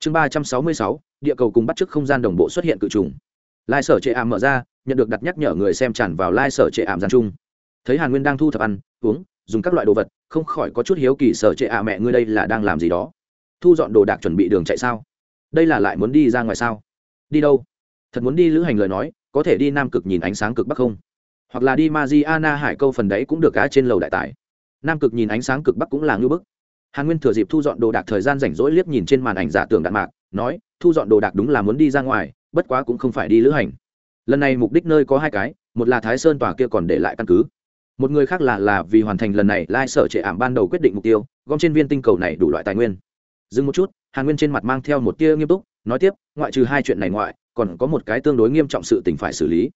chương ba trăm sáu mươi sáu, địa cầu cùng bắt chước không gian đồng bộ xuất hiện cự trùng. Lai sở trệ ảm mở ra, nhận được đặt nhắc nhở người xem tràn vào lai sở trệ ảm gian chung thấy hàn nguyên đang thu thập ăn, uống, dùng các loại đồ vật, không khỏi có chút hiếu kỳ sở trệ ả mẹ ngươi đây là đang làm gì đó. Thu dọn đồ đạc chuẩn bị đường chạy sao? Đây là lại muốn đi ra ngoài sao? Đi đâu? Thật muốn đi lữ hành lời nói, có thể đi nam cực nhìn ánh sáng cực bắc không? Hoặc là đi Mariana hải câu phần đấy cũng được cá trên lầu đại tải nam cực nhìn ánh sáng cực bắc cũng là ngưỡng bức hàn nguyên thừa dịp thu dọn đồ đạc thời gian rảnh rỗi liếc nhìn trên màn ảnh giả tưởng đạn mạc, nói, thu dọn đồ đạc đúng là muốn đi ra ngoài, bất quá cũng không phải đi lữ hành. Lần này mục đích nơi có hai cái, một là thái sơn tòa kia còn để lại căn cứ. Một người khác là là vì hoàn thành lần này lai sở trệ ảm ban đầu quyết định mục tiêu, gom trên viên tinh cầu này đủ loại tài nguyên. Dừng một chút, hàn nguyên trên mặt mang theo một tia nghiêm túc, nói tiếp, ngoại trừ hai chuyện này ngoại, còn có một cái tương đối nghiêm trọng sự tình phải xử lý.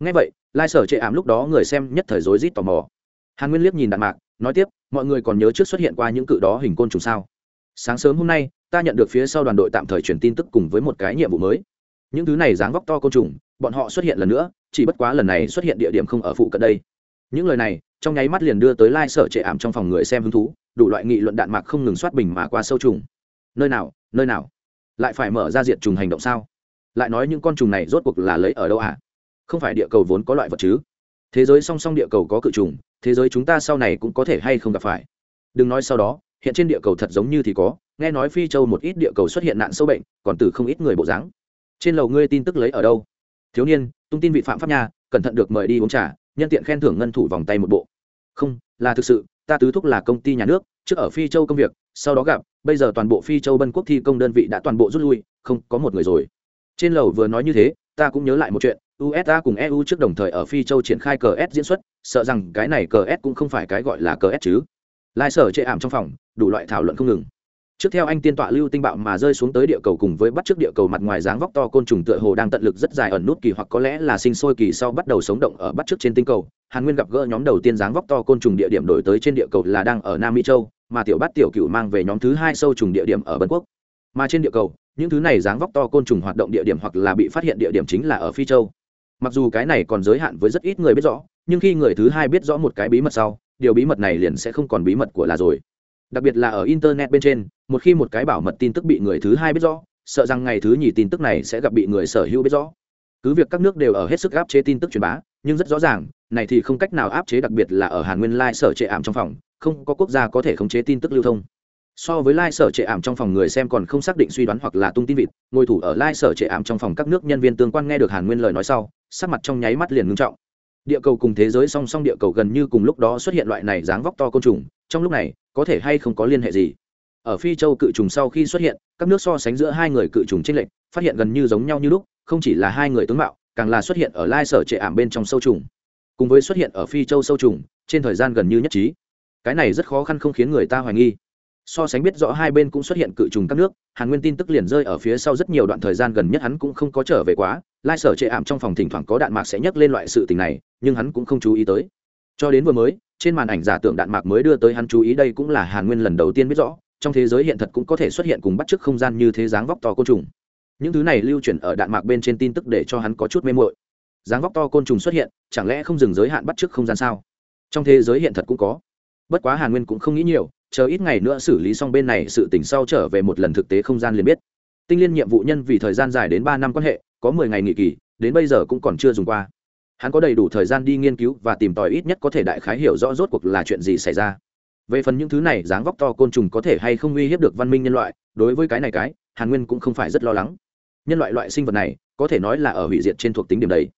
Ngay vậy, lai sở trệ ảm lúc đó người xem nhất thời rối rít tò mò hàn nguyên liếc nhìn đạn mạc, nói tiếp, mọi người còn nhớ trước xuất hiện qua những cự đó hình côn trùng sao? Sáng sớm hôm nay, ta nhận được phía sau đoàn đội tạm thời truyền tin tức cùng với một cái nhiệm vụ mới. Những thứ này dáng vóc to côn trùng, bọn họ xuất hiện lần nữa, chỉ bất quá lần này xuất hiện địa điểm không ở phụ cận đây. Những lời này, trong nháy mắt liền đưa tới lai、like、sở trệ ảm trong phòng người xem hứng thú, đủ loại nghị luận đạn mạc không ngừng soát bình mà qua sâu trùng. Nơi nào nơi nào? Lại phải mở ra diện trùng hành động sao? Lại nói những con trùng này rốt cuộc là lấy ở đâu à không phải địa cầu vốn có loại vật chứ? Thế giới song song địa cầu có cự trùng thế giới chúng ta sau này cũng có thể hay không gặp phải. Đừng nói sau đó, hiện trên địa cầu thật giống như thì có, nghe nói phi châu một ít địa cầu xuất hiện nạn sâu bệnh, còn từ không ít người bộ dáng. Trên lầu ngươi tin tức lấy ở đâu? Thiếu niên, tung tin vị phạm pháp nha, cẩn thận được mời đi uống trà, nhân tiện khen thưởng ngân thủ vòng tay một bộ. Không, là thực sự, ta tứ thúc là công ty nhà nước, trước ở phi châu công việc, sau đó gặp, bây giờ toàn bộ phi châu bân quốc thi công đơn vị đã toàn bộ rút lui, không có một người rồi. Trên lầu vừa nói như thế, ta cũng nhớ lại một chuyện usa cùng eu trước đồng thời ở phi châu triển khai cờ s diễn xuất sợ rằng cái này cờ s cũng không phải cái gọi là cờ s chứ. Lai sở chệ ảm trong phòng, đủ loại thảo luận không ngừng. Trước theo anh tiên tọa lưu tinh bạo mà rơi xuống tới địa cầu cùng với bắt trước địa cầu mặt ngoài dáng vóc to côn trùng tựa hồ đang tận lực rất dài ẩn nút kỳ hoặc có lẽ là sinh sôi kỳ sau bắt đầu sống động ở bắt trước trên tinh cầu, hàn nguyên gặp gỡ nhóm đầu tiên dáng vóc to côn trùng địa điểm đổi tới trên địa cầu là đang ở nam mỹ châu, mà tiểu bát tiểu cựu mang về nhóm thứ hai sâu trùng địa điểm ở bân quốc. Mà trên địa cầu, những thứ này dáng vóc to côn trùng hoạt động địa điểm hoặc là bị phát hiện địa điểm chính là ở phi châu. Mặc dù cái này còn giới hạn với rất ít người biết rõ nhưng khi người thứ hai biết rõ một cái bí mật sau, điều bí mật này liền sẽ không còn bí mật của là rồi. Đặc biệt là ở internet bên trên, một khi một cái bảo mật tin tức bị người thứ hai biết rõ, sợ rằng ngày thứ nhì tin tức này sẽ gặp bị người sở hữu biết rõ. Cứ việc các nước đều ở hết sức áp chế tin tức truyền bá, nhưng rất rõ ràng, này thì không cách nào áp chế đặc biệt là ở hàn nguyên lai sở trệ ảm trong phòng, không có quốc gia có thể khống chế tin tức lưu thông. So với lai sở trệ ảm trong phòng người xem còn không xác định suy đoán hoặc là tung tin vịt, ngồi thủ ở lai sở trệ ảm trong phòng các nước nhân viên tương quan nghe được hàn nguyên lời nói sau, sắc mặt trong nháy mắt liền ngưng trọng địa cầu cùng thế giới song song địa cầu gần như cùng lúc đó xuất hiện loại này dáng vóc to côn trùng, trong lúc này, có thể hay không có liên hệ gì? Ở phi châu cự trùng sau khi xuất hiện, các nước so sánh giữa hai người cự trùng tranh lệch, phát hiện gần như giống nhau như lúc, không chỉ là hai người tướng mạo, càng là xuất hiện ở lai sở trệ ảm bên trong sâu trùng. Cùng với xuất hiện ở phi châu sâu trùng, trên thời gian gần như nhất trí. Cái này rất khó khăn không khiến người ta hoài nghi so sánh biết rõ hai bên cũng xuất hiện cự trùng các nước, hàn nguyên tin tức liền rơi ở phía sau rất nhiều đoạn thời gian gần nhất hắn cũng không có trở về quá, lai sở chệ ảm trong phòng thỉnh thoảng có đạn mạc sẽ nhắc lên loại sự tình này, nhưng hắn cũng không chú ý tới. Cho đến vừa mới, trên màn ảnh giả tưởng đạn mạc mới đưa tới hắn chú ý đây cũng là hàn nguyên lần đầu tiên biết rõ, trong thế giới hiện thật cũng có thể xuất hiện cùng bắt chước không gian như thế dáng vóc to côn trùng. Những thứ này lưu chuyển ở đạn mạc bên trên tin tức để cho hắn có chút mê mội dáng vóc to côn trùng xuất hiện, chẳng lẽ không dừng giới hạn bắt chước không gian sao? Trong thế giới hiện thật cũng có. Bất quá hàn nguyên cũng không nghĩ nhiều chờ ít ngày nữa xử lý xong bên này sự tỉnh sau trở về một lần thực tế không gian liền biết. Tinh liên nhiệm vụ nhân vì thời gian dài đến ba năm quan hệ, có mười ngày nghỉ kỳ, đến bây giờ cũng còn chưa dùng qua. Hắn có đầy đủ thời gian đi nghiên cứu và tìm tòi ít nhất có thể đại khái hiểu rõ rốt cuộc là chuyện gì xảy ra. Về phần những thứ này, dáng vóc to côn trùng có thể hay không uy hiếp được văn minh nhân loại, đối với cái này cái, hàn nguyên cũng không phải rất lo lắng. Nhân loại loại sinh vật này, có thể nói là ở hủy diệt trên thuộc tính điểm đấy.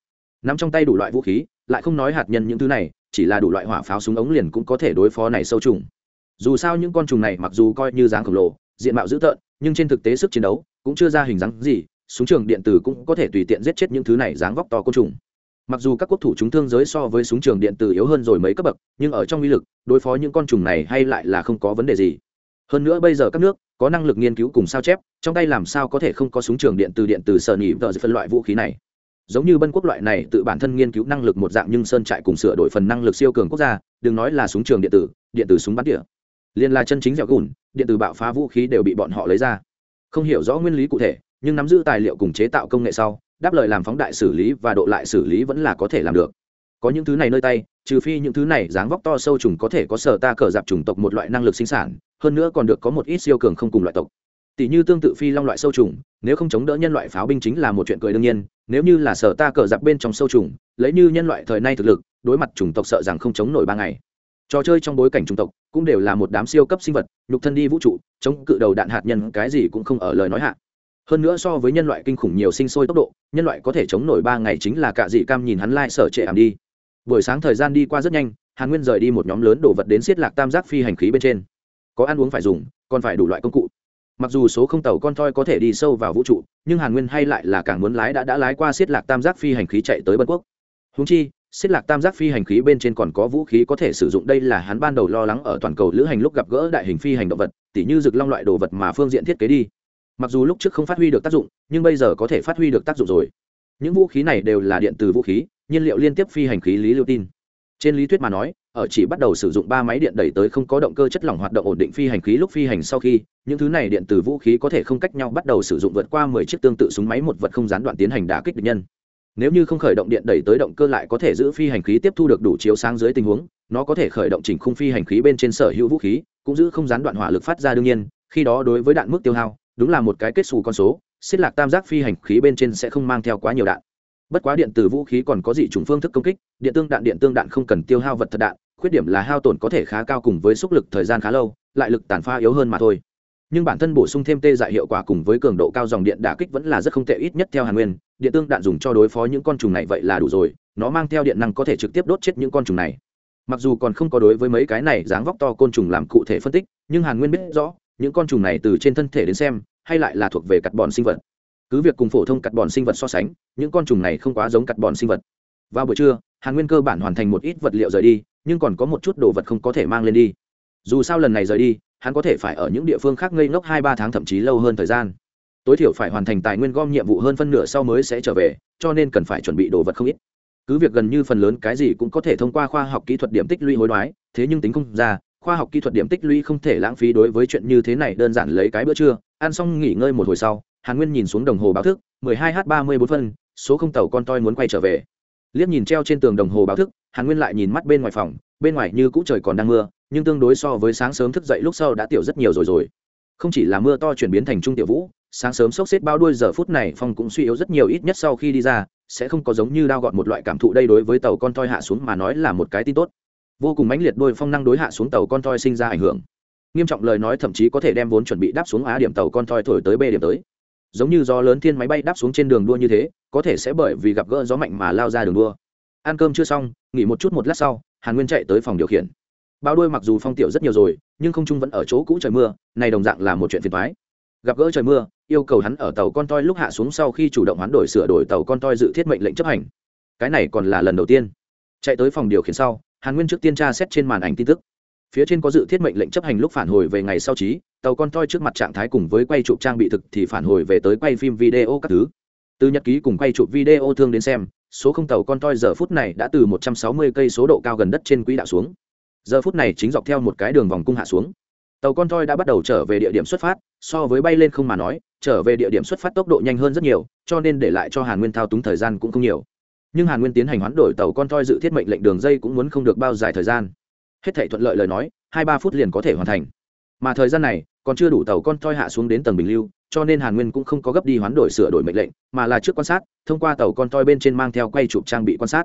Nắm trong tay đủ loại vũ khí, lại không nói hạt nhân những thứ này, chỉ là đủ loại hỏa pháo súng ống liền cũng có thể đối phó này sâu trùng dù sao những con trùng này mặc dù coi như dáng khổng lồ, diện mạo dữ tợn, nhưng trên thực tế sức chiến đấu cũng chưa ra hình dáng gì, súng trường điện tử cũng có thể tùy tiện giết chết những thứ này dáng vóc to côn trùng. Mặc dù các quốc thủ chúng thương giới so với súng trường điện tử yếu hơn rồi mấy cấp bậc, nhưng ở trong uy lực, đối phó những con trùng này hay lại là không có vấn đề gì. Hơn nữa bây giờ các nước có năng lực nghiên cứu cùng sao chép, trong tay làm sao có thể không có súng trường điện từ điện từ sở nỉ vợ phân loại vũ khí này. Giống như bân quốc loại này tự bản thân nghiên cứu năng lực một dạng nhưng sơn trại cùng sửa đổi phần năng lực siêu cường quốc gia, đừng nói là súng trường điện tử điện tử súng bắn tỉa liên là chân chính dẻo gùn, điện tử bạo phá vũ khí đều bị bọn họ lấy ra. Không hiểu rõ nguyên lý cụ thể, nhưng nắm giữ tài liệu cùng chế tạo công nghệ sau, đáp lời làm phóng đại xử lý và độ lại xử lý vẫn là có thể làm được. Có những thứ này nơi tay, trừ phi những thứ này dáng vóc to sâu trùng có thể có sở ta cờ dạp chủng tộc một loại năng lực sinh sản, hơn nữa còn được có một ít siêu cường không cùng loại tộc. Tỷ như tương tự phi long loại sâu trùng, nếu không chống đỡ nhân loại pháo binh chính là một chuyện cười đương nhiên, nếu như là sở ta cờ giặc bên trong sâu trùng, lấy như nhân loại thời nay thực lực, đối mặt chủng tộc sợ rằng không chống nổi ba ngày trò chơi trong bối cảnh chủng tộc cũng đều là một đám siêu cấp sinh vật, nhục thân đi vũ trụ, chống cự đầu đạn hạt nhân cái gì cũng không ở lời nói hạ. Hơn nữa so với nhân loại kinh khủng nhiều sinh sôi tốc độ, nhân loại có thể chống nổi ba ngày chính là cả dị cam nhìn hắn lai、like、sở trệ ảm đi. Buổi sáng thời gian đi qua rất nhanh, hàn nguyên rời đi một nhóm lớn đồ vật đến xiết lạc tam giác phi hành khí bên trên. Có ăn uống phải dùng, còn phải đủ loại công cụ. Mặc dù số không tàu con thoi có thể đi sâu vào vũ trụ, nhưng hàn nguyên hay lại là càng muốn lái đã đã lái qua xiết lạc tam giác phi hành khí chạy tới bân quốc. Húng chi xiết lạc tam giác phi hành khí bên trên còn có vũ khí có thể sử dụng, đây là hắn ban đầu lo lắng ở toàn cầu lữ hành lúc gặp gỡ đại hình phi hành động vật, tỉ như rực long loại đồ vật mà phương diện thiết kế đi. Mặc dù lúc trước không phát huy được tác dụng, nhưng bây giờ có thể phát huy được tác dụng rồi. Những vũ khí này đều là điện từ vũ khí, nhiên liệu liên tiếp phi hành khí lý lưu tin. Trên lý thuyết mà nói, ở chỉ bắt đầu sử dụng ba máy điện đẩy tới không có động cơ chất lỏng hoạt động ổn định phi hành khí lúc phi hành sau khi, những thứ này điện từ vũ khí có thể không cách nhau bắt đầu sử dụng vượt qua mười chiếc tương tự súng máy một vật không gián đoạn tiến hành đả kích địch nhân nếu như không khởi động điện đẩy tới động cơ lại có thể giữ phi hành khí tiếp thu được đủ chiếu sáng dưới tình huống, nó có thể khởi động chỉnh khung phi hành khí bên trên sở hữu vũ khí, cũng giữ không gián đoạn hỏa lực phát ra đương nhiên, khi đó đối với đạn mức tiêu hao, đúng là một cái kết xù con số, xiết lạc tam giác phi hành khí bên trên sẽ không mang theo quá nhiều đạn. Bất quá điện từ vũ khí còn có dị chủng phương thức công kích, điện tương đạn điện tương đạn không cần tiêu hao vật thật đạn, khuyết điểm là hao tổn có thể khá cao cùng với sức lực thời gian khá lâu, lại lực tàn pha yếu hơn mà thôi nhưng bản thân bổ sung thêm tê dại hiệu quả cùng với cường độ cao dòng điện đả kích vẫn là rất không tệ, ít nhất theo hàn nguyên, điện tương đạn dùng cho đối phó những con trùng này vậy là đủ rồi, nó mang theo điện năng có thể trực tiếp đốt chết những con trùng này. Mặc dù còn không có đối với mấy cái này dáng vóc to côn trùng làm cụ thể phân tích, nhưng hàn nguyên biết rõ, những con trùng này từ trên thân thể đến xem, hay lại là thuộc về cắt bòn sinh vật. Cứ việc cùng phổ thông cắt bòn sinh vật so sánh, những con trùng này không quá giống cắt bòn sinh vật. Vào buổi trưa, hàn nguyên cơ bản hoàn thành một ít vật liệu rời đi, nhưng còn có một chút đồ vật không có thể mang lên đi. Dù sao lần này rời đi hắn có thể phải ở những địa phương khác ngây ngốc hai ba tháng thậm chí lâu hơn thời gian. Tối thiểu phải hoàn thành tài nguyên gom nhiệm vụ hơn phân nửa sau mới sẽ trở về, cho nên cần phải chuẩn bị đồ vật không ít. Cứ việc gần như phần lớn cái gì cũng có thể thông qua khoa học kỹ thuật điểm tích lũy hối đoái, thế nhưng tính không ra, khoa học kỹ thuật điểm tích lũy không thể lãng phí đối với chuyện như thế này đơn giản lấy cái bữa trưa, ăn xong nghỉ ngơi một hồi sau, hàn nguyên nhìn xuống đồng hồ báo thức 12 h 34 phân, số không tàu con toi muốn quay trở về. Liếc nhìn treo trên tường đồng hồ báo thức, hàn nguyên lại nhìn mắt bên ngoài phòng bên ngoài như cũ trời còn đang mưa, nhưng tương đối so với sáng sớm thức dậy lúc sau đã tiểu rất nhiều rồi rồi. Không chỉ là mưa to chuyển biến thành trung tiểu vũ, sáng sớm sốc xếp bao đuôi giờ phút này phong cũng suy yếu rất nhiều ít nhất sau khi đi ra, sẽ không có giống như đao gọn một loại cảm thụ đây đối với tàu con toi hạ xuống mà nói là một cái tin tốt. Vô cùng mãnh liệt đôi phong năng đối hạ xuống tàu con toi sinh ra ảnh hưởng. Nghiêm trọng lời nói thậm chí có thể đem vốn chuẩn bị đáp xuống á điểm tàu con toi thổi tới b điểm tới. Giống như gió lớn thiên máy bay đáp xuống trên đường đua như thế, có thể sẽ bởi vì gặp gỡ gió mạnh mà lao ra đường đua. Ăn cơm chưa xong, nghỉ một chút một lát sau hàn nguyên chạy tới phòng điều khiển. Bao đuôi mặc dù phong tiểu rất nhiều rồi, nhưng không trung vẫn ở chỗ cũ trời mưa, này đồng dạng là một chuyện phiền thoái gặp gỡ trời mưa, yêu cầu hắn ở tàu con toi lúc hạ xuống sau khi chủ động hoán đổi sửa đổi tàu con toi dự thiết mệnh lệnh chấp hành. Cái này còn là lần đầu tiên. Chạy tới phòng điều khiển sau, hàn nguyên trước tiên tra xét trên màn ảnh tin tức. Phía trên có dự thiết mệnh lệnh chấp hành lúc phản hồi về ngày sau trí, tàu con toi trước mặt trạng thái cùng với quay chụp trang bị thực thì phản hồi về tới quay phim video các thứ. Từ nhật ký cùng quay chụp video thương đến xem số không tàu con toi giờ phút này đã từ 160 cây số độ cao gần đất trên quỹ đạo xuống. Giờ phút này chính dọc theo một cái đường vòng cung hạ xuống. Tàu con toi đã bắt đầu trở về địa điểm xuất phát, so với bay lên không mà nói, trở về địa điểm xuất phát tốc độ nhanh hơn rất nhiều, cho nên để lại cho hàn nguyên thao túng thời gian cũng không nhiều. Nhưng hàn nguyên tiến hành hoán đổi tàu con toi dự thiết mệnh lệnh đường dây cũng muốn không được bao dài thời gian. Hết thể thuận lợi lời nói, hai ba phút liền có thể hoàn thành. Mà thời gian này còn chưa đủ tàu con toi hạ xuống đến tầng bình lưu, cho nên hàn nguyên cũng không có gấp đi hoán đổi sửa đổi mệnh lệnh, mà là trước quan sát, thông qua tàu con toi bên trên mang theo quay chụp trang bị quan sát.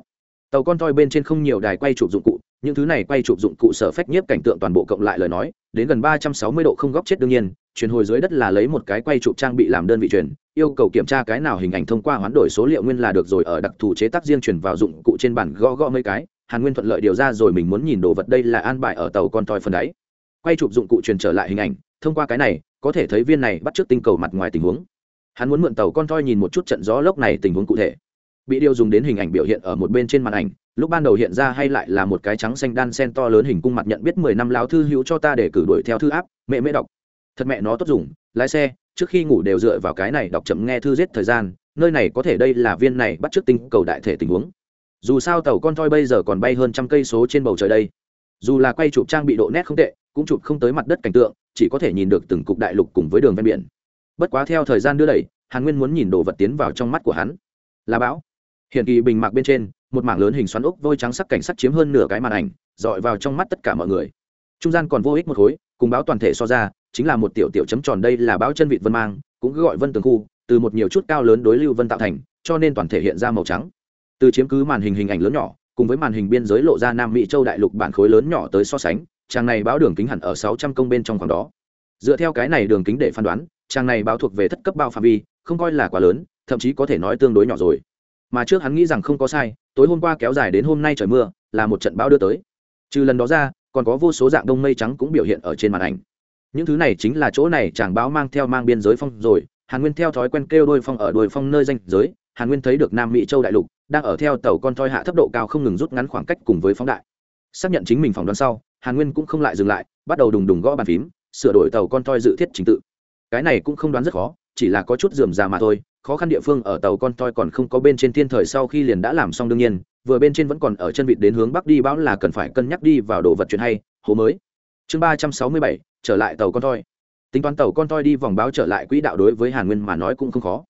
Tàu con toi bên trên không nhiều đài quay chụp dụng cụ, những thứ này quay chụp dụng cụ sở phách nhiếp cảnh tượng toàn bộ cộng lại lời nói, đến gần ba trăm sáu mươi độ không góc chết đương nhiên, Chuyển hồi dưới đất là lấy một cái quay chụp trang bị làm đơn vị truyền, yêu cầu kiểm tra cái nào hình ảnh thông qua hoán đổi số liệu nguyên là được rồi ở đặc thù chế tác riêng truyền vào dụng cụ trên bản gõ gõ mấy cái, hàn nguyên thuận lợi điều ra rồi mình muốn nhìn đồ vật đây là an bài ở tàu con toi phần đáy. Quay chụp dụng cụ truyền trở lại hình ảnh thông qua cái này, có thể thấy viên này bắt trước tinh cầu mặt ngoài tình huống. Hắn muốn mượn tàu con toi nhìn một chút trận gió lốc này tình huống cụ thể. Bị điều dùng đến hình ảnh biểu hiện ở một bên trên màn ảnh, lúc ban đầu hiện ra hay lại là một cái trắng xanh đan sen to lớn hình cung mặt nhận biết mười năm lao thư hữu cho ta để cử đuổi theo thư áp, mẹ mẹ đọc. Thật mẹ nó tốt dùng, lái xe, trước khi ngủ đều dựa vào cái này đọc chậm nghe thư giết thời gian, nơi này có thể đây là viên này bắt trước tinh cầu đại thể tình huống. Dù sao tàu con toi bây giờ còn bay hơn trăm cây số trên bầu trời đây. Dù là quay chụp trang bị độ nét không tệ cũng chụp không tới mặt đất cảnh tượng, chỉ có thể nhìn được từng cục đại lục cùng với đường ven biển. Bất quá theo thời gian đưa đẩy, hàn nguyên muốn nhìn đồ vật tiến vào trong mắt của hắn. Là bão. Hiện kỳ bình mạc bên trên, một mảng lớn hình xoắn ốc vôi trắng sắc cảnh sắc chiếm hơn nửa cái màn ảnh, dọi vào trong mắt tất cả mọi người. Trung gian còn vô ích một khối, cùng báo toàn thể so ra, chính là một tiểu tiểu chấm tròn đây là báo chân vịt vân mang, cũng cứ gọi vân tường khu, từ một nhiều chút cao lớn đối lưu vân tạo thành, cho nên toàn thể hiện ra màu trắng. Từ chiếm cứ màn hình hình ảnh lớn nhỏ, cùng với màn hình biên giới lộ ra nam mỹ châu đại lục bản khối lớn nhỏ tới so sánh chàng này báo đường kính hẳn ở sáu trăm công bên trong khoảng đó. Dựa theo cái này đường kính để phán đoán, chàng này báo thuộc về thất cấp bao phạm vi, không coi là quá lớn, thậm chí có thể nói tương đối nhỏ rồi. Mà trước hắn nghĩ rằng không có sai, tối hôm qua kéo dài đến hôm nay trời mưa, là một trận bão đưa tới. Trừ lần đó ra, còn có vô số dạng đông mây trắng cũng biểu hiện ở trên màn ảnh. Những thứ này chính là chỗ này chàng báo mang theo mang biên giới phong rồi, hàn nguyên theo thói quen kêu đôi phong ở đôi phong nơi danh giới, hàn nguyên thấy được nam mỹ châu đại lục, đang ở theo tàu con thoi hạ thấp độ cao không ngừng rút ngắn khoảng cách cùng với phóng đại. Xác nhận chính mình phỏng đoán sau hàn nguyên cũng không lại dừng lại, bắt đầu đùng đùng gõ bàn phím, sửa đổi tàu con toi dự thiết trình tự. Cái này cũng không đoán rất khó, chỉ là có chút dườm già mà thôi. Khó khăn địa phương ở tàu con toi còn không có bên trên thiên thời sau khi liền đã làm xong đương nhiên, vừa bên trên vẫn còn ở chân vịt đến hướng bắc đi bão là cần phải cân nhắc đi vào đồ vật chuyện hay. Hố mới. Chương ba trăm sáu mươi bảy, trở lại tàu con toi. Tính toán tàu con toi đi vòng báo trở lại quỹ đạo đối với hàn nguyên mà nói cũng không khó.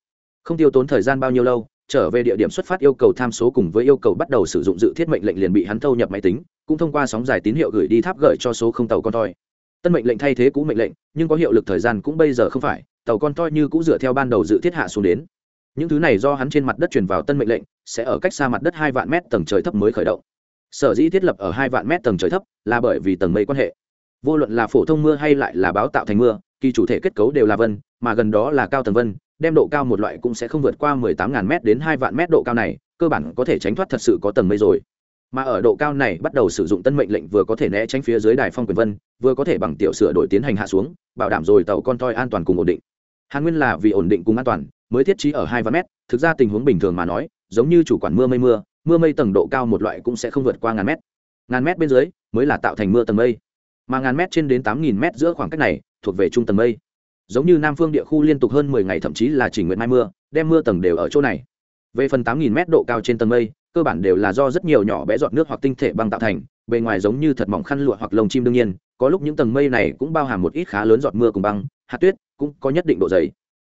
Không tiêu tốn thời gian bao nhiêu lâu trở về địa điểm xuất phát yêu cầu tham số cùng với yêu cầu bắt đầu sử dụng dự thiết mệnh lệnh liền bị hắn thâu nhập máy tính, cũng thông qua sóng dài tín hiệu gửi đi tháp gửi cho số không tàu con toi. Tân mệnh lệnh thay thế cũ mệnh lệnh, nhưng có hiệu lực thời gian cũng bây giờ không phải, tàu con toi như cũ dựa theo ban đầu dự thiết hạ xuống đến. Những thứ này do hắn trên mặt đất truyền vào tân mệnh lệnh, sẽ ở cách xa mặt đất hai vạn mét tầng trời thấp mới khởi động. Sở dĩ thiết lập ở hai vạn mét tầng trời thấp là bởi vì tầng mây quan hệ. Vô luận là phổ thông mưa hay lại là báo tạo thành mưa, kỳ chủ thể kết cấu đều là vân, mà gần đó là cao tầng vân đem độ cao một loại cũng sẽ không vượt qua mười tám ngàn m đến 2 vạn m độ cao này, cơ bản có thể tránh thoát thật sự có tầng mây rồi. Mà ở độ cao này bắt đầu sử dụng tân mệnh lệnh vừa có thể né tránh phía dưới đài phong quyền vân, vừa có thể bằng tiểu sửa đổi tiến hành hạ xuống, bảo đảm rồi tàu con toi an toàn cùng ổn định. Hàn nguyên là vì ổn định cùng an toàn, mới thiết trí ở 2 vạn mét. thực ra tình huống bình thường mà nói, giống như chủ quản mưa mây mưa mưa mây tầng độ cao một loại cũng sẽ không vượt qua ngàn mét. Ngàn mét bên dưới mới là tạo thành mưa tầng mây. Mà ngàn mét trên đến tám nghìn mét giữa khoảng cách này thuộc về trung tầng mây giống như nam phương địa khu liên tục hơn mười ngày thậm chí là chỉ nguyện mai mưa, đem mưa tầng đều ở chỗ này. Về phần tám nghìn mét độ cao trên tầng mây, cơ bản đều là do rất nhiều nhỏ bé giọt nước hoặc tinh thể băng tạo thành, bề ngoài giống như thật mỏng khăn lụa hoặc lồng chim đương nhiên, có lúc những tầng mây này cũng bao hàm một ít khá lớn giọt mưa cùng băng, hạt tuyết, cũng có nhất định độ dày.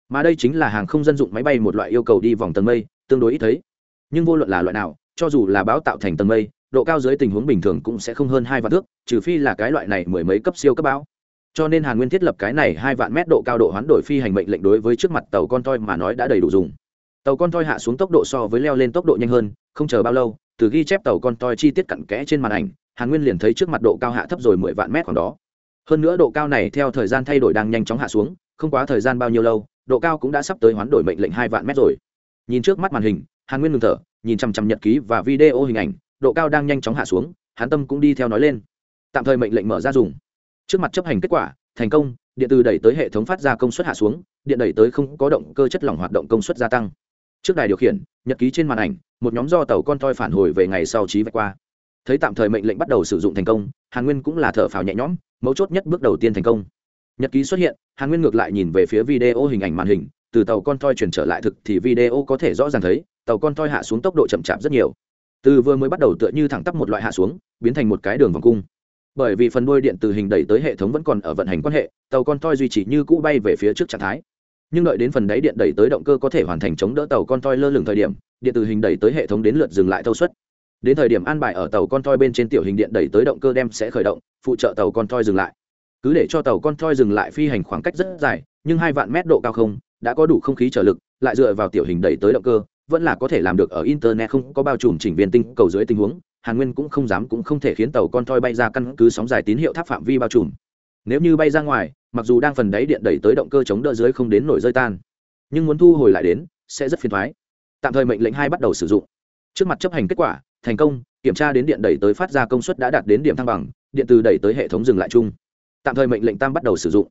Mà đây chính là hàng không dân dụng máy bay một loại yêu cầu đi vòng tầng mây, tương đối ít thấy. Nhưng vô luận là loại nào, cho dù là báo tạo thành tầng mây, độ cao dưới tình huống bình thường cũng sẽ không hơn hai vạn thước, trừ phi là cái loại này mười mấy cấp siêu cấp bão cho nên hàn nguyên thiết lập cái này hai vạn mét độ cao độ hoán đổi phi hành mệnh lệnh đối với trước mặt tàu con toi mà nói đã đầy đủ dùng. Tàu con toi hạ xuống tốc độ so với leo lên tốc độ nhanh hơn, không chờ bao lâu, từ ghi chép tàu con toi chi tiết cặn kẽ trên màn ảnh, hàn nguyên liền thấy trước mặt độ cao hạ thấp rồi mười vạn mét khoảng đó. Hơn nữa độ cao này theo thời gian thay đổi đang nhanh chóng hạ xuống, không quá thời gian bao nhiêu lâu, độ cao cũng đã sắp tới hoán đổi mệnh lệnh hai vạn mét rồi. Nhìn trước mắt màn hình, hàn nguyên ngừng thở, nhìn chằm chằm nhật ký và video hình ảnh, độ cao đang nhanh chóng hạ xuống hán tâm cũng đi theo nói lên. Tạm thời mệnh lệnh mở ra dùng trước mặt chấp hành kết quả, thành công, điện từ đẩy tới hệ thống phát ra công suất hạ xuống, điện đẩy tới không có động cơ chất lỏng hoạt động công suất gia tăng. Trước đài điều khiển, nhật ký trên màn ảnh, một nhóm do tàu con toi phản hồi về ngày sau trí vạch qua. Thấy tạm thời mệnh lệnh bắt đầu sử dụng thành công, hàn nguyên cũng là thở phào nhẹ nhõm, mấu chốt nhất bước đầu tiên thành công. Nhật ký xuất hiện, hàn nguyên ngược lại nhìn về phía video hình ảnh màn hình, từ tàu con toi chuyển trở lại thực thì video có thể rõ ràng thấy, tàu con toi hạ xuống tốc độ chậm chạp rất nhiều. Từ vừa mới bắt đầu tựa như thẳng tắp một loại hạ xuống, biến thành một cái đường vòng cung bởi vì phần đuôi điện từ hình đẩy tới hệ thống vẫn còn ở vận hành quan hệ, tàu con toi duy trì như cũ bay về phía trước trạng thái. Nhưng đợi đến phần đáy điện đẩy tới động cơ có thể hoàn thành chống đỡ tàu con toi lơ lửng thời điểm, điện từ hình đẩy tới hệ thống đến lượt dừng lại thâu suất. Đến thời điểm an bài ở tàu con toi bên trên tiểu hình điện đẩy tới động cơ đem sẽ khởi động, phụ trợ tàu con toi dừng lại. Cứ để cho tàu con toi dừng lại phi hành khoảng cách rất dài, nhưng hai vạn mét độ cao không, đã có đủ không khí trở lực, lại dựa vào tiểu hình đẩy tới động cơ, vẫn là có thể làm được ở internet không có bao trùm chỉnh viên tinh cầu dưới tình huống hàn nguyên cũng không dám cũng không thể khiến tàu con toi bay ra căn cứ sóng dài tín hiệu tháp phạm vi bao trùm. Nếu như bay ra ngoài, mặc dù đang phần đáy điện đẩy tới động cơ chống đỡ dưới không đến nổi rơi tan, nhưng muốn thu hồi lại đến, sẽ rất phiền thoái. Tạm thời mệnh lệnh hai bắt đầu sử dụng. Trước mặt chấp hành kết quả, thành công, kiểm tra đến điện đẩy tới phát ra công suất đã đạt đến điểm thăng bằng, điện từ đẩy tới hệ thống dừng lại chung. Tạm thời mệnh lệnh tam bắt đầu sử dụng.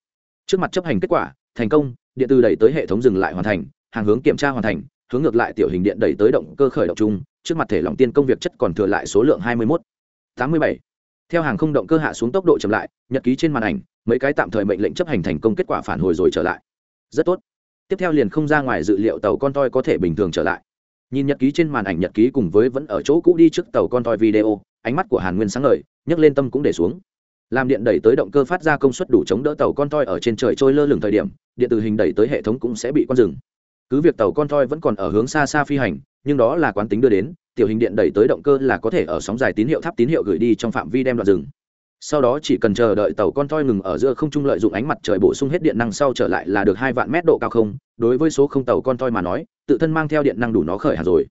Trước mặt chấp hành kết quả, thành công, điện từ đẩy tới hệ thống dừng lại hoàn thành, hàng hướng kiểm tra hoàn thành hướng ngược lại tiểu hình điện đẩy tới động cơ khởi động chung, trước mặt thể lỏng tiên công việc chất còn thừa lại số lượng hai mươi một tám mươi bảy. Theo hàng không động cơ hạ xuống tốc độ chậm lại, nhật ký trên màn ảnh, mấy cái tạm thời mệnh lệnh chấp hành thành công kết quả phản hồi rồi trở lại. Rất tốt. Tiếp theo liền không ra ngoài dự liệu tàu con toi có thể bình thường trở lại. Nhìn nhật ký trên màn ảnh nhật ký cùng với vẫn ở chỗ cũ đi trước tàu con toi video, ánh mắt của hàn nguyên sáng ngời, nhấc lên tâm cũng để xuống. Làm điện đẩy tới động cơ phát ra công suất đủ chống đỡ tàu con toi ở trên trời trôi lơ lửng thời điểm, điện từ hình đẩy tới hệ thống cũng sẽ bị con rừng cứ việc tàu con thoi vẫn còn ở hướng xa xa phi hành, nhưng đó là quán tính đưa đến, tiểu hình điện đẩy tới động cơ là có thể ở sóng dài tín hiệu tháp tín hiệu gửi đi trong phạm vi đem đoạn rừng. Sau đó chỉ cần chờ đợi tàu con thoi ngừng ở giữa không trung lợi dụng ánh mặt trời bổ sung hết điện năng sau trở lại là được hai vạn mét độ cao không, đối với số không tàu con thoi mà nói, tự thân mang theo điện năng đủ nó khởi hạt rồi.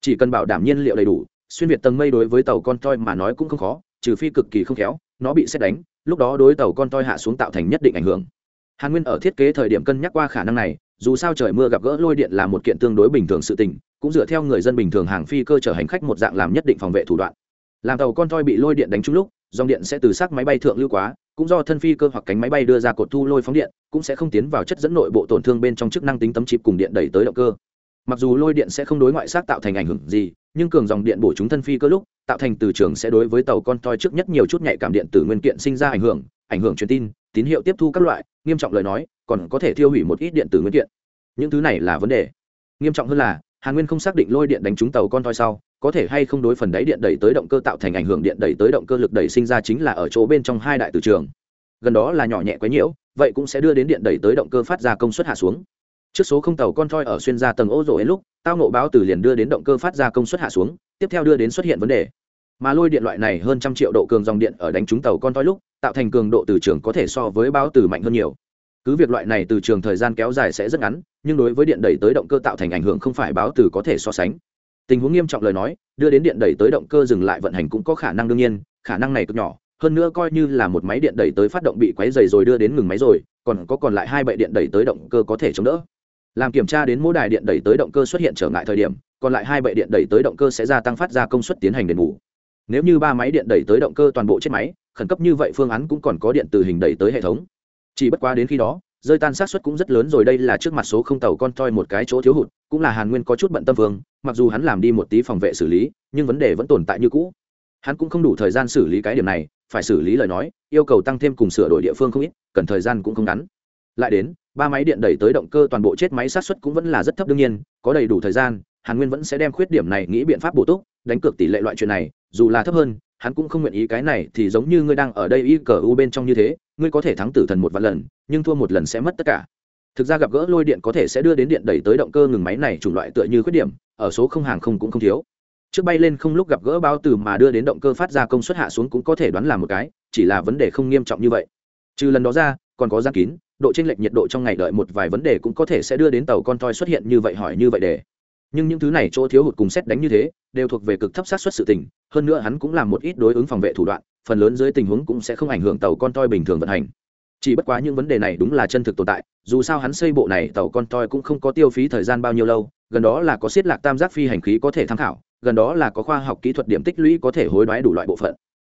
Chỉ cần bảo đảm nhiên liệu đầy đủ, xuyên việt tầng mây đối với tàu con thoi mà nói cũng không khó, trừ phi cực kỳ không khéo, nó bị xét đánh, lúc đó đối tàu con toi hạ xuống tạo thành nhất định ảnh hưởng. Hàn nguyên ở thiết kế thời điểm cân nhắc qua khả năng này dù sao trời mưa gặp gỡ lôi điện là một kiện tương đối bình thường sự tình, cũng dựa theo người dân bình thường hàng phi cơ chở hành khách một dạng làm nhất định phòng vệ thủ đoạn. Làm tàu con toi bị lôi điện đánh trúng lúc, dòng điện sẽ từ xác máy bay thượng lưu quá, cũng do thân phi cơ hoặc cánh máy bay đưa ra cột thu lôi phóng điện, cũng sẽ không tiến vào chất dẫn nội bộ tổn thương bên trong chức năng tính tấm chip cùng điện đẩy tới động cơ. Mặc dù lôi điện sẽ không đối ngoại xác tạo thành ảnh hưởng gì, nhưng cường dòng điện bổ chúng thân phi cơ lúc, tạo thành từ trường sẽ đối với tàu con toi trước nhất nhiều chút nhạy cảm điện tử nguyên kiện sinh ra ảnh hưởng ảnh hưởng truyền tin tín hiệu tiếp thu các loại, nghiêm trọng lời nói, còn có thể tiêu hủy một ít điện tử nguyên kiện. Những thứ này là vấn đề. Nghiêm trọng hơn là, hàn nguyên không xác định lôi điện đánh trúng tàu con toi sau, có thể hay không đối phần đáy điện đẩy tới động cơ tạo thành ảnh hưởng điện đẩy tới động cơ lực đẩy sinh ra chính là ở chỗ bên trong hai đại từ trường. Gần đó là nhỏ nhẹ quấy nhiễu, vậy cũng sẽ đưa đến điện đẩy tới động cơ phát ra công suất hạ xuống. Trước số không tàu con thoi ở xuyên ra tầng ô rổ lúc, tao nộ báo từ liền đưa đến động cơ phát ra công suất hạ xuống, tiếp theo đưa đến xuất hiện vấn đề. Mà lôi điện loại này hơn trăm triệu độ cường dòng điện ở đánh trúng tàu con thoi lúc tạo thành cường độ từ trường có thể so với báo từ mạnh hơn nhiều. Cứ việc loại này từ trường thời gian kéo dài sẽ rất ngắn, nhưng đối với điện đẩy tới động cơ tạo thành ảnh hưởng không phải báo từ có thể so sánh. Tình huống nghiêm trọng lời nói, đưa đến điện đẩy tới động cơ dừng lại vận hành cũng có khả năng đương nhiên, khả năng này cực nhỏ, hơn nữa coi như là một máy điện đẩy tới phát động bị quấy dày rồi đưa đến ngừng máy rồi, còn có còn lại hai bệ điện đẩy tới động cơ có thể chống đỡ. Làm kiểm tra đến mỗi đài điện đẩy tới động cơ xuất hiện trở ngại thời điểm, còn lại hai bệ điện đẩy tới động cơ sẽ gia tăng phát ra công suất tiến hành đền bù nếu như ba máy điện đẩy tới động cơ toàn bộ chết máy, khẩn cấp như vậy phương án cũng còn có điện từ hình đẩy tới hệ thống. Chỉ bất quá đến khi đó, rơi tan sát suất cũng rất lớn rồi, đây là trước mặt số không tàu con toi một cái chỗ thiếu hụt, cũng là hàn nguyên có chút bận tâm vương, mặc dù hắn làm đi một tí phòng vệ xử lý, nhưng vấn đề vẫn tồn tại như cũ. Hắn cũng không đủ thời gian xử lý cái điểm này, phải xử lý lời nói, yêu cầu tăng thêm cùng sửa đổi địa phương không ít, cần thời gian cũng không ngắn. Lại đến, ba máy điện đẩy tới động cơ toàn bộ chết máy sát xuất cũng vẫn là rất thấp đương nhiên, có đầy đủ thời gian, hàn nguyên vẫn sẽ đem khuyết điểm này nghĩ biện pháp bổ túc đánh cược tỷ lệ loại chuyện này, dù là thấp hơn, hắn cũng không nguyện ý cái này thì giống như ngươi đang ở đây y cờ u bên trong như thế, ngươi có thể thắng tử thần một vạn lần, nhưng thua một lần sẽ mất tất cả. Thực ra gặp gỡ lôi điện có thể sẽ đưa đến điện đẩy tới động cơ ngừng máy này chủng loại tựa như khuyết điểm, ở số không hàng không cũng không thiếu. Trước bay lên không lúc gặp gỡ bao từ mà đưa đến động cơ phát ra công suất hạ xuống cũng có thể đoán là một cái, chỉ là vấn đề không nghiêm trọng như vậy. Trừ lần đó ra, còn có gian kín, độ chênh lệch nhiệt độ trong ngày đợi một vài vấn đề cũng có thể sẽ đưa đến tàu con toi xuất hiện như vậy hỏi như vậy để nhưng những thứ này chỗ thiếu hụt cùng xét đánh như thế đều thuộc về cực thấp sát xuất sự tình, hơn nữa hắn cũng làm một ít đối ứng phòng vệ thủ đoạn, phần lớn dưới tình huống cũng sẽ không ảnh hưởng tàu con toi bình thường vận hành. Chỉ bất quá những vấn đề này đúng là chân thực tồn tại, dù sao hắn xây bộ này tàu con toi cũng không có tiêu phí thời gian bao nhiêu lâu, gần đó là có xiết lạc tam giác phi hành khí có thể tham khảo, gần đó là có khoa học kỹ thuật điểm tích lũy có thể hối đoái đủ loại bộ phận.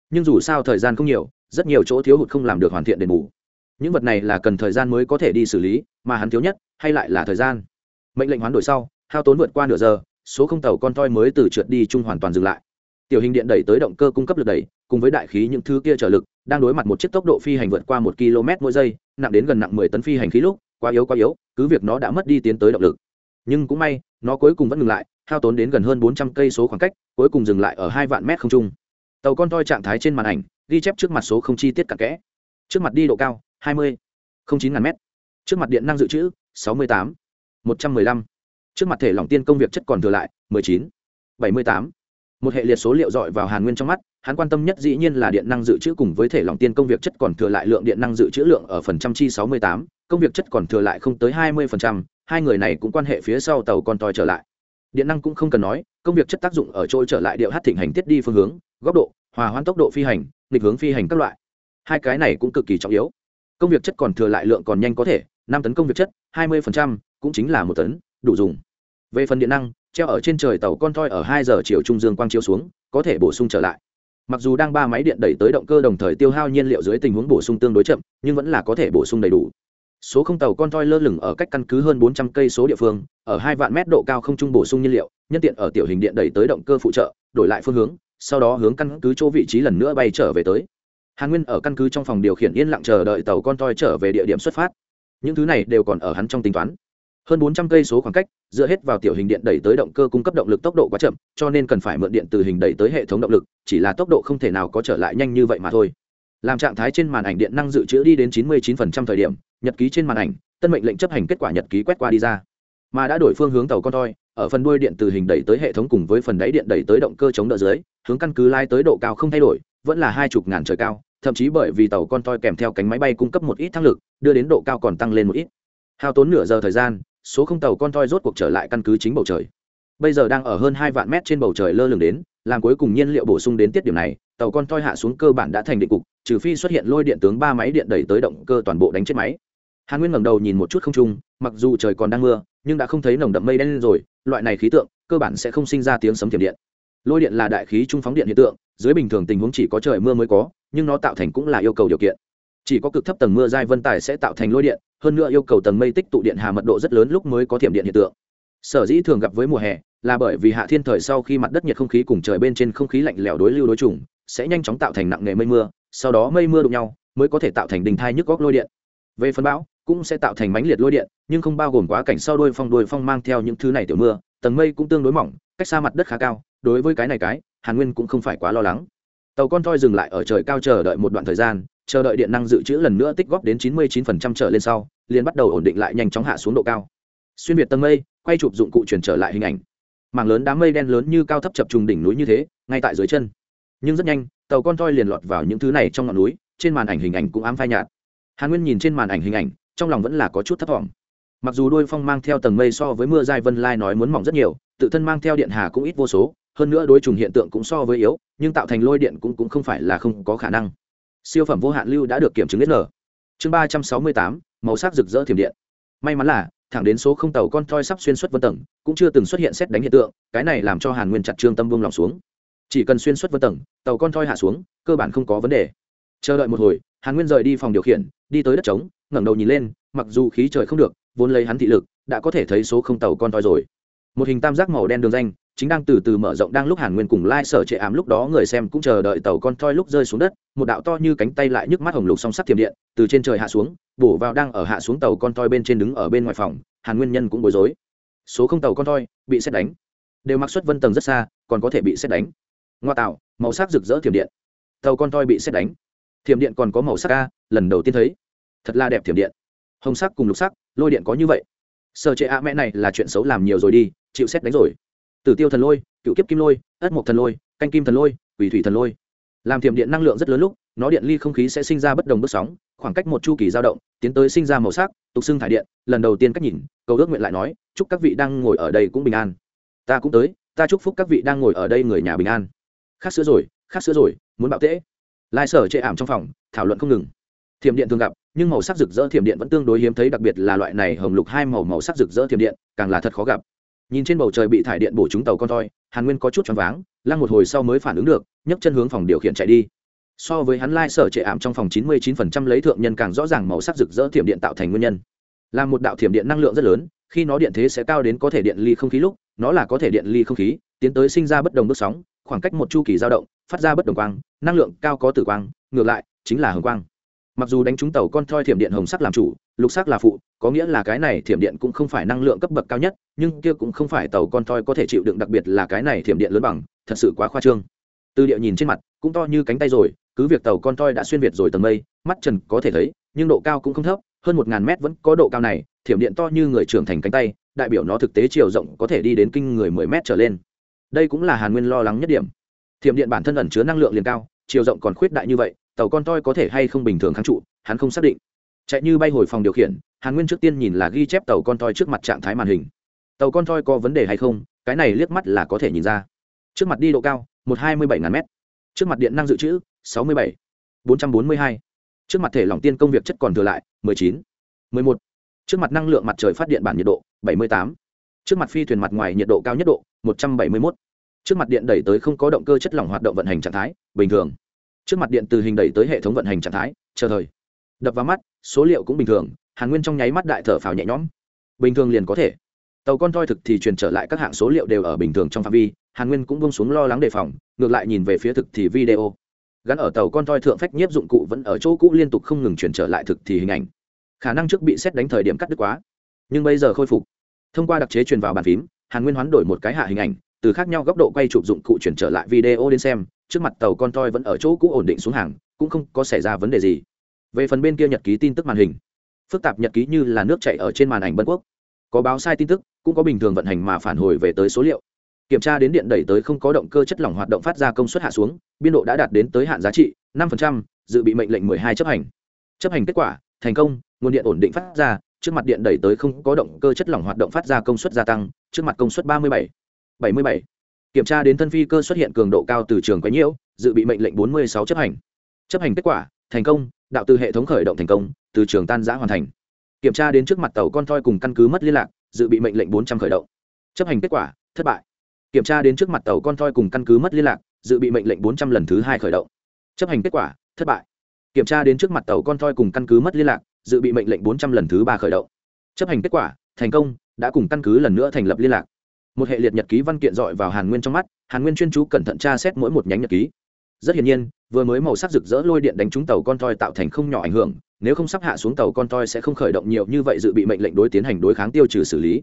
Nhưng dù sao thời gian không nhiều, rất nhiều chỗ thiếu hụt không làm được hoàn thiện đền bù. Những vật này là cần thời gian mới có thể đi xử lý, mà hắn thiếu nhất, hay lại là thời gian. Mệnh lệnh hoán đổi sau hao tốn vượt qua nửa giờ, số không tàu con toi mới từ trượt đi chung hoàn toàn dừng lại. Tiểu hình điện đẩy tới động cơ cung cấp lực đẩy, cùng với đại khí những thứ kia trở lực, đang đối mặt một chiếc tốc độ phi hành vượt qua một km mỗi giây, nặng đến gần nặng mười tấn phi hành khí lúc, quá yếu quá yếu, cứ việc nó đã mất đi tiến tới động lực. Nhưng cũng may, nó cuối cùng vẫn ngừng lại, hao tốn đến gần hơn bốn trăm cây số khoảng cách, cuối cùng dừng lại ở hai vạn mét không trung. Tàu con toi trạng thái trên màn ảnh, ghi chép trước mặt số không chi tiết cặn kẽ. Trước mặt đi độ cao, hai mươi chín ngàn m trước mặt điện năng dự trữ, sáu mươi tám một trăm m ư ơ i năm trước mặt thể lỏng tiên công việc chất còn thừa lại, mười chín, bảy mươi tám. Một hệ liệt số liệu dọi vào hàn nguyên trong mắt, hắn quan tâm nhất dĩ nhiên là điện năng dự trữ cùng với thể lỏng tiên công việc chất còn thừa lại lượng điện năng dự trữ lượng ở phần trăm chi sáu mươi tám, công việc chất còn thừa lại không tới hai mươi phần trăm, hai người này cũng quan hệ phía sau tàu con toi trở lại. Điện năng cũng không cần nói, công việc chất tác dụng ở trôi trở lại điệu hát thịnh hành tiết đi phương hướng, góc độ, hòa hoãn tốc độ phi hành, nghịch hướng phi hành các loại. Hai cái này cũng cực kỳ trọng yếu. Công việc chất còn thừa lại lượng còn nhanh có thể, năm tấn công việc chất, hai mươi cũng chính là một tấn đủ dùng. Về phần điện năng, treo ở trên trời tàu con thoi ở hai giờ chiều trung dương quang chiếu xuống, có thể bổ sung trở lại. Mặc dù đang ba máy điện đẩy tới động cơ đồng thời tiêu hao nhiên liệu dưới tình huống bổ sung tương đối chậm, nhưng vẫn là có thể bổ sung đầy đủ. Số không tàu con toi lơ lửng ở cách căn cứ hơn bốn trăm cây số địa phương, ở hai vạn mét độ cao không trung bổ sung nhiên liệu, nhân tiện ở tiểu hình điện đẩy tới động cơ phụ trợ, đổi lại phương hướng, sau đó hướng căn cứ chỗ vị trí lần nữa bay trở về tới. Hàn nguyên ở căn cứ trong phòng điều khiển yên lặng chờ đợi tàu con toi trở về địa điểm xuất phát. Những thứ này đều còn ở hắn trong tính toán hơn bốn trăm cây số khoảng cách, dựa hết vào tiểu hình điện đẩy tới động cơ cung cấp động lực tốc độ quá chậm, cho nên cần phải mượn điện từ hình đẩy tới hệ thống động lực, chỉ là tốc độ không thể nào có trở lại nhanh như vậy mà thôi. Làm trạng thái trên màn ảnh điện năng dự trữ đi đến chín mươi 99% thời điểm, nhật ký trên màn ảnh, tân mệnh lệnh chấp hành kết quả nhật ký quét qua đi ra. Mà đã đổi phương hướng tàu con toi, ở phần đuôi điện từ hình đẩy tới hệ thống cùng với phần đáy điện đẩy tới động cơ chống đỡ dưới, hướng căn cứ lai tới độ cao không thay đổi, vẫn là hai chục ngàn trời cao, thậm chí bởi vì tàu con toi kèm theo cánh máy bay cung cấp một ít thăng lực, đưa đến độ cao còn tăng lên một ít. Hao tốn nửa giờ thời gian số không tàu con toi rốt cuộc trở lại căn cứ chính bầu trời. Bây giờ đang ở hơn hai vạn mét trên bầu trời lơ lửng đến, làm cuối cùng nhiên liệu bổ sung đến tiết điểm này, tàu con toi hạ xuống cơ bản đã thành định cục, trừ phi xuất hiện lôi điện tướng ba máy điện đẩy tới động cơ toàn bộ đánh chết máy. Hàn nguyên ngẩng đầu nhìn một chút không trung, mặc dù trời còn đang mưa, nhưng đã không thấy nồng đậm mây đen lên rồi, loại này khí tượng, cơ bản sẽ không sinh ra tiếng sấm thiểm điện. Lôi điện là đại khí trung phóng điện hiện tượng, dưới bình thường tình huống chỉ có trời mưa mới có, nhưng nó tạo thành cũng là yêu cầu điều kiện. Chỉ có cực thấp tầng mưa dai vân tài sẽ tạo thành lôi điện hơn nữa yêu cầu tầng mây tích tụ điện hà mật độ rất lớn lúc mới có thiểm điện hiện tượng. Sở dĩ thường gặp với mùa hè là bởi vì hạ thiên thời sau khi mặt đất nhiệt không khí cùng trời bên trên không khí lạnh lẽo đối lưu đối trùng sẽ nhanh chóng tạo thành nặng nề mây mưa, sau đó mây mưa đụng nhau mới có thể tạo thành đình thai nhức góc lôi điện. Về phân bão, cũng sẽ tạo thành mánh liệt lôi điện, nhưng không bao gồm quá cảnh sau đôi phong đôi phong mang theo những thứ này tiểu mưa, tầng mây cũng tương đối mỏng, cách xa mặt đất khá cao, đối với cái này cái, hàn nguyên cũng không phải quá lo lắng. Tàu con thoi dừng lại ở trời cao chờ đợi một đoạn thời gian chờ đợi điện năng dự trữ lần nữa tích góp đến chín mươi 99% trở lên sau liền bắt đầu ổn định lại nhanh chóng hạ xuống độ cao. Xuyên việt tầng mây quay chụp dụng cụ truyền trở lại hình ảnh. Mảng lớn đám mây đen lớn như cao thấp chập trùng đỉnh núi như thế ngay tại dưới chân. Nhưng rất nhanh tàu con toy liền lọt vào những thứ này trong ngọn núi trên màn ảnh hình ảnh cũng ám phai nhạt. Hàn nguyên nhìn trên màn ảnh hình ảnh trong lòng vẫn là có chút thất vọng mặc dù đôi phong mang theo tầng mây so với mưa dài vân lai nói muốn mỏng rất nhiều tự thân mang theo điện hà cũng ít vô số hơn nữa đối trùng hiện tượng cũng so với yếu nhưng tạo thành lôi điện cũng, cũng không phải là không có khả năng siêu phẩm vô hạn lưu đã được kiểm chứng nhất chương ba trăm sáu mươi tám, màu sắc rực rỡ thiểm điện. May mắn là, thẳng đến số không tàu con thoi sắp xuyên suất vân tầng, cũng chưa từng xuất hiện xét đánh hiện tượng, cái này làm cho hàn nguyên chặt trương tâm buông lòng xuống. Chỉ cần xuyên suất vân tầng, tàu con thoi hạ xuống, cơ bản không có vấn đề. Chờ đợi một hồi, hàn nguyên rời đi phòng điều khiển, đi tới đất trống, ngẩng đầu nhìn lên, mặc dù khí trời không được, vốn lấy hắn thị lực, đã có thể thấy số không tàu con toi rồi. Một hình tam giác màu đen đường danh chính đang từ từ mở rộng đang lúc hàn nguyên cùng lai sở trệ ám lúc đó người xem cũng chờ đợi tàu con toi lúc rơi xuống đất, một đạo to như cánh tay lại nhức mắt hồng lục song sắt thiểm điện, từ trên trời hạ xuống, bổ vào đang ở hạ xuống tàu con toi bên trên đứng ở bên ngoài phòng, hàn nguyên nhân cũng bối rối. Số không tàu con toi bị xét đánh. Đều mặc xuất vân tầng rất xa, còn có thể bị xét đánh. Ngoa tạo, màu sắc rực rỡ thiểm điện. Tàu con toi bị xét đánh. Thiểm điện còn có màu sắc ca lần đầu tiên thấy. Thật là đẹp thiểm điện. Hồng sắc cùng lục sắc, lôi điện có như vậy. Sợ trệ a mẹ này là chuyện xấu làm nhiều rồi đi, chịu xét đánh rồi tử tiêu thần lôi, cựu kiếp kim lôi, ất mộc thần lôi, canh kim thần lôi, quỷ thủy thần lôi. Làm thiểm điện năng lượng rất lớn lúc, nó điện ly không khí sẽ sinh ra bất đồng bước sóng, khoảng cách một chu kỳ dao động, tiến tới sinh ra màu sắc, tục xưng thải điện, lần đầu tiên cách nhìn, cầu ước nguyện lại nói, chúc các vị đang ngồi ở đây cũng bình an. Ta cũng tới, ta chúc phúc các vị đang ngồi ở đây người nhà bình an. Khác sữa rồi, khác sữa rồi, muốn bạo tễ. Lai sở chệ ảm trong phòng, thảo luận không ngừng. Thiểm điện thường gặp, nhưng màu sắc rực rỡ thiểm điện vẫn tương đối hiếm thấy, đặc biệt là loại này hồng lục hai màu màu sắc rực rỡ thiểm điện, càng là thật khó gặp nhìn trên bầu trời bị thải điện bổ trúng tàu con thoi hàn nguyên có chút choáng váng, lăng một hồi sau mới phản ứng được, nhấc chân hướng phòng điều khiển chạy đi. So với hắn lai sở trệ ảm trong phòng chín mươi 99% lấy thượng nhân càng rõ ràng màu sắc rực rỡ thiểm điện tạo thành nguyên nhân. Là một đạo thiểm điện năng lượng rất lớn, khi nó điện thế sẽ cao đến có thể điện ly không khí lúc, nó là có thể điện ly không khí, tiến tới sinh ra bất đồng bước sóng, khoảng cách một chu kỳ dao động, phát ra bất đồng quang, năng lượng cao có tử quang, ngược lại, chính là hồng quang mặc dù đánh trúng tàu con thoi thiểm điện hồng sắc làm chủ, lục sắc là phụ, có nghĩa là cái này thiểm điện cũng không phải năng lượng cấp bậc cao nhất, nhưng kia cũng không phải tàu con thoi có thể chịu đựng đặc biệt là cái này thiểm điện lớn bằng, thật sự quá khoa trương. Từ địa nhìn trên mặt, cũng to như cánh tay rồi, cứ việc tàu con thoi đã xuyên việt rồi tầng mây, mắt trần có thể thấy, nhưng độ cao cũng không thấp, hơn một ngàn mét vẫn có độ cao này, thiểm điện to như người trưởng thành cánh tay, đại biểu nó thực tế chiều rộng có thể đi đến kinh người mười mét trở lên. Đây cũng là hàn nguyên lo lắng nhất điểm. Thiểm điện bản thân ẩn chứa năng lượng liền cao, chiều rộng còn khuyết đại như vậy tàu con toi có thể hay không bình thường kháng trụ, hắn không xác định. Chạy như bay hồi phòng điều khiển, hàn nguyên trước tiên nhìn là ghi chép tàu con toi trước mặt trạng thái màn hình. Tàu con toi có vấn đề hay không? Cái này liếc mắt là có thể nhìn ra. Trước mặt đi độ cao, một hai mươi bảy ngàn m trước mặt điện năng dự trữ, sáu mươi bảy, bốn trăm bốn mươi hai. Trước mặt thể lỏng tiên công việc chất còn thừa lại, mười chín, mười một. Trước mặt năng lượng mặt trời phát điện bản nhiệt độ, bảy mươi tám. Trước mặt phi thuyền mặt ngoài nhiệt độ cao nhất độ, một trăm bảy mươi một trước mặt điện đẩy tới không có động cơ chất lỏng hoạt động vận hành trạng thái, bình thường trước mặt điện từ hình đẩy tới hệ thống vận hành trạng thái, chờ thời. Đập vào mắt, số liệu cũng bình thường, hàn nguyên trong nháy mắt đại thở phào nhẹ nhõm. Bình thường liền có thể. Tàu con toi thực thì truyền trở lại các hạng số liệu đều ở bình thường trong phạm vi, hàn nguyên cũng bông xuống lo lắng đề phòng, ngược lại nhìn về phía thực thì video. Gắn ở tàu con toi thượng phách nhiếp dụng cụ vẫn ở chỗ cũ liên tục không ngừng chuyển trở lại thực thì hình ảnh. Khả năng trước bị xét đánh thời điểm cắt đứt quá. Nhưng bây giờ khôi phục. Thông qua đặc chế truyền vào bàn phím, hàn nguyên hoán đổi một cái hạ hình ảnh từ khác nhau góc độ quay chụp dụng cụ chuyển trở lại video đến xem trước mặt tàu con toi vẫn ở chỗ cũ ổn định xuống hàng cũng không có xảy ra vấn đề gì. Về phần bên kia nhật ký tin tức màn hình phức tạp nhật ký như là nước chảy ở trên màn ảnh bân quốc. Có báo sai tin tức cũng có bình thường vận hành mà phản hồi về tới số liệu. Kiểm tra đến điện đẩy tới không có động cơ chất lỏng hoạt động phát ra công suất hạ xuống biên độ đã đạt đến tới hạn giá trị 5%, dự bị mệnh lệnh 12 chấp hành. Chấp hành kết quả thành công nguồn điện ổn định phát ra trước mặt điện đẩy tới không có động cơ chất lỏng hoạt động phát ra công suất gia tăng trước mặt công suất 37. 77. kiểm tra đến thân phi cơ xuất hiện cường độ cao từ trường quấy nhiễu, dự bị mệnh lệnh 46 chấp hành. Chấp hành kết quả, thành công, đạo từ hệ thống khởi động thành công, từ trường tan giã hoàn thành. Kiểm tra đến trước mặt tàu con thoi cùng căn cứ mất liên lạc, dự bị mệnh lệnh 400 khởi động. Chấp hành kết quả, thất bại. Kiểm tra đến trước mặt tàu con thoi cùng căn cứ mất liên lạc, dự bị mệnh lệnh 400 lần thứ hai khởi động. Chấp hành kết quả, thất bại. Kiểm tra đến trước mặt tàu con thoi cùng căn cứ mất liên lạc, dự bị mệnh lệnh 400 lần thứ ba khởi động. Chấp hành kết quả, thành công, đã cùng căn cứ lần nữa thành lập liên lạc một hệ liệt nhật ký văn kiện dọi vào hàn nguyên trong mắt, hàn nguyên chuyên chú cẩn thận tra xét mỗi một nhánh nhật ký. Rất hiển nhiên, vừa mới màu sắc rực rỡ lôi điện đánh trúng tàu con toi tạo thành không nhỏ ảnh hưởng, nếu không sắp hạ xuống tàu con toi sẽ không khởi động nhiều như vậy dự bị mệnh lệnh đối tiến hành đối kháng tiêu trừ xử lý.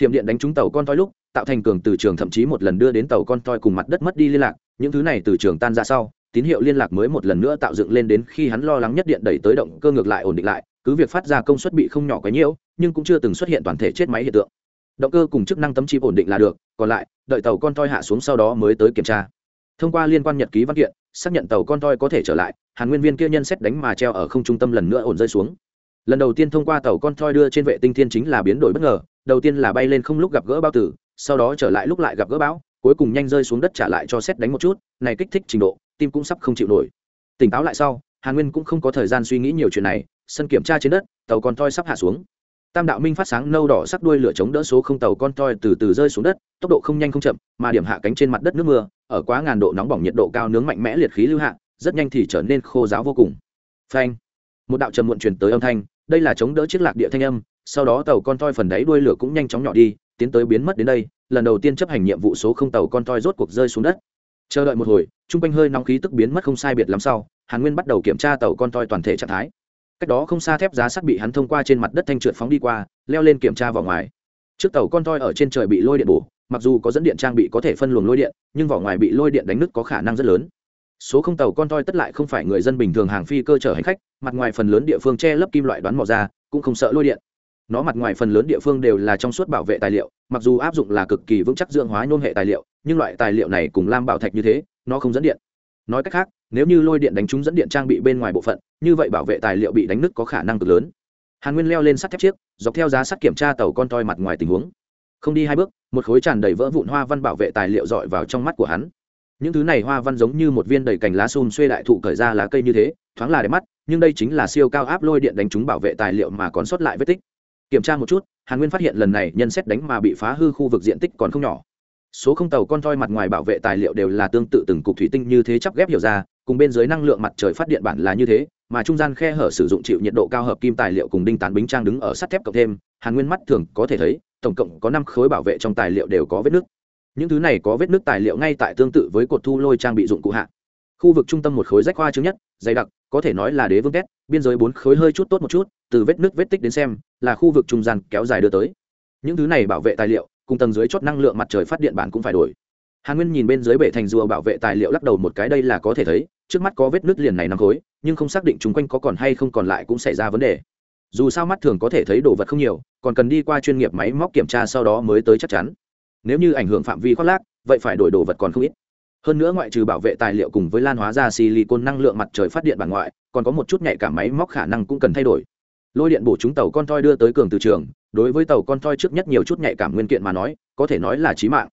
Thiểm điện đánh trúng tàu con toi lúc, tạo thành cường từ trường thậm chí một lần đưa đến tàu con toi cùng mặt đất mất đi liên lạc, những thứ này từ trường tan ra sau, tín hiệu liên lạc mới một lần nữa tạo dựng lên đến khi hắn lo lắng nhất điện đẩy tới động cơ ngược lại ổn định lại, cứ việc phát ra công suất bị không nhỏ cái nhiễu nhưng cũng chưa từng xuất hiện toàn thể chết máy hiện tượng động cơ cùng chức năng tấm chip ổn định là được, còn lại, đợi tàu con toi hạ xuống sau đó mới tới kiểm tra. Thông qua liên quan nhật ký văn kiện, xác nhận tàu con toi có thể trở lại, hàn nguyên viên kia nhân xét đánh mà treo ở không trung tâm lần nữa ổn rơi xuống. Lần đầu tiên thông qua tàu con toi đưa trên vệ tinh thiên chính là biến đổi bất ngờ, đầu tiên là bay lên không lúc gặp gỡ bao tử, sau đó trở lại lúc lại gặp gỡ bão, cuối cùng nhanh rơi xuống đất trả lại cho xét đánh một chút, này kích thích trình độ, tim cũng sắp không chịu nổi. Tỉnh táo lại sau, hàn nguyên cũng không có thời gian suy nghĩ nhiều chuyện này, sân kiểm tra trên đất, tàu con toi sắp hạ xuống tam đạo minh phát sáng nâu đỏ sắc đuôi lửa chống đỡ số không tàu con toi từ từ rơi xuống đất, tốc độ không nhanh không chậm, mà điểm hạ cánh trên mặt đất nước mưa, ở quá ngàn độ nóng bỏng nhiệt độ cao nướng mạnh mẽ liệt khí lưu hạ, rất nhanh thì trở nên khô giáo vô cùng. Phanh! Một đạo trầm muộn truyền tới âm thanh, đây là chống đỡ chiếc lạc địa thanh âm, sau đó tàu con toi phần đáy đuôi lửa cũng nhanh chóng nhỏ đi, tiến tới biến mất đến đây, lần đầu tiên chấp hành nhiệm vụ số không tàu con toi rốt cuộc rơi xuống đất. Chờ đợi một hồi, trung quanh hơi nóng khí tức biến mất không sai biệt lắm sau, hàn nguyên bắt đầu kiểm tra tàu con toi toàn thể trạng thái cách đó không xa thép giá sắt bị hắn thông qua trên mặt đất thanh trượt phóng đi qua, leo lên kiểm tra vỏ ngoài. Trước tàu con toi ở trên trời bị lôi điện bổ, mặc dù có dẫn điện trang bị có thể phân luồng lôi điện, nhưng vỏ ngoài bị lôi điện đánh nứt có khả năng rất lớn. Số không tàu con toi tất lại không phải người dân bình thường hàng phi cơ chở hành khách, mặt ngoài phần lớn địa phương che lấp kim loại đoán mò ra, cũng không sợ lôi điện. Nó mặt ngoài phần lớn địa phương đều là trong suốt bảo vệ tài liệu, mặc dù áp dụng là cực kỳ vững chắc dưỡng hóa nhôm hệ tài liệu, nhưng loại tài liệu này cùng lam bảo thạch như thế, nó không dẫn điện. Nói cách khác nếu như lôi điện đánh trúng dẫn điện trang bị bên ngoài bộ phận, như vậy bảo vệ tài liệu bị đánh nứt có khả năng cực lớn. Hàn nguyên leo lên sắt thép chiếc, dọc theo giá sắt kiểm tra tàu con toi mặt ngoài tình huống. Không đi hai bước, một khối tràn đầy vỡ vụn hoa văn bảo vệ tài liệu dọi vào trong mắt của hắn. Những thứ này hoa văn giống như một viên đầy cành lá xun xuê đại thụ cởi ra lá cây như thế, thoáng là đẹp mắt, nhưng đây chính là siêu cao áp lôi điện đánh trúng bảo vệ tài liệu mà còn sót lại vết tích. Kiểm tra một chút, hàn nguyên phát hiện lần này nhân xét đánh mà bị phá hư khu vực diện tích còn không nhỏ. Số không tàu con toi mặt ngoài bảo vệ tài liệu đều là tương tự từng cục thủy tinh như thế chắp ghép hiểu ra cùng bên dưới năng lượng mặt trời phát điện bản là như thế, mà trung gian khe hở sử dụng chịu nhiệt độ cao hợp kim tài liệu cùng đinh tán bính trang đứng ở sắt thép cộng thêm, hàn nguyên mắt thường có thể thấy, tổng cộng có năm khối bảo vệ trong tài liệu đều có vết nước những thứ này có vết nước tài liệu ngay tại tương tự với cột thu lôi trang bị dụng cụ hạ. Khu vực trung tâm một khối rách hoa chứng nhất, dày đặc, có thể nói là đế vương két biên giới bốn khối hơi chút tốt một chút, từ vết nước vết tích đến xem, là khu vực trung gian kéo dài đưa tới. Những thứ này bảo vệ tài liệu, cùng tầng dưới chốt năng lượng mặt trời phát điện bản cũng phải đổi hàn nguyên nhìn bên dưới bể thành rùa bảo vệ tài liệu lắc đầu một cái, đây là có thể thấy, trước mắt có vết nứt liền này nằm khối, nhưng không xác định chung quanh có còn hay không còn lại cũng xảy ra vấn đề. Dù sao mắt thường có thể thấy đồ vật không nhiều, còn cần đi qua chuyên nghiệp máy móc kiểm tra sau đó mới tới chắc chắn. Nếu như ảnh hưởng phạm vi khoác lác, vậy phải đổi đồ vật còn không ít. Hơn nữa ngoại trừ bảo vệ tài liệu cùng với lan hóa ra silicon năng lượng mặt trời phát điện bản ngoại, còn có một chút nhạy cảm máy móc khả năng cũng cần thay đổi. Lôi điện bổ chúng tàu con toi đưa tới cường từ trường, đối với tàu con toi trước nhất nhiều chút nhạy cảm nguyên kiện mà nói, có thể nói là trí mạng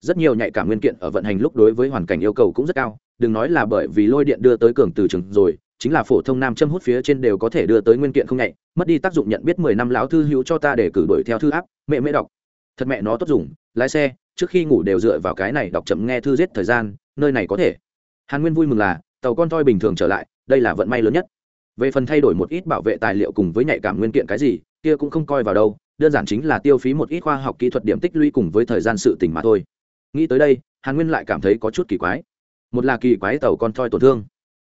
rất nhiều nhạy cảm nguyên kiện ở vận hành lúc đối với hoàn cảnh yêu cầu cũng rất cao, đừng nói là bởi vì lôi điện đưa tới cường từ trường rồi, chính là phổ thông nam châm hút phía trên đều có thể đưa tới nguyên kiện không nhạy, mất đi tác dụng nhận biết mười năm lão thư hữu cho ta để cử đổi theo thư áp, mẹ mẹ đọc. Thật mẹ nó tốt dùng, lái xe, trước khi ngủ đều dựa vào cái này đọc chậm nghe thư giết thời gian, nơi này có thể. Hàn nguyên vui mừng là, tàu con toi bình thường trở lại, đây là vận may lớn nhất. Về phần thay đổi một ít bảo vệ tài liệu cùng với nhạy cảm nguyên kiện cái gì, kia cũng không coi vào đâu, đơn giản chính là tiêu phí một ít khoa học kỹ thuật điểm tích lũy cùng với thời gian sự tỉnh mà thôi nghĩ tới đây, hàn nguyên lại cảm thấy có chút kỳ quái. Một là kỳ quái tàu con thoi tổn thương.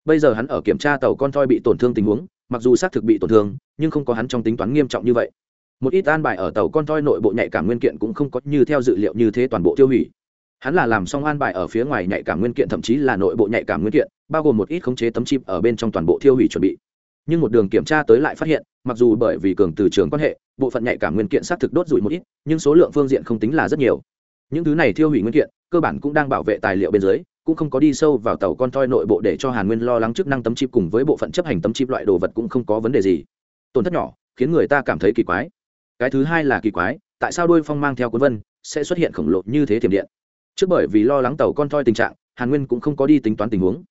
Bây giờ hắn ở kiểm tra tàu con thoi bị tổn thương tình huống, mặc dù xác thực bị tổn thương, nhưng không có hắn trong tính toán nghiêm trọng như vậy. Một ít an bài ở tàu con thoi nội bộ nhạy cảm nguyên kiện cũng không có như theo dự liệu như thế toàn bộ tiêu hủy. Hắn là làm xong an bài ở phía ngoài nhạy cảm nguyên kiện, thậm chí là nội bộ nhạy cảm nguyên kiện, bao gồm một ít khống chế tấm chip ở bên trong toàn bộ tiêu hủy chuẩn bị. Nhưng một đường kiểm tra tới lại phát hiện, mặc dù bởi vì cường từ trường quan hệ, bộ phận nhạy cảm nguyên kiện xác thực đốt rủi một ít, nhưng số lượng phương diện không tính là rất nhiều những thứ này thiêu hủy nguyên kiện, cơ bản cũng đang bảo vệ tài liệu bên dưới, cũng không có đi sâu vào tàu con toi nội bộ để cho hàn nguyên lo lắng chức năng tấm chip cùng với bộ phận chấp hành tấm chip loại đồ vật cũng không có vấn đề gì. Tổn thất nhỏ, khiến người ta cảm thấy kỳ quái. Cái thứ hai là kỳ quái, tại sao đôi phong mang theo cuốn vân sẽ xuất hiện khổng lồ như thế thiểm điện? Trước bởi vì lo lắng tàu con toi tình trạng, hàn nguyên cũng không có đi tính toán tình huống.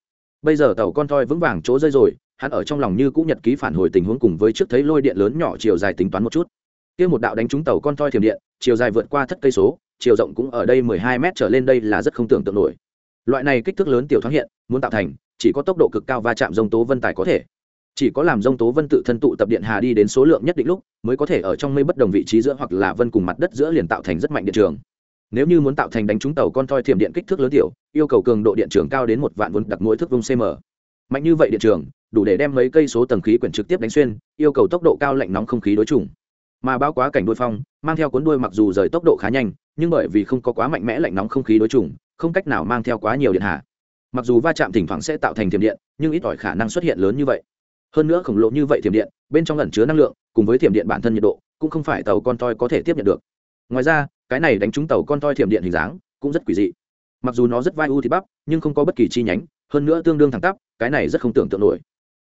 Bây giờ tàu con toi vững vàng chỗ rơi rồi, hắn ở trong lòng như cũ nhật ký phản hồi tình huống cùng với trước thấy lôi điện lớn nhỏ chiều dài tính toán một chút. Kia một đạo đánh trúng tàu con toi thiểm điện, chiều dài vượt qua thất cây số chiều rộng cũng ở đây mười hai m trở lên, đây là rất không tưởng tượng nổi. Loại này kích thước lớn tiểu thoáng hiện, muốn tạo thành, chỉ có tốc độ cực cao va chạm dông tố vân tài có thể. Chỉ có làm dông tố vân tự thân tụ tập điện hà đi đến số lượng nhất định lúc, mới có thể ở trong mây bất đồng vị trí giữa hoặc là vân cùng mặt đất giữa liền tạo thành rất mạnh điện trường. Nếu như muốn tạo thành đánh trúng tàu con thoi thiểm điện kích thước lớn tiểu, yêu cầu cường độ điện trường cao đến một vạn vốn đặc mỗi thước vông cm. Mạnh như vậy điện trường, đủ để đem mấy cây số tầng khí quyển trực tiếp đánh xuyên, yêu cầu tốc độ cao lạnh nóng không khí đối chủng. Mà bao quá cảnh đuôi phong, mang theo cuốn đuôi mặc dù rời tốc độ khá nhanh nhưng bởi vì không có quá mạnh mẽ lạnh nóng không khí đối chủng, không cách nào mang theo quá nhiều điện hạ. Mặc dù va chạm thỉnh thoảng sẽ tạo thành thiểm điện nhưng ít ỏi khả năng xuất hiện lớn như vậy. Hơn nữa khổng lồ như vậy thiểm điện bên trong ẩn chứa năng lượng cùng với thiểm điện bản thân nhiệt độ cũng không phải tàu con toi có thể tiếp nhận được. Ngoài ra cái này đánh trúng tàu con toi thiểm điện hình dáng cũng rất quỷ dị. Mặc dù nó rất vai u thì bắp nhưng không có bất kỳ chi nhánh hơn nữa tương đương thẳng tắp cái này rất không tưởng tượng nổi.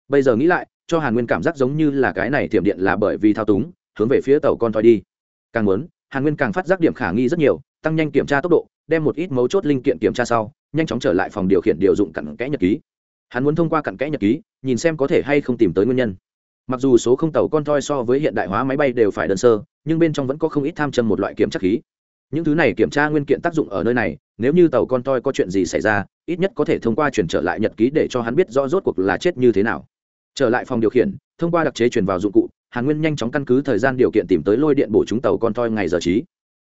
Bây giờ nghĩ lại cho hàn nguyên cảm giác giống như là cái này thiểm điện là bởi vì thao túng hướng về phía tàu con toi đi. Càng muốn hàn nguyên càng phát giác điểm khả nghi rất nhiều, tăng nhanh kiểm tra tốc độ, đem một ít mấu chốt linh kiện kiểm tra sau, nhanh chóng trở lại phòng điều khiển điều dụng cặn kẽ nhật ký. Hắn muốn thông qua cặn kẽ nhật ký, nhìn xem có thể hay không tìm tới nguyên nhân. Mặc dù số không tàu con toy so với hiện đại hóa máy bay đều phải đơn sơ, nhưng bên trong vẫn có không ít tham châm một loại kiểm tra khí. Những thứ này kiểm tra nguyên kiện tác dụng ở nơi này, nếu như tàu con toi có chuyện gì xảy ra, ít nhất có thể thông qua chuyển trở lại nhật ký để cho hắn biết rõ rốt cuộc là chết như thế nào. Trở lại phòng điều khiển, thông qua đặc chế truyền vào dụng cụ hàn nguyên nhanh chóng căn cứ thời gian điều kiện tìm tới lôi điện bổ chúng tàu con toi ngày giờ trí.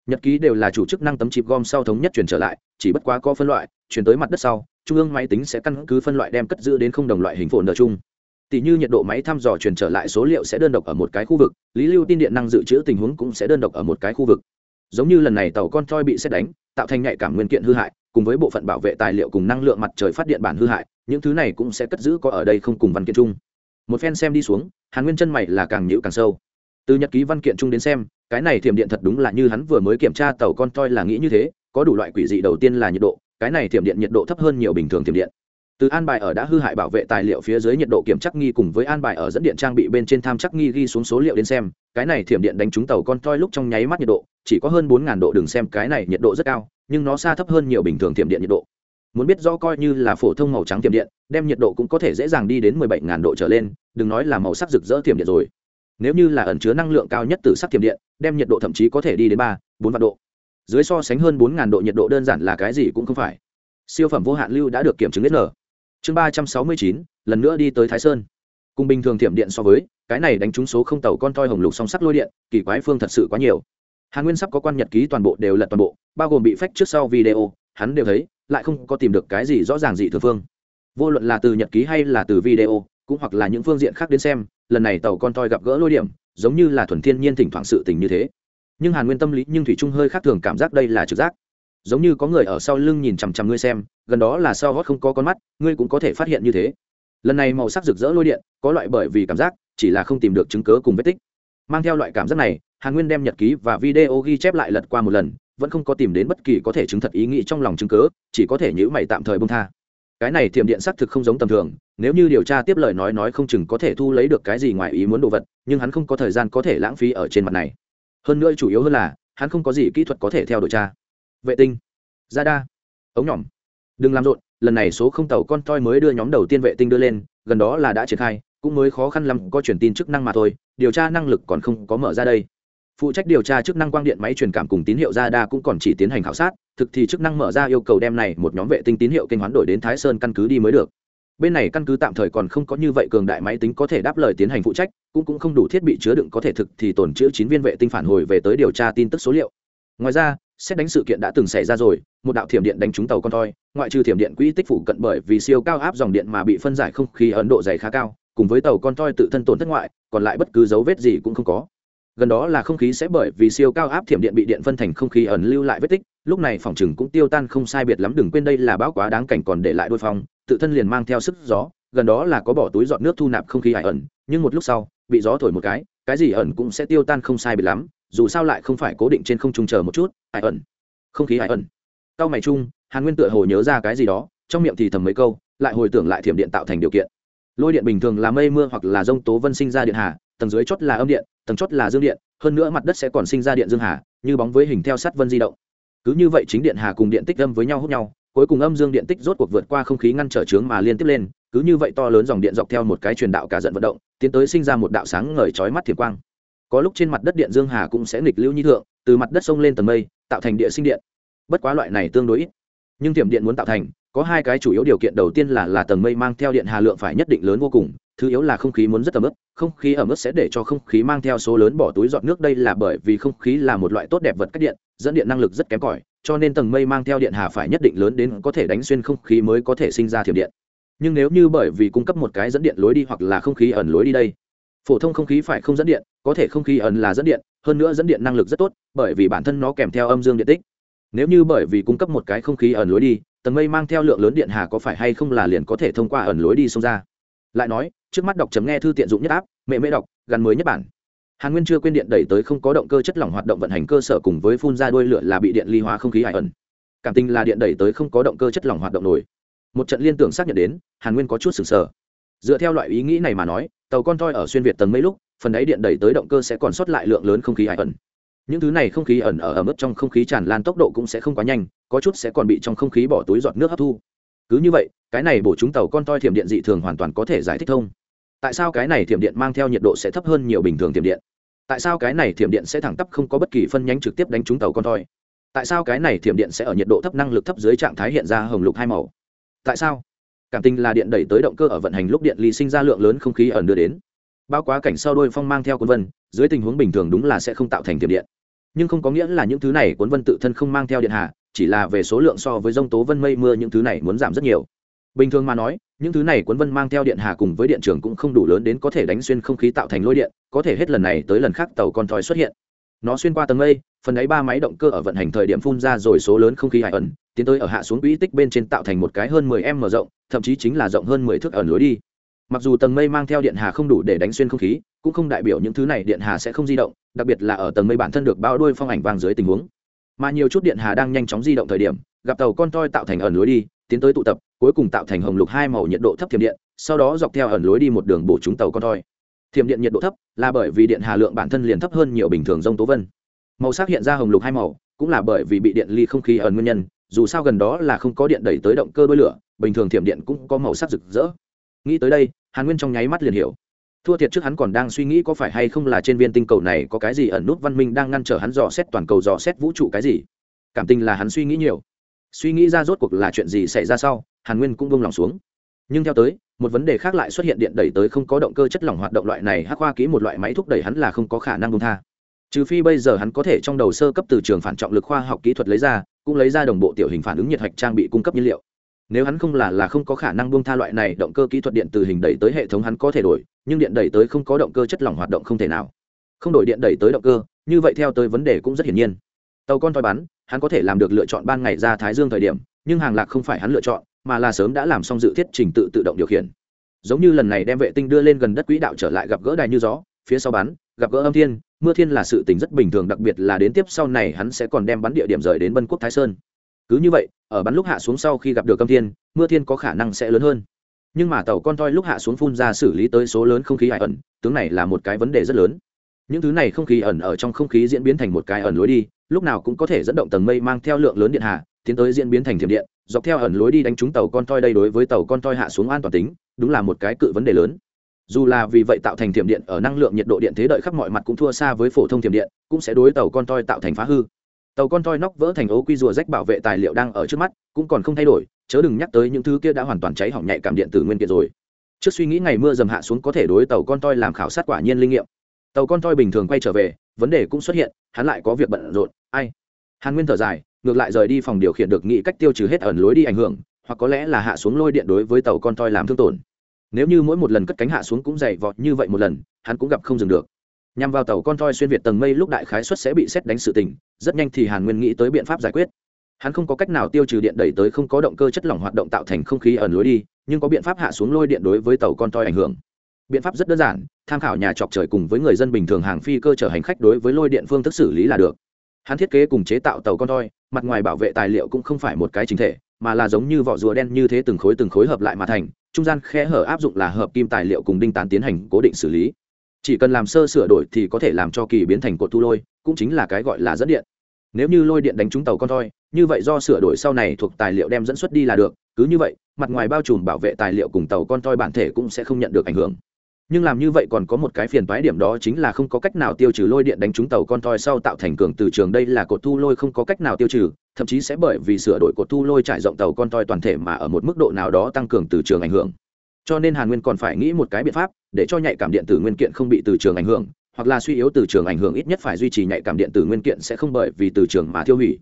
Nhật ký đều là chủ chức năng tấm chip gom sau thống nhất truyền trở lại, chỉ bất quá có phân loại, chuyển tới mặt đất sau, trung ương máy tính sẽ căn cứ phân loại đem cất giữ đến không đồng loại hình phổ nợ chung. Tỷ như nhiệt độ máy thăm dò truyền trở lại số liệu sẽ đơn độc ở một cái khu vực, lý lưu tin điện năng dự trữ tình huống cũng sẽ đơn độc ở một cái khu vực. Giống như lần này tàu con toi bị xét đánh, tạo thành nhạy cảm nguyên kiện hư hại, cùng với bộ phận bảo vệ tài liệu cùng năng lượng mặt trời phát điện bản hư hại, những thứ này cũng sẽ cất giữ có ở đây không cùng văn kiện chung một phen xem đi xuống, hàn nguyên chân mày là càng nhịu càng sâu. Từ nhật ký văn kiện chung đến xem, cái này thiểm điện thật đúng là như hắn vừa mới kiểm tra tàu con toi là nghĩ như thế, có đủ loại quỷ dị đầu tiên là nhiệt độ, cái này thiểm điện nhiệt độ thấp hơn nhiều bình thường thiểm điện. Từ an bài ở đã hư hại bảo vệ tài liệu phía dưới nhiệt độ kiểm chắc nghi cùng với an bài ở dẫn điện trang bị bên trên tham chắc nghi ghi xuống số liệu đến xem, cái này thiểm điện đánh trúng tàu con toi lúc trong nháy mắt nhiệt độ, chỉ có hơn bốn độ đừng xem, cái này nhiệt độ rất cao, nhưng nó xa thấp hơn nhiều bình thường thiểm điện nhiệt độ muốn biết rõ coi như là phổ thông màu trắng thiểm điện, đem nhiệt độ cũng có thể dễ dàng đi đến mười bảy ngàn độ trở lên, đừng nói là màu sắc rực rỡ thiểm điện rồi. Nếu như là ẩn chứa năng lượng cao nhất từ sắc thiểm điện, đem nhiệt độ thậm chí có thể đi đến ba, bốn vạn độ. Dưới so sánh hơn bốn ngàn độ nhiệt độ đơn giản là cái gì cũng không phải. Siêu phẩm vô hạn lưu đã được kiểm chứng n chương ba trăm sáu mươi chín, lần nữa đi tới thái sơn. Cùng bình thường thiểm điện so với, cái này đánh trúng số không tàu con toi hồng lục song sắc lôi điện, kỳ quái phương thật sự quá nhiều. Hàn nguyên sắp có quan nhật ký toàn bộ đều lật toàn bộ, bao gồm bị phách trước sau video, hắn đều thấy lại không có tìm được cái gì rõ ràng gì thường phương. Vô luận là từ nhật ký hay là từ video, cũng hoặc là những phương diện khác đến xem, lần này tàu con toi gặp gỡ lôi điểm, giống như là thuần thiên nhiên thỉnh thoảng sự tình như thế. Nhưng hàn nguyên tâm lý nhưng thủy trung hơi khác thường cảm giác đây là trực giác. Giống như có người ở sau lưng nhìn chằm chằm ngươi xem, gần đó là sao gót không có con mắt, ngươi cũng có thể phát hiện như thế. Lần này màu sắc rực rỡ lôi điện, có loại bởi vì cảm giác, chỉ là không tìm được chứng cớ cùng vết tích. Mang theo loại cảm giác này, hàn nguyên đem nhật ký và video ghi chép lại lật qua một lần vẫn không có tìm đến bất kỳ có thể chứng thật ý nghĩ trong lòng chứng cớ chỉ có thể nhữ mày tạm thời bông tha. Cái này thiểm điện xác thực không giống tầm thường, nếu như điều tra tiếp lời nói nói không chừng có thể thu lấy được cái gì ngoài ý muốn đồ vật, nhưng hắn không có thời gian có thể lãng phí ở trên mặt này. Hơn nữa chủ yếu hơn là, hắn không có gì kỹ thuật có thể theo đội tra. Vệ tinh. Ra đa. Ống nhỏm. Đừng làm rộn, lần này số không tàu con toi mới đưa nhóm đầu tiên vệ tinh đưa lên, gần đó là đã triển khai, cũng mới khó khăn lắm, có truyền tin chức năng mà thôi, điều tra năng lực còn không có mở ra đây phụ trách điều tra chức năng quang điện máy truyền cảm cùng tín hiệu ra đa cũng còn chỉ tiến hành khảo sát, thực thì chức năng mở ra yêu cầu đem này một nhóm vệ tinh tín hiệu kênh hoán đổi đến thái sơn căn cứ đi mới được. Bên này căn cứ tạm thời còn không có như vậy cường đại máy tính có thể đáp lời tiến hành phụ trách, cũng cũng không đủ thiết bị chứa đựng có thể thực thì tổn chữ chín viên vệ tinh phản hồi về tới điều tra tin tức số liệu. Ngoài ra, xét đánh sự kiện đã từng xảy ra rồi, một đạo thiểm điện đánh trúng tàu con toi ngoại trừ thiểm điện quỹ tích phủ cận bởi vì siêu cao áp dòng điện mà bị phân giải không khí ấn độ dày khá cao, cùng với tàu con toi tự thân tổn thất ngoại, còn lại bất cứ dấu vết gì cũng không có gần đó là không khí sẽ bởi vì siêu cao áp thiểm điện bị điện phân thành không khí ẩn lưu lại vết tích, lúc này phòng chừng cũng tiêu tan không sai biệt lắm, đừng quên đây là bão quá đáng cảnh còn để lại đôi phòng, tự thân liền mang theo sức gió, gần đó là có bỏ túi dọn nước thu nạp không khí hải ẩn, nhưng một lúc sau, bị gió thổi một cái cái gì ẩn cũng sẽ tiêu tan không sai biệt lắm, dù sao lại không phải cố định trên không trung chờ một chút, hải ẩn, không khí hải ẩn. Cao mày chung, hàn nguyên tựa hồ nhớ ra cái gì đó, trong miệng thì thầm mấy câu, lại hồi tưởng lại thiểm điện tạo thành điều kiện. Lôi điện bình thường là mây mưa hoặc là rông tố vân sinh ra điện hà tầng dưới chót là âm điện tầng chót là dương điện, hơn nữa mặt đất sẽ còn sinh ra điện dương hà, như bóng với hình theo sát vân di động. Cứ như vậy chính điện hà cùng điện tích âm với nhau hút nhau, cuối cùng âm dương điện tích rốt cuộc vượt qua không khí ngăn trở trướng mà liên tiếp lên, cứ như vậy to lớn dòng điện dọc theo một cái truyền đạo cả giận vận động, tiến tới sinh ra một đạo sáng ngời chói mắt thiểm quang. Có lúc trên mặt đất điện dương hà cũng sẽ nghịch lưu nhi thượng, từ mặt đất sông lên tầng mây, tạo thành địa sinh điện. Bất quá loại này tương đối ít. Nhưng thiểm điện muốn tạo thành, có hai cái chủ yếu điều kiện, đầu tiên là là tầng mây mang theo điện hà lượng phải nhất định lớn vô cùng thứ yếu là không khí muốn rất ẩm ướt, không khí ẩm ướt sẽ để cho không khí mang theo số lớn bỏ túi giọt nước. Đây là bởi vì không khí là một loại tốt đẹp vật cách điện, dẫn điện năng lực rất kém cỏi, cho nên tầng mây mang theo điện hà phải nhất định lớn đến có thể đánh xuyên không khí mới có thể sinh ra thiểm điện. Nhưng nếu như bởi vì cung cấp một cái dẫn điện lối đi hoặc là không khí ẩn lối đi đây, phổ thông không khí phải không dẫn điện, có thể không khí ẩn là dẫn điện, hơn nữa dẫn điện năng lực rất tốt, bởi vì bản thân nó kèm theo âm dương điện tích. Nếu như bởi vì cung cấp một cái không khí ẩn lối đi, tầng mây mang theo lượng lớn điện hà có phải hay không là liền có thể thông qua ẩn lối đi xông ra? Lại nói, trước mắt đọc chấm nghe thư tiện dụng nhất áp, mẹ mễ đọc, gắn mới nhất bản. Hàn nguyên chưa quên điện đẩy tới không có động cơ chất lỏng hoạt động vận hành cơ sở cùng với phun ra đuôi lửa là bị điện ly hóa không khí hải ẩn. Cảm tình là điện đẩy tới không có động cơ chất lỏng hoạt động nổi. Một trận liên tưởng xác nhận đến, hàn nguyên có chút sừng sờ. Dựa theo loại ý nghĩ này mà nói, tàu con toi ở xuyên việt tầng mấy lúc, phần đáy điện đẩy tới động cơ sẽ còn sót lại lượng lớn không khí hải ẩn. Những thứ này không khí ẩn ở ở mức trong không khí tràn lan tốc độ cũng sẽ không quá nhanh, có chút sẽ còn bị trong không khí bỏ túi giọt nước hấp thu cứ như vậy, cái này bổ chúng tàu con toi thiểm điện dị thường hoàn toàn có thể giải thích thông. Tại sao cái này thiểm điện mang theo nhiệt độ sẽ thấp hơn nhiều bình thường thiểm điện? Tại sao cái này thiểm điện sẽ thẳng tắp không có bất kỳ phân nhánh trực tiếp đánh trúng tàu con toi? Tại sao cái này thiểm điện sẽ ở nhiệt độ thấp năng lực thấp dưới trạng thái hiện ra hồng lục hai màu? Tại sao? Cảm tình là điện đẩy tới động cơ ở vận hành lúc điện ly sinh ra lượng lớn không khí ẩn đưa đến. Bao quá cảnh sau đôi phong mang theo cuốn vân, dưới tình huống bình thường đúng là sẽ không tạo thành thiểm điện. Nhưng không có nghĩa là những thứ này cuốn vân tự thân không mang theo điện hạ chỉ là về số lượng so với dông tố vân mây mưa những thứ này muốn giảm rất nhiều. Bình thường mà nói, những thứ này cuốn vân mang theo điện hà cùng với điện trường cũng không đủ lớn đến có thể đánh xuyên không khí tạo thành lôi điện, có thể hết lần này tới lần khác tàu con thoi xuất hiện. Nó xuyên qua tầng mây, phần ấy ba máy động cơ ở vận hành thời điểm phun ra rồi số lớn không khí hải ẩn, tiến tới ở hạ xuống quỹ tích bên trên tạo thành một cái hơn 10 m rộng, thậm chí chính là rộng hơn 10 thước ẩn lối đi. Mặc dù tầng mây mang theo điện hà không đủ để đánh xuyên không khí, cũng không đại biểu những thứ này điện hà sẽ không di động, đặc biệt là ở tầng mây bản thân được bao đuôi phong ảnh vàng dưới tình huống mà nhiều chút điện hà đang nhanh chóng di động thời điểm, gặp tàu con toi tạo thành ẩn lối đi, tiến tới tụ tập, cuối cùng tạo thành hồng lục hai màu nhiệt độ thấp thiểm điện, sau đó dọc theo ẩn lối đi một đường bổ trúng tàu con toi. Thiểm điện nhiệt độ thấp là bởi vì điện hà lượng bản thân liền thấp hơn nhiều bình thường dông tố vân. Màu sắc hiện ra hồng lục hai màu, cũng là bởi vì bị điện ly không khí ẩn nguyên nhân, dù sao gần đó là không có điện đẩy tới động cơ đôi lửa, bình thường thiểm điện cũng có màu sắc rực rỡ. Nghĩ tới đây, hàn nguyên trong nháy mắt liền hiểu thua thiệt trước hắn còn đang suy nghĩ có phải hay không là trên viên tinh cầu này có cái gì ẩn nút văn minh đang ngăn trở hắn dò xét toàn cầu dò xét vũ trụ cái gì. Cảm tình là hắn suy nghĩ nhiều. Suy nghĩ ra rốt cuộc là chuyện gì xảy ra sau, hàn nguyên cũng bông lòng xuống. Nhưng theo tới, một vấn đề khác lại xuất hiện điện đẩy tới không có động cơ chất lỏng hoạt động loại này, hắc hoa kỹ một loại máy thúc đẩy hắn là không có khả năng bông tha. Trừ phi bây giờ hắn có thể trong đầu sơ cấp từ trường phản trọng lực khoa học kỹ thuật lấy ra, cũng lấy ra đồng bộ tiểu hình phản ứng nhiệt hạch trang bị cung cấp nhiên liệu nếu hắn không là là không có khả năng buông tha loại này động cơ kỹ thuật điện từ hình đẩy tới hệ thống hắn có thể đổi, nhưng điện đẩy tới không có động cơ chất lỏng hoạt động không thể nào. Không đổi điện đẩy tới động cơ, như vậy theo tới vấn đề cũng rất hiển nhiên. Tàu con thoi bắn, hắn có thể làm được lựa chọn ban ngày ra thái dương thời điểm, nhưng hàng lạc không phải hắn lựa chọn, mà là sớm đã làm xong dự thiết trình tự tự động điều khiển. Giống như lần này đem vệ tinh đưa lên gần đất quỹ đạo trở lại gặp gỡ đài như gió, phía sau bắn, gặp gỡ âm thiên, mưa thiên là sự tình rất bình thường, đặc biệt là đến tiếp sau này hắn sẽ còn đem bắn địa điểm rời đến bân quốc thái sơn cứ như vậy, ở bắn lúc hạ xuống sau khi gặp được âm thiên, mưa thiên có khả năng sẽ lớn hơn. Nhưng mà tàu con toi lúc hạ xuống phun ra xử lý tới số lớn không khí hải ẩn, tướng này là một cái vấn đề rất lớn. Những thứ này không khí ẩn ở trong không khí diễn biến thành một cái ẩn lối đi, lúc nào cũng có thể dẫn động tầng mây mang theo lượng lớn điện hạ, tiến tới diễn biến thành thiểm điện, dọc theo ẩn lối đi đánh trúng tàu con toi đây đối với tàu con toi hạ xuống an toàn tính, đúng là một cái cự vấn đề lớn. Dù là vì vậy tạo thành thiểm điện ở năng lượng nhiệt độ điện thế đợi khắp mọi mặt cũng thua xa với phổ thông thiểm điện, cũng sẽ đối tàu con toi tạo thành phá hư tàu con toi nóc vỡ thành ố quy rùa rách bảo vệ tài liệu đang ở trước mắt, cũng còn không thay đổi, chớ đừng nhắc tới những thứ kia đã hoàn toàn cháy hỏng nhạy cảm điện tử nguyên kiện rồi. Trước suy nghĩ ngày mưa dầm hạ xuống có thể đối tàu con toi làm khảo sát quả nhiên linh nghiệm. Tàu con toi bình thường quay trở về, vấn đề cũng xuất hiện, hắn lại có việc bận rộn, ai? Hàn nguyên thở dài, ngược lại rời đi phòng điều khiển được nghĩ cách tiêu trừ hết ẩn lối đi ảnh hưởng, hoặc có lẽ là hạ xuống lôi điện đối với tàu con toi làm thương tổn. Nếu như mỗi một lần cất cánh hạ xuống cũng dày vọt như vậy một lần, hắn cũng gặp không dừng được nhằm vào tàu con toi xuyên việt tầng mây lúc đại khái xuất sẽ bị xét đánh sự tình, rất nhanh thì hàn nguyên nghĩ tới biện pháp giải quyết. Hắn không có cách nào tiêu trừ điện đẩy tới không có động cơ chất lỏng hoạt động tạo thành không khí ẩn lối đi, nhưng có biện pháp hạ xuống lôi điện đối với tàu con toi ảnh hưởng. Biện pháp rất đơn giản, tham khảo nhà chọc trời cùng với người dân bình thường hàng phi cơ chở hành khách đối với lôi điện phương thức xử lý là được. Hắn thiết kế cùng chế tạo tàu con toi mặt ngoài bảo vệ tài liệu cũng không phải một cái chính thể, mà là giống như vỏ rùa đen như thế từng khối từng khối hợp lại mà thành, trung gian khe hở áp dụng là hợp kim tài liệu cùng đinh tán tiến hành cố định xử lý chỉ cần làm sơ sửa đổi thì có thể làm cho kỳ biến thành cột thu lôi, cũng chính là cái gọi là dẫn điện. Nếu như lôi điện đánh trúng tàu con thoi, như vậy do sửa đổi sau này thuộc tài liệu đem dẫn xuất đi là được, cứ như vậy, mặt ngoài bao trùm bảo vệ tài liệu cùng tàu con thoi bản thể cũng sẽ không nhận được ảnh hưởng. Nhưng làm như vậy còn có một cái phiền toái điểm đó chính là không có cách nào tiêu trừ lôi điện đánh trúng tàu con thoi sau tạo thành cường từ trường đây là cột thu lôi không có cách nào tiêu trừ, thậm chí sẽ bởi vì sửa đổi cột thu lôi trải rộng tàu con thoi toàn thể mà ở một mức độ nào đó tăng cường từ trường ảnh hưởng cho nên hàn nguyên còn phải nghĩ một cái biện pháp để cho nhạy cảm điện tử nguyên kiện không bị từ trường ảnh hưởng, hoặc là suy yếu từ trường ảnh hưởng ít nhất phải duy trì nhạy cảm điện tử nguyên kiện sẽ không bởi vì từ trường mà tiêu hủy.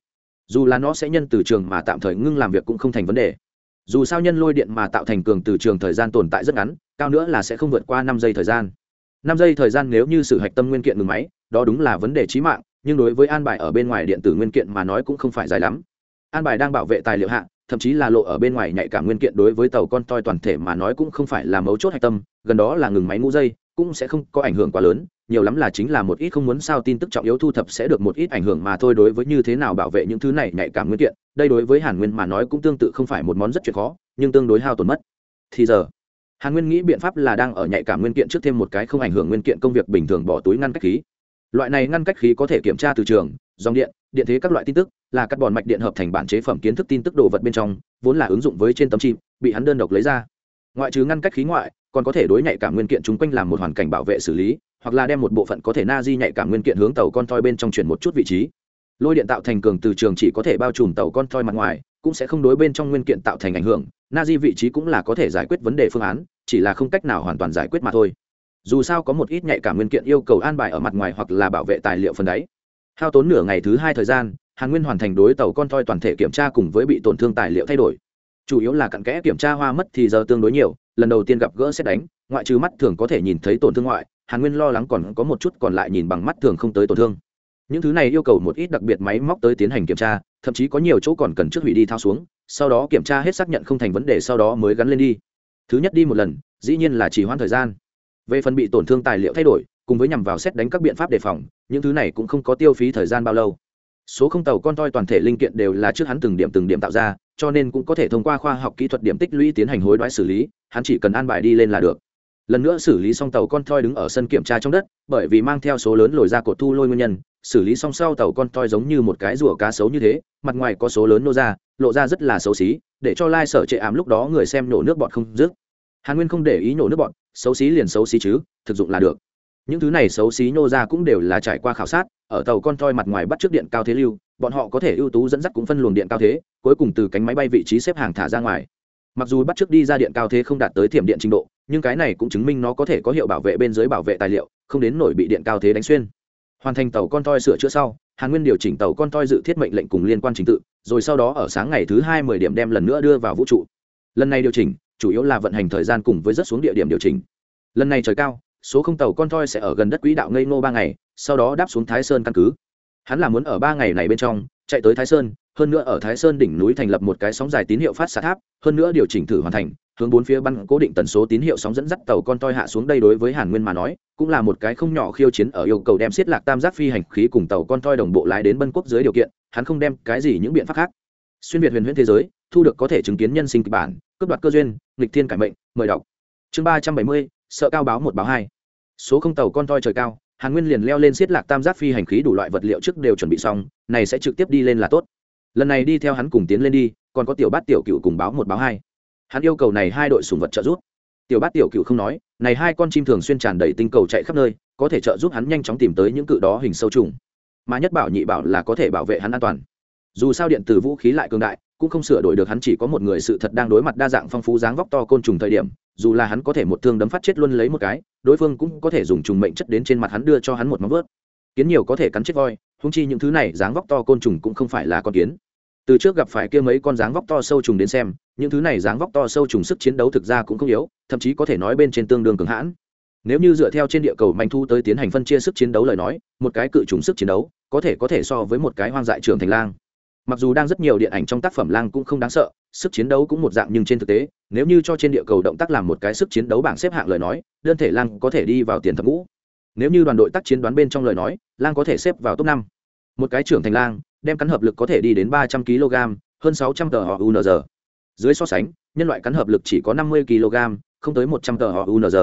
Dù là nó sẽ nhân từ trường mà tạm thời ngưng làm việc cũng không thành vấn đề. Dù sao nhân lôi điện mà tạo thành cường từ trường thời gian tồn tại rất ngắn, cao nữa là sẽ không vượt qua năm giây thời gian. Năm giây thời gian nếu như sự hạch tâm nguyên kiện ngừng máy, đó đúng là vấn đề trí mạng, nhưng đối với an bài ở bên ngoài điện tử nguyên kiện mà nói cũng không phải dài lắm. An bài đang bảo vệ tài liệu hạ thậm chí là lộ ở bên ngoài nhạy cảm nguyên kiện đối với tàu con toi toàn thể mà nói cũng không phải là mấu chốt hạch tâm, gần đó là ngừng máy ngũ dây, cũng sẽ không có ảnh hưởng quá lớn, nhiều lắm là chính là một ít không muốn sao tin tức trọng yếu thu thập sẽ được một ít ảnh hưởng mà thôi đối với như thế nào bảo vệ những thứ này nhạy cảm nguyên kiện, đây đối với hàn nguyên mà nói cũng tương tự không phải một món rất chuyện khó, nhưng tương đối hao tổn mất. Thì giờ, hàn nguyên nghĩ biện pháp là đang ở nhạy cảm nguyên kiện trước thêm một cái không ảnh hưởng nguyên kiện công việc bình thường bỏ túi ngăn cách khí. Loại này ngăn cách khí có thể kiểm tra từ trường dòng điện điện thế các loại tin tức, là cắt bòn mạch điện hợp thành bản chế phẩm kiến thức tin tức đồ vật bên trong, vốn là ứng dụng với trên tấm chip, bị hắn đơn độc lấy ra. Ngoại trừ ngăn cách khí ngoại, còn có thể đối nhạy cảm nguyên kiện chúng quanh làm một hoàn cảnh bảo vệ xử lý, hoặc là đem một bộ phận có thể na di nhạy cảm nguyên kiện hướng tàu con toi bên trong chuyển một chút vị trí. Lôi điện tạo thành cường từ trường chỉ có thể bao trùm tàu con toi mặt ngoài, cũng sẽ không đối bên trong nguyên kiện tạo thành ảnh hưởng, na di vị trí cũng là có thể giải quyết vấn đề phương án, chỉ là không cách nào hoàn toàn giải quyết mà thôi. Dù sao có một ít nhạy cảm nguyên kiện yêu cầu an bài ở mặt ngoài hoặc là bảo vệ tài liệu phần đáy hao tốn nửa ngày thứ hai thời gian, hàn nguyên hoàn thành đối tàu con toi toàn thể kiểm tra cùng với bị tổn thương tài liệu thay đổi. Chủ yếu là cặn kẽ kiểm tra hoa mất thì giờ tương đối nhiều, lần đầu tiên gặp gỡ xét đánh, ngoại trừ mắt thường có thể nhìn thấy tổn thương ngoại, hàn nguyên lo lắng còn có một chút còn lại nhìn bằng mắt thường không tới tổn thương. Những thứ này yêu cầu một ít đặc biệt máy móc tới tiến hành kiểm tra, thậm chí có nhiều chỗ còn cần trước hủy đi thao xuống, sau đó kiểm tra hết xác nhận không thành vấn đề sau đó mới gắn lên đi. Thứ nhất đi một lần, dĩ nhiên là chỉ hoãn thời gian. Về phần bị tổn thương tài liệu thay đổi, cùng với nhằm vào xét đánh các biện pháp đề phòng những thứ này cũng không có tiêu phí thời gian bao lâu. Số không tàu con toi toàn thể linh kiện đều là trước hắn từng điểm từng điểm tạo ra, cho nên cũng có thể thông qua khoa học kỹ thuật điểm tích lũy tiến hành hối đoái xử lý, hắn chỉ cần an bài đi lên là được. Lần nữa xử lý xong tàu con toi đứng ở sân kiểm tra trong đất, bởi vì mang theo số lớn lồi ra cột thu lôi nguyên nhân, xử lý xong sau tàu con toi giống như một cái rùa cá xấu như thế, mặt ngoài có số lớn nô ra, lộ ra rất là xấu xí, để cho lai sở trệ ám lúc đó người xem nổ nước bọt không dứt. Hàn nguyên không để ý nổ nước bọt, xấu xí liền xấu xí chứ, thực dụng là được những thứ này xấu xí nhô ra cũng đều là trải qua khảo sát, ở tàu con toi mặt ngoài bắt trước điện cao thế lưu, bọn họ có thể ưu tú dẫn dắt cũng phân luồng điện cao thế, cuối cùng từ cánh máy bay vị trí xếp hàng thả ra ngoài. Mặc dù bắt trước đi ra điện cao thế không đạt tới thiểm điện trình độ, nhưng cái này cũng chứng minh nó có thể có hiệu bảo vệ bên dưới bảo vệ tài liệu, không đến nổi bị điện cao thế đánh xuyên. Hoàn thành tàu con toi sửa chữa sau, hàn nguyên điều chỉnh tàu con toi dự thiết mệnh lệnh cùng liên quan trình tự, rồi sau đó ở sáng ngày thứ hai mười điểm đem lần nữa đưa vào vũ trụ. Lần này điều chỉnh, chủ yếu là vận hành thời gian cùng với rất xuống địa điểm điều chỉnh. Lần này trời cao số không tàu con thoi sẽ ở gần đất quỹ đạo ngây ngô ba ngày, sau đó đáp xuống thái sơn căn cứ. Hắn là muốn ở ba ngày này bên trong, chạy tới thái sơn, hơn nữa ở thái sơn đỉnh núi thành lập một cái sóng dài tín hiệu phát xạ tháp, hơn nữa điều chỉnh thử hoàn thành, hướng bốn phía bắn cố định tần số tín hiệu sóng dẫn dắt tàu con toi hạ xuống đây đối với hàn nguyên mà nói, cũng là một cái không nhỏ khiêu chiến ở yêu cầu đem xiết lạc tam giác phi hành khí cùng tàu con toi đồng bộ lái đến bân quốc dưới điều kiện, hắn không đem cái gì những biện pháp khác. Xuyên việt huyền huyễn thế giới, thu được có thể chứng kiến nhân sinh kịch bản, cướp đoạt cơ duyên, nghịch thiên cải mệnh, mời đọc. Chương ba trăm bảy mươi, sợ cao báo một báo hai số không tàu con toi trời cao, hàn nguyên liền leo lên xiết lạc tam giác phi hành khí đủ loại vật liệu trước đều chuẩn bị xong, này sẽ trực tiếp đi lên là tốt. Lần này đi theo hắn cùng tiến lên đi, còn có tiểu bát tiểu cựu cùng báo một báo hai. Hắn yêu cầu này hai đội sùng vật trợ giúp. Tiểu bát tiểu cựu không nói, này hai con chim thường xuyên tràn đầy tinh cầu chạy khắp nơi, có thể trợ giúp hắn nhanh chóng tìm tới những cự đó hình sâu trùng. Mà nhất bảo nhị bảo là có thể bảo vệ hắn an toàn. Dù sao điện tử vũ khí lại cường đại, cũng không sửa đổi được hắn chỉ có một người sự thật đang đối mặt đa dạng phong phú dáng vóc to côn trùng thời điểm dù là hắn có thể một thương đấm phát chết luôn lấy một cái, đối phương cũng có thể dùng trùng mệnh chất đến trên mặt hắn đưa cho hắn một móng vớt kiến nhiều có thể cắn chết voi húng chi những thứ này dáng vóc to côn trùng cũng không phải là con kiến. Từ trước gặp phải kia mấy con dáng vóc to sâu trùng đến xem, những thứ này dáng vóc to sâu trùng sức chiến đấu thực ra cũng không yếu, thậm chí có thể nói bên trên tương đương cường hãn. Nếu như dựa theo trên địa cầu manh thu tới tiến hành phân chia sức chiến đấu lời nói, một cái cự trùng sức chiến đấu, có thể có thể so với một cái hoang dại trường thành lang mặc dù đang rất nhiều điện ảnh trong tác phẩm lang cũng không đáng sợ, sức chiến đấu cũng một dạng nhưng trên thực tế, nếu như cho trên địa cầu động tác làm một cái sức chiến đấu bảng xếp hạng lời nói, đơn thể lang có thể đi vào tiền thập ngũ. Nếu như đoàn đội tác chiến đoán bên trong lời nói, lang có thể xếp vào top năm. Một cái trưởng thành lang, đem cắn hợp lực có thể đi đến ba trăm kg, hơn sáu trăm tờ họ unr dưới so sánh, nhân loại cắn hợp lực chỉ có năm mươi kg, không tới một trăm tờ họ unr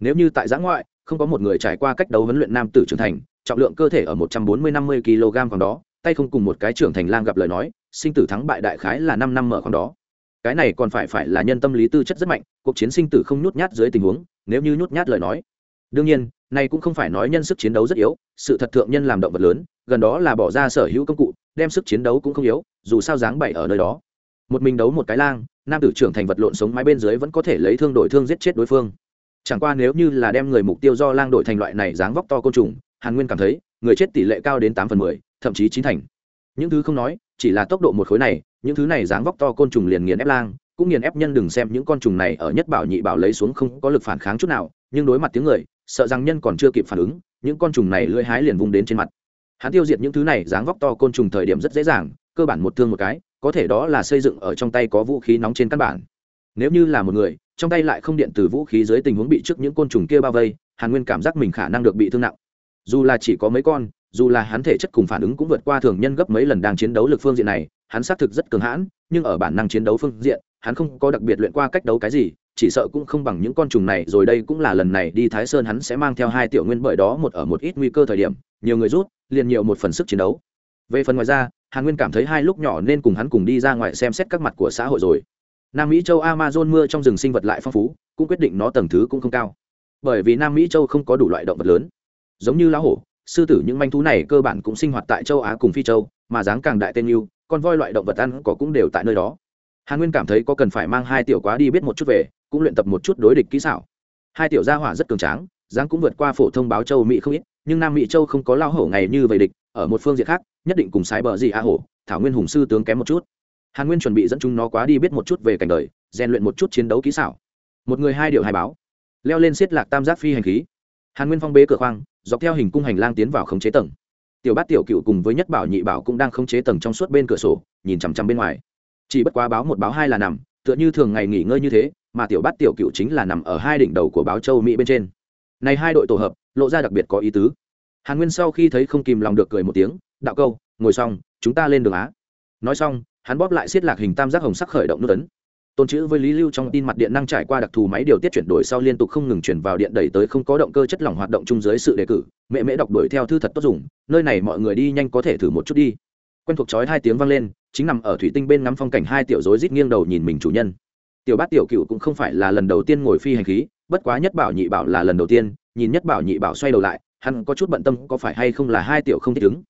nếu như tại giã ngoại, không có một người trải qua cách đấu huấn luyện nam tử trưởng thành, trọng lượng cơ thể ở một trăm bốn mươi năm mươi kg còn đó tay không cùng một cái trưởng thành lang gặp lời nói, sinh tử thắng bại đại khái là năm năm mở khoảng đó. Cái này còn phải phải là nhân tâm lý tư chất rất mạnh, cuộc chiến sinh tử không nhút nhát dưới tình huống, nếu như nhút nhát lời nói. Đương nhiên, này cũng không phải nói nhân sức chiến đấu rất yếu, sự thật thượng nhân làm động vật lớn, gần đó là bỏ ra sở hữu công cụ, đem sức chiến đấu cũng không yếu, dù sao dáng bảy ở nơi đó. Một mình đấu một cái lang, nam tử trưởng thành vật lộn sống mái bên dưới vẫn có thể lấy thương đổi thương giết chết đối phương. Chẳng qua nếu như là đem người mục tiêu do lang đổi thành loại này dáng vóc to côn trùng, hàn nguyên cảm thấy, người chết tỷ lệ cao đến tám phần mười thậm chí chín thành. Những thứ không nói, chỉ là tốc độ một khối này, những thứ này dáng vóc to côn trùng liền nghiền ép lang, cũng nghiền ép nhân đừng xem những con trùng này ở nhất bảo nhị bảo lấy xuống không có lực phản kháng chút nào, nhưng đối mặt tiếng người, sợ rằng nhân còn chưa kịp phản ứng, những con trùng này lưỡi hái liền vung đến trên mặt. Hắn tiêu diệt những thứ này, dáng vóc to côn trùng thời điểm rất dễ dàng, cơ bản một thương một cái, có thể đó là xây dựng ở trong tay có vũ khí nóng trên căn bản. Nếu như là một người, trong tay lại không điện từ vũ khí dưới tình huống bị trước những côn trùng kia bao vây, hàn nguyên cảm giác mình khả năng được bị thương nặng. Dù là chỉ có mấy con dù là hắn thể chất cùng phản ứng cũng vượt qua thường nhân gấp mấy lần đang chiến đấu lực phương diện này, hắn xác thực rất cường hãn, nhưng ở bản năng chiến đấu phương diện, hắn không có đặc biệt luyện qua cách đấu cái gì, chỉ sợ cũng không bằng những con trùng này, rồi đây cũng là lần này đi thái sơn hắn sẽ mang theo hai tiểu nguyên bởi đó một ở một ít nguy cơ thời điểm, nhiều người rút, liền nhiều một phần sức chiến đấu. Về phần ngoài ra, hàn nguyên cảm thấy hai lúc nhỏ nên cùng hắn cùng đi ra ngoài xem xét các mặt của xã hội rồi. Nam mỹ châu amazon mưa trong rừng sinh vật lại phong phú, cũng quyết định nó tầng thứ cũng không cao. Bởi vì nam mỹ châu không có đủ loại động vật lớn. Giống như lá hổ sư tử những manh thú này cơ bản cũng sinh hoạt tại châu á cùng phi châu, mà dáng càng đại tên yêu, con voi loại động vật ăn có cũng đều tại nơi đó. Hàn nguyên cảm thấy có cần phải mang hai tiểu quá đi biết một chút về, cũng luyện tập một chút đối địch kỹ xảo. Hai tiểu gia hỏa rất cường tráng, dáng cũng vượt qua phổ thông báo châu mỹ không ít, nhưng nam mỹ châu không có lao hổ ngày như vậy địch, ở một phương diện khác, nhất định cùng sái bờ gì a hổ, thảo nguyên hùng sư tướng kém một chút. Hàn nguyên chuẩn bị dẫn chúng nó quá đi biết một chút về cảnh đời, rèn luyện một chút chiến đấu kỹ xảo. Một người hai điều hai báo. Leo lên xiết lạc tam giác phi hành khí. Hàn nguyên phong bế cửa khoang dọc theo hình cung hành lang tiến vào khống chế tầng. Tiểu bát tiểu cựu cùng với nhất bảo nhị bảo cũng đang khống chế tầng trong suốt bên cửa sổ, nhìn chằm chằm bên ngoài. Chỉ bất quá báo một báo hai là nằm, tựa như thường ngày nghỉ ngơi như thế, mà tiểu bát tiểu cựu chính là nằm ở hai đỉnh đầu của báo châu mỹ bên trên. Này hai đội tổ hợp, lộ ra đặc biệt có ý tứ. Hàn nguyên sau khi thấy không kìm lòng được cười một tiếng, đạo câu, ngồi xong, chúng ta lên đường á. Nói xong, hắn bóp lại xiết lạc hình tam giác hồng sắc khởi động nút ấn tôn chữ với lý lưu trong tin mặt điện năng trải qua đặc thù máy điều tiết chuyển đổi sau liên tục không ngừng chuyển vào điện đẩy tới không có động cơ chất lỏng hoạt động chung dưới sự đề cử. Mẹ mễ đọc đuổi theo thư thật tốt dùng, nơi này mọi người đi nhanh có thể thử một chút đi. Quen thuộc chói hai tiếng vang lên, chính nằm ở thủy tinh bên ngắm phong cảnh hai tiểu rối rít nghiêng đầu nhìn mình chủ nhân. Tiểu bát tiểu cựu cũng không phải là lần đầu tiên ngồi phi hành khí, bất quá nhất bảo nhị bảo là lần đầu tiên, nhìn nhất bảo nhị bảo xoay đầu lại, hắn có chút bận tâm có phải hay không là hai tiểu không thích ứng.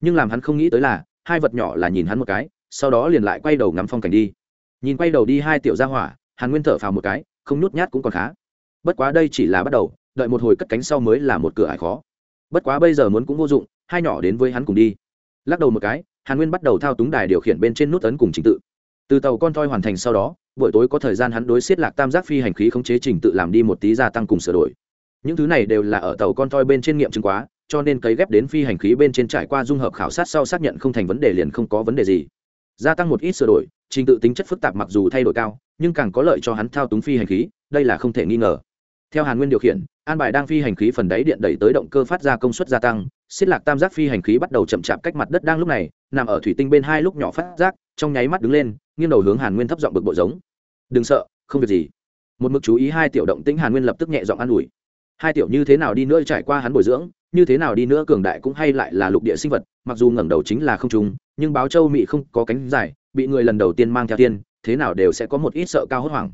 Nhưng làm hắn không nghĩ tới là, hai vật nhỏ là nhìn hắn một cái, sau đó liền lại quay đầu ngắm phong cảnh đi nhìn quay đầu đi hai tiểu gia hỏa, hàn nguyên thở phào một cái, không nhút nhát cũng còn khá. Bất quá đây chỉ là bắt đầu, đợi một hồi cất cánh sau mới là một cửa ải khó. Bất quá bây giờ muốn cũng vô dụng, hai nhỏ đến với hắn cùng đi. Lắc đầu một cái, hàn nguyên bắt đầu thao túng đài điều khiển bên trên nút ấn cùng trình tự. Từ tàu con thoi hoàn thành sau đó, buổi tối có thời gian hắn đối xiết lạc tam giác phi hành khí khống chế trình tự làm đi một tí gia tăng cùng sửa đổi. Những thứ này đều là ở tàu con thoi bên trên nghiệm chứng quá, cho nên cấy ghép đến phi hành khí bên trên trải qua dung hợp khảo sát sau xác nhận không thành vấn đề liền không có vấn đề gì. Gia tăng một ít sửa đổi trình tự tính chất phức tạp mặc dù thay đổi cao, nhưng càng có lợi cho hắn thao túng phi hành khí, đây là không thể nghi ngờ. Theo hàn nguyên điều khiển, an bài đang phi hành khí phần đáy điện đẩy tới động cơ phát ra công suất gia tăng, xiết lạc tam giác phi hành khí bắt đầu chậm chạp cách mặt đất đang lúc này, nằm ở thủy tinh bên hai lúc nhỏ phát giác, trong nháy mắt đứng lên, nghiêng đầu hướng hàn nguyên thấp giọng bực bộ giống. Đừng sợ, không việc gì. Một mực chú ý hai tiểu động tĩnh, hàn nguyên lập tức nhẹ giọng an ủi. Hai tiểu như thế nào đi nữa trải qua hắn bồi dưỡng, như thế nào đi nữa cường đại cũng hay lại là lục địa sinh vật, mặc dù ngẩng đầu chính là không trùng nhưng báo châu mị không có cánh dài bị người lần đầu tiên mang theo tiên, thế nào đều sẽ có một ít sợ cao hốt hoảng.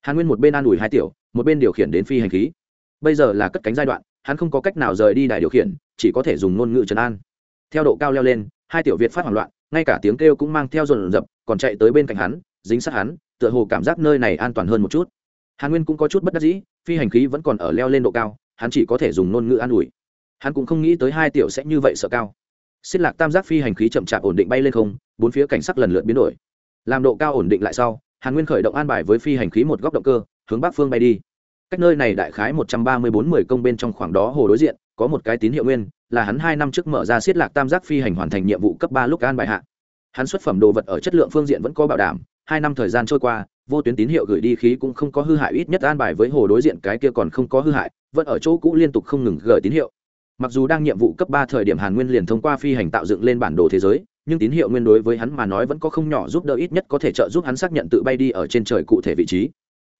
Hàn nguyên một bên an ủi hai tiểu, một bên điều khiển đến phi hành khí. Bây giờ là cất cánh giai đoạn, hắn không có cách nào rời đi đài điều khiển, chỉ có thể dùng ngôn ngữ trấn an. Theo độ cao leo lên, hai tiểu việt phát hoảng loạn, ngay cả tiếng kêu cũng mang theo dồn dập còn chạy tới bên cạnh hắn, dính sát hắn, tựa hồ cảm giác nơi này an toàn hơn một chút. Hàn nguyên cũng có chút bất đắc dĩ, phi hành khí vẫn còn ở leo lên độ cao, hắn chỉ có thể dùng ngôn ngữ an ủi. Hắn cũng không nghĩ tới hai tiểu sẽ như vậy sợ cao. Xích lạc tam giác phi hành khí chậm chạp ổn định bay lên không bốn phía cảnh sắc lần lượt biến đổi. Làm độ cao ổn định lại sau, hàn nguyên khởi động an bài với phi hành khí một góc động cơ, hướng bắc phương bay đi. Cách nơi này đại khái một trăm ba mươi bốn mười công bên trong khoảng đó hồ đối diện, có một cái tín hiệu nguyên, là hắn hai năm trước mở ra xiết lạc tam giác phi hành hoàn thành nhiệm vụ cấp ba lúc an bài hạ. Hắn xuất phẩm đồ vật ở chất lượng phương diện vẫn có bảo đảm, hai năm thời gian trôi qua, vô tuyến tín hiệu gửi đi khí cũng không có hư hại, ít nhất an bài với hồ đối diện cái kia còn không có hư hại, vẫn ở chỗ cũ liên tục không ngừng gửi tín hiệu. Mặc dù đang nhiệm vụ cấp ba thời điểm hàn nguyên liền thông qua phi hành tạo dựng lên bản đồ thế giới nhưng tín hiệu nguyên đối với hắn mà nói vẫn có không nhỏ giúp đỡ ít nhất có thể trợ giúp hắn xác nhận tự bay đi ở trên trời cụ thể vị trí.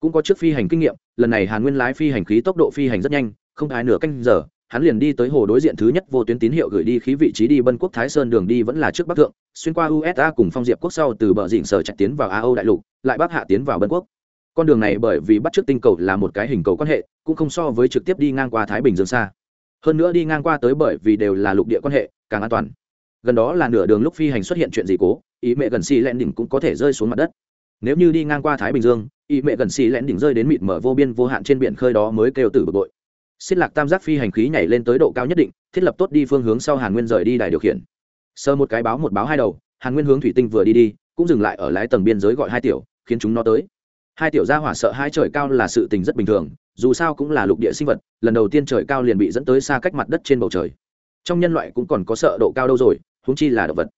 Cũng có trước phi hành kinh nghiệm, lần này hàn nguyên lái phi hành khí tốc độ phi hành rất nhanh, không ai nửa canh giờ, hắn liền đi tới hồ đối diện thứ nhất vô tuyến tín hiệu gửi đi khí vị trí đi bân quốc thái sơn đường đi vẫn là trước bắc thượng, xuyên qua usa cùng phong diệp quốc sau từ bờ dịnh sở chạy tiến vào a âu đại lục, lại bắc hạ tiến vào bân quốc. Con đường này bởi vì bắt trước tinh cầu là một cái hình cầu quan hệ, cũng không so với trực tiếp đi ngang qua thái bình dương xa. Hơn nữa đi ngang qua tới bởi vì đều là lục địa quan hệ, càng an toàn gần đó là nửa đường lúc phi hành xuất hiện chuyện gì cố, ý mẹ gần xì lẹn đỉnh cũng có thể rơi xuống mặt đất. Nếu như đi ngang qua thái bình dương, ý mẹ gần xì lẹn đỉnh rơi đến mịt mở vô biên vô hạn trên biển khơi đó mới kêu tử bực bội. Xích lạc tam giác phi hành khí nhảy lên tới độ cao nhất định, thiết lập tốt đi phương hướng sau hàn nguyên rời đi đài điều khiển. Sơ một cái báo một báo hai đầu, hàn nguyên hướng thủy tinh vừa đi đi, cũng dừng lại ở lái tầng biên giới gọi hai tiểu, khiến chúng nó tới. Hai tiểu gia hỏa sợ hai trời cao là sự tình rất bình thường, dù sao cũng là lục địa sinh vật, lần đầu tiên trời cao liền bị dẫn tới xa cách mặt đất trên bầu trời trong nhân loại cũng còn có sợ độ cao đâu rồi húng chi là động vật.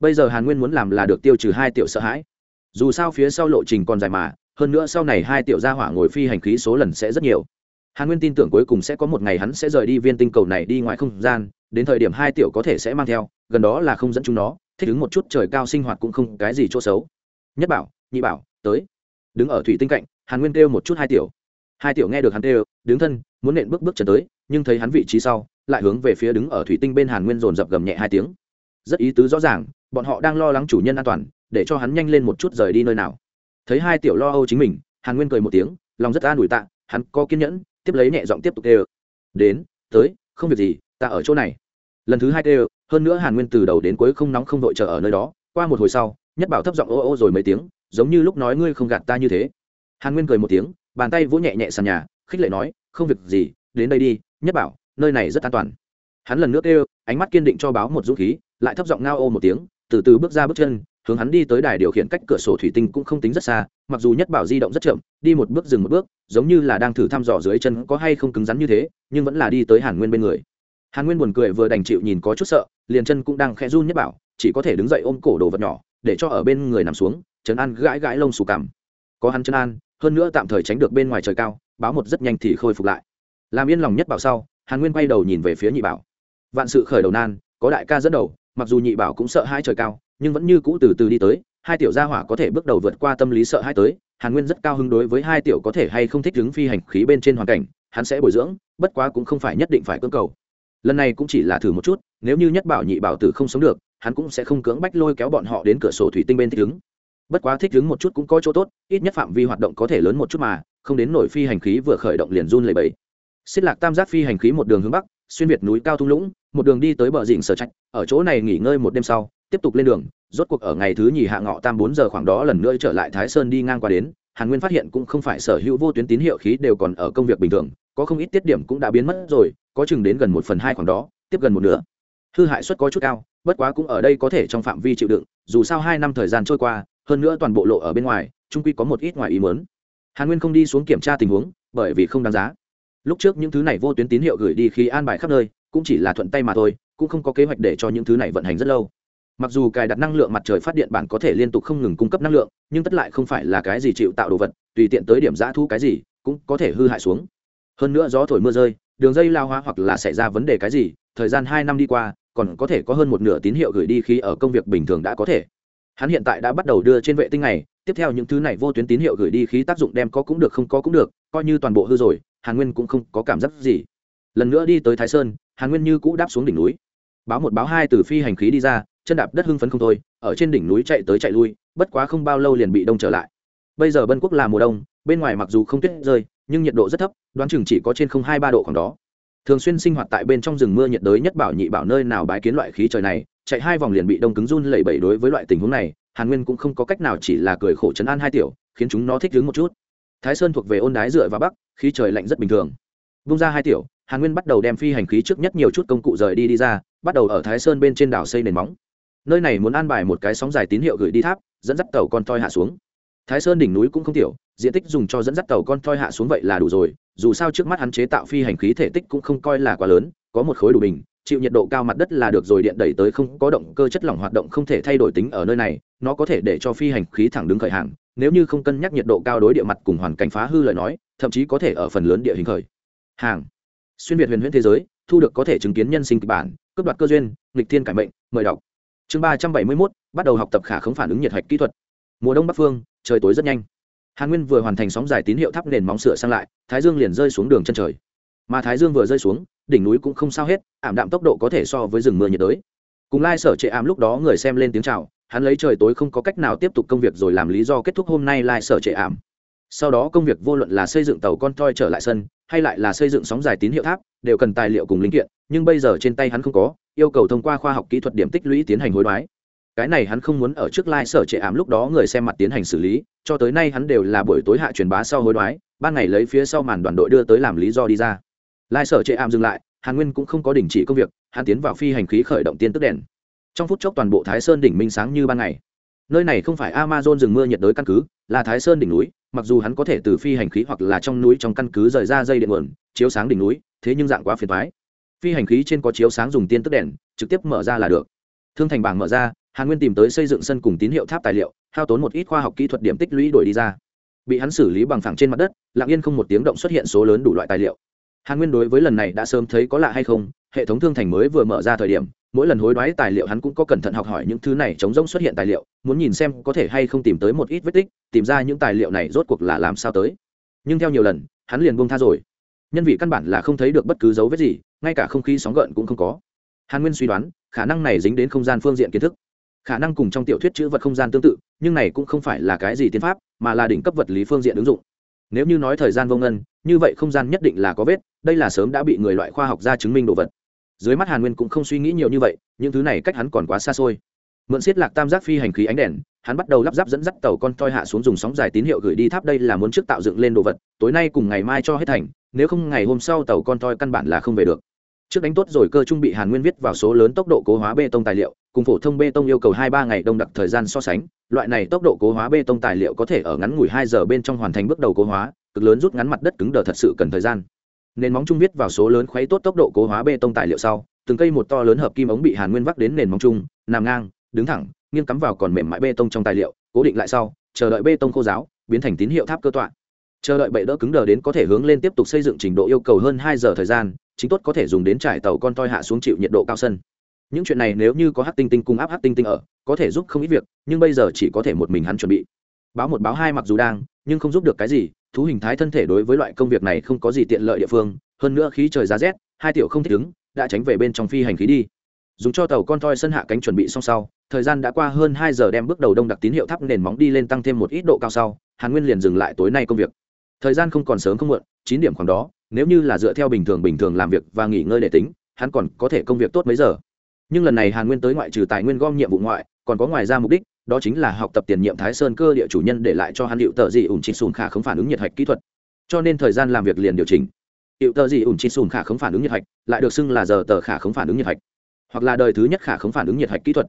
Bây giờ hàn nguyên muốn làm là được tiêu trừ hai tiểu sợ hãi. Dù sao phía sau lộ trình còn dài mà, hơn nữa sau này hai tiểu gia hỏa ngồi phi hành khí số lần sẽ rất nhiều. Hàn nguyên tin tưởng cuối cùng sẽ có một ngày hắn sẽ rời đi viên tinh cầu này đi ngoài không gian, đến thời điểm hai tiểu có thể sẽ mang theo, gần đó là không dẫn chúng nó, thích ứng một chút trời cao sinh hoạt cũng không cái gì chỗ xấu. Nhất bảo, nhị bảo, tới. Đứng ở thủy tinh cạnh, hàn nguyên kêu một chút hai tiểu. Hai tiểu nghe được hắn kêu, đứng thân, muốn nện bước bước chân tới nhưng thấy hắn vị trí sau, lại hướng về phía đứng ở thủy tinh bên hàn nguyên dồn dập gầm nhẹ hai tiếng. Rất ý tứ rõ ràng, bọn họ đang lo lắng chủ nhân an toàn, để cho hắn nhanh lên một chút rời đi nơi nào. Thấy hai tiểu lo âu chính mình, hàn nguyên cười một tiếng, lòng rất an ủi tạ, hắn có kiên nhẫn, tiếp lấy nhẹ giọng tiếp tục kêu, đến, tới, không việc gì, ta ở chỗ này. Lần thứ hai kêu, hơn nữa hàn nguyên từ đầu đến cuối không nóng không vội chờ ở nơi đó, qua một hồi sau, nhất bảo thấp giọng ô ô rồi mấy tiếng, giống như lúc nói ngươi không gạt ta như thế. Hàn nguyên cười một tiếng, bàn tay vỗ nhẹ nhẹ sàn nhà, khích lệ nói, không việc gì, đến đây đi nhất bảo, nơi này rất an toàn. Hắn lần nữa kêu, ánh mắt kiên định cho báo một dũng khí, lại thấp giọng ngao ô một tiếng, từ từ bước ra bước chân, hướng hắn đi tới đài điều khiển cách cửa sổ thủy tinh cũng không tính rất xa, mặc dù nhất bảo di động rất chậm, đi một bước dừng một bước, giống như là đang thử thăm dò dưới chân có hay không cứng rắn như thế, nhưng vẫn là đi tới hàn nguyên bên người. Hàn nguyên buồn cười vừa đành chịu nhìn có chút sợ, liền chân cũng đang khẽ run nhất bảo, chỉ có thể đứng dậy ôm cổ đồ vật nhỏ, để cho ở bên người nằm xuống, trấn an gãi gãi lông xù cằm. Có hắn trấn an, hơn nữa tạm thời tránh được bên ngoài trời cao, báo một rất nhanh thì khôi phục lại làm yên lòng nhất bảo sau, hàn nguyên quay đầu nhìn về phía nhị bảo. Vạn sự khởi đầu nan, có đại ca dẫn đầu, mặc dù nhị bảo cũng sợ hai trời cao, nhưng vẫn như cũ từ từ đi tới, hai tiểu gia hỏa có thể bước đầu vượt qua tâm lý sợ hai tới, hàn nguyên rất cao hứng đối với hai tiểu có thể hay không thích đứng phi hành khí bên trên hoàn cảnh, hắn sẽ bồi dưỡng, bất quá cũng không phải nhất định phải cưỡng cầu. Lần này cũng chỉ là thử một chút, nếu như nhất bảo nhị bảo tử không sống được, hắn cũng sẽ không cưỡng bách lôi kéo bọn họ đến cửa sổ thủy tinh bên thích ứng. Bất quá thích ứng một chút cũng có chỗ tốt, ít nhất phạm vi hoạt động có thể lớn một chút mà, không đến nổi phi hành khí vừa khởi động liền run lầy bẫy xích lạc tam giác phi hành khí một đường hướng bắc, xuyên việt núi cao thung lũng, một đường đi tới bờ dịnh sở trạch, ở chỗ này nghỉ ngơi một đêm sau, tiếp tục lên đường, rốt cuộc ở ngày thứ nhì hạ ngọ tam bốn giờ khoảng đó lần nữa trở lại thái sơn đi ngang qua đến, hàn nguyên phát hiện cũng không phải sở hữu vô tuyến tín hiệu khí đều còn ở công việc bình thường, có không ít tiết điểm cũng đã biến mất rồi, có chừng đến gần một phần hai khoảng đó, tiếp gần một nửa. Hư hại suất có chút cao, bất quá cũng ở đây có thể trong phạm vi chịu đựng, dù sao hai năm thời gian trôi qua, hơn nữa toàn bộ lộ ở bên ngoài trung quy có một ít ngoài ý mớn hàn nguyên không đi xuống kiểm tra tình huống, bởi vì không đáng giá lúc trước những thứ này vô tuyến tín hiệu gửi đi khi an bài khắp nơi, cũng chỉ là thuận tay mà thôi, cũng không có kế hoạch để cho những thứ này vận hành rất lâu. Mặc dù cài đặt năng lượng mặt trời phát điện bản có thể liên tục không ngừng cung cấp năng lượng, nhưng tất lại không phải là cái gì chịu tạo đồ vật, tùy tiện tới điểm giã thu cái gì, cũng có thể hư hại xuống. Hơn nữa gió thổi mưa rơi, đường dây lao hóa hoặc là xảy ra vấn đề cái gì, thời gian hai năm đi qua, còn có thể có hơn một nửa tín hiệu gửi đi khi ở công việc bình thường đã có thể. Hắn hiện tại đã bắt đầu đưa trên vệ tinh này, tiếp theo những thứ này vô tuyến tín hiệu gửi đi khí tác dụng đem có cũng được không có cũng được, coi như toàn bộ hư rồi hàn nguyên cũng không có cảm giác gì. Lần nữa đi tới thái sơn, hàn nguyên như cũ đáp xuống đỉnh núi. Báo một báo hai từ phi hành khí đi ra, chân đạp đất hưng phấn không thôi, ở trên đỉnh núi chạy tới chạy lui, bất quá không bao lâu liền bị đông trở lại. Bây giờ bân quốc là mùa đông, bên ngoài mặc dù không tuyết rơi, nhưng nhiệt độ rất thấp, đoán chừng chỉ có trên không hai ba độ khoảng đó. Thường xuyên sinh hoạt tại bên trong rừng mưa nhiệt đới nhất bảo nhị bảo nơi nào bái kiến loại khí trời này, chạy hai vòng liền bị đông cứng run lẩy bẩy đối với loại tình huống này, hàn nguyên cũng không có cách nào chỉ là cười khổ chấn an hai tiểu, khiến chúng nó thích đứng một chút thái sơn thuộc về ôn đái dựa vào bắc, khí trời lạnh rất bình thường. Vung ra hai tiểu, hàn nguyên bắt đầu đem phi hành khí trước nhất nhiều chút công cụ rời đi đi ra, bắt đầu ở thái sơn bên trên đảo xây nền móng. Nơi này muốn an bài một cái sóng dài tín hiệu gửi đi tháp, dẫn dắt tàu con toi hạ xuống. Thái sơn đỉnh núi cũng không tiểu, diện tích dùng cho dẫn dắt tàu con toi hạ xuống vậy là đủ rồi, dù sao trước mắt hắn chế tạo phi hành khí thể tích cũng không coi là quá lớn, có một khối đủ bình chịu nhiệt độ cao mặt đất là được rồi, điện đẩy tới không có động cơ chất lỏng hoạt động không thể thay đổi tính ở nơi này, nó có thể để cho phi hành khí thẳng đứng khởi hàng, nếu như không cân nhắc nhiệt độ cao đối địa mặt cùng hoàn cảnh phá hư lời nói, thậm chí có thể ở phần lớn địa hình khởi hàng. Xuyên việt huyền huyễn thế giới, thu được có thể chứng kiến nhân sinh kịch bản, cướp đoạt cơ duyên, nghịch thiên cải mệnh, mời đọc. Chương ba trăm bảy mươi mốt, bắt đầu học tập khả không phản ứng nhiệt hạch kỹ thuật. Mùa đông bắc phương, trời tối rất nhanh. Hàn nguyên vừa hoàn thành sóng dài tín hiệu thắp nền móng sửa sang lại, thái dương liền rơi xuống đường chân trời mà thái dương vừa rơi xuống, đỉnh núi cũng không sao hết, ảm đạm tốc độ có thể so với rừng mưa nhiệt đới. Cùng lai sở trệ ảm lúc đó người xem lên tiếng chào, hắn lấy trời tối không có cách nào tiếp tục công việc rồi làm lý do kết thúc hôm nay lai sở trệ ảm. Sau đó công việc vô luận là xây dựng tàu con toi trở lại sân, hay lại là xây dựng sóng dài tín hiệu tháp, đều cần tài liệu cùng linh kiện, nhưng bây giờ trên tay hắn không có, yêu cầu thông qua khoa học kỹ thuật điểm tích lũy tiến hành hối đoái. Cái này hắn không muốn ở trước lai、like、sở trệ ảm lúc đó người xem mặt tiến hành xử lý, cho tới nay hắn đều là buổi tối hạ truyền bá sau hối đoái, ban ngày lấy phía sau màn đoàn đội đưa tới làm lý do đi ra lai sở chệ ảm dừng lại, hàn nguyên cũng không có đình chỉ công việc, hắn tiến vào phi hành khí khởi động tiên tức đèn. Trong phút chốc toàn bộ thái sơn đỉnh minh sáng như ban ngày. Nơi này không phải amazon rừng mưa nhiệt đới căn cứ, là thái sơn đỉnh núi, mặc dù hắn có thể từ phi hành khí hoặc là trong núi trong căn cứ rời ra dây điện nguồn, chiếu sáng đỉnh núi, thế nhưng dạng quá phiền thoái phi hành khí trên có chiếu sáng dùng tiên tức đèn, trực tiếp mở ra là được. Thương thành bảng mở ra, hàn nguyên tìm tới xây dựng sân cùng tín hiệu tháp tài liệu, hao tốn một ít khoa học kỹ thuật điểm tích lũy đổi đi ra. Bị hắn xử lý bằng phẳng trên mặt đất, lặng yên không một tiếng động xuất hiện số lớn đủ loại tài liệu hàn nguyên đối với lần này đã sớm thấy có lạ hay không, hệ thống thương thành mới vừa mở ra thời điểm, mỗi lần hối đoái tài liệu hắn cũng có cẩn thận học hỏi những thứ này chống rỗng xuất hiện tài liệu, muốn nhìn xem có thể hay không tìm tới một ít vết tích, tìm ra những tài liệu này rốt cuộc là làm sao tới. Nhưng theo nhiều lần, hắn liền buông tha rồi. Nhân vị căn bản là không thấy được bất cứ dấu vết gì, ngay cả không khí sóng gợn cũng không có. Hàn nguyên suy đoán, khả năng này dính đến không gian phương diện kiến thức. Khả năng cùng trong tiểu thuyết chữ vật không gian tương tự, nhưng này cũng không phải là cái gì tiến pháp, mà là đỉnh cấp vật lý phương diện ứng dụng. Nếu như nói thời gian vô ngân, như vậy không gian nhất định là có vết đây là sớm đã bị người loại khoa học ra chứng minh đồ vật. Dưới mắt hàn nguyên cũng không suy nghĩ nhiều như vậy, những thứ này cách hắn còn quá xa xôi. Mượn xiết lạc tam giác phi hành khí ánh đèn, hắn bắt đầu lắp ráp dẫn dắt tàu con toi hạ xuống dùng sóng dài tín hiệu gửi đi tháp đây là muốn trước tạo dựng lên đồ vật, tối nay cùng ngày mai cho hết thành, nếu không ngày hôm sau tàu con toi căn bản là không về được. Trước đánh tốt rồi cơ trung bị hàn nguyên viết vào số lớn tốc độ cố hóa bê tông tài liệu, cùng phổ thông bê tông yêu cầu hai ba ngày đông đặc thời gian so sánh, loại này tốc độ cố hóa bê tông tài liệu có thể ở ngắn ngủi hai giờ bên trong hoàn thành bước đầu cố hóa, cực lớn rút ngắn mặt đất cứng đờ thật sự cần thời gian nền móng trung viết vào số lớn khuấy tốt tốc độ cố hóa bê tông tài liệu sau, từng cây một to lớn hợp kim ống bị hàn nguyên vắc đến nền móng trung nằm ngang, đứng thẳng, nghiêng cắm vào còn mềm mại bê tông trong tài liệu, cố định lại sau, chờ đợi bê tông khô giáo, biến thành tín hiệu tháp cơ tọa. Chờ đợi bệ đỡ cứng đờ đến có thể hướng lên tiếp tục xây dựng trình độ yêu cầu hơn hai giờ thời gian, chính tốt có thể dùng đến trải tàu con toi hạ xuống chịu nhiệt độ cao sân. Những chuyện này nếu như có hát tinh tinh cung áp hát tinh tinh ở, có thể giúp không ít việc, nhưng bây giờ chỉ có thể một mình hắn chuẩn bị. Báo một báo hai mặc dù đang, nhưng không giúp được cái gì thú hình thái thân thể đối với loại công việc này không có gì tiện lợi địa phương, hơn nữa khí trời giá rét, hai tiểu không thích ứng, đã tránh về bên trong phi hành khí đi. Dùng cho tàu con toi sân hạ cánh chuẩn bị xong sau, thời gian đã qua hơn hai giờ đem bước đầu đông đặc tín hiệu thắp nền móng đi lên tăng thêm một ít độ cao sau, hàn nguyên liền dừng lại tối nay công việc. Thời gian không còn sớm không muộn, chín điểm khoảng đó, nếu như là dựa theo bình thường bình thường làm việc và nghỉ ngơi để tính, hắn còn có thể công việc tốt mấy giờ. Nhưng lần này hàn nguyên tới ngoại trừ tài nguyên gom nhiệm vụ ngoại, còn có ngoài ra mục đích đó chính là học tập tiền nhiệm thái sơn cơ địa chủ nhân để lại cho hắn hiệu tờ dị ủn trị sùn khả không phản ứng nhiệt hạch kỹ thuật. Cho nên thời gian làm việc liền điều chỉnh. Hiệu tờ dị ủn trị sùn khả không phản ứng nhiệt hạch lại được xưng là giờ tờ khả không phản ứng nhiệt hạch hoặc là đời thứ nhất khả không phản ứng nhiệt hạch kỹ thuật.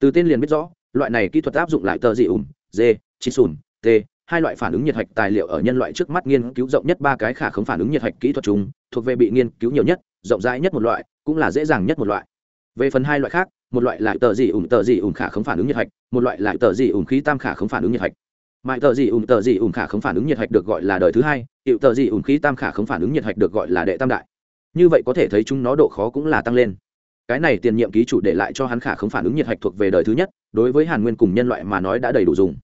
Từ tên liền biết rõ loại này kỹ thuật áp dụng lại tờ dị ủn, d trị sùn t hai loại phản ứng nhiệt hạch tài liệu ở nhân loại trước mắt nghiên cứu rộng nhất ba cái khả không phản ứng nhiệt hạch kỹ thuật chúng thuộc về bị nghiên cứu nhiều nhất rộng rãi nhất một loại cũng là dễ dàng nhất một loại. Về phần hai loại khác một loại lại tờ gì ủng tờ gì ủng khả không phản ứng nhiệt hạch, một loại lại tờ gì ủng khí tam khả không phản ứng nhiệt hạch. Mại tờ gì ủng tờ gì ủng khả không phản ứng nhiệt hạch được gọi là đời thứ hai, hiệu tờ gì ủng khí tam khả không phản ứng nhiệt hạch được gọi là đệ tam đại. Như vậy có thể thấy chúng nó độ khó cũng là tăng lên. Cái này tiền nhiệm ký chủ để lại cho hắn khả không phản ứng nhiệt hạch thuộc về đời thứ nhất, đối với hàn nguyên cùng nhân loại mà nói đã đầy đủ dùng.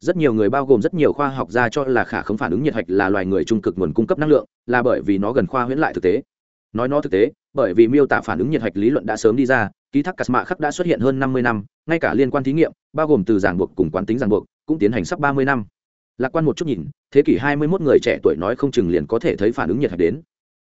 Rất nhiều người bao gồm rất nhiều khoa học gia cho là khả không phản ứng nhiệt hạch là loài người trung cực nguồn cung cấp năng lượng, là bởi vì nó gần khoa huyễn lại thực tế. Nói nó thực tế, bởi vì miêu tả phản ứng nhiệt hạch lý luận đã sớm đi ra ký thác cắt mạ khắc đã xuất hiện hơn năm mươi năm, ngay cả liên quan thí nghiệm, bao gồm từ giảng buộc cùng quán tính giảng buộc, cũng tiến hành sắp ba mươi năm. Lạc quan một chút nhìn, thế kỷ hai mươi 21 người trẻ tuổi nói không chừng liền có thể thấy phản ứng nhiệt hạch đến.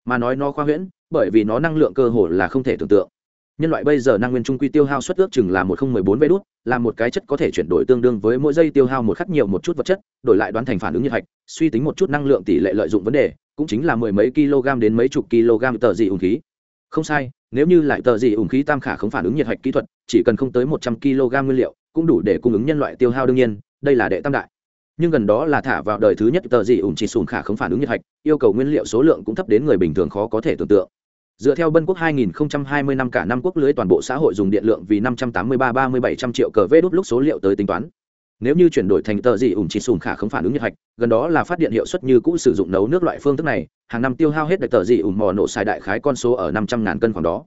Mà nói nó khoa huyễn, bởi vì nó năng lượng cơ hồ là không thể tưởng tượng. Nhân loại bây giờ năng nguyên trung quy tiêu hao suất ước chừng là một không mười bốn vé đốt là một cái chất có thể chuyển đổi tương đương với mỗi giây tiêu hao một khắc nhiều một chút vật chất, đổi lại đoán thành phản ứng nhiệt hạch, suy tính một chút năng lượng tỷ lệ lợi dụng vấn đề, cũng chính là mười mấy kg đến mấy chục kg tờ dị ung khí không sai, nếu như lại tờ gì ủng khí tam khả không phản ứng nhiệt hạch kỹ thuật, chỉ cần không tới một trăm kg nguyên liệu, cũng đủ để cung ứng nhân loại tiêu hao đương nhiên, đây là đệ tam đại. Nhưng gần đó là thả vào đời thứ nhất tờ gì ủng chỉ sùn khả không phản ứng nhiệt hạch, yêu cầu nguyên liệu số lượng cũng thấp đến người bình thường khó có thể tưởng tượng. Dựa theo bân quốc 2020 năm cả năm quốc lưới toàn bộ xã hội dùng điện lượng vì 583-3700 triệu cờ vê đốt lúc số liệu tới tính toán nếu như chuyển đổi thành tờ gì ủng chỉ sùn khả không phản ứng nhiệt hạch gần đó là phát điện hiệu suất như cũ sử dụng nấu nước loại phương thức này hàng năm tiêu hao hết đại tờ gì ủng mò nổ xài đại khái con số ở 500 ngàn cân khoảng đó.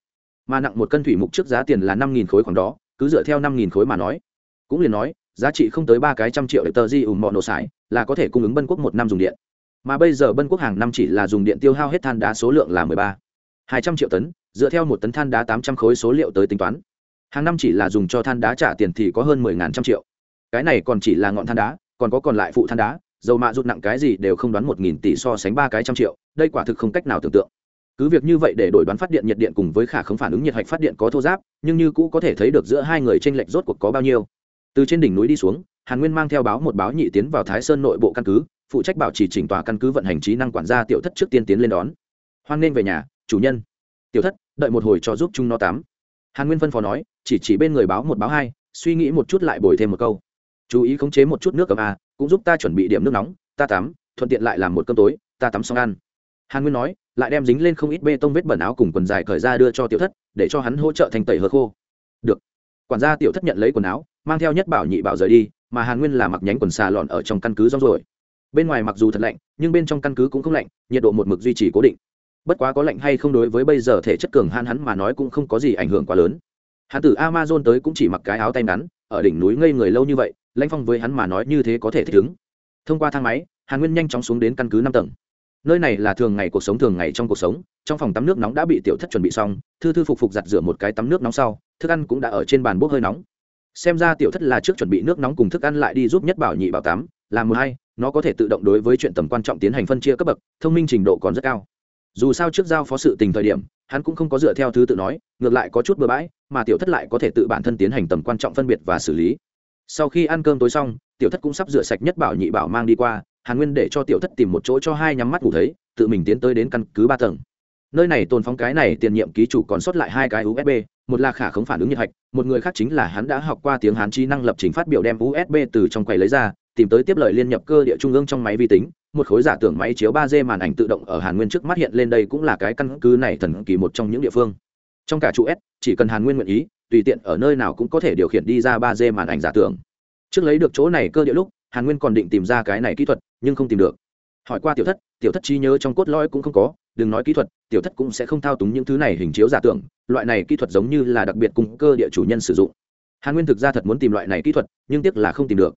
Mà nặng một cân thủy mục trước giá tiền là 5.000 khối khoảng đó cứ dựa theo năm nghìn khối mà nói. Cũng liền nói giá trị không tới ba cái trăm triệu tờ di ủng mò nổ xài, là có thể cung ứng bân quốc một năm dùng điện. Mà bây giờ bân quốc hàng năm chỉ là dùng điện tiêu hao hết than đá số lượng là mười ba hai trăm triệu tấn dựa theo một tấn than đá tám trăm khối số liệu tới tính toán. Hàng năm chỉ là dùng cho than đá trả tiền thì có hơn mười ngàn trăm triệu cái này còn chỉ là ngọn than đá, còn có còn lại phụ than đá, dầu mạ rụt nặng cái gì đều không đoán một nghìn tỷ so sánh ba cái trăm triệu, đây quả thực không cách nào tưởng tượng. Cứ việc như vậy để đổi đoán phát điện nhiệt điện cùng với khả không phản ứng nhiệt hạch phát điện có thô giáp, nhưng như cũ có thể thấy được giữa hai người tranh lệch rốt cuộc có bao nhiêu. Từ trên đỉnh núi đi xuống, hàn nguyên mang theo báo một báo nhị tiến vào thái sơn nội bộ căn cứ, phụ trách bảo trì chỉnh tòa căn cứ vận hành trí năng quản gia tiểu thất trước tiên tiến lên đón. Hoan nên về nhà, chủ nhân. Tiểu thất, đợi một hồi cho giúp chúng nó tắm. Hàn nguyên phân phó nói, chỉ chỉ bên người báo một báo hai, suy nghĩ một chút lại bồi thêm một câu chú ý khống chế một chút nước cầm a, cũng giúp ta chuẩn bị điểm nước nóng, ta tắm, thuận tiện lại làm một cơm tối, ta tắm xong ăn. Hàn nguyên nói, lại đem dính lên không ít bê tông vết bẩn áo cùng quần dài cởi ra đưa cho tiểu thất, để cho hắn hỗ trợ thành tẩy hơ khô. Được. Quản gia tiểu thất nhận lấy quần áo, mang theo nhất bảo nhị bảo rời đi, mà hàn nguyên là mặc nhánh quần xà lọn ở trong căn cứ rong rồi bên ngoài mặc dù thật lạnh, nhưng bên trong căn cứ cũng không lạnh, nhiệt độ một mực duy trì cố định. Bất quá có lạnh hay không đối với bây giờ thể chất cường han hắn mà nói cũng không có gì ảnh hưởng quá lớn. Hắn từ amazon tới cũng chỉ mặc cái áo tay ngắn, ở đỉnh núi ngây người lâu như vậy lãnh phong với hắn mà nói như thế có thể thích ứng. Thông qua thang máy, hàn nguyên nhanh chóng xuống đến căn cứ năm tầng. Nơi này là thường ngày cuộc sống thường ngày trong cuộc sống, trong phòng tắm nước nóng đã bị tiểu thất chuẩn bị xong, thư thư phục phục giặt rửa một cái tắm nước nóng sau, thức ăn cũng đã ở trên bàn bốc hơi nóng. Xem ra tiểu thất là trước chuẩn bị nước nóng cùng thức ăn lại đi giúp nhất bảo nhị bảo tắm làm một hay nó có thể tự động đối với chuyện tầm quan trọng tiến hành phân chia cấp bậc, thông minh trình độ còn rất cao. Dù sao trước giao phó sự tình thời điểm, hắn cũng không có dựa theo thứ tự nói, ngược lại có chút bừa bãi, mà tiểu thất lại có thể tự bản thân tiến hành tầm quan trọng phân biệt và xử lý sau khi ăn cơm tối xong, tiểu thất cũng sắp rửa sạch nhất bảo nhị bảo mang đi qua, hàn nguyên để cho tiểu thất tìm một chỗ cho hai nhắm mắt ngủ thấy, tự mình tiến tới đến căn cứ ba tầng. Nơi này tồn phóng cái này tiền nhiệm ký chủ còn sót lại hai cái usb một là khả không phản ứng nhiệt hạch, một người khác chính là hắn đã học qua tiếng hán trí năng lập trình phát biểu đem usb từ trong quầy lấy ra, tìm tới tiếp lời liên nhập cơ địa trung ương trong máy vi tính, một khối giả tưởng máy chiếu ba d màn ảnh tự động ở hàn nguyên trước mắt hiện lên đây cũng là cái căn cứ này thần kỳ một trong những địa phương. Trong cả trụ s, chỉ cần hàn nguyên nguyện ý tùy tiện ở nơi nào cũng có thể điều khiển đi ra ba d màn ảnh giả tưởng. Trước lấy được chỗ này cơ địa lúc, hàn nguyên còn định tìm ra cái này kỹ thuật, nhưng không tìm được. Hỏi qua tiểu thất tiểu thất trí nhớ trong cốt lõi cũng không có, đừng nói kỹ thuật, tiểu thất cũng sẽ không thao túng những thứ này hình chiếu giả tưởng, loại này kỹ thuật giống như là đặc biệt cùng cơ địa chủ nhân sử dụng. Hàn nguyên thực ra thật muốn tìm loại này kỹ thuật, nhưng tiếc là không tìm được.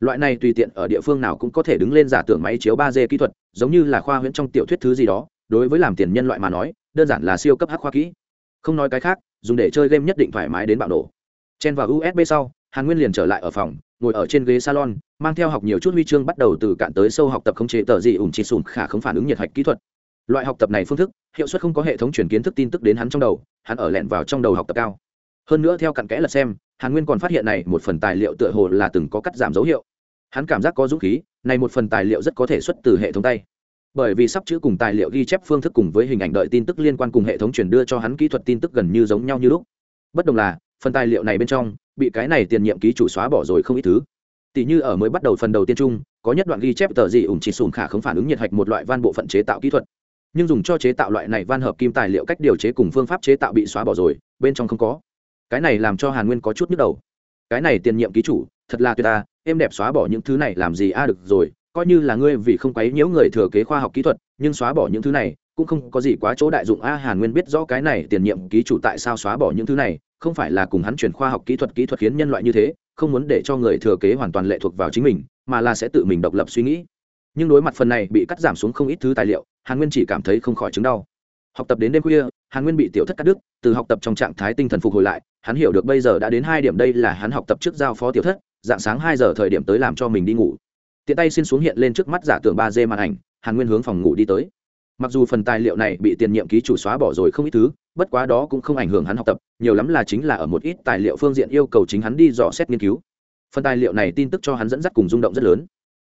Loại này tùy tiện ở địa phương nào cũng có thể đứng lên giả tưởng máy chiếu ba d kỹ thuật, giống như là khoa huyễn trong tiểu thuyết thứ gì đó, đối với làm tiền nhân loại mà nói, đơn giản là siêu cấp hắc khoa kỹ không nói cái khác, dùng để chơi game nhất định thoải mái đến bạo nổ. Chen vào usb sau, hàn nguyên liền trở lại ở phòng, ngồi ở trên ghế salon, mang theo học nhiều chút huy chương bắt đầu từ cạn tới sâu học tập không chế tờ gì ủng chỉ sùn khả không phản ứng nhiệt hạch kỹ thuật. Loại học tập này phương thức, hiệu suất không có hệ thống truyền kiến thức tin tức đến hắn trong đầu, hắn ở lẹn vào trong đầu học tập cao. Hơn nữa theo cặn kẽ lật xem, hàn nguyên còn phát hiện này một phần tài liệu tựa hồ là từng có cắt giảm dấu hiệu. Hắn cảm giác có dũng khí, này một phần tài liệu rất có thể xuất từ hệ thống tay bởi vì sắp chữ cùng tài liệu ghi chép phương thức cùng với hình ảnh đợi tin tức liên quan cùng hệ thống truyền đưa cho hắn kỹ thuật tin tức gần như giống nhau như lúc. Bất đồng là, phần tài liệu này bên trong, bị cái này tiền nhiệm ký chủ xóa bỏ rồi không ít thứ. Tỷ như ở mới bắt đầu phần đầu tiên chung, có nhất đoạn ghi chép tờ gì ủng chỉ sùn khả không phản ứng nhiệt hạch một loại van bộ phận chế tạo kỹ thuật. Nhưng dùng cho chế tạo loại này van hợp kim tài liệu cách điều chế cùng phương pháp chế tạo bị xóa bỏ rồi, bên trong không có. Cái này làm cho hàn nguyên có chút nhức đầu. Cái này tiền nhiệm ký chủ, thật là tuyệt ta, em đẹp xóa bỏ những thứ này làm gì a được rồi coi như là ngươi vì không quấy nhiễu người thừa kế khoa học kỹ thuật, nhưng xóa bỏ những thứ này, cũng không có gì quá chỗ đại dụng. A, hàn nguyên biết rõ cái này tiền nhiệm ký chủ tại sao xóa bỏ những thứ này, không phải là cùng hắn chuyển khoa học kỹ thuật kỹ thuật khiến nhân loại như thế, không muốn để cho người thừa kế hoàn toàn lệ thuộc vào chính mình, mà là sẽ tự mình độc lập suy nghĩ. Nhưng đối mặt phần này bị cắt giảm xuống không ít thứ tài liệu, hàn nguyên chỉ cảm thấy không khỏi chứng đau. Học tập đến đêm khuya, hàn nguyên bị tiểu thất cắt đứt, từ học tập trong trạng thái tinh thần phục hồi lại, hắn hiểu được bây giờ đã đến hai điểm đây là hắn học tập trước giao phó tiểu thất, dạng sáng hai giờ thời điểm tới làm cho mình đi ngủ tiện tay xin xuống hiện lên trước mắt giả tưởng ba d màn ảnh, hàn nguyên hướng phòng ngủ đi tới. Mặc dù phần tài liệu này bị tiền nhiệm ký chủ xóa bỏ rồi không ít thứ, bất quá đó cũng không ảnh hưởng hắn học tập, nhiều lắm là chính là ở một ít tài liệu phương diện yêu cầu chính hắn đi dò xét nghiên cứu. Phần tài liệu này tin tức cho hắn dẫn dắt cùng rung động rất lớn.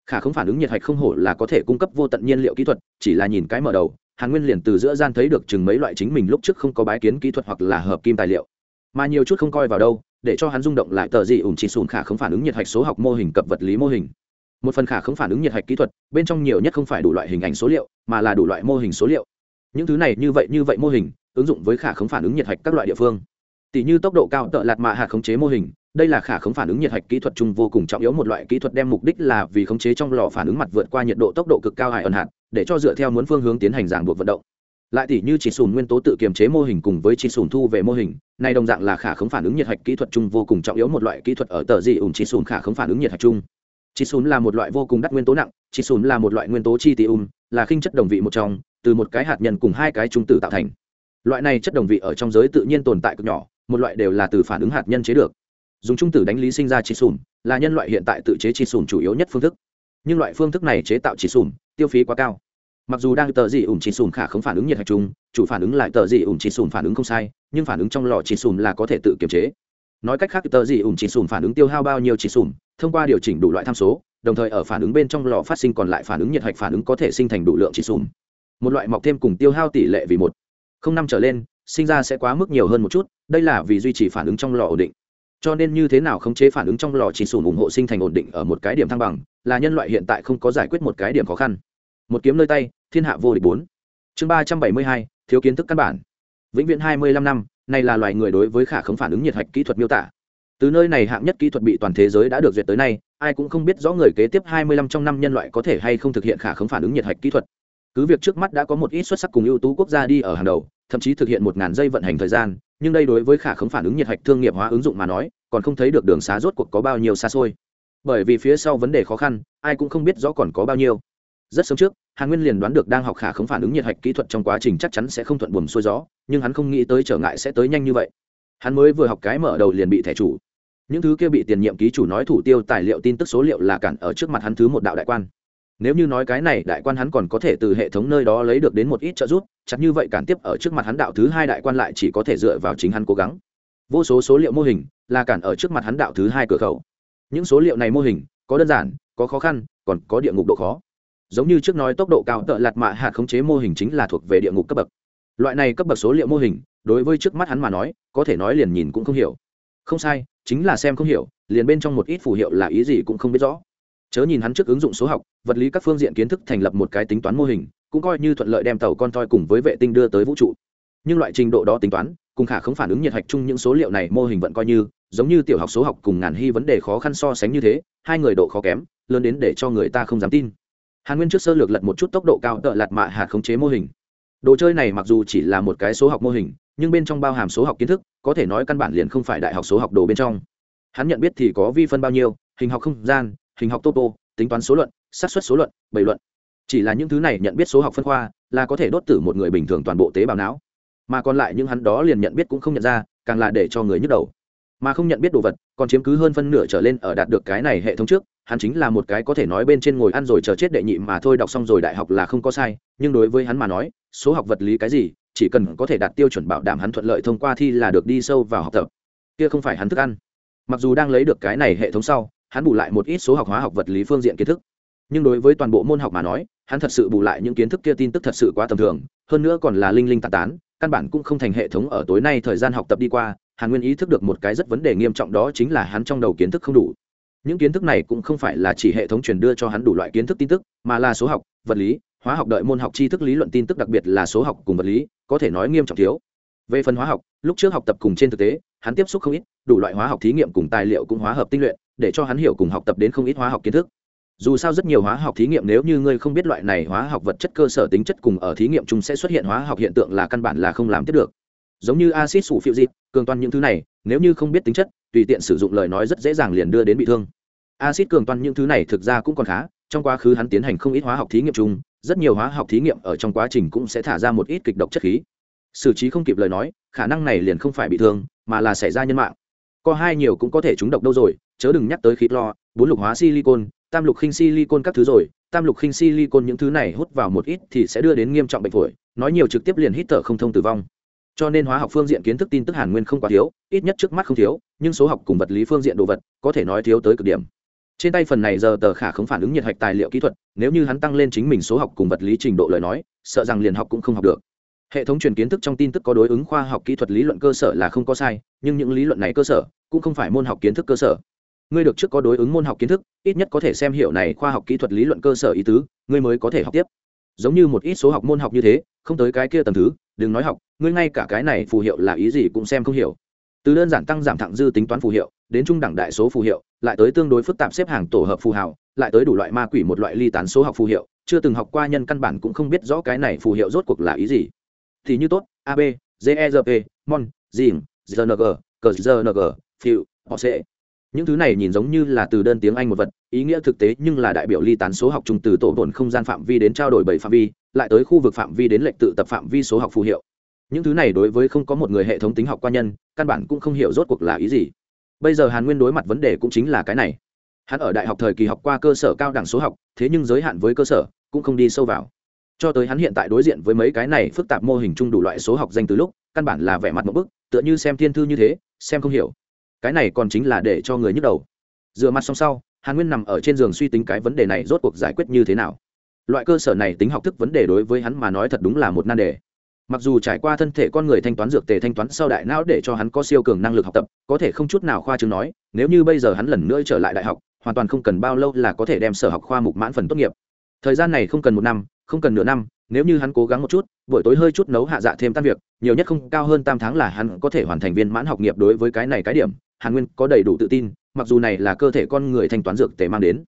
Khả không phản ứng nhiệt hạch không hổ là có thể cung cấp vô tận nhiên liệu kỹ thuật, chỉ là nhìn cái mở đầu, hàn nguyên liền từ giữa gian thấy được chừng mấy loại chính mình lúc trước không có bái kiến kỹ thuật hoặc là hợp kim tài liệu. Mà nhiều chút không coi vào đâu, để cho hắn rung động lại tờ gì ủng chỉ sùn khả không phản ứng nhiệt hạch số học mô hình cập vật lý mô hình một phần khả không phản ứng nhiệt hạch kỹ thuật, bên trong nhiều nhất không phải đủ loại hình ảnh số liệu, mà là đủ loại mô hình số liệu. Những thứ này như vậy như vậy mô hình, ứng dụng với khả không phản ứng nhiệt hạch các loại địa phương. Tỷ như tốc độ cao tợ lạt mạ hạt khống chế mô hình, đây là khả không phản ứng nhiệt hạch kỹ thuật chung vô cùng trọng yếu một loại kỹ thuật đem mục đích là vì khống chế trong lò phản ứng mặt vượt qua nhiệt độ tốc độ cực cao hải ẩn hạt để cho dựa theo muốn phương hướng tiến hành giảng buộc vận động. Lại tỷ như chỉ sùn nguyên tố tự kiềm chế mô hình cùng với chỉ sùn thu về mô hình, này đồng dạng là khả khống phản ứng nhiệt hạch kỹ thuật chung vô cùng trọng yếu một loại kỹ thuật ở tờ dị ủng chỉ sùn khả khống phản ứng nhiệt hạch chung chỉ sùn là một loại vô cùng đắt nguyên tố nặng chỉ sùn là một loại nguyên tố chi tium, là khinh chất đồng vị một trong, từ một cái hạt nhân cùng hai cái trung tử tạo thành. Loại này chất đồng vị ở trong giới tự nhiên tồn tại cực nhỏ, một loại đều là từ phản ứng hạt nhân chế được. Dùng trung tử đánh lý sinh ra chỉ sùn là nhân loại hiện tại tự chế chỉ sùn chủ yếu nhất phương thức. Nhưng loại phương thức này chế tạo chỉ sùn tiêu phí quá cao. Mặc dù đang tờ dị ủng chỉ sùn khả không phản ứng nhiệt hạch chung, chủ phản ứng lại tờ dị ủng chỉ sùn phản ứng không sai, nhưng phản ứng trong lò chỉ sùn là có thể tự kiềm chế. Nói cách khác, tờ dị ủng chỉ sùn phản ứng tiêu hao bao nhiêu chỉ sùn thông qua điều chỉnh đủ loại tham số, đồng thời ở phản ứng bên trong lò phát sinh còn lại phản ứng nhiệt hạch phản ứng có thể sinh thành đủ lượng chỉ sùm một loại mọc thêm cùng tiêu hao tỷ lệ vì một. Không năm trở lên, sinh ra sẽ quá mức nhiều hơn một chút, đây là vì duy trì phản ứng trong lò ổn định. Cho nên như thế nào khống chế phản ứng trong lò chỉ sùm ủng hộ sinh thành ổn định ở một cái điểm thăng bằng, là nhân loại hiện tại không có giải quyết một cái điểm khó khăn. Một kiếm nơi tay, thiên hạ vô địch bốn. Chương ba trăm bảy mươi hai, thiếu kiến thức căn bản. Vĩnh viễn hai mươi lăm năm, này là loài người đối với khả khống phản ứng nhiệt hạch kỹ thuật miêu tả từ nơi này hạng nhất kỹ thuật bị toàn thế giới đã được duyệt tới nay, ai cũng không biết rõ người kế tiếp hai mươi lăm trong năm nhân loại có thể hay không thực hiện khả khống phản ứng nhiệt hạch kỹ thuật. Cứ việc trước mắt đã có một ít xuất sắc cùng ưu tú quốc gia đi ở hàng đầu, thậm chí thực hiện một ngàn giây vận hành thời gian, nhưng đây đối với khả khống phản ứng nhiệt hạch thương nghiệp hóa ứng dụng mà nói, còn không thấy được đường xá rốt cuộc có bao nhiêu xa xôi. Bởi vì phía sau vấn đề khó khăn, ai cũng không biết rõ còn có bao nhiêu. Rất sớm trước, hàn nguyên liền đoán được đang học khả khống phản ứng nhiệt hạch kỹ thuật trong quá trình chắc chắn sẽ không thuận buồm xuôi gió, nhưng hắn không nghĩ tới trở ngại sẽ tới nhanh như vậy. Hắn mới vừa học cái mở đầu liền bị thẻ chủ những thứ kia bị tiền nhiệm ký chủ nói thủ tiêu tài liệu tin tức số liệu là cản ở trước mặt hắn thứ một đạo đại quan. Nếu như nói cái này đại quan hắn còn có thể từ hệ thống nơi đó lấy được đến một ít trợ giúp, chắc như vậy cản tiếp ở trước mặt hắn đạo thứ hai đại quan lại chỉ có thể dựa vào chính hắn cố gắng. Vô số số liệu mô hình là cản ở trước mặt hắn đạo thứ hai cửa khẩu. Những số liệu này mô hình có đơn giản, có khó khăn, còn có địa ngục độ khó. Giống như trước nói tốc độ cao tợ lạt mạ hạt khống chế mô hình chính là thuộc về địa ngục cấp bậc. Loại này cấp bậc số liệu mô hình, đối với trước mắt hắn mà nói, có thể nói liền nhìn cũng không hiểu. Không sai chính là xem không hiểu, liền bên trong một ít phù hiệu là ý gì cũng không biết rõ. Chớ nhìn hắn trước ứng dụng số học, vật lý các phương diện kiến thức thành lập một cái tính toán mô hình, cũng coi như thuận lợi đem tàu con toi cùng với vệ tinh đưa tới vũ trụ. Nhưng loại trình độ đó tính toán, cùng khả không phản ứng nhiệt hạch chung những số liệu này mô hình vẫn coi như, giống như tiểu học số học cùng ngàn hy vấn đề khó khăn so sánh như thế, hai người độ khó kém, lớn đến để cho người ta không dám tin. Hàn nguyên trước sơ lược lật một chút tốc độ cao tợ lạt mạ hạt khống chế mô hình. Đồ chơi này mặc dù chỉ là một cái số học mô hình nhưng bên trong bao hàm số học kiến thức, có thể nói căn bản liền không phải đại học số học đồ bên trong. Hắn nhận biết thì có vi phân bao nhiêu, hình học không gian, hình học topo, tính toán số luận, xác suất số luận bày luận. Chỉ là những thứ này nhận biết số học phân khoa là có thể đốt tử một người bình thường toàn bộ tế bào não. Mà còn lại những hắn đó liền nhận biết cũng không nhận ra, càng là để cho người nhức đầu. Mà không nhận biết đồ vật, còn chiếm cứ hơn phân nửa trở lên ở đạt được cái này hệ thống trước, hắn chính là một cái có thể nói bên trên ngồi ăn rồi chờ chết đệ nhị mà thôi đọc xong rồi đại học là không có sai, nhưng đối với hắn mà nói, số học vật lý cái gì chỉ cần có thể đạt tiêu chuẩn bảo đảm hắn thuận lợi thông qua thi là được đi sâu vào học tập. Kia không phải hắn thức ăn. Mặc dù đang lấy được cái này hệ thống sau, hắn bù lại một ít số học hóa học vật lý phương diện kiến thức. Nhưng đối với toàn bộ môn học mà nói, hắn thật sự bù lại những kiến thức kia tin tức thật sự quá tầm thường, hơn nữa còn là linh linh tàn tán, căn bản cũng không thành hệ thống ở tối nay thời gian học tập đi qua hàn nguyên ý thức được một cái rất vấn đề nghiêm trọng đó chính là hắn trong đầu kiến thức không đủ. Những kiến thức này cũng không phải là chỉ hệ thống truyền đưa cho hắn đủ loại kiến thức tin tức, mà là số học, vật lý, hóa học đợi môn học tri thức lý luận tin tức đặc biệt là số học cùng vật lý có thể nói nghiêm trọng thiếu. Về phần hóa học, lúc trước học tập cùng trên thực tế, hắn tiếp xúc không ít, đủ loại hóa học thí nghiệm cùng tài liệu cũng hóa hợp tinh luyện, để cho hắn hiểu cùng học tập đến không ít hóa học kiến thức. Dù sao rất nhiều hóa học thí nghiệm nếu như ngươi không biết loại này hóa học vật chất cơ sở tính chất cùng ở thí nghiệm chúng sẽ xuất hiện hóa học hiện tượng là căn bản là không làm tiếp được. Giống như acid sủ dịp cường toan những thứ này, nếu như không biết tính chất, tùy tiện sử dụng lời nói rất dễ dàng liền đưa đến bị thương. Acid cường toan những thứ này thực ra cũng còn khá trong quá khứ hắn tiến hành không ít hóa học thí nghiệm chung, rất nhiều hóa học thí nghiệm ở trong quá trình cũng sẽ thả ra một ít kịch độc chất khí. Xử trí không kịp lời nói, khả năng này liền không phải bị thương, mà là xảy ra nhân mạng. Có hai nhiều cũng có thể trúng độc đâu rồi, chớ đừng nhắc tới khí lo bốn lục hóa silicon, tam lục khinh silicon các thứ rồi, tam lục khinh silicon những thứ này hút vào một ít thì sẽ đưa đến nghiêm trọng bệnh phổi, nói nhiều trực tiếp liền hít thở không thông tử vong. Cho nên hóa học phương diện kiến thức tin tức hàn nguyên không quá thiếu, ít nhất trước mắt không thiếu, nhưng số học cùng vật lý phương diện đồ vật, có thể nói thiếu tới cực điểm trên tay phần này giờ tờ khả không phản ứng nhiệt hạch tài liệu kỹ thuật, nếu như hắn tăng lên chính mình số học cùng vật lý trình độ lời nói, sợ rằng liền học cũng không học được. Hệ thống truyền kiến thức trong tin tức có đối ứng khoa học kỹ thuật lý luận cơ sở là không có sai, nhưng những lý luận này cơ sở, cũng không phải môn học kiến thức cơ sở. Ngươi được trước có đối ứng môn học kiến thức, ít nhất có thể xem hiểu này khoa học kỹ thuật lý luận cơ sở ý tứ, ngươi mới có thể học tiếp. Giống như một ít số học môn học như thế, không tới cái kia tầm thứ, đừng nói học, ngươi ngay cả cái này phù hiệu là ý gì cũng xem không hiểu từ đơn giản tăng giảm thẳng dư tính toán phù hiệu, đến trung đẳng đại số phù hiệu, lại tới tương đối phức tạp xếp hàng tổ hợp phù hào, lại tới đủ loại ma quỷ một loại ly tán số học phù hiệu, chưa từng học qua nhân căn bản cũng không biết rõ cái này phù hiệu rốt cuộc là ý gì. Thì như tốt ab e, gep mon dìm gng cgng phiu họ sẽ những thứ này nhìn giống như là từ đơn tiếng anh một vật, ý nghĩa thực tế nhưng là đại biểu ly tán số học chung từ tổ bổn không gian phạm vi đến trao đổi bảy phạm vi, lại tới khu vực phạm vi đến lệnh tự tập phạm vi số học phù hiệu những thứ này đối với không có một người hệ thống tính học quan nhân, căn bản cũng không hiểu rốt cuộc là ý gì. Bây giờ hàn nguyên đối mặt vấn đề cũng chính là cái này. Hắn ở đại học thời kỳ học qua cơ sở cao đẳng số học, thế nhưng giới hạn với cơ sở, cũng không đi sâu vào. Cho tới hắn hiện tại đối diện với mấy cái này phức tạp mô hình chung đủ loại số học danh từ lúc, căn bản là vẻ mặt một bức, tựa như xem thiên thư như thế, xem không hiểu. Cái này còn chính là để cho người nhức đầu. Dựa mặt xong sau, hàn nguyên nằm ở trên giường suy tính cái vấn đề này rốt cuộc giải quyết như thế nào. Loại cơ sở này tính học thức vấn đề đối với hắn mà nói thật đúng là một nan đề mặc dù trải qua thân thể con người thanh toán dược tề thanh toán sau đại não để cho hắn có siêu cường năng lực học tập, có thể không chút nào khoa chứng nói, nếu như bây giờ hắn lần nữa trở lại đại học, hoàn toàn không cần bao lâu là có thể đem sở học khoa mục mãn phần tốt nghiệp. Thời gian này không cần một năm, không cần nửa năm, nếu như hắn cố gắng một chút, buổi tối hơi chút nấu hạ dạ thêm tan việc, nhiều nhất không cao hơn tam tháng là hắn có thể hoàn thành viên mãn học nghiệp đối với cái này cái điểm, hàn nguyên có đầy đủ tự tin, mặc dù này là cơ thể con người thanh toán dược tề mang đến.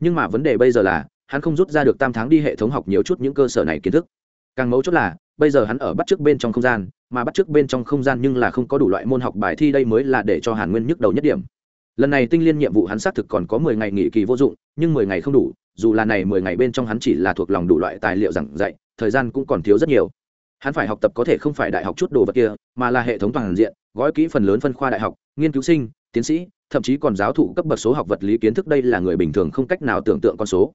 Nhưng mà vấn đề bây giờ là, hắn không rút ra được tam tháng đi hệ thống học nhiều chút những cơ sở này kiến thức. Càng mấu chốt là bây giờ hắn ở bắt trước bên trong không gian, mà bắt trước bên trong không gian nhưng là không có đủ loại môn học bài thi đây mới là để cho hàn nguyên nhức đầu nhất điểm. Lần này tinh liên nhiệm vụ hắn xác thực còn có mười ngày nghỉ kỳ vô dụng, nhưng mười ngày không đủ, dù là này mười ngày bên trong hắn chỉ là thuộc lòng đủ loại tài liệu giảng dạy, thời gian cũng còn thiếu rất nhiều. Hắn phải học tập có thể không phải đại học chút đồ vật kia, mà là hệ thống toàn diện, gói kỹ phần lớn phân khoa đại học, nghiên cứu sinh, tiến sĩ, thậm chí còn giáo thụ cấp bậc số học vật lý kiến thức đây là người bình thường không cách nào tưởng tượng con số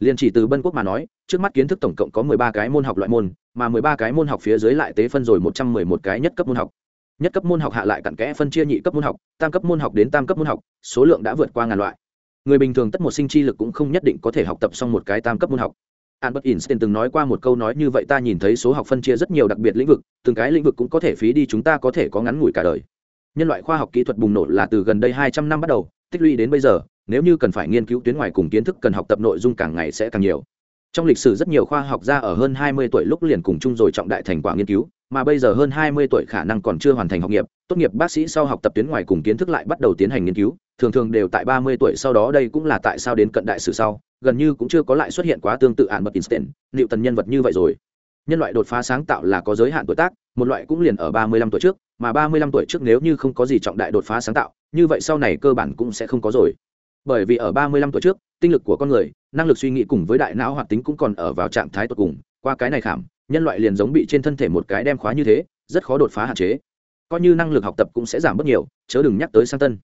liền chỉ từ bân quốc mà nói, trước mắt kiến thức tổng cộng có mười ba cái môn học loại môn, mà mười ba cái môn học phía dưới lại tế phân rồi một trăm mười một cái nhất cấp môn học. Nhất cấp môn học hạ lại cặn kẽ phân chia nhị cấp môn học, tam cấp môn học đến tam cấp môn học, số lượng đã vượt qua ngàn loại. Người bình thường tất một sinh chi lực cũng không nhất định có thể học tập xong một cái tam cấp môn học. Albert einstein từng nói qua một câu nói như vậy, ta nhìn thấy số học phân chia rất nhiều đặc biệt lĩnh vực, từng cái lĩnh vực cũng có thể phí đi chúng ta có thể có ngắn ngủi cả đời. Nhân loại khoa học kỹ thuật bùng nổ là từ gần đây hai trăm năm bắt đầu, tích lũy đến bây giờ nếu như cần phải nghiên cứu tuyến ngoài cùng kiến thức cần học tập nội dung càng ngày sẽ càng nhiều. Trong lịch sử rất nhiều khoa học gia ở hơn 20 tuổi lúc liền cùng chung rồi trọng đại thành quả nghiên cứu mà bây giờ hơn 20 tuổi khả năng còn chưa hoàn thành học nghiệp tốt nghiệp bác sĩ sau học tập tuyến ngoài cùng kiến thức lại bắt đầu tiến hành nghiên cứu thường thường đều tại 30 tuổi sau đó đây cũng là tại sao đến cận đại sử sau gần như cũng chưa có lại xuất hiện quá tương tự án bật Einstein, liệu tần nhân vật như vậy rồi. Nhân loại đột phá sáng tạo là có giới hạn tuổi tác một loại cũng liền ở 35 tuổi trước mà 35 tuổi trước nếu như không có gì trọng đại đột phá sáng tạo như vậy sau này cơ bản cũng sẽ không có rồi bởi vì ở 35 tuổi trước, tinh lực của con người, năng lực suy nghĩ cùng với đại não hoạt tính cũng còn ở vào trạng thái tột cùng, qua cái này khảm, nhân loại liền giống bị trên thân thể một cái đem khóa như thế, rất khó đột phá hạn chế. Coi như năng lực học tập cũng sẽ giảm bớt nhiều, chớ đừng nhắc tới sang tân.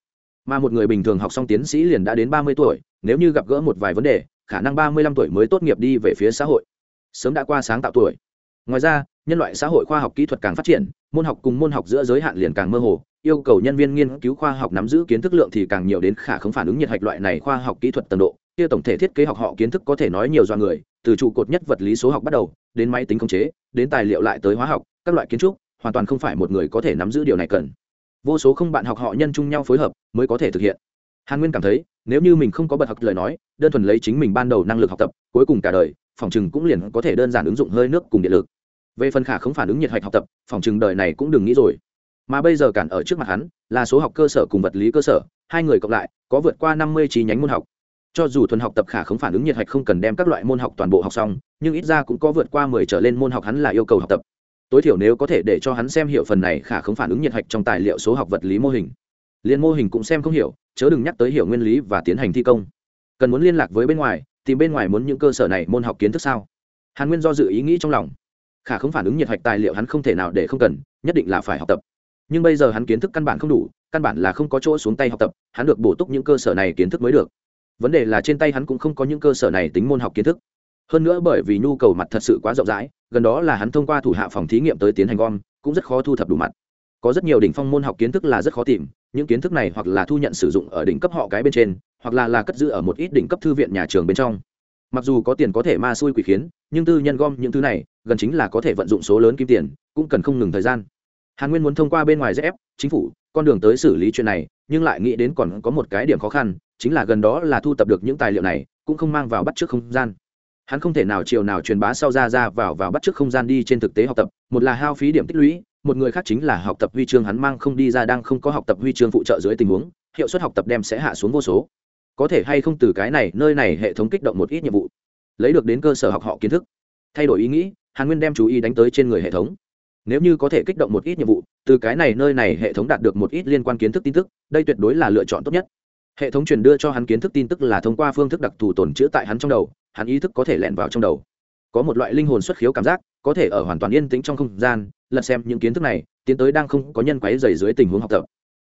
Mà một người bình thường học xong tiến sĩ liền đã đến 30 tuổi, nếu như gặp gỡ một vài vấn đề, khả năng 35 tuổi mới tốt nghiệp đi về phía xã hội. Sớm đã qua sáng tạo tuổi ngoài ra, nhân loại xã hội khoa học kỹ thuật càng phát triển, môn học cùng môn học giữa giới hạn liền càng mơ hồ, yêu cầu nhân viên nghiên cứu khoa học nắm giữ kiến thức lượng thì càng nhiều đến khả không phản ứng nhiệt hạch loại này khoa học kỹ thuật tầng độ. Kia tổng thể thiết kế học họ kiến thức có thể nói nhiều do người, từ trụ cột nhất vật lý số học bắt đầu, đến máy tính công chế, đến tài liệu lại tới hóa học, các loại kiến trúc, hoàn toàn không phải một người có thể nắm giữ điều này cần. Vô số không bạn học họ nhân chung nhau phối hợp mới có thể thực hiện. Hàn nguyên cảm thấy, nếu như mình không có bật học lời nói, đơn thuần lấy chính mình ban đầu năng lực học tập, cuối cùng cả đời, phòng chừng cũng liền có thể đơn giản ứng dụng hơi nước cùng điện lực về phần khả không phản ứng nhiệt hạch học tập, phòng chừng đời này cũng đừng nghĩ rồi. Mà bây giờ cản ở trước mặt hắn, là số học cơ sở cùng vật lý cơ sở, hai người cộng lại, có vượt qua năm mươi chi nhánh môn học. Cho dù thuần học tập khả không phản ứng nhiệt hạch không cần đem các loại môn học toàn bộ học xong, nhưng ít ra cũng có vượt qua mười trở lên môn học hắn là yêu cầu học tập. Tối thiểu nếu có thể để cho hắn xem hiểu phần này khả không phản ứng nhiệt hạch trong tài liệu số học vật lý mô hình. Liên mô hình cũng xem không hiểu, chớ đừng nhắc tới hiểu nguyên lý và tiến hành thi công. Cần muốn liên lạc với bên ngoài thì bên ngoài muốn những cơ sở này môn học kiến thức sao? Hàn nguyên do dự ý nghĩ trong lòng khả không phản ứng nhiệt hạch tài liệu hắn không thể nào để không cần, nhất định là phải học tập. Nhưng bây giờ hắn kiến thức căn bản không đủ, căn bản là không có chỗ xuống tay học tập, hắn được bổ túc những cơ sở này kiến thức mới được. Vấn đề là trên tay hắn cũng không có những cơ sở này tính môn học kiến thức. Hơn nữa bởi vì nhu cầu mặt thật sự quá rộng rãi, gần đó là hắn thông qua thủ hạ phòng thí nghiệm tới tiến hành gom, cũng rất khó thu thập đủ mặt. Có rất nhiều đỉnh phong môn học kiến thức là rất khó tìm, những kiến thức này hoặc là thu nhận sử dụng ở đỉnh cấp họ cái bên trên, hoặc là là cất giữ ở một ít đỉnh cấp thư viện nhà trường bên trong. Mặc dù có tiền có thể ma xui quỷ khiến, nhưng tư nhân gom những thứ này gần chính là có thể vận dụng số lớn kim tiền, cũng cần không ngừng thời gian. Hàn nguyên muốn thông qua bên ngoài ép chính phủ, con đường tới xử lý chuyện này, nhưng lại nghĩ đến còn có một cái điểm khó khăn, chính là gần đó là thu tập được những tài liệu này, cũng không mang vào bắt trước không gian. Hắn không thể nào chiều nào truyền bá sau ra ra vào vào bắt trước không gian đi trên thực tế học tập, một là hao phí điểm tích lũy, một người khác chính là học tập huy chương hắn mang không đi ra đang không có học tập huy chương phụ trợ dưới tình huống, hiệu suất học tập đem sẽ hạ xuống vô số. Có thể hay không từ cái này, nơi này hệ thống kích động một ít nhiệm vụ, lấy được đến cơ sở học họ kiến thức. Thay đổi ý nghĩ hàn nguyên đem chú ý đánh tới trên người hệ thống. Nếu như có thể kích động một ít nhiệm vụ, từ cái này nơi này hệ thống đạt được một ít liên quan kiến thức tin tức, đây tuyệt đối là lựa chọn tốt nhất. Hệ thống truyền đưa cho hắn kiến thức tin tức là thông qua phương thức đặc thù tồn chữ tại hắn trong đầu, hắn ý thức có thể lẻn vào trong đầu. Có một loại linh hồn xuất khiếu cảm giác, có thể ở hoàn toàn yên tĩnh trong không gian, lật xem những kiến thức này, tiến tới đang không có nhân quấy dày dưới tình huống học tập.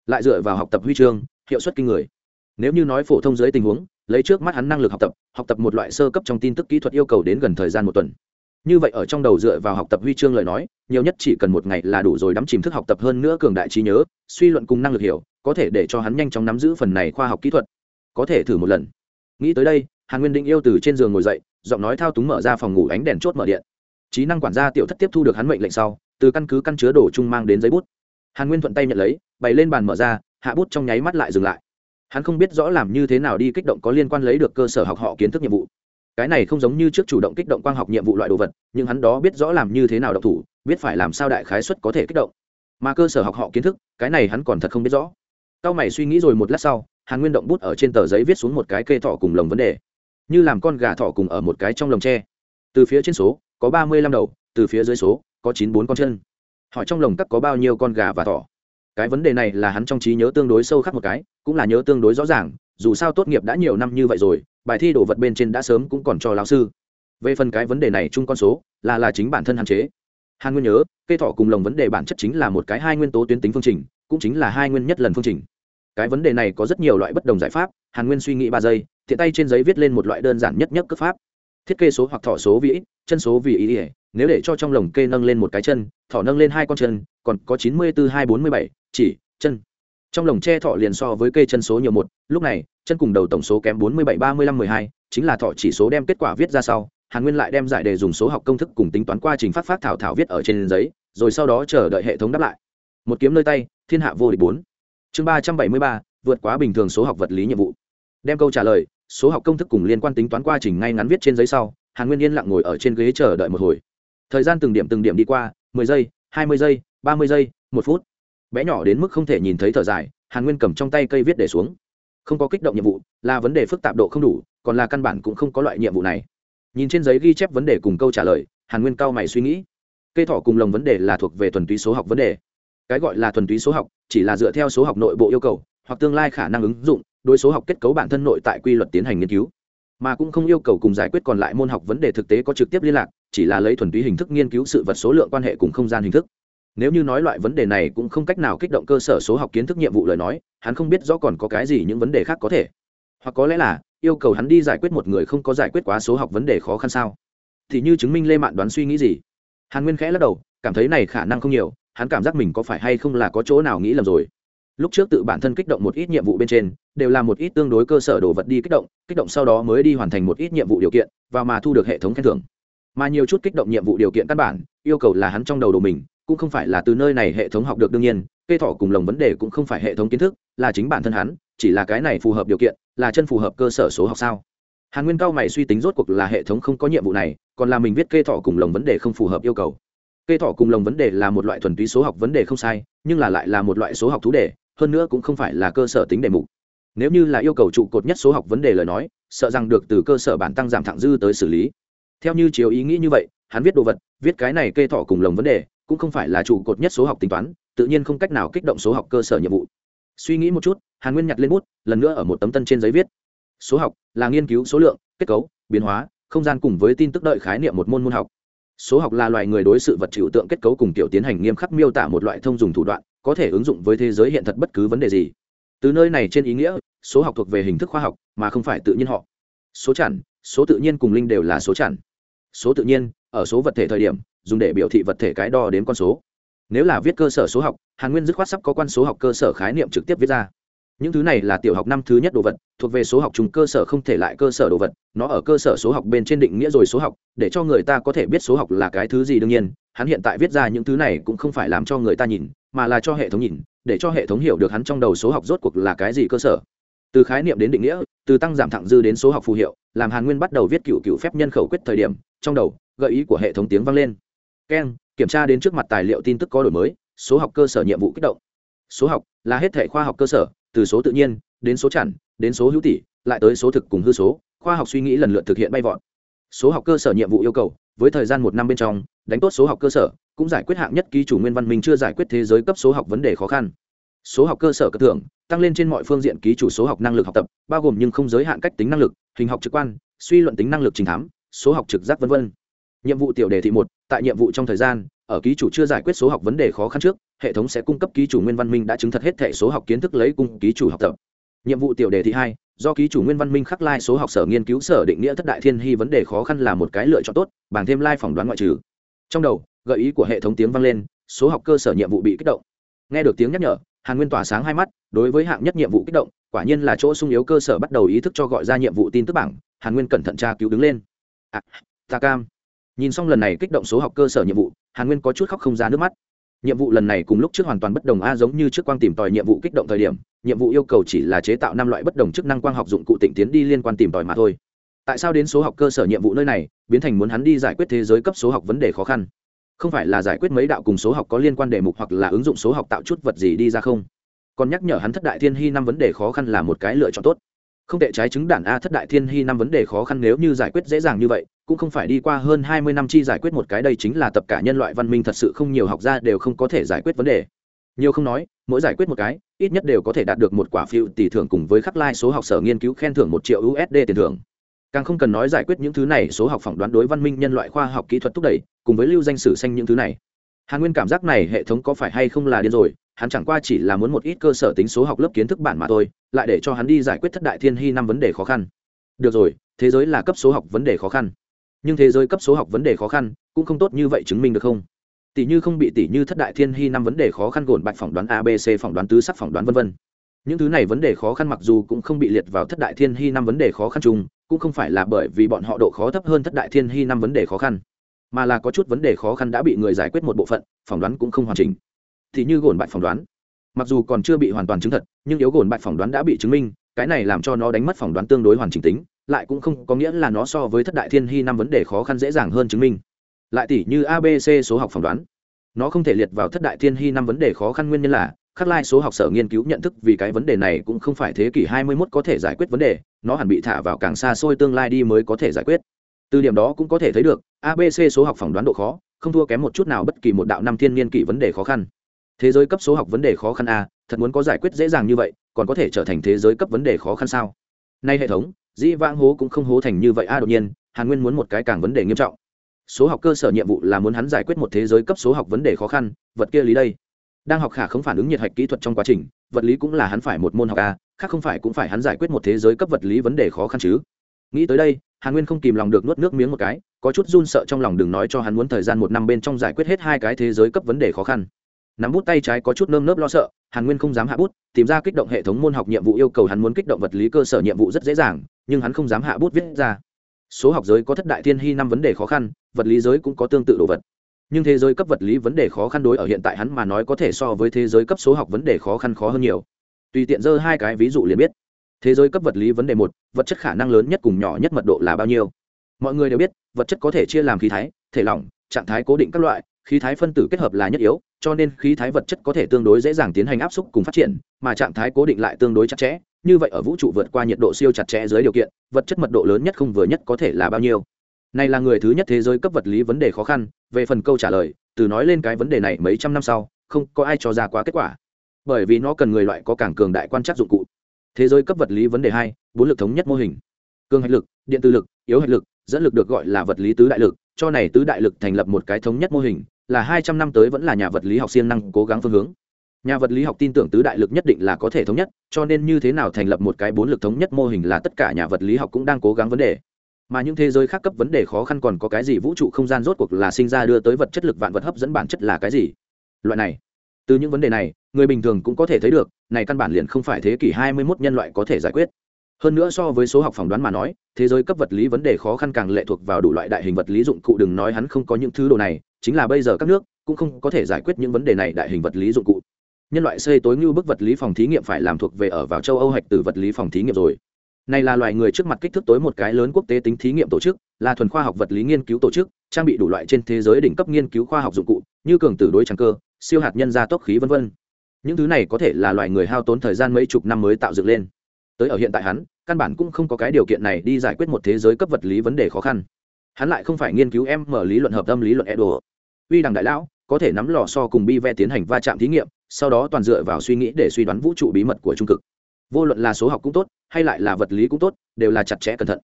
Lại dựa vào học tập huy chương, hiệu suất kinh người. Nếu như nói phổ thông dưới tình huống, lấy trước mắt hắn năng lực học tập học tập một loại sơ cấp trong tin tức kỹ thuật yêu cầu đến gần thời gian một tuần như vậy ở trong đầu dựa vào học tập huy chương lời nói, nhiều nhất chỉ cần một ngày là đủ rồi đắm chìm thức học tập hơn nữa cường đại trí nhớ, suy luận cùng năng lực hiểu, có thể để cho hắn nhanh chóng nắm giữ phần này khoa học kỹ thuật. Có thể thử một lần. Nghĩ tới đây, hàn nguyên định yêu từ trên giường ngồi dậy, giọng nói thao túng mở ra phòng ngủ ánh đèn chốt mở điện. Trí năng quản gia tiểu thất tiếp thu được hắn mệnh lệnh sau, từ căn cứ căn chứa đồ chung mang đến giấy bút. Hàn nguyên thuận tay nhận lấy, bày lên bàn mở ra, hạ bút trong nháy mắt lại dừng lại. Hắn không biết rõ làm như thế nào đi kích động có liên quan lấy được cơ sở học họ kiến thức nhiệm vụ cái này không giống như trước chủ động kích động quang học nhiệm vụ loại đồ vật, nhưng hắn đó biết rõ làm như thế nào độc thủ, biết phải làm sao đại khái xuất có thể kích động. Mà cơ sở học họ kiến thức, cái này hắn còn thật không biết rõ. Cao mày suy nghĩ rồi một lát sau, hàn nguyên động bút ở trên tờ giấy viết xuống một cái kê thọ cùng lồng vấn đề. Như làm con gà thọ cùng ở một cái trong lồng tre. Từ phía trên số, có ba mươi lăm đầu, từ phía dưới số, có chín bốn con chân. Hỏi trong lồng tắc có bao nhiêu con gà và thỏ? Cái vấn đề này là hắn trong trí nhớ tương đối sâu khắc một cái, cũng là nhớ tương đối rõ ràng dù sao tốt nghiệp đã nhiều năm như vậy rồi bài thi đồ vật bên trên đã sớm cũng còn cho lão sư. Về phần cái vấn đề này chung con số là là chính bản thân hạn chế. Hàn nguyên nhớ cây thọ cùng lồng vấn đề bản chất chính là một cái hai nguyên tố tuyến tính phương trình cũng chính là hai nguyên nhất lần phương trình. Cái vấn đề này có rất nhiều loại bất đồng giải pháp hàn nguyên suy nghĩ ba giây thiện tay trên giấy viết lên một loại đơn giản nhất nhất cấp pháp. Thiết kế số hoặc thọ số vĩ, chân số vì ý ỉa nếu để cho trong lồng kê nâng lên một cái chân thọ nâng lên hai con chân còn có chín mươi bốn hai bốn mươi bảy chỉ chân trong lồng tre thọ liền so với cây chân số nhiều một, lúc này, chân cùng đầu tổng số kém bốn mươi bảy ba mươi lăm mười hai, chính là thọ chỉ số đem kết quả viết ra sau, hàn nguyên lại đem giải đề dùng số học công thức cùng tính toán quá trình phát phát thảo thảo viết ở trên giấy, rồi sau đó chờ đợi hệ thống đáp lại. Một kiếm nơi tay, thiên hạ vô địch bốn. Chương ba trăm bảy mươi ba, vượt quá bình thường số học vật lý nhiệm vụ. Đem câu trả lời, số học công thức cùng liên quan tính toán quá trình ngay ngắn viết trên giấy sau, hàn nguyên yên lặng ngồi ở trên ghế chờ đợi một hồi. Thời gian từng điểm từng điểm đi qua, mười giây, hai mươi giây, ba mươi giây, một phút bé nhỏ đến mức không thể nhìn thấy thở dài, hàn nguyên cầm trong tay cây viết để xuống. Không có kích động nhiệm vụ, là vấn đề phức tạp độ không đủ, còn là căn bản cũng không có loại nhiệm vụ này. Nhìn trên giấy ghi chép vấn đề cùng câu trả lời, hàn nguyên cao mày suy nghĩ. Cây thỏ cùng lồng vấn đề là thuộc về thuần túy số học vấn đề. Cái gọi là thuần túy số học, chỉ là dựa theo số học nội bộ yêu cầu, hoặc tương lai khả năng ứng dụng, đối số học kết cấu bản thân nội tại quy luật tiến hành nghiên cứu. Mà cũng không yêu cầu cùng giải quyết còn lại môn học vấn đề thực tế có trực tiếp liên lạc, chỉ là lấy thuần túy hình thức nghiên cứu sự vật số lượng quan hệ cùng không gian hình thức nếu như nói loại vấn đề này cũng không cách nào kích động cơ sở số học kiến thức nhiệm vụ lời nói, hắn không biết rõ còn có cái gì những vấn đề khác có thể. Hoặc có lẽ là, yêu cầu hắn đi giải quyết một người không có giải quyết quá số học vấn đề khó khăn sao? Thì như chứng minh lê mạn đoán suy nghĩ gì? Hàn nguyên khẽ lắc đầu, cảm thấy này khả năng không nhiều, hắn cảm giác mình có phải hay không là có chỗ nào nghĩ lầm rồi. Lúc trước tự bản thân kích động một ít nhiệm vụ bên trên, đều là một ít tương đối cơ sở đồ vật đi kích động kích động sau đó mới đi hoàn thành một ít nhiệm vụ điều kiện và mà thu được hệ thống khen thưởng. Mà nhiều chút kích động nhiệm vụ điều kiện căn bản, yêu cầu là hắn trong đầu đồ mình cũng không phải là từ nơi này hệ thống học được đương nhiên, cây thỏ cùng lồng vấn đề cũng không phải hệ thống kiến thức, là chính bản thân hắn, chỉ là cái này phù hợp điều kiện, là chân phù hợp cơ sở số học sao. Hàn nguyên cao mày suy tính rốt cuộc là hệ thống không có nhiệm vụ này, còn là mình viết cây thỏ cùng lồng vấn đề không phù hợp yêu cầu. Cây thỏ cùng lồng vấn đề là một loại thuần túy số học vấn đề không sai, nhưng là lại là một loại số học thú đề, hơn nữa cũng không phải là cơ sở tính đề mục. Nếu như là yêu cầu trụ cột nhất số học vấn đề lời nói, sợ rằng được từ cơ sở bản tăng giảm thẳng dư tới xử lý. Theo như chiếu ý nghĩ như vậy, hắn viết đồ vật, viết cái này cây thỏ cùng lồng vấn đề cũng không phải là trụ cột nhất số học tính toán, tự nhiên không cách nào kích động số học cơ sở nhiệm vụ. Suy nghĩ một chút, hàn nguyên nhặt lên bút, lần nữa ở một tấm tân trên giấy viết. Số học là nghiên cứu số lượng, kết cấu, biến hóa, không gian cùng với tin tức đợi khái niệm một môn môn học. Số học là loại người đối sự vật chịu tượng kết cấu cùng kiểu tiến hành nghiêm khắc miêu tả một loại thông dùng thủ đoạn, có thể ứng dụng với thế giới hiện thật bất cứ vấn đề gì. Từ nơi này trên ý nghĩa, số học thuộc về hình thức khoa học, mà không phải tự nhiên họ. Số chẵn, số tự nhiên cùng linh đều là số chẵn. Số tự nhiên, ở số vật thể thời điểm dùng để biểu thị vật thể cái đo đến con số. Nếu là viết cơ sở số học, hàn nguyên dứt khoát sắp có quan số học cơ sở khái niệm trực tiếp viết ra. Những thứ này là tiểu học năm thứ nhất đồ vật, thuộc về số học chúng cơ sở không thể lại cơ sở đồ vật, nó ở cơ sở số học bên trên định nghĩa rồi số học, để cho người ta có thể biết số học là cái thứ gì đương nhiên, hắn hiện tại viết ra những thứ này cũng không phải làm cho người ta nhìn, mà là cho hệ thống nhìn, để cho hệ thống hiểu được hắn trong đầu số học rốt cuộc là cái gì cơ sở. Từ khái niệm đến định nghĩa, từ tăng giảm thẳng dư đến số học phù hiệu, làm hàn nguyên bắt đầu viết cựu cựu phép nhân khẩu quyết thời điểm, trong đầu, gợi ý của hệ thống tiếng vang lên keng kiểm tra đến trước mặt tài liệu tin tức có đổi mới, số học cơ sở nhiệm vụ kích động. Số học là hết thể khoa học cơ sở, từ số tự nhiên, đến số chẵn, đến số hữu tỷ lại tới số thực cùng hư số, khoa học suy nghĩ lần lượt thực hiện bay vọt. Số học cơ sở nhiệm vụ yêu cầu, với thời gian một năm bên trong, đánh tốt số học cơ sở, cũng giải quyết hạng nhất ký chủ nguyên văn minh chưa giải quyết thế giới cấp số học vấn đề khó khăn. Số học cơ sở cơ thưởng, tăng lên trên mọi phương diện ký chủ số học năng lực học tập, bao gồm nhưng không giới hạn cách tính năng lực, hình học trực quan, suy luận tính năng lực trình thám, số học trực giác v v nhiệm vụ tiểu đề thị một tại nhiệm vụ trong thời gian ở ký chủ chưa giải quyết số học vấn đề khó khăn trước hệ thống sẽ cung cấp ký chủ nguyên văn minh đã chứng thật hết thẻ số học kiến thức lấy cung ký chủ học tập. Nhiệm vụ tiểu đề thị hai do ký chủ nguyên văn minh khắc lai số học sở nghiên cứu sở định nghĩa thất đại thiên hy vấn đề khó khăn là một cái lựa chọn tốt bằng thêm lai phỏng đoán ngoại trừ. Trong đầu gợi ý của hệ thống tiếng vang lên số học cơ sở nhiệm vụ bị kích động. Nghe được tiếng nhắc nhở hàn nguyên tỏa sáng hai mắt đối với hạng nhất nhiệm vụ kích động quả nhiên là chỗ sung yếu cơ sở bắt đầu ý thức cho gọi ra nhiệm vụ tin tức bảng hàn nguyên cẩn thận tra cứu đứng lên. À, ta cam nhìn xong lần này kích động số học cơ sở nhiệm vụ, hàn nguyên có chút khóc không ra nước mắt. Nhiệm vụ lần này cùng lúc trước hoàn toàn bất đồng a, giống như trước quang tìm tòi nhiệm vụ kích động thời điểm, nhiệm vụ yêu cầu chỉ là chế tạo năm loại bất đồng chức năng quang học dụng cụ tịnh tiến đi liên quan tìm tòi mà thôi. Tại sao đến số học cơ sở nhiệm vụ nơi này, biến thành muốn hắn đi giải quyết thế giới cấp số học vấn đề khó khăn? Không phải là giải quyết mấy đạo cùng số học có liên quan đề mục hoặc là ứng dụng số học tạo chút vật gì đi ra không? Còn nhắc nhở hắn thất đại thiên hy năm vấn đề khó khăn là một cái lựa chọn tốt. Không tệ trái chứng đản a, thất đại thiên hy năm vấn đề khó khăn nếu như giải quyết dễ dàng như vậy cũng không phải đi qua hơn hai mươi năm chi giải quyết một cái đây chính là tập cả nhân loại văn minh thật sự không nhiều học gia đều không có thể giải quyết vấn đề. Nhiều không nói, mỗi giải quyết một cái, ít nhất đều có thể đạt được một quả phiếu tỷ thưởng cùng với khắc lai số học sở nghiên cứu khen thưởng một triệu usd tiền thưởng. Càng không cần nói giải quyết những thứ này, số học phỏng đoán đối văn minh nhân loại khoa học kỹ thuật thúc đẩy, cùng với lưu danh sử xanh những thứ này. Hàn nguyên cảm giác này hệ thống có phải hay không là điên rồi, hắn chẳng qua chỉ là muốn một ít cơ sở tính số học lớp kiến thức bản mà thôi, lại để cho hắn đi giải quyết thất đại thiên hy năm vấn đề khó khăn. Được rồi, thế giới là cấp số học vấn đề khó khăn nhưng thế giới cấp số học vấn đề khó khăn cũng không tốt như vậy chứng minh được không? Tỷ như không bị tỷ như thất đại thiên hy năm vấn đề khó khăn gồn bạch phỏng đoán abc phỏng đoán tứ sắc phỏng đoán v v những thứ này vấn đề khó khăn mặc dù cũng không bị liệt vào thất đại thiên hy năm vấn đề khó khăn chung, cũng không phải là bởi vì bọn họ độ khó thấp hơn thất đại thiên hy năm vấn đề khó khăn, mà là có chút vấn đề khó khăn đã bị người giải quyết một bộ phận, phỏng đoán cũng không hoàn chỉnh. Thì như gồn bạch phỏng đoán, mặc dù còn chưa bị hoàn toàn chứng thật, nhưng yếu gồn bạch phỏng đoán đã bị chứng minh, cái này làm cho nó đánh mất phỏng đoán tương đối hoàn chỉnh tính lại cũng không có nghĩa là nó so với thất đại thiên hy năm vấn đề khó khăn dễ dàng hơn chứng minh. Lại tỷ như abc số học phỏng đoán. Nó không thể liệt vào thất đại thiên hy năm vấn đề khó khăn nguyên nhân là, khắc lai số học sở nghiên cứu nhận thức vì cái vấn đề này cũng không phải thế kỷ 21 có thể giải quyết vấn đề, nó hẳn bị thả vào càng xa xôi tương lai đi mới có thể giải quyết. Từ điểm đó cũng có thể thấy được abc số học phỏng đoán độ khó, không thua kém một chút nào bất kỳ một đạo năm thiên niên kỷ vấn đề khó khăn. Thế giới cấp số học vấn đề khó khăn a, thật muốn có giải quyết dễ dàng như vậy, còn có thể trở thành thế giới cấp vấn đề khó khăn sao? Nay hệ thống, dĩ vãng hố cũng không hố thành như vậy. A, đột nhiên, hàn nguyên muốn một cái càng vấn đề nghiêm trọng. Số học cơ sở nhiệm vụ là muốn hắn giải quyết một thế giới cấp số học vấn đề khó khăn, vật kia lý đây. Đang học khả không phản ứng nhiệt hạch kỹ thuật trong quá trình, vật lý cũng là hắn phải một môn học a, khác không phải cũng phải hắn giải quyết một thế giới cấp vật lý vấn đề khó khăn chứ. Nghĩ tới đây, hàn nguyên không kìm lòng được nuốt nước miếng một cái, có chút run sợ trong lòng đừng nói cho hắn muốn thời gian một năm bên trong giải quyết hết hai cái thế giới cấp vấn đề khó khăn nắm bút tay trái có chút nơm nớp lo sợ, hàn nguyên không dám hạ bút, tìm ra kích động hệ thống môn học nhiệm vụ yêu cầu hắn muốn kích động vật lý cơ sở nhiệm vụ rất dễ dàng, nhưng hắn không dám hạ bút viết ra. Số học giới có thất đại thiên hy năm vấn đề khó khăn, vật lý giới cũng có tương tự đồ vật. Nhưng thế giới cấp vật lý vấn đề khó khăn đối ở hiện tại hắn mà nói có thể so với thế giới cấp số học vấn đề khó khăn khó hơn nhiều. Tùy tiện dơ hai cái ví dụ liền biết. Thế giới cấp vật lý vấn đề một, vật chất khả năng lớn nhất cùng nhỏ nhất mật độ là bao nhiêu? Mọi người đều biết, vật chất có thể chia làm khí thái, thể lỏng, trạng thái cố định các loại khí thái phân tử kết hợp là nhất yếu, cho nên khí thái vật chất có thể tương đối dễ dàng tiến hành áp suất cùng phát triển, mà trạng thái cố định lại tương đối chặt chẽ. Như vậy ở vũ trụ vượt qua nhiệt độ siêu chặt chẽ dưới điều kiện, vật chất mật độ lớn nhất không vừa nhất có thể là bao nhiêu. Này là người thứ nhất thế giới cấp vật lý vấn đề khó khăn, về phần câu trả lời, từ nói lên cái vấn đề này mấy trăm năm sau, không có ai cho ra quá kết quả. Bởi vì nó cần người loại có càng cường đại quan trắc dụng cụ. Thế giới cấp vật lý vấn đề hai, bốn lực thống nhất mô hình. Cường hạch lực, điện từ lực, yếu hạch lực, dẫn lực được gọi là vật lý tứ đại lực, cho này tứ đại lực thành lập một cái thống nhất mô hình là hai trăm năm tới vẫn là nhà vật lý học siêng năng cố gắng phương hướng. Nhà vật lý học tin tưởng tứ đại lực nhất định là có thể thống nhất, cho nên như thế nào thành lập một cái bốn lực thống nhất mô hình là tất cả nhà vật lý học cũng đang cố gắng vấn đề. Mà những thế giới khác cấp vấn đề khó khăn còn có cái gì vũ trụ không gian rốt cuộc là sinh ra đưa tới vật chất lực vạn vật hấp dẫn bản chất là cái gì? Loại này, từ những vấn đề này, người bình thường cũng có thể thấy được, này căn bản liền không phải thế kỷ 21 nhân loại có thể giải quyết. Hơn nữa so với số học phỏng đoán mà nói, thế giới cấp vật lý vấn đề khó khăn càng lệ thuộc vào đủ loại đại hình vật lý dụng cụ, đừng nói hắn không có những thứ đồ này chính là bây giờ các nước cũng không có thể giải quyết những vấn đề này đại hình vật lý dụng cụ. Nhân loại xây tối như bức vật lý phòng thí nghiệm phải làm thuộc về ở vào châu âu hạch từ vật lý phòng thí nghiệm rồi. Này là loài người trước mặt kích thước tối một cái lớn quốc tế tính thí nghiệm tổ chức, là thuần khoa học vật lý nghiên cứu tổ chức, trang bị đủ loại trên thế giới đỉnh cấp nghiên cứu khoa học dụng cụ, như cường tử đối trắng cơ, siêu hạt nhân gia tốc khí vân vân. Những thứ này có thể là loài người hao tốn thời gian mấy chục năm mới tạo dựng lên. Tới ở hiện tại hắn, căn bản cũng không có cái điều kiện này đi giải quyết một thế giới cấp vật lý vấn đề khó khăn hắn lại không phải nghiên cứu em mở lý luận hợp tâm lý luận edo. Uy đằng đại lão, có thể nắm lò so cùng bi ve tiến hành va chạm thí nghiệm, sau đó toàn dựa vào suy nghĩ để suy đoán vũ trụ bí mật của trung cực. Vô luận là số học cũng tốt, hay lại là vật lý cũng tốt, đều là chặt chẽ cẩn thận.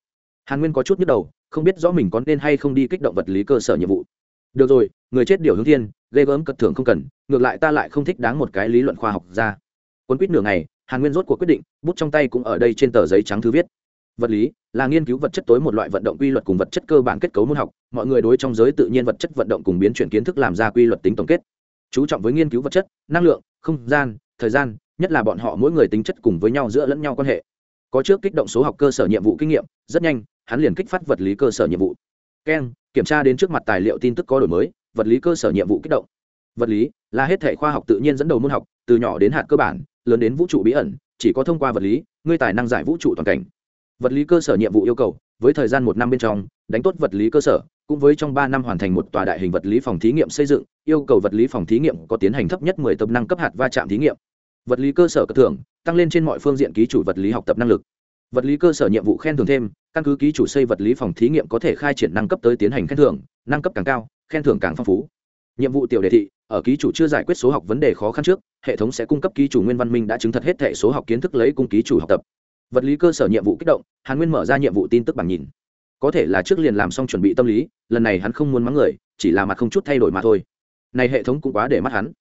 Hàn nguyên có chút nhức đầu, không biết rõ mình có nên hay không đi kích động vật lý cơ sở nhiệm vụ. Được rồi, người chết điều hướng thiên, ghê gớm cật thưởng không cần, ngược lại ta lại không thích đáng một cái lý luận khoa học ra. Quân quýt nửa ngày, hàn nguyên rốt cuộc quyết định, bút trong tay cũng ở đây trên tờ giấy trắng thư viết vật lý là nghiên cứu vật chất tối một loại vận động quy luật cùng vật chất cơ bản kết cấu môn học. Mọi người đối trong giới tự nhiên vật chất vận động cùng biến chuyển kiến thức làm ra quy luật tính tổng kết. Chú trọng với nghiên cứu vật chất, năng lượng, không gian, thời gian, nhất là bọn họ mỗi người tính chất cùng với nhau giữa lẫn nhau quan hệ. Có trước kích động số học cơ sở nhiệm vụ kinh nghiệm, rất nhanh, hắn liền kích phát vật lý cơ sở nhiệm vụ. Keng kiểm tra đến trước mặt tài liệu tin tức có đổi mới, vật lý cơ sở nhiệm vụ kích động. Vật lý là hết thể khoa học tự nhiên dẫn đầu môn học, từ nhỏ đến hạt cơ bản, lớn đến vũ trụ bí ẩn, chỉ có thông qua vật lý, ngươi tài năng giải vũ trụ toàn cảnh vật lý cơ sở nhiệm vụ yêu cầu, với thời gian một năm bên trong, đánh tốt vật lý cơ sở, cũng với trong ba năm hoàn thành một tòa đại hình vật lý phòng thí nghiệm xây dựng, yêu cầu vật lý phòng thí nghiệm có tiến hành thấp nhất mười tập năng cấp hạt va chạm thí nghiệm. Vật lý cơ sở cấp thưởng, tăng lên trên mọi phương diện ký chủ vật lý học tập năng lực. Vật lý cơ sở nhiệm vụ khen thưởng thêm, căn cứ ký chủ xây vật lý phòng thí nghiệm có thể khai triển năng cấp tới tiến hành khen thưởng, năng cấp càng cao, khen thưởng càng phong phú. Nhiệm vụ tiểu đề thị, ở ký chủ chưa giải quyết số học vấn đề khó khăn trước, hệ thống sẽ cung cấp ký chủ nguyên văn minh đã chứng thật hết thể số học kiến thức lấy cung ký chủ học tập vật lý cơ sở nhiệm vụ kích động, hàn nguyên mở ra nhiệm vụ tin tức bằng nhìn. Có thể là trước liền làm xong chuẩn bị tâm lý, lần này hắn không muốn mắng người, chỉ là mặt không chút thay đổi mà thôi. Này hệ thống cũng quá để mắt hắn.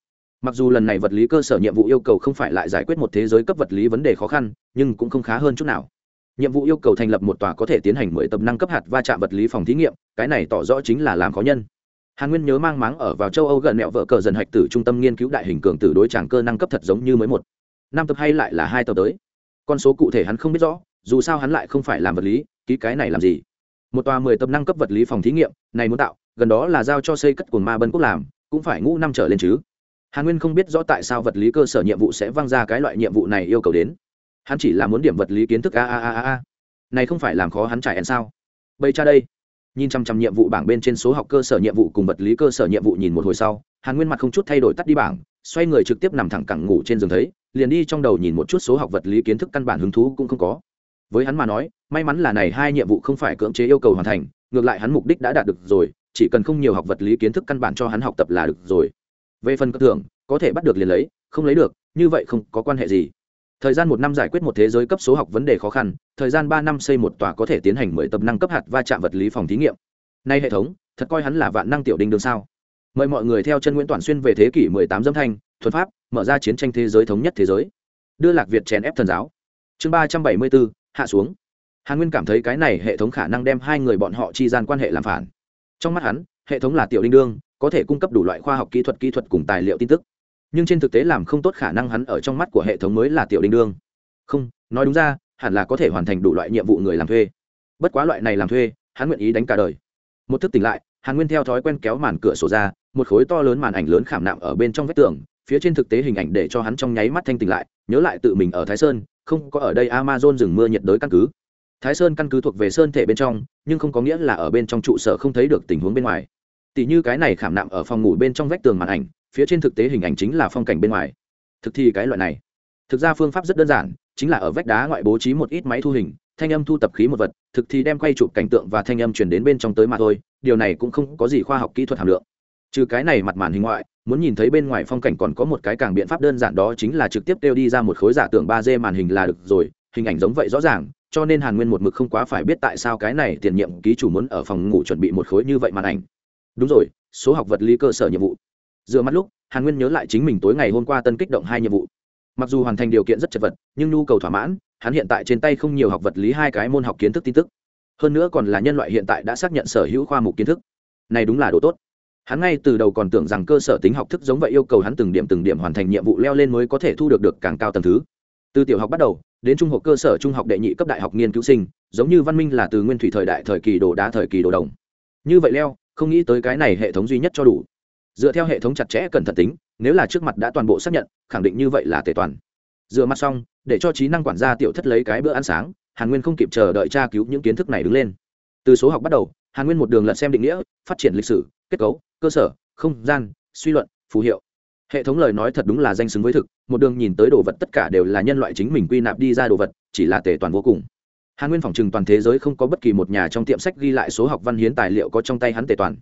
Mặc dù lần này vật lý cơ sở nhiệm vụ yêu cầu không phải lại giải quyết một thế giới cấp vật lý vấn đề khó khăn, nhưng cũng không khá hơn chút nào. Nhiệm vụ yêu cầu thành lập một tòa có thể tiến hành mười tập năng cấp hạt va chạm vật lý phòng thí nghiệm, cái này tỏ rõ chính là làm khó nhân. Hàn nguyên nhớ mang máng ở vào châu âu gần mẹo vợ cờ dần hạch tử trung tâm nghiên cứu đại hình cường tử đối tràng cơ năng cấp thật giống như mới một. Năm tập hay lại là hai tập tới con số cụ thể hắn không biết rõ, dù sao hắn lại không phải làm vật lý, ký cái này làm gì? Một tòa mười tập năng cấp vật lý phòng thí nghiệm, này muốn tạo, gần đó là giao cho xây cất cồn ma bân quốc làm, cũng phải ngũ năm trở lên chứ. Hàn nguyên không biết rõ tại sao vật lý cơ sở nhiệm vụ sẽ văng ra cái loại nhiệm vụ này yêu cầu đến. Hắn chỉ là muốn điểm vật lý kiến thức a a a a này không phải làm khó hắn trải ăn sao? Bây cha đây. Nhìn chăm chăm nhiệm vụ bảng bên trên số học cơ sở nhiệm vụ cùng vật lý cơ sở nhiệm vụ nhìn một hồi sau, hàn nguyên mặt không chút thay đổi tắt đi bảng, xoay người trực tiếp nằm thẳng cẳng ngủ trên giường thấy liền đi trong đầu nhìn một chút số học vật lý kiến thức căn bản hứng thú cũng không có. Với hắn mà nói, may mắn là này hai nhiệm vụ không phải cưỡng chế yêu cầu hoàn thành, ngược lại hắn mục đích đã đạt được rồi, chỉ cần không nhiều học vật lý kiến thức căn bản cho hắn học tập là được rồi. Về phần cơ thưởng, có thể bắt được liền lấy, không lấy được, như vậy không có quan hệ gì. Thời gian một năm giải quyết một thế giới cấp số học vấn đề khó khăn, thời gian ba năm xây một tòa có thể tiến hành mười tập năng cấp hạt va chạm vật lý phòng thí nghiệm. Nay hệ thống, thật coi hắn là vạn năng tiểu đinh đường sao. Mời mọi người theo chân nguyễn toàn xuyên về thế kỷ mười tám dâm thanh thuật pháp, mở ra chiến tranh thế giới thống nhất thế giới. Đưa lạc việt chèn ép thần giáo. Chương ba trăm bảy mươi bốn, hạ xuống. Hàn nguyên cảm thấy cái này hệ thống khả năng đem hai người bọn họ chi gian quan hệ làm phản. Trong mắt hắn, hệ thống là tiểu đinh đương, có thể cung cấp đủ loại khoa học kỹ thuật kỹ thuật cùng tài liệu tin tức. Nhưng trên thực tế làm không tốt khả năng hắn ở trong mắt của hệ thống mới là tiểu đinh đương. Không, nói đúng ra, hẳn là có thể hoàn thành đủ loại nhiệm vụ người làm thuê. Bất quá loại này làm thuê, hắn nguyện ý đánh cả đời. Một thức tỉnh lại, hàn nguyên theo thói quen kéo màn cửa sổ ra, một khối to lớn màn ảnh lớn khảm nạm ở bên trong vách tường phía trên thực tế hình ảnh để cho hắn trong nháy mắt thanh tỉnh lại, nhớ lại tự mình ở thái sơn, không có ở đây amazon rừng mưa nhiệt đới căn cứ. Thái sơn căn cứ thuộc về sơn thể bên trong, nhưng không có nghĩa là ở bên trong trụ sở không thấy được tình huống bên ngoài. Tỷ như cái này khảm nạm ở phòng ngủ bên trong vách tường màn ảnh, phía trên thực tế hình ảnh chính là phong cảnh bên ngoài. Thực thi cái loại này. Thực ra phương pháp rất đơn giản, chính là ở vách đá ngoại bố trí một ít máy thu hình, thanh âm thu tập khí một vật, thực thi đem quay chụp cảnh tượng và thanh âm chuyển đến bên trong tới mà thôi, điều này cũng không có gì khoa học kỹ thuật hàm lượng. Trừ cái này mặt màn hình ngoại muốn nhìn thấy bên ngoài phong cảnh còn có một cái càng biện pháp đơn giản đó chính là trực tiếp kêu đi ra một khối giả tưởng ba d màn hình là được rồi, hình ảnh giống vậy rõ ràng, cho nên hàn nguyên một mực không quá phải biết tại sao cái này tiền nhiệm ký chủ muốn ở phòng ngủ chuẩn bị một khối như vậy màn ảnh. Đúng rồi, số học vật lý cơ sở nhiệm vụ. Dựa mắt lúc, hàn nguyên nhớ lại chính mình tối ngày hôm qua tân kích động hai nhiệm vụ. Mặc dù hoàn thành điều kiện rất chật vật, nhưng nhu cầu thỏa mãn, hắn hiện tại trên tay không nhiều học vật lý hai cái môn học kiến thức tin tức. Hơn nữa còn là nhân loại hiện tại đã xác nhận sở hữu khoa mục kiến thức. Này đúng là đồ tốt hắn ngay từ đầu còn tưởng rằng cơ sở tính học thức giống vậy yêu cầu hắn từng điểm từng điểm hoàn thành nhiệm vụ leo lên mới có thể thu được được càng cao tầng thứ. Từ tiểu học bắt đầu, đến trung học cơ sở trung học đệ nhị cấp đại học nghiên cứu sinh, giống như văn minh là từ nguyên thủy thời đại thời kỳ đồ đá thời kỳ đồ đồng. Như vậy leo, không nghĩ tới cái này hệ thống duy nhất cho đủ. Dựa theo hệ thống chặt chẽ cẩn thận tính, nếu là trước mặt đã toàn bộ xác nhận, khẳng định như vậy là tề toàn. Dựa mặt xong, để cho trí năng quản gia tiểu thất lấy cái bữa ăn sáng, hàn nguyên không kịp chờ đợi tra cứu những kiến thức này đứng lên. Từ số học bắt đầu hàn nguyên một đường lật xem định nghĩa, phát triển lịch sử, kết cấu, cơ sở, không gian, suy luận, phù hiệu. Hệ thống lời nói thật đúng là danh xứng với thực, một đường nhìn tới đồ vật tất cả đều là nhân loại chính mình quy nạp đi ra đồ vật, chỉ là tề toàn vô cùng. Hàn nguyên phỏng trừng toàn thế giới không có bất kỳ một nhà trong tiệm sách ghi lại số học văn hiến tài liệu có trong tay hắn tề toàn.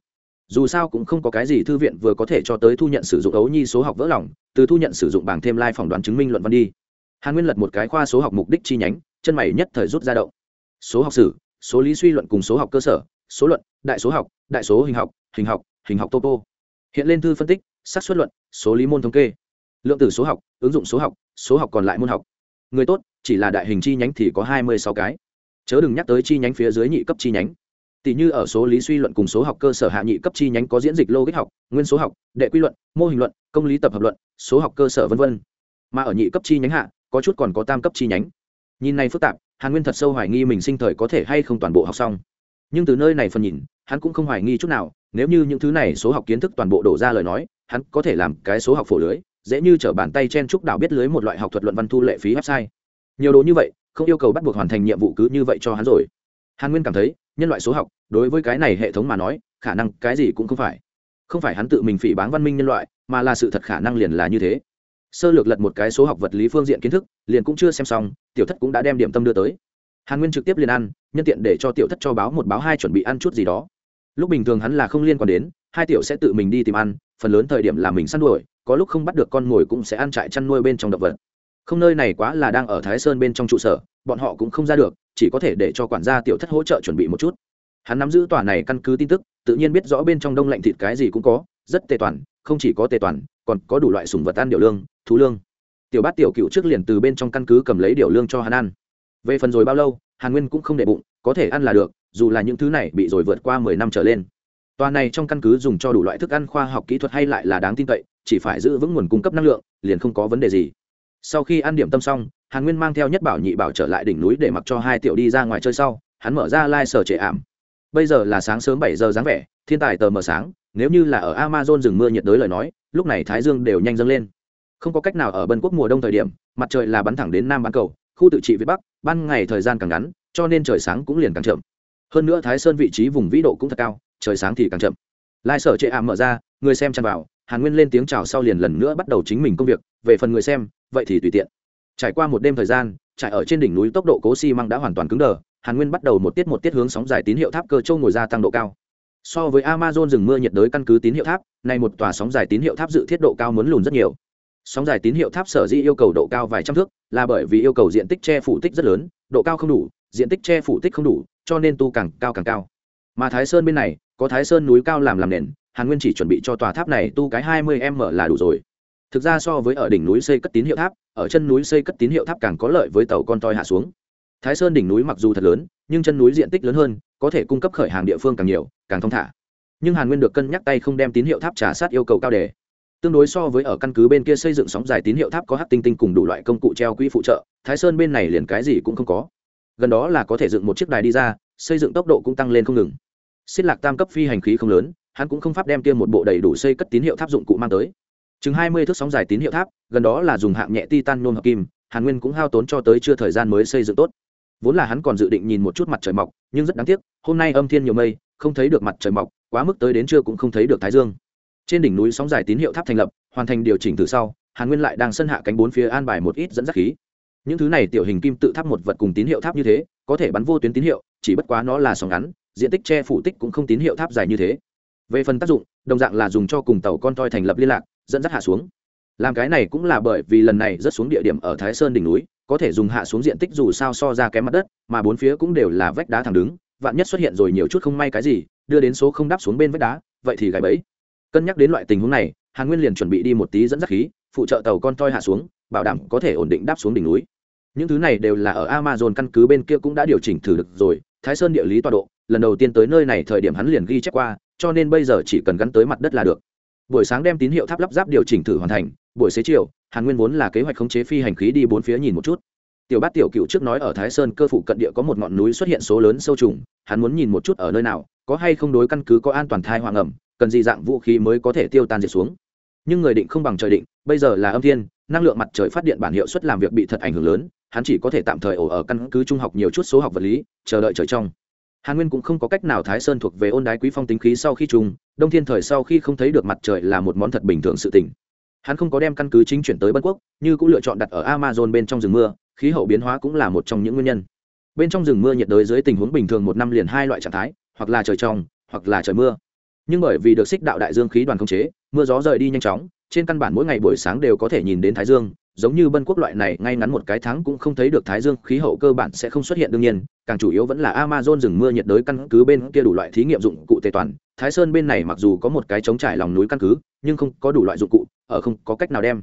Dù sao cũng không có cái gì thư viện vừa có thể cho tới thu nhận sử dụng ấu nhi số học vỡ lòng, từ thu nhận sử dụng bảng thêm lai、like、phỏng đoán chứng minh luận văn đi. Hàn nguyên lật một cái khoa số học mục đích chi nhánh, chân mày nhất thời rút ra động. Số học sử, số lý suy luận cùng số học cơ sở số luận, đại số học, đại số hình học hình học hình học topo. Hiện lên thư phân tích, xác suất luận, số lý môn thống kê. Lượng tử số học, ứng dụng số học số học còn lại môn học. Người tốt, chỉ là đại hình chi nhánh thì có hai mươi sáu cái. Chớ đừng nhắc tới chi nhánh phía dưới nhị cấp chi nhánh. Tỷ như ở số lý suy luận cùng số học cơ sở hạ nhị cấp chi nhánh có diễn dịch logic học, nguyên số học, đệ quy luận, mô hình luận, công lý tập hợp luận, số học cơ sở v v mà ở nhị cấp chi nhánh hạ, có chút còn có tam cấp chi nhánh. Nhìn này phức tạp, hàn nguyên thật sâu hoài nghi mình sinh thời có thể hay không toàn bộ học xong nhưng từ nơi này phần nhìn, hắn cũng không hoài nghi chút nào, nếu như những thứ này số học kiến thức toàn bộ đổ ra lời nói, hắn có thể làm cái số học phổ lưới, dễ như t r ở bàn tay chen trúc đảo biết lưới một loại học thuật luận văn thu lệ phí website. Nhiều đồ như vậy, không yêu cầu bắt buộc hoàn thành nhiệm vụ cứ như vậy cho hắn rồi. Hàn nguyên cảm thấy, nhân loại số học, đối với cái này hệ thống mà nói, khả năng cái gì cũng không phải. Không phải hắn tự mình phỉ báng văn minh nhân loại, mà là sự thật khả năng liền là như thế. Sơ lược lật một cái số học vật lý phương diện kiến thức, liền cũng chưa xem xong, tiểu thất cũng đã đem điểm tâm đưa tới hàn nguyên trực tiếp liền ăn, nhân tiện để cho tiểu thất cho báo một báo hai chuẩn bị ăn chút gì đó. Lúc bình thường hắn là không liên quan đến, hai tiểu sẽ tự mình đi tìm ăn, phần lớn thời điểm là mình săn đuổi, có lúc không bắt được con mồi cũng sẽ ăn trại chăn nuôi bên trong động vật. Không nơi này quá là đang ở thái sơn bên trong trụ sở, bọn họ cũng không ra được, chỉ có thể để cho quản gia tiểu thất hỗ trợ chuẩn bị một chút. Hắn nắm giữ tòa này căn cứ tin tức, tự nhiên biết rõ bên trong đông lạnh thịt cái gì cũng có, rất tề toàn, không chỉ có tề toàn, còn có đủ loại sùng vật ăn điều lương, thú lương. Tiểu bát tiểu cựu trước liền từ bên trong căn cứ cầm lấy điều lương cho hắn ăn về phần rồi bao lâu, hàn nguyên cũng không để bụng, có thể ăn là được, dù là những thứ này bị rồi vượt qua mười năm trở lên. Tòa này trong căn cứ dùng cho đủ loại thức ăn khoa học kỹ thuật hay lại là đáng tin cậy, chỉ phải giữ vững nguồn cung cấp năng lượng, liền không có vấn đề gì. Sau khi ăn điểm tâm xong, hàn nguyên mang theo nhất bảo nhị bảo trở lại đỉnh núi để mặc cho hai tiểu đi ra ngoài chơi sau, hắn mở ra lai、like、sở trệ ảm. Bây giờ là sáng sớm bảy giờ dáng vẻ, thiên tài tờ mờ sáng, nếu như là ở amazon rừng mưa nhiệt đới lời nói, lúc này thái dương đều nhanh dâng lên. Không có cách nào ở bân quốc mùa đông thời điểm, mặt trời là bắn thẳng đến nam bán cầu khu tự trị việt bắc, ban ngày thời gian càng ngắn, cho nên trời sáng cũng liền càng chậm. Hơn nữa thái sơn vị trí vùng vĩ độ cũng thật cao, trời sáng thì càng chậm. Lai sở chệ ảm mở ra, người xem chăn vào, hàn nguyên lên tiếng chào sau liền lần nữa bắt đầu chính mình công việc, về phần người xem, vậy thì tùy tiện. Trải qua một đêm thời gian, trải ở trên đỉnh núi tốc độ cố xi măng đã hoàn toàn cứng đờ, hàn nguyên bắt đầu một tiết một tiết hướng sóng dài tín hiệu tháp cơ châu ngồi ra tăng độ cao. So với amazon rừng mưa nhiệt đới căn cứ tín hiệu tháp này một tòa sóng dài tín hiệu tháp dự thiết độ cao muốn lùn rất nhiều sóng dài tín hiệu tháp sở dĩ yêu cầu độ cao vài trăm thước là bởi vì yêu cầu diện tích che phủ tích rất lớn, độ cao không đủ, diện tích che phủ tích không đủ, cho nên tu càng cao càng cao. Mà thái sơn bên này, có thái sơn núi cao làm làm nền, hàn nguyên chỉ chuẩn bị cho tòa tháp này tu cái hai mươi m là đủ rồi. Thực ra so với ở đỉnh núi xây cất tín hiệu tháp, ở chân núi xây cất tín hiệu tháp càng có lợi với tàu con toi hạ xuống. Thái sơn đỉnh núi mặc dù thật lớn, nhưng chân núi diện tích lớn hơn, có thể cung cấp khởi hàng địa phương càng nhiều, càng thông thả. Nhưng hàn nguyên được cân nhắc tay không đem tín hiệu tháp trả sát yêu cầu cao đề tương đối so với ở căn cứ bên kia xây dựng sóng dài tín hiệu tháp có hát tinh tinh cùng đủ loại công cụ treo quỹ phụ trợ, thái sơn bên này liền cái gì cũng không có. Gần đó là có thể dựng một chiếc đài đi ra, xây dựng tốc độ cũng tăng lên không ngừng. Xích lạc tam cấp phi hành khí không lớn, hắn cũng không pháp đem tiêm một bộ đầy đủ xây cất tín hiệu tháp dụng cụ mang tới. Chừng hai mươi thước sóng dài tín hiệu tháp, gần đó là dùng hạng nhẹ titan nôm hợp kim, hàn nguyên cũng hao tốn cho tới chưa thời gian mới xây dựng tốt. Vốn là hắn còn dự định nhìn một chút mặt trời mọc, nhưng rất đáng tiếc, hôm nay âm thiên nhiều mây, không thấy được mặt trời mọc, quá mức tới đến trưa cũng không thấy được thái dương trên đỉnh núi sóng dài tín hiệu tháp thành lập, hoàn thành điều chỉnh từ sau, hàn nguyên lại đang sân hạ cánh bốn phía an bài một ít dẫn dắt khí. Những thứ này tiểu hình kim tự tháp một vật cùng tín hiệu tháp như thế, có thể bắn vô tuyến tín hiệu, chỉ bất quá nó là sóng ngắn, diện tích che phủ tích cũng không tín hiệu tháp dài như thế. Về phần tác dụng, đồng dạng là dùng cho cùng tàu con toi thành lập liên lạc, dẫn dắt hạ xuống. Làm cái này cũng là bởi vì lần này rất xuống địa điểm ở thái sơn đỉnh núi, có thể dùng hạ xuống diện tích dù sao so ra kém mặt đất, mà bốn phía cũng đều là vách đá thẳng đứng, vạn nhất xuất hiện rồi nhiều chút không may cái gì, đưa đến số không đáp xuống bên vách đá, vậy thì gãy bẫy cân nhắc đến loại tình huống này, hàn nguyên liền chuẩn bị đi một tí dẫn dắt khí, phụ trợ tàu con toi hạ xuống, bảo đảm có thể ổn định đáp xuống đỉnh núi. Những thứ này đều là ở amazon căn cứ bên kia cũng đã điều chỉnh thử được rồi, thái sơn địa lý tọa độ, lần đầu tiên tới nơi này thời điểm hắn liền ghi chép qua, cho nên bây giờ chỉ cần gắn tới mặt đất là được. Buổi sáng đem tín hiệu tháp lắp ráp điều chỉnh thử hoàn thành, buổi xế chiều, hàn nguyên vốn là kế hoạch khống chế phi hành khí đi bốn phía nhìn một chút. Tiểu bát tiểu cựu trước nói ở thái sơn cơ phụ cận địa có một ngọn núi xuất hiện số lớn sâu trùng, hắn muốn nhìn một chút ở nơi nào, có hay không đối căn cứ có an toàn thai hoàng ẩm cần gì dạng vũ khí mới có thể tiêu tan diệt xuống. Nhưng người định không bằng trời định, bây giờ là âm thiên, năng lượng mặt trời phát điện bản hiệu suất làm việc bị thật ảnh hưởng lớn, hắn chỉ có thể tạm thời ổ ở căn cứ trung học nhiều chút số học vật lý, chờ đợi trời trong. Hàn nguyên cũng không có cách nào thái sơn thuộc về ôn đái quý phong tính khí sau khi trùng, đông thiên thời sau khi không thấy được mặt trời là một món thật bình thường sự tình. Hắn không có đem căn cứ chính chuyển tới bân quốc, như cũng lựa chọn đặt ở amazon bên trong rừng mưa, khí hậu biến hóa cũng là một trong những nguyên nhân. Bên trong rừng mưa nhiệt đới dưới tình huống bình thường một năm liền hai loại trạng thái, hoặc là trời trong, hoặc là trời mưa nhưng bởi vì được xích đạo đại dương khí đoàn khống chế, mưa gió rời đi nhanh chóng, trên căn bản mỗi ngày buổi sáng đều có thể nhìn đến thái dương, giống như bân quốc loại này, ngay ngắn một cái tháng cũng không thấy được thái dương khí hậu cơ bản sẽ không xuất hiện đương nhiên, càng chủ yếu vẫn là amazon rừng mưa nhiệt đới căn cứ bên kia đủ loại thí nghiệm dụng cụ tề toàn, thái sơn bên này mặc dù có một cái chống trải lòng núi căn cứ, nhưng không có đủ loại dụng cụ, ở không có cách nào đem.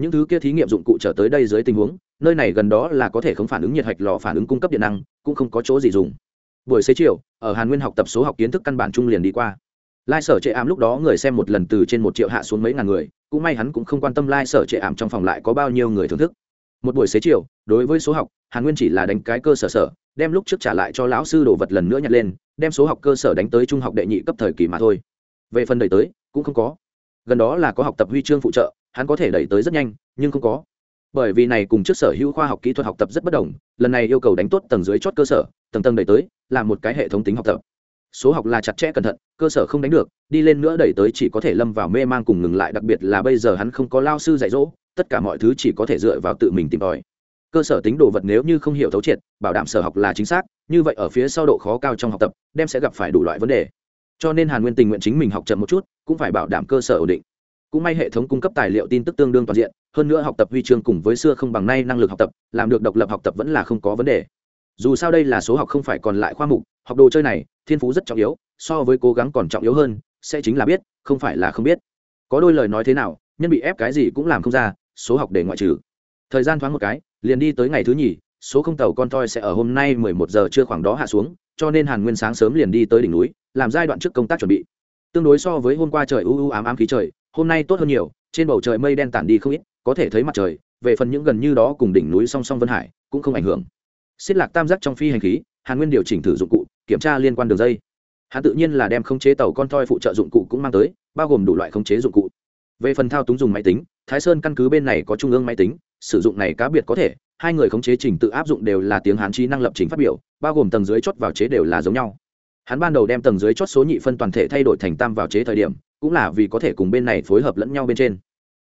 Những thứ kia thí nghiệm dụng cụ trở tới đây dưới tình huống, nơi này gần đó là có thể không phản ứng nhiệt hạch lò phản ứng cung cấp điện năng, cũng không có chỗ gì dùng. Buổi xế chiều, ở hàn nguyên học tập số học kiến thức căn bản trung liền đi qua lai sở trệ ảm lúc đó người xem một lần từ trên một triệu hạ xuống mấy ngàn người, cũng may hắn cũng không quan tâm lai sở trệ ảm trong phòng lại có bao nhiêu người thưởng thức. Một buổi xế chiều, đối với số học, hàn nguyên chỉ là đánh cái cơ sở sở, đem lúc trước trả lại cho lão sư đồ vật lần nữa nhặt lên, đem số học cơ sở đánh tới trung học đệ nhị cấp thời kỳ mà thôi. Về phần đẩy tới, cũng không có. Gần đó là có học tập huy chương phụ trợ, hắn có thể đẩy tới rất nhanh, nhưng không có. Bởi vì này cùng trước sở hữu khoa học kỹ thuật học tập rất bất đồng, lần này yêu cầu đánh tốt tầng dưới chót cơ sở, tầng tầng đẩy tới, là một cái hệ thống tính học tập số học là chặt chẽ cẩn thận, cơ sở không đánh được, đi lên nữa đẩy tới chỉ có thể lâm vào mê mang cùng ngừng lại, đặc biệt là bây giờ hắn không có lao sư dạy dỗ, tất cả mọi thứ chỉ có thể dựa vào tự mình tìm tòi. Cơ sở tính đồ vật nếu như không hiểu thấu triệt, bảo đảm sở học là chính xác, như vậy ở phía sau độ khó cao trong học tập, đem sẽ gặp phải đủ loại vấn đề. Cho nên hàn nguyên tình nguyện chính mình học chậm một chút, cũng phải bảo đảm cơ sở ổn định. Cũng may hệ thống cung cấp tài liệu tin tức tương đương toàn diện, hơn nữa học tập huy chương cùng với xưa không bằng nay năng lực học tập, làm được độc lập học tập vẫn là không có vấn đề dù sao đây là số học không phải còn lại khoa mục, học đồ chơi này, thiên phú rất trọng yếu, so với cố gắng còn trọng yếu hơn, sẽ chính là biết, không phải là không biết. Có đôi lời nói thế nào, nhân bị ép cái gì cũng làm không ra, số học để ngoại trừ. Thời gian thoáng một cái, liền đi tới ngày thứ nhì, số không tàu con toi sẽ ở hôm nay mười một giờ trưa khoảng đó hạ xuống, cho nên hàn nguyên sáng sớm liền đi tới đỉnh núi, làm giai đoạn trước công tác chuẩn bị. Tương đối so với hôm qua trời u u ám ám khí trời, hôm nay tốt hơn nhiều, trên bầu trời mây đen tản đi không ít, có thể thấy mặt trời, về phần những gần như đó cùng đỉnh núi song song vân hải, cũng không ảnh hưởng xích lạc tam giác trong phi hành khí, hàn nguyên điều chỉnh thử dụng cụ, kiểm tra liên quan đường dây. Hắn tự nhiên là đem khống chế tàu con toi phụ trợ dụng cụ cũng mang tới, bao gồm đủ loại khống chế dụng cụ. Về phần thao túng dùng máy tính, thái sơn căn cứ bên này có trung ương máy tính, sử dụng này cá biệt có thể, hai người khống chế trình tự áp dụng đều là tiếng hán trí năng lập trình phát biểu, bao gồm tầng dưới chốt vào chế đều là giống nhau. Hắn ban đầu đem tầng dưới chốt số nhị phân toàn thể thay đổi thành tam vào chế thời điểm, cũng là vì có thể cùng bên này phối hợp lẫn nhau bên trên.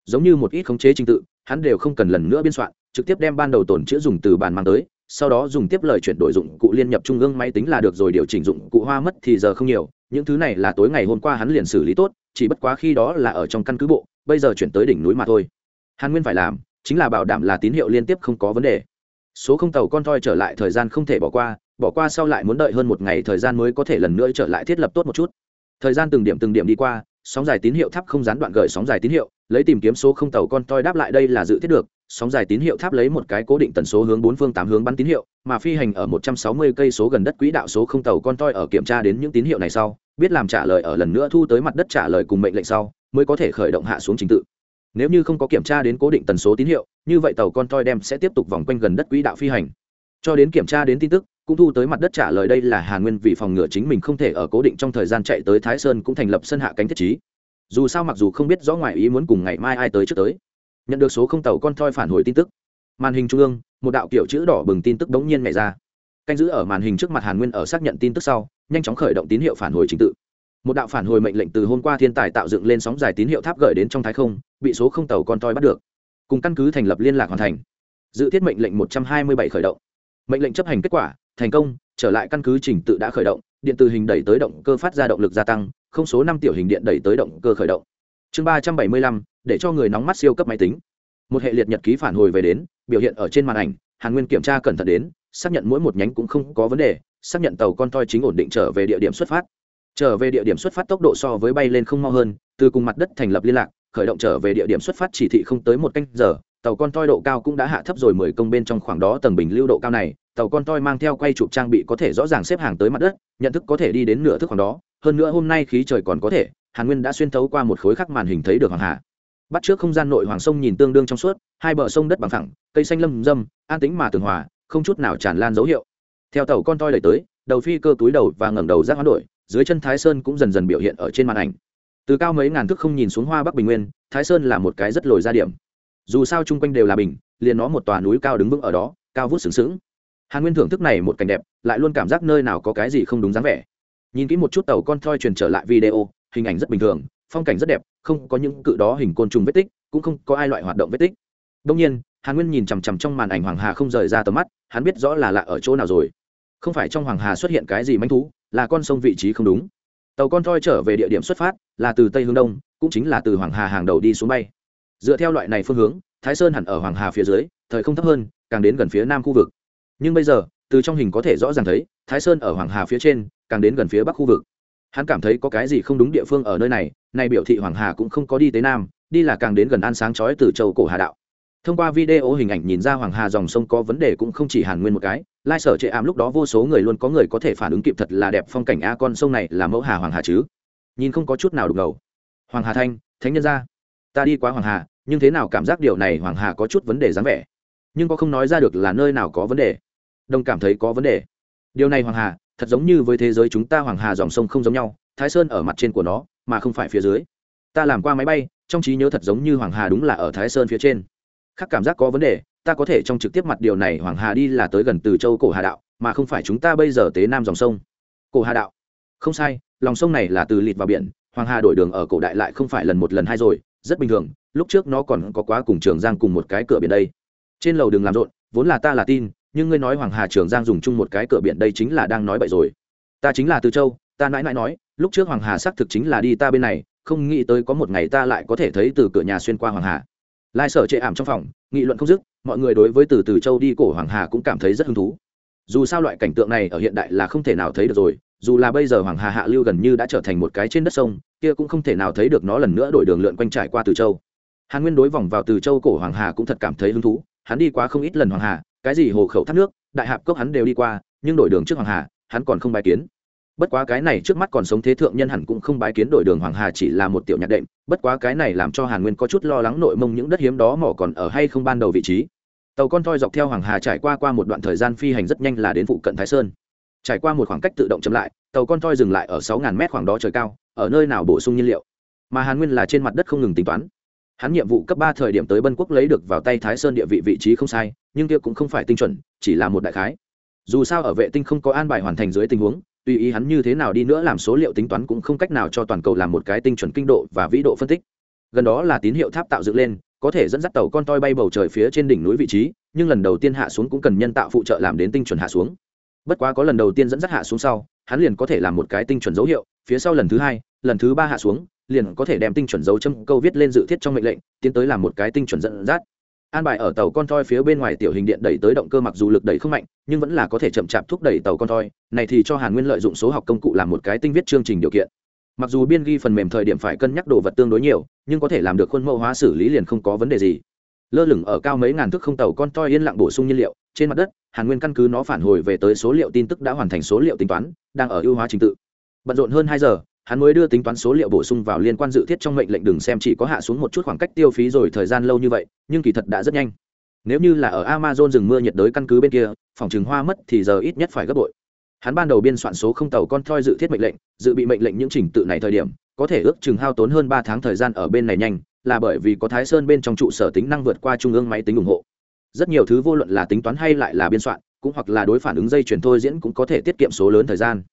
Giống như một ít khống chế trình tự, hắn đều không cần lần nữa biên soạn, trực tiếp đem ban đầu tổn chữ dùng từ bàn mang tới sau đó dùng tiếp lời chuyển đổi dụng cụ liên nhập trung ương máy tính là được rồi, điều chỉnh dụng cụ hoa mất thì giờ không nhiều, những thứ này là tối ngày hôm qua hắn liền xử lý tốt, chỉ bất quá khi đó là ở trong căn cứ bộ, bây giờ chuyển tới đỉnh núi mà thôi. Hàn nguyên phải làm, chính là bảo đảm là tín hiệu liên tiếp không có vấn đề. Số không tàu con thoi trở lại thời gian không thể bỏ qua bỏ qua sau lại muốn đợi hơn một ngày thời gian mới có thể lần nữa trở lại thiết lập tốt một chút. Thời gian từng điểm từng điểm đi qua, sóng dài tín hiệu thắp không gián đoạn gửi sóng dài tín hiệu, lấy tìm kiếm số không tàu con toi đáp lại đây là dự thiết được sóng dài tín hiệu tháp lấy một cái cố định tần số hướng bốn phương tám hướng bắn tín hiệu, mà phi hành ở một trăm sáu mươi cây số gần đất quỹ đạo số không tàu con toi ở kiểm tra đến những tín hiệu này sau, biết làm trả lời ở lần nữa thu tới mặt đất trả lời cùng mệnh lệnh sau, mới có thể khởi động hạ xuống trình tự. Nếu như không có kiểm tra đến cố định tần số tín hiệu, như vậy tàu con toi đem sẽ tiếp tục vòng quanh gần đất quỹ đạo phi hành. Cho đến kiểm tra đến tin tức, cũng thu tới mặt đất trả lời đây là hà nguyên vì phòng ngừa chính mình không thể ở cố định trong thời gian chạy tới thái sơn cũng thành lập sân hạ cánh thiết trí. Dù sao mặc dù không biết rõ ngoài ý muốn cùng ngày mai ai tới trước tới nhận được số không tàu con thoi phản hồi tin tức. Màn hình trung ương, một đạo kiểu chữ đỏ bừng tin tức đống nhiên nhảy ra. Canh giữ ở màn hình trước mặt hàn nguyên ở xác nhận tin tức sau, nhanh chóng khởi động tín hiệu phản hồi trình tự. Một đạo phản hồi mệnh lệnh từ hôm qua thiên tài tạo dựng lên sóng dài tín hiệu tháp gửi đến trong thái không, bị số không tàu con toi bắt được. Cùng căn cứ thành lập liên lạc hoàn thành. Dự thiết mệnh lệnh một trăm hai mươi bảy khởi động. Mệnh lệnh chấp hành kết quả, thành công, trở lại căn cứ trình tự đã khởi động, điện từ hình đẩy tới động cơ phát ra động lực gia tăng, không số năm tiểu hình điện đẩy tới động cơ khởi động. Chương ba trăm bảy mươi lăm để cho người nóng mắt siêu cấp máy tính. Một hệ liệt nhật ký phản hồi về đến, biểu hiện ở trên màn ảnh, hàn nguyên kiểm tra cẩn thận đến, xác nhận mỗi một nhánh cũng không có vấn đề, xác nhận tàu con toi chính ổn định trở về địa điểm xuất phát. Trở về địa điểm xuất phát tốc độ so với bay lên không mau hơn, từ cùng mặt đất thành lập liên lạc, khởi động trở về địa điểm xuất phát chỉ thị không tới một canh giờ, tàu con toi độ cao cũng đã hạ thấp rồi mười công bên trong khoảng đó tầng bình lưu độ cao này, tàu con toi mang theo quay chụp trang bị có thể rõ ràng xếp hàng tới mặt đất, nhận thức có thể đi đến nửa thức khoảng đó, hơn nữa hôm nay khí trời còn có thể, hàn nguyên đã xuyên thấu qua một khối khắc màn hình thấy được hoàng hà bắt trước không gian nội hoàng sông nhìn tương đương trong suốt, hai bờ sông đất bằng thẳng cây xanh lâm dâm, an tính mà tường hòa, không chút nào tràn lan dấu hiệu. Theo tàu con toi đẩy tới, đầu phi cơ túi đầu và ngẩng đầu rác hoán đổi, dưới chân thái sơn cũng dần dần biểu hiện ở trên màn ảnh. Từ cao mấy ngàn thước không nhìn xuống hoa bắc bình nguyên, thái sơn là một cái rất lồi ra điểm. Dù sao chung quanh đều là bình, liền nó một tòa núi cao đứng vững ở đó, cao vút sừng sững. Hàn nguyên thưởng thức này một cảnh đẹp, lại luôn cảm giác nơi nào có cái gì không đúng dáng vẻ. Nhìn kỹ một chút tàu con thoi truyền trở lại video, hình ảnh rất bình thường phong cảnh rất đẹp, không có những cự đó hình côn trùng vết tích, cũng không có ai loại hoạt động vết tích. Đông nhiên, hàn nguyên nhìn chằm chằm trong màn ảnh hoàng hà không rời ra tầm mắt, hắn biết rõ là lạ ở chỗ nào rồi. Không phải trong hoàng hà xuất hiện cái gì manh thú, là con sông vị trí không đúng. Tàu con thoi trở về địa điểm xuất phát, là từ tây hướng đông, cũng chính là từ hoàng hà hàng đầu đi xuống bay. Dựa theo loại này phương hướng, thái sơn hẳn ở hoàng hà phía dưới, thời không thấp hơn, càng đến gần phía nam khu vực. Nhưng bây giờ, từ trong hình có thể rõ ràng thấy, thái sơn ở hoàng hà phía trên, càng đến gần phía bắc khu vực hắn cảm thấy có cái gì không đúng địa phương ở nơi này này biểu thị hoàng hà cũng không có đi tới nam, đi là càng đến gần an sáng chói từ châu cổ hà đạo. Thông qua video hình ảnh nhìn ra hoàng hà dòng sông có vấn đề cũng không chỉ hàn nguyên một cái, lai sở chệ ảm lúc đó vô số người luôn có người có thể phản ứng kịp thật là đẹp phong cảnh a con sông này là mẫu hà hoàng hà chứ. Nhìn không có chút nào đục ngầu. Hoàng hà thanh, thánh nhân ra ta đi qua hoàng hà, nhưng thế nào cảm giác điều này hoàng hà có chút vấn đề dáng vẻ. Nhưng có không nói ra được là nơi nào có vấn đề. Đồng cảm thấy có vấn đề. Điều này hoàng hà thật giống như với thế giới chúng ta hoàng hà dòng sông không giống nhau, thái sơn ở mặt trên của nó, mà không phải phía dưới. Ta làm qua máy bay, trong trí nhớ thật giống như hoàng hà đúng là ở thái sơn phía trên. Khác cảm giác có vấn đề, ta có thể trong trực tiếp mặt điều này hoàng hà đi là tới gần từ châu cổ hà đạo, mà không phải chúng ta bây giờ tế nam dòng sông. Cổ hà đạo. Không sai, lòng sông này là từ lịt vào biển, hoàng hà đổi đường ở cổ đại lại không phải lần một lần hai rồi, rất bình thường, lúc trước nó còn có quá cùng trường giang cùng một cái cửa biển đây. Trên lầu đường làm rộn, vốn là ta là tin nhưng ngươi nói hoàng hà trường giang dùng chung một cái cửa biển đây chính là đang nói bậy rồi. Ta chính là từ châu, ta mãi mãi nói, lúc trước hoàng hà xác thực chính là đi ta bên này, không nghĩ tới có một ngày ta lại có thể thấy từ cửa nhà xuyên qua hoàng hà. Lai sở chệ ảm trong phòng, nghị luận không dứt, mọi người đối với từ từ châu đi cổ hoàng hà cũng cảm thấy rất hứng thú. Dù sao loại cảnh tượng này ở hiện đại là không thể nào thấy được rồi, dù là bây giờ hoàng hà hạ lưu gần như đã trở thành một cái trên đất sông, kia cũng không thể nào thấy được nó lần nữa đổi đường lượn quanh trải qua từ châu. Hàn nguyên đối vòng vào từ châu cổ hoàng hà cũng thật cảm thấy hứng thú, hắn đi quá không ít lần hoàng hà cái gì hồ khẩu thác nước, đại hạp cốc hắn đều đi qua, nhưng đổi đường trước hoàng hà, hắn còn không bài kiến. Bất quá cái này trước mắt còn sống thế thượng nhân hẳn cũng không bái kiến đổi đường hoàng hà chỉ là một tiểu nhạc đệm, bất quá cái này làm cho hàn nguyên có chút lo lắng nội mông những đất hiếm đó mỏ còn ở hay không ban đầu vị trí. Tàu con thoi dọc theo hoàng hà trải qua qua một đoạn thời gian phi hành rất nhanh là đến phụ cận thái sơn. Trải qua một khoảng cách tự động chậm lại, tàu con thoi dừng lại ở sáu ngàn mét khoảng đó trời cao, ở nơi nào bổ sung nhiên liệu. Mà hàn nguyên là trên mặt đất không ngừng tính toán hắn nhiệm vụ cấp ba thời điểm tới bân quốc lấy được vào tay thái sơn địa vị vị trí không sai, nhưng kia cũng không phải tinh chuẩn, chỉ là một đại khái. Dù sao ở vệ tinh không có an bài hoàn thành dưới tình huống, tùy ý hắn như thế nào đi nữa làm số liệu tính toán cũng không cách nào cho toàn cầu làm một cái tinh chuẩn kinh độ và vĩ độ phân tích. Gần đó là tín hiệu tháp tạo dựng lên, có thể dẫn dắt tàu con toi bay bầu trời phía trên đỉnh núi vị trí, nhưng lần đầu tiên hạ xuống cũng cần nhân tạo phụ trợ làm đến tinh chuẩn hạ xuống. Bất quá có lần đầu tiên dẫn dắt hạ xuống sau, hắn liền có thể làm một cái tinh chuẩn dấu hiệu, phía sau lần thứ hai, lần thứ ba hạ xuống liền có thể đem tinh chuẩn dấu châm câu viết lên dự thiết trong mệnh lệnh, tiến tới làm một cái tinh chuẩn dẫn dắt. An bài ở tàu con thoi phía bên ngoài tiểu hình điện đẩy tới động cơ mặc dù lực đẩy không mạnh, nhưng vẫn là có thể chậm chạp thúc đẩy tàu con thoi. Này thì cho hàn nguyên lợi dụng số học công cụ làm một cái tinh viết chương trình điều kiện. Mặc dù biên ghi phần mềm thời điểm phải cân nhắc đồ vật tương đối nhiều, nhưng có thể làm được khuôn mẫu hóa xử lý liền không có vấn đề gì. Lơ lửng ở cao mấy ngàn thước không tàu con toi yên lặng bổ sung nhiên liệu, trên mặt đất, hàn nguyên căn cứ nó phản hồi về tới số liệu tin tức đã hoàn thành số liệu tính toán, đang ở ưu hóa trình tự. Bận rộn hơn hai giờ hắn mới đưa tính toán số liệu bổ sung vào liên quan dự thiết trong mệnh lệnh đừng xem chỉ có hạ xuống một chút khoảng cách tiêu phí rồi thời gian lâu như vậy, nhưng kỳ thật đã rất nhanh. Nếu như là ở amazon rừng mưa nhiệt đới căn cứ bên kia, phòng trường hoa mất thì giờ ít nhất phải gấp bội. Hắn ban đầu biên soạn số không tàu con thoi dự thiết mệnh lệnh, dự bị mệnh lệnh những trình tự này thời điểm, có thể ước chừng hao tốn hơn ba tháng thời gian ở bên này nhanh, là bởi vì có thái sơn bên trong trụ sở tính năng vượt qua trung ương máy tính ủng hộ. Rất nhiều thứ vô luận là tính toán hay lại là biên soạn, cũng hoặc là đối phản ứng dây chuyển thôi diễn cũng có thể tiết kiệm số lớn thời gian.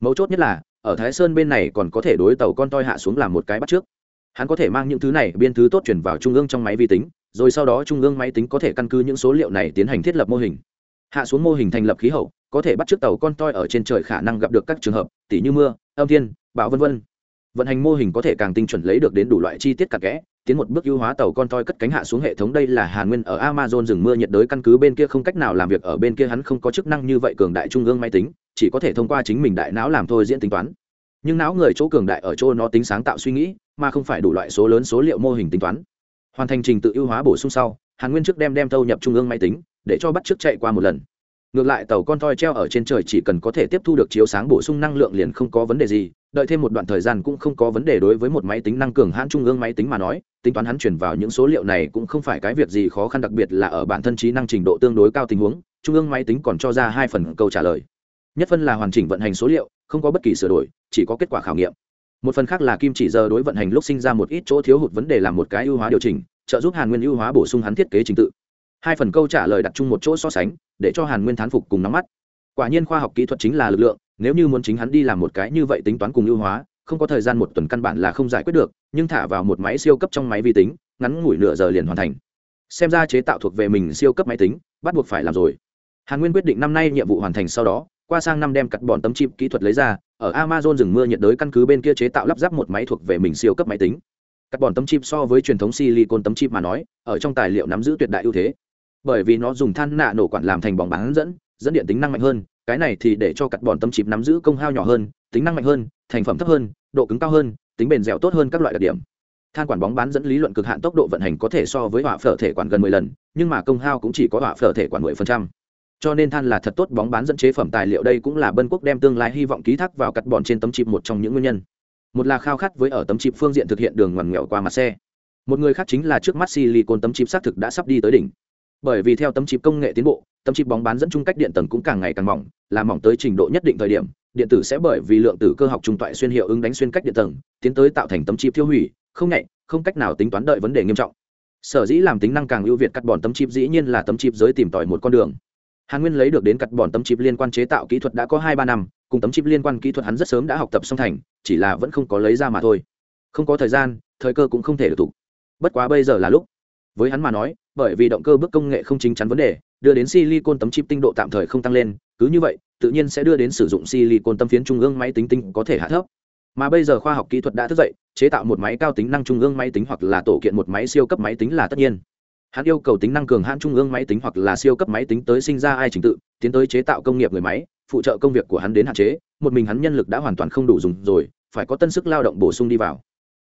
Mấu chốt nhất là ở thái sơn bên này còn có thể đối tàu con toi hạ xuống làm một cái bắt trước. Hắn có thể mang những thứ này, biên thứ tốt chuyển vào trung ương trong máy vi tính, rồi sau đó trung ương máy tính có thể căn cứ những số liệu này tiến hành thiết lập mô hình. Hạ xuống mô hình thành lập khí hậu, có thể bắt t tàu con toi ở trên trời khả năng gặp được các trường hợp, tỉ như mưa, âm thiên, bão v v vận hành mô hình có thể càng tinh chuẩn lấy được đến đủ loại chi tiết cặn kẽ tiến một bước ưu hóa tàu con toi cất cánh hạ xuống hệ thống. Đây là hàn nguyên ở amazon rừng mưa nhiệt đới căn cứ bên kia, không cách nào làm việc ở bên kia, hắn không có chức năng như vậy cường đại trung ương máy tính, chỉ có thể thông qua chính mình đại não làm thôi diễn tính toán. Nhưng não người chỗ cường đại ở chỗ nó tính sáng tạo suy nghĩ, mà không phải đủ loại số lớn số liệu mô hình tính toán. Hoàn thành trình tự ưu hóa bổ sung sau hàn nguyên trước đem đem thâu nhập trung ương máy tính, để cho bắt trước chạy qua một lần. Ngược lại, tàu con toy treo ở trên trời chỉ cần có thể tiếp thu được chiếu sáng bổ sung năng lượng liền không có vấn đề gì, đợi thêm một đoạn thời gian cũng không có vấn đề đối với một máy tính năng cường hãn trung ương máy tính mà nói tính toán hắn chuyển vào những số liệu này cũng không phải cái việc gì khó khăn, đặc biệt là ở bản thân trí năng trình độ tương đối cao tình huống, trung ương máy tính còn cho ra hai phần câu trả lời. Nhất phân là hoàn chỉnh vận hành số liệu, không có bất kỳ sửa đổi, chỉ có kết quả khảo nghiệm. Một phần khác là kim chỉ giờ đối vận hành lúc sinh ra một ít chỗ thiếu hụt vấn đề làm một cái ưu hóa điều chỉnh, trợ giúp hàn nguyên ưu hóa bổ sung hắn thiết kế trình tự. Hai phần câu trả lời đặt chung một chỗ so sánh, để cho hàn nguyên thán phục cùng nắm mắt. Quả nhiên khoa học kỹ thuật chính là lực lượng, nếu như muốn chính hắn đi làm một cái như vậy tính toán cùng ưu hóa không có thời gian một tuần căn bản là không giải quyết được, nhưng thả vào một máy siêu cấp trong máy vi tính, ngắn ngủi nửa giờ liền hoàn thành. Xem ra chế tạo thuộc về mình siêu cấp máy tính, bắt buộc phải làm rồi. Hàn nguyên quyết định năm nay nhiệm vụ hoàn thành sau đó, qua sang năm đem cắt bòn tấm chip kỹ thuật lấy ra, ở amazon rừng mưa nhiệt đới căn cứ bên kia chế tạo lắp ráp một máy thuộc về mình siêu cấp máy tính. Cắt bòn tấm chip so với truyền thống silicon tấm chip mà nói, ở trong tài liệu nắm giữ tuyệt đại ưu thế. Bởi vì nó dùng than nạ nổ quản làm thành bóng bán dẫn dẫn điện tính năng mạnh hơn, cái này thì để cho cắt bòn tấm chip nắm giữ công hao nhỏ hơn, tính năng mạnh hơn thành phẩm thấp hơn, độ cứng cao hơn, tính bền dẻo tốt hơn các loại đặc điểm. Than quản bóng bán dẫn lý luận cực hạn tốc độ vận hành có thể so với hỏa phở thể quản gần 10 lần, nhưng mà công hao cũng chỉ có hỏa phở thể quản 10%. cho nên than là thật tốt bóng bán dẫn chế phẩm tài liệu đây cũng là bân quốc đem tương lai hy vọng ký thác vào cắt bòn trên tấm chip một trong những nguyên nhân. Một là khao khát với ở tấm chip phương diện thực hiện đường ngoằn nghèo qua mặt xe. Một người khác chính là trước mắt silicon tấm chip xác thực đã sắp đi tới đỉnh. Bởi vì theo tấm chip công nghệ tiến bộ, tấm chip bóng bán dẫn chung cách điện tầng cũng càng ngày càng mỏng làm mỏng tới trình độ nhất định thời điểm điện tử sẽ bởi vì lượng tử cơ học trung toại xuyên hiệu ứng đánh xuyên cách điện tầng, tiến tới tạo thành tấm chip tiêu hủy, không nhạy, không cách nào tính toán đợi vấn đề nghiêm trọng. Sở dĩ làm tính năng càng ưu việt cắt bọn tấm chip dĩ nhiên là tấm chip giới tìm tòi một con đường. Hàn nguyên lấy được đến cắt bọn tấm chip liên quan chế tạo kỹ thuật đã có hai ba năm, cùng tấm chip liên quan kỹ thuật hắn rất sớm đã học tập song thành, chỉ là vẫn không có lấy ra mà thôi. Không có thời gian, thời cơ cũng không thể được thủ. Bất quá bây giờ là lúc. Với hắn mà nói, bởi vì động cơ bước công nghệ không chính chắn vấn đề, đưa đến silicon tấm chip tinh độ tạm thời không tăng lên, cứ như vậy tự nhiên sẽ đưa đến sử dụng silicon tâm phiến trung ương máy tính tinh có thể hạ thấp. Mà bây giờ khoa học kỹ thuật đã thức dậy, chế tạo một máy cao tính năng trung ương máy tính hoặc là tổ kiện một máy siêu cấp máy tính là tất nhiên. Hắn yêu cầu tính năng cường hãn trung ương máy tính hoặc là siêu cấp máy tính tới sinh ra ai trình tự, tiến tới chế tạo công nghiệp người máy, phụ trợ công việc của hắn đến hạn chế, một mình hắn nhân lực đã hoàn toàn không đủ dùng rồi, phải có tân sức lao động bổ sung đi vào.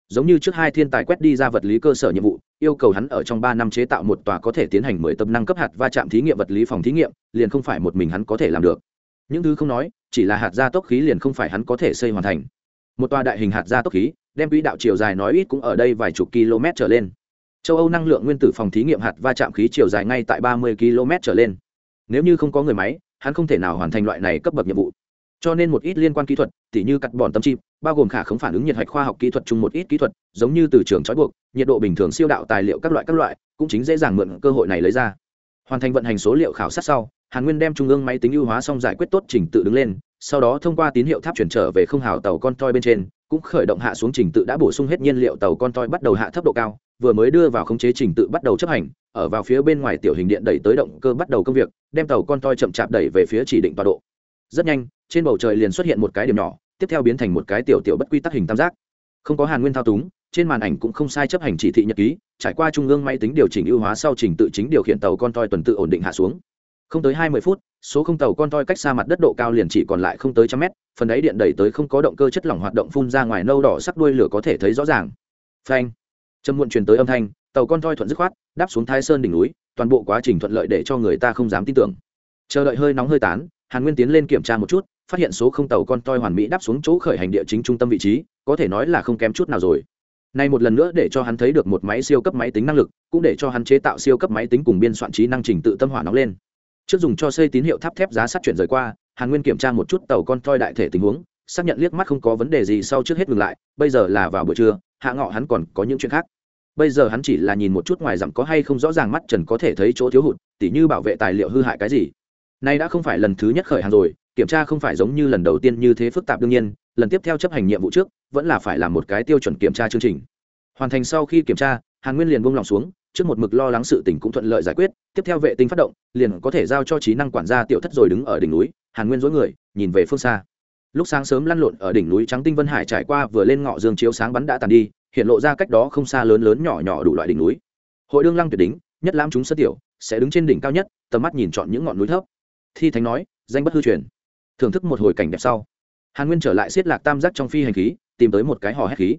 Giống như trước hai thiên tài quét đi ra vật lý cơ sở nhiệm vụ, yêu cầu hắn ở trong ba năm chế tạo một tòa có thể tiến hành mười tập năng cấp hạt va chạm thí nghiệm vật lý phòng thí nghiệm, liền không phải một mình hắn có thể làm được những thứ không nói, chỉ là hạt gia tốc khí liền không phải hắn có thể xây hoàn thành. Một tòa đại hình hạt gia tốc khí, đem quỹ đạo chiều dài nói ít cũng ở đây vài chục km trở lên. Châu âu năng lượng nguyên tử phòng thí nghiệm hạt va chạm khí chiều dài ngay tại ba mươi km trở lên. Nếu như không có người máy, hắn không thể nào hoàn thành loại này cấp bậc nhiệm vụ. Cho nên một ít liên quan kỹ thuật, tỉ như cắt bòn tâm chip bao gồm khả không phản ứng nhiệt hạch khoa học kỹ thuật chung một ít kỹ thuật, giống như từ trường trói buộc, nhiệt độ bình thường siêu đạo tài liệu các loại các loại, cũng chính dễ dàng mượn cơ hội này lấy ra. Hoàn thành vận hành số liệu khảo sát sau hàn nguyên đem trung ương máy tính ưu hóa xong giải quyết tốt trình tự đứng lên, sau đó thông qua tín hiệu tháp chuyển trở về không hào tàu con toi bên trên, cũng khởi động hạ xuống trình tự đã bổ sung hết nhiên liệu tàu con toi bắt đầu hạ thấp độ cao, vừa mới đưa vào khống chế trình tự bắt đầu chấp hành, ở vào phía bên ngoài tiểu hình điện đẩy tới động cơ bắt đầu công việc, đem tàu con toi chậm chạp đẩy về phía chỉ định tọa độ. Rất nhanh, trên bầu trời liền xuất hiện một cái điểm nhỏ, tiếp theo biến thành một cái tiểu tiểu bất quy tắc hình tam giác. Không có hàn nguyên thao túng, trên màn ảnh cũng không sai chấp hành chỉ thị nhật ký, trải qua trung ương máy tính điều chỉnh ưu hóa sau trình tự chính điều khiển tàu con toi tuần tự ổn định hạ xuống không tới hai mươi phút số không tàu con toi cách xa mặt đất độ cao liền chỉ còn lại không tới trăm mét phần đáy điện đẩy tới không có động cơ chất lỏng hoạt động phun ra ngoài nâu đỏ sắc đuôi lửa có thể thấy rõ ràng. Phanh! Trầm muộn truyền tới âm thanh tàu con toi thuận dứt khoát đáp xuống thái sơn đỉnh núi toàn bộ quá trình thuận lợi để cho người ta không dám tin tưởng. Chờ đợi hơi nóng hơi tán hàn nguyên tiến lên kiểm tra một chút phát hiện số không tàu con toi hoàn mỹ đáp xuống chỗ khởi hành địa chính trung tâm vị trí có thể nói là không kém chút nào rồi. Nay một lần nữa để cho hắn thấy được một máy siêu cấp máy tính năng lực, cũng để cho hắn chế tạo siêu cấp máy tính cùng biên soạn trí năng trình tự tâm hỏa nóng lên. Trước dùng cho xây tín hiệu tháp thép giá sắt chuyển rời qua, Hàn Nguyên kiểm tra một chút tàu con toi đại thể tình huống, xác nhận liếc mắt không có vấn đề gì sau trước hết ngừng lại, bây giờ là vào buổi trưa, hạ ngọ hắn còn có những chuyện khác. Bây giờ hắn chỉ là nhìn một chút ngoài rằm có hay không rõ ràng mắt Trần có thể thấy chỗ thiếu hụt, tỉ như bảo vệ tài liệu hư hại cái gì. Nay đã không phải lần thứ nhất khởi hàng rồi, kiểm tra không phải giống như lần đầu tiên như thế phức tạp đương nhiên, lần tiếp theo chấp hành nhiệm vụ trước, vẫn là phải làm một cái tiêu chuẩn kiểm tra chương trình hoàn thành sau khi kiểm tra hàn nguyên liền buông lòng xuống trước một mực lo lắng sự tình cũng thuận lợi giải quyết, tiếp theo vệ tinh phát động, liền có thể giao cho trí năng quản gia tiểu thất rồi đứng ở đỉnh núi, hàn nguyên dối người, nhìn về phương xa. Lúc sáng sớm lăn lộn ở đỉnh núi trắng tinh vân hải trải qua vừa lên ngọ dương chiếu sáng bắn đã tàn đi, hiện lộ ra cách đó không xa lớn lớn nhỏ nhỏ đủ loại đỉnh núi. Hội đương lăng tuyệt đính nhất lam chúng sơ tiểu, sẽ đứng trên đỉnh cao nhất, tầm mắt nhìn chọn những ngọn núi thấp. Thi thánh nói, danh bất hư truyền. Thưởng thức một hồi cảnh đẹp sau. Hàn nguyên trở lại xiết lạc tam giác trong phi hành khí, tìm tới một cái hò hét khí.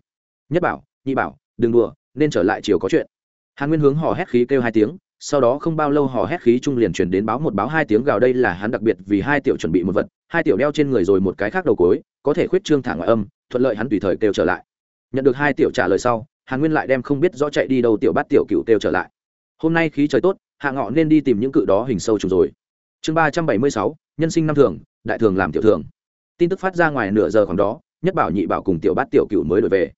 Nhất bảo, nhị bảo, đừng đùa, nên trở lại chiều có chuyện hàn nguyên hướng hò hét khí kêu hai tiếng, sau đó không bao lâu hò hét khí trung liền truyền đến báo một báo hai tiếng gào đây là hắn đặc biệt vì hai tiểu chuẩn bị một vật, hai tiểu đeo trên người rồi một cái khác đầu cối, có thể khuyết trương thả ngoại âm, thuận lợi hắn tùy thời kêu trở lại. Nhận được hai tiểu trả lời sau, hàn nguyên lại đem không biết rõ chạy đi đâu tiểu bắt tiểu cựu kêu trở lại. Hôm nay khí trời tốt, hạ ngọ nên đi tìm những cự đó hình sâu trùng rồi. Chương ba trăm bảy mươi sáu, nhân sinh năm thường, đại thường làm tiểu thường. Tin tức phát ra ngoài nửa giờ khoảng đó, nhất bảo nhị bảo cùng tiểu bát tiểu cựu mới đổi về.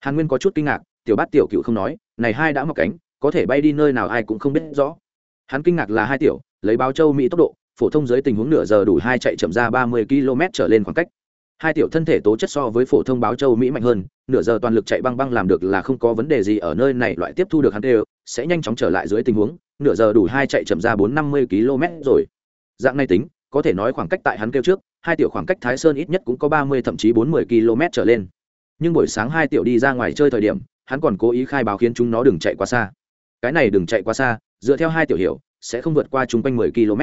Hàn nguyên có chút kinh ngạc, tiểu bát tiểu cựu không nói này hai đã mọc cánh, có thể bay đi nơi nào ai cũng không biết rõ. Hắn kinh ngạc là hai tiểu, lấy báo châu mỹ tốc độ, phổ thông dưới tình huống nửa giờ đủ hai chạy chậm ra ba mươi km trở lên khoảng cách. Hai tiểu thân thể tố chất so với phổ thông báo châu mỹ mạnh hơn, nửa giờ toàn lực chạy băng băng làm được là không có vấn đề gì ở nơi này, loại tiếp thu được hắn đều, sẽ nhanh chóng trở lại dưới tình huống, nửa giờ đủ hai chạy chậm ra bốn năm mươi km rồi. Dạng này tính, có thể nói khoảng cách tại hắn kêu trước, hai tiểu khoảng cách thái sơn ít nhất cũng có ba mươi thậm chí bốn mươi km trở lên. Nhưng buổi sáng hai tiểu đi ra ngoài chơi thời điểm hắn còn cố ý khai báo khiến chúng nó đừng chạy quá xa. Cái này đừng chạy quá xa, dựa theo hai tiểu hiểu, sẽ không vượt qua chung quanh mười km.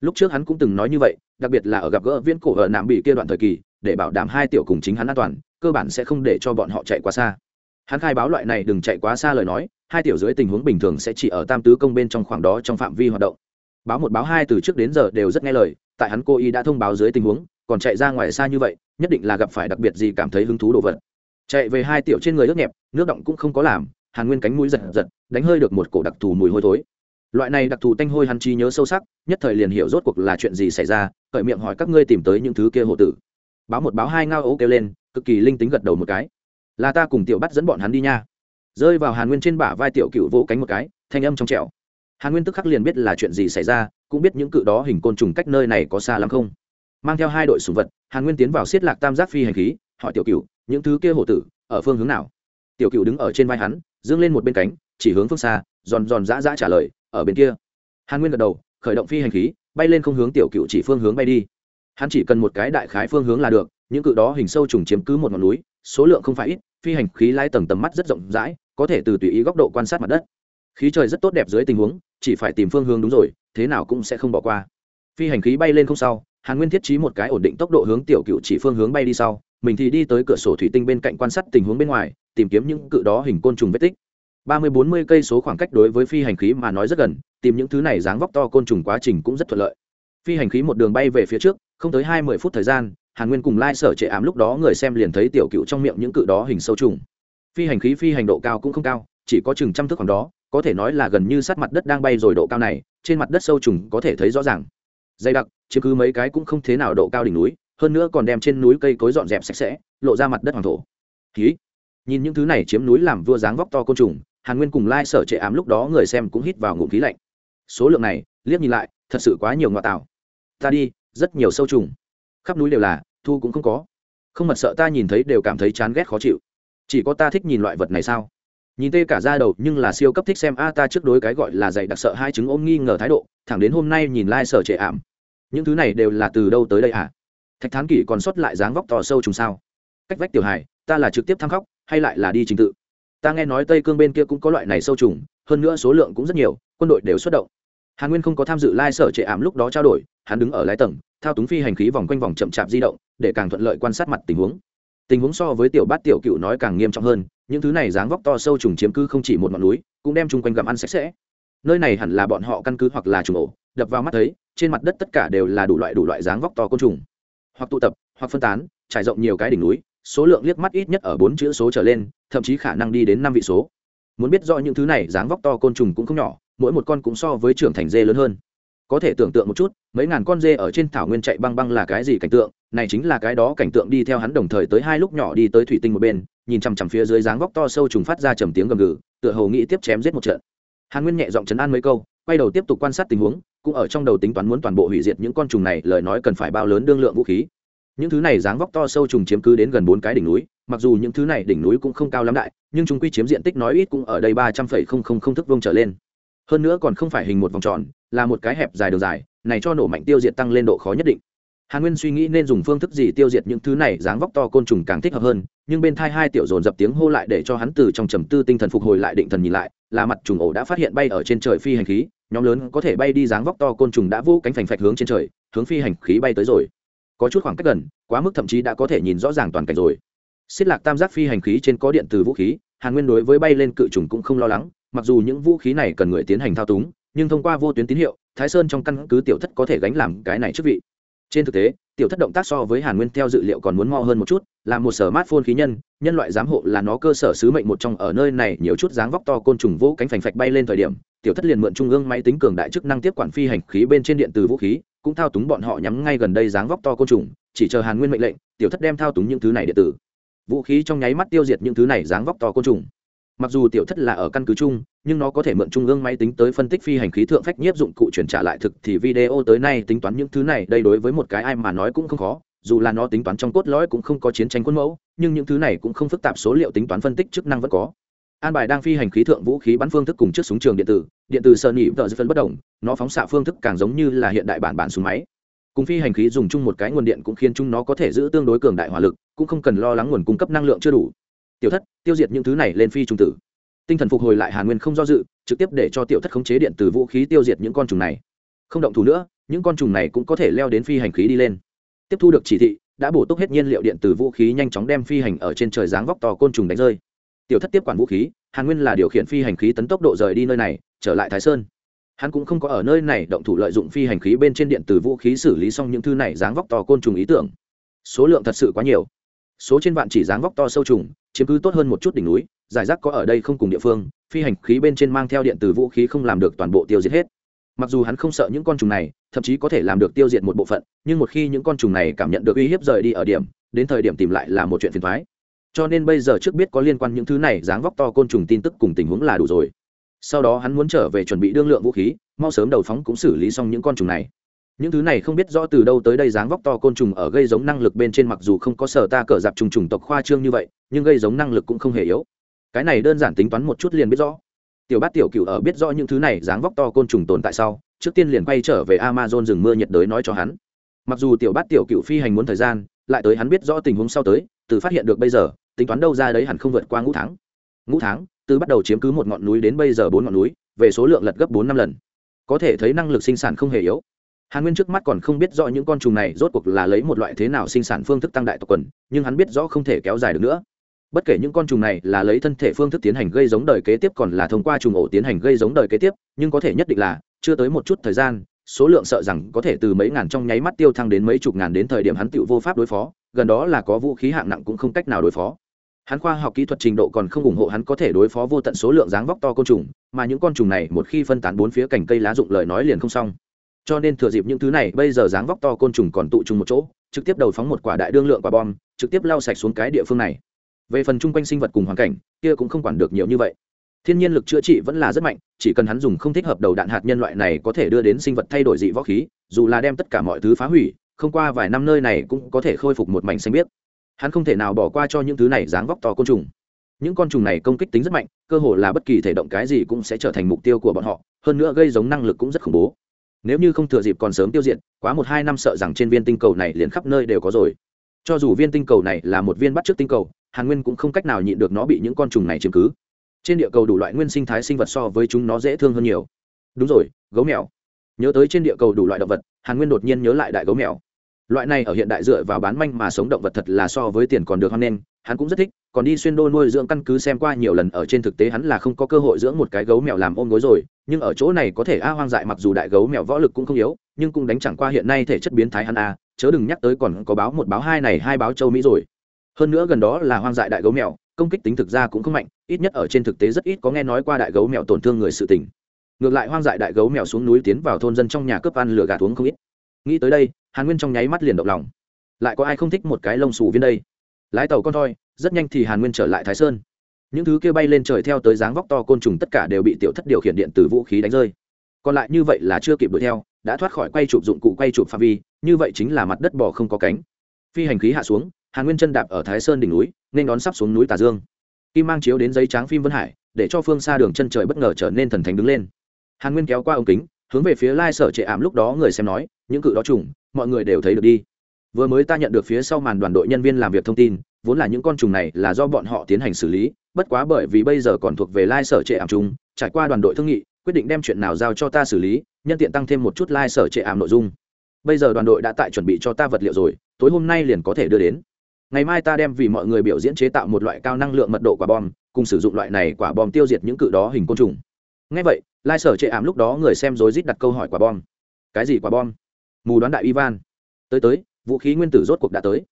Lúc trước hắn cũng từng nói như vậy, đặc biệt là ở gặp gỡ viễn cổ ở nạm bị kia đoạn thời kỳ, để bảo đảm hai tiểu cùng chính hắn an toàn, cơ bản sẽ không để cho bọn họ chạy quá xa. Hắn khai báo loại này đừng chạy quá xa lời nói, hai tiểu dưới tình huống bình thường sẽ chỉ ở tam tứ công bên trong khoảng đó trong phạm vi hoạt động. Báo một báo hai từ trước đến giờ đều rất nghe lời, tại hắn cô y đã thông báo dưới tình huống, còn chạy ra ngoài xa như vậy, nhất định là gặp phải đặc biệt gì cảm thấy hứng thú đồ vật chạy về hai tiểu trên người ướt nhẹp, nước động cũng không có làm, hàn nguyên cánh mũi giật giật, đánh hơi được một cổ đặc thù mùi hôi thối. Loại này đặc thù tanh hôi hắn trí nhớ sâu sắc, nhất thời liền hiểu rốt cuộc là chuyện gì xảy ra, cởi miệng hỏi các ngươi tìm tới những thứ kia hộ tử. Báo một báo hai ngao ố kêu lên, cực kỳ linh tính gật đầu một cái. Là ta cùng tiểu bắt dẫn bọn hắn đi nha. Rơi vào hàn nguyên trên bả vai tiểu cựu vỗ cánh một cái, thanh âm trong trẻo. Hàn nguyên tức khắc liền biết là chuyện gì xảy ra, cũng biết những cự đó hình côn trùng cách nơi này có xa lắm không. Mang theo hai đội sùng vật, hàn nguyên tiến vào xiết lạc tam giác phi hành khí hỏi tiểu cựu những thứ kia hổ tử ở phương hướng nào? Tiểu cựu đứng ở trên vai hắn, dương lên một bên cánh, chỉ hướng phương xa, giòn giòn dã dã trả lời, ở bên kia. Hàn nguyên gật đầu, khởi động phi hành khí, bay lên không hướng tiểu cựu chỉ phương hướng bay đi. Hắn chỉ cần một cái đại khái phương hướng là được, những cự đó hình sâu trùng chiếm cứ một ngọn núi, số lượng không phải ít, phi hành khí lai tầng tầm mắt rất rộng rãi, có thể từ tùy ý góc độ quan sát mặt đất. Khí trời rất tốt đẹp dưới tình huống, chỉ phải tìm phương hướng đúng rồi, thế nào cũng sẽ không bỏ qua. Phi hành khí bay lên không sau, hàn nguyên thiết trí một cái ổn định tốc độ hướng tiểu cựu chỉ phương hướng bay đi sau mình thì đi tới cửa sổ thủy tinh bên cạnh quan sát tình huống bên ngoài, tìm kiếm những cự đó hình côn trùng vết tích. Ba mươi bốn mươi cây số khoảng cách đối với phi hành khí mà nói rất gần, tìm những thứ này dáng vóc to côn trùng quá trình cũng rất thuận lợi. Phi hành khí một đường bay về phía trước, không tới hai mươi phút thời gian, hàn nguyên cùng lai sở trệ ám lúc đó người xem liền thấy tiểu cựu trong miệng những cự đó hình sâu trùng. Phi hành khí phi hành độ cao cũng không cao, chỉ có chừng trăm thước khoảng đó, có thể nói là gần như sát mặt đất đang bay rồi độ cao này, trên mặt đất sâu trùng có thể thấy rõ ràng. Dày đặc, chiếm cứ mấy cái cũng không thế nào độ cao đỉnh núi hơn nữa còn đem trên núi cây cối dọn dẹp sạch sẽ, lộ ra mặt đất hoàng thổ. Khí nhìn những thứ này chiếm núi làm vua dáng vóc to côn trùng, hàn nguyên cùng lai sở trệ ám lúc đó người xem cũng hít vào ngụm khí lạnh. Số lượng này, liếc nhìn lại, thật sự quá nhiều ngoại tạo ta đi, rất nhiều sâu trùng. Khắp núi đều là, thu cũng không có. Không mật sợ ta nhìn thấy đều cảm thấy chán ghét khó chịu. Chỉ có ta thích nhìn loại vật này sao? Nhìn tê cả ra đầu, nhưng là siêu cấp thích xem, a, ta trước đối cái gọi là dạy đặc sợ hai chứng ôm nghi ngờ thái độ, thẳng đến hôm nay nhìn lai sở trệ ảm những thứ này đều là từ đâu tới đây à thạch thán kỷ còn xuất lại dáng vóc to sâu trùng sao? Cách vách tiểu hài, ta là trực tiếp thăng khóc, hay lại là đi trình tự? Ta nghe nói tây cương bên kia cũng có loại này sâu trùng, hơn nữa số lượng cũng rất nhiều, quân đội đều xuất động. Hàn nguyên không có tham dự lai、like、sở trệ ảm lúc đó trao đổi, hắn đứng ở lái tầng, thao túng phi hành khí vòng quanh vòng chậm chạp di động, để càng thuận lợi quan sát mặt tình huống. Tình huống so với tiểu bát tiểu cựu nói càng nghiêm trọng hơn, những thứ này dáng vóc to sâu trùng chiếm cứ không chỉ một ngọn núi, cũng đem chung quanh gặm ăn sạch sẽ. Nơi này hẳn là bọn họ căn cứ hoặc là trùng ổ, đập vào mắt thấy, trên mặt đất tất cả đều là đủ loại đủ loại dáng vóc to côn trùng hoặc tụ tập, hoặc phân tán, trải rộng nhiều cái đỉnh núi, số lượng liếc mắt ít nhất ở bốn chữ số trở lên, thậm chí khả năng đi đến năm vị số. Muốn biết rõ những thứ này, dáng vóc to côn trùng cũng không nhỏ, mỗi một con cũng so với trưởng thành dê lớn hơn. Có thể tưởng tượng một chút, mấy ngàn con dê ở trên thảo nguyên chạy băng băng là cái gì cảnh tượng, này chính là cái đó cảnh tượng đi theo hắn đồng thời tới hai lúc nhỏ đi tới thủy tinh một bên, nhìn chằm chằm phía dưới dáng vóc to sâu trùng phát ra trầm tiếng gầm gừ, tựa hồ nghĩ tiếp chém giết một trận. Hàn nguyên nhẹ giọng chấn an mấy câu, quay đầu tiếp tục quan sát tình huống cũng ở trong đầu tính toán muốn toàn bộ hủy diệt những con trùng này, lời nói cần phải bao lớn đương lượng vũ khí. Những thứ này dáng vóc to sâu trùng chiếm cứ đến gần bốn cái đỉnh núi, mặc dù những thứ này đỉnh núi cũng không cao lắm đại, nhưng chúng quy chiếm diện tích nói ít cũng ở đây ba trăm phẩy không không không thức vuông trở lên. Hơn nữa còn không phải hình một vòng tròn, là một cái hẹp dài đường dài, này cho nổ mạnh tiêu diệt tăng lên độ khó nhất định. Hàn nguyên suy nghĩ nên dùng phương thức gì tiêu diệt những thứ này, dáng vóc to côn trùng càng thích hợp hơn, nhưng bên thai hai tiểu dồn dập tiếng hô lại để cho hắn từ trong trầm tư tinh thần phục hồi lại định thần nhìn lại, là mặt trùng ổ đã phát hiện bay ở trên trời phi hành khí nhóm lớn có thể bay đi dáng vóc to côn trùng đã vô cánh phành phạch hướng trên trời, hướng phi hành khí bay tới rồi. Có chút khoảng cách gần, quá mức thậm chí đã có thể nhìn rõ ràng toàn cảnh rồi. Xích lạc tam giác phi hành khí trên có điện từ vũ khí, hàn nguyên đối với bay lên cự trùng cũng không lo lắng, mặc dù những vũ khí này cần người tiến hành thao túng, nhưng thông qua vô tuyến tín hiệu, thái sơn trong căn cứ tiểu thất có thể gánh làm cái này trước vị trên thực tế, tiểu thất động tác so với hàn nguyên theo dự liệu còn muốn mo hơn một chút, là một sở mát phôn khí nhân nhân loại giám hộ là nó cơ sở sứ mệnh một trong ở nơi này, nhiều chút dáng vóc to côn trùng vỗ cánh phành phạch bay lên thời điểm, tiểu thất liền mượn trung ương máy tính cường đại chức năng tiếp quản phi hành khí bên trên điện từ vũ khí, cũng thao túng bọn họ nhắm ngay gần đây dáng vóc to côn trùng, chỉ chờ hàn nguyên mệnh lệnh, tiểu thất đem thao túng những thứ này điện tử. Vũ khí trong nháy mắt tiêu diệt những thứ này dáng vóc to côn trùng mặc dù tiểu thất là ở căn cứ chung, nhưng nó có thể mượn trung ương máy tính tới phân tích phi hành khí thượng phách nhiếp dụng cụ chuyển trả lại thực thì video tới nay tính toán những thứ này, đây đối với một cái ai mà nói cũng không khó, dù là nó tính toán trong cốt lõi cũng không có chiến tranh quân mẫu, nhưng những thứ này cũng không phức tạp số liệu tính toán phân tích chức năng vẫn có. An bài đang phi hành khí thượng vũ khí bắn phương thức cùng chiếc súng trường điện tử điện tử sơn nhị vợ phân bất đồng nó phóng xạ phương thức càng giống như là hiện đại bản bản súng máy. Cùng phi hành khí dùng chung một cái nguồn điện cũng khiến chúng nó có thể giữ tương đối cường đại hỏa lực, cũng không cần lo lắng nguồn cung cấp năng lượng chưa đủ tiểu thất, tiêu diệt những thứ này lên phi trùng tử. Tinh thần phục hồi lại hàn nguyên không do dự, trực tiếp để cho tiểu thất khống chế điện từ vũ khí tiêu diệt những con trùng này. Không động thủ nữa, những con trùng này cũng có thể leo đến phi hành khí đi lên. Tiếp thu được chỉ thị, đã bổ túc hết nhiên liệu điện từ vũ khí nhanh chóng đem phi hành ở trên trời dáng vóc to côn trùng đánh rơi. Tiểu thất tiếp quản vũ khí, hàn nguyên là điều khiển phi hành khí tấn tốc độ rời đi nơi này, trở lại thái sơn. Hắn cũng không có ở nơi này động thủ lợi dụng phi hành khí bên trên điện từ vũ khí xử lý xong những thứ này dáng vóc to côn trùng ý tưởng. Số lượng thật sự quá nhiều. Số trên vạn chỉ dáng vóc to sâu trùng chiếm cứ tốt hơn một chút đỉnh núi, giải rác có ở đây không cùng địa phương, phi hành khí bên trên mang theo điện từ vũ khí không làm được toàn bộ tiêu diệt hết. Mặc dù hắn không sợ những con trùng này, thậm chí có thể làm được tiêu diệt một bộ phận, nhưng một khi những con trùng này cảm nhận được uy hiếp rời đi ở điểm, đến thời điểm tìm lại là một chuyện phiền thoái cho nên bây giờ trước biết có liên quan những thứ này, dáng vóc to côn trùng tin tức cùng tình huống là đủ rồi. Sau đó hắn muốn trở về chuẩn bị đương lượng vũ khí, mau sớm đầu phóng cũng xử lý xong những con trùng này những thứ này không biết rõ từ đâu tới đây dáng vóc to côn trùng ở gây giống năng lực bên trên mặc dù không có sở ta cờ dạp trùng trùng tộc khoa trương như vậy, nhưng gây giống năng lực cũng không hề yếu. Cái này đơn giản tính toán một chút liền biết rõ. Tiểu bát tiểu cựu ở biết rõ những thứ này dáng vóc to côn trùng tồn tại sau, trước tiên liền quay trở về amazon rừng mưa nhiệt đới nói cho hắn. Mặc dù tiểu bát tiểu cựu phi hành muốn thời gian, lại tới hắn biết rõ tình huống sau tới, từ phát hiện được bây giờ, tính toán đâu ra đấy hẳn không vượt qua ngũ tháng. Ngũ tháng, từ bắt đầu chiếm cứ một ngọn núi đến bây giờ bốn ngọn núi, về số lượng lật gấp bốn năm lần. Có thể thấy năng lực sinh sản không hề yếu hàn nguyên trước mắt còn không biết rõ những con trùng này rốt cuộc là lấy một loại thế nào sinh sản phương thức tăng đại tộc quần, nhưng hắn biết rõ không thể kéo dài được nữa. Bất kể những con trùng này là lấy thân thể phương thức tiến hành gây giống đời kế tiếp còn là thông qua trùng ổ tiến hành gây giống đời kế tiếp, nhưng có thể nhất định là chưa tới một chút thời gian, số lượng sợ rằng có thể từ mấy ngàn trong nháy mắt tiêu thăng đến mấy chục ngàn đến thời điểm hắn tựu vô pháp đối phó, gần đó là có vũ khí hạng nặng cũng không cách nào đối phó. Hắn khoa học kỹ thuật trình độ còn không ủng hộ hắn có thể đối phó vô tận số lượng dáng vóc to côn trùng, mà những con trùng này một khi phân tán bốn phía cành cây lá dụng lời nói liền không xong cho nên thừa dịp những thứ này, bây giờ dáng vóc to côn trùng còn tụ trùng một chỗ, trực tiếp đầu phóng một quả đại đương lượng quả bom, trực tiếp lao sạch xuống cái địa phương này. Về phần chung quanh sinh vật cùng hoàn cảnh, kia cũng không quản được nhiều như vậy. Thiên nhiên lực chữa trị vẫn là rất mạnh, chỉ cần hắn dùng không thích hợp đầu đạn hạt nhân loại này có thể đưa đến sinh vật thay đổi dị võ khí, dù là đem tất cả mọi thứ phá hủy, không qua vài năm nơi này cũng có thể khôi phục một mảnh xanh biếc. Hắn không thể nào bỏ qua cho những thứ này dáng vóc to côn trùng. Những con trùng này công kích tính rất mạnh, cơ hồ là bất kỳ thể động cái gì cũng sẽ trở thành mục tiêu của bọn họ, hơn nữa gây giống năng lực cũng rất khủng bố nếu như không thừa dịp còn sớm tiêu diệt, quá một hai năm sợ rằng trên viên tinh cầu này liền khắp nơi đều có rồi. Cho dù viên tinh cầu này là một viên bắt trước tinh cầu, hàn nguyên cũng không cách nào nhịn được nó bị những con trùng này chiếm cứ. Trên địa cầu đủ loại nguyên sinh thái sinh vật so với chúng nó dễ thương hơn nhiều. Đúng rồi, gấu mèo. Nhớ tới trên địa cầu đủ loại động vật, hàn nguyên đột nhiên nhớ lại đại gấu mèo loại này ở hiện đại dựa vào bán manh mà sống động vật thật là so với tiền còn được hoan nghênh hắn cũng rất thích, còn đi xuyên đô nuôi dưỡng căn cứ xem qua nhiều lần, ở trên thực tế hắn là không có cơ hội dưỡng một cái gấu mèo làm ôm gối rồi, nhưng ở chỗ này có thể a hoang dại mặc dù đại gấu mèo võ lực cũng không yếu, nhưng cũng đánh chẳng qua hiện nay thể chất biến thái hắn a, chớ đừng nhắc tới còn có báo một báo hai này hai báo châu mỹ rồi. Hơn nữa gần đó là hoang dại đại gấu mèo, công kích tính thực ra cũng không mạnh, ít nhất ở trên thực tế rất ít có nghe nói qua đại gấu mèo tổn thương người sự tình. Ngược lại hoang dại đại gấu mèo xuống núi tiến vào thôn dân trong nhà cướp ăn lửa gà uống không ít. Nghĩ tới đây hàn nguyên trong nháy mắt liền động lòng lại có ai không thích một cái lông xù viên đây lái tàu con thoi rất nhanh thì hàn nguyên trở lại thái sơn những thứ kia bay lên trời theo tới dáng vóc to côn trùng tất cả đều bị tiểu thất điều khiển điện từ vũ khí đánh rơi còn lại như vậy là chưa kịp đuổi theo đã thoát khỏi quay chụp dụng cụ quay chụp pha vi như vậy chính là mặt đất bò không có cánh phi hành khí hạ xuống hàn nguyên chân đạp ở thái sơn đỉnh núi nên đón sắp xuống núi tà dương kim mang chiếu đến giấy tráng phim vân hải để cho phương xa đường chân trời bất ngờ trở nên thần thánh đứng lên hàn nguyên kéo qua ống kính hướng về phía lai sở trệ ảm lúc đó người xem nói những cự đó trùng, mọi người đều thấy được đi. Vừa mới ta nhận được phía sau màn đoàn đội nhân viên làm việc thông tin, vốn là những con trùng này là do bọn họ tiến hành xử lý, bất quá bởi vì bây giờ còn thuộc về lai sở trệ ảm trùng, trải qua đoàn đội thương nghị, quyết định đem chuyện nào giao cho ta xử lý, nhân tiện tăng thêm một chút lai sở trệ ảm nội dung. Bây giờ đoàn đội đã tại chuẩn bị cho ta vật liệu rồi, tối hôm nay liền có thể đưa đến. Ngày mai ta đem vì mọi người biểu diễn chế tạo một loại cao năng lượng mật độ quả bom, cùng sử dụng loại này quả bom tiêu diệt những cự đó hình côn trùng. Ngay vậy, lai sở trệ ảm lúc đó người xem rối rít đặt câu hỏi quả bom. Cái gì quả bom? Mù đoán đại ivan. Tới tới, vũ khí nguyên tử rốt cuộc đã tới.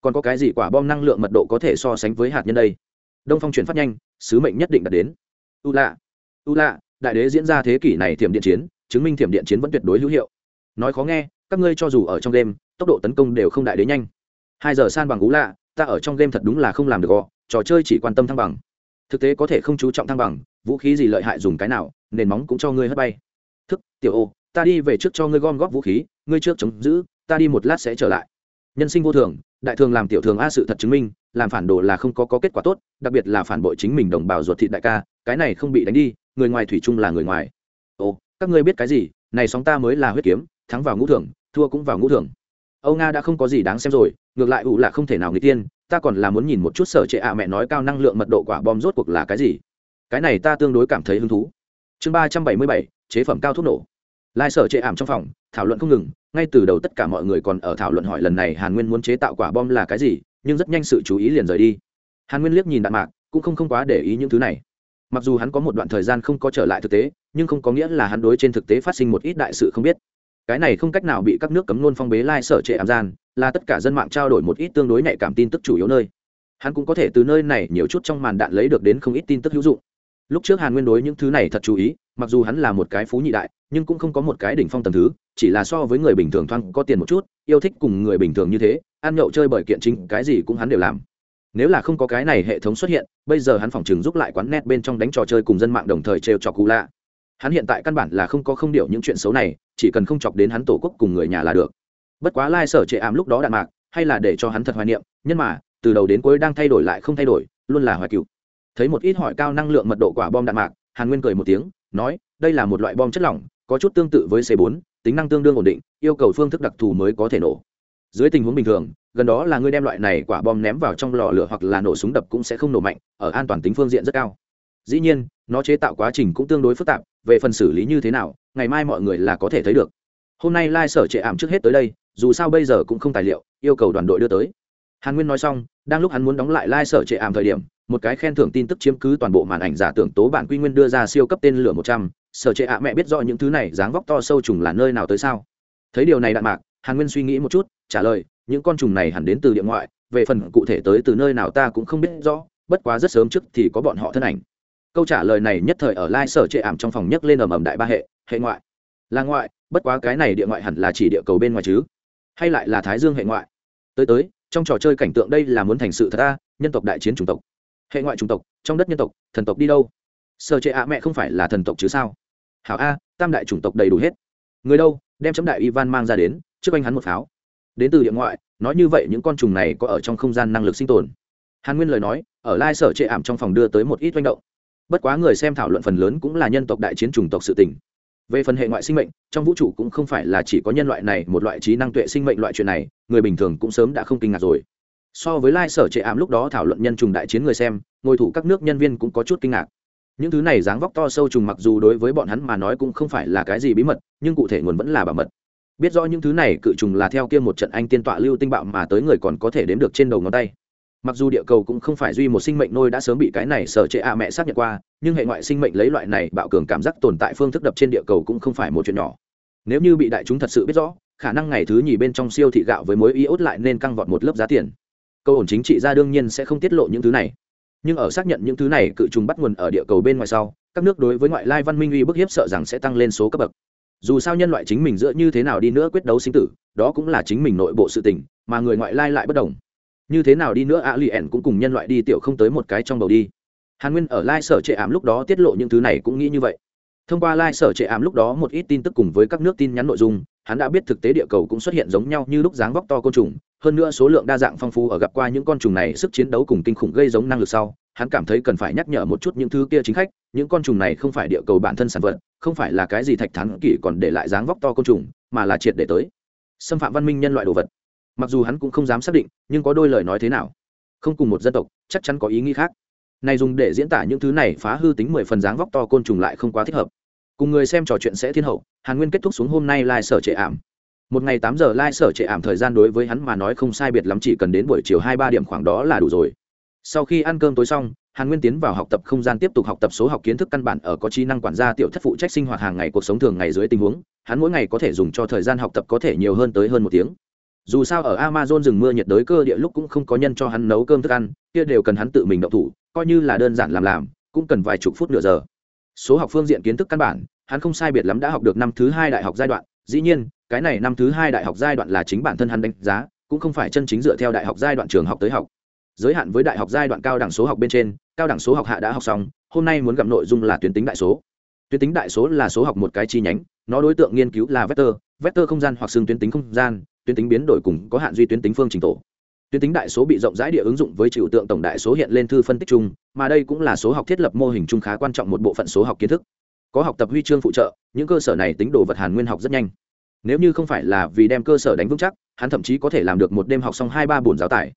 Còn có cái gì quả bom năng lượng mật độ có thể so sánh với hạt nhân đây? Đông phong chuyển phát nhanh, sứ mệnh nhất định đạt đến. U lạ u lạ đại đế diễn ra thế kỷ này thiểm điện chiến, chứng minh thiểm điện chiến vẫn tuyệt đối hữu hiệu. Nói khó nghe, các ngươi cho dù ở trong đêm tốc độ tấn công đều không đại đế nhanh. Hai giờ san bằng u lạ ta ở trong game thật đúng là không làm được gọ trò chơi chỉ quan tâm thăng bằng. Thực tế có thể không chú trọng thăng bằng, vũ khí gì lợi hại dùng cái nào, nền móng cũng cho ngươi hất bay. Thức, tiểu ô, ta đi về trước cho ngươi gom góp vũ khí ngươi trước chống giữ ta đi một lát sẽ trở lại. Nhân sinh vô thường đại thường làm tiểu thường a sự thật chứng minh làm phản đồ là không có, có kết quả tốt đặc biệt là phản bội chính mình đồng bào ruột thịt đại ca cái này không bị đánh đi người ngoài thủy chung là người ngoài. Ồ các ngươi biết cái gì này sóng ta mới là huyết kiếm thắng vào ngũ thường thua cũng vào ngũ thường. Âu nga đã không có gì đáng xem rồi ngược lại ủ là không thể nào người tiên ta còn là muốn nhìn một chút sở trệ ạ mẹ nói cao năng lượng mật độ quả bom rốt cuộc là cái gì. Cái này ta tương đối cảm thấy hứng thú. Chương ba trăm bảy mươi bảy chế phẩm cao thuốc nổ lai sở chệ ảm trong phòng, thảo luận không ngừng, ngay từ đầu tất cả mọi người còn ở thảo luận hỏi lần này hàn nguyên muốn chế tạo quả bom là cái gì, nhưng rất nhanh sự chú ý liền rời đi. Hàn nguyên liếc nhìn đạn mạc, cũng không không quá để ý những thứ này. Mặc dù hắn có một đoạn thời gian không có trở lại thực tế, nhưng không có nghĩa là hắn đối trên thực tế phát sinh một ít đại sự không biết. Cái này không cách nào bị các nước cấm nôn phong bế lai sở trệ ảm gian, là tất cả dân mạng trao đổi một ít tương đối nhạy cảm tin tức chủ yếu nơi. Hắn cũng có thể từ nơi này nhiều chút trong màn đạn lấy được đến không ít tin tức hữu dụng lúc trước hàn nguyên đối những thứ này thật chú ý, mặc dù hắn là một cái phú nhị đại, nhưng cũng không có một cái đỉnh phong tầm thứ, chỉ là so với người bình thường thoang có tiền một chút, yêu thích cùng người bình thường như thế, ăn nhậu chơi bởi kiện chính, cái gì cũng hắn đều làm. Nếu là không có cái này hệ thống xuất hiện, bây giờ hắn phòng chừng giúp lại quán net bên trong đánh trò chơi cùng dân mạng đồng thời trêu trò cụ lạ. Hắn hiện tại căn bản là không có không điệu những chuyện xấu này, chỉ cần không chọc đến hắn tổ quốc cùng người nhà là được. Bất quá lai sở trệ ảm lúc đó đạn mạc, hay là để cho hắn thật hoài niệm, nhưng mà, từ đầu đến cuối đang thay đổi lại không thay đổi, luôn là hoài cựu thấy một ít hỏi cao năng lượng mật độ quả bom đạn mạc, hàn nguyên cười một tiếng, nói, đây là một loại bom chất lỏng, có chút tương tự với c 4 tính năng tương đương ổn định, yêu cầu phương thức đặc thù mới có thể nổ. Dưới tình huống bình thường, gần đó là ngươi đem loại này quả bom ném vào trong lò lửa hoặc là nổ súng đập cũng sẽ không nổ mạnh, ở an toàn tính phương diện rất cao. Dĩ nhiên, nó chế tạo quá trình cũng tương đối phức tạp, về phần xử lý như thế nào, ngày mai mọi người là có thể thấy được. Hôm nay lai、like、sở trệ ảm trước hết tới đây, dù sao bây giờ cũng không tài liệu, yêu cầu đoàn đội đưa tới hàn nguyên nói xong, đang lúc hắn muốn đóng lại lai、like、sở trệ ảm thời điểm, một cái khen thưởng tin tức chiếm cứ toàn bộ màn ảnh giả tưởng tố bản quy nguyên đưa ra siêu cấp tên lửa một trăm, sở trệ ạ mẹ biết rõ những thứ này dáng vóc to sâu trùng là nơi nào tới sao? Thấy điều này đạn mạc, hàn nguyên suy nghĩ một chút, trả lời, những con trùng này hẳn đến từ địa ngoại, về phần cụ thể tới từ nơi nào ta cũng không biết rõ, bất quá rất sớm trước thì có bọn họ thân ảnh. Câu trả lời này nhất thời ở lai sở trệ ảm trong phòng nhấc lên ầm ầm đại ba hệ hệ ngoại. Là ngoại, bất quá cái này địa ngoại hẳn là chỉ địa cầu bên ngoài chứ? Hay lại là thái dương hệ ngoại? Tới tới trong trò chơi cảnh tượng đây là muốn thành sự thật ta, nhân tộc đại chiến chủng tộc. Hệ ngoại chủng tộc, trong đất nhân tộc, thần tộc đi đâu? Sở trệ ạ mẹ không phải là thần tộc chứ sao? Hảo a, tam đại chủng tộc đầy đủ hết. Người đâu, đem chấm đại ivan mang ra đến, trước anh hắn một pháo. Đến từ địa ngoại, nói như vậy những con trùng này có ở trong không gian năng lực sinh tồn. Hàn nguyên lời nói, ở lai sở trệ ảm trong phòng đưa tới một ít manh động. Bất quá người xem thảo luận phần lớn cũng là nhân tộc đại chiến chủng tộc sự tình về phần hệ ngoại sinh mệnh, trong vũ trụ cũng không phải là chỉ có nhân loại này một loại trí năng tuệ sinh mệnh loại chuyện này, người bình thường cũng sớm đã không kinh ngạc rồi. So với lai sở trệ ảm lúc đó thảo luận nhân trùng đại chiến người xem, ngồi thủ các nước nhân viên cũng có chút kinh ngạc. Những thứ này dáng vóc to sâu trùng mặc dù đối với bọn hắn mà nói cũng không phải là cái gì bí mật, nhưng cụ thể nguồn vẫn là bảo mật. Biết rõ những thứ này, cự trùng là theo kia một trận anh tiên tọa lưu tinh bạo mà tới người còn có thể đếm được trên đầu ngón tay. Mặc dù địa cầu cũng không phải duy một sinh mệnh nôi đã sớm bị cái này sở trệ a mẹ xác nhận qua nhưng hệ ngoại sinh mệnh lấy loại này bạo cường cảm giác tồn tại phương thức đập trên địa cầu cũng không phải một chuyện nhỏ. Nếu như bị đại chúng thật sự biết rõ, khả năng ngày thứ nhì bên trong siêu thị gạo với mối iốt lại nên căng vọt một lớp giá tiền. Câu ổn chính trị ra đương nhiên sẽ không tiết lộ những thứ này. Nhưng ở xác nhận những thứ này cự trùng bắt nguồn ở địa cầu bên ngoài sau, các nước đối với ngoại lai văn minh uy bức hiếp sợ rằng sẽ tăng lên số cấp bậc. Dù sao nhân loại chính mình giữa như thế nào đi nữa quyết đấu sinh tử, đó cũng là chính mình nội bộ sự tình, mà người ngoại lai lại bất đồng. Như thế nào đi nữa a li ẻn cũng cùng nhân loại đi, tiểu không tới một cái trong bầu đi hàn nguyên ở lai sở trệ ảm lúc đó tiết lộ những thứ này cũng nghĩ như vậy. Thông qua lai sở trệ ảm lúc đó một ít tin tức cùng với các nước tin nhắn nội dung, hắn đã biết thực tế địa cầu cũng xuất hiện giống nhau như lúc dáng vóc to côn trùng, hơn nữa số lượng đa dạng phong phú ở gặp qua những con trùng này sức chiến đấu cùng kinh khủng gây giống năng lực sau, hắn cảm thấy cần phải nhắc nhở một chút những thứ kia chính khách, những con trùng này không phải địa cầu bản thân sản vật, không phải là cái gì thạch thắng kỷ còn để lại dáng vóc to côn trùng, mà là triệt để tới. Xâm phạm văn minh nhân loại đồ vật. Mặc dù hắn cũng không dám xác định, nhưng có đôi lời nói thế nào. Không cùng một dân tộc, chắc chắn có ý nghĩ khác này dùng để diễn tả những thứ này phá hư tính mười phần dáng vóc to côn trùng lại không quá thích hợp. Cùng người xem trò chuyện sẽ thiên hậu, hàn nguyên kết thúc xuống hôm nay lai、like、sở trệ ảm. Một ngày tám giờ lai、like、sở trệ ảm thời gian đối với hắn mà nói không sai biệt lắm, chỉ cần đến buổi chiều hai ba điểm khoảng đó là đủ rồi. Sau khi ăn cơm tối xong, hàn nguyên tiến vào học tập không gian tiếp tục học tập số học kiến thức căn bản ở có trí năng quản gia tiểu thất phụ trách sinh hoạt hàng ngày cuộc sống thường ngày dưới tình huống, hắn mỗi ngày có thể dùng cho thời gian học tập có thể nhiều hơn tới hơn một tiếng. Dù sao ở amazon rừng mưa nhiệt đới cơ địa lúc cũng không có nhân cho hắn nấu cơm thức ăn, kia đều cần hắn tự mình động thủ coi như là đơn giản làm làm, cũng cần vài chục phút nửa giờ. Số học phương diện kiến thức căn bản, hắn không sai biệt lắm đã học được năm thứ hai đại học giai đoạn. Dĩ nhiên, cái này năm thứ hai đại học giai đoạn là chính bản thân hắn đánh giá, cũng không phải chân chính dựa theo đại học giai đoạn trường học tới học. Giới hạn với đại học giai đoạn cao đẳng số học bên trên, cao đẳng số học hạ đã học xong, hôm nay muốn gặp nội dung là tuyến tính đại số. Tuyến tính đại số là số học một cái chi nhánh, nó đối tượng nghiên cứu là vector vector không gian hoặc xương tuyến tính không gian, tuyến tính biến đổi cùng có hạn duy tuyến tính phương trình tổ tuyến tính đại số bị rộng rãi địa ứng dụng với trừu tượng tổng đại số hiện lên thư phân tích chung, mà đây cũng là số học thiết lập mô hình chung khá quan trọng một bộ phận số học kiến thức. Có học tập huy chương phụ trợ, những cơ sở này tính đồ vật hàn nguyên học rất nhanh. Nếu như không phải là vì đem cơ sở đánh vững chắc, hắn thậm chí có thể làm được một đêm học xong hai ba bổn giáo tài.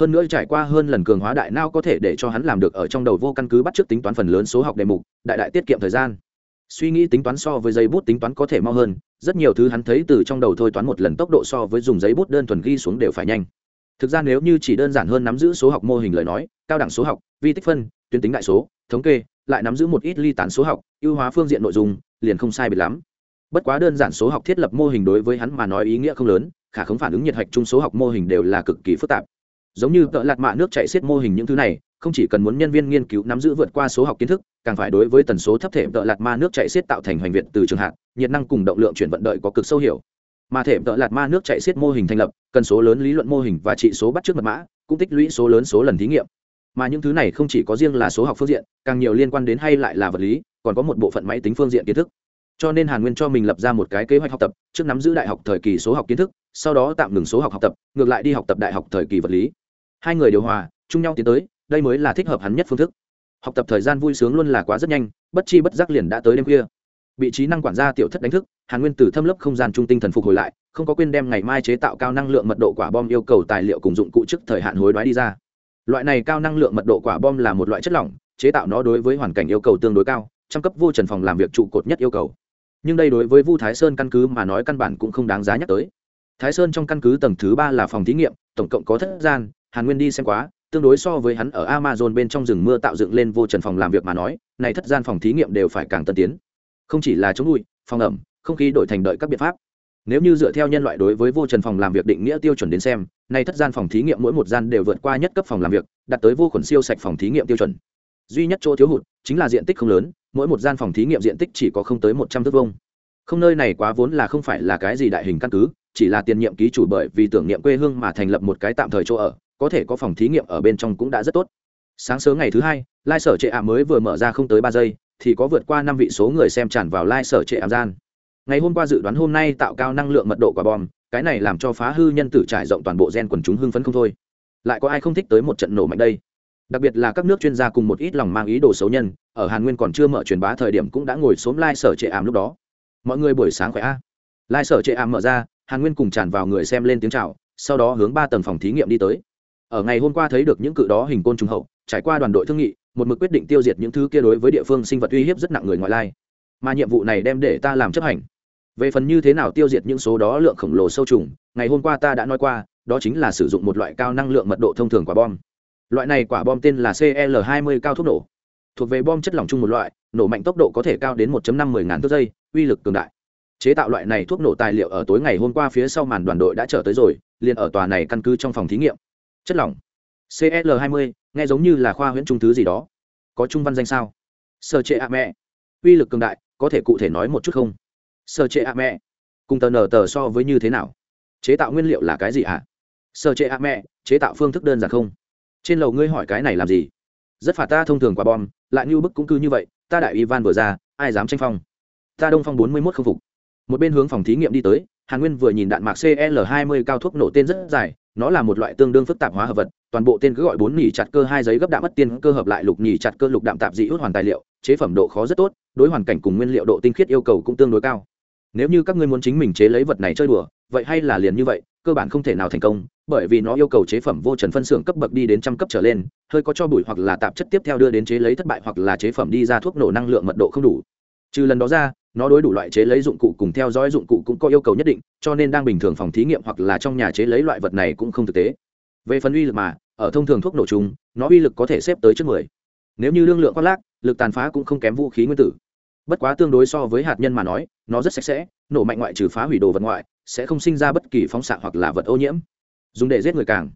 Hơn nữa trải qua hơn lần cường hóa đại nao có thể để cho hắn làm được ở trong đầu vô căn cứ bắt t tính toán phần lớn số học đề mục, đại đại tiết kiệm thời gian. Suy nghĩ tính toán so với giấy bút tính toán có thể mau hơn, rất nhiều thứ hắn thấy từ trong đầu thôi toán một lần tốc độ so với dùng giấy bút đơn thuần ghi xuống đều phải nhanh thực ra nếu như chỉ đơn giản hơn nắm giữ số học mô hình lời nói, cao đẳng số học, vi tích phân, tuyến tính đại số, thống kê, lại nắm giữ một ít ly tán số học, ưu hóa phương diện nội dung, liền không sai biệt lắm. Bất quá đơn giản số học thiết lập mô hình đối với hắn mà nói ý nghĩa không lớn, khả không phản ứng nhiệt hạch chung số học mô hình đều là cực kỳ phức tạp. Giống như tợ lạt mạ nước chạy xiết mô hình những thứ này, không chỉ cần muốn nhân viên nghiên cứu nắm giữ vượt qua số học kiến thức, càng phải đối với tần số thấp thể tợ lạt ma nước chạy xiết tạo thành hoành viện từ trường hạt, nhiệt năng cùng động lượng chuyển vận đợi có cực sâu hiểu mà thể tợ lạt ma nước chạy xiết mô hình thành lập, cần số lớn lý luận mô hình và trị số bắt trước mật mã, cũng tích lũy số lớn số lần thí nghiệm. Mà những thứ này không chỉ có riêng là số học phương diện, càng nhiều liên quan đến hay lại là vật lý, còn có một bộ phận máy tính phương diện kiến thức. Cho nên hàn nguyên cho mình lập ra một cái kế hoạch học tập, trước nắm giữ đại học thời kỳ số học kiến thức, sau đó tạm ngừng số học học tập, ngược lại đi học tập đại học thời kỳ vật lý. Hai người điều hòa, chung nhau tiến tới, đây mới là thích hợp hắn nhất phương thức. Học tập thời gian vui sướng luôn là quá rất nhanh, bất chi bất giác liền đã tới đêm khuya bị trí năng quản gia tiểu thất đánh thức, hàn nguyên từ thâm lớp không gian trung tinh thần phục hồi lại, không có quên đem ngày mai chế tạo cao năng lượng mật độ quả bom yêu cầu tài liệu cùng dụng cụ trước thời hạn hối đoái đi ra. Loại này cao năng lượng mật độ quả bom là một loại chất lỏng, chế tạo nó đối với hoàn cảnh yêu cầu tương đối cao, trăm cấp vô trần phòng làm việc trụ cột nhất yêu cầu. Nhưng đây đối với vu thái sơn căn cứ mà nói căn bản cũng không đáng giá nhắc tới. Thái sơn trong căn cứ tầng thứ ba là phòng thí nghiệm, tổng cộng có thất gian, hàn nguyên đi xem quá, tương đối so với hắn ở amazon bên trong rừng mưa tạo dựng lên vô trần phòng làm việc mà nói, này thất gian phòng thí nghiệm đều phải càng tân tiến không chỉ là chống bụi, phòng ẩm, không khí đổi thành đợi các biện pháp. Nếu như dựa theo nhân loại đối với vô trần phòng làm việc định nghĩa tiêu chuẩn đến xem, nay thất gian phòng thí nghiệm mỗi một gian đều vượt qua nhất cấp phòng làm việc, đạt tới vô khuẩn siêu sạch phòng thí nghiệm tiêu chuẩn. Duy nhất chỗ thiếu hụt chính là diện tích không lớn, mỗi một gian phòng thí nghiệm diện tích chỉ có không tới một trăm thước vông không nơi này quá vốn là không phải là cái gì đại hình căn cứ, chỉ là tiền nhiệm ký chủ bởi vì tưởng niệm quê hương mà thành lập một cái tạm thời chỗ ở, có thể có phòng thí nghiệm ở bên trong cũng đã rất tốt. Sáng sớm ngày thứ hai, lai sở trệ ảm mới vừa mở ra không tới ba giây thì có vượt qua năm vị số người xem tràn vào lai sở trệ ảm gian. Ngày hôm qua dự đoán hôm nay tạo cao năng lượng mật độ quả bom, cái này làm cho phá hư nhân tử trải rộng toàn bộ gen quần chúng hưng phấn không thôi. Lại có ai không thích tới một trận nổ mạnh đây? Đặc biệt là các nước chuyên gia cùng một ít lòng mang ý đồ xấu nhân, ở hàn nguyên còn chưa mở truyền bá thời điểm cũng đã ngồi xuống lai sở trệ ảm lúc đó. Mọi người buổi sáng khỏe a. Lai sở trệ ảm mở ra, hàn nguyên cùng tràn vào người xem lên tiếng chào, sau đó hướng ba tầng phòng thí nghiệm đi tới. Ở ngày hôm qua thấy được những cự đó hình côn trùng hậu, trải qua đoàn đội thương nghị một mực quyết định tiêu diệt những thứ kia đối với địa phương sinh vật uy hiếp rất nặng người ngoại lai. Mà nhiệm vụ này đem để ta làm chấp hành. Về phần như thế nào tiêu diệt những số đó lượng khổng lồ sâu trùng, ngày hôm qua ta đã nói qua, đó chính là sử dụng một loại cao năng lượng mật độ thông thường quả bom. Loại này quả bom tên là cl 20 cao thuốc nổ. Thuộc về bom chất lỏng chung một loại, nổ mạnh tốc độ có thể cao đến 1.5 10 ngàn thước giây, uy lực cường đại. Chế tạo loại này thuốc nổ tài liệu ở tối ngày hôm qua phía sau màn đoàn đội đã trở tới rồi, liền ở tòa này căn cứ trong phòng thí nghiệm. Chất lỏng. Cl 20 nghe giống như là khoa huyễn trung thứ gì đó. Có trung văn danh sao? Sơ trệ ạ mẹ. Uy lực cường đại, có thể cụ thể nói một chút không? Sơ trệ ạ mẹ. Cùng tờ nở tờ so với như thế nào? Chế tạo nguyên liệu là cái gì ạ? À? sơ trệ ạ mẹ, chế tạo phương thức đơn giản không? Trên lầu ngươi hỏi cái này làm gì? Rất phạt ta thông thường quả bom, lại như bức cũng cứ như vậy, ta đại ivan vừa ra, ai dám tranh phong? Ta đông phong bốn mươi mốt không phục. Một bên hướng phòng thí nghiệm đi tới, hàn nguyên vừa nhìn đạn mạc cl 20 cao thuốc nổ tên rất dài, nó là một loại tương đương phức tạp hóa hợp vật toàn bộ tên cứ gọi bốn nhỉ chặt cơ hai giấy gấp đạm mất tiên cơ hợp lại lục nhỉ chặt cơ lục đạm tạp dị hút hoàn tài liệu, chế phẩm độ khó rất tốt, đối hoàn cảnh cùng nguyên liệu độ tinh khiết yêu cầu cũng tương đối cao. Nếu như các ngươi muốn chính mình chế lấy vật này chơi đùa, vậy hay là liền như vậy, cơ bản không thể nào thành công, bởi vì nó yêu cầu chế phẩm vô trần phân xưởng cấp bậc đi đến trăm cấp trở lên, hơi có cho bụi hoặc là tạp chất tiếp theo đưa đến chế lấy thất bại hoặc là chế phẩm đi ra thuốc nổ năng lượng mật độ không đủ. Trừ lần đó ra, nó đối đủ loại chế lấy dụng cụ cùng theo dõi dụng cụ cũng có yêu cầu nhất định, cho nên đang bình thường phòng thí nghiệm hoặc là trong nhà chế lấy loại vật này cũng không thực tế về phần uy lực mà, ở thông thường thuốc nổ chúng nó uy lực có thể xếp tới trước mười. Nếu như lương lượng khoác lác, lực tàn phá cũng không kém vũ khí nguyên tử. Bất quá tương đối so với hạt nhân mà nói, nó rất sạch sẽ, nổ mạnh ngoại trừ phá hủy đồ vật ngoại, sẽ không sinh ra bất kỳ phóng xạ hoặc là vật ô nhiễm. Dùng để giết người càng.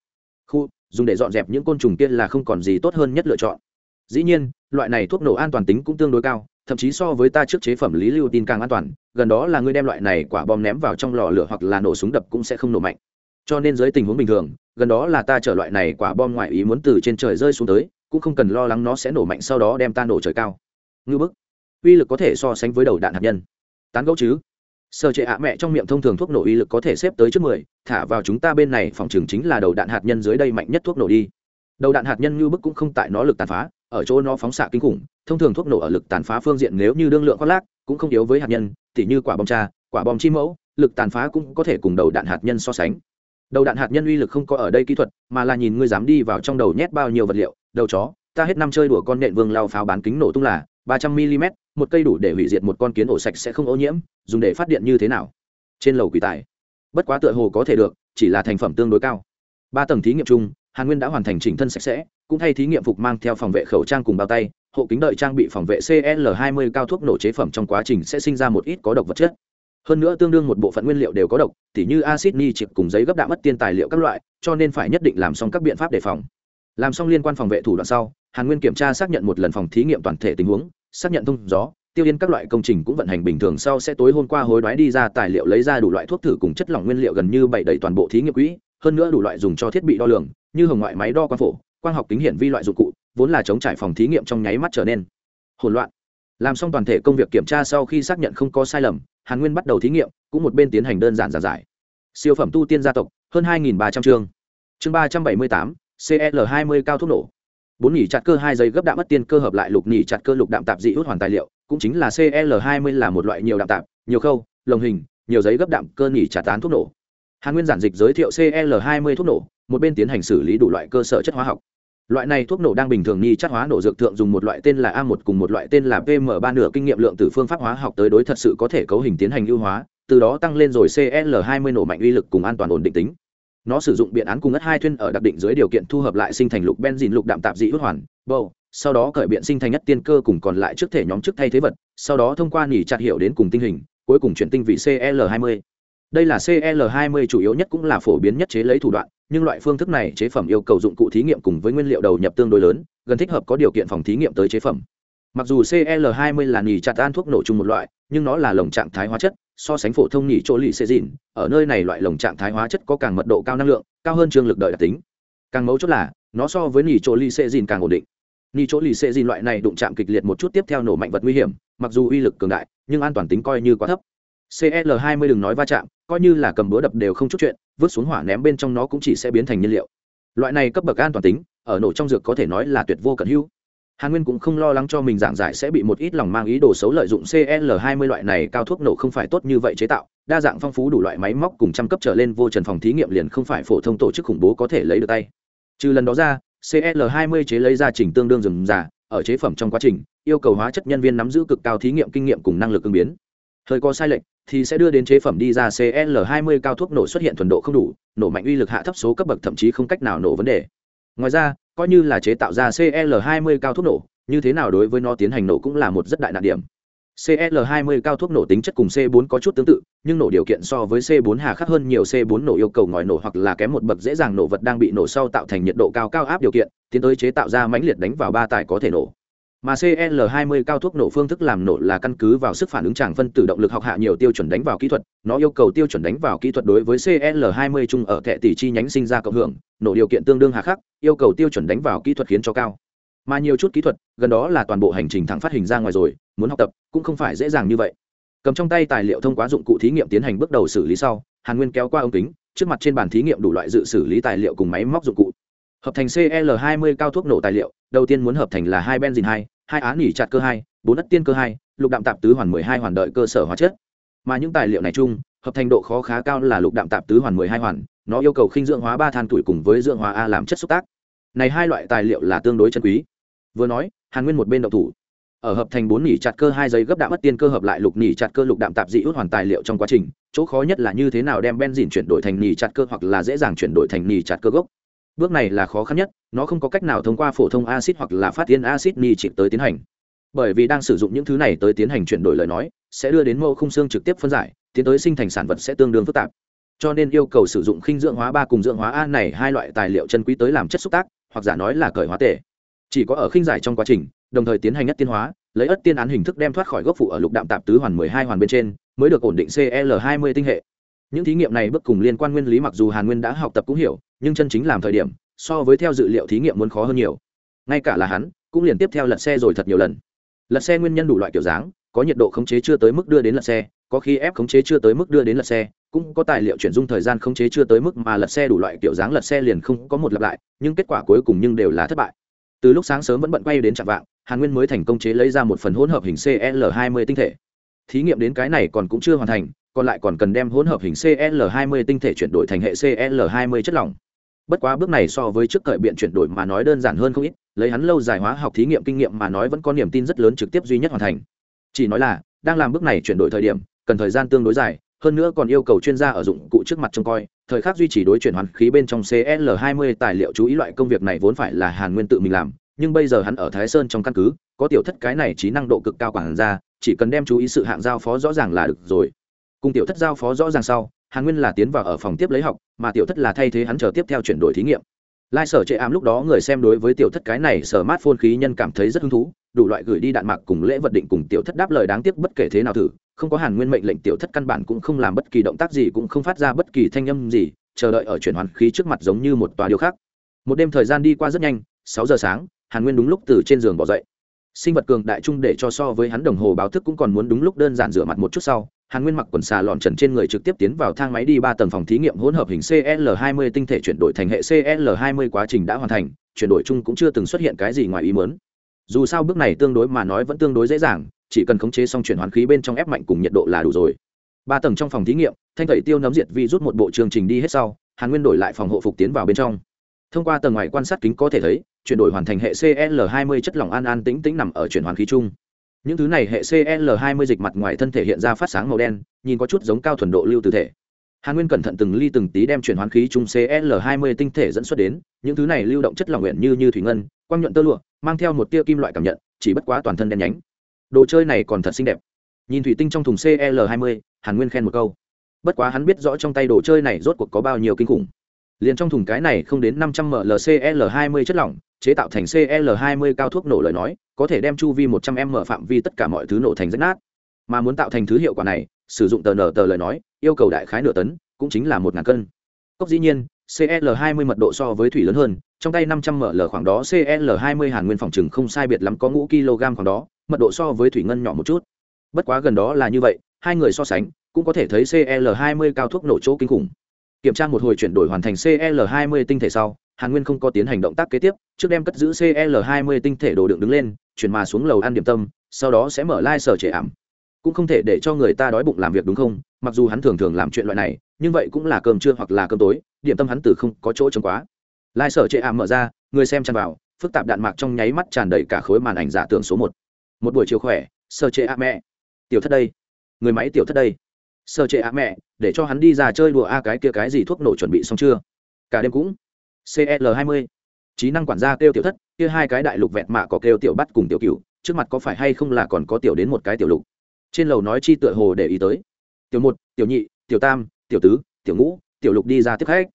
Khu, dùng để dọn dẹp những côn trùng kia là không còn gì tốt hơn nhất lựa chọn. Dĩ nhiên, loại này thuốc nổ an toàn tính cũng tương đối cao, thậm chí so với ta trước chế phẩm lý lưu tin càng an toàn, gần đó là ngươi đem loại này quả bom ném vào trong lò lửa hoặc là nổ súng đập cũng sẽ không nổ mạnh cho nên dưới tình huống bình thường, gần đó là ta chở loại này quả bom ngoại ý muốn từ trên trời rơi xuống tới, cũng không cần lo lắng nó sẽ nổ mạnh sau đó đem ta nổ trời cao. Ngư bức. Uy lực có thể so sánh với đầu đạn hạt nhân. Tán gẫu chứ? Sơ chế ạ mẹ trong miệng thông thường thuốc nổ uy lực có thể xếp tới trước mười, thả vào chúng ta bên này phòng trường chính là đầu đạn hạt nhân dưới đây mạnh nhất thuốc nổ đi. Đầu đạn hạt nhân như bức cũng không tại nó lực tàn phá, ở chỗ nó phóng xạ kinh khủng, thông thường thuốc nổ ở lực tàn phá phương diện nếu như đương lượng khoác lác, cũng không yếu với hạt nhân, tỉ như quả bom cha, quả bom chi mẫu, lực tàn phá cũng có thể cùng đầu đạn hạt nhân so sánh đầu đạn hạt nhân uy lực không có ở đây kỹ thuật, mà là nhìn ngươi dám đi vào trong đầu nhét bao nhiêu vật liệu. Đầu chó, ta hết năm chơi đùa con nện vương lao pháo bán kính nổ tung là ba trăm mm một cây đủ để hủy diệt một con kiến ổ sạch sẽ không ô nhiễm, dùng để phát điện như thế nào? Trên lầu quỷ tài. Bất quá tựa hồ có thể được, chỉ là thành phẩm tương đối cao. Ba tầng thí nghiệm chung, hàn nguyên đã hoàn thành chỉnh thân sạch sẽ, cũng thay thí nghiệm phục mang theo phòng vệ khẩu trang cùng bao tay, hộ kính đợi trang bị phòng vệ cl 20 cao thuốc nổ chế phẩm trong quá trình sẽ sinh ra một ít có độc vật chất hơn nữa tương đương một bộ phận nguyên liệu đều có độc, tỉ như acid ni chịp cùng giấy gấp đạm mất tiên tài liệu các loại, cho nên phải nhất định làm xong các biện pháp đề phòng. Làm xong liên quan phòng vệ thủ đoạn sau, hàn nguyên kiểm tra xác nhận một lần phòng thí nghiệm toàn thể tình huống, xác nhận thông gió, tiêu yên các loại công trình cũng vận hành bình thường sau sẽ tối hôm qua hối đoái đi ra tài liệu lấy ra đủ loại thuốc thử cùng chất lỏng nguyên liệu gần như bảy đầy toàn bộ thí nghiệm quỹ, hơn nữa đủ loại dùng cho thiết bị đo lường, như hồng ngoại máy đo quang phổ, quang học kính hiển vi loại dụng cụ, vốn là chống trải phòng thí nghiệm trong nháy mắt trở nên hỗn loạn. Làm xong toàn thể công việc kiểm tra sau khi xác nhận không có sai lầm hàn nguyên bắt đầu thí nghiệm, cũng một bên tiến hành đơn giản giản giải. Siêu phẩm tu tiên gia tộc, hơn hai ba trăm chương. Chương ba trăm bảy mươi tám cl hai mươi cao thuốc nổ. Bốn nhỉ chặt cơ hai giây gấp đạm mất tiên cơ hợp lại lục nhỉ chặt cơ lục đạm tạp dị hút hoàn tài liệu, cũng chính là cl hai mươi là một loại nhiều đạm tạp, nhiều khâu, lồng hình, nhiều giấy gấp đạm cơ nhỉ chặt tán thuốc nổ. Hàn nguyên giản dịch giới thiệu cl hai mươi thuốc nổ, một bên tiến hành xử lý đủ loại cơ sở chất hóa học loại này thuốc nổ đang bình thường nghi chất hóa nổ dược thượng dùng một loại tên là a một cùng một loại tên là pm ba nửa kinh nghiệm lượng từ phương pháp hóa học tới đối thật sự có thể cấu hình tiến hành ưu hóa, từ đó tăng lên rồi cl 20 nổ mạnh uy lực cùng an toàn ổn định tính. Nó sử dụng biện án cùng ất hai thuyên ở đặc định dưới điều kiện thu hợp lại sinh thành lục benzin lục đạm tạp dị hút hoàn, bầu, sau đó cởi biện sinh thành nhất tiên cơ cùng còn lại trước thể nhóm trước thay thế vật, sau đó thông qua nỉ chặt hiểu đến cùng tinh hình, cuối cùng chuyển tinh vị cl 20 đây là cl 20 chủ yếu nhất cũng là phổ biến nhất chế lấy thủ đoạn, nhưng loại phương thức này chế phẩm yêu cầu dụng cụ thí nghiệm cùng với nguyên liệu đầu nhập tương đối lớn, gần thích hợp có điều kiện phòng thí nghiệm tới chế phẩm. Mặc dù cl 20 là nỉ chặt an thuốc nổ chung một loại, nhưng nó là lồng trạng thái hóa chất, so sánh phổ thông nỉ chỗ lì xê dìn, ở nơi này loại lồng trạng thái hóa chất có càng mật độ cao năng lượng, cao hơn trương lực đợi đặc tính. Càng mấu chốt là, nó so với nỉ chỗ lì xê dìn càng ổn định. Nỉ chỗ lì xê dìn loại này đụng chạm kịch liệt một chút tiếp theo nổ mạnh vật nguy hiểm, mặc dù uy lực cường đại, nhưng an toàn tính coi như quá thấp. Cl 20 đừng nói va chạm coi như là cầm búa đập đều không chút chuyện vứt xuống hỏa ném bên trong nó cũng chỉ sẽ biến thành nhiên liệu. Loại này cấp bậc an toàn tính ở nổ trong dược có thể nói là tuyệt vô cận hữu. Hàn nguyên cũng không lo lắng cho mình giảng giải sẽ bị một ít lòng mang ý đồ xấu lợi dụng cl 20 loại này cao thuốc nổ không phải tốt như vậy chế tạo đa dạng phong phú đủ loại máy móc cùng trăm cấp trở lên vô trần phòng thí nghiệm liền không phải phổ thông tổ chức khủng bố có thể lấy được tay. Trừ lần đó ra cl 20 chế lấy ra trình tương đương rừng giả, ở chế phẩm trong quá trình yêu cầu hóa chất nhân viên nắm giữ cực cao thí nghiệm kinh nghiệm cùng năng lực ứng biến hơi có sai lệch, thì sẽ đưa đến chế phẩm đi ra cl 20 cao thuốc nổ xuất hiện thuần độ không đủ, nổ mạnh uy lực hạ thấp số cấp bậc thậm chí không cách nào nổ vấn đề. Ngoài ra, coi như là chế tạo ra cl 20 cao thuốc nổ, như thế nào đối với nó tiến hành nổ cũng là một rất đại nạn điểm. Cl 20 cao thuốc nổ tính chất cùng c 4 có chút tương tự, nhưng nổ điều kiện so với c 4 hà khắc hơn nhiều. C 4 nổ yêu cầu ngòi nổ hoặc là kém một bậc dễ dàng nổ vật đang bị nổ sau tạo thành nhiệt độ cao cao áp điều kiện, tiến tới chế tạo ra mãnh liệt đánh vào ba tải có thể nổ mà cl 20 cao thuốc nổ phương thức làm nổ là căn cứ vào sức phản ứng tràng phân tử động lực học hạ nhiều tiêu chuẩn đánh vào kỹ thuật, nó yêu cầu tiêu chuẩn đánh vào kỹ thuật đối với cl 20 chung ở thẻ tỷ chi nhánh sinh ra cộng hưởng, nổ điều kiện tương đương hạ khắc, yêu cầu tiêu chuẩn đánh vào kỹ thuật khiến cho cao. Mà nhiều chút kỹ thuật, gần đó là toàn bộ hành trình thẳng phát hình ra ngoài rồi, muốn học tập cũng không phải dễ dàng như vậy. Cầm trong tay tài liệu thông qua dụng cụ thí nghiệm tiến hành bước đầu xử lý sau, hàn nguyên kéo qua ống kính, trước mặt trên bàn thí nghiệm đủ loại dự xử lý tài liệu cùng máy móc dụng cụ. Hợp thành cl 20 cao thuốc nổ tài liệu đầu tiên muốn hợp thành là hai benzin hai hai án nỉ chặt cơ hai, bốn đất tiên cơ hai, lục đạm tạp tứ hoàn mười hai hoàn đợi cơ sở hóa chất. Mà những tài liệu này chung, hợp thành độ khó khá cao là lục đạm tạp tứ hoàn mười hai hoàn, nó yêu cầu khinh dưỡng hóa ba than tuổi cùng với dưỡng hóa a làm chất xúc tác. Này hai loại tài liệu là tương đối chân quý. Vừa nói, hàn nguyên một bên đậu thủ. Ở hợp thành bốn nỉ chặt cơ hai giấy gấp đạm mất tiên cơ hợp lại lục nỉ chặt cơ lục đạm tạp dị út hoàn tài liệu trong quá trình, chỗ khó nhất là như thế nào đem benzin chuyển đổi thành nỉ chặt cơ hoặc là dễ dàng chuyển đổi thành nỉ chặt cơ gốc bước này là khó khăn nhất, nó không có cách nào thông qua phổ thông acid hoặc là phát tiên acid nitric tới tiến hành. Bởi vì đang sử dụng những thứ này tới tiến hành chuyển đổi lời nói, sẽ đưa đến mẫu khung xương trực tiếp phân giải, tiến tới sinh thành sản vật sẽ tương đương phức tạp. Cho nên yêu cầu sử dụng khinh dưỡng hóa ba cùng dưỡng hóa a này hai loại tài liệu chân quý tới làm chất xúc tác, hoặc giả nói là cởi hóa tể. Chỉ có ở khinh giải trong quá trình, đồng thời tiến hành nhất tiên hóa, lấy ất tiên án hình thức đem thoát khỏi gốc phụ ở lục đạm tạp tứ hoàn mười hai hoàn bên trên, mới được ổn định cl hai mươi tinh hệ. Những thí nghiệm này bước cùng liên quan nguyên lý mặc dù hàn nguyên đã học tập cũng hiểu nhưng chân chính làm thời điểm, so với theo dự liệu thí nghiệm muốn khó hơn nhiều. Ngay cả là hắn, cũng liền tiếp theo lật xe rồi thật nhiều lần. Lật xe nguyên nhân đủ loại kiểu dáng, có nhiệt độ khống chế chưa tới mức đưa đến lật xe, có khi ép khống chế chưa tới mức đưa đến lật xe, cũng có tài liệu chuyển dung thời gian khống chế chưa tới mức mà lật xe đủ loại kiểu dáng lật xe liền không có một lặp lại, nhưng kết quả cuối cùng nhưng đều là thất bại. Từ lúc sáng sớm vẫn bận quay đến chạm vạng, hàn nguyên mới thành công chế lấy ra một phần hỗn hợp hình cl 20 tinh thể. Thí nghiệm đến cái này còn cũng chưa hoàn thành, còn lại còn cần đem hỗn hợp hình cl 20 tinh thể chuyển đổi thành hệ cl 20 chất lỏng bất quá bước này so với trước cởi biện chuyển đổi mà nói đơn giản hơn không ít, lấy hắn lâu dài hóa học thí nghiệm kinh nghiệm mà nói vẫn có niềm tin rất lớn trực tiếp duy nhất hoàn thành. Chỉ nói là, đang làm bước này chuyển đổi thời điểm, cần thời gian tương đối dài, hơn nữa còn yêu cầu chuyên gia ở dụng cụ trước mặt trông coi, thời khắc duy trì đối chuyển hoàn khí bên trong cl 20 tài liệu chú ý loại công việc này vốn phải là hàn nguyên tự mình làm, nhưng bây giờ hắn ở thái sơn trong căn cứ, có tiểu thất cái này trí năng độ cực cao quản ra chỉ cần đem chú ý sự hạng giao phó rõ ràng là được rồi. Cùng tiểu thất giao phó rõ ràng sau hàn nguyên là tiến vào ở phòng tiếp lấy học, mà tiểu thất là thay thế hắn chờ tiếp theo chuyển đổi thí nghiệm. Lai sở chệ ám lúc đó người xem đối với tiểu thất cái này sở mát phôn khí nhân cảm thấy rất hứng thú, đủ loại gửi đi đạn mạc cùng lễ vật định cùng tiểu thất đáp lời đáng tiếc bất kể thế nào thử, không có hàn nguyên mệnh lệnh tiểu thất căn bản cũng không làm bất kỳ động tác gì cũng không phát ra bất kỳ thanh âm gì, chờ đợi ở chuyển hoàn khí trước mặt giống như một tòa điều khác một đêm thời gian đi qua rất nhanh, sáu giờ sáng, hàn nguyên đúng lúc từ trên giường bỏ dậy. Sinh vật cường đại trung để cho so với hắn đồng hồ báo thức cũng còn muốn đúng lúc đơn giản rửa mặt một chút sau hàn nguyên mặc quần xà lọn trần trên người trực tiếp tiến vào thang máy đi ba tầng phòng thí nghiệm hỗn hợp hình cl 20 tinh thể chuyển đổi thành hệ cl 20 quá trình đã hoàn thành, chuyển đổi chung cũng chưa từng xuất hiện cái gì ngoài ý muốn. Dù sao bước này tương đối mà nói vẫn tương đối dễ dàng, chỉ cần khống chế xong chuyển hoàn khí bên trong ép mạnh cùng nhiệt độ là đủ rồi. Ba tầng trong phòng thí nghiệm, thanh tẩy tiêu nấm diệt vi rút một bộ chương trình đi hết sau, hàn nguyên đổi lại phòng hộ phục tiến vào bên trong. Thông qua tầng ngoài quan sát kính có thể thấy, chuyển đổi hoàn thành hệ cl 20 chất lỏng an an tĩnh tĩnh nằm ở chuyển hoàn khí chung những thứ này hệ cl 20 dịch mặt ngoài thân thể hiện ra phát sáng màu đen, nhìn có chút giống cao thuần độ lưu từ thể. Hàn nguyên cẩn thận từng ly từng tí đem chuyển hoán khí chung cl 20 tinh thể dẫn xuất đến, những thứ này lưu động chất lỏng nguyện như như thủy ngân, quang nhuận tơ lụa, mang theo một tia kim loại cảm nhận, chỉ bất quá toàn thân đen nhánh. Đồ chơi này còn thật xinh đẹp. Nhìn thủy tinh trong thùng cl 20 hàn nguyên khen một câu. Bất quá hắn biết rõ trong tay đồ chơi này rốt cuộc có bao nhiêu kinh khủng. Liền trong thùng cái này không đến năm trăm ml cl 20 chất lỏng chế tạo thành cl 20 cao thuốc nổ lời nói, có thể đem chu vi một trăm m phạm vi tất cả mọi thứ nổ thành rách nát. Mà muốn tạo thành thứ hiệu quả này, sử dụng tờ nở tờ lời nói, yêu cầu đại khái nửa tấn, cũng chính là một ngàn cân. Cốc dĩ nhiên cl 20 mật độ so với thủy lớn hơn, trong tay năm trăm ml khoảng đó cl 20 hàn nguyên phòng chừng không sai biệt lắm có ngũ kg khoảng đó, mật độ so với thủy ngân nhỏ một chút. Bất quá gần đó là như vậy, hai người so sánh, cũng có thể thấy cl 20 cao thuốc nổ chỗ kinh khủng. Kiểm tra một hồi chuyển đổi hoàn thành cl 20 tinh thể sau hàn nguyên không có tiến hành động tác kế tiếp, trước đem cất giữ cl 20 tinh thể đồ đựng đứng lên, chuyển mà xuống lầu ăn điểm tâm, sau đó sẽ mở lai、like、sở trệ ảm. Cũng không thể để cho người ta đói bụng làm việc đúng không? Mặc dù hắn thường thường làm chuyện loại này, nhưng vậy cũng là cơm trưa hoặc là cơm tối, điểm tâm hắn từ không có chỗ trống quá. Lai、like、sở trệ ảm mở ra, người xem tràn vào, phức tạp đạn mạc trong nháy mắt tràn đầy cả khối màn ảnh giả tưởng số một. Một buổi chiều khỏe, sở trệ à mẹ. Tiểu thất đây. Người máy tiểu thất đây. Sở trệ à mẹ, để cho hắn đi ra chơi đùa a, cái kia cái gì thuốc nổ chuẩn bị xong chưa? Cả đêm cũng cl 20 trí năng quản gia kêu tiểu thất, kia hai cái đại lục vẹn mạ có kêu tiểu bắt cùng tiểu cửu, trước mặt có phải hay không là còn có tiểu đến một cái tiểu lục? Trên lầu nói chi tựa hồ để ý tới. Tiểu một, tiểu nhị, tiểu tam, tiểu tứ, tiểu ngũ, tiểu lục đi ra tiếp khách.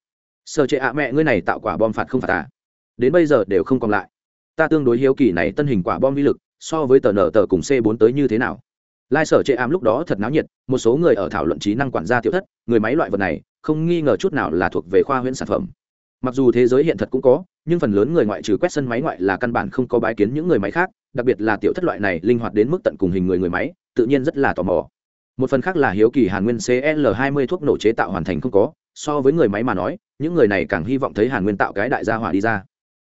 Sợ trệ ạ mẹ ngươi này tạo quả bom phạt không phạt à? Đến bây giờ đều không còn lại. Ta tương đối hiếu kỳ này tân hình quả bom vi lực, so với tờ nở tờ cùng c 4 tới như thế nào? Lai sở trệ ám lúc đó thật náo nhiệt, một số người ở thảo luận trí năng quản gia tiểu thất, người máy loại vật này, không nghi ngờ chút nào là thuộc về khoa huyễn sản phẩm mặc dù thế giới hiện thật cũng có, nhưng phần lớn người ngoại trừ quét sân máy ngoại là căn bản không có bái kiến những người máy khác, đặc biệt là tiểu thất loại này linh hoạt đến mức tận cùng hình người người máy, tự nhiên rất là tò mò. Một phần khác là hiếu kỳ hàn nguyên cl 20 thuốc nổ chế tạo hoàn thành không có, so với người máy mà nói, những người này càng hy vọng thấy hàn nguyên tạo cái đại gia hỏa đi ra.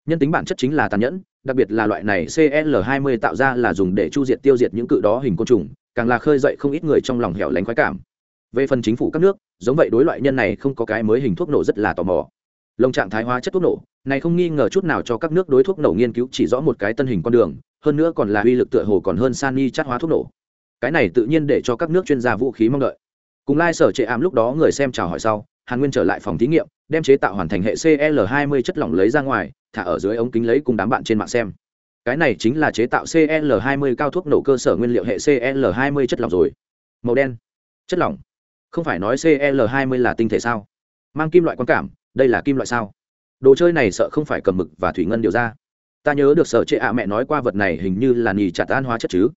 Nhân tính bản chất chính là tàn nhẫn, đặc biệt là loại này cl 20 tạo ra là dùng để chu diệt tiêu diệt những cự đó hình côn trùng, càng là khơi dậy không ít người trong lòng hẻo lánh khoái cảm. Về phần chính phủ các nước, giống vậy đối loại nhân này không có cái mới hình thuốc nổ rất là tò mò lồng trạng thái hóa chất thuốc nổ, này không nghi ngờ chút nào cho các nước đối thuốc nổ nghiên cứu chỉ rõ một cái tân hình con đường, hơn nữa còn là uy lực tựa hồ còn hơn san ni chất hóa thuốc nổ. Cái này tự nhiên để cho các nước chuyên gia vũ khí mong đợi. Cùng lai sở trệ ám lúc đó người xem chào hỏi sau, hàn nguyên trở lại phòng thí nghiệm, đem chế tạo hoàn thành hệ cl 20 chất lỏng lấy ra ngoài, thả ở dưới ống kính lấy cùng đám bạn trên mạng xem. Cái này chính là chế tạo cl 20 cao thuốc nổ cơ sở nguyên liệu hệ cl 20 chất lỏng rồi. Màu đen. Chất lỏng. Không phải nói cl 20 là tinh thể sao? Mang kim loại quan cảm đây là kim loại sao? Đồ chơi này sợ không phải cầm mực và thủy ngân điều ra. Ta nhớ được sở trệ ạ mẹ nói qua vật này hình như là nì chặt an hóa chất chứ.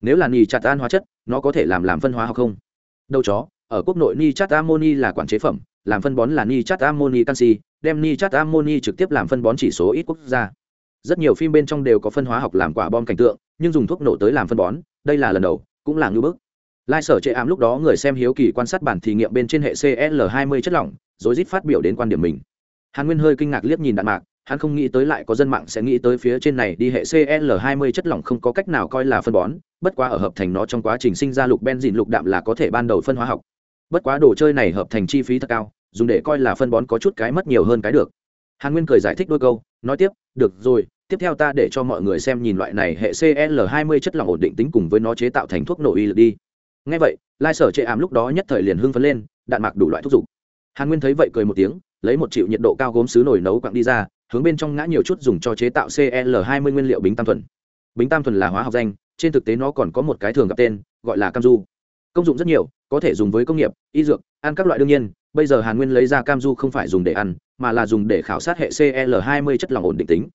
Nếu là nì chặt an hóa chất, nó có thể làm làm phân hóa hoặc không? Đâu chó, ở quốc nội ni chát amoni là quản chế phẩm, làm phân bón là ni chát amoni canxi, đem ni chát amoni trực tiếp làm phân bón chỉ số ít quốc gia. Rất nhiều phim bên trong đều có phân hóa học làm quả bom cảnh tượng, nhưng dùng thuốc nổ tới làm phân bón, đây là lần đầu, cũng là ngưỡng bức. Lai sở chế ám lúc đó người xem hiếu kỳ quan sát bản thí nghiệm bên trên hệ cl 20 chất lỏng rồi rít phát biểu đến quan điểm mình. Hàn nguyên hơi kinh ngạc liếc nhìn đạn mạc, hắn không nghĩ tới lại có dân mạng sẽ nghĩ tới phía trên này đi hệ cl 20 chất lỏng không có cách nào coi là phân bón, bất quá ở hợp thành nó trong quá trình sinh ra lục benzin lục đạm là có thể ban đầu phân hóa học. Bất quá đồ chơi này hợp thành chi phí thật cao, dùng để coi là phân bón có chút cái mất nhiều hơn cái được. Hàn nguyên cười giải thích đôi câu, nói tiếp, được rồi, tiếp theo ta để cho mọi người xem nhìn loại này hệ cl 20 chất lỏng ổn định tính cùng với nó chế tạo thành thuốc nổ Y lực đi. Nghe vậy, lai sở Trệ ảm lúc đó nhất thời liền hưng phấn lên, đạn mạc đủ loại thuốc dục hàn nguyên thấy vậy cười một tiếng, lấy một triệu nhiệt độ cao gốm xứ nổi nấu quặng đi ra, hướng bên trong ngã nhiều chút dùng cho chế tạo cl 20 nguyên liệu bính tam thuần. Bính tam thuần là hóa học danh, trên thực tế nó còn có một cái thường gặp tên, gọi là cam du. Công dụng rất nhiều, có thể dùng với công nghiệp, y dược, ăn các loại đương nhiên, bây giờ hàn nguyên lấy ra cam du không phải dùng để ăn, mà là dùng để khảo sát hệ cl 20 chất lỏng ổn định tính.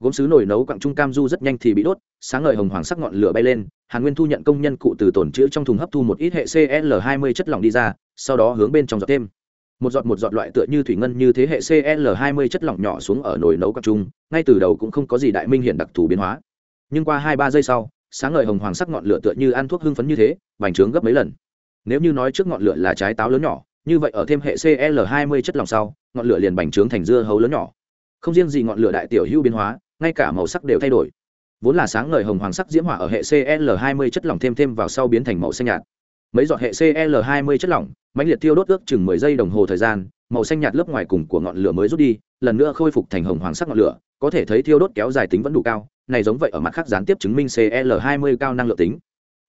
Gốm sứ nồi nấu quặng trung cam du rất nhanh thì bị đốt, sáng ngời hồng hoàng sắc ngọn lửa bay lên, hàn nguyên thu nhận công nhân cụ từ tổn chữ trong thùng hấp thu một ít hệ cl 20 chất lỏng đi ra, sau đó hướng bên trong giọt thêm một giọt một giọt loại tựa như thủy ngân như thế hệ cl 20 chất lỏng nhỏ xuống ở nồi nấu cặp trung ngay từ đầu cũng không có gì đại minh hiện đặc thù biến hóa. Nhưng qua hai ba giây sau, sáng ngời hồng hoàng sắc ngọn lửa tựa như ăn thuốc hưng phấn như thế, bành trướng gấp mấy lần. Nếu như nói trước ngọn lửa là trái táo lớn nhỏ, như vậy ở thêm hệ cl 20 chất lỏng sau, ngọn lửa liền bành trướng thành dưa hấu lớn nhỏ. Không riêng gì ngọn lửa đại tiểu hữu biến hóa, ngay cả màu sắc đều thay đổi. Vốn là sáng ngời hồng hoàng sắc diễm hỏa ở hệ cl 20 chất lỏng thêm thêm vào sau biến thành màu xanh nhạt mấy giọt hệ cl 20 chất lỏng, mãnh liệt thiêu đốt ước chừng 10 giây đồng hồ thời gian, màu xanh nhạt lớp ngoài cùng của ngọn lửa mới rút đi, lần nữa khôi phục thành hồng hoàng sắc ngọn lửa, có thể thấy thiêu đốt kéo dài tính vẫn đủ cao, này giống vậy ở mặt khác gián tiếp chứng minh cl 20 cao năng lượng tính.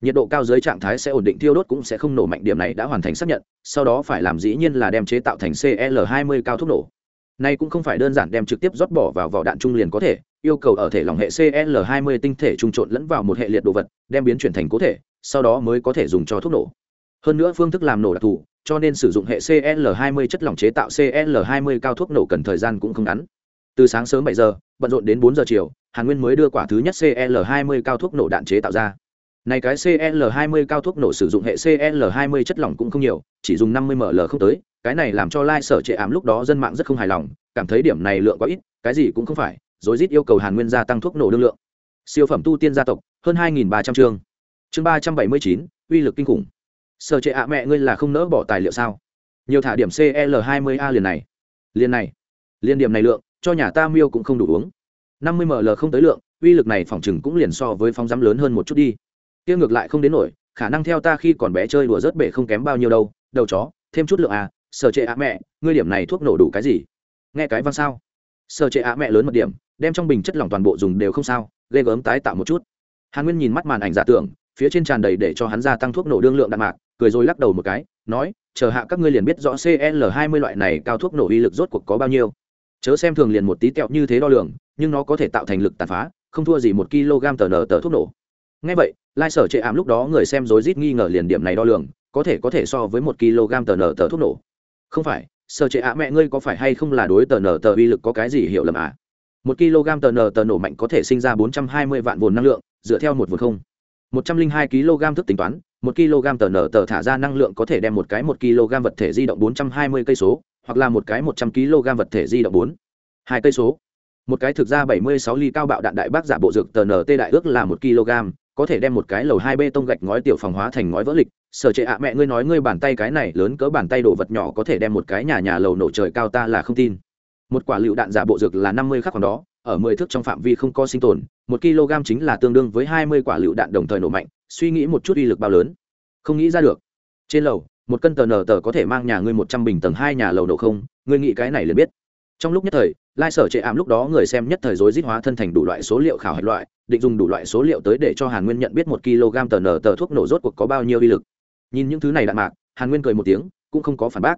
Nhiệt độ cao dưới trạng thái sẽ ổn định, thiêu đốt cũng sẽ không nổ mạnh, điểm này đã hoàn thành xác nhận, sau đó phải làm dĩ nhiên là đem chế tạo thành cl 20 cao thuốc nổ. Này cũng không phải đơn giản đem trực tiếp rót bỏ vào vỏ đạn trung liền có thể, yêu cầu ở thể lòng hệ cl 20 tinh thể trung trộn lẫn vào một hệ liệt đồ vật, đem biến chuyển thành cố thể sau đó mới có thể dùng cho thuốc nổ. Hơn nữa phương thức làm nổ đặc thù, cho nên sử dụng hệ cl 20 chất lỏng chế tạo cl 20 cao thuốc nổ cần thời gian cũng không ngắn. Từ sáng sớm bảy giờ, bận rộn đến bốn giờ chiều, hàn nguyên mới đưa quả thứ nhất cl 20 cao thuốc nổ đạn chế tạo ra. Này cái cl 20 cao thuốc nổ sử dụng hệ cl 20 chất lỏng cũng không nhiều, chỉ dùng 50 ml không tới, cái này làm cho lai sở trệ ám lúc đó dân mạng rất không hài lòng, cảm thấy điểm này lượng quá ít, cái gì cũng không phải rồi rít yêu cầu hàn nguyên gia tăng thuốc nổ đương lượng. Siêu phẩm tu tiên gia tộc, hơn 2.300 chương chương 379, uy lực kinh khủng. Sở trệ ạ mẹ ngươi là không nỡ bỏ tài liệu sao? Nhiều thả điểm cl 20 a liền này. Liền này. Liền điểm này lượng cho nhà ta miêu cũng không đủ uống. 50 ml không tới lượng uy lực này phòng chừng cũng liền so với phóng giám lớn hơn một chút đi. Kia ngược lại không đến nổi khả năng theo ta khi còn bé chơi đùa rớt bể không kém bao nhiêu đâu. Đầu chó thêm chút lượng à. Sở trệ ạ mẹ ngươi điểm này thuốc nổ đủ cái gì? Nghe cái vang sao? Sở trệ ạ mẹ lớn một điểm đem trong bình chất lỏng toàn bộ dùng đều không sao ghê gớm tái tạo một chút. Hàn nguyên nhìn mắt màn ảnh giả tưởng phía trên tràn đầy để cho hắn gia tăng thuốc nổ đương lượng đạn mạc, cười rồi lắc đầu một cái, nói, chờ hạ các ngươi liền biết rõ cl 20 loại này cao thuốc nổ uy lực rốt cuộc có bao nhiêu. Chớ xem thường liền một tí tẹo như thế đo lường, nhưng nó có thể tạo thành lực tàn phá, không thua gì một kg tờ nở tờ thuốc nổ. Ngay vậy, lai sở chệ ảm lúc đó người xem rối rít nghi ngờ liền điểm này đo lường, có thể có thể so với một kg tờ nở tờ thuốc nổ. Không phải, sở chệ ạ mẹ ngươi có phải hay không là đối tờ nở tờ uy lực có cái gì hiểu lầm à? Một kg tờ nở tờ nổ mạnh có thể sinh ra bốn trăm hai mươi vạn vồn năng lượng, dựa theo một vồn không một trăm linh hai kg thức tính toán, một kg tờ nở tờ thả ra năng lượng có thể đem một cái một kg vật thể di động bốn trăm hai mươi cây số, hoặc là một cái một trăm kg vật thể di động bốn, hai cây số. Một cái thực ra bảy mươi sáu ly cao bạo đạn đại bác giả bộ dược tờ nt đại ước là một kg, có thể đem một cái lầu hai bê tông gạch ngói tiểu phòng hóa thành ngói vỡ lịch. Sở trệ ạ, mẹ ngươi nói ngươi bàn tay cái này lớn cỡ bàn tay đồ vật nhỏ có thể đem một cái nhà nhà lầu nổ trời cao ta là không tin. Một quả lựu đạn giả bộ dược là năm mươi khắc còn đó ở mười thước trong phạm vi không có sinh tồn, một kg chính là tương đương với hai mươi quả lựu đạn đồng thời nổ mạnh, suy nghĩ một chút uy lực bao lớn. Không nghĩ ra được. Trên lầu, một cân tờ nở tờ có thể mang nhà ngươi một trăm bình tầng hai nhà lầu nổ không, ngươi nghĩ cái này liền biết. Trong lúc nhất thời, lai sở trệ ảm lúc đó người xem nhất thời rối rít hóa thân thành đủ loại số liệu khảo hạch loại, định dùng đủ loại số liệu tới để cho hàn nguyên nhận biết một kg tờ nở tờ thuốc nổ rốt cuộc có bao nhiêu uy lực. Nhìn những thứ này đạn mạc, hàn nguyên cười một tiếng, cũng không có phản bác.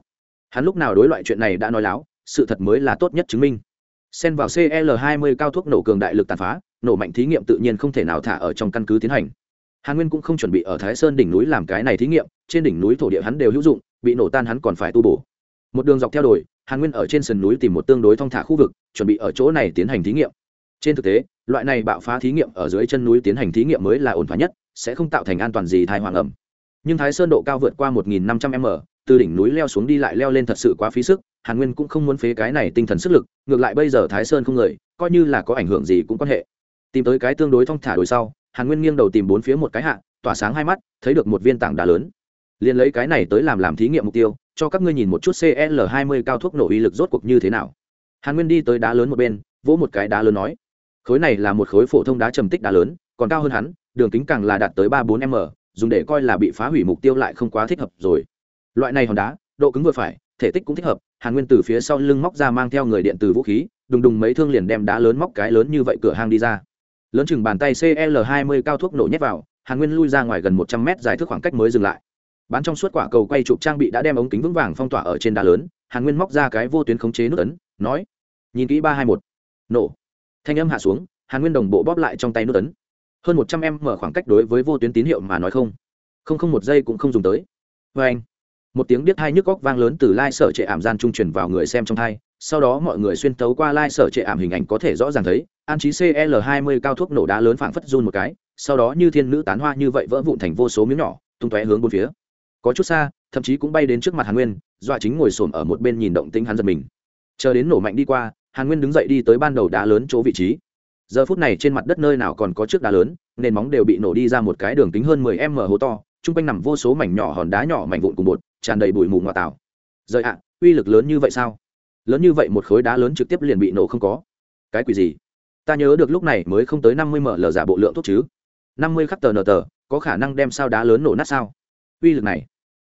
Hắn lúc nào đối loại chuyện này đã nói láo, sự thật mới là tốt nhất chứng minh xen vào cl 20 cao thuốc nổ cường đại lực tàn phá, nổ mạnh thí nghiệm tự nhiên không thể nào thả ở trong căn cứ tiến hành. Hàn nguyên cũng không chuẩn bị ở thái sơn đỉnh núi làm cái này thí nghiệm, trên đỉnh núi thổ địa hắn đều hữu dụng, bị nổ tan hắn còn phải tu bổ. Một đường dọc theo đồi, hàn nguyên ở trên sườn núi tìm một tương đối thong thả khu vực, chuẩn bị ở chỗ này tiến hành thí nghiệm. Trên thực tế, loại này bạo phá thí nghiệm ở dưới chân núi tiến hành thí nghiệm mới là ổn thỏa nhất, sẽ không tạo thành an toàn gì thai hoàng ẩm. Nhưng thái sơn độ cao vượt qua 1.500 m, từ đỉnh núi leo xuống đi lại leo lên thật sự quá phí sức hàn nguyên cũng không muốn phế cái này tinh thần sức lực, ngược lại bây giờ thái sơn không người, coi như là có ảnh hưởng gì cũng quan hệ. Tìm tới cái tương đối thong thả đồi sau, hàn nguyên nghiêng đầu tìm bốn phía một cái hạ, tỏa sáng hai mắt, thấy được một viên tảng đá lớn. Liền lấy cái này tới làm làm thí nghiệm mục tiêu, cho các ngươi nhìn một chút cl 20 cao thuốc nổ uy lực rốt cuộc như thế nào. Hàn nguyên đi tới đá lớn một bên, vỗ một cái đá lớn nói, khối này là một khối phổ thông đá trầm tích đá lớn, còn cao hơn hắn, đường kính càng là đạt tới ba bốn m, dùng để coi là bị phá hủy mục tiêu lại không quá thích hợp rồi. Loại này hòn đá, độ cứng vừa phải, thể tích cũng thích hợp hàn nguyên từ phía sau lưng móc ra mang theo người điện từ vũ khí, đùng đùng mấy thương liền đem đá lớn móc cái lớn như vậy cửa hang đi ra. Lớn chừng bàn tay cl 20 cao thuốc nổ nhét vào, hàn nguyên lui ra ngoài gần một trăm mét dài thước khoảng cách mới dừng lại. Bán trong suốt quả cầu quay chụp trang bị đã đem ống kính vững vàng phong tỏa ở trên đá lớn, hàn nguyên móc ra cái vô tuyến khống chế nút ấn, nói, nhìn kỹ ba hai một. Nổ. Thanh âm hạ xuống, hàn nguyên đồng bộ bóp lại trong tay nút ấn. Hơn một trăm em mở khoảng cách đối với vô tuyến tín hiệu mà nói không. Không không một giây cũng không dùng tới. Vê anh một tiếng biết hai nhức góc vang lớn từ lai sở trệ ảm gian trung truyền vào người xem trong thai sau đó mọi người xuyên tấu qua lai sở trệ ảm hình ảnh có thể rõ ràng thấy, an trí cl 20 cao thuốc nổ đá lớn phảng phất run một cái, sau đó như thiên nữ tán hoa như vậy vỡ vụn thành vô số miếng nhỏ, tung tóe hướng bốn phía. Có chút xa, thậm chí cũng bay đến trước mặt hàn nguyên, dọa chính ngồi xổm ở một bên nhìn động tĩnh hắn giật mình. Chờ đến nổ mạnh đi qua, hàn nguyên đứng dậy đi tới ban đầu đá lớn chỗ vị trí. Giờ phút này trên mặt đất nơi nào còn có chiếc đá lớn, nền móng đều bị nổ đi ra một cái đường kính hơn mười m hố to, chung quanh nằm vô số mảnh nhỏ hòn đá nhỏ mảnh vụn cùng bột tràn đầy bụi mù ngoại tảo. Rời ạ, uy lực lớn như vậy sao? Lớn như vậy một khối đá lớn trực tiếp liền bị nổ không có. Cái quỷ gì? Ta nhớ được lúc này mới không tới năm mươi ml giả bộ lượng thuốc chứ. năm mươi khắc tờ nờ tờ, có khả năng đem sao đá lớn nổ nát sao? Uy lực này,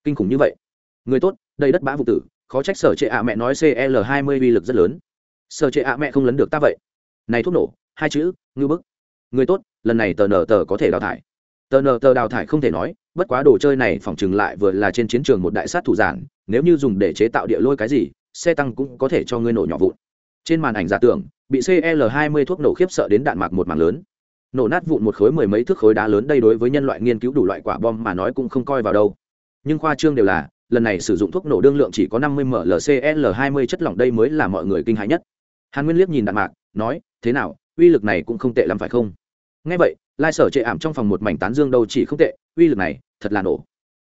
kinh khủng như vậy. Người tốt đây đất bã vụ tử, khó trách sở trệ ạ mẹ nói cl hai mươi uy lực rất lớn. Sở trệ ạ mẹ không lấn được ta vậy. Này thuốc nổ, hai chữ, ngư bức. Người tốt, lần này tờ nờ tờ có thể đào thải tờ nờ tờ đào thải không thể nói, bất quá đồ chơi này phỏng chừng lại vừa là trên chiến trường một đại sát thủ giản, nếu như dùng để chế tạo địa lôi cái gì, xe tăng cũng có thể cho ngươi nổ nhỏ vụn. Trên màn ảnh giả tưởng, bị cl 20 thuốc nổ khiếp sợ đến đạn mạc một mảng lớn. Nổ nát vụn một khối mười mấy thước khối đá lớn đây đối với nhân loại nghiên cứu đủ loại quả bom mà nói cũng không coi vào đâu. Nhưng khoa trương đều là, lần này sử dụng thuốc nổ đương lượng chỉ có 50 mlcl 20 chất lỏng đây mới là mọi người kinh hãi nhất. Hàn nguyên liếc nhìn đạn mạc, nói, thế nào, uy lực này cũng không tệ lắm phải không? Ngay vậy lai sở chệ ảm trong phòng một mảnh tán dương đâu chỉ không tệ, uy lực này, thật là nổ.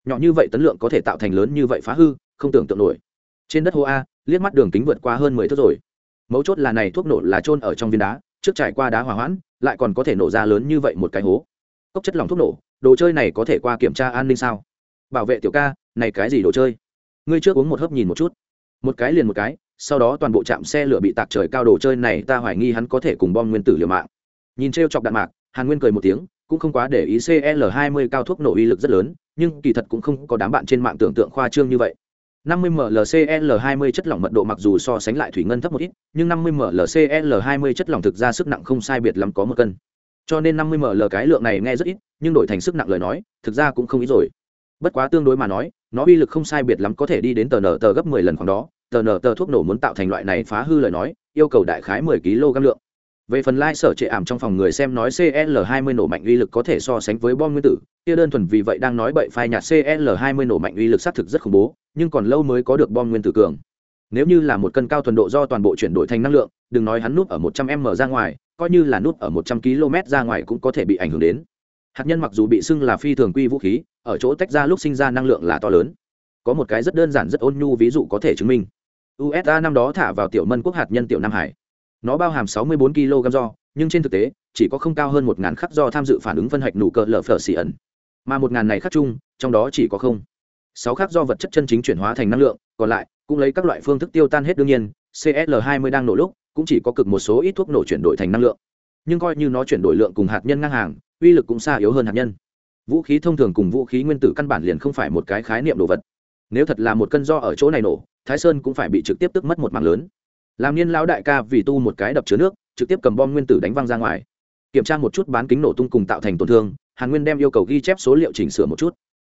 Nhỏ như vậy tấn lượng có thể tạo thành lớn như vậy phá hư, không tưởng tượng nổi. Trên đất hô a, liếc mắt đường kính vượt qua hơn mười thước rồi. Mấu chốt là này thuốc nổ là trôn ở trong viên đá, trước trải qua đá hỏa hoãn, lại còn có thể nổ ra lớn như vậy một cái hố. Cốc chất lỏng thuốc nổ, đồ chơi này có thể qua kiểm tra an ninh sao? Bảo vệ tiểu ca, này cái gì đồ chơi? Ngươi trước uống một hớp nhìn một chút. Một cái liền một cái, sau đó toàn bộ trạm xe lửa bị tạc trời cao đồ chơi này ta hoài nghi hắn có thể cùng bom nguyên tử liều mạng. Nhìn t chọc đạn mạc hàn nguyên cười một tiếng, cũng không quá để ý cl 20 cao thuốc nổ uy lực rất lớn, nhưng kỳ thật cũng không có đám bạn trên mạng tưởng tượng khoa trương như vậy. 50 mlcl 20 chất lỏng mật độ mặc dù so sánh lại thủy ngân thấp một ít, nhưng 50 mlcl 20 chất lỏng thực ra sức nặng không sai biệt lắm có một cân. Cho nên 50 ml cái lượng này nghe rất ít, nhưng đổi thành sức nặng lời nói, thực ra cũng không ít rồi. Bất quá tương đối mà nói, nó uy lực không sai biệt lắm có thể đi đến tờ nở tờ gấp 10 lần khoảng đó, tờ nở tờ thuốc nổ muốn tạo thành loại này phá hư lời nói, yêu cầu đại khái 10 kg lượng về phần lai sở trệ ảm trong phòng người xem nói cl 20 nổ mạnh uy lực có thể so sánh với bom nguyên tử, kia đơn thuần vì vậy đang nói bậy phai nhạt cl 20 nổ mạnh uy lực xác thực rất khủng bố, nhưng còn lâu mới có được bom nguyên tử cường. Nếu như là một cân cao thuần độ do toàn bộ chuyển đổi thành năng lượng, đừng nói hắn nút ở 100 m ra ngoài, coi như là nút ở 100 km ra ngoài cũng có thể bị ảnh hưởng đến. Hạt nhân mặc dù bị xưng là phi thường quy vũ khí, ở chỗ tách ra lúc sinh ra năng lượng là to lớn. Có một cái rất đơn giản rất ôn nhu ví dụ có thể chứng minh. Usa năm đó thả vào tiểu mân quốc hạt nhân tiểu nam hải nó bao hàm 64 kg do, nhưng trên thực tế, chỉ có không cao hơn một ngàn khắc do tham dự phản ứng phân hạch nụ cơ lở phở xì ẩn. Mà một ngàn này khắc chung, trong đó chỉ có không. Sáu khắc do vật chất chân chính chuyển hóa thành năng lượng, còn lại, cũng lấy các loại phương thức tiêu tan hết đương nhiên csl 20 đang nổ lúc, cũng chỉ có cực một số ít thuốc nổ chuyển đổi thành năng lượng. Nhưng coi như nó chuyển đổi lượng cùng hạt nhân ngang hàng, uy lực cũng xa yếu hơn hạt nhân. Vũ khí thông thường cùng vũ khí nguyên tử căn bản liền không phải một cái khái niệm đồ vật. Nếu thật là một cân do ở chỗ này nổ, thái sơn cũng phải bị trực tiếp tức mất một mạng lớn làm niên lão đại ca vì tu một cái đập chứa nước, trực tiếp cầm bom nguyên tử đánh văng ra ngoài. Kiểm tra một chút bán kính nổ tung cùng tạo thành tổn thương, hàn nguyên đem yêu cầu ghi chép số liệu chỉnh sửa một chút.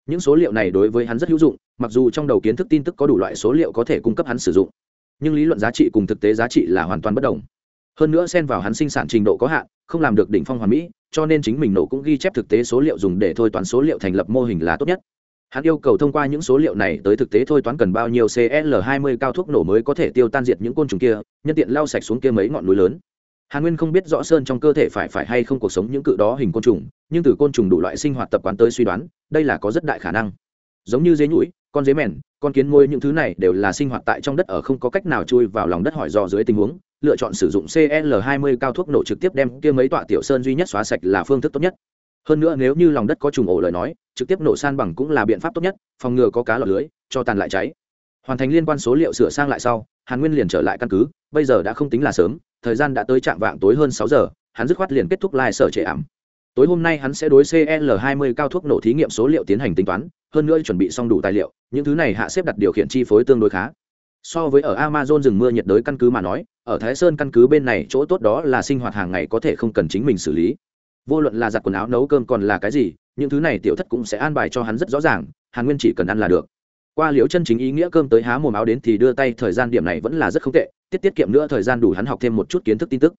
Những số liệu này đối với hắn rất hữu dụng, mặc dù trong đầu kiến thức tin tức có đủ loại số liệu có thể cung cấp hắn sử dụng, nhưng lý luận giá trị cùng thực tế giá trị là hoàn toàn bất đồng. Hơn nữa xen vào hắn sinh sản trình độ có hạn, không làm được đỉnh phong hoàn mỹ, cho nên chính mình nổ cũng ghi chép thực tế số liệu dùng để thôi toán số liệu thành lập mô hình là tốt nhất hắn yêu cầu thông qua những số liệu này tới thực tế thôi toán cần bao nhiêu cl 20 cao thuốc nổ mới có thể tiêu tan diệt những côn trùng kia, nhân tiện lau sạch xuống kia mấy ngọn núi lớn. Hàn nguyên không biết rõ sơn trong cơ thể phải phải hay không cuộc sống những cự đó hình côn trùng, nhưng từ côn trùng đủ loại sinh hoạt tập quán tới suy đoán, đây là có rất đại khả năng. Giống như dế nhũi, con dế mèn, con kiến môi những thứ này đều là sinh hoạt tại trong đất ở không có cách nào chui vào lòng đất hỏi dò dưới tình huống, lựa chọn sử dụng cl 20 cao thuốc nổ trực tiếp đem kia mấy tọa tiểu sơn duy nhất xóa sạch là phương thức tốt nhất hơn nữa nếu như lòng đất có trùng ổ lời nói, trực tiếp nổ san bằng cũng là biện pháp tốt nhất, phòng ngừa có cá lọt lưới, cho tàn lại cháy. Hoàn thành liên quan số liệu sửa sang lại sau, hàn nguyên liền trở lại căn cứ, bây giờ đã không tính là sớm, thời gian đã tới trạm vạng tối hơn sáu giờ, hắn dứt khoát liền kết thúc lai sở trệ ảm. Tối hôm nay hắn sẽ đối cl 20 cao thuốc nổ thí nghiệm số liệu tiến hành tính toán, hơn nữa chuẩn bị xong đủ tài liệu, những thứ này hạ xếp đặt điều khiển chi phối tương đối khá. So với ở amazon rừng mưa nhiệt đới căn cứ mà nói, ở thái sơn căn cứ bên này chỗ tốt đó là sinh hoạt hàng ngày có thể không cần chính mình xử lý vô luận là giặt quần áo nấu cơm còn là cái gì, những thứ này tiểu thất cũng sẽ an bài cho hắn rất rõ ràng, hàn nguyên chỉ cần ăn là được. Qua liễu chân chính ý nghĩa cơm tới há mồm áo đến thì đưa tay, thời gian điểm này vẫn là rất không tệ, tiết tiết kiệm nữa thời gian đủ hắn học thêm một chút kiến thức tin tức.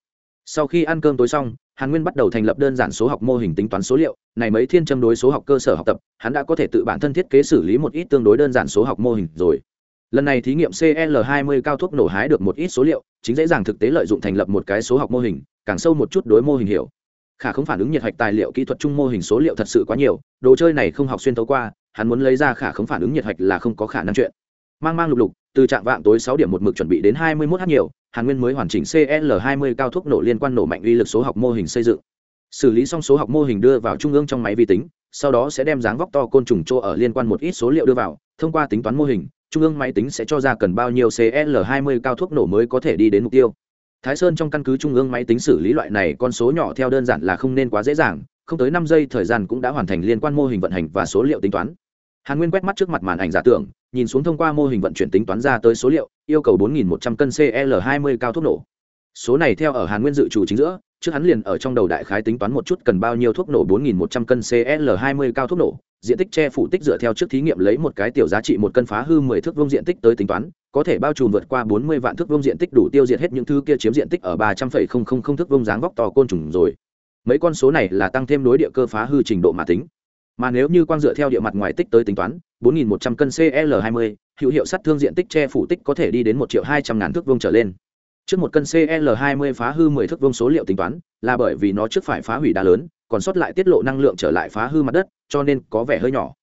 Sau khi ăn cơm tối xong, hàn nguyên bắt đầu thành lập đơn giản số học mô hình tính toán số liệu, này mấy thiên châm đối số học cơ sở học tập, hắn đã có thể tự bản thân thiết kế xử lý một ít tương đối đơn giản số học mô hình rồi. Lần này thí nghiệm cl 20 cao thuốc nổ hái được một ít số liệu, chính dễ dàng thực tế lợi dụng thành lập một cái số học mô hình, càng sâu một chút đối mô hình hiểu khả không phản ứng nhiệt hạch tài liệu kỹ thuật chung mô hình số liệu thật sự quá nhiều, đồ chơi này không học xuyên tấu qua, hắn muốn lấy ra khả không phản ứng nhiệt hạch là không có khả năng chuyện. Mang mang lục lục, từ trạng vạng tối sáu điểm một mực chuẩn bị đến hai mươi mốt h nhiều, hàn nguyên mới hoàn chỉnh cl 20 cao thuốc nổ liên quan nổ mạnh uy lực số học mô hình xây dựng. Xử lý xong số học mô hình đưa vào trung ương trong máy vi tính, sau đó sẽ đem dáng vóc to côn trùng chỗ ở liên quan một ít số liệu đưa vào, thông qua tính toán mô hình, trung ương máy tính sẽ cho ra cần bao nhiêu cl 20 cao thuốc nổ mới có thể đi đến mục tiêu thái sơn trong căn cứ trung ương máy tính xử lý loại này con số nhỏ theo đơn giản là không nên quá dễ dàng, không tới năm giây thời gian cũng đã hoàn thành liên quan mô hình vận hành và số liệu tính toán. Hàn nguyên quét mắt trước mặt màn ảnh giả tưởng, nhìn xuống thông qua mô hình vận chuyển tính toán ra tới số liệu, yêu cầu 4.100 cân cl 20 cao thuốc nổ. Số này theo ở hàn nguyên dự trù chính giữa trước hắn liền ở trong đầu đại khái tính toán một chút cần bao nhiêu thuốc nổ 4.100 cân cl 20 cao thuốc nổ diện tích che phủ tích dựa theo trước thí nghiệm lấy một cái tiểu giá trị một cân phá hư 10 thước vuông diện tích tới tính toán có thể bao trùm vượt qua 40 vạn thước vuông diện tích đủ tiêu diệt hết những thứ kia chiếm diện tích ở 300,000 thước vuông dáng vóc to côn trùng rồi. Mấy con số này là tăng thêm đối địa cơ phá hư trình độ mà tính. Mà nếu như quang dựa theo địa mặt ngoài tích tới tính toán 4.100 cân cl 20 hữu hiệu sát thương diện tích che phủ tích có thể đi đến một triệu hai trăm ngàn thước vuông trở lên trước một cân cl 20 phá hư 10 thước vuông số liệu tính toán, là bởi vì nó trước phải phá hủy đá lớn, còn sót lại tiết lộ năng lượng trở lại phá hư mặt đất, cho nên có vẻ hơi nhỏ.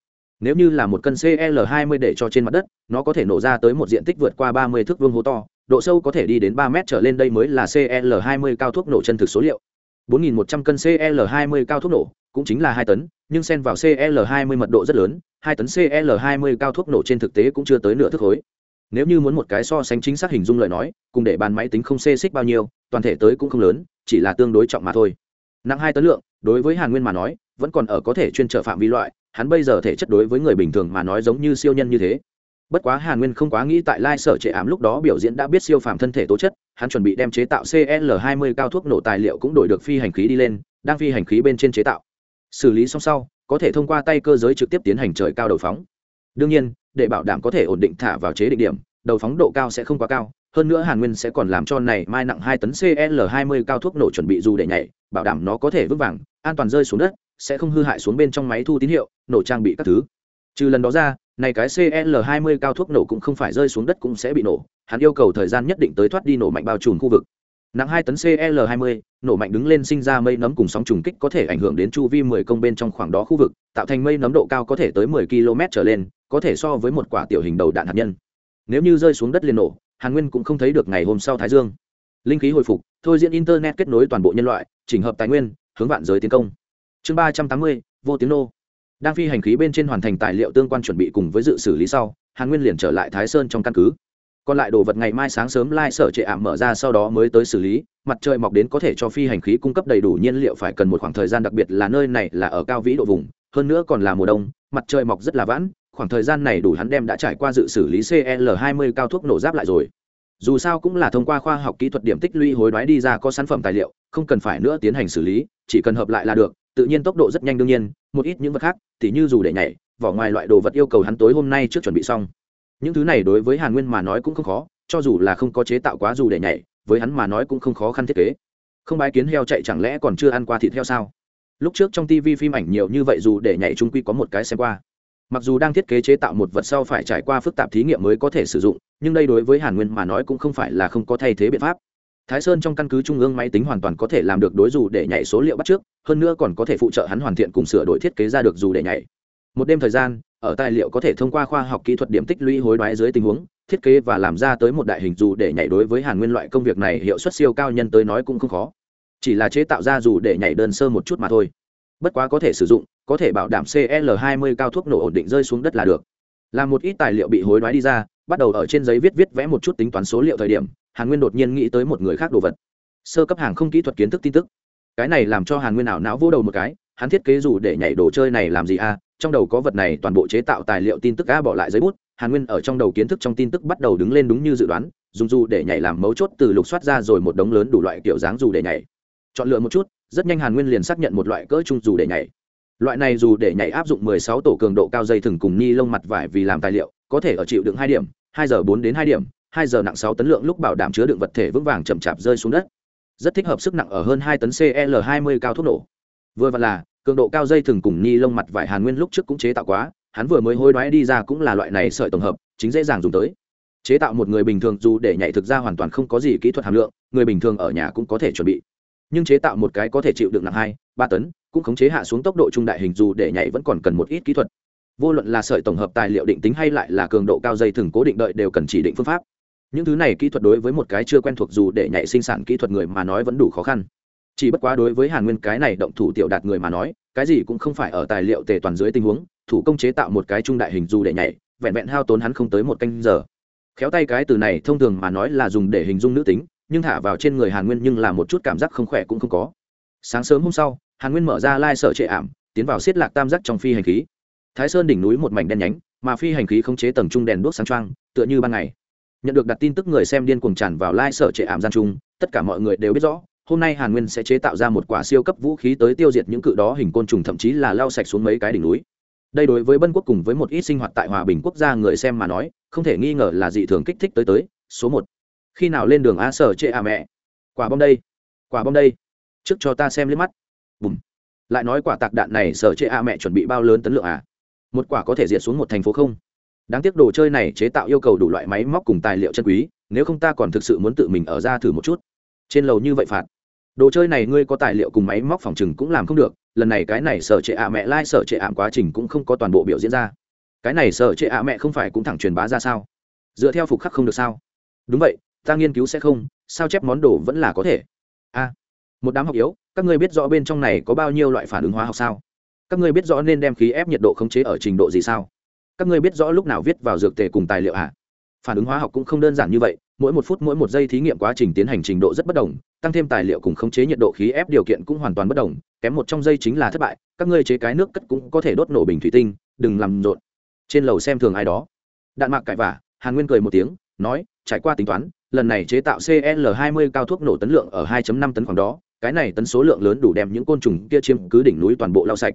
Nếu như là một cân cl 20 để cho trên mặt đất, nó có thể nổ ra tới một diện tích vượt qua 30 thước vuông hố to, độ sâu có thể đi đến 3 mét trở lên đây mới là cl 20 cao thuốc nổ chân thực số liệu. 4.100 cân cl 20 cao thuốc nổ, cũng chính là hai tấn, nhưng xen vào cl 20 mật độ rất lớn, hai tấn cl 20 cao thuốc nổ trên thực tế cũng chưa tới nửa thước khối nếu như muốn một cái so sánh chính xác hình dung lời nói, cùng để bàn máy tính không xê xích bao nhiêu, toàn thể tới cũng không lớn, chỉ là tương đối trọng mà thôi. Nặng hai tấn lượng, đối với hàn nguyên mà nói, vẫn còn ở có thể chuyên trở phạm vi loại, hắn bây giờ thể chất đối với người bình thường mà nói giống như siêu nhân như thế. Bất quá hàn nguyên không quá nghĩ tại lai sở trệ ảm lúc đó biểu diễn đã biết siêu phàm thân thể tố chất, hắn chuẩn bị đem chế tạo cl 20 cao thuốc nổ tài liệu cũng đổi được phi hành khí đi lên, đang phi hành khí bên trên chế tạo. Xử lý xong sau, có thể thông qua tay cơ giới trực tiếp tiến hành trời cao đầu phóng. Đương nhiên để bảo đảm có thể ổn định thả vào chế định điểm, đầu phóng độ cao sẽ không quá cao, hơn nữa hàn nguyên sẽ còn làm cho này mai nặng hai tấn cl 20 cao thuốc nổ chuẩn bị dù để nhảy, bảo đảm nó có thể vững vàng, an toàn rơi xuống đất, sẽ không hư hại xuống bên trong máy thu tín hiệu, nổ trang bị các thứ. Trừ lần đó ra, này cái cl 20 cao thuốc nổ cũng không phải rơi xuống đất cũng sẽ bị nổ, hắn yêu cầu thời gian nhất định tới thoát đi nổ mạnh bao trùm khu vực nặng hai tấn cl 20 nổ mạnh đứng lên sinh ra mây nấm cùng sóng trùng kích có thể ảnh hưởng đến chu vi 10 công bên trong khoảng đó khu vực, tạo thành mây nấm độ cao có thể tới 10 km trở lên, có thể so với một quả tiểu hình đầu đạn hạt nhân. Nếu như rơi xuống đất liền nổ, hàn nguyên cũng không thấy được ngày hôm sau thái dương. Linh khí hồi phục, thôi diễn internet kết nối toàn bộ nhân loại, chỉnh hợp tài nguyên, hướng vạn giới tiến công. Chương ba trăm tám mươi, vô tiếng nô. Đang phi hành khí bên trên hoàn thành tài liệu tương quan chuẩn bị cùng với dự xử lý sau, hàn nguyên liền trở lại thái sơn trong căn cứ còn lại đồ vật ngày mai sáng sớm lai sở trệ ảm mở ra sau đó mới tới xử lý, mặt trời mọc đến có thể cho phi hành khí cung cấp đầy đủ nhiên liệu phải cần một khoảng thời gian đặc biệt là nơi này là ở cao vĩ độ vùng, hơn nữa còn là mùa đông, mặt trời mọc rất là vãn, khoảng thời gian này đủ hắn đem đã trải qua dự xử lý cl 20 cao thuốc nổ giáp lại rồi. Dù sao cũng là thông qua khoa học kỹ thuật điểm tích lũy hối đoái đi ra có sản phẩm tài liệu, không cần phải nữa tiến hành xử lý, chỉ cần hợp lại là được, tự nhiên tốc độ rất nhanh đương nhiên, một ít những vật khác thì như dù để nhảy, vỏ ngoài loại đồ vật yêu cầu hắn tối hôm nay trước chuẩn bị xong những thứ này đối với hàn nguyên mà nói cũng không khó, cho dù là không có chế tạo quá dù để nhảy, với hắn mà nói cũng không khó khăn thiết kế. Không bái kiến heo chạy chẳng lẽ còn chưa ăn qua thịt heo sao? Lúc trước trong tv phim ảnh nhiều như vậy dù để nhảy trung quy có một cái xem qua. Mặc dù đang thiết kế chế tạo một vật sau phải trải qua phức tạp thí nghiệm mới có thể sử dụng, nhưng đây đối với hàn nguyên mà nói cũng không phải là không có thay thế biện pháp. Thái sơn trong căn cứ trung ương máy tính hoàn toàn có thể làm được đối dù để nhảy số liệu bắt trước, hơn nữa còn có thể phụ trợ hắn hoàn thiện cùng sửa đổi thiết kế ra được dù để nhảy. Một đêm thời gian ở tài liệu có thể thông qua khoa học kỹ thuật điểm tích lũy hối đoái dưới tình huống, thiết kế và làm ra tới một đại hình dù để nhảy đối với hàn nguyên loại công việc này hiệu suất siêu cao nhân tới nói cũng không khó. Chỉ là chế tạo ra dù để nhảy đơn sơ một chút mà thôi. Bất quá có thể sử dụng, có thể bảo đảm cl 20 cao thuốc nổ ổn định rơi xuống đất là được. Làm một ít tài liệu bị hối đoái đi ra, bắt đầu ở trên giấy viết viết vẽ một chút tính toán số liệu thời điểm, hàn nguyên đột nhiên nghĩ tới một người khác đồ vật. Sơ cấp hàng không kỹ thuật kiến thức tin tức. Cái này làm cho hàn nguyên ảo não vô đầu một cái, hắn thiết kế dù để nhảy đồ chơi này làm gì à? Trong đầu có vật này toàn bộ chế tạo tài liệu tin tức a bỏ lại giấy bút, hàn nguyên ở trong đầu kiến thức trong tin tức bắt đầu đứng lên đúng như dự đoán, dùng dù để nhảy làm mấu chốt từ lục soát ra rồi một đống lớn đủ loại kiểu dáng dù để nhảy. Chọn lựa một chút, rất nhanh hàn nguyên liền xác nhận một loại cỡ chung dù để nhảy. Loại này dù để nhảy áp dụng 16 tổ cường độ cao dây thừng cùng ni lông mặt vải vì làm tài liệu, có thể ở chịu đựng hai điểm, hai giờ bốn đến hai điểm, hai giờ nặng sáu tấn lượng lúc bảo đảm chứa đựng vật thể vững vàng chậm chạp rơi xuống đất. Rất thích hợp sức nặng ở hơn hai tấn cl 20 cao thuốc nổ. Vừa vặn là cường độ cao dây thừng cùng ni lông mặt vải hàn nguyên lúc trước cũng chế tạo quá, hắn vừa mới hối đoái đi ra cũng là loại này sợi tổng hợp, chính dễ dàng dùng tới. Chế tạo một người bình thường dù để nhảy thực ra hoàn toàn không có gì kỹ thuật hàm lượng, người bình thường ở nhà cũng có thể chuẩn bị. Nhưng chế tạo một cái có thể chịu đựng nặng hai, ba tấn, cũng khống chế hạ xuống tốc độ trung đại hình dù để nhảy vẫn còn cần một ít kỹ thuật. Vô luận là sợi tổng hợp tài liệu định tính hay lại là cường độ cao dây thừng cố định đợi đều cần chỉ định phương pháp. Những thứ này kỹ thuật đối với một cái chưa quen thuộc dù để nhảy sinh sản kỹ thuật người mà nói vẫn đủ khó khăn chỉ bất quá đối với hàn nguyên cái này động thủ tiểu đạt người mà nói, cái gì cũng không phải ở tài liệu tề toàn dưới tình huống, thủ công chế tạo một cái trung đại hình dù để nhảy, vẹn vẹn hao tốn hắn không tới một canh giờ. Khéo tay cái từ này thông thường mà nói là dùng để hình dung nữ tính, nhưng thả vào trên người hàn nguyên nhưng là một chút cảm giác không khỏe cũng không có. Sáng sớm hôm sau, hàn nguyên mở ra lai sở trệ ảm, tiến vào xiết lạc tam giác trong phi hành khí. Thái sơn đỉnh núi một mảnh đen nhánh, mà phi hành khí không chế tầng trung đèn đuốc sáng trăng tựa như ban ngày. Nhận được đặt tin tức người xem điên cuồng tràn vào lai sở trệ ảm gian trung, tất cả mọi người đều biết rõ hôm nay hàn nguyên sẽ chế tạo ra một quả siêu cấp vũ khí tới tiêu diệt những cự đó hình côn trùng, thậm chí là lao sạch xuống mấy cái đỉnh núi. Đây đối với bân quốc cùng với một ít sinh hoạt tại hòa bình quốc gia người xem mà nói, không thể nghi ngờ là dị thường kích thích tới tới. Số một. Khi nào lên đường a sở trệ à mẹ? Quả bom đây. Quả bom đây. Trước cho ta xem liếc mắt. Bùm. Lại nói quả tạc đạn này sở trệ a à mẹ chuẩn bị bao lớn tấn lượng à? Một quả có thể diệt xuống một thành phố không? Đáng tiếc đồ chơi này chế tạo yêu cầu đủ loại máy móc cùng tài liệu chân quý, nếu không ta còn thực sự muốn tự mình ở ra thử một chút. Trên lầu như vậy phạt đồ chơi này ngươi có tài liệu cùng máy móc phòng chừng cũng làm không được lần này cái này sở trệ ạ mẹ lai、like, sở trệ ảm quá trình cũng không có toàn bộ biểu diễn ra. Cái này sở trệ ạ mẹ không phải cũng thẳng truyền bá ra sao? Dựa theo phục khắc không được sao? Đúng vậy ta nghiên cứu sẽ không sao chép món đồ vẫn là có thể? A một đám học yếu các ngươi biết rõ bên trong này có bao nhiêu loại phản ứng hóa học sao? Các ngươi biết rõ nên đem khí ép nhiệt độ khống chế ở trình độ gì sao? Các ngươi biết rõ lúc nào viết vào dược tề cùng tài liệu à? Phản ứng hóa học cũng không đơn giản như vậy, mỗi một phút mỗi một giây thí nghiệm quá trình tiến hành trình độ rất bất đồng, tăng thêm tài liệu cùng khống chế nhiệt độ khí ép điều kiện cũng hoàn toàn bất đồng, kém một trong giây chính là thất bại, các ngươi chế cái nước cất cũng có thể đốt nổ bình thủy tinh, đừng làm rộn. Trên lầu xem thường ai đó. Đạn mạc cãi vả hàn nguyên cười một tiếng, nói, trải qua tính toán, lần này chế tạo cl 20 cao thuốc nổ tấn lượng ở 2.5 tấn khoảng đó, cái này tấn số lượng lớn đủ đem những côn trùng kia chiếm cứ đỉnh núi toàn bộ lau sạch.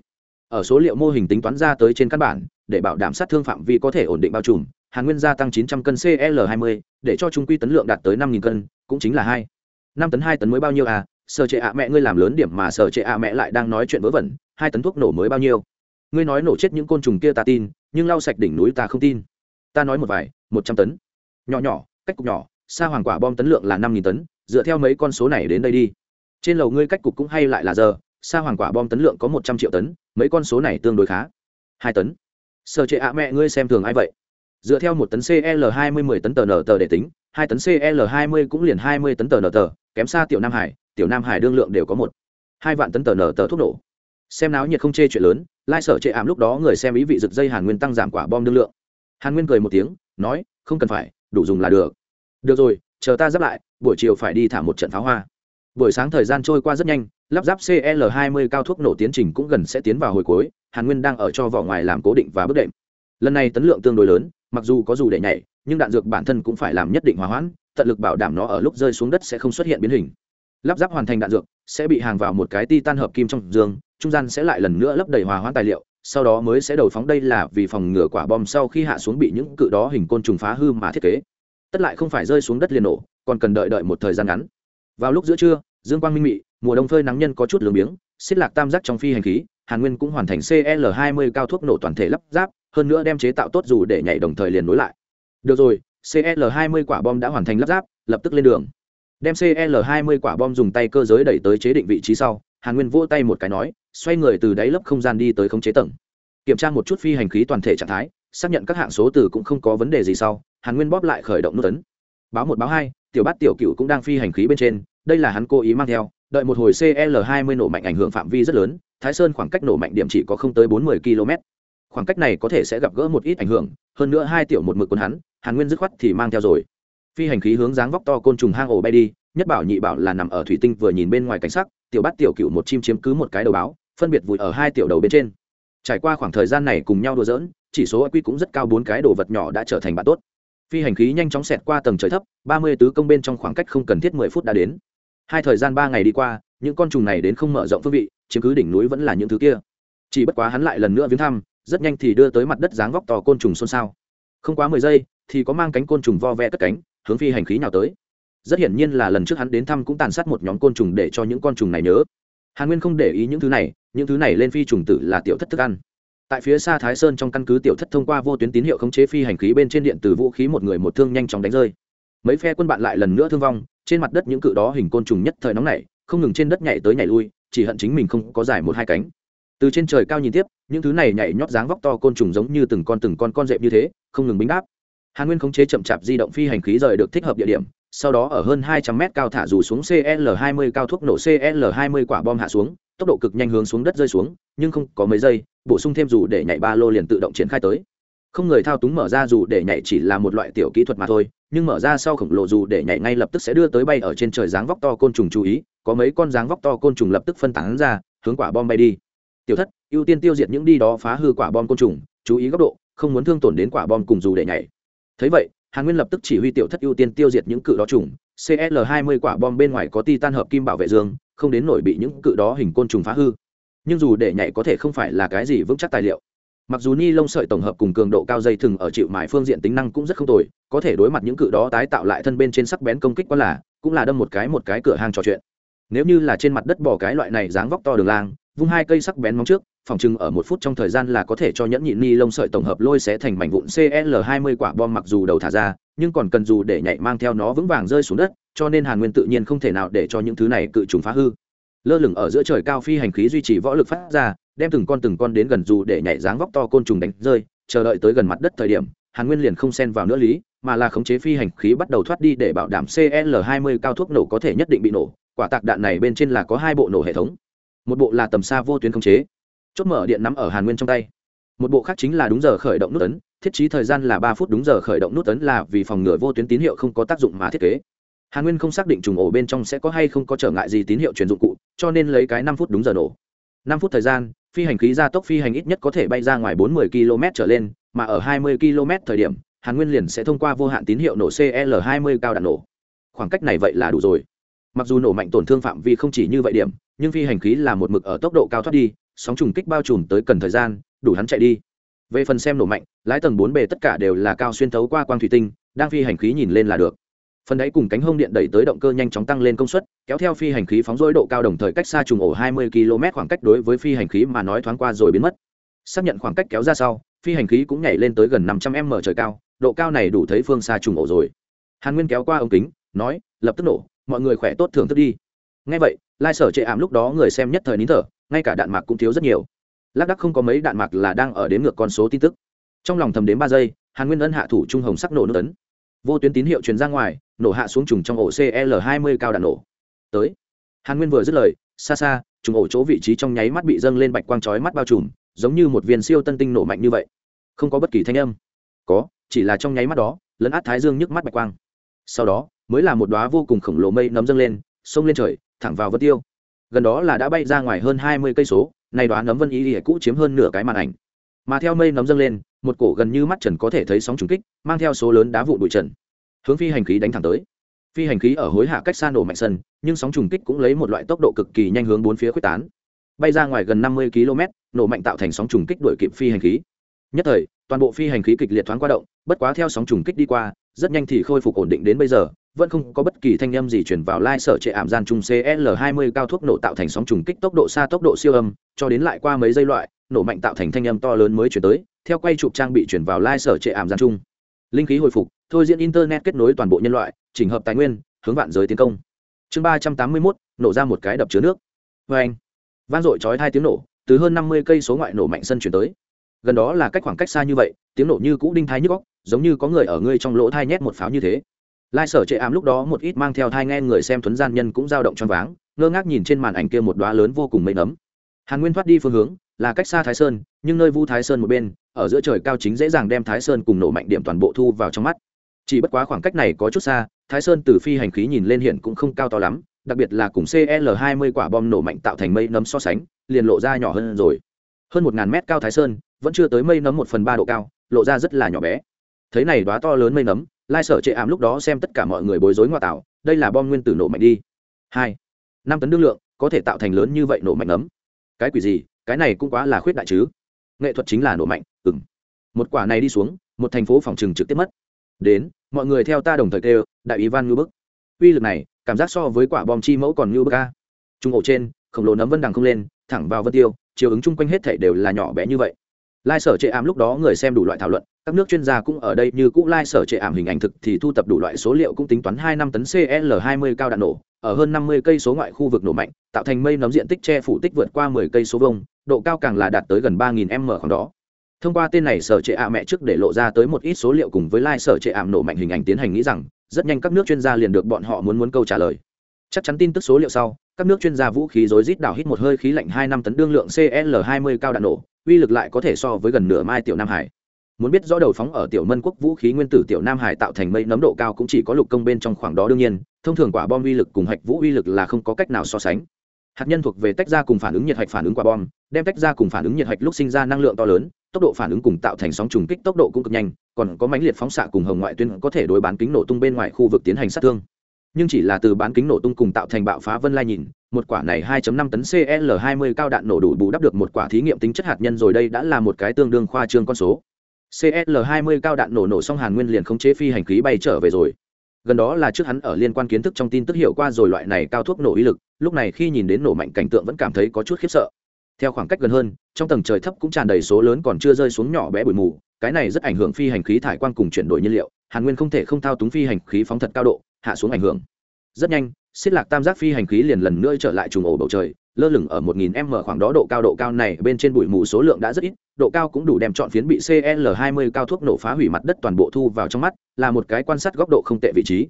Ở số liệu mô hình tính toán ra tới trên căn bản, để bảo đảm sát thương phạm vi có thể ổn định bao trùm hàn nguyên gia tăng 900 cân cl 20 để cho trung quy tấn lượng đạt tới 5.000 cân, cũng chính là hai. Năm tấn, hai tấn mới bao nhiêu à? Sở trệ ạ mẹ, ngươi làm lớn điểm mà sở trệ ạ mẹ lại đang nói chuyện vớ vẩn, hai tấn thuốc nổ mới bao nhiêu? Ngươi nói nổ chết những côn trùng kia ta tin, nhưng lau sạch đỉnh núi ta không tin. Ta nói một vài, một trăm tấn. Nhỏ nhỏ, cách cục nhỏ, xa hoàng quả bom tấn lượng là năm nghìn tấn, dựa theo mấy con số này đến đây đi. Trên lầu ngươi cách cục cũng hay lại là giờ, xa hoàng quả bom tấn lượng có một trăm triệu tấn, mấy con số này tương đối khá. Hai tấn. Sở trệ ạ mẹ, ngươi xem thường ai vậy? Dựa theo một tấn cl hai mươi mười tấn tờ nở tờ để tính, hai tấn cl hai mươi cũng liền hai mươi tấn tờ nở tờ, kém xa tiểu nam hải, tiểu nam hải đương lượng đều có một, hai vạn tấn tờ nở tờ thuốc nổ. Xem náo nhiệt không chê chuyện lớn, lai sở chệ ảm lúc đó người xem ý vị rực dây hàn nguyên tăng giảm quả bom đương lượng. Hàn nguyên cười một tiếng, nói, không cần phải, đủ dùng là được. Được rồi, chờ ta giáp lại, buổi chiều phải đi thả một trận pháo hoa. Buổi sáng thời gian trôi qua rất nhanh, lắp ráp cl 20 cao thuốc nổ tiến trình cũng gần sẽ tiến vào hồi cuối, hàn nguyên đang ở cho vỏ ngoài làm cố định và bước đệm. Lần này tấn lượng tương đối lớn mặc dù có dù để nhảy, nhưng đạn dược bản thân cũng phải làm nhất định hòa hoãn, tận lực bảo đảm nó ở lúc rơi xuống đất sẽ không xuất hiện biến hình. Lắp ráp hoàn thành đạn dược, sẽ bị hàng vào một cái ti tan hợp kim trong dương, trung gian sẽ lại lần nữa lấp đầy hòa hoãn tài liệu, sau đó mới sẽ đầu phóng đây là vì phòng ngừa quả bom sau khi hạ xuống bị những cự đó hình côn trùng phá hư mà thiết kế. Tất lại không phải rơi xuống đất liền nổ, còn cần đợi đợi một thời gian ngắn. Vào lúc giữa trưa, dương quang minh mị, mùa đông phơi nắng nhân có chút lường biếng xích lạc tam giác trong phi hành khí, hàn nguyên cũng hoàn thành cl 20 cao thuốc nổ toàn thể lắp ráp hơn nữa đem chế tạo tốt dù để nhảy đồng thời liền nối lại. Được rồi cl 20 quả bom đã hoàn thành lắp ráp, lập tức lên đường. Đem cl 20 quả bom dùng tay cơ giới đẩy tới chế định vị trí sau, hàn nguyên vỗ tay một cái nói, xoay người từ đáy lớp không gian đi tới khống chế tầng. Kiểm tra một chút phi hành khí toàn thể trạng thái, xác nhận các hạng số từ cũng không có vấn đề gì sau, hàn nguyên bóp lại khởi động nút tấn báo một báo hai, tiểu bát tiểu cựu cũng đang phi hành khí bên trên, đây là hắn cố ý mang theo, đợi một hồi cl 20 nổ mạnh ảnh hưởng phạm vi rất lớn, thái sơn khoảng cách nổ mạnh điểm chỉ có không tới bốn mươi km khoảng cách này có thể sẽ gặp gỡ một ít ảnh hưởng hơn nữa hai tiểu một mực quân hắn hàn nguyên dứt khoát thì mang theo rồi. Phi hành khí hướng dáng vóc to côn trùng hang ổ bay đi nhất bảo nhị bảo là nằm ở thủy tinh vừa nhìn bên ngoài cảnh sắc tiểu bát tiểu cựu một chim chiếm cứ một cái đầu báo phân biệt vùi ở hai tiểu đầu bên trên. Trải qua khoảng thời gian này cùng nhau đùa giỡn, chỉ số IQ cũng rất cao bốn cái đồ vật nhỏ đã trở thành bạn tốt. Phi hành khí nhanh chóng xẹt qua tầng trời thấp ba mươi tứ công bên trong khoảng cách không cần thiết mười phút đã đến. Hai thời gian ba ngày đi qua những con trùng này đến không mở rộng phương vị chiếm cứ đỉnh núi vẫn là những thứ kia. Chỉ bất quá hắn lại lần nữa viếng thăm rất nhanh thì đưa tới mặt đất dáng vóc to côn trùng xôn xao. Không quá mười giây thì có mang cánh côn trùng vo ve cất cánh, hướng phi hành khí nào tới. Rất hiển nhiên là lần trước hắn đến thăm cũng tàn sát một nhóm côn trùng để cho những con trùng này nhớ. Hàn nguyên không để ý những thứ này, những thứ này lên phi trùng tử là tiểu thất thức ăn. Tại phía xa thái sơn trong căn cứ tiểu thất thông qua vô tuyến tín hiệu khống chế phi hành khí bên trên điện từ vũ khí một người một thương nhanh chóng đánh rơi. Mấy phe quân bạn lại lần nữa thương vong, trên mặt đất những cự đó hình côn trùng nhất thời nóng này không ngừng trên đất nhảy tới nhảy lui, chỉ hận chính mình không có dài một hai cánh từ trên trời cao nhìn tiếp, những thứ này nhảy nhót dáng vóc to côn trùng giống như từng con từng con con dẹp như thế, không ngừng bính đáp. Hàn nguyên khống chế chậm chạp di động phi hành khí rời được thích hợp địa điểm, sau đó ở hơn hai trăm mét cao thả dù xuống cl 20 cao thuốc nổ cl 20 quả bom hạ xuống, tốc độ cực nhanh hướng xuống đất rơi xuống, nhưng không có mấy giây, bổ sung thêm dù để nhảy ba lô liền tự động triển khai tới. Không người thao túng mở ra dù để nhảy chỉ là một loại tiểu kỹ thuật mà thôi, nhưng mở ra sau khổng lồ dù để nhảy ngay lập tức sẽ đưa tới bay ở trên trời dáng vóc to côn trùng chú ý, có mấy con dáng vóc to côn trùng lập tức phân tán ra, hướng quả bom bay đi tiểu thất, ưu tiên tiêu diệt những đi đó phá hư quả bom côn trùng, chú ý góc độ, không muốn thương tổn đến quả bom cùng dù để nhảy. Thấy vậy, hàn nguyên lập tức chỉ huy tiểu thất ưu tiên tiêu diệt những cự đó trùng cl 20 quả bom bên ngoài có ti tan hợp kim bảo vệ dương, không đến nổi bị những cự đó hình côn trùng phá hư. Nhưng dù để nhảy có thể không phải là cái gì vững chắc tài liệu. Mặc dù ni lông sợi tổng hợp cùng cường độ cao dây thừng ở chịu mài phương diện tính năng cũng rất không tồi, có thể đối mặt những cự đó tái tạo lại thân bên trên sắc bén công kích quá là, cũng là đâm một cái một cái cửa hàng trò chuyện. Nếu như là trên mặt đất bỏ cái loại này dáng vóc to đường lang vung hai cây sắc bén móng trước, phòng trưng ở một phút trong thời gian là có thể cho nhẫn nhịn ni lông sợi tổng hợp lôi sẽ thành mảnh vụn cl 20 quả bom mặc dù đầu thả ra, nhưng còn cần dù để nhảy mang theo nó vững vàng rơi xuống đất, cho nên hàn nguyên tự nhiên không thể nào để cho những thứ này cự trùng phá hư. Lơ lửng ở giữa trời cao phi hành khí duy trì võ lực phát ra, đem từng con từng con đến gần dù để nhảy dáng vóc to côn trùng đánh rơi, chờ đợi tới gần mặt đất thời điểm, hàn nguyên liền không xen vào nữa lý, mà là khống chế phi hành khí bắt đầu thoát đi để bảo đảm cl 20 cao thuốc nổ có thể nhất định bị nổ, quả tạc đạn này bên trên là có hai bộ nổ hệ thống một bộ là tầm xa vô tuyến khống chế, chốt mở điện nắm ở hàn nguyên trong tay. Một bộ khác chính là đúng giờ khởi động nút ấn, thiết trí thời gian là ba phút, đúng giờ khởi động nút ấn là vì phòng ngừa vô tuyến tín hiệu không có tác dụng mà thiết kế. Hàn nguyên không xác định trùng ổ bên trong sẽ có hay không có trở ngại gì tín hiệu truyền dụng cụ, cho nên lấy cái năm phút đúng giờ nổ. Năm phút thời gian, phi hành khí gia tốc phi hành ít nhất có thể bay ra ngoài bốn mươi km trở lên, mà ở hai mươi km thời điểm, hàn nguyên liền sẽ thông qua vô hạn tín hiệu nổ cl hai mươi cao đạn nổ. Khoảng cách này vậy là đủ rồi. Mặc dù nổ mạnh tổn thương phạm vi không chỉ như vậy điểm nhưng phi hành khí là một mực ở tốc độ cao thoát đi, sóng trùng kích bao trùm tới cần thời gian, đủ hắn chạy đi. Về phần xem nổ mạnh, lái tầng bốn bề tất cả đều là cao xuyên thấu qua quang thủy tinh, đang phi hành khí nhìn lên là được. Phần đáy cùng cánh hông điện đẩy tới động cơ nhanh chóng tăng lên công suất, kéo theo phi hành khí phóng rối độ cao đồng thời cách xa trùng ổ 20 km khoảng cách đối với phi hành khí mà nói thoáng qua rồi biến mất. Xác nhận khoảng cách kéo ra sau, phi hành khí cũng nhảy lên tới gần 500 m trời cao, độ cao này đủ thấy phương xa trùng ổ rồi. Hàn nguyên kéo qua ống kính, nói, lập tức nổ, mọi người khỏe tốt thưởng thức đi. Ngay vậy lai sở chệ ảm lúc đó người xem nhất thời nín thở, ngay cả đạn mạc cũng thiếu rất nhiều. Lác đắc không có mấy đạn mạc là đang ở đến ngược con số tin tức. Trong lòng thầm đến ba giây, hàn nguyên ân hạ thủ trung hồng sắc nổ nước tấn vô tuyến tín hiệu truyền ra ngoài, nổ hạ xuống trùng trong ổ cl 20 cao đạn nổ. Tới. Hàn nguyên vừa dứt lời, xa xa, trùng ổ chỗ vị trí trong nháy mắt bị dâng lên bạch quang chói mắt bao trùm, giống như một viên siêu tân tinh nổ mạnh như vậy. Không có bất kỳ thanh âm. Có, chỉ là trong nháy mắt đó, lấn át thái dương nhức mắt bạch quang. Sau đó, mới là một đóa vô cùng khổng lồ mây nấm dâng lên xông lên trời thẳng vào vân tiêu. Gần đó là đã bay ra ngoài hơn hai mươi cây số này đoán nấm vân Y ỉa cũ chiếm hơn nửa cái màn ảnh. Mà theo mây nấm dâng lên, một cổ gần như mắt trần có thể thấy sóng trùng kích, mang theo số lớn đá vụ bụi trần. Hướng phi hành khí đánh thẳng tới. Phi hành khí ở hối hạ cách xa nổ mạnh sân, nhưng sóng trùng kích cũng lấy một loại tốc độ cực kỳ nhanh hướng bốn phía quyết tán. Bay ra ngoài gần năm mươi km, nổ mạnh tạo thành sóng trùng kích đuổi kịp phi hành khí. Nhất thời, toàn bộ phi hành khí kịch liệt thoáng qua động, bất quá theo sóng trùng kích đi qua, rất nhanh thì khôi phục ổn định đến bây giờ vẫn không có bất kỳ thanh âm gì chuyển vào lai sở trệ ảm gian trung cl 20 cao thuốc nổ tạo thành sóng trùng kích tốc độ xa tốc độ siêu âm, cho đến lại qua mấy giây loại, nổ mạnh tạo thành thanh âm to lớn mới chuyển tới, theo quay chụp trang bị chuyển vào lai sở trệ ảm gian trung linh khí hồi phục, thôi diễn internet kết nối toàn bộ nhân loại, chỉnh hợp tài nguyên, hướng vạn giới tiến công. Chương ba trăm tám mươi mốt, nổ ra một cái đập chứa nước. Vê anh, vang dội chói hai tiếng nổ, từ hơn năm mươi cây số ngoại nổ mạnh sân chuyển tới. Gần đó là cách khoảng cách xa như vậy, tiếng nổ như cũ đinh thái nhức góc giống như có người ở ngươi trong lỗ thai nhét một pháo như thế lai sở chệ ám lúc đó một ít mang theo thai nghe người xem thuấn gian nhân cũng dao động trong váng, ngơ ngác nhìn trên màn ảnh kia một đoá lớn vô cùng mây nấm. Hàn nguyên thoát đi phương hướng, là cách xa thái sơn, nhưng nơi vu thái sơn một bên, ở giữa trời cao chính dễ dàng đem thái sơn cùng nổ mạnh điểm toàn bộ thu vào trong mắt. Chỉ bất quá khoảng cách này có chút xa, thái sơn từ phi hành khí nhìn lên hiện cũng không cao to lắm, đặc biệt là cùng cl 20 quả bom nổ mạnh tạo thành mây nấm so sánh, liền lộ ra nhỏ hơn rồi. Hơn một ngàn mét cao thái sơn, vẫn chưa tới mây nấm một phần ba độ cao, lộ ra rất là nhỏ bé. Thấy này đoá to lớn mây nấm lai sở chệ ảm lúc đó xem tất cả mọi người bối rối ngoại tạo, đây là bom nguyên tử nổ mạnh đi. Hai, năm tấn đương lượng, có thể tạo thành lớn như vậy nổ mạnh ấm. Cái quỷ gì, cái này cũng quá là khuyết đại chứ. Nghệ thuật chính là nổ mạnh ừng một quả này đi xuống, một thành phố phòng trừng trực tiếp mất. Đến, mọi người theo ta đồng thời kêu, đại ý van ngư bức. Uy lực này, cảm giác so với quả bom chi mẫu còn ngư bức ca trung ổ trên, khổng lồ nấm vân đằng không lên, thẳng vào vân tiêu, chiều ứng chung quanh hết thể đều là nhỏ bé như vậy lai sở trệ ảm lúc đó người xem đủ loại thảo luận, các nước chuyên gia cũng ở đây như cũ lai sở trệ ảm hình ảnh thực thì thu tập đủ loại số liệu cũng tính toán hai năm tấn cl 20 cao đạn nổ, ở hơn 50 cây số ngoại khu vực nổ mạnh, tạo thành mây nấm diện tích che phủ tích vượt qua 10 cây số vông độ cao càng là đạt tới gần 3.000 m khoảng đó. Thông qua tên này, sở trệ ạ mẹ trước để lộ ra tới một ít số liệu cùng với lai sở trệ ảm nổ mạnh hình ảnh tiến hành nghĩ rằng, rất nhanh các nước chuyên gia liền được bọn họ muốn muốn câu trả lời. Chắc chắn tin tức số liệu sau, các nước chuyên gia vũ khí rối rít đảo hít một hơi khí lạnh hai năm tấn đương lượng cl 20 cao đạn nổ uy lực lại có thể so với gần nửa mai tiểu nam hải. Muốn biết rõ đầu phóng ở tiểu mân quốc vũ khí nguyên tử tiểu nam hải tạo thành mây nấm độ cao cũng chỉ có lục công bên trong khoảng đó đương nhiên, thông thường quả bom uy lực cùng hạch vũ uy lực là không có cách nào so sánh. Hạt nhân thuộc về tách ra cùng phản ứng nhiệt hạch phản ứng quả bom, đem tách ra cùng phản ứng nhiệt hạch lúc sinh ra năng lượng to lớn, tốc độ phản ứng cùng tạo thành sóng trùng kích tốc độ cũng cực nhanh, còn có mãnh liệt phóng xạ cùng hồng ngoại tuyến có thể đối bán kính nổ tung bên ngoài khu vực tiến hành sát thương. Nhưng chỉ là từ bán kính nổ tung cùng tạo thành bạo phá vân lai nhìn một quả này 2.5 tấn cl 20 cao đạn nổ đủ bù đắp được một quả thí nghiệm tính chất hạt nhân rồi đây đã là một cái tương đương khoa trương con số. Cl 20 cao đạn nổ nổ xong hàn nguyên liền khống chế phi hành khí bay trở về rồi. Gần đó là trước hắn ở liên quan kiến thức trong tin tức hiểu qua rồi loại này cao thuốc nổ ý lực, lúc này khi nhìn đến nổ mạnh cảnh tượng vẫn cảm thấy có chút khiếp sợ. Theo khoảng cách gần hơn, trong tầng trời thấp cũng tràn đầy số lớn còn chưa rơi xuống nhỏ bé bụi mù, cái này rất ảnh hưởng phi hành khí thải quang cùng chuyển đổi nhiên liệu, hàn nguyên không thể không thao túng phi hành khí phóng thật cao độ, hạ xuống ảnh hưởng. Rất nhanh xiết lạc tam giác phi hành khí liền lần nữa trở lại trùng ổ bầu trời, lơ lửng ở 1000 m khoảng đó độ cao độ cao này bên trên bụi mù số lượng đã rất ít, độ cao cũng đủ đem chọn phiến bị cl 20 cao thuốc nổ phá hủy mặt đất toàn bộ thu vào trong mắt, là một cái quan sát góc độ không tệ vị trí.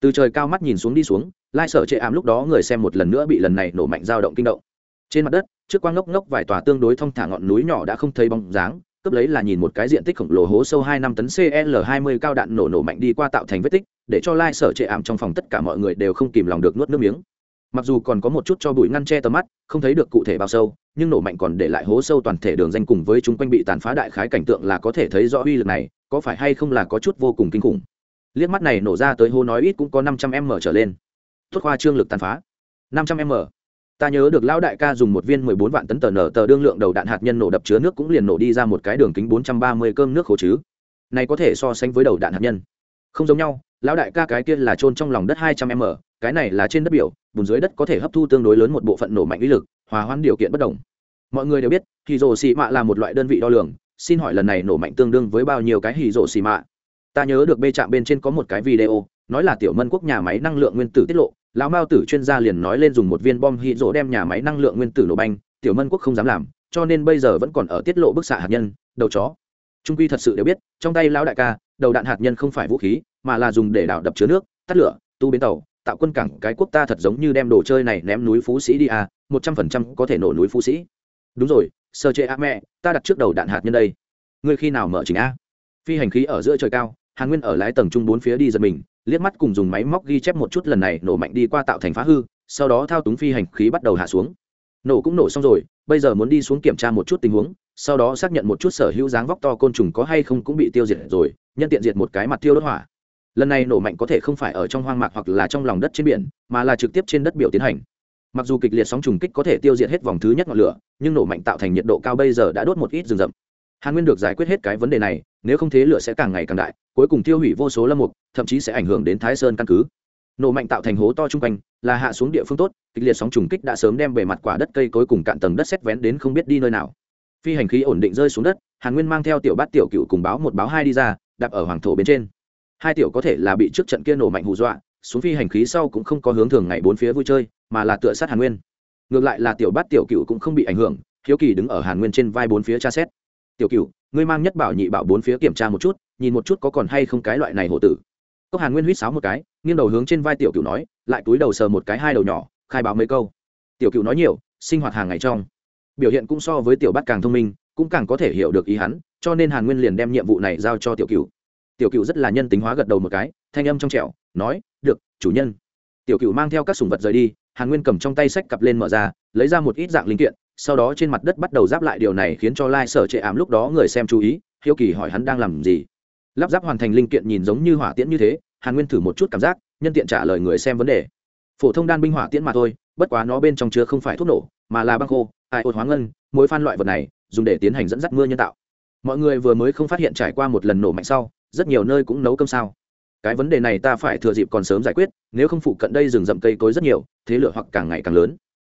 Từ trời cao mắt nhìn xuống đi xuống, lai sở chệ Ám lúc đó người xem một lần nữa bị lần này nổ mạnh dao động kinh động. Trên mặt đất, trước quang ngốc ngốc vài tòa tương đối thông thả ngọn núi nhỏ đã không thấy bóng dáng cấp lấy là nhìn một cái diện tích khổng lồ hố sâu hai năm tấn cl 20 cao đạn nổ nổ mạnh đi qua tạo thành vết tích, để cho lai sở trệ ảm trong phòng tất cả mọi người đều không kìm lòng được nuốt nước miếng. Mặc dù còn có một chút cho bụi ngăn che tầm mắt, không thấy được cụ thể bao sâu, nhưng nổ mạnh còn để lại hố sâu toàn thể đường danh cùng với chúng quanh bị tàn phá đại khái cảnh tượng là có thể thấy rõ uy lực này, có phải hay không là có chút vô cùng kinh khủng. Liếc mắt này nổ ra tới hố nói ít cũng có năm trăm m trở lên. Thuốc khoa trương lực tàn phá. năm trăm m ta nhớ được lão đại ca dùng một viên mười bốn vạn tấn tờ nở tờ đương lượng đầu đạn hạt nhân nổ đập chứa nước cũng liền nổ đi ra một cái đường kính bốn trăm ba mươi cơm nước khổ chứ. Này có thể so sánh với đầu đạn hạt nhân. Không giống nhau, lão đại ca cái kia là trôn trong lòng đất hai trăm m, cái này là trên đất biểu, bùn dưới đất có thể hấp thu tương đối lớn một bộ phận nổ mạnh uy lực, hòa hoãn điều kiện bất đồng. Mọi người đều biết hì rồ xì mạ là một loại đơn vị đo lường, xin hỏi lần này nổ mạnh tương đương với bao nhiêu cái hì rồ xì mạ ta nhớ được bê trạm bên trên có một cái video, nói là tiểu mân quốc nhà máy năng lượng nguyên tử tiết lộ lão mao tử chuyên gia liền nói lên dùng một viên bom hì rỗ đem nhà máy năng lượng nguyên tử nổ banh, tiểu mân quốc không dám làm, cho nên bây giờ vẫn còn ở tiết lộ bức xạ hạt nhân, đầu chó. Trung quy thật sự đều biết, trong tay lão đại ca, đầu đạn hạt nhân không phải vũ khí, mà là dùng để đảo đập chứa nước, tắt lửa, tu bến tàu, tạo quân cảng, cái quốc ta thật giống như đem đồ chơi này ném núi phú sĩ đi à một trăm phần trăm có thể nổ núi phú sĩ. Đúng rồi, sơ chế a mẹ, ta đặt trước đầu đạn hạt nhân đây. Ngươi khi nào mở trình a? Phi hành khí ở giữa trời cao, hàn nguyên ở lái tầng trung bốn phía đi giật mình liếc mắt cùng dùng máy móc ghi chép một chút lần này nổ mạnh đi qua tạo thành phá hư, sau đó thao túng phi hành khí bắt đầu hạ xuống. Nổ cũng nổ xong rồi, bây giờ muốn đi xuống kiểm tra một chút tình huống, sau đó xác nhận một chút sở hữu dáng vóc to côn trùng có hay không cũng bị tiêu diệt rồi, nhân tiện diệt một cái mặt tiêu đốt hỏa. Lần này nổ mạnh có thể không phải ở trong hoang mạc hoặc là trong lòng đất trên biển, mà là trực tiếp trên đất biểu tiến hành. Mặc dù kịch liệt sóng trùng kích có thể tiêu diệt hết vòng thứ nhất ngọn lửa, nhưng nổ mạnh tạo thành nhiệt độ cao bây giờ đã đốt một ít rừng rậm hàn nguyên được giải quyết hết cái vấn đề này, nếu không thế lửa sẽ càng ngày càng đại, cuối cùng tiêu hủy vô số lâm mục, thậm chí sẽ ảnh hưởng đến thái sơn căn cứ. Nổ mạnh tạo thành hố to chung quanh, là hạ xuống địa phương tốt, kịch liệt sóng trùng kích đã sớm đem bề mặt quả đất cây cối cùng cạn tầng đất xét vén đến không biết đi nơi nào. Phi hành khí ổn định rơi xuống đất, hàn nguyên mang theo tiểu bát tiểu cựu cùng báo một báo hai đi ra, đạp ở hoàng thổ bên trên. Hai tiểu có thể là bị trước trận kia nổ mạnh hù dọa, xuống phi hành khí sau cũng không có hướng thường ngày bốn phía vui chơi, mà là tựa sát hàn nguyên. Ngược lại là tiểu bát tiểu cựu cũng không bị ảnh hưởng, hiếu kỳ đứng ở hàn nguyên trên vai bốn phía tra xét tiểu cựu ngươi mang nhất bảo nhị bảo bốn phía kiểm tra một chút, nhìn một chút có còn hay không cái loại này hổ tử. Cốc hàn nguyên huýt sáo một cái, nghiêng đầu hướng trên vai tiểu cựu nói, lại túi đầu sờ một cái hai đầu nhỏ, khai báo mấy câu. Tiểu cựu nói nhiều, sinh hoạt hàng ngày trong. Biểu hiện cũng so với tiểu bát càng thông minh, cũng càng có thể hiểu được ý hắn, cho nên hàn nguyên liền đem nhiệm vụ này giao cho tiểu cựu tiểu cựu rất là nhân tính hóa gật đầu một cái, thanh âm trong trẻo, nói, được, chủ nhân. Tiểu cựu mang theo các sùng vật rời đi, hàn nguyên cầm trong tay sách cặp lên mở ra, lấy ra một ít dạng linh kiện sau đó trên mặt đất bắt đầu giáp lại điều này khiến cho lai sở trệ ảm lúc đó người xem chú ý, hiếu kỳ hỏi hắn đang làm gì. Lắp ráp hoàn thành linh kiện nhìn giống như hỏa tiễn như thế, hàn nguyên thử một chút cảm giác, nhân tiện trả lời người xem vấn đề. Phổ thông đan binh hỏa tiễn mà thôi, bất quá nó bên trong chứa không phải thuốc nổ, mà là băng khô ai ột hóa ngân, mối phan loại vật này, dùng để tiến hành dẫn dắt mưa nhân tạo. Mọi người vừa mới không phát hiện trải qua một lần nổ mạnh sau, rất nhiều nơi cũng nấu cơm sao. Cái vấn đề này ta phải thừa dịp còn sớm giải quyết, nếu không phụ cận đây rừng rậm cây cối rất nhiều, thế lửa hoặc càng ngày càng lớn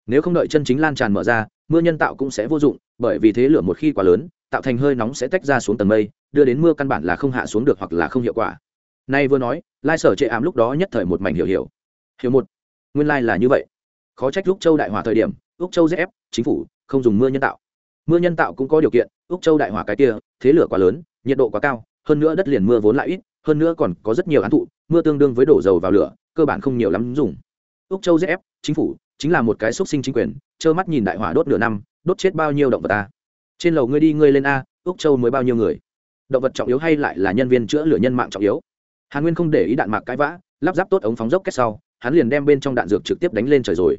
nếu không đợi chân chính lan tràn mở ra, mưa nhân tạo cũng sẽ vô dụng, bởi vì thế lửa một khi quá lớn, tạo thành hơi nóng sẽ tách ra xuống tầng mây, đưa đến mưa căn bản là không hạ xuống được hoặc là không hiệu quả. Nay vừa nói, lai sở chệ ám lúc đó nhất thời một mảnh hiểu hiểu. Hiểu một, nguyên lai là như vậy. Khó trách lúc châu đại hỏa thời điểm, úc châu dễ ép chính phủ, không dùng mưa nhân tạo. Mưa nhân tạo cũng có điều kiện, úc châu đại hỏa cái kia, thế lửa quá lớn, nhiệt độ quá cao, hơn nữa đất liền mưa vốn lại ít, hơn nữa còn có rất nhiều án thụ mưa tương đương với đổ dầu vào lửa, cơ bản không nhiều lắm dùng. Úc châu dễ ép chính phủ chính là một cái xúc sinh chính quyền, trơ mắt nhìn đại hỏa đốt nửa năm, đốt chết bao nhiêu động vật ta? Trên lầu ngươi đi, ngươi lên a, úc châu mới bao nhiêu người? Động vật trọng yếu hay lại là nhân viên chữa lửa nhân mạng trọng yếu? Hàn nguyên không để ý đạn mạc cãi vã, lắp ráp tốt ống phóng dốc kết sau, hắn liền đem bên trong đạn dược trực tiếp đánh lên trời rồi.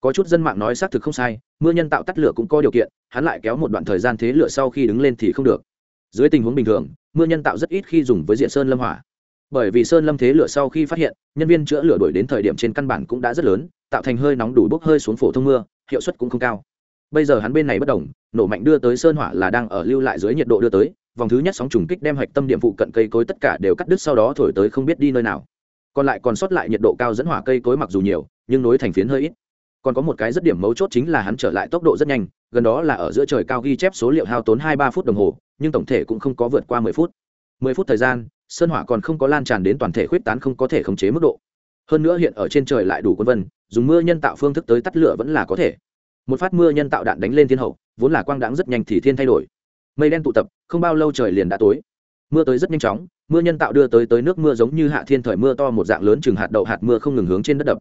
Có chút dân mạng nói xác thực không sai, mưa nhân tạo tắt lửa cũng có điều kiện, hắn lại kéo một đoạn thời gian thế lửa sau khi đứng lên thì không được. Dưới tình huống bình thường, mưa nhân tạo rất ít khi dùng với diện sơn lâm hỏa bởi vì sơn lâm thế lửa sau khi phát hiện, nhân viên chữa lửa đổi đến thời điểm trên căn bản cũng đã rất lớn, tạo thành hơi nóng đủ bốc hơi xuống phổ thông mưa, hiệu suất cũng không cao. Bây giờ hắn bên này bất đồng, nổ mạnh đưa tới sơn hỏa là đang ở lưu lại dưới nhiệt độ đưa tới, vòng thứ nhất sóng trùng kích đem hạch tâm điểm vụ cận cây cối tất cả đều cắt đứt sau đó thổi tới không biết đi nơi nào. Còn lại còn sót lại nhiệt độ cao dẫn hỏa cây cối mặc dù nhiều, nhưng nối thành phiến hơi ít. Còn có một cái rất điểm mấu chốt chính là hắn trở lại tốc độ rất nhanh, gần đó là ở giữa trời cao ghi chép số liệu hao tốn hai ba phút đồng hồ, nhưng tổng thể cũng không có vượt qua mười phút. Mười phút thời gian sơn hỏa còn không có lan tràn đến toàn thể khuyết tán không có thể khống chế mức độ. Hơn nữa hiện ở trên trời lại đủ quân vân, dùng mưa nhân tạo phương thức tới tắt lửa vẫn là có thể. Một phát mưa nhân tạo đạn đánh lên thiên hậu, vốn là quang đáng rất nhanh thì thiên thay đổi. Mây đen tụ tập, không bao lâu trời liền đã tối. Mưa tới rất nhanh chóng, mưa nhân tạo đưa tới tới nước mưa giống như hạ thiên thời mưa to một dạng lớn chừng hạt đậu hạt mưa không ngừng hướng trên đất đập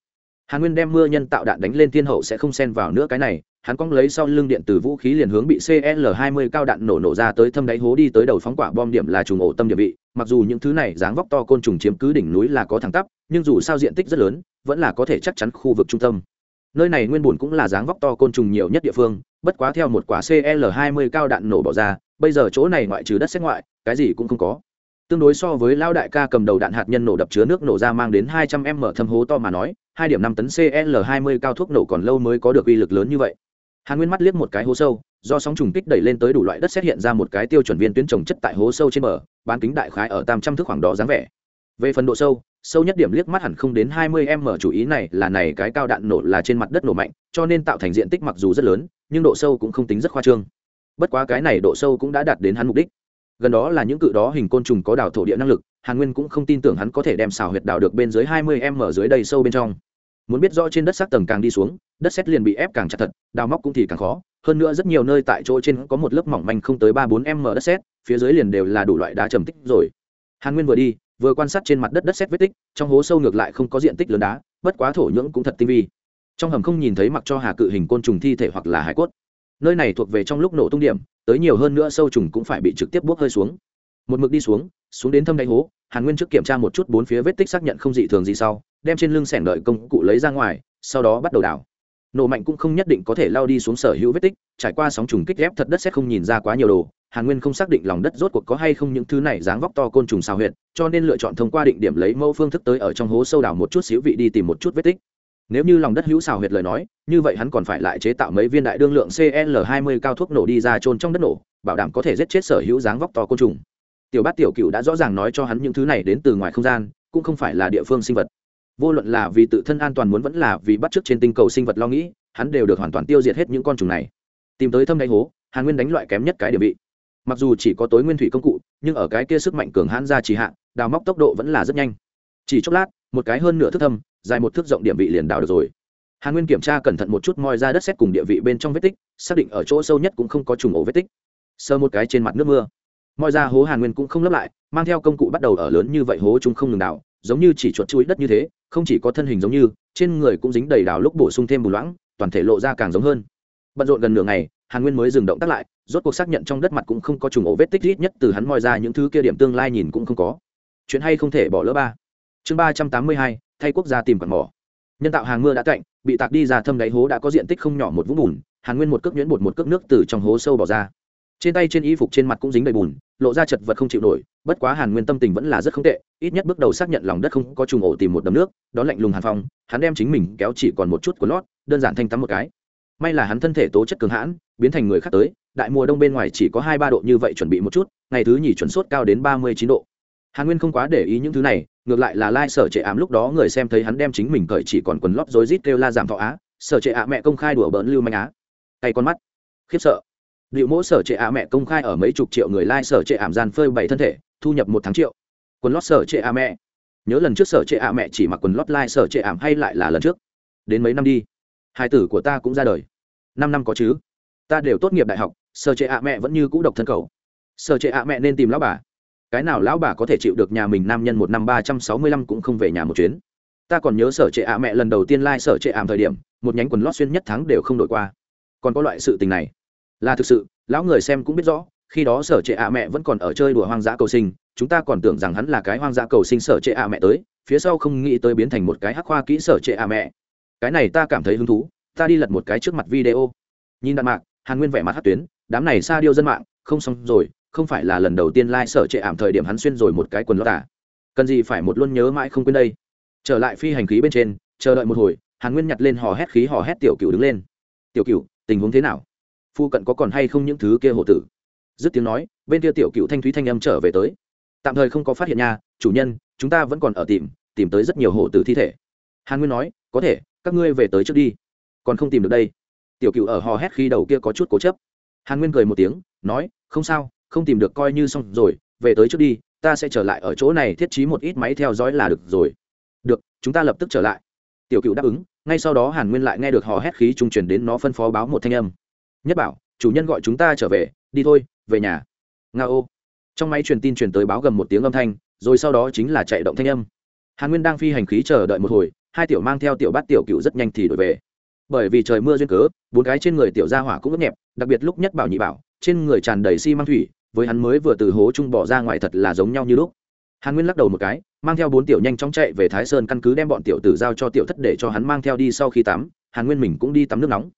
hàn nguyên đem mưa nhân tạo đạn đánh lên thiên hậu sẽ không xen vào nữa cái này, hắn cong lấy sau lưng điện từ vũ khí liền hướng bị cl 20 cao đạn nổ nổ ra tới thâm đáy hố đi tới đầu phóng quả bom điểm là trùng ổ tâm địa vị, mặc dù những thứ này dáng vóc to côn trùng chiếm cứ đỉnh núi là có thẳng tắp, nhưng dù sao diện tích rất lớn, vẫn là có thể chắc chắn khu vực trung tâm. Nơi này nguyên bùn cũng là dáng vóc to côn trùng nhiều nhất địa phương, bất quá theo một quả cl 20 cao đạn nổ bỏ ra, bây giờ chỗ này ngoại trừ đất xét ngoại, cái gì cũng không có. Tương đối so với lao đại ca cầm đầu đạn hạt nhân nổ đập chứa nước nổ ra mang đến 200 m thâm hố to mà nói hai điểm năm tấn cl 20 cao thuốc nổ còn lâu mới có được uy lực lớn như vậy. Hàn nguyên mắt liếc một cái hố sâu, do sóng trùng kích đẩy lên tới đủ loại đất xét hiện ra một cái tiêu chuẩn viên tuyến trồng chất tại hố sâu trên bờ, bán kính đại khái ở tam trăm thước khoảng đó dáng vẻ. Về phần độ sâu sâu nhất điểm liếc mắt hẳn không đến hai mươi m chủ ý này là này cái cao đạn nổ là trên mặt đất nổ mạnh, cho nên tạo thành diện tích mặc dù rất lớn, nhưng độ sâu cũng không tính rất khoa trương. Bất quá cái này độ sâu cũng đã đạt đến hắn mục đích. Gần đó là những cự đó hình côn trùng có đào thổ địa năng lực, hàn nguyên cũng không tin tưởng hắn có thể đem xào huyệt đào được bên dưới hai mươi m dưới đầy sâu bên trong muốn biết rõ trên đất sát tầng càng đi xuống, đất xét liền bị ép càng chặt thật, đào móc cũng thì càng khó. Hơn nữa rất nhiều nơi tại chỗ trên có một lớp mỏng manh không tới ba bốn m đất xét phía dưới liền đều là đủ loại đá trầm tích rồi. Hàn nguyên vừa đi, vừa quan sát trên mặt đất đất xét vết tích, trong hố sâu ngược lại không có diện tích lớn đá, bất quá thổ nhưỡng cũng thật tinh vi. Trong hầm không nhìn thấy mặc cho hà cự hình côn trùng thi thể hoặc là hải cốt. Nơi này thuộc về trong lúc nổ tung điểm, tới nhiều hơn nữa sâu trùng cũng phải bị trực tiếp bốc hơi xuống. Một mực đi xuống xuống đến thâm đáy hố, hàn nguyên trước kiểm tra một chút bốn phía vết tích xác nhận không dị thường gì sau đem trên lưng sẻng đợi công cụ lấy ra ngoài, sau đó bắt đầu đào. Nổ mạnh cũng không nhất định có thể lao đi xuống sở hữu vết tích, trải qua sóng trùng kích ghép thật đất sẽ không nhìn ra quá nhiều đồ. Hàn nguyên không xác định lòng đất rốt cuộc có hay không những thứ này dáng vóc to côn trùng xào huyệt, cho nên lựa chọn thông qua định điểm lấy mẫu phương thức tới ở trong hố sâu đào một chút xíu vị đi tìm một chút vết tích. Nếu như lòng đất hữu xào huyệt lời nói, như vậy hắn còn phải lại chế tạo mấy viên đại đương lượng cl 20 cao thuốc nổ đi ra trôn trong đất nổ, bảo đảm có thể giết chết sở hữu dáng vóc to côn trùng. Tiểu bát tiểu cựu đã rõ ràng nói cho hắn những thứ này đến từ ngoài không gian, cũng không phải là địa phương sinh vật vô luận là vì tự thân an toàn muốn vẫn là vì bắt chước trên tinh cầu sinh vật lo nghĩ, hắn đều được hoàn toàn tiêu diệt hết những con trùng này. Tìm tới thâm đáy hố, hàn nguyên đánh loại kém nhất cái địa vị. Mặc dù chỉ có tối nguyên thủy công cụ, nhưng ở cái kia sức mạnh cường hãn ra chỉ hạ, đào móc tốc độ vẫn là rất nhanh. Chỉ chốc lát, một cái hơn nửa thước thâm, dài một thước rộng điểm vị liền đào được rồi. Hàn nguyên kiểm tra cẩn thận một chút moi ra đất xét cùng địa vị bên trong vết tích, xác định ở chỗ sâu nhất cũng không có trùng ổ vết tích. Sơ một cái trên mặt nước mưa. Moi ra hố hàn nguyên cũng không lấp lại, mang theo công cụ bắt đầu ở lớn như vậy hố chúng không ngừng đào giống như chỉ chuột chuối đất như thế, không chỉ có thân hình giống như, trên người cũng dính đầy đào lúc bổ sung thêm bù loãng, toàn thể lộ ra càng giống hơn. Bận rộn gần nửa ngày, hàn nguyên mới dừng động tác lại, rốt cuộc xác nhận trong đất mặt cũng không có trùng ổ vết tích ít nhất từ hắn moi ra những thứ kia điểm tương lai nhìn cũng không có. Chuyện hay không thể bỏ lỡ ba. Chương ba trăm tám mươi hai, thay quốc gia tìm quạt mỏ. Nhân tạo hàng mưa đã cạnh bị tạc đi ra thâm đáy hố đã có diện tích không nhỏ một vũng bùn, hàn nguyên một cước nhuyễn bột một cước nước từ trong hố sâu bỏ ra trên tay trên y phục trên mặt cũng dính đầy bùn, lộ ra chật vật không chịu nổi, bất quá hàn nguyên tâm tình vẫn là rất không tệ, ít nhất bước đầu xác nhận lòng đất không có trùng ổ tìm một đầm nước, đó lạnh lùng hàn phong, hắn đem chính mình kéo chỉ còn một chút của lót, đơn giản thanh tắm một cái. May là hắn thân thể tố chất cường hãn, biến thành người khác tới, đại mùa đông bên ngoài chỉ có hai ba độ như vậy chuẩn bị một chút, ngày thứ nhì chuẩn sốt cao đến ba mươi chín độ. Hàn nguyên không quá để ý những thứ này, ngược lại là lai sở trệ ám lúc đó người xem thấy hắn đem chính mình cởi chỉ còn quần lót rối rít kêu la giảm thọ á, sở trệ ạ mẹ công khai đùa bỡn lưu manh á. Tay con mắt, khiếp sợ điệu mỗ sở trệ ạ mẹ công khai ở mấy chục triệu người lai sở trệ ảm gian phơi bày thân thể, thu nhập một tháng triệu. Quần lót sở trệ ạ mẹ. Nhớ lần trước sở trệ ạ mẹ chỉ mặc quần lót lai sở trệ ảm hay lại là lần trước. Đến mấy năm đi, hai tử của ta cũng ra đời. Năm năm có chứ. Ta đều tốt nghiệp đại học, sở trệ ạ mẹ vẫn như cũ độc thân cầu. Sở trệ ạ mẹ nên tìm lão bà. Cái nào lão bà có thể chịu được nhà mình nam nhân một năm ba trăm sáu mươi lăm cũng không về nhà một chuyến. Ta còn nhớ sở trệ ạ mẹ lần đầu tiên lai、like、sở trệ ảm thời điểm, một nhánh quần lót xuyên nhất tháng đều không đổi qua. Còn có loại sự tình này là thực sự, lão người xem cũng biết rõ, khi đó sở trệ ạ mẹ vẫn còn ở chơi đùa hoang dã cầu sinh, chúng ta còn tưởng rằng hắn là cái hoang dã cầu sinh sở trệ ạ mẹ tới, phía sau không nghĩ tới biến thành một cái hắc khoa kỹ sở trệ ạ mẹ. Cái này ta cảm thấy hứng thú, ta đi lật một cái trước mặt video. Nhìn đạn mạc, hàn nguyên vẻ mặt hát tuyến, đám này xa điêu dân mạng, không xong rồi, không phải là lần đầu tiên lai、like、sở trệ ảm thời điểm hắn xuyên rồi một cái quần lót à. cần gì phải một luôn nhớ mãi không quên đây. Trở lại phi hành khí bên trên, chờ đợi một hồi, hàn nguyên nhặt lên hò hét khí hò hét tiểu cựu đứng lên. Tiểu cựu tình huống thế nào? Phu cận có còn hay không những thứ kia hộ tử? Dứt tiếng nói, bên kia tiểu cựu thanh thúy thanh âm trở về tới. Tạm thời không có phát hiện nha, chủ nhân, chúng ta vẫn còn ở tìm tìm tới rất nhiều hộ tử thi thể. Hàn nguyên nói, có thể, các ngươi về tới trước đi. Còn không tìm được đây. Tiểu cựu ở hò hét khi đầu kia có chút cố chấp. Hàn nguyên cười một tiếng, nói, không sao, không tìm được coi như xong rồi, về tới trước đi, ta sẽ trở lại ở chỗ này thiết trí một ít máy theo dõi là được rồi. Được, chúng ta lập tức trở lại. Tiểu cựu đáp ứng, ngay sau đó hàn nguyên lại nghe được hò hét khí trung truyền đến nó phân phó báo một thanh âm nhất bảo, chủ nhân gọi chúng ta trở về, đi thôi, về nhà. Nga ô trong máy truyền tin truyền tới báo gầm một tiếng âm thanh, rồi sau đó chính là chạy động thanh âm. Hàn nguyên đang phi hành khí chờ đợi một hồi, hai tiểu mang theo tiểu bát tiểu cựu rất nhanh thì đổi về. Bởi vì trời mưa duyên cớ, bốn cái trên người tiểu gia hỏa cũng ướt nhẹp, đặc biệt lúc nhất bảo nhị bảo, trên người tràn đầy xi、si、măng thủy, với hắn mới vừa từ hố chung bỏ ra ngoài thật là giống nhau như lúc. Hàn nguyên lắc đầu một cái, mang theo bốn tiểu nhanh chóng chạy về thái sơn căn cứ đem bọn tiểu tử giao cho tiểu thất để cho hắn mang theo đi sau khi tắm, hàn nguyên mình cũng đi tắm nước nóng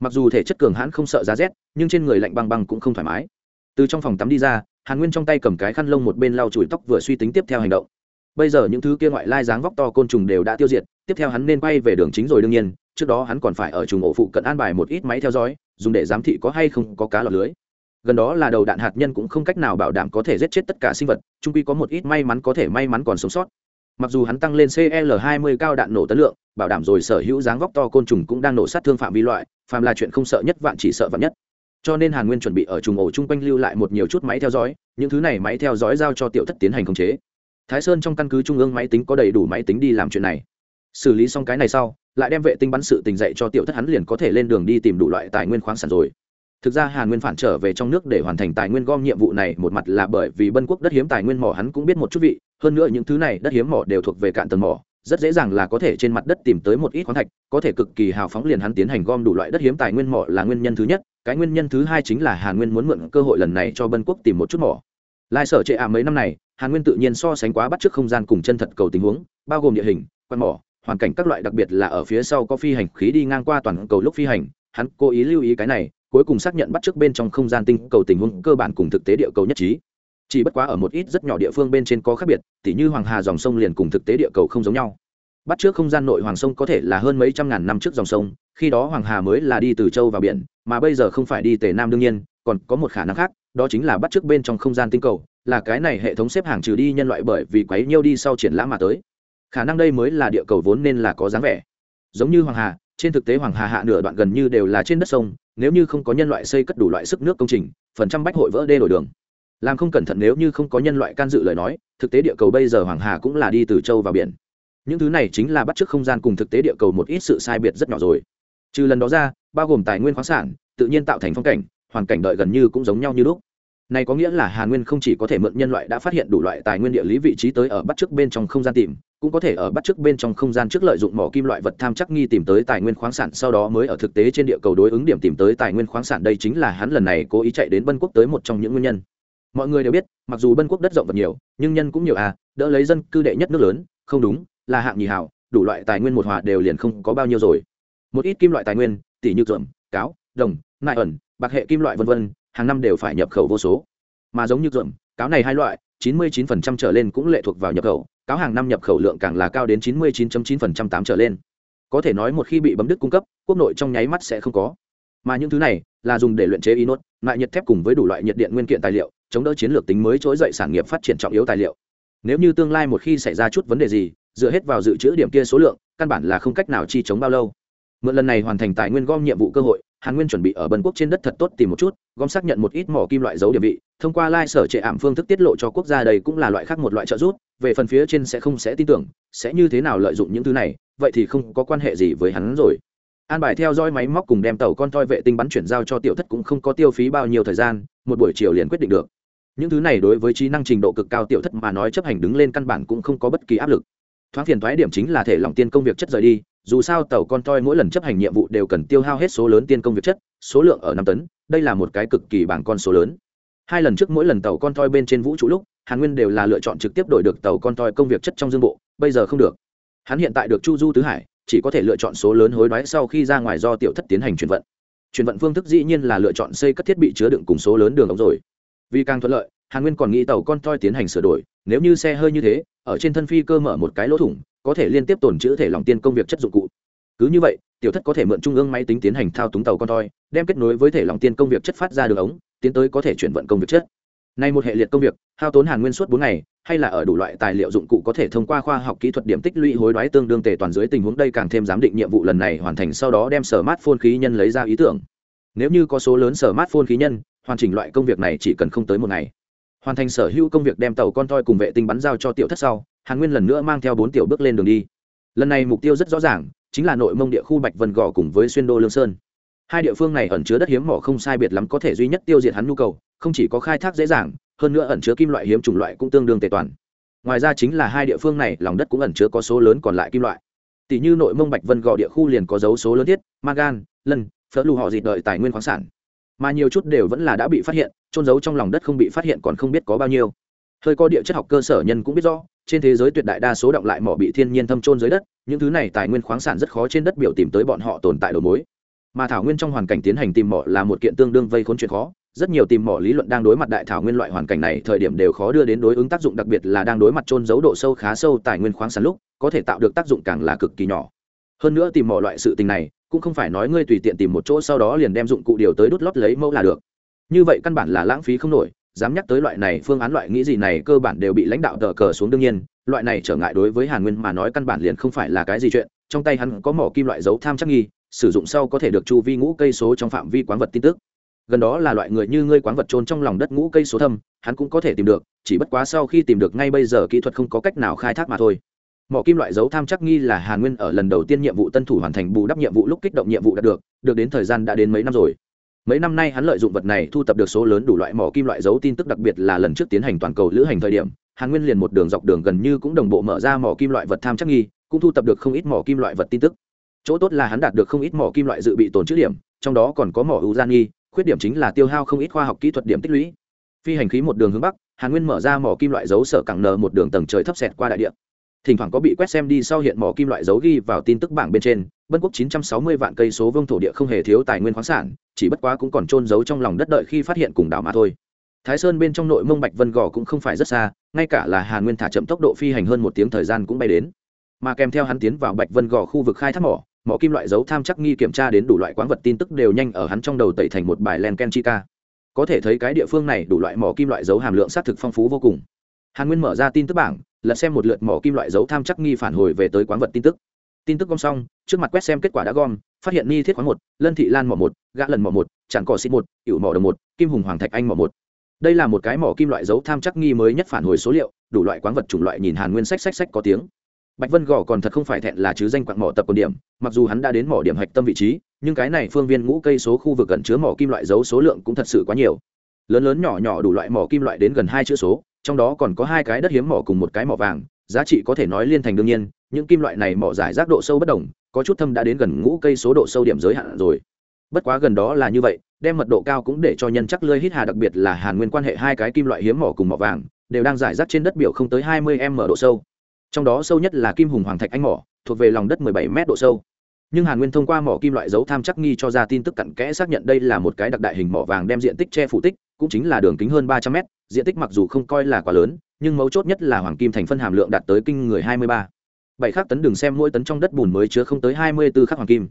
mặc dù thể chất cường hãn không sợ giá rét, nhưng trên người lạnh băng băng cũng không thoải mái. Từ trong phòng tắm đi ra, hàn nguyên trong tay cầm cái khăn lông một bên lau chùi tóc vừa suy tính tiếp theo hành động. Bây giờ những thứ kia ngoại lai dáng vóc to côn trùng đều đã tiêu diệt, tiếp theo hắn nên quay về đường chính rồi đương nhiên, trước đó hắn còn phải ở trùng ổ phụ cận an bài một ít máy theo dõi, dùng để giám thị có hay không có cá lọt lưới. Gần đó là đầu đạn hạt nhân cũng không cách nào bảo đảm có thể giết chết tất cả sinh vật trung quy có một ít may mắn có thể may mắn còn sống sót. Mặc dù hắn tăng lên cl 20 cao đạn nổ tấn lượng, bảo đảm rồi sở hữu dáng vóc to côn trùng cũng đang nổ sát thương phạm vi loại phàm là chuyện không sợ nhất vạn chỉ sợ vạn nhất. Cho nên hàn nguyên chuẩn bị ở trùng ổ chung quanh lưu lại một nhiều chút máy theo dõi, những thứ này máy theo dõi giao cho tiểu thất tiến hành khống chế. Thái sơn trong căn cứ trung ương máy tính có đầy đủ máy tính đi làm chuyện này. Xử lý xong cái này sau, lại đem vệ tinh bắn sự tình dạy cho tiểu thất hắn liền có thể lên đường đi tìm đủ loại tài nguyên khoáng sản rồi. Thực ra hàn nguyên phản trở về trong nước để hoàn thành tài nguyên gom nhiệm vụ này một mặt là bởi vì bân quốc đất hiếm tài nguyên mỏ hắn cũng biết một chút vị, hơn nữa những thứ này đất hiếm mỏ đều thuộc về cạn tầng mỏ rất dễ dàng là có thể trên mặt đất tìm tới một ít khoáng thạch, có thể cực kỳ hào phóng liền hắn tiến hành gom đủ loại đất hiếm tài nguyên mỏ là nguyên nhân thứ nhất, cái nguyên nhân thứ hai chính là hàn nguyên muốn mượn cơ hội lần này cho bân quốc tìm một chút mỏ. Lai sở trệ à mấy năm này hàn nguyên tự nhiên so sánh quá bắt trước không gian cùng chân thật cầu tình huống, bao gồm địa hình, quan mỏ, hoàn cảnh các loại đặc biệt là ở phía sau có phi hành khí đi ngang qua toàn cầu lúc phi hành, hắn cố ý lưu ý cái này, cuối cùng xác nhận bắt trước bên trong không gian tinh cầu tình huống cơ bản cùng thực tế địa cầu nhất trí chỉ bất quá ở một ít rất nhỏ địa phương bên trên có khác biệt, tỉ như hoàng hà dòng sông liền cùng thực tế địa cầu không giống nhau. Bắt trước không gian nội hoàng sông có thể là hơn mấy trăm ngàn năm trước dòng sông, khi đó hoàng hà mới là đi từ châu vào biển, mà bây giờ không phải đi tề nam đương nhiên, còn có một khả năng khác, đó chính là bắt trước bên trong không gian tinh cầu, là cái này hệ thống xếp hàng trừ đi nhân loại bởi vì quấy nhiêu đi sau triển lãm mà tới. Khả năng đây mới là địa cầu vốn nên là có dáng vẻ. Giống như hoàng hà, trên thực tế hoàng hà hạ nửa đoạn gần như đều là trên đất sông, nếu như không có nhân loại xây cất đủ loại sức nước công trình, phần trăm bách hội vỡ đê đổi đường làm không cẩn thận nếu như không có nhân loại can dự lời nói thực tế địa cầu bây giờ hoàng hà cũng là đi từ châu vào biển. Những thứ này chính là bắt chước không gian cùng thực tế địa cầu một ít sự sai biệt rất nhỏ rồi. Trừ lần đó ra bao gồm tài nguyên khoáng sản tự nhiên tạo thành phong cảnh hoàn cảnh đợi gần như cũng giống nhau như lúc. Này có nghĩa là Hàn Nguyên không chỉ có thể mượn nhân loại đã phát hiện đủ loại tài nguyên địa lý vị trí tới ở bắt trước bên trong không gian tìm, cũng có thể ở bắt trước bên trong không gian trước lợi dụng mỏ kim loại vật tham chắc nghi tìm tới tài nguyên khoáng sản sau đó mới ở thực tế trên địa cầu đối ứng điểm tìm tới tài nguyên khoáng sản. Đây chính là hắn lần này cố ý chạy đến Bân quốc tới một trong những nguyên nhân. Mọi người đều biết, mặc dù Bân quốc đất rộng và nhiều, nhưng nhân cũng nhiều à, đỡ lấy dân cư đệ nhất nước lớn, không đúng, là hạng nhì hảo, đủ loại tài nguyên một hòa đều liền không có bao nhiêu rồi. Một ít kim loại tài nguyên tỷ như rượm cáo đồng nại ẩn bạc hệ kim loại vân vân hàng năm đều phải nhập khẩu vô số. Mà giống như rượm cáo này hai loại 99% trở lên cũng lệ thuộc vào nhập khẩu cáo hàng năm nhập khẩu lượng càng là cao đến 99.9% tám trở lên. Có thể nói một khi bị bấm đứt cung cấp quốc nội trong nháy mắt sẽ không có. Mà những thứ này là dùng để luyện chế inox lại nhiệt thép cùng với đủ loại nhiệt điện nguyên kiện tài liệu chống đỡ chiến lược tính mới trỗi dậy sản nghiệp phát triển trọng yếu tài liệu. Nếu như tương lai một khi xảy ra chút vấn đề gì, dựa hết vào dự trữ điểm kia số lượng, căn bản là không cách nào chi chống bao lâu. Mượn lần này hoàn thành tài nguyên gom nhiệm vụ cơ hội, hàn nguyên chuẩn bị ở bần quốc trên đất thật tốt tìm một chút, gom xác nhận một ít mỏ kim loại dấu địa vị, thông qua lai sở trệ ảm phương thức tiết lộ cho quốc gia đây cũng là loại khác một loại trợ giúp, về phần phía trên sẽ không sẽ tin tưởng, sẽ như thế nào lợi dụng những thứ này, vậy thì không có quan hệ gì với hắn rồi. An bài theo dõi máy móc cùng đem tàu con toi vệ tinh bắn chuyển giao cho tiểu thất cũng không có tiêu phí bao nhiêu thời gian, một buổi chiều liền quyết định được những thứ này đối với trí năng trình độ cực cao tiểu thất mà nói chấp hành đứng lên căn bản cũng không có bất kỳ áp lực. Thoáng phiền thoái điểm chính là thể lòng tiên công việc chất rời đi, dù sao tàu con toi mỗi lần chấp hành nhiệm vụ đều cần tiêu hao hết số lớn tiên công việc chất, số lượng ở năm tấn, đây là một cái cực kỳ bảng con số lớn. Hai lần trước mỗi lần tàu con toi bên trên vũ trụ lúc, hàn nguyên đều là lựa chọn trực tiếp đổi được tàu con toi công việc chất trong dương bộ, bây giờ không được. Hắn hiện tại được chu du tứ hải, chỉ có thể lựa chọn số lớn hối đoái sau khi ra ngoài do tiểu thất tiến hành chuyển vận. Chuyển vận phương thức dĩ nhiên là lựa chọn xây các thiết bị chứa đựng cùng số lớn đường ống rồi vì càng thuận lợi hàn nguyên còn nghĩ tàu con toi tiến hành sửa đổi nếu như xe hơi như thế ở trên thân phi cơ mở một cái lỗ thủng có thể liên tiếp tồn chữ thể lòng tiên công việc chất dụng cụ cứ như vậy tiểu thất có thể mượn trung ương máy tính tiến hành thao túng tàu con toi đem kết nối với thể lòng tiên công việc chất phát ra đường ống tiến tới có thể chuyển vận công việc chất Nay một hệ liệt công việc, hao tốn Hàn Nguyên suốt bốn ngày, hay là ở đủ loại tài liệu dụng cụ có thể thông qua khoa học kỹ thuật điểm tích lũy hối đoái tương đương tề toàn dưới tình huống đây càng thêm giám định nhiệm vụ lần này hoàn thành sau đó đem sở mát phôn khí nhân lấy ra ý tưởng. Nếu như có số lớn sở mát phôn khí nhân, hoàn chỉnh loại công việc này chỉ cần không tới một ngày. Hoàn thành sở hữu công việc đem tàu con toi cùng vệ tinh bắn giao cho tiểu thất sau, Hàn Nguyên lần nữa mang theo bốn tiểu bước lên đường đi. Lần này mục tiêu rất rõ ràng, chính là nội mông địa khu Bạch Vân Gò cùng với xuyên đô Lương Sơn. Hai địa phương này ẩn chứa đất hiếm mỏ không sai biệt lắm có thể duy nhất tiêu diệt hắn nhu cầu, không chỉ có khai thác dễ dàng, hơn nữa ẩn chứa kim loại hiếm chủng loại cũng tương đương tề toàn ngoài ra chính là hai địa phương này lòng đất cũng ẩn chứa có số lớn còn lại kim loại tỷ như nội mông bạch vân gò địa khu liền có dấu số lớn thiết magan lân phớt lù họ dịt đợi tài nguyên khoáng sản mà nhiều chút đều vẫn là đã bị phát hiện trôn giấu trong lòng đất không bị phát hiện còn không biết có bao nhiêu. Hơi có địa chất học cơ sở nhân cũng biết rõ, trên thế giới tuyệt đại đa số động lại mỏ bị thiên nhiên thâm trôn dưới đất, những thứ này tài nguyên khoáng sản rất khó trên đất biểu tìm tới bọn họ tồn tại đầu mối. Mà thảo nguyên trong hoàn cảnh tiến hành tìm mỏ là một kiện tương đương vây khốn chuyện khó, rất nhiều tìm mỏ lý luận đang đối mặt đại thảo nguyên loại hoàn cảnh này thời điểm đều khó đưa đến đối ứng tác dụng, đặc biệt là đang đối mặt trôn giấu độ sâu khá sâu tài nguyên khoáng sản lúc, có thể tạo được tác dụng càng là cực kỳ nhỏ. Hơn nữa tìm mỏ loại sự tình này cũng không phải nói ngươi tùy tiện tìm một chỗ sau đó liền đem dụng cụ điều tới đút lót lấy mẫu là được. Như vậy căn bản là lãng phí không nổi, dám nhắc tới loại này phương án loại nghĩ gì này cơ bản đều bị lãnh đạo tờ cờ xuống đương nhiên, loại này trở ngại đối với hàn nguyên mà nói căn bản liền không phải là cái gì chuyện, trong tay hắn có mỏ kim loại dấu tham chắc nghi, sử dụng sau có thể được chu vi ngũ cây số trong phạm vi quán vật tin tức. Gần đó là loại người như ngươi quán vật trôn trong lòng đất ngũ cây số thâm, hắn cũng có thể tìm được, chỉ bất quá sau khi tìm được ngay bây giờ kỹ thuật không có cách nào khai thác mà thôi mỏ kim loại dấu tham chắc nghi là hàn nguyên ở lần đầu tiên nhiệm vụ tân thủ hoàn thành bù đắp nhiệm vụ lúc kích động nhiệm vụ đạt được được đến thời gian đã đến mấy năm rồi. Mấy năm nay hắn lợi dụng vật này thu tập được số lớn đủ loại mỏ kim loại dấu tin tức đặc biệt là lần trước tiến hành toàn cầu lữ hành thời điểm, hàn nguyên liền một đường dọc đường gần như cũng đồng bộ mở ra mỏ kim loại vật tham chắc nghi, cũng thu tập được không ít mỏ kim loại vật tin tức. Chỗ tốt là hắn đạt được không ít mỏ kim loại dự bị tồn chữ điểm, trong đó còn có mỏ u gian nghi, khuyết điểm chính là tiêu hao không ít khoa học kỹ thuật điểm tích lũy. Phi hành khí một đường hướng bắc, hàn nguyên mở ra mỏ kim loại dấu sở cẳng nờ một đường tầng trời thấp xẹt qua đại địa thỉnh thoảng có bị quét xem đi sau hiện mỏ kim loại dấu ghi vào tin tức bảng bên trên. Bân quốc 960 vạn cây số vương thổ địa không hề thiếu tài nguyên khoáng sản, chỉ bất quá cũng còn trôn giấu trong lòng đất đợi khi phát hiện cùng đảo mà thôi. Thái sơn bên trong nội mông bạch vân gò cũng không phải rất xa, ngay cả là hà nguyên thả chậm tốc độ phi hành hơn một tiếng thời gian cũng bay đến. Mà kèm theo hắn tiến vào bạch vân gò khu vực khai thác mỏ mỏ kim loại dấu tham chắc nghi kiểm tra đến đủ loại quán vật tin tức đều nhanh ở hắn trong đầu tẩy thành một bài len ken chi ca. Có thể thấy cái địa phương này đủ loại mỏ kim loại dấu hàm lượng xác thực phong phú vô cùng. Hàn nguyên mở ra tin tức bảng lật xem một lượt mỏ kim loại dấu tham chắc nghi phản hồi về tới quán vật tin tức. Tin tức gom xong, trước mặt quét xem kết quả đã gom, phát hiện ni thiết khoáng một, lân thị lan mỏ một, gã lần mỏ một tràn cỏ xịt một ỉu mỏ đồng một, kim hùng hoàng thạch anh mỏ một. Đây là một cái mỏ kim loại dấu tham chắc nghi mới nhất phản hồi số liệu, đủ loại quán vật chủng loại nhìn hàn nguyên sách sách sách có tiếng. Bạch vân gò còn thật không phải thẹn là chứ danh quặng mỏ tập cồn điểm, mặc dù hắn đã đến mỏ điểm hạch tâm vị trí, nhưng cái này phương viên ngũ cây số khu vực gần chứa mỏ kim loại dấu số lượng cũng thật sự quá nhiều. Lớn lớn nhỏ nhỏ đủ loại mỏ kim loại đến gần hai chữ số trong đó còn có hai cái đất hiếm mỏ cùng một cái mỏ vàng, giá trị có thể nói liên thành đương nhiên, những kim loại này mỏ giải rác độ sâu bất đồng, có chút thâm đã đến gần ngũ cây số độ sâu điểm giới hạn rồi. Bất quá gần đó là như vậy, đem mật độ cao cũng để cho nhân chắc lơi hít hà đặc biệt là hàn nguyên quan hệ hai cái kim loại hiếm mỏ cùng mỏ vàng, đều đang giải rác trên đất biểu không tới hai mươi m độ sâu. Trong đó sâu nhất là kim hùng hoàng thạch anh mỏ, thuộc về lòng đất 17 mét độ sâu. Nhưng hàn nguyên thông qua mỏ kim loại dấu tham chắc nghi cho ra tin tức cặn kẽ xác nhận đây là một cái đặc đại hình mỏ vàng đem diện tích che phủ tích, cũng chính là đường kính hơn ba trăm mét diện tích mặc dù không coi là quá lớn, nhưng mấu chốt nhất là hoàng kim thành phân hàm lượng đạt tới kinh người hai mươi ba. Bảy khắc tấn đừng xem mỗi tấn trong đất bùn mới chứa không tới hai mươi b ố khắc hoàng kim.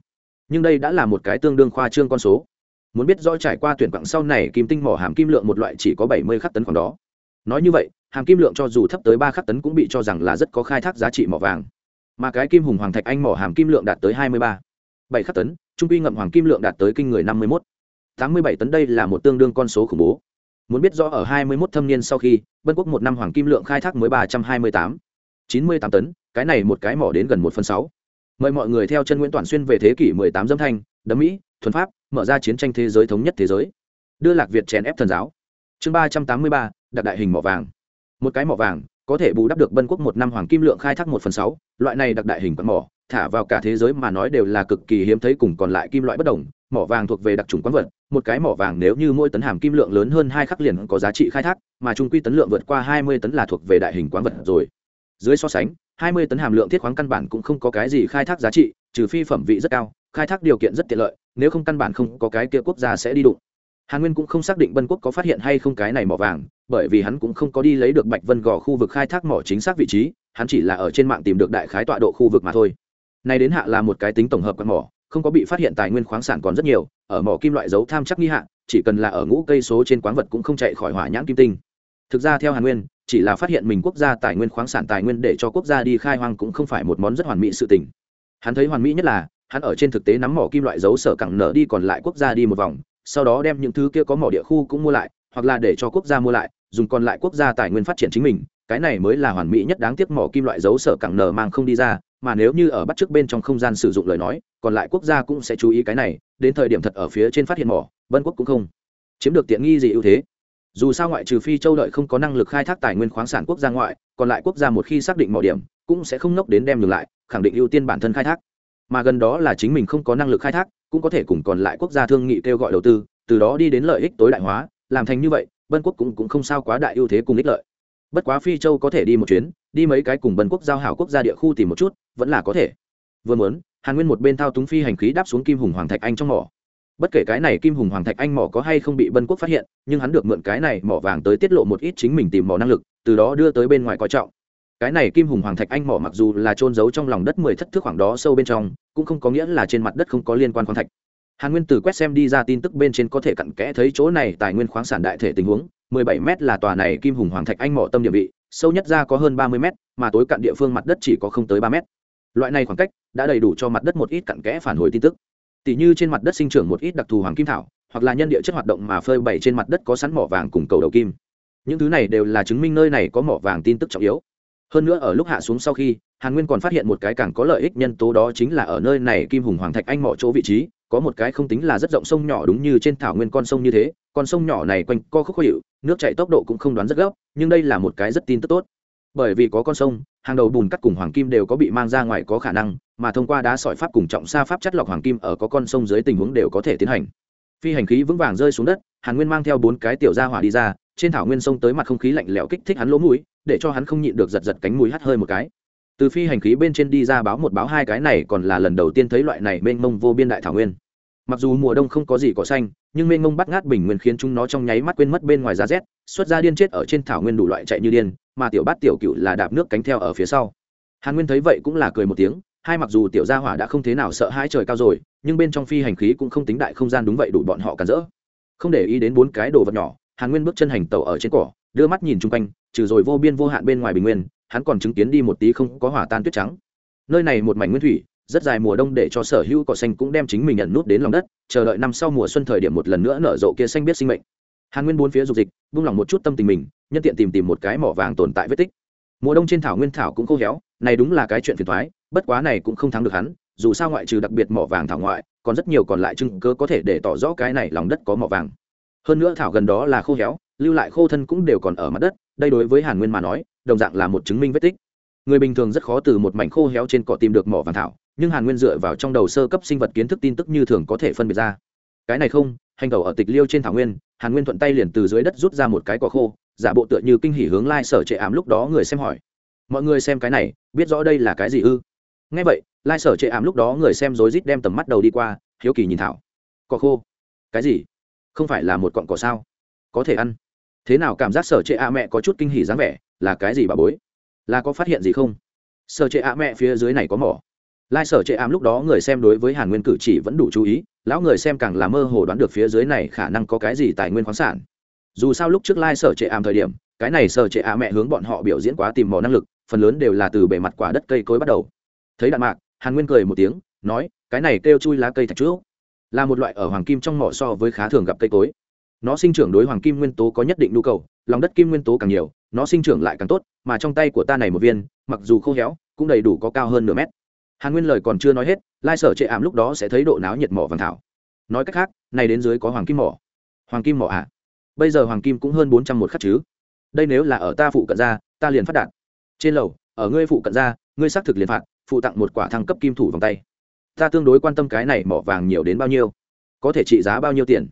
Nhưng đây đã là một cái tương đương khoa trương con số. Muốn biết rõ trải qua tuyển quặng sau này kim tinh mỏ hàm kim lượng một loại chỉ có bảy mươi khắc tấn khoảng đó. Nói như vậy, hàm kim lượng cho dù thấp tới ba khắc tấn cũng bị cho rằng là rất có khai thác giá trị mỏ vàng. Mà cái kim hùng hoàng thạch anh mỏ hàm kim lượng đạt tới hai mươi ba. Bảy khắc tấn, trung quy ngậm hoàng kim lượng đạt tới kinh người năm mươi một tám mươi bảy tấn đây là một tương đương con số khủng bố muốn biết rõ ở hai mươi một thâm niên sau khi bân quốc một năm hoàng kim lượng khai thác mới ba trăm hai mươi tám, chín mươi tám tấn, cái này một cái mỏ đến gần một phần sáu. Mời mọi người theo chân nguyễn toàn xuyên về thế kỷ mười tám dâm thanh, đấm mỹ, thuần pháp, mở ra chiến tranh thế giới thống nhất thế giới. Đưa lạc việt chèn ép thần giáo. Chương ba trăm tám mươi ba, đặc đại hình mỏ vàng. Một cái mỏ vàng, có thể bù đắp được bân quốc một năm hoàng kim lượng khai thác một phần sáu. Loại này đặc đại hình quặng mỏ, thả vào cả thế giới mà nói đều là cực kỳ hiếm thấy cùng còn lại kim loại bất đồng. Mỏ vàng thuộc về đặc trùng quán vật một cái mỏ vàng nếu như mỗi tấn hàm kim lượng lớn hơn hai khắc liền có giá trị khai thác, mà trung quy tấn lượng vượt qua hai mươi tấn là thuộc về đại hình quán vật rồi. Dưới so sánh, hai mươi tấn hàm lượng thiết khoáng căn bản cũng không có cái gì khai thác giá trị, trừ phi phẩm vị rất cao, khai thác điều kiện rất tiện lợi, nếu không căn bản không có cái kia quốc gia sẽ đi đụng. Hàn nguyên cũng không xác định Vân quốc có phát hiện hay không cái này mỏ vàng, bởi vì hắn cũng không có đi lấy được bạch vân gò khu vực khai thác mỏ chính xác vị trí, hắn chỉ là ở trên mạng tìm được đại khái tọa độ khu vực mà thôi. Này đến hạ là một cái tính tổng hợp các mỏ không có bị phát hiện tài nguyên khoáng sản còn rất nhiều, ở mỏ kim loại dấu tham chắc nghi hạ, chỉ cần là ở ngũ cây số trên quán vật cũng không chạy khỏi hỏa nhãn kim tinh. Thực ra theo hàn nguyên, chỉ là phát hiện mình quốc gia tài nguyên khoáng sản tài nguyên để cho quốc gia đi khai hoang cũng không phải một món rất hoàn mỹ sự tình. Hắn thấy hoàn mỹ nhất là, hắn ở trên thực tế nắm mỏ kim loại dấu sở cẳng nở đi còn lại quốc gia đi một vòng, sau đó đem những thứ kia có mỏ địa khu cũng mua lại, hoặc là để cho quốc gia mua lại, dùng còn lại quốc gia tài nguyên phát triển chính mình. Cái này mới là hoàn mỹ nhất đáng tiếc mỏ kim loại dấu sở cẳng nở mang không đi ra mà nếu như ở bắt trước bên trong không gian sử dụng lời nói còn lại quốc gia cũng sẽ chú ý cái này đến thời điểm thật ở phía trên phát hiện mỏ vân quốc cũng không chiếm được tiện nghi gì ưu thế. Dù sao ngoại trừ phi châu đợi không có năng lực khai thác tài nguyên khoáng sản quốc gia ngoại còn lại quốc gia một khi xác định mỏ điểm cũng sẽ không nốc đến đem ngừng lại khẳng định ưu tiên bản thân khai thác. Mà gần đó là chính mình không có năng lực khai thác cũng có thể cùng còn lại quốc gia thương nghị kêu gọi đầu tư từ đó đi đến lợi ích tối đại hóa làm thành như vậy vân quốc cũng, cũng không sao quá đại ưu thế cùng ích lợi. Bất quá phi châu có thể đi một chuyến đi mấy cái cùng bân quốc giao hảo quốc gia địa khu tìm một chút, vẫn là có thể. Vừa muốn, hàn nguyên một bên thao túng phi hành khí đáp xuống kim hùng hoàng thạch anh trong mỏ. Bất kể cái này kim hùng hoàng thạch anh mỏ có hay không bị bân quốc phát hiện, nhưng hắn được mượn cái này mỏ vàng tới tiết lộ một ít chính mình tìm mỏ năng lực, từ đó đưa tới bên ngoài coi trọng. Cái này kim hùng hoàng thạch anh mỏ mặc dù là trôn giấu trong lòng đất mười thất thước khoảng đó sâu bên trong, cũng không có nghĩa là trên mặt đất không có liên quan khoáng thạch. Hàn nguyên từ quét xem đi ra tin tức bên trên có thể cặn kẽ thấy chỗ này tài nguyên khoáng sản đại thể tình huống, mười bảy m là tòa này kim hùng hoàng thạch anh mỏ tâm địa vị sâu nhất ra có hơn ba mươi mét, mà tối cạn địa phương mặt đất chỉ có không tới ba mét. loại này khoảng cách đã đầy đủ cho mặt đất một ít cặn kẽ phản hồi tin tức. Tỷ như trên mặt đất sinh trưởng một ít đặc thù hoàng kim thảo hoặc là nhân địa chất hoạt động mà phơi bày trên mặt đất có sẵn mỏ vàng cùng cầu đầu kim. Những thứ này đều là chứng minh nơi này có mỏ vàng tin tức trọng yếu. Hơn nữa ở lúc hạ xuống sau khi hàn nguyên còn phát hiện một cái càng có lợi ích nhân tố đó chính là ở nơi này kim hùng hoàng thạch anh mỏ chỗ vị trí có một cái không tính là rất rộng sông nhỏ đúng như trên thảo nguyên con sông như thế, con sông nhỏ này quanh co khúc khó hiệu nước chạy tốc độ cũng không đoán rất gấp, nhưng đây là một cái rất tin tức tốt. Bởi vì có con sông, hàng đầu bùn cắt cùng hoàng kim đều có bị mang ra ngoài có khả năng, mà thông qua đá sỏi pháp cùng trọng sa pháp chất lọc hoàng kim ở có con sông dưới tình huống đều có thể tiến hành. Phi hành khí vững vàng rơi xuống đất, hàn nguyên mang theo bốn cái tiểu gia hỏa đi ra, trên thảo nguyên sông tới mặt không khí lạnh lẽo kích thích hắn lỗ mũi, để cho hắn không nhịn được giật giật cánh mũi hắt hơi một cái từ phi hành khí bên trên đi ra báo một báo hai cái này còn là lần đầu tiên thấy loại này mênh mông vô biên đại thảo nguyên. Mặc dù mùa đông không có gì cỏ xanh, nhưng mênh mông bắt ngát bình nguyên khiến chúng nó trong nháy mắt quên mất bên ngoài giá rét, xuất ra điên chết ở trên thảo nguyên đủ loại chạy như điên, mà tiểu bát tiểu cựu là đạp nước cánh theo ở phía sau. Hàn nguyên thấy vậy cũng là cười một tiếng, hai mặc dù tiểu gia hỏa đã không thế nào sợ hãi trời cao rồi, nhưng bên trong phi hành khí cũng không tính đại không gian đúng vậy đủ bọn họ cản rỡ. Không để ý đến bốn cái đồ vật nhỏ, hàn nguyên bước chân hành tàu ở trên cỏ, đưa mắt nhìn chung quanh, trừ rồi vô biên vô hạn bên ngoài bình nguyên hắn còn chứng kiến đi một tí không có hỏa tan tuyết trắng. Nơi này một mảnh nguyên thủy, rất dài mùa đông để cho sở hữu cỏ xanh cũng đem chính mình nhận nút đến lòng đất, chờ đợi năm sau mùa xuân thời điểm một lần nữa nở rộ kia xanh biết sinh mệnh. Hàn nguyên bốn phía dục dịch buông lỏng một chút tâm tình mình, nhân tiện tìm tìm một cái mỏ vàng tồn tại vết tích. Mùa đông trên thảo nguyên thảo cũng khô héo, này đúng là cái chuyện phiền thoái bất quá này cũng không thắng được hắn, dù sao ngoại trừ đặc biệt mỏ vàng thảo ngoại, còn rất nhiều còn lại chứng cơ có thể để tỏ rõ cái này lòng đất có mỏ vàng. Hơn nữa thảo gần đó là khô héo, lưu lại khô thân cũng đều còn ở mặt đất, đây đối với hàn nguyên mà nói đồng dạng là một chứng minh vết tích. Người bình thường rất khó từ một mảnh khô héo trên cỏ tìm được mỏ vàng thảo, nhưng hàn nguyên dựa vào trong đầu sơ cấp sinh vật kiến thức tin tức như thường có thể phân biệt ra. Cái này không, hành tàu ở tịch liêu trên thảo nguyên, hàn nguyên thuận tay liền từ dưới đất rút ra một cái cỏ khô, giả bộ tựa như kinh hỉ hướng lai sở trệ ám lúc đó người xem hỏi. Mọi người xem cái này, biết rõ đây là cái gì ư? Ngay vậy, lai sở trệ ảm lúc đó người xem rối rít đem tầm mắt đầu đi qua, hiếu kỳ nhìn thảo. Cỏ khô? Cái gì? Không phải là một cọn cỏ sao? Có thể ăn. Thế nào cảm giác sở trệ a mẹ có chút kinh hỉ dáng vẻ? Là cái gì bà bối? Là có phát hiện gì không? Sở trệ a mẹ phía dưới này có mỏ. Lai sở trệ Ám lúc đó người xem đối với hàn nguyên cử chỉ vẫn đủ chú ý, lão người xem càng là mơ hồ đoán được phía dưới này khả năng có cái gì tài nguyên khoáng sản. Dù sao lúc trước lai sở trệ Ám thời điểm, cái này sở trệ ạ mẹ hướng bọn họ biểu diễn quá tìm mỏ năng lực, phần lớn đều là từ bề mặt quả đất cây cối bắt đầu. Thấy đạn mạc, hàn nguyên cười một tiếng, nói, cái này kêu chui lá cây thạch trước là một loại ở hoàng kim trong mỏ so với khá thường gặp cây cối nó sinh trưởng đối hoàng kim nguyên tố có nhất định nhu cầu, lòng đất kim nguyên tố càng nhiều, nó sinh trưởng lại càng tốt, mà trong tay của ta này một viên, mặc dù khô héo, cũng đầy đủ có cao hơn nửa mét. Hàn nguyên lời còn chưa nói hết, lai sở chệ ảm lúc đó sẽ thấy độ náo nhiệt mỏ vàng thảo. Nói cách khác, này đến dưới có hoàng kim mỏ. Hoàng kim mỏ à? Bây giờ hoàng kim cũng hơn bốn trăm một khắc chứ. Đây nếu là ở ta phụ cận ra, ta liền phát đạt. Trên lầu, ở ngươi phụ cận ra, ngươi xác thực liền phạt, phụ tặng một quả thăng cấp kim thủ vòng tay. Ta tương đối quan tâm cái này mỏ vàng nhiều đến bao nhiêu. Có thể trị giá bao nhiêu tiền?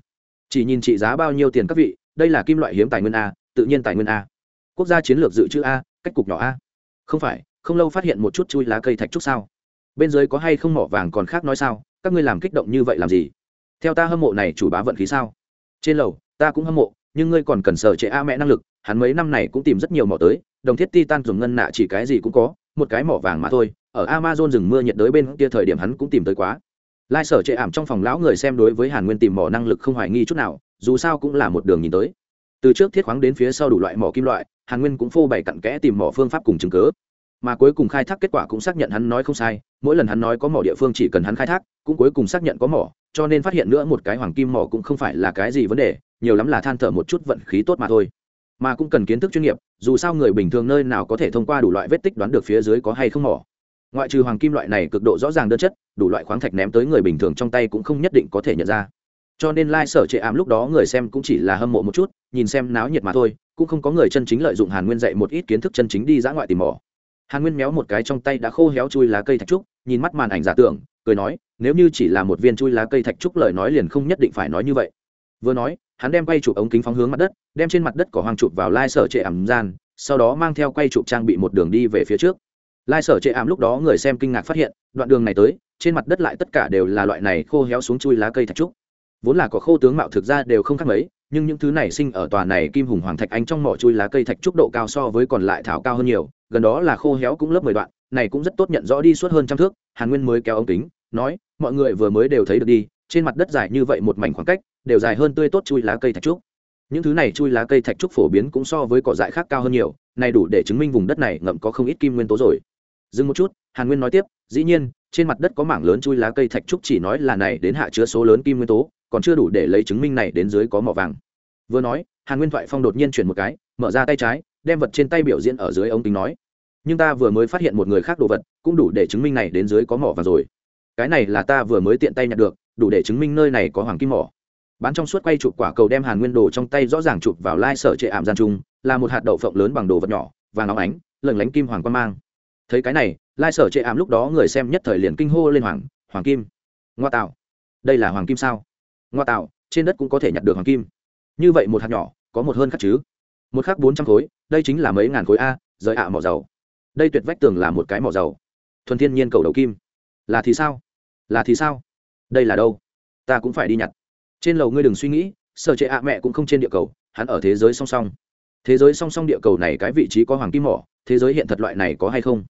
Chỉ nhìn trị giá bao nhiêu tiền các vị, đây là kim loại hiếm tài nguyên a, tự nhiên tài nguyên a. Quốc gia chiến lược dự trữ a, cách cục nhỏ a. Không phải, không lâu phát hiện một chút chui lá cây thạch trúc sao. Bên dưới có hay không mỏ vàng còn khác nói sao, các ngươi làm kích động như vậy làm gì? Theo ta hâm mộ này chủ bá vận khí sao? Trên lầu, ta cũng hâm mộ, nhưng ngươi còn cần sở chế a mẹ năng lực, hắn mấy năm này cũng tìm rất nhiều mỏ tới, đồng thiết titan dùng ngân nạ chỉ cái gì cũng có, một cái mỏ vàng mà thôi, ở amazon rừng mưa nhiệt đới bên kia thời điểm hắn cũng tìm tới quá lai sở chệ ảm trong phòng lão người xem đối với hàn nguyên tìm mỏ năng lực không hoài nghi chút nào, dù sao cũng là một đường nhìn tới. Từ trước thiết khoáng đến phía sau đủ loại mỏ kim loại, hàn nguyên cũng phô bày cặn kẽ tìm mỏ phương pháp cùng chứng cớ mà cuối cùng khai thác kết quả cũng xác nhận hắn nói không sai, mỗi lần hắn nói có mỏ địa phương chỉ cần hắn khai thác, cũng cuối cùng xác nhận có mỏ, cho nên phát hiện nữa một cái hoàng kim mỏ cũng không phải là cái gì vấn đề, nhiều lắm là than thở một chút vận khí tốt mà thôi. Mà cũng cần kiến thức chuyên nghiệp, dù sao người bình thường nơi nào có thể thông qua đủ loại vết tích đoán được phía dưới có hay không mỏ ngoại trừ hoàng kim loại này cực độ rõ ràng đơn chất, đủ loại khoáng thạch ném tới người bình thường trong tay cũng không nhất định có thể nhận ra. Cho nên lai、like、sở trệ ảm lúc đó người xem cũng chỉ là hâm mộ một chút, nhìn xem náo nhiệt mà thôi, cũng không có người chân chính lợi dụng hàn nguyên dạy một ít kiến thức chân chính đi dã ngoại tìm mỏ hàn nguyên méo một cái trong tay đã khô héo chui lá cây thạch trúc, nhìn mắt màn ảnh giả tưởng, cười nói, nếu như chỉ là một viên chui lá cây thạch trúc lời nói liền không nhất định phải nói như vậy. Vừa nói, hắn đem quay chụp ống kính phóng hướng mặt đất, đem trên mặt đất cỏ hoang chụp vào lai、like、sở trệ ảm gian, sau đó mang theo quay chụp trang bị một đường đi về phía trước lai sở chệ ảm lúc đó người xem kinh ngạc phát hiện, đoạn đường này tới, trên mặt đất lại tất cả đều là loại này khô héo xuống chui lá cây thạch trúc. Vốn là có khô tướng mạo thực ra đều không khác mấy, nhưng những thứ này sinh ở tòa này kim hùng hoàng thạch anh trong mỏ chui lá cây thạch trúc độ cao so với còn lại thảo cao hơn nhiều, gần đó là khô héo cũng lớp mười đoạn, này cũng rất tốt nhận rõ đi suốt hơn trăm thước, hàn nguyên mới kéo ống kính, nói, mọi người vừa mới đều thấy được đi, trên mặt đất dài như vậy một mảnh khoảng cách, đều dài hơn tươi tốt chui lá cây thạch trúc. Những thứ này chui lá cây thạch trúc phổ biến cũng so với cỏ dại khác cao hơn nhiều, này đủ để chứng minh vùng đất này ngậm có không ít kim nguyên tố rồi dừng một chút, hàn nguyên nói tiếp, dĩ nhiên, trên mặt đất có mảng lớn chui lá cây thạch trúc chỉ nói là này đến hạ chứa số lớn kim nguyên tố, còn chưa đủ để lấy chứng minh này đến dưới có mỏ vàng. Vừa nói, hàn nguyên thoại phong đột nhiên chuyển một cái, mở ra tay trái, đem vật trên tay biểu diễn ở dưới ống kính nói, nhưng ta vừa mới phát hiện một người khác đồ vật, cũng đủ để chứng minh này đến dưới có mỏ vàng rồi. Cái này là ta vừa mới tiện tay nhặt được, đủ để chứng minh nơi này có hoàng kim mỏ. Bán trong suốt quay chụp quả cầu đem hàn nguyên đồ trong tay rõ ràng chụp vào lai sở trệ ảm gian trung, là một hạt đậu phộng lớn bằng đồ vật nhỏ và nóng ánh, lừng lánh kim hoàng quan mang thấy cái này, lai sở chệ ảm lúc đó người xem nhất thời liền kinh hô lên hoàng hoàng kim, ngoa tạo. Đây là hoàng kim sao? Ngoa tạo, trên đất cũng có thể nhặt được hoàng kim. Như vậy một hạt nhỏ, có một hơn khắc chứ? Một khắc bốn trăm khối, đây chính là mấy ngàn khối a, rời ạ à mỏ dầu. Đây tuyệt vách tường là một cái mỏ dầu. Thuần thiên nhiên cầu đầu kim. Là thì sao? Là thì sao? Đây là đâu? Ta cũng phải đi nhặt. Trên lầu ngươi đừng suy nghĩ, sở trệ ạ mẹ cũng không trên địa cầu, hắn ở thế giới song song. Thế giới song song địa cầu này cái vị trí có hoàng kim mỏ, thế giới hiện thật loại này có hay không?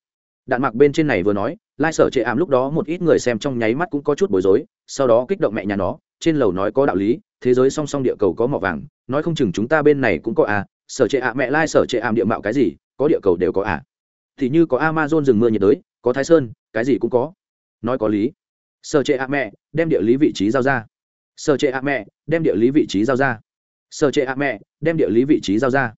Đạn mặc bên trên này vừa nói, lai sở chệ ảm lúc đó một ít người xem trong nháy mắt cũng có chút bối rối, sau đó kích động mẹ nhà nó, trên lầu nói có đạo lý, thế giới song song địa cầu có mỏ vàng, nói không chừng chúng ta bên này cũng có à sở trệ ạ mẹ lai sở trệ ảm địa mạo cái gì, có địa cầu đều có à. Thì như có amazon rừng mưa nhiệt đới, có thái sơn, cái gì cũng có. Nói có lý. Sở trệ ạ mẹ, đem địa lý vị trí giao ra. Sở trệ ạ mẹ, đem địa lý vị trí giao ra. Sở trệ ạ mẹ, đem địa lý vị trí giao ra.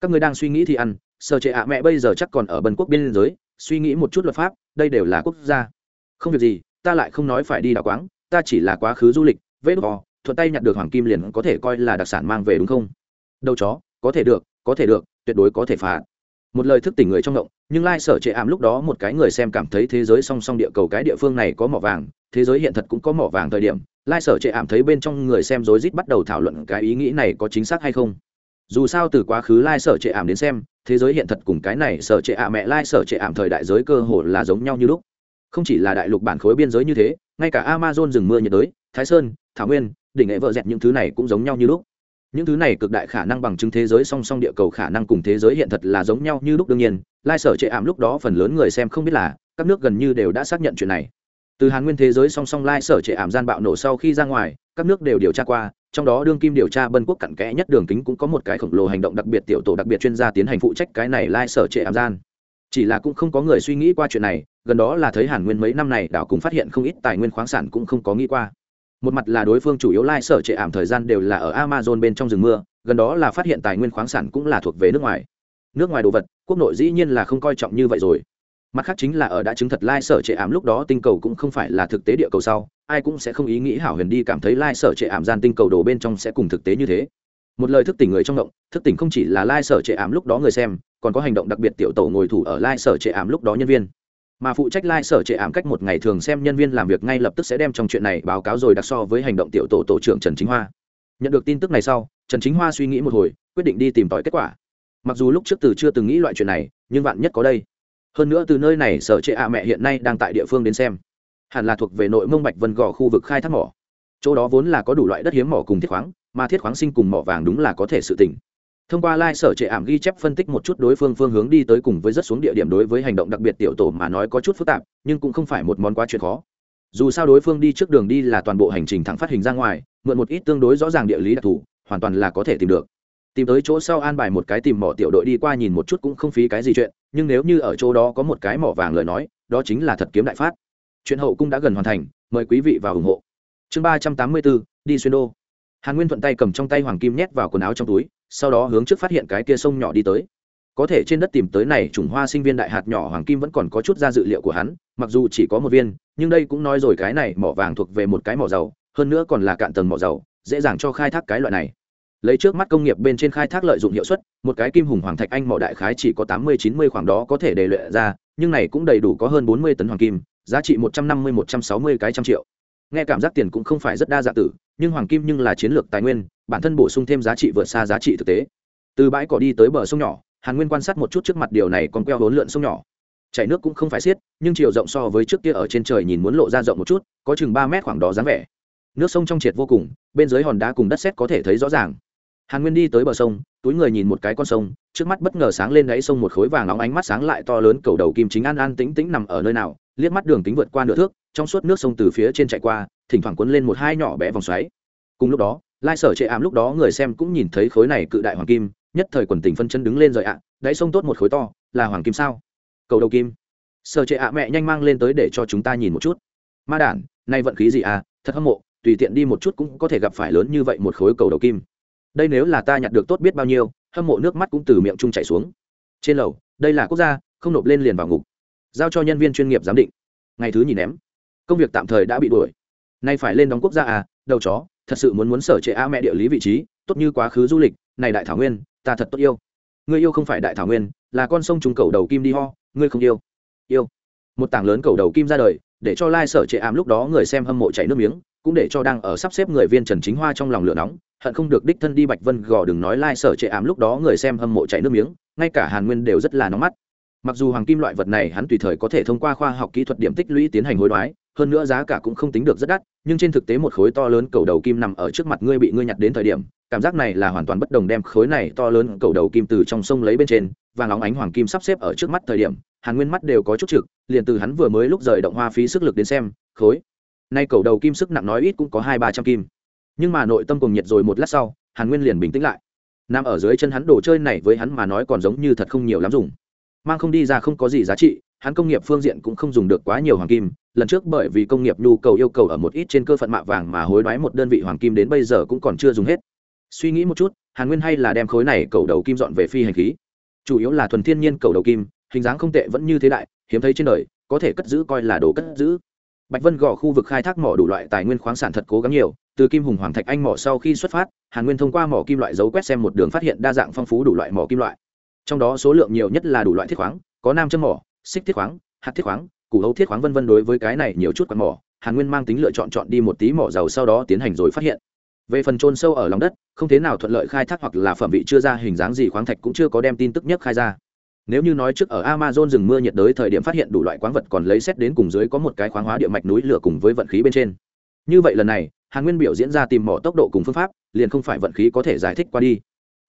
Các người đang suy nghĩ thì ăn, sở trệ ạ mẹ bây giờ chắc còn ở bần quốc biên giới suy nghĩ một chút luật pháp, đây đều là quốc gia. Không việc gì, ta lại không nói phải đi đảo quáng, ta chỉ là quá khứ du lịch vết vò thuận tay nhặt được hoàng kim liền có thể coi là đặc sản mang về đúng không? Đâu chó, có thể được, có thể được, tuyệt đối có thể phạt. Một lời thức tỉnh người trong động nhưng lai sở trệ ảm lúc đó một cái người xem cảm thấy thế giới song song địa cầu cái địa phương này có mỏ vàng, thế giới hiện thật cũng có mỏ vàng thời điểm, lai sở trệ ảm thấy bên trong người xem rối rít bắt đầu thảo luận cái ý nghĩ này có chính xác hay không dù sao từ quá khứ lai sở trệ ảm đến xem, thế giới hiện thật cùng cái này sở trệ ả mẹ lai sở trệ ảm thời đại giới cơ hồ là giống nhau như lúc. Không chỉ là đại lục bản khối biên giới như thế, ngay cả amazon rừng mưa nhiệt đới, thái sơn, thảo nguyên, đỉnh nghệ vợ dẹt những thứ này cũng giống nhau như lúc. Những thứ này cực đại khả năng bằng chứng thế giới song song địa cầu khả năng cùng thế giới hiện thật là giống nhau như lúc đương nhiên, lai sở trệ ảm lúc đó phần lớn người xem không biết là, các nước gần như đều đã xác nhận chuyện này. Từ hàn nguyên thế giới song song lai sở trệ ảm gian bạo nổ sau khi ra ngoài, các nước đều điều tra qua trong đó đương kim điều tra bân quốc cặn kẽ nhất đường kính cũng có một cái khổng lồ hành động đặc biệt tiểu tổ đặc biệt chuyên gia tiến hành phụ trách cái này lai sở trệ ảm gian. Chỉ là cũng không có người suy nghĩ qua chuyện này, gần đó là thấy hàn nguyên mấy năm này đảo cũng phát hiện không ít tài nguyên khoáng sản cũng không có nghĩ qua. Một mặt là đối phương chủ yếu lai sở trệ ảm thời gian đều là ở amazon bên trong rừng mưa, gần đó là phát hiện tài nguyên khoáng sản cũng là thuộc về nước ngoài. Nước ngoài đồ vật, quốc nội dĩ nhiên là không coi trọng như vậy rồi mặt khác chính là ở đã chứng thật lai sở trệ ảm lúc đó tinh cầu cũng không phải là thực tế địa cầu sau, ai cũng sẽ không ý nghĩ hảo huyền đi cảm thấy lai sở trệ ảm gian tinh cầu đồ bên trong sẽ cùng thực tế như thế. Một lời thức tỉnh người trong động, thức tỉnh không chỉ là lai sở trệ ảm lúc đó người xem, còn có hành động đặc biệt tiểu tổ ngồi thủ ở lai sở trệ ảm lúc đó nhân viên. Mà phụ trách lai sở trệ ảm cách một ngày thường xem nhân viên làm việc ngay lập tức sẽ đem trong chuyện này báo cáo rồi đặc so với hành động tiểu tổ tổ trưởng trần chính hoa. Nhận được tin tức này sau, trần chính hoa suy nghĩ một hồi, quyết định đi tìm tòi kết quả. Mặc dù lúc trước từ chưa từng nghĩ loại chuyện này, nhưng vạn nhất có đây hơn nữa từ nơi này sở trệ ạ mẹ hiện nay đang tại địa phương đến xem. Hẳn là thuộc về nội mông bạch vân gò khu vực khai thác mỏ. Chỗ đó vốn là có đủ loại đất hiếm mỏ cùng thiết khoáng, mà thiết khoáng sinh cùng mỏ vàng đúng là có thể sự tỉnh thông qua lai、like、sở trệ ảm ghi chép phân tích một chút đối phương phương hướng đi tới cùng với rất xuống địa điểm đối với hành động đặc biệt tiểu tổ mà nói có chút phức tạp, nhưng cũng không phải một món quá chuyện khó. Dù sao đối phương đi trước đường đi là toàn bộ hành trình thẳng phát hình ra ngoài, mượn một ít tương đối rõ ràng địa lý đặc thù, hoàn toàn là có thể tìm được tìm tới chỗ sau an bài một cái tìm mỏ tiểu đội đi qua nhìn một chút cũng không phí cái gì chuyện, nhưng nếu như ở chỗ đó có một cái mỏ vàng lời nói, đó chính là thật kiếm đại phát. Chuyện hậu cung đã gần hoàn thành, mời quý vị vào ủng hộ. Chương ba trăm tám mươi bốn, đi xuyên đô. Hàn nguyên thuận tay cầm trong tay hoàng kim nhét vào quần áo trong túi, sau đó hướng trước phát hiện cái kia sông nhỏ đi tới. Có thể trên đất tìm tới này chủng hoa sinh viên đại hạt nhỏ hoàng kim vẫn còn có chút ra dự liệu của hắn, mặc dù chỉ có một viên, nhưng đây cũng nói rồi cái này mỏ vàng thuộc về một cái mỏ dầu, hơn nữa còn là cạn tầng mỏ dầu, dễ dàng cho khai thác cái loại này lấy trước mắt công nghiệp bên trên khai thác lợi dụng hiệu suất, một cái kim hùng hoàng thạch anh mỏ đại khái chỉ có tám mươi, chín mươi khoảng đó có thể đề luyện ra, nhưng này cũng đầy đủ có hơn bốn mươi tấn hoàng kim, giá trị một trăm năm mươi, một trăm sáu mươi cái trăm triệu. Nghe cảm giác tiền cũng không phải rất đa dạng tử, nhưng hoàng kim nhưng là chiến lược tài nguyên, bản thân bổ sung thêm giá trị vượt xa giá trị thực tế. Từ bãi cỏ đi tới bờ sông nhỏ, hàn nguyên quan sát một chút trước mặt điều này còn queo hốn lượn sông nhỏ. Chảy nước cũng không phải xiết, nhưng chiều rộng so với trước kia ở trên trời nhìn muốn lộ ra rộng một chút, có chừng ba mét khoảng đó dáng vẻ. Nước sông trong triệt vô cùng, bên dưới hòn đá cùng đất sét có thể thấy rõ ràng hàn nguyên đi tới bờ sông, túi người nhìn một cái con sông, trước mắt bất ngờ sáng lên đáy sông một khối vàng nóng ánh mắt sáng lại to lớn, cầu đầu kim chính an an tĩnh tĩnh nằm ở nơi nào, liếc mắt đường kính vượt qua nửa thước, trong suốt nước sông từ phía trên chạy qua, thỉnh thoảng cuốn lên một hai nhỏ bé vòng xoáy. Cùng lúc đó, lai sở chệ ảm lúc đó người xem cũng nhìn thấy khối này cự đại hoàng kim, nhất thời quần tình phân chân đứng lên rời ạ, đáy sông tốt một khối to, là hoàng kim sao? Cầu đầu kim. Sở chệ ạ mẹ nhanh mang lên tới để cho chúng ta nhìn một chút. Ma đản, nay vận khí gì à thật hâm mộ, tùy tiện đi một chút cũng có thể gặp phải lớn như vậy một khối cầu đầu kim đây nếu là ta nhặt được tốt biết bao nhiêu, hâm mộ nước mắt cũng từ miệng trung chảy xuống. Trên lầu, đây là quốc gia, không nộp lên liền vào ngục. Giao cho nhân viên chuyên nghiệp giám định. Ngày thứ nhìn ném. Công việc tạm thời đã bị đuổi. Nay phải lên đóng quốc gia à đầu chó, thật sự muốn muốn sở trệ a mẹ địa lý vị trí, tốt như quá khứ du lịch, này đại thảo nguyên, ta thật tốt yêu. Ngươi yêu không phải đại thảo nguyên, là con sông trùng cầu đầu kim đi ho, ngươi không yêu. Yêu. Một tảng lớn cầu đầu kim ra đời, để cho lai sở trệ ảm lúc đó người xem hâm mộ chảy nước miếng cũng để cho đang ở sắp xếp người viên trần chính hoa trong lòng lửa nóng, hận không được đích thân đi bạch vân gò đừng nói lai sở trệ ảm lúc đó người xem hâm mộ chảy nước miếng, ngay cả hàn nguyên đều rất là nóng mắt. Mặc dù hoàng kim loại vật này hắn tùy thời có thể thông qua khoa học kỹ thuật điểm tích lũy tiến hành hối đoái, hơn nữa giá cả cũng không tính được rất đắt, nhưng trên thực tế một khối to lớn cầu đầu kim nằm ở trước mặt ngươi bị ngươi nhặt đến thời điểm, cảm giác này là hoàn toàn bất đồng đem khối này to lớn cầu đầu kim từ trong sông lấy bên trên và nóng ánh hoàng kim sắp xếp ở trước mắt thời điểm, hàn nguyên mắt đều có chút trực, liền từ hắn vừa mới lúc rời động hoa phí sức lực đến xem, khối nay cầu đầu kim sức nặng nói ít cũng có hai ba trăm kim. Nhưng mà nội tâm cùng nhiệt rồi một lát sau, hàn nguyên liền bình tĩnh lại. Nằm ở dưới chân hắn đồ chơi này với hắn mà nói còn giống như thật không nhiều lắm dùng. Mang không đi ra không có gì giá trị, hắn công nghiệp phương diện cũng không dùng được quá nhiều hoàng kim. Lần trước bởi vì công nghiệp nhu cầu yêu cầu ở một ít trên cơ phận mạ vàng mà hối đoái một đơn vị hoàng kim đến bây giờ cũng còn chưa dùng hết. Suy nghĩ một chút, hàn nguyên hay là đem khối này cầu đầu kim dọn về phi hành khí. Chủ yếu là thuần thiên nhiên cầu đầu kim, hình dáng không tệ vẫn như thế đại, hiếm thấy trên đời, có thể cất giữ coi là đồ cất giữ bạch vân gò khu vực khai thác mỏ đủ loại tài nguyên khoáng sản thật cố gắng nhiều, từ kim hùng hoàng thạch anh mỏ sau khi xuất phát, hàn nguyên thông qua mỏ kim loại dấu quét xem một đường phát hiện đa dạng phong phú đủ loại mỏ kim loại. Trong đó số lượng nhiều nhất là đủ loại thiết khoáng, có nam châm mỏ, xích thiết khoáng, hạt thiết khoáng, củ hấu thiết khoáng vân vân đối với cái này nhiều chút quạt mỏ, hàn nguyên mang tính lựa chọn chọn đi một tí mỏ dầu sau đó tiến hành rồi phát hiện. Về phần trôn sâu ở lòng đất, không thế nào thuận lợi khai thác hoặc là phẩm vị chưa ra hình dáng gì khoáng thạch cũng chưa có đem tin tức nhất khai ra nếu như nói trước ở amazon rừng mưa nhiệt đới thời điểm phát hiện đủ loại quán vật còn lấy xét đến cùng dưới có một cái khoáng hóa địa mạch núi lửa cùng với vận khí bên trên. Như vậy lần này, hàn nguyên biểu diễn ra tìm mỏ tốc độ cùng phương pháp, liền không phải vận khí có thể giải thích qua đi.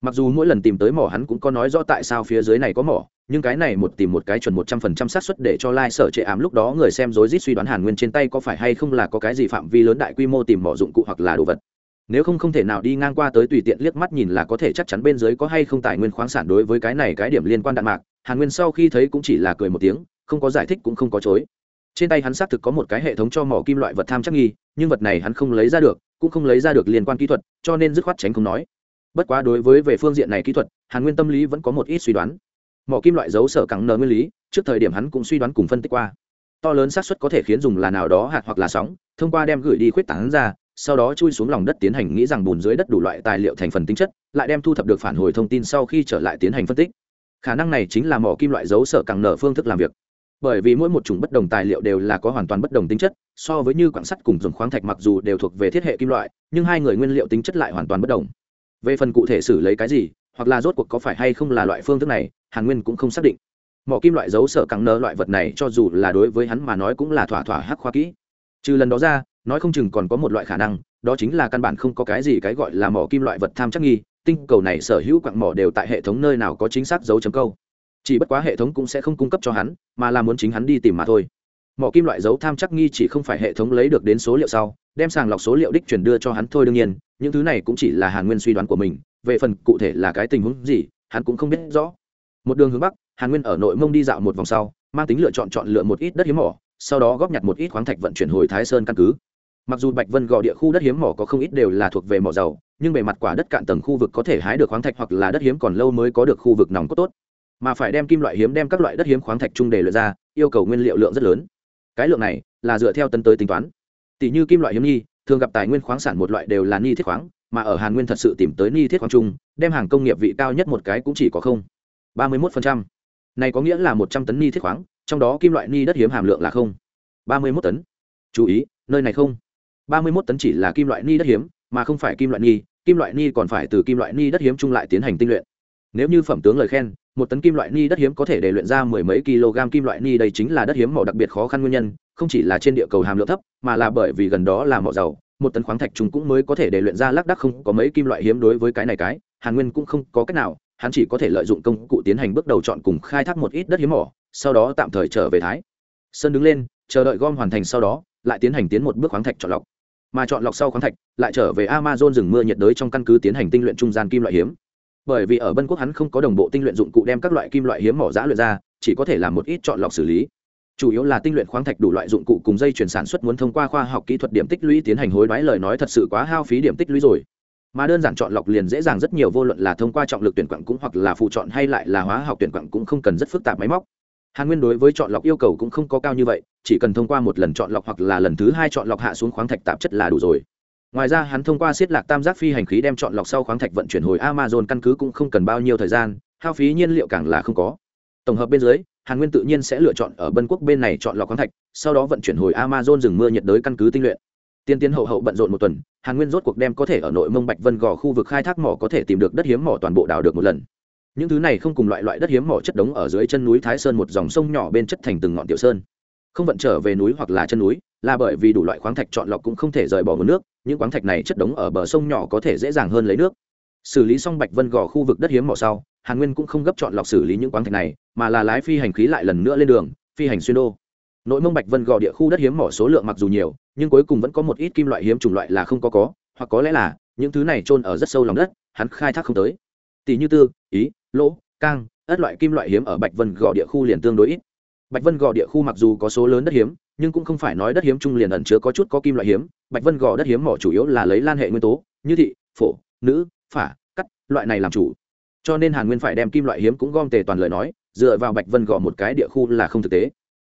Mặc dù mỗi lần tìm tới mỏ hắn cũng có nói rõ tại sao phía dưới này có mỏ, nhưng cái này một tìm một cái chuẩn một trăm phần trăm xác suất để cho lai、like、sở trệ ám lúc đó người xem rối rít suy đoán hàn nguyên trên tay có phải hay không là có cái gì phạm vi lớn đại quy mô tìm mỏ dụng cụ hoặc là đồ vật. Nếu không không thể nào đi ngang qua tới tùy tiện liếc mắt nhìn là có thể chắc chắn bên dưới có hay không tài nguyên khoáng sản đối với cái này cái điểm liên quan đạn mạc hàn nguyên sau khi thấy cũng chỉ là cười một tiếng, không có giải thích cũng không có chối. Trên tay hắn xác thực có một cái hệ thống cho mỏ kim loại vật tham chắc nghi, nhưng vật này hắn không lấy ra được, cũng không lấy ra được liên quan kỹ thuật, cho nên dứt khoát tránh không nói. Bất quá đối với về phương diện này kỹ thuật, hàn nguyên tâm lý vẫn có một ít suy đoán. Mỏ kim loại giấu sở cẳng nờ nguyên lý, trước thời điểm hắn cũng suy đoán cùng phân tích qua. To lớn xác suất có thể khiến dùng là nào đó hạt hoặc là sóng, thông qua đem gửi đi khuyết tảng ra, sau đó chui xuống lòng đất tiến hành nghĩ rằng bùn dưới đất đủ loại tài liệu thành phần tính chất, lại đem thu thập được phản hồi thông tin sau khi trở lại tiến hành phân tích khả năng này chính là mỏ kim loại dấu sở cẳng nở phương thức làm việc. Bởi vì mỗi một chủng bất đồng tài liệu đều là có hoàn toàn bất đồng tính chất, so với như quảng sắt cùng dùng khoáng thạch mặc dù đều thuộc về thiết hệ kim loại, nhưng hai người nguyên liệu tính chất lại hoàn toàn bất đồng. Về phần cụ thể xử lấy cái gì, hoặc là rốt cuộc có phải hay không là loại phương thức này, hàn nguyên cũng không xác định. Mỏ kim loại dấu sở cẳng nở loại vật này cho dù là đối với hắn mà nói cũng là thỏa thỏa hắc khoa kỹ. Trừ lần đó ra, nói không chừng còn có một loại khả năng, đó chính là căn bản không có cái gì cái gọi là mỏ kim loại vật tham chắc nghi tinh cầu này sở hữu quặng mỏ đều tại hệ thống nơi nào có chính xác dấu chấm câu. Chỉ bất quá hệ thống cũng sẽ không cung cấp cho hắn, mà là muốn chính hắn đi tìm mà thôi. Mỏ kim loại dấu tham chắc nghi chỉ không phải hệ thống lấy được đến số liệu sau, đem sàng lọc số liệu đích truyền đưa cho hắn thôi đương nhiên, những thứ này cũng chỉ là hàn nguyên suy đoán của mình, về phần cụ thể là cái tình huống gì, hắn cũng không biết rõ. Một đường hướng bắc, hàn nguyên ở nội mông đi dạo một vòng sau, mang tính lựa chọn chọn lựa một ít đất hiếm mỏ, sau đó góp nhặt một ít khoáng thạch vận chuyển hồi thái sơn căn cứ mặc dù bạch vân gò địa khu đất hiếm mỏ có không ít đều là thuộc về mỏ dầu, nhưng bề mặt quả đất cạn tầng khu vực có thể hái được khoáng thạch hoặc là đất hiếm còn lâu mới có được khu vực nòng cốt tốt. Mà phải đem kim loại hiếm đem các loại đất hiếm khoáng thạch trung đề luyện ra, yêu cầu nguyên liệu lượng rất lớn. Cái lượng này là dựa theo tân tới tính toán. Tỷ như kim loại hiếm nhi thường gặp tài nguyên khoáng sản một loại đều là ni thiết khoáng, mà ở hàn nguyên thật sự tìm tới ni thiết khoáng trung đem hàng công nghiệp vị cao nhất một cái cũng chỉ có không. ba mươi một này có nghĩa là một trăm tấn ni thiết khoáng, trong đó kim loại ni đất hiếm hàm lượng là không. ba mươi một tấn. Chú ý, nơi này không ba mươi 31 tấn chỉ là kim loại ni đất hiếm, mà không phải kim loại ni, kim loại ni còn phải từ kim loại ni đất hiếm chung lại tiến hành tinh luyện. Nếu như phẩm tướng lời khen, một tấn kim loại ni đất hiếm có thể để luyện ra mười mấy kg kim loại ni đây chính là đất hiếm mỏ đặc biệt khó khăn nguyên nhân, không chỉ là trên địa cầu hàm lượng thấp, mà là bởi vì gần đó là mỏ dầu, một tấn khoáng thạch chúng cũng mới có thể để luyện ra lác đắc không có mấy kim loại hiếm đối với cái này cái, Hàn Nguyên cũng không có cách nào, hắn chỉ có thể lợi dụng công cụ tiến hành bước đầu chọn cùng khai thác một ít đất hiếm mỏ, sau đó tạm thời trở về Thái. Sơn đứng lên, chờ đợi gom hoàn thành sau đó, lại tiến hành tiến một bước khoáng thạch chọn lọc mà chọn lọc sau khoáng thạch, lại trở về amazon rừng mưa nhiệt đới trong căn cứ tiến hành tinh luyện trung gian kim loại hiếm. Bởi vì ở bân quốc hắn không có đồng bộ tinh luyện dụng cụ đem các loại kim loại hiếm mỏ giã luyện ra, chỉ có thể làm một ít chọn lọc xử lý. Chủ yếu là tinh luyện khoáng thạch đủ loại dụng cụ cùng dây chuyển sản xuất muốn thông qua khoa học kỹ thuật điểm tích lũy tiến hành hối đoái lời nói thật sự quá hao phí điểm tích lũy rồi. Mà đơn giản chọn lọc liền dễ dàng rất nhiều, vô luận là thông qua trọng lực tuyển quặng cũng hoặc là phụ chọn hay lại là hóa học tuyển quặng cũng không cần rất phức tạp máy móc hàn nguyên đối với chọn lọc yêu cầu cũng không có cao như vậy, chỉ cần thông qua một lần chọn lọc hoặc là lần thứ hai chọn lọc hạ xuống khoáng thạch tạp chất là đủ rồi. Ngoài ra, hắn thông qua siết lạc tam giác phi hành khí đem chọn lọc sau khoáng thạch vận chuyển hồi amazon căn cứ cũng không cần bao nhiêu thời gian, hao phí nhiên liệu càng là không có. Tổng hợp bên dưới, hàn nguyên tự nhiên sẽ lựa chọn ở bân quốc bên này chọn lọc khoáng thạch, sau đó vận chuyển hồi amazon rừng mưa nhiệt đới căn cứ tinh luyện. Tiên tiến hậu hậu bận rộn một tuần, hàn nguyên rốt cuộc đem có thể ở nội mông bạch vân gò khu vực khai thác mỏ có thể tìm được đất hiếm mỏ toàn bộ đào được một lần những thứ này không cùng loại loại đất hiếm mỏ chất đống ở dưới chân núi thái sơn một dòng sông nhỏ bên chất thành từng ngọn tiểu sơn. Không vận trở về núi hoặc là chân núi, là bởi vì đủ loại khoáng thạch chọn lọc cũng không thể rời bỏ nguồn nước, những khoáng thạch này chất đống ở bờ sông nhỏ có thể dễ dàng hơn lấy nước. Xử lý xong bạch vân gò khu vực đất hiếm mỏ sau, hàn nguyên cũng không gấp chọn lọc xử lý những khoáng thạch này, mà là lái phi hành khí lại lần nữa lên đường, phi hành xuyên đô. Nội mông bạch vân gò địa khu đất hiếm mỏ số lượng mặc dù nhiều, nhưng cuối cùng vẫn có một ít kim loại hiếm chủng loại là không có có, hoặc có lẽ là, những thứ này trôn ở rất sâu lòng đất, hắn khai thác không tới. Tỷ như tư, ý lỗ, cang ất loại kim loại hiếm ở bạch vân gò địa khu liền tương đối ít. Bạch vân gò địa khu mặc dù có số lớn đất hiếm, nhưng cũng không phải nói đất hiếm trung liền ẩn chứa có chút có kim loại hiếm. Bạch vân gò đất hiếm mỏ chủ yếu là lấy lan hệ nguyên tố, như thị, phổ, nữ, phả, cắt, loại này làm chủ. Cho nên hàn nguyên phải đem kim loại hiếm cũng gom tề toàn lời nói, dựa vào bạch vân gò một cái địa khu là không thực tế.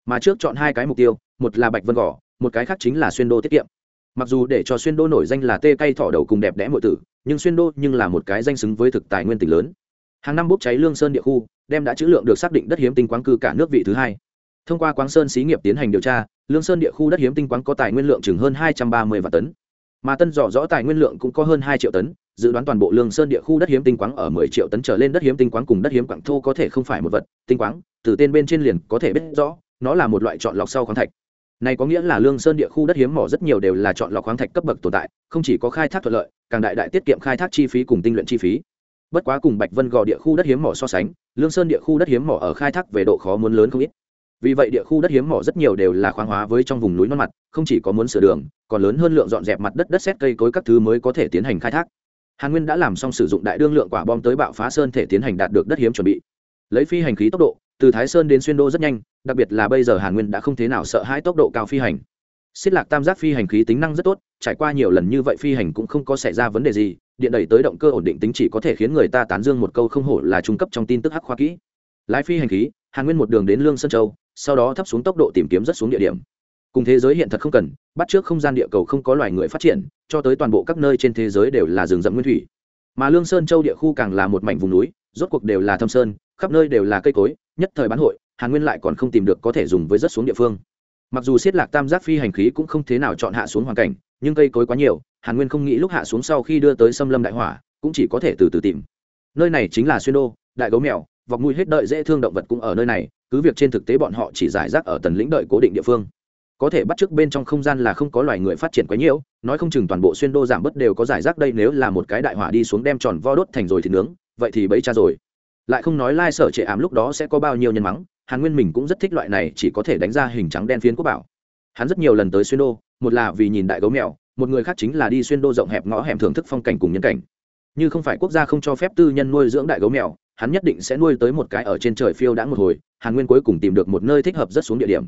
Mà trước chọn hai cái mục tiêu, một là bạch vân gò, một cái khác chính là xuyên đô tiết kiệm. Mặc dù để cho xuyên đô nổi danh là tê cây thỏ đầu cùng đẹp đẽ mọi tử, nhưng xuyên đô nhưng là một cái danh xứng với thực tài nguyên tỉnh lớn hàng năm bốc cháy lương sơn địa khu, đem đã chữ lượng được xác định đất hiếm tinh quáng cư cả nước vị thứ hai. Thông qua quáng sơn xí nghiệp tiến hành điều tra, lương sơn địa khu đất hiếm tinh quáng có tài nguyên lượng chừng hơn hai trăm ba mươi vạn tấn. Mà tân dò rõ tài nguyên lượng cũng có hơn hai triệu tấn, dự đoán toàn bộ lương sơn địa khu đất hiếm tinh quáng ở mười triệu tấn trở lên đất hiếm tinh quáng cùng đất hiếm quảng thô có thể không phải một vật, tinh quáng, từ tên bên trên liền có thể biết rõ, nó là một loại chọn lọc sau khoáng thạch. Này có nghĩa là lương sơn địa khu đất hiếm mỏ rất nhiều đều là chọn lọc khoáng thạch cấp bậc tồn tại, không chỉ có khai thác thuận lợi, càng đại đại tiết kiệm khai thác chi phí cùng tinh luyện chi phí bất quá cùng bạch vân gò địa khu đất hiếm mỏ so sánh, lương sơn địa khu đất hiếm mỏ ở khai thác về độ khó muốn lớn không ít. Vì vậy địa khu đất hiếm mỏ rất nhiều đều là khoáng hóa với trong vùng núi non mặt, không chỉ có muốn sửa đường, còn lớn hơn lượng dọn dẹp mặt đất đất xét cây cối các thứ mới có thể tiến hành khai thác. Hàn nguyên đã làm xong sử dụng đại đương lượng quả bom tới bạo phá sơn thể tiến hành đạt được đất hiếm chuẩn bị. Lấy phi hành khí tốc độ, từ thái sơn đến xuyên đô rất nhanh, đặc biệt là bây giờ hàn nguyên đã không thế nào sợ hãi tốc độ cao phi hành. Xích lạc tam giác phi hành khí tính năng rất tốt, trải qua nhiều lần như vậy phi hành cũng không có xảy ra vấn đề gì, điện đẩy tới động cơ ổn định tính chỉ có thể khiến người ta tán dương một câu không hổ là trung cấp trong tin tức hắc khoa kỹ. Lái phi hành khí, hàn nguyên một đường đến lương sơn châu, sau đó thấp xuống tốc độ tìm kiếm rất xuống địa điểm. Cùng thế giới hiện thật không cần, bắt trước không gian địa cầu không có loài người phát triển, cho tới toàn bộ các nơi trên thế giới đều là rừng rậm nguyên thủy. Mà lương sơn châu địa khu càng là một mảnh vùng núi, rốt cuộc đều là thâm sơn, khắp nơi đều là cây cối, nhất thời bán hội, hàn nguyên lại còn không tìm được có thể dùng với rất xuống địa phương mặc dù siết lạc tam giác phi hành khí cũng không thế nào chọn hạ xuống hoàn cảnh, nhưng cây cối quá nhiều, hàn nguyên không nghĩ lúc hạ xuống sau khi đưa tới xâm lâm đại hỏa, cũng chỉ có thể từ từ tìm. Nơi này chính là xuyên đô, đại gấu mèo, vọc mùi hết đợi dễ thương động vật cũng ở nơi này, cứ việc trên thực tế bọn họ chỉ giải rác ở tần lĩnh đợi cố định địa phương. Có thể bắt chước bên trong không gian là không có loài người phát triển quá nhiều, nói không chừng toàn bộ xuyên đô giảm bớt đều có giải rác đây nếu là một cái đại hỏa đi xuống đem tròn vo đốt thành rồi thì nướng, vậy thì bấy cha rồi. Lại không nói lai sở trệ ám lúc đó sẽ có bao nhiêu nhân mắng hàn nguyên mình cũng rất thích loại này, chỉ có thể đánh ra hình trắng đen phiến quốc bảo. Hắn rất nhiều lần tới xuyên đô, một là vì nhìn đại gấu mèo, một người khác chính là đi xuyên đô rộng hẹp ngõ hẻm thưởng thức phong cảnh cùng nhân cảnh. Như không phải quốc gia không cho phép tư nhân nuôi dưỡng đại gấu mèo, hắn nhất định sẽ nuôi tới một cái ở trên trời phiêu đã một hồi, hàn nguyên cuối cùng tìm được một nơi thích hợp rất xuống địa điểm.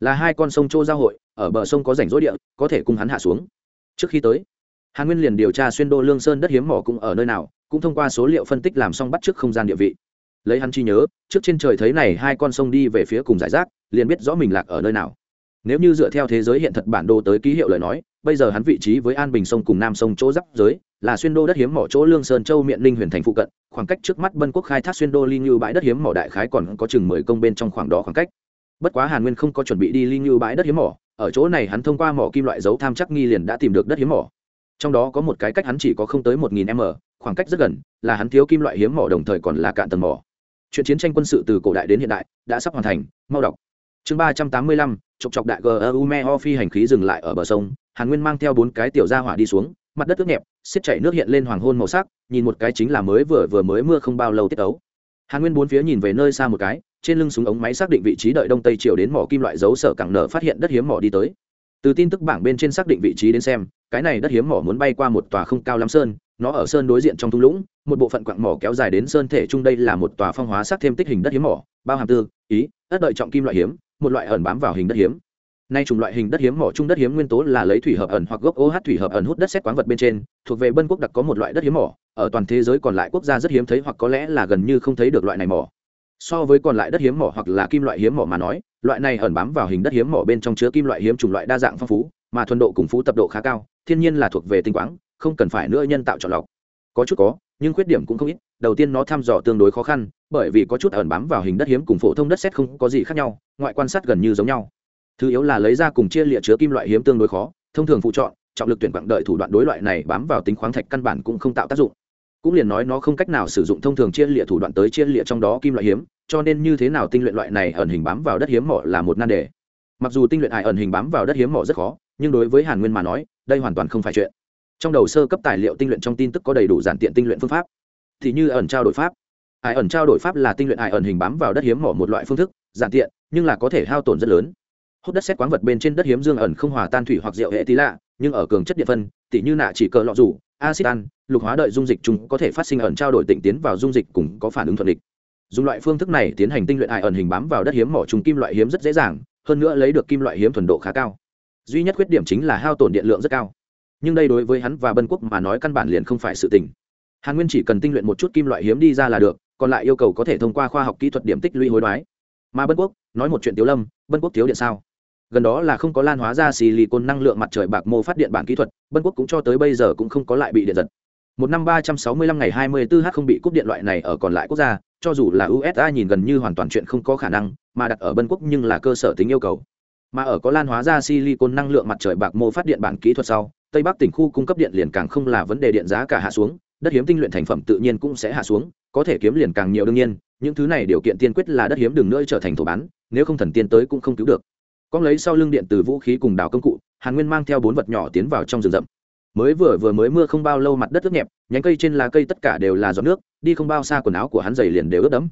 Là hai con sông châu giao hội, ở bờ sông có rảnh rỗi địa, có thể cùng hắn hạ xuống. Trước khi tới, hàn nguyên liền điều tra xuyên đô lương sơn đất hiếm mỏ cũng ở nơi nào, cũng thông qua số liệu phân tích làm xong bắt trước không gian địa vị lấy hắn chi nhớ, trước trên trời thấy này hai con sông đi về phía cùng giải rác, liền biết rõ mình lạc ở nơi nào. Nếu như dựa theo thế giới hiện thật bản đồ tới ký hiệu lời nói, bây giờ hắn vị trí với an bình sông cùng nam sông chỗ giáp giới, là xuyên đô đất hiếm mỏ chỗ lương sơn châu miệng ninh huyền thành phụ cận, khoảng cách trước mắt bân quốc khai thác xuyên đô ly như bãi đất hiếm mỏ đại khái còn có chừng mười công bên trong khoảng đó khoảng cách. Bất quá hàn nguyên không có chuẩn bị đi ly như bãi đất hiếm mỏ, ở chỗ này hắn thông qua mỏ kim loại dấu tham chắc nghi liền đã tìm được đất hiếm mỏ. Trong đó có một cái cách hắn chỉ có không tới một nghìn m, khoảng cách rất gần, là hắn thiếu kim loại hiếm mỏ đồng thời còn là cạn tầng mỏ chuyện chiến tranh quân sự từ cổ đại đến hiện đại đã sắp hoàn thành, mau đọc. Chương ba trăm tám mươi lăm, chọc chọc đại gờ me ho phi hành khí dừng lại ở bờ sông, hàn nguyên mang theo bốn cái tiểu gia hỏa đi xuống, mặt đất ướt nhẹp, xiết chảy nước hiện lên hoàng hôn màu sắc, nhìn một cái chính là mới vừa vừa mới mưa không bao lâu tiết ấu hàn nguyên bốn phía nhìn về nơi xa một cái, trên lưng súng ống máy xác định vị trí đợi đông tây chiều đến mỏ kim loại dấu sở cảng nở phát hiện đất hiếm mỏ đi tới. Từ tin tức bảng bên trên xác định vị trí đến xem, cái này đất hiếm mỏ muốn bay qua một tòa không cao lắm sơn nó ở sơn đối diện trong thung lũng một bộ phận quặng mỏ kéo dài đến sơn thể trung đây là một tòa phong hóa sắc thêm tích hình đất hiếm mỏ bao hàm tư ý đất đợi trọng kim loại hiếm một loại ẩn bám vào hình đất hiếm nay chủng loại hình đất hiếm mỏ trung đất hiếm nguyên tố là lấy thủy hợp ẩn hoặc gốc OH thủy hợp ẩn hút đất xét quán vật bên trên, thuộc về Bân quốc đặc có một loại đất hiếm mỏ, ở toàn thế giới còn lại quốc gia rất hiếm thấy hoặc có lẽ là gần như không thấy được loại này mỏ. So với còn lại đất hiếm mỏ hoặc là kim loại hiếm mỏ mà nói, loại này ẩn bám vào hình đất hiếm mỏ bên trong chứa kim loại hiếm chủng loại đa dạng phong phú, mà thuần độ cùng phú tập độ khá cao, thiên nhiên là thuộc về tinh quáng, không cần phải nữa nhân tạo chọn lọc. Có chút có, nhưng khuyết điểm cũng không ít. Đầu tiên nó thăm dò tương đối khó khăn, bởi vì có chút ẩn bám vào hình đất hiếm cùng phổ thông đất sét không có gì khác nhau, ngoại quan sát gần như giống nhau thứ yếu là lấy ra cùng chia lịa chứa kim loại hiếm tương đối khó thông thường phụ chọn trọng lực tuyển quặng đợi thủ đoạn đối loại này bám vào tính khoáng thạch căn bản cũng không tạo tác dụng cũng liền nói nó không cách nào sử dụng thông thường chia lịa thủ đoạn tới chia lịa trong đó kim loại hiếm cho nên như thế nào tinh luyện loại này ẩn hình bám vào đất hiếm mỏ là một nan đề mặc dù tinh luyện ải ẩn hình bám vào đất hiếm mỏ rất khó nhưng đối với hàn nguyên mà nói đây hoàn toàn không phải chuyện trong đầu sơ cấp tài liệu tinh luyện trong tin tức có đầy đủ giản tiện tinh luyện phương pháp. Thì như ẩn trao đổi pháp. Ải ẩn trao đổi pháp là tinh luyện ải ẩn hình bám vào đất hiếm mỏ một loại phương thức, giản tiện, nhưng là có thể hao tổn rất lớn. Hút đất xét quán vật bên trên đất hiếm dương ẩn không hòa tan thủy hoặc rượu hệ tí lạ, nhưng ở cường chất địa phân, tỉ như nạ chỉ cờ lọ rủ acid ăn, lục hóa đợi dung dịch chúng có thể phát sinh ẩn trao đổi tịnh tiến vào dung dịch cùng có phản ứng thuận địch. Dùng loại phương thức này tiến hành tinh luyện ải ẩn hình bám vào đất hiếm mỏ trùng kim loại hiếm rất dễ dàng, hơn nữa lấy được kim loại hiếm thuần độ khá cao. Duy nhất khuyết điểm chính là hao tổn điện lượng rất cao nhưng đây đối với hắn và bân quốc mà nói căn bản liền không phải sự tình. Hàn nguyên chỉ cần tinh luyện một chút kim loại hiếm đi ra là được, còn lại yêu cầu có thể thông qua khoa học kỹ thuật điểm tích lũy hối đoái. Mà bân quốc, nói một chuyện tiếu lâm, bân quốc thiếu điện sao? Gần đó là không có lan hóa ra silicon năng lượng mặt trời bạc mô phát điện bản kỹ thuật, bân quốc cũng cho tới bây giờ cũng không có lại bị điện giật. Một năm ba trăm sáu mươi lăm ngày hai mươi bốn h không bị cúp điện loại này ở còn lại quốc gia, cho dù là usa nhìn gần như hoàn toàn chuyện không có khả năng, mà đặt ở bân quốc nhưng là cơ sở tính yêu cầu. Mà ở có lan hóa ra silicon năng lượng mặt trời bạc mô phát điện bản kỹ thuật sau tây bắc tỉnh khu cung cấp điện liền càng không là vấn đề điện giá cả hạ xuống, đất hiếm tinh luyện thành phẩm tự nhiên cũng sẽ hạ xuống, có thể kiếm liền càng nhiều đương nhiên, những thứ này điều kiện tiên quyết là đất hiếm đừng nữa trở thành thổ bán, nếu không thần tiên tới cũng không cứu được. Con lấy sau lưng điện từ vũ khí cùng đào công cụ, hàn nguyên mang theo bốn vật nhỏ tiến vào trong rừng rậm. Mới vừa vừa mới mưa không bao lâu mặt đất ướt nhẹp, nhánh cây trên lá cây tất cả đều là giọt nước, đi không bao xa quần áo của hắn dày liền đều ướt đẫm.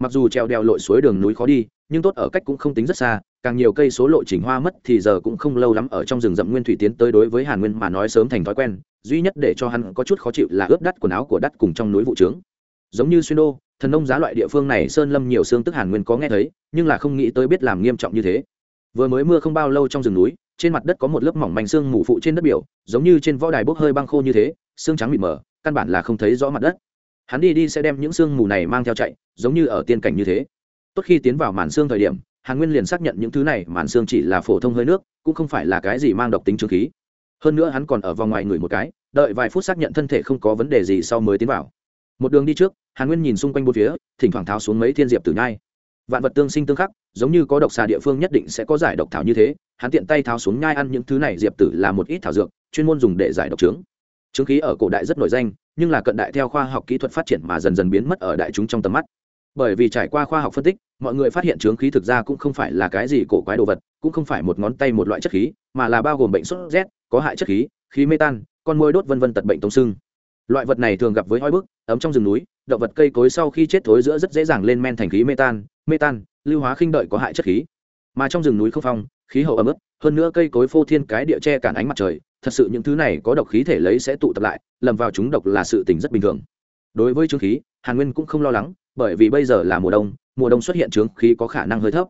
Mặc dù treo đèo lội suối đường núi khó đi, nhưng tốt ở cách cũng không tính rất xa càng nhiều cây số lộ trình hoa mất thì giờ cũng không lâu lắm ở trong rừng rậm nguyên thủy tiến tới đối với hàn nguyên mà nói sớm thành thói quen, duy nhất để cho hắn có chút khó chịu là ướp đắt quần áo của đắt cùng trong núi vụ trướng. Giống như xuyên đô, thần nông giá loại địa phương này sơn lâm nhiều xương tức hàn nguyên có nghe thấy, nhưng là không nghĩ tới biết làm nghiêm trọng như thế. Vừa mới mưa không bao lâu trong rừng núi, trên mặt đất có một lớp mỏng manh xương mù phụ trên đất biểu, giống như trên võ đài bốc hơi băng khô như thế, xương trắng mịt mờ, căn bản là không thấy rõ mặt đất. Hắn đi đi sẽ đem những xương mù này mang theo chạy, giống như ở tiên cảnh như thế. Tốt khi tiến vào màn xương thời điểm hàn nguyên liền xác nhận những thứ này, màn xương chỉ là phổ thông hơi nước, cũng không phải là cái gì mang độc tính trương khí. Hơn nữa hắn còn ở vòng ngoài người một cái, đợi vài phút xác nhận thân thể không có vấn đề gì sau mới tiến vào. Một đường đi trước, hàn nguyên nhìn xung quanh bốn phía, thỉnh thoảng tháo xuống mấy thiên diệp tử nhai. Vạn vật tương sinh tương khắc, giống như có độc xà địa phương nhất định sẽ có giải độc thảo như thế, hắn tiện tay tháo xuống nhai ăn những thứ này, diệp tử là một ít thảo dược, chuyên môn dùng để giải độc trướng. Trướng khí ở cổ đại rất nổi danh, nhưng là cận đại theo khoa học kỹ thuật phát triển mà dần dần biến mất ở đại chúng trong tầm mắt. Bởi vì trải qua khoa học phân tích mọi người phát hiện trướng khí thực ra cũng không phải là cái gì cổ quái đồ vật, cũng không phải một ngón tay một loại chất khí, mà là bao gồm bệnh sốt rét, có hại chất khí khí mê tan, con môi đốt vân vân tật bệnh tống sưng. Loại vật này thường gặp với hoi bức, ấm trong rừng núi, động vật cây cối sau khi chết thối giữa rất dễ dàng lên men thành khí mê tan mê tan, lưu hóa khinh đợi có hại chất khí. Mà trong rừng núi không phong, khí hậu ấm ức hơn nữa cây cối phô thiên cái địa che cản ánh mặt trời, thật sự những thứ này có độc khí thể lấy sẽ tụ tập lại, lầm vào chúng độc là sự tình rất bình thường. Đối với chứng khí, hàn nguyên cũng không lo lắng bởi vì bây giờ là mùa đông mùa đông xuất hiện trướng khí có khả năng hơi thấp.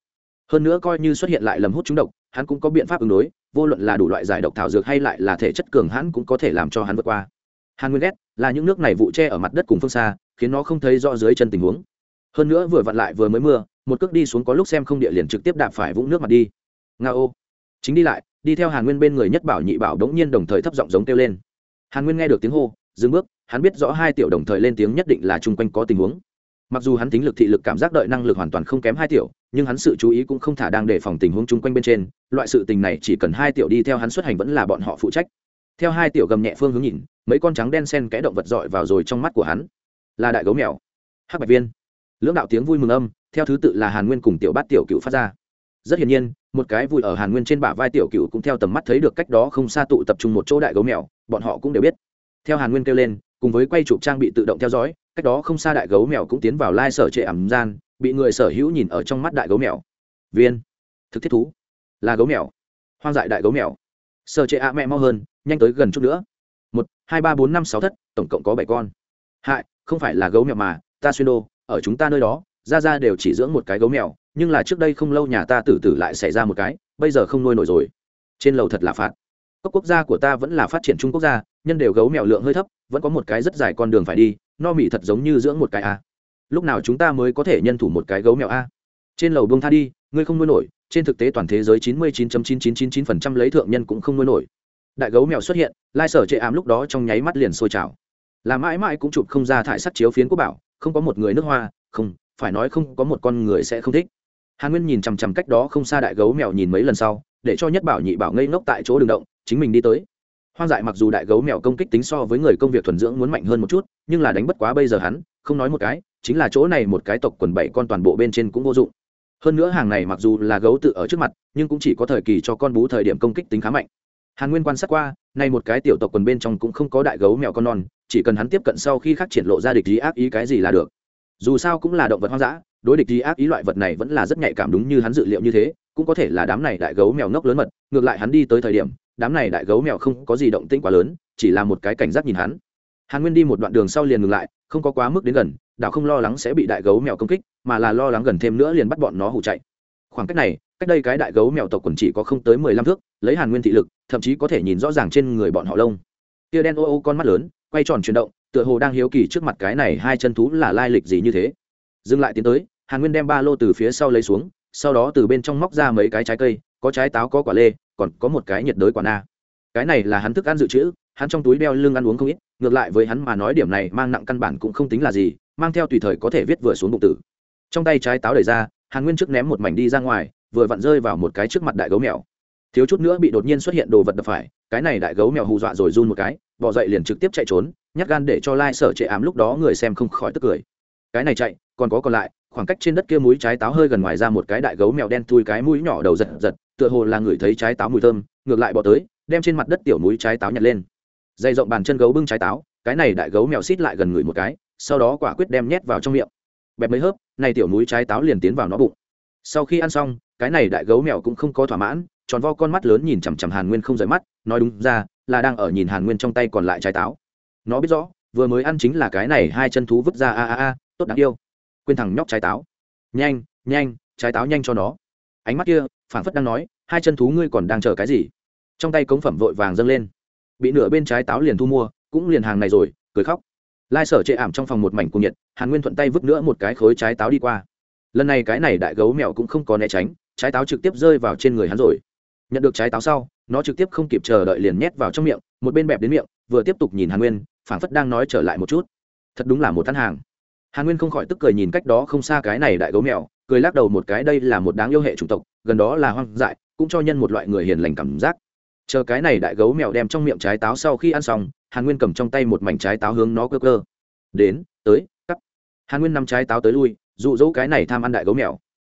Hơn nữa coi như xuất hiện lại lầm hút trúng độc, hắn cũng có biện pháp ứng đối, vô luận là đủ loại giải độc thảo dược hay lại là thể chất cường hắn cũng có thể làm cho hắn vượt qua. Hàn nguyên ghét là những nước này vụ che ở mặt đất cùng phương xa, khiến nó không thấy rõ dưới chân tình huống. Hơn nữa vừa vặn lại vừa mới mưa, một cước đi xuống có lúc xem không địa liền trực tiếp đạp phải vũng nước mặt đi. Nga ô. Chính đi lại, đi theo hàn nguyên bên người nhất bảo nhị bảo đống nhiên đồng thời thấp giọng giống kêu lên. Hàn nguyên nghe được tiếng hô, dừng bước, hắn biết rõ hai tiểu đồng thời lên tiếng nhất định là chung quanh có tình huống mặc dù hắn tính lực thị lực cảm giác đợi năng lực hoàn toàn không kém hai tiểu, nhưng hắn sự chú ý cũng không thả đang đề phòng tình huống chung quanh bên trên, loại sự tình này chỉ cần hai tiểu đi theo hắn xuất hành vẫn là bọn họ phụ trách. Theo hai tiểu gầm nhẹ phương hướng nhìn, mấy con trắng đen sen kẽ động vật dọi vào rồi trong mắt của hắn. Là đại gấu mèo. Hắc bạch viên. Lưỡng đạo tiếng vui mừng âm, theo thứ tự là hàn nguyên cùng tiểu bát tiểu cựu phát ra. Rất hiển nhiên, một cái vui ở hàn nguyên trên bả vai tiểu cựu cũng theo tầm mắt thấy được cách đó không xa tụ tập trung một chỗ đại gấu mèo, bọn họ cũng đều biết. Theo hàn nguyên kêu lên, cùng với quay chụp trang bị tự động theo dõi cách đó không xa đại gấu mèo cũng tiến vào lai sở trệ ẩm gian, bị người sở hữu nhìn ở trong mắt đại gấu mèo. Viên. Thực thiết thú. Là gấu mèo. Hoang dại đại gấu mèo. Sở trệ ạ mẹ mau hơn, nhanh tới gần chút nữa. Một, hai, ba, bốn, năm, sáu thất, tổng cộng có bảy con. Hại không phải là gấu mèo mà, ta xuyên đô, ở chúng ta nơi đó, ra ra đều chỉ dưỡng một cái gấu mèo, nhưng là trước đây không lâu nhà ta tử tử lại xảy ra một cái, bây giờ không nuôi nổi rồi. Trên lầu thật là phạt. Các quốc gia của ta vẫn là phát triển trung quốc gia, nhân đều gấu mèo lượng hơi thấp, vẫn có một cái rất dài con đường phải đi no mị thật giống như dưỡng một cái a. Lúc nào chúng ta mới có thể nhân thủ một cái gấu mèo a? Trên lầu bông tha đi, ngươi không nuôi nổi, trên thực tế toàn thế giới chín mươi chín chín chín chín chín phần trăm lấy thượng nhân cũng không nuôi nổi. Đại gấu mèo xuất hiện, lai sở chệ ám lúc đó trong nháy mắt liền sôi trào. Là mãi mãi cũng chụp không ra thải sắt chiếu phiến quốc bảo, không có một người nước hoa, không, phải nói không có một con người sẽ không thích. Hàn nguyên nhìn chằm chằm cách đó không xa đại gấu mèo nhìn mấy lần sau, để cho nhất bảo nhị bảo ngây ngốc tại chỗ đường động, chính mình đi tới hoang dại mặc dù đại gấu mèo công kích tính so với người công việc thuần dưỡng muốn mạnh hơn một chút, nhưng là đánh bất quá bây giờ hắn, không nói một cái, chính là chỗ này một cái tộc quần bảy con toàn bộ bên trên cũng vô dụng. Hơn nữa hàng này mặc dù là gấu tự ở trước mặt, nhưng cũng chỉ có thời kỳ cho con bú thời điểm công kích tính khá mạnh. Hàn nguyên quan sát qua, nay một cái tiểu tộc quần bên trong cũng không có đại gấu mèo con non, chỉ cần hắn tiếp cận sau khi khắc triển lộ ra địch ý ác ý cái gì là được. Dù sao cũng là động vật hoang dã, đối địch ý ác ý loại vật này vẫn là rất nhạy cảm đúng như hắn dự liệu như thế, cũng có thể là đám này đại gấu mèo ngốc lớn mật, ngược lại hắn đi tới thời điểm đám này đại gấu mèo không có gì động tĩnh quá lớn, chỉ là một cái cảnh giác nhìn hắn. Hàn nguyên đi một đoạn đường sau liền ngừng lại, không có quá mức đến gần, đảo không lo lắng sẽ bị đại gấu mèo công kích, mà là lo lắng gần thêm nữa liền bắt bọn nó hủ chạy. Khoảng cách này, cách đây cái đại gấu mèo tộc quần chỉ có không tới mười lăm thước, lấy hàn nguyên thị lực, thậm chí có thể nhìn rõ ràng trên người bọn họ lông. Tia đen ô ô con mắt lớn, quay tròn chuyển động, tựa hồ đang hiếu kỳ trước mặt cái này hai chân thú là lai lịch gì như thế. Dừng lại tiến tới, hàn nguyên đem ba lô từ phía sau lấy xuống, sau đó từ bên trong móc ra mấy cái trái cây, có trái táo có quả lê còn có một cái nhiệt đới quả na. Cái này là hắn thức ăn dự trữ, hắn trong túi đeo lưng ăn uống không ít, ngược lại với hắn mà nói điểm này mang nặng căn bản cũng không tính là gì, mang theo tùy thời có thể viết vừa xuống bụng tử. Trong tay trái táo đẩy ra, hàn nguyên trước ném một mảnh đi ra ngoài, vừa vặn rơi vào một cái trước mặt đại gấu mèo. Thiếu chút nữa bị đột nhiên xuất hiện đồ vật đập phải, cái này đại gấu mèo hù dọa rồi run một cái, bỏ dậy liền trực tiếp chạy trốn, nhát gan để cho lai sở trệ ám lúc đó người xem không khỏi tức cười. Cái này chạy, còn có còn lại, khoảng cách trên đất kia múi trái táo hơi gần ngoài ra một cái đại gấu mèo đen thui cái mũi nhỏ đầu giật giật tựa hồ là người thấy trái táo mùi thơm, ngược lại bỏ tới, đem trên mặt đất tiểu núi trái táo nhặt lên. Dày rộng bàn chân gấu bưng trái táo, cái này đại gấu mèo xít lại gần người một cái, sau đó quả quyết đem nhét vào trong miệng. Bẹp mấy hớp, này tiểu núi trái táo liền tiến vào nó bụng. Sau khi ăn xong, cái này đại gấu mèo cũng không có thỏa mãn, tròn vo con mắt lớn nhìn chằm chằm hàn nguyên không rời mắt, nói đúng ra, là đang ở nhìn hàn nguyên trong tay còn lại trái táo. Nó biết rõ, vừa mới ăn chính là cái này hai chân thú vứt ra a a a, tốt đáng yêu. Quên thằng nhóc trái táo. Nhanh nhanh, trái táo nhanh cho nó ánh mắt kia, phảng phất đang nói, hai chân thú ngươi còn đang chờ cái gì? Trong tay cống phẩm vội vàng dâng lên. Bị nửa bên trái táo liền thu mua, cũng liền hàng này rồi, cười khóc. Lai sở chệ ảm trong phòng một mảnh cung nhiệt, hàn nguyên thuận tay vứt nữa một cái khối trái táo đi qua. Lần này cái này đại gấu mèo cũng không có né tránh, trái táo trực tiếp rơi vào trên người hắn rồi. Nhận được trái táo sau, nó trực tiếp không kịp chờ đợi liền nhét vào trong miệng, một bên bẹp đến miệng, vừa tiếp tục nhìn hàn nguyên, phảng phất đang nói trở lại một chút. Thật đúng là một thân hàng. Hàn nguyên không khỏi tức cười nhìn cách đó không xa cái này đại gấu mèo cười lắc đầu một cái, đây là một đáng yêu hệ chủng tộc, gần đó là hoang dại, cũng cho nhân một loại người hiền lành cảm giác. Chờ cái này đại gấu mèo đem trong miệng trái táo sau khi ăn xong, hàn nguyên cầm trong tay một mảnh trái táo hướng nó cơ cơ. Đến, tới cắp hàn nguyên nắm trái táo tới lui, dụ dỗ cái này tham ăn đại gấu mèo.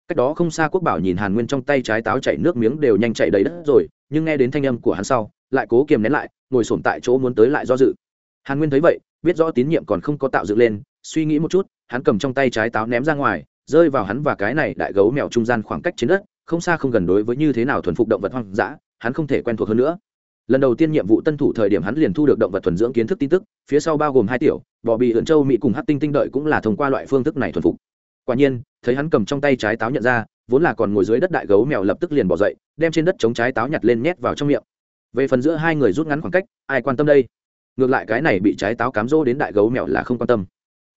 Cách đó không xa quốc bảo nhìn hàn nguyên trong tay trái táo chảy nước miếng đều nhanh chạy đầy đất rồi, nhưng nghe đến thanh âm của hắn sau, lại cố kiềm nén lại, ngồi sổm tại chỗ muốn tới lại do dự. Hàn nguyên thấy vậy, biết rõ tín nhiệm còn không có tạo dựng lên, suy nghĩ một chút, hắn cầm trong tay trái táo ném ra ngoài rơi vào hắn và cái này đại gấu mèo trung gian khoảng cách trên đất, không xa không gần đối với như thế nào thuần phục động vật hoang dã, hắn không thể quen thuộc hơn nữa. Lần đầu tiên nhiệm vụ tân thủ thời điểm hắn liền thu được động vật thuần dưỡng kiến thức tin tức, phía sau bao gồm hai tiểu, bò bị ẩn châu mỹ cùng hát tinh tinh đợi cũng là thông qua loại phương thức này thuần phục. Quả nhiên, thấy hắn cầm trong tay trái táo nhận ra, vốn là còn ngồi dưới đất đại gấu mèo lập tức liền bỏ dậy, đem trên đất chống trái táo nhặt lên nhét vào trong miệng. Về phần giữa hai người rút ngắn khoảng cách, ai quan tâm đây? Ngược lại cái này bị trái táo cám dỗ đến đại gấu mèo là không quan tâm.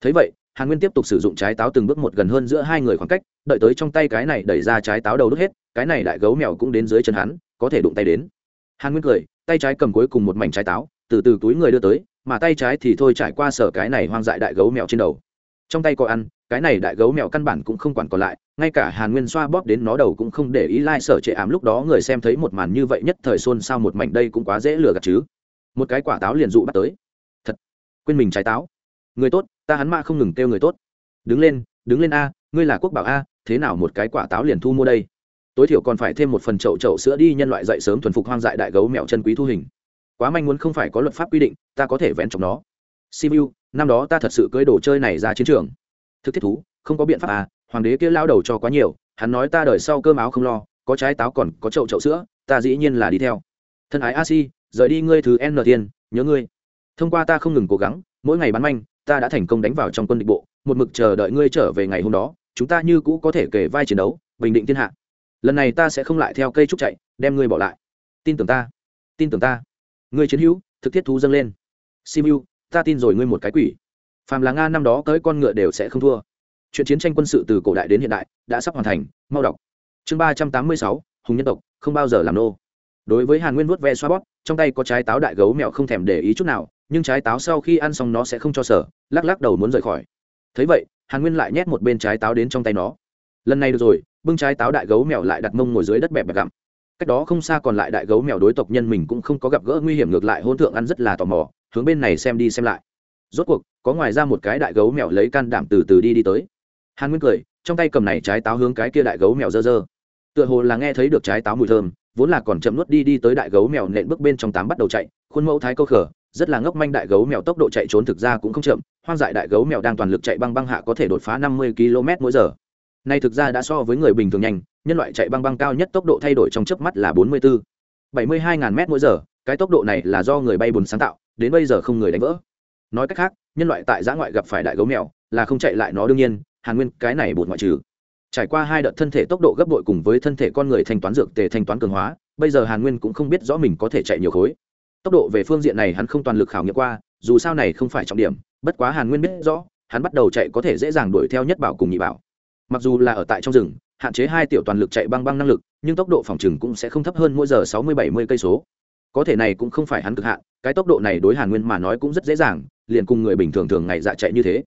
Thấy vậy hàn nguyên tiếp tục sử dụng trái táo từng bước một gần hơn giữa hai người khoảng cách, đợi tới trong tay cái này đẩy ra trái táo đầu đốt hết, cái này đại gấu mèo cũng đến dưới chân hắn, có thể đụng tay đến. Hàn nguyên cười, tay trái cầm cuối cùng một mảnh trái táo, từ từ túi người đưa tới, mà tay trái thì thôi trải qua sở cái này hoang dại đại gấu mèo trên đầu. Trong tay có ăn, cái này đại gấu mèo căn bản cũng không quản còn lại, ngay cả hàn nguyên xoa bóp đến nó đầu cũng không để ý lai、like、sở trệ ám lúc đó người xem thấy một màn như vậy nhất thời xôn xao một mảnh đây cũng quá dễ lừa gạt chứ. Một cái quả táo liền dụ bắt tới. Thật, quên mình trái táo. Người tốt ta hắn mạ không ngừng kêu người tốt. Đứng lên đứng lên a, ngươi là quốc bảo a, thế nào một cái quả táo liền thu mua đây? Tối thiểu còn phải thêm một phần chậu chậu sữa đi nhân loại dậy sớm thuần phục hoang dại đại gấu mèo chân quý thu hình. Quá manh muốn không phải có luật pháp quy định, ta có thể vén trong nó. Simu năm đó ta thật sự cưới đồ chơi này ra chiến trường. Thực thiết thú, không có biện pháp à hoàng đế kia lao đầu cho quá nhiều, hắn nói ta đợi sau cơm áo không lo, có trái táo còn có chậu chậu sữa, ta dĩ nhiên là đi theo. Thân ái a si, rời đi ngươi thứ n tiền nhớ ngươi. Thông qua ta không ngừng cố gắng, mỗi ngày bán manh ta đã thành công đánh vào trong quân địch bộ, một mực chờ đợi ngươi trở về ngày hôm đó, chúng ta như cũ có thể kể vai chiến đấu, bình định thiên hạ. Lần này ta sẽ không lại theo cây trúc chạy, đem ngươi bỏ lại. Tin tưởng ta, tin tưởng ta. Ngươi chiến hữu, thực thiết thú dâng lên. Simu ta tin rồi ngươi một cái quỷ. Phàm là nga năm đó tới con ngựa đều sẽ không thua. Chuyện chiến tranh quân sự từ cổ đại đến hiện đại, đã sắp hoàn thành, mau đọc. Chương ba trăm tám mươi sáu, hùng nhân tộc, không bao giờ làm nô. Đối với hàn nguyên vuốt ve xoa bóp, trong tay có trái táo đại gấu mẹo không thèm để ý chút nào nhưng trái táo sau khi ăn xong nó sẽ không cho sở, lắc lắc đầu muốn rời khỏi. Thấy vậy, hàn nguyên lại nhét một bên trái táo đến trong tay nó. Lần này được rồi, bưng trái táo đại gấu mèo lại đặt mông ngồi dưới đất bẹp bẹp gặm. Cách đó không xa còn lại đại gấu mèo đối tộc nhân mình cũng không có gặp gỡ nguy hiểm, ngược lại hôn thượng ăn rất là tò mò, hướng bên này xem đi xem lại. Rốt cuộc, có ngoài ra một cái đại gấu mèo lấy can đảm từ từ đi đi tới. Hàn nguyên cười, trong tay cầm này trái táo hướng cái kia đại gấu mèo dơ dơ. Tựa hồ là nghe thấy được trái táo mùi thơm, vốn là còn chậm nuốt đi đi tới đại gấu mèo nện bước bên trong tám bắt đầu chạy, khuôn mẫu thái câu khở rất là ngốc manh đại gấu mèo tốc độ chạy trốn thực ra cũng không chậm, hoang dại đại gấu mèo đang toàn lực chạy băng băng hạ có thể đột phá năm mươi km mỗi giờ. Nay thực ra đã so với người bình thường nhanh, nhân loại chạy băng băng cao nhất tốc độ thay đổi trong chớp mắt là bốn mươi bốn bảy mươi hai ngàn m mỗi giờ, cái tốc độ này là do người bay bùn sáng tạo, đến bây giờ không người đánh vỡ. Nói cách khác, nhân loại tại giã ngoại gặp phải đại gấu mèo, là không chạy lại nó đương nhiên, hàn nguyên, cái này bột ngoại trừ. Trải qua hai đợt thân thể tốc độ gấp bội cùng với thân thể con người thanh toán dược tề thanh toán cường hóa, bây giờ hàn nguyên cũng không biết rõ mình có thể chạy nhiều khối tốc độ về phương diện này hắn không toàn lực khảo nghiệm qua, dù sao này không phải trọng điểm, bất quá hàn nguyên biết rõ, hắn bắt đầu chạy có thể dễ dàng đuổi theo nhất bảo cùng nhị bảo. Mặc dù là ở tại trong rừng, hạn chế hai tiểu toàn lực chạy băng băng năng lực, nhưng tốc độ phòng chừng cũng sẽ không thấp hơn mỗi giờ sáu mươi bảy mươi cây số. Có thể này cũng không phải hắn cực hạn, cái tốc độ này đối hàn nguyên mà nói cũng rất dễ dàng, liền cùng người bình thường thường ngày dạ chạy như thế.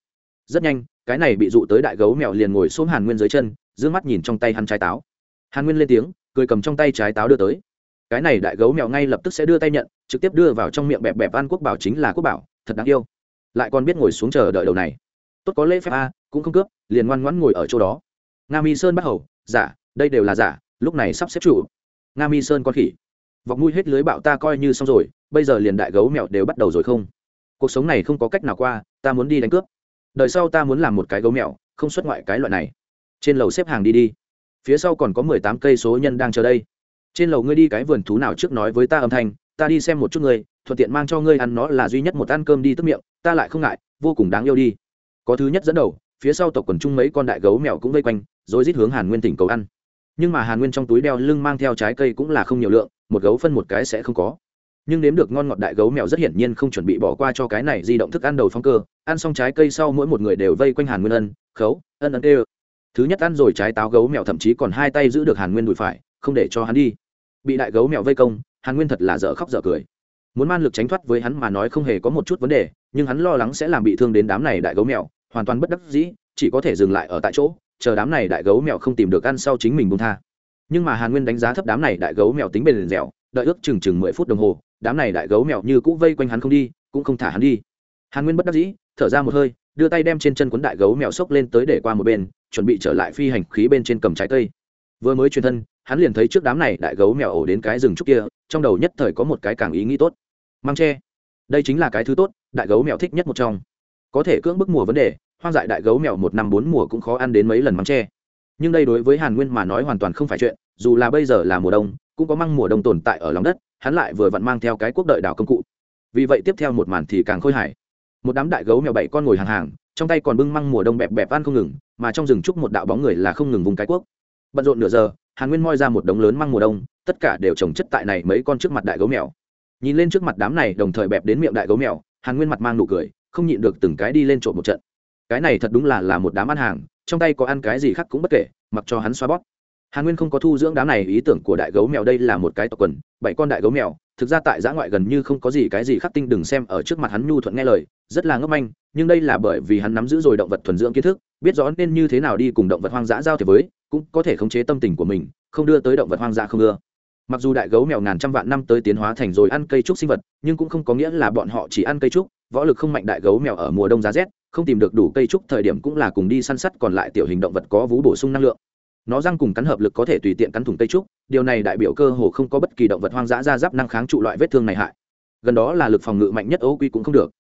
Rất nhanh, cái này bị dụ tới đại gấu mèo liền ngồi xuống hàn nguyên dưới chân giữ mắt nhìn trong tay hắn trái táo. Hàn nguyên lên tiếng, cười cầm trong tay trái táo đưa tới cái này đại gấu mèo ngay lập tức sẽ đưa tay nhận, trực tiếp đưa vào trong miệng bẹp bẹp ăn quốc bảo chính là quốc bảo, thật đáng yêu. Lại còn biết ngồi xuống chờ đợi đầu này. Tốt có lễ phép a, cũng không cướp, liền ngoan ngoãn ngồi ở chỗ đó. Nga mi sơn bắt hầu giả đây đều là giả lúc này sắp xếp chủ. Nga mi sơn con khỉ. Vọc mũi hết lưới bạo ta coi như xong rồi, bây giờ liền đại gấu mèo đều bắt đầu rồi không? Cuộc sống này không có cách nào qua, ta muốn đi đánh cướp. Đời sau ta muốn làm một cái gấu mèo, không xuất ngoại cái loại này. Trên lầu xếp hàng đi đi. Phía sau còn có mười tám cây số nhân đang chờ đây trên lầu ngươi đi cái vườn thú nào trước nói với ta âm thanh, ta đi xem một chút ngươi, thuận tiện mang cho ngươi ăn nó là duy nhất một ăn cơm đi tức miệng, ta lại không ngại, vô cùng đáng yêu đi. Có thứ nhất dẫn đầu, phía sau tộc quần chung mấy con đại gấu mèo cũng vây quanh, rồi rít hướng hàn nguyên tỉnh cầu ăn. Nhưng mà hàn nguyên trong túi đeo lưng mang theo trái cây cũng là không nhiều lượng, một gấu phân một cái sẽ không có. Nhưng nếm được ngon ngọt đại gấu mèo rất hiển nhiên không chuẩn bị bỏ qua cho cái này di động thức ăn đầu phong cơ. Ăn xong trái cây sau mỗi một người đều vây quanh hàn nguyên ân, khấu, ân ân tê thứ nhất ăn rồi trái táo gấu mèo thậm chí còn hai tay giữ được hàn nguyên đùi phải, không để cho hắn đi. Bị đại gấu mèo vây công, hàn nguyên thật là dở khóc dở cười. Muốn man lực tránh thoát với hắn mà nói không hề có một chút vấn đề, nhưng hắn lo lắng sẽ làm bị thương đến đám này đại gấu mèo, hoàn toàn bất đắc dĩ, chỉ có thể dừng lại ở tại chỗ, chờ đám này đại gấu mèo không tìm được ăn sau chính mình bung tha. Nhưng mà hàn nguyên đánh giá thấp đám này đại gấu mèo tính bền dẻo, đợi ước chừng chừng mười phút đồng hồ, đám này đại gấu mèo như cũ vây quanh hắn không đi, cũng không thả hắn đi. Hàn nguyên bất đắc dĩ, thở ra một hơi đưa tay đem trên chân quấn đại gấu mèo xốc lên tới để qua một bên, chuẩn bị trở lại phi hành khí bên trên cầm trái cây. Vừa mới truyền thân, hắn liền thấy trước đám này đại gấu mèo ổ đến cái rừng trúc kia, trong đầu nhất thời có một cái càng ý nghĩ tốt. Mang tre đây chính là cái thứ tốt, đại gấu mèo thích nhất một trong. Có thể cưỡng bức mùa vấn đề, hoang dại đại gấu mèo một năm bốn mùa cũng khó ăn đến mấy lần măng tre nhưng đây đối với hàn nguyên mà nói hoàn toàn không phải chuyện, dù là bây giờ là mùa đông, cũng có măng mùa đông tồn tại ở lòng đất, hắn lại vừa vặn mang theo cái quốc đợi đảo công cụ. Vì vậy tiếp theo một màn thì càng khôi hài một đám đại gấu mèo bảy con ngồi hàng hàng, trong tay còn bưng măng mùa đông bẹp bẹp ăn không ngừng, mà trong rừng trúc một đạo bóng người là không ngừng vùng cái quốc. Bận rộn nửa giờ, hàn nguyên moi ra một đống lớn măng mùa đông, tất cả đều trồng chất tại này mấy con trước mặt đại gấu mèo. Nhìn lên trước mặt đám này, đồng thời bẹp đến miệng đại gấu mèo, hàn nguyên mặt mang nụ cười, không nhịn được từng cái đi lên trộm một trận. Cái này thật đúng là là một đám ăn hàng, trong tay có ăn cái gì khác cũng bất kể, mặc cho hắn xoa bóp. Hàn nguyên không có thu dưỡng đám này, ý tưởng của đại gấu mèo đây là một cái tộc quần, bảy con đại gấu mèo thực ra tại giã ngoại gần như không có gì cái gì khắc tinh, đừng xem ở trước mặt hắn nhu thuận nghe lời, rất là ngốc manh, nhưng đây là bởi vì hắn nắm giữ rồi động vật thuần dưỡng kiến thức, biết rõ nên như thế nào đi cùng động vật hoang dã giao thiệp với, cũng có thể khống chế tâm tình của mình, không đưa tới động vật hoang dã không ưa. Mặc dù đại gấu mèo ngàn trăm vạn năm tới tiến hóa thành rồi ăn cây trúc sinh vật, nhưng cũng không có nghĩa là bọn họ chỉ ăn cây trúc, võ lực không mạnh đại gấu mèo ở mùa đông giá rét, không tìm được đủ cây trúc thời điểm cũng là cùng đi săn sắt, còn lại tiểu hình động vật có vú bổ sung năng lượng nó răng cùng cắn hợp lực có thể tùy tiện cắn thủng cây trúc, điều này đại biểu cơ hồ không có bất kỳ động vật hoang dã ra giáp năng kháng trụ loại vết thương này hại. Gần đó là lực phòng ngự mạnh nhất ấu quy cũng không được.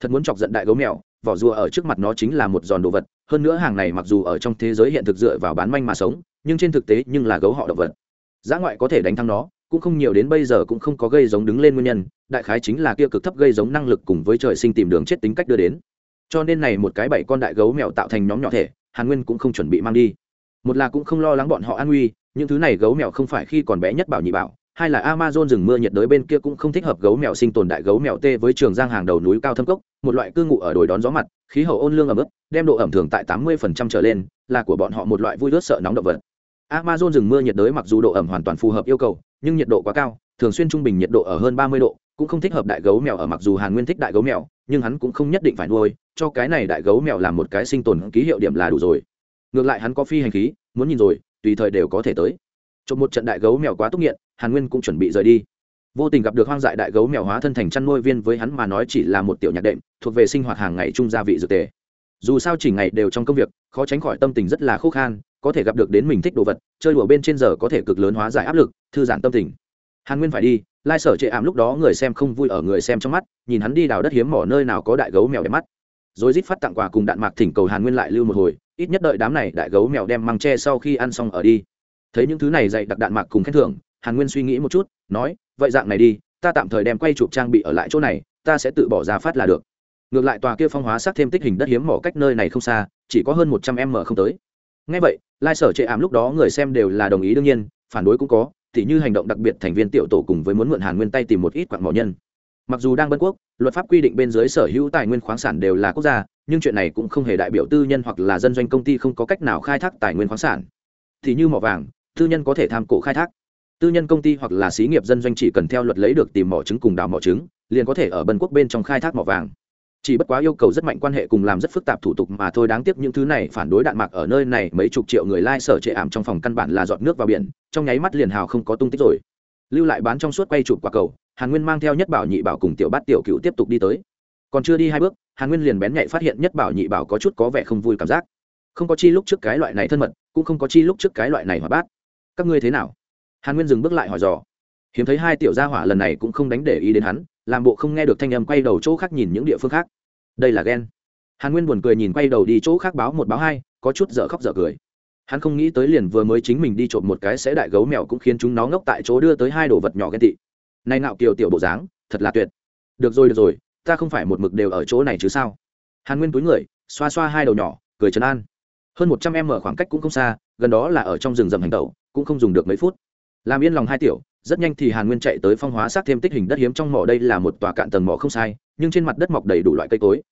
Thật muốn chọc giận đại gấu mèo, vỏ rùa ở trước mặt nó chính là một giòn đồ vật, hơn nữa hàng này mặc dù ở trong thế giới hiện thực dựa vào bán manh mà sống, nhưng trên thực tế nhưng là gấu họ động vật. Giã ngoại có thể đánh thắng nó, cũng không nhiều đến bây giờ cũng không có gây giống đứng lên nguyên nhân, đại khái chính là kia cực thấp gây giống năng lực cùng với trời sinh tìm đường chết tính cách đưa đến. Cho nên này một cái bảy con đại gấu mèo tạo thành nhóm nhỏ thể, hàn nguyên cũng không chuẩn bị mang đi một là cũng không lo lắng bọn họ an nguy, những thứ này gấu mèo không phải khi còn bé nhất bảo nhị bảo, hai là amazon rừng mưa nhiệt đới bên kia cũng không thích hợp gấu mèo sinh tồn đại gấu mèo tê với trường giang hàng đầu núi cao thâm cốc, một loại cư ngụ ở đồi đón gió mặt, khí hậu ôn lương ẩm ướt, đem độ ẩm thường tại tám mươi trở lên, là của bọn họ một loại vui rớt sợ nóng động vật. Amazon rừng mưa nhiệt đới mặc dù độ ẩm hoàn toàn phù hợp yêu cầu, nhưng nhiệt độ quá cao, thường xuyên trung bình nhiệt độ ở hơn ba mươi độ, cũng không thích hợp đại gấu mèo ở mặc dù hàn nguyên thích đại gấu mèo, nhưng hắn cũng không nhất định phải nuôi, cho cái này đại gấu mèo làm một cái sinh tồn ký hiệu điểm là đủ rồi ngược lại hắn có phi hành khí, muốn nhìn rồi, tùy thời đều có thể tới. Chộp một trận đại gấu mèo quá túc nghiện, hàn nguyên cũng chuẩn bị rời đi. Vô tình gặp được hoang dại đại gấu mèo hóa thân thành chăn nuôi viên với hắn mà nói chỉ là một tiểu nhạc đệm, thuộc về sinh hoạt hàng ngày chung gia vị dược tề. Dù sao chỉ ngày đều trong công việc, khó tránh khỏi tâm tình rất là khô khan, có thể gặp được đến mình thích đồ vật, chơi đùa bên trên giờ có thể cực lớn hóa giải áp lực, thư giãn tâm tình. Hàn nguyên phải đi, lai sở chệ ảm lúc đó người xem không vui ở người xem trong mắt, nhìn hắn đi đào đất hiếm mỏ nơi nào có đại gấu mèo đẹp mắt. Rồi rít phát tặng quà cùng đạn mạc thỉnh cầu hàn nguyên lại lưu một hồi ít nhất đợi đám này đại gấu mèo đem măng tre sau khi ăn xong ở đi. Thấy những thứ này dạy đặc đạn mạc cùng khen thưởng, hàn nguyên suy nghĩ một chút, nói, vậy dạng này đi, ta tạm thời đem quay chụp trang bị ở lại chỗ này, ta sẽ tự bỏ ra phát là được. Ngược lại tòa kia phong hóa sát thêm tích hình đất hiếm mỏ cách nơi này không xa, chỉ có hơn một trăm m không tới. Ngay vậy, lai sở chệ ảm lúc đó người xem đều là đồng ý đương nhiên, phản đối cũng có thì như hành động đặc biệt thành viên tiểu tổ cùng với muốn mượn hàn nguyên tay tìm một ít quặng mỏ nhân mặc dù đang bân quốc, luật pháp quy định bên dưới sở hữu tài nguyên khoáng sản đều là quốc gia, nhưng chuyện này cũng không hề đại biểu tư nhân hoặc là dân doanh công ty không có cách nào khai thác tài nguyên khoáng sản. Thì như mỏ vàng, tư nhân có thể tham cổ khai thác. Tư nhân công ty hoặc là xí nghiệp dân doanh chỉ cần theo luật lấy được tìm mỏ trứng cùng đào mỏ trứng, liền có thể ở bân quốc bên trong khai thác mỏ vàng. Chỉ bất quá yêu cầu rất mạnh quan hệ cùng làm rất phức tạp thủ tục mà thôi, đáng tiếc những thứ này phản đối đạn mạc ở nơi này mấy chục triệu người lai、like、sở trệ ảm trong phòng căn bản là dọn nước vào biển, trong nháy mắt liền hào không có tung tích rồi. Lưu lại bán trong suốt quay chụp quả cầu hàn nguyên mang theo nhất bảo nhị bảo cùng tiểu bát tiểu cựu tiếp tục đi tới. Còn chưa đi hai bước, hàn nguyên liền bén nhạy phát hiện nhất bảo nhị bảo có chút có vẻ không vui cảm giác. Không có chi lúc trước cái loại này thân mật, cũng không có chi lúc trước cái loại này hòa bát. Các ngươi thế nào? Hàn nguyên dừng bước lại hỏi dò. Hiếm thấy hai tiểu gia hỏa lần này cũng không đánh để ý đến hắn, làm bộ không nghe được thanh âm quay đầu chỗ khác nhìn những địa phương khác. Đây là ghen. Hàn nguyên buồn cười nhìn quay đầu đi chỗ khác báo một báo hai, có chút dở khóc dở cười. Hắn không nghĩ tới liền vừa mới chính mình đi trộm một cái sẽ đại gấu mèo cũng khiến chúng nó ngốc tại chỗ đưa tới hai đồ vật nhỏ ghen tị nay nạo kiều tiểu bộ dáng, thật là tuyệt. Được rồi được rồi, ta không phải một mực đều ở chỗ này chứ sao? Hàn nguyên túi người, xoa xoa hai đầu nhỏ, cười trấn an. Hơn một trăm em mở khoảng cách cũng không xa, gần đó là ở trong rừng rầm hành tẩu, cũng không dùng được mấy phút. Làm yên lòng hai tiểu, rất nhanh thì hàn nguyên chạy tới phong hóa xác thêm tích hình đất hiếm trong mỏ đây là một tòa cạn tầng mỏ không sai, nhưng trên mặt đất mọc đầy đủ loại cây cối.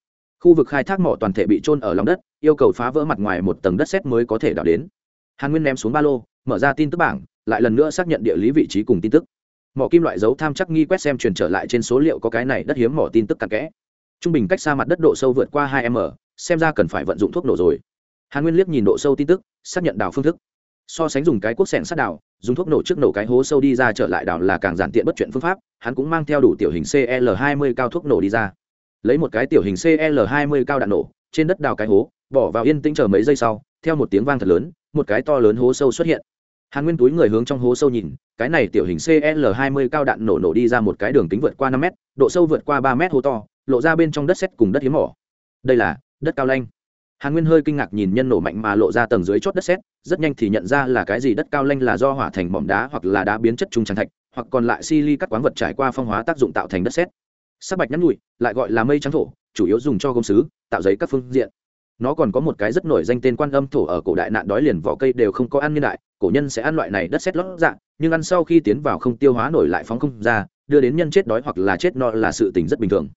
Khu vực khai thác mỏ toàn thể bị trôn ở lòng đất, yêu cầu phá vỡ mặt ngoài một tầng đất xét mới có thể đào đến. Hàn nguyên ném xuống ba lô, mở ra tin tức bảng, lại lần nữa xác nhận địa lý vị trí cùng tin tức mỏ kim loại dấu tham chắc nghi quét xem truyền trở lại trên số liệu có cái này đất hiếm mỏ tin tức cặn kẽ. Trung bình cách xa mặt đất độ sâu vượt qua hai m, xem ra cần phải vận dụng thuốc nổ rồi. Hàn nguyên liếc nhìn độ sâu tin tức, xác nhận đào phương thức. So sánh dùng cái cuốc sẻng sát đào dùng thuốc nổ trước nổ cái hố sâu đi ra trở lại đào là càng giản tiện bất chuyện phương pháp, hắn cũng mang theo đủ tiểu hình cl 20 cao thuốc nổ đi ra. Lấy một cái tiểu hình cl 20 cao đạn nổ, trên đất đào cái hố, bỏ vào yên tĩnh chờ mấy giây sau, theo một tiếng vang thật lớn, một cái to lớn hố sâu xuất hiện hàn nguyên túi người hướng trong hố sâu nhìn, cái này tiểu hình cl 20 cao đạn nổ nổ đi ra một cái đường kính vượt qua năm m độ sâu vượt qua ba m hố to, lộ ra bên trong đất sét cùng đất hiếm mỏ. Đây là đất cao lanh. Hàn nguyên hơi kinh ngạc nhìn nhân nổ mạnh mà lộ ra tầng dưới chót đất sét, rất nhanh thì nhận ra là cái gì đất cao lanh là do hỏa thành mỏm đá hoặc là đá biến chất trung tràng thạch, hoặc còn lại sili các quán vật trải qua phong hóa tác dụng tạo thành đất sét. Sắc bạch nhắn nhụi lại gọi là mây trắng thổ, chủ yếu dùng cho công sứ, tạo giấy các phương diện. Nó còn có một cái rất nổi danh tên quan âm thổ ở cổ đại nạn đói liền vỏ cây đều không có ăn niên đại cổ nhân sẽ ăn loại này đất sét lót dạng nhưng ăn sau khi tiến vào không tiêu hóa nổi lại phóng không ra đưa đến nhân chết đói hoặc là chết no là sự tình rất bình thường.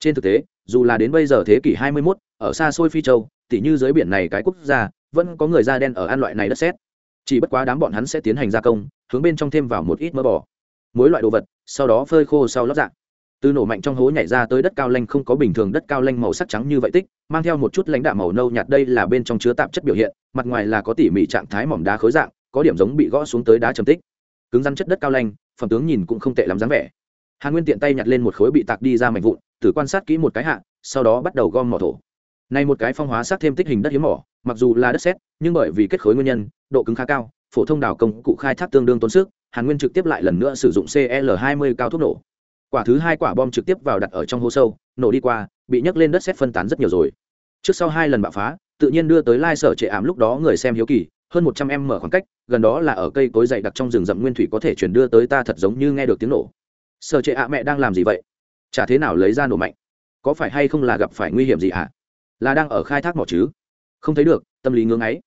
Trên thực tế dù là đến bây giờ thế kỷ 21, ở xa xôi phi châu tỉ như dưới biển này cái quốc gia vẫn có người da đen ở ăn loại này đất sét. Chỉ bất quá đám bọn hắn sẽ tiến hành gia công hướng bên trong thêm vào một ít mỡ bò mỗi loại đồ vật sau đó phơi khô sau lót dạng từ nổ mạnh trong hố nhảy ra tới đất cao lanh không có bình thường đất cao lanh màu sắc trắng như vậy tích mang theo một chút lãnh đạm màu nâu nhạt đây là bên trong chứa tạp chất biểu hiện mặt ngoài là có tỉ mỉ trạng thái mỏm đá khối dạng có điểm giống bị gõ xuống tới đá trầm tích. Cứng rắn chất đất cao lanh, phẩm tướng nhìn cũng không tệ lắm dáng vẻ. Hàn nguyên tiện tay nhặt lên một khối bị tạc đi ra mảnh vụn, thử quan sát kỹ một cái hạ, sau đó bắt đầu gom mỏ thổ. Này một cái phong hóa sát thêm tích hình đất hiếm mỏ, mặc dù là đất sét, nhưng bởi vì kết khối nguyên nhân, độ cứng khá cao, phổ thông đào công cụ khai thác tương đương tốn sức, hàn nguyên trực tiếp lại lần nữa sử dụng cl 20 cao thuốc nổ. Quả thứ hai quả bom trực tiếp vào đặt ở trong hố sâu, nổ đi qua, bị nhấc lên đất sét phân tán rất nhiều rồi. Trước sau hai lần bạo phá, tự nhiên đưa tới lai sở trệ ảm lúc đó người xem hiếu kỳ hơn một trăm em mở khoảng cách, gần đó là ở cây cối dày đặc trong rừng rậm nguyên thủy có thể chuyển đưa tới ta thật giống như nghe được tiếng nổ. Sở trệ ạ, mẹ đang làm gì vậy? Chả thế nào lấy ra nổ mạnh? Có phải hay không là gặp phải nguy hiểm gì ạ? Là đang ở khai thác mỏ chứ? Không thấy được, tâm lý ngưỡng ấy.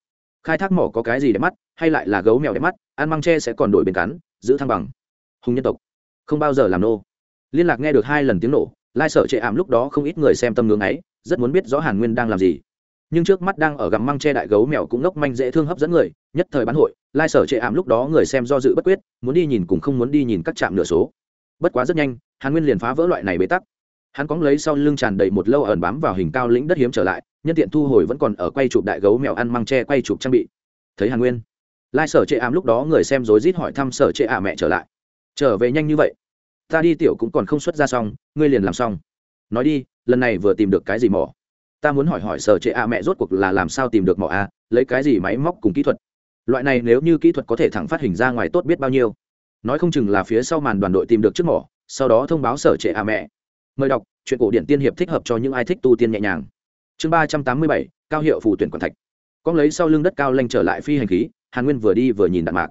Khai thác mỏ có cái gì để mắt, hay lại là gấu mèo để mắt, ăn măng tre sẽ còn đổi bên cắn, giữ thăng bằng. Hùng nhân tộc. Không bao giờ làm nô. Liên lạc nghe được hai lần tiếng nổ, lai Sở trệ ảm lúc đó không ít người xem tâm ngưỡng ấy, rất muốn biết rõ hàn nguyên đang làm gì nhưng trước mắt đang ở gặm măng tre đại gấu mèo cũng ngốc manh dễ thương hấp dẫn người, nhất thời bán hội, lai sở trệ ảm lúc đó người xem do dự bất quyết, muốn đi nhìn cũng không muốn đi nhìn các trạm nửa số. Bất quá rất nhanh, hàn nguyên liền phá vỡ loại này bế tắc. Hắn cóng lấy sau lưng tràn đầy một lâu ẩn bám vào hình cao lĩnh đất hiếm trở lại, nhân tiện thu hồi vẫn còn ở quay chụp đại gấu mèo ăn măng tre quay chụp trang bị. Thấy hàn nguyên, lai sở trệ ảm lúc đó người xem rối rít hỏi thăm sở trệ ả mẹ trở lại. Trở về nhanh như vậy? Ta đi tiểu cũng còn không xuất ra xong, ngươi liền làm xong. Nói đi, lần này vừa tìm được cái gì mỏ? Ta muốn hỏi hỏi sở trệ ả mẹ rốt cuộc là làm sao tìm được mỏ a, lấy cái gì máy móc cùng kỹ thuật? Loại này nếu như kỹ thuật có thể thẳng phát hình ra ngoài tốt biết bao nhiêu. Nói không chừng là phía sau màn đoàn đội tìm được trước mỏ, sau đó thông báo sở trệ ả mẹ. Mời đọc, chuyện cổ điển tiên hiệp thích hợp cho những ai thích tu tiên nhẹ nhàng. Chương ba trăm tám mươi bảy, cao hiệu phù tuyển quản thạch. Con lấy sau lưng đất cao lanh trở lại phi hành khí, hàn nguyên vừa đi vừa nhìn đạn mạc.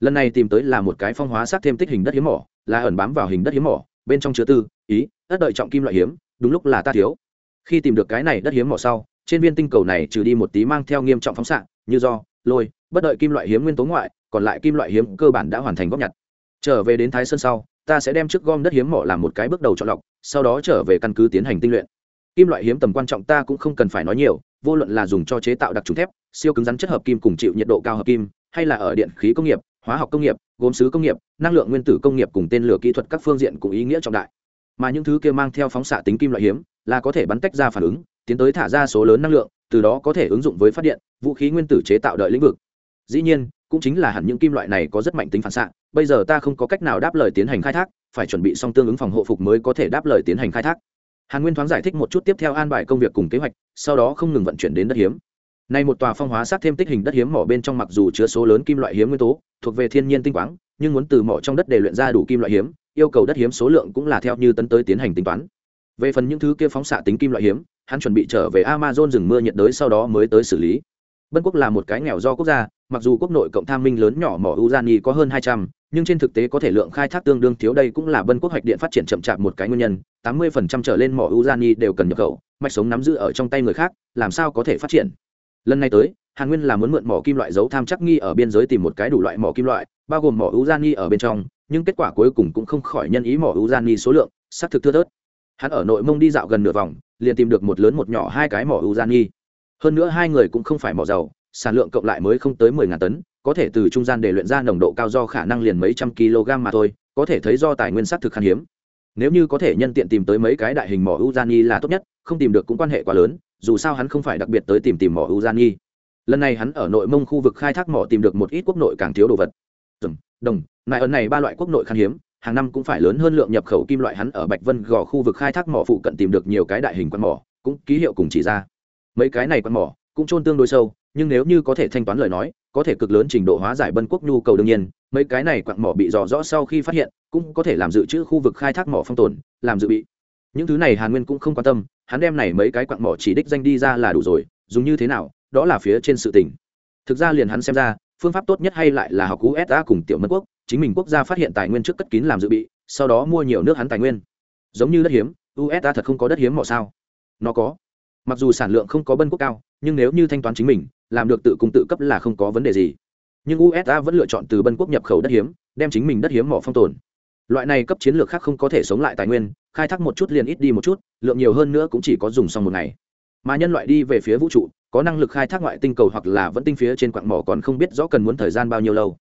Lần này tìm tới là một cái phong hóa sát thêm tích hình đất hiếm mỏ, là ẩn bám vào hình đất hiếm mỏ, bên trong chứa tư, ý, đất đợi trọng kim loại hiếm, đúng lúc là ta thiếu khi tìm được cái này đất hiếm mỏ sau, trên viên tinh cầu này trừ đi một tí mang theo nghiêm trọng phóng xạ, như do, lôi, bất đợi kim loại hiếm nguyên tố ngoại, còn lại kim loại hiếm cơ bản đã hoàn thành góp nhặt. Trở về đến thái sơn sau, ta sẽ đem trước gom đất hiếm mỏ làm một cái bước đầu chọn lọc, sau đó trở về căn cứ tiến hành tinh luyện. Kim loại hiếm tầm quan trọng ta cũng không cần phải nói nhiều, vô luận là dùng cho chế tạo đặc trùng thép, siêu cứng rắn chất hợp kim cùng chịu nhiệt độ cao hợp kim, hay là ở điện khí công nghiệp, hóa học công nghiệp, gốm sứ công nghiệp, năng lượng nguyên tử công nghiệp cùng tên lửa kỹ thuật các phương diện cũng ý nghĩa trọng đại. Mà những thứ kia mang theo phóng xạ tính kim loại hiếm là có thể bắn tách ra phản ứng tiến tới thả ra số lớn năng lượng từ đó có thể ứng dụng với phát điện vũ khí nguyên tử chế tạo đợi lĩnh vực. Dĩ nhiên cũng chính là hẳn những kim loại này có rất mạnh tính phản xạ bây giờ ta không có cách nào đáp lời tiến hành khai thác phải chuẩn bị xong tương ứng phòng hộ phục mới có thể đáp lời tiến hành khai thác. Hàn nguyên thoáng giải thích một chút tiếp theo an bài công việc cùng kế hoạch sau đó không ngừng vận chuyển đến đất hiếm. Nay một tòa phong hóa sát thêm tích hình đất hiếm mỏ bên trong mặc dù chứa số lớn kim loại hiếm nguyên tố, thuộc về thiên nhiên tinh quáng, nhưng muốn từ mỏ trong đất để luyện ra đủ kim loại hiếm, yêu cầu đất hiếm số lượng cũng là theo như tấn tới tiến hành tính toán. Về phần những thứ kia phóng xạ tính kim loại hiếm, hắn chuẩn bị trở về Amazon rừng mưa nhiệt đới sau đó mới tới xử lý. Bân quốc là một cái nghèo do quốc gia, mặc dù quốc nội cộng tham minh lớn nhỏ mỏ Uzani có hơn hai trăm, nhưng trên thực tế có thể lượng khai thác tương đương thiếu đây cũng là Bân quốc hoạch điện phát triển chậm chạp một cái nguyên nhân, tám 80% trở lên mỏ Uzani đều cần nhập khẩu, mạch sống nắm giữ ở trong tay người khác, làm sao có thể phát triển. Lần này tới, hàn nguyên là muốn mượn mỏ kim loại giấu tham chắc nghi ở biên giới tìm một cái đủ loại mỏ kim loại bao gồm mỏ Uzani ở bên trong nhưng kết quả cuối cùng cũng không khỏi nhân ý mỏ Uzani số lượng xác thực thưa thớt hắn ở nội mông đi dạo gần nửa vòng, liền tìm được một lớn một nhỏ hai cái mỏ urani hơn nữa hai người cũng không phải mỏ dầu sản lượng cộng lại mới không tới mười ngàn tấn, có thể từ trung gian để luyện ra nồng độ cao do khả năng liền mấy trăm kg mà thôi, có thể thấy do tài nguyên xác thực khan hiếm. Nếu như có thể nhân tiện tìm tới mấy cái đại hình mỏ urani là tốt nhất, không tìm được cũng quan hệ quá lớn, dù sao hắn không phải đặc biệt tới tìm tìm mỏ urani lần này hắn ở nội mông khu vực khai thác mỏ tìm được một ít quốc nội càng thiếu đồ vật. Đồng, nại ấn này ba loại quốc nội khan hiếm hàng năm cũng phải lớn hơn lượng nhập khẩu kim loại hắn ở bạch vân gò khu vực khai thác mỏ phụ cận tìm được nhiều cái đại hình quan mỏ, cũng ký hiệu cùng chỉ ra. Mấy cái này quan mỏ cũng trôn tương đối sâu, nhưng nếu như có thể thanh toán lời nói, có thể cực lớn trình độ hóa giải bân quốc nhu cầu đương nhiên, mấy cái này quặng mỏ bị dò rõ sau khi phát hiện, cũng có thể làm dự trữ khu vực khai thác mỏ phong tồn, làm dự bị. Những thứ này hàn nguyên cũng không quan tâm, hắn đem này mấy cái quặng mỏ chỉ đích danh đi ra là đủ rồi, dùng như thế nào, đó là phía trên sự tình. Thực ra liền hắn xem ra, phương pháp tốt nhất hay lại là học usa cùng tiểu mân quốc chính mình quốc gia phát hiện tài nguyên trước cất kín làm dự bị, sau đó mua nhiều nước hắn tài nguyên. Giống như đất hiếm usa thật không có đất hiếm mỏ sao? Nó có. Mặc dù sản lượng không có bân quốc cao, nhưng nếu như thanh toán chính mình, làm được tự cung tự cấp là không có vấn đề gì. Nhưng usa vẫn lựa chọn từ bân quốc nhập khẩu đất hiếm, đem chính mình đất hiếm mỏ phong tồn. Loại này cấp chiến lược khác không có thể sống lại tài nguyên, khai thác một chút liền ít đi một chút, lượng nhiều hơn nữa cũng chỉ có dùng xong một ngày. Mà nhân loại đi về phía vũ trụ, có năng lực khai thác ngoại tinh cầu hoặc là vẫn tinh phía trên quạng mỏ còn không biết rõ cần muốn thời gian bao nhiêu lâu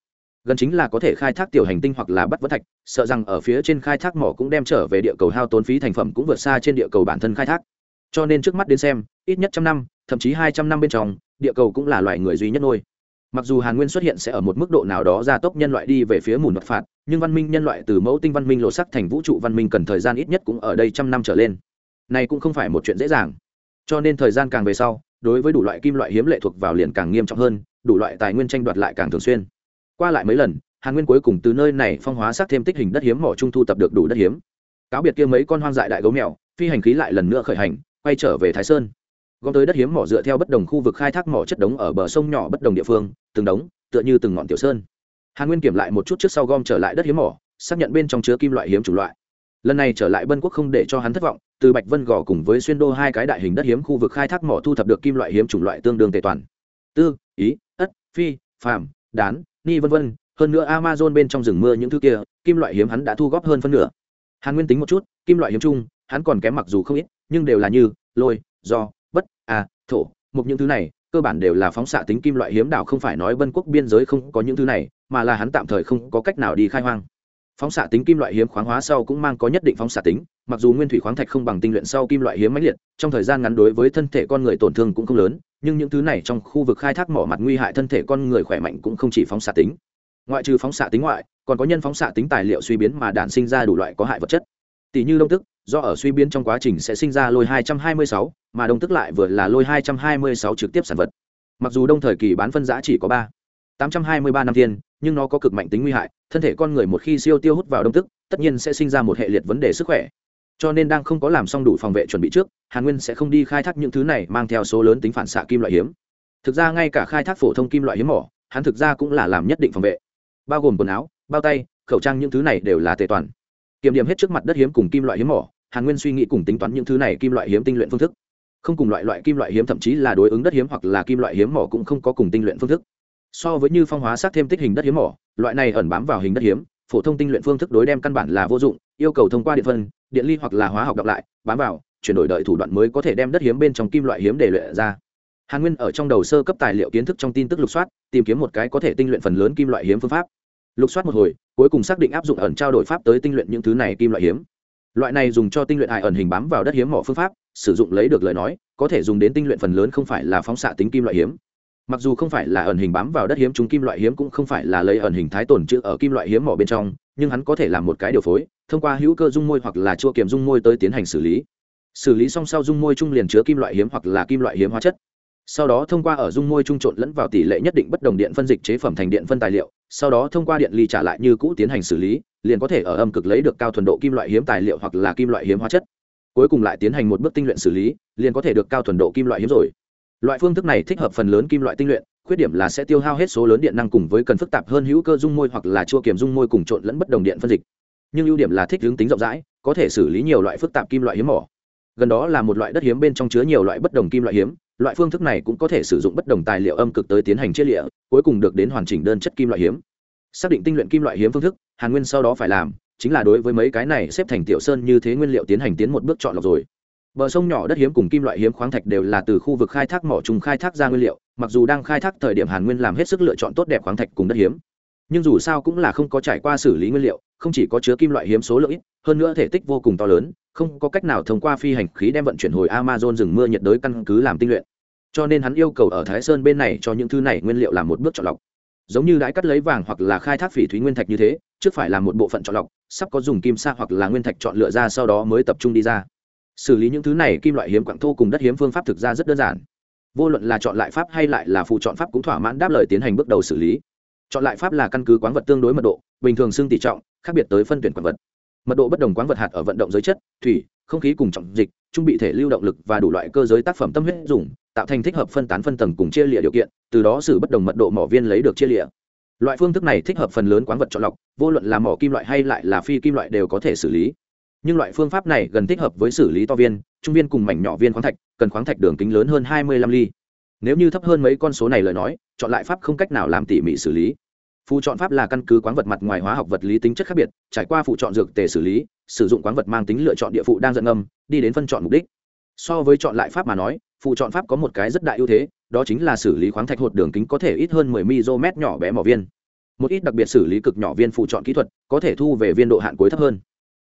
gần chính là có thể khai thác tiểu hành tinh hoặc là bắt vỡ thạch, sợ rằng ở phía trên khai thác mỏ cũng đem trở về địa cầu hao tốn phí thành phẩm cũng vượt xa trên địa cầu bản thân khai thác. Cho nên trước mắt đến xem, ít nhất trăm năm, thậm chí hai trăm năm bên trong, địa cầu cũng là loài người duy nhất nuôi mặc dù hàn nguyên xuất hiện sẽ ở một mức độ nào đó gia tốc nhân loại đi về phía mùn vật phạt, nhưng văn minh nhân loại từ mẫu tinh văn minh lộ sắc thành vũ trụ văn minh cần thời gian ít nhất cũng ở đây trăm năm trở lên. Này cũng không phải một chuyện dễ dàng. Cho nên thời gian càng về sau, đối với đủ loại kim loại hiếm lệ thuộc vào liền càng nghiêm trọng hơn, đủ loại tài nguyên tranh đoạt lại càng thường xuyên qua lại mấy lần, hàn nguyên cuối cùng từ nơi này phong hóa sát thêm tích hình đất hiếm mỏ trung thu tập được đủ đất hiếm. Cáo biệt kia mấy con hoang dại đại gấu mèo, phi hành khí lại lần nữa khởi hành, quay trở về thái sơn. Gom tới đất hiếm mỏ dựa theo bất đồng khu vực khai thác mỏ chất đống ở bờ sông nhỏ bất đồng địa phương, từng đống, tựa như từng ngọn tiểu sơn. Hàn nguyên kiểm lại một chút trước sau gom trở lại đất hiếm mỏ, xác nhận bên trong chứa kim loại hiếm chủng loại. Lần này trở lại bân quốc không để cho hắn thất vọng, từ bạch vân gò cùng với xuyên đô hai cái đại hình đất hiếm khu vực khai thác mỏ thu thập được kim loại hiếm chủng loại tương đương tề toàn. Tư, ý, ất, phi, phàm, đán ni vân vân, hơn nữa amazon bên trong rừng mưa những thứ kia, kim loại hiếm hắn đã thu góp hơn phân nửa. Hàn nguyên tính một chút, kim loại hiếm chung, hắn còn kém mặc dù không ít, nhưng đều là như, lôi, do, bất a thổ một những thứ này, cơ bản đều là phóng xạ tính kim loại hiếm đảo không phải nói vân quốc biên giới không có những thứ này, mà là hắn tạm thời không có cách nào đi khai hoang. Phóng xạ tính kim loại hiếm khoáng hóa sau cũng mang có nhất định phóng xạ tính, mặc dù nguyên thủy khoáng thạch không bằng tinh luyện sau kim loại hiếm mãnh liệt, trong thời gian ngắn đối với thân thể con người tổn thương cũng không lớn nhưng những thứ này trong khu vực khai thác mỏ mặt nguy hại thân thể con người khỏe mạnh cũng không chỉ phóng xạ tính. Ngoại trừ phóng xạ tính ngoại còn có nhân phóng xạ tính tài liệu suy biến mà đản sinh ra đủ loại có hại vật chất. Tỷ như đông tức do ở suy biến trong quá trình sẽ sinh ra lôi 226, mà đông tức lại vừa là lôi 226 trực tiếp sản vật. Mặc dù đông thời kỳ bán phân giã chỉ có ba 823 năm thiên nhưng nó có cực mạnh tính nguy hại thân thể con người một khi siêu tiêu hút vào đông tức tất nhiên sẽ sinh ra một hệ liệt vấn đề sức khỏe cho nên đang không có làm xong đủ phòng vệ chuẩn bị trước, hàn nguyên sẽ không đi khai thác những thứ này mang theo số lớn tính phản xạ kim loại hiếm. Thực ra ngay cả khai thác phổ thông kim loại hiếm mỏ, hắn thực ra cũng là làm nhất định phòng vệ. Bao gồm quần áo, bao tay, khẩu trang những thứ này đều là tề toàn. Kiểm điểm hết trước mặt đất hiếm cùng kim loại hiếm mỏ, hàn nguyên suy nghĩ cùng tính toán những thứ này kim loại hiếm tinh luyện phương thức. Không cùng loại loại kim loại hiếm thậm chí là đối ứng đất hiếm hoặc là kim loại hiếm mỏ cũng không có cùng tinh luyện phương thức. So với như phong hóa sát thêm tích hình đất hiếm mỏ, loại này ẩn bám vào hình đất hiếm, phổ thông tinh luyện phương thức đối đem căn bản là vô dụng, yêu cầu thông qua điện phân điện ly hoặc là hóa học đọc lại, bám vào, chuyển đổi đợi thủ đoạn mới có thể đem đất hiếm bên trong kim loại hiếm để luyện ra. Hàn nguyên ở trong đầu sơ cấp tài liệu kiến thức trong tin tức lục soát, tìm kiếm một cái có thể tinh luyện phần lớn kim loại hiếm phương pháp. Lục soát một hồi, cuối cùng xác định áp dụng ẩn trao đổi pháp tới tinh luyện những thứ này kim loại hiếm. Loại này dùng cho tinh luyện hại ẩn hình bám vào đất hiếm mỏ phương pháp, sử dụng lấy được lời nói, có thể dùng đến tinh luyện phần lớn không phải là phóng xạ tính kim loại hiếm mặc dù không phải là ẩn hình bám vào đất hiếm, chúng kim loại hiếm cũng không phải là lấy ẩn hình thái tồn chữ ở kim loại hiếm mỏ bên trong, nhưng hắn có thể làm một cái điều phối, thông qua hữu cơ dung môi hoặc là chua kiềm dung môi tới tiến hành xử lý. Xử lý xong sau dung môi chung liền chứa kim loại hiếm hoặc là kim loại hiếm hóa chất. Sau đó thông qua ở dung môi trung trộn lẫn vào tỷ lệ nhất định bất đồng điện phân dịch chế phẩm thành điện phân tài liệu, sau đó thông qua điện ly trả lại như cũ tiến hành xử lý, liền có thể ở âm cực lấy được cao thuần độ kim loại hiếm tài liệu hoặc là kim loại hiếm hóa chất. Cuối cùng lại tiến hành một bước tinh luyện xử lý, liền có thể được cao thuần độ kim loại hiếm rồi loại phương thức này thích hợp phần lớn kim loại tinh luyện, khuyết điểm là sẽ tiêu hao hết số lớn điện năng cùng với cần phức tạp hơn hữu cơ dung môi hoặc là chua kiềm dung môi cùng trộn lẫn bất đồng điện phân dịch. Nhưng ưu điểm là thích hướng tính rộng rãi, có thể xử lý nhiều loại phức tạp kim loại hiếm mỏ. Gần đó là một loại đất hiếm bên trong chứa nhiều loại bất đồng kim loại hiếm, loại phương thức này cũng có thể sử dụng bất đồng tài liệu âm cực tới tiến hành chế lịa, cuối cùng được đến hoàn chỉnh đơn chất kim loại hiếm. Xác định tinh luyện kim loại hiếm phương thức, hàn nguyên sau đó phải làm, chính là đối với mấy cái này xếp thành tiểu sơn như thế nguyên liệu tiến hành tiến một bước chọn lọc rồi bờ sông nhỏ đất hiếm cùng kim loại hiếm khoáng thạch đều là từ khu vực khai thác mỏ trùng khai thác ra nguyên liệu, mặc dù đang khai thác thời điểm hàn nguyên làm hết sức lựa chọn tốt đẹp khoáng thạch cùng đất hiếm. Nhưng dù sao cũng là không có trải qua xử lý nguyên liệu, không chỉ có chứa kim loại hiếm số lượng ít, hơn nữa thể tích vô cùng to lớn, không có cách nào thông qua phi hành khí đem vận chuyển hồi amazon rừng mưa nhiệt đới căn cứ làm tinh luyện. Cho nên hắn yêu cầu ở thái sơn bên này cho những thứ này nguyên liệu làm một bước chọn lọc. Giống như đãi cắt lấy vàng hoặc là khai thác phỉ thúy nguyên thạch như thế, trước phải làm một bộ phận chọn lọc, sắp có dùng kim sa hoặc là nguyên thạch chọn lựa ra sau đó mới tập trung đi ra xử lý những thứ này kim loại hiếm quặng thô cùng đất hiếm phương pháp thực ra rất đơn giản. Vô luận là chọn lại pháp hay lại là phụ chọn pháp cũng thỏa mãn đáp lời tiến hành bước đầu xử lý. Chọn lại pháp là căn cứ quán vật tương đối mật độ, bình thường xương tỷ trọng, khác biệt tới phân tuyển quán vật. Mật độ bất đồng quán vật hạt ở vận động giới chất, thủy, không khí cùng trọng dịch, trung bị thể lưu động lực và đủ loại cơ giới tác phẩm tâm huyết dùng, tạo thành thích hợp phân tán phân tầng cùng chia lịa điều kiện, từ đó xử bất đồng mật độ mỏ viên lấy được chia lịa. Loại phương thức này thích hợp phần lớn quán vật chọn lọc, vô luận là mỏ kim loại hay lại là phi kim loại đều có thể xử lý nhưng loại phương pháp này gần thích hợp với xử lý to viên, trung viên cùng mảnh nhỏ viên khoáng thạch, cần khoáng thạch đường kính lớn hơn hai mươi lăm ly. Nếu như thấp hơn mấy con số này lời nói, chọn lại pháp không cách nào làm tỉ mỉ xử lý. Phụ chọn pháp là căn cứ quán vật mặt ngoài hóa học vật lý tính chất khác biệt, trải qua phụ chọn dược tề xử lý, sử dụng quán vật mang tính lựa chọn địa phụ đang dẫn âm, đi đến phân chọn mục đích. So với chọn lại pháp mà nói, phụ chọn pháp có một cái rất đại ưu thế, đó chính là xử lý khoáng thạch hột đường kính có thể ít hơn 10 mm nhỏ bé mỏ viên. Một ít đặc biệt xử lý cực nhỏ viên phụ chọn kỹ thuật có thể thu về viên độ hạn cuối thấp hơn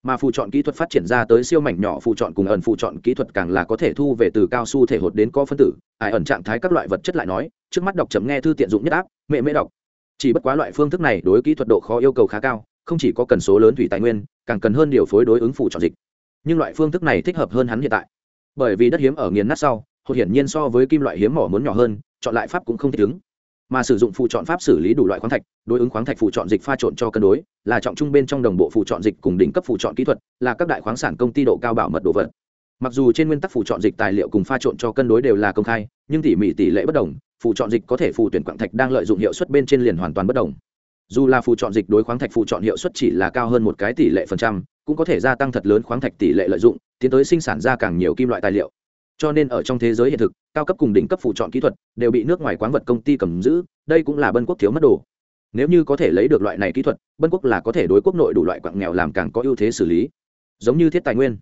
mà phụ chọn kỹ thuật phát triển ra tới siêu mảnh nhỏ phụ chọn cùng ẩn phụ chọn kỹ thuật càng là có thể thu về từ cao su thể hột đến co phân tử. Ai ẩn trạng thái các loại vật chất lại nói, trước mắt đọc chấm nghe thư tiện dụng nhất áp, mẹ mễ đọc. Chỉ bất quá loại phương thức này đối kỹ thuật độ khó yêu cầu khá cao, không chỉ có cần số lớn thủy tài nguyên, càng cần hơn điều phối đối ứng phụ chọn dịch. Nhưng loại phương thức này thích hợp hơn hắn hiện tại. Bởi vì đất hiếm ở nghiền nát sau, hột hiển nhiên so với kim loại hiếm mỏ muốn nhỏ hơn, chọn lại pháp cũng không thích ứng mà sử dụng phụ chọn pháp xử lý đủ loại khoáng thạch, đối ứng khoáng thạch phụ chọn dịch pha trộn cho cân đối, là trọng trung bên trong đồng bộ phụ chọn dịch cùng đỉnh cấp phụ chọn kỹ thuật, là các đại khoáng sản công ty độ cao bảo mật đồ vật. Mặc dù trên nguyên tắc phụ chọn dịch tài liệu cùng pha trộn cho cân đối đều là công khai, nhưng tỉ mỉ tỷ lệ bất đồng, phụ chọn dịch có thể phụ tuyển quạng thạch đang lợi dụng hiệu suất bên trên liền hoàn toàn bất đồng. Dù là phụ chọn dịch đối khoáng thạch phụ chọn hiệu suất chỉ là cao hơn một cái tỷ lệ phần trăm, cũng có thể gia tăng thật lớn khoáng thạch tỷ lệ lợi dụng, tiến tới sinh sản ra càng nhiều kim loại tài liệu cho nên ở trong thế giới hiện thực, cao cấp cùng đỉnh cấp phụ chọn kỹ thuật đều bị nước ngoài quán vật công ty cầm giữ, đây cũng là bân quốc thiếu mất đồ. Nếu như có thể lấy được loại này kỹ thuật, bân quốc là có thể đối quốc nội đủ loại quặng nghèo làm càng có ưu thế xử lý. Giống như thiết tài nguyên,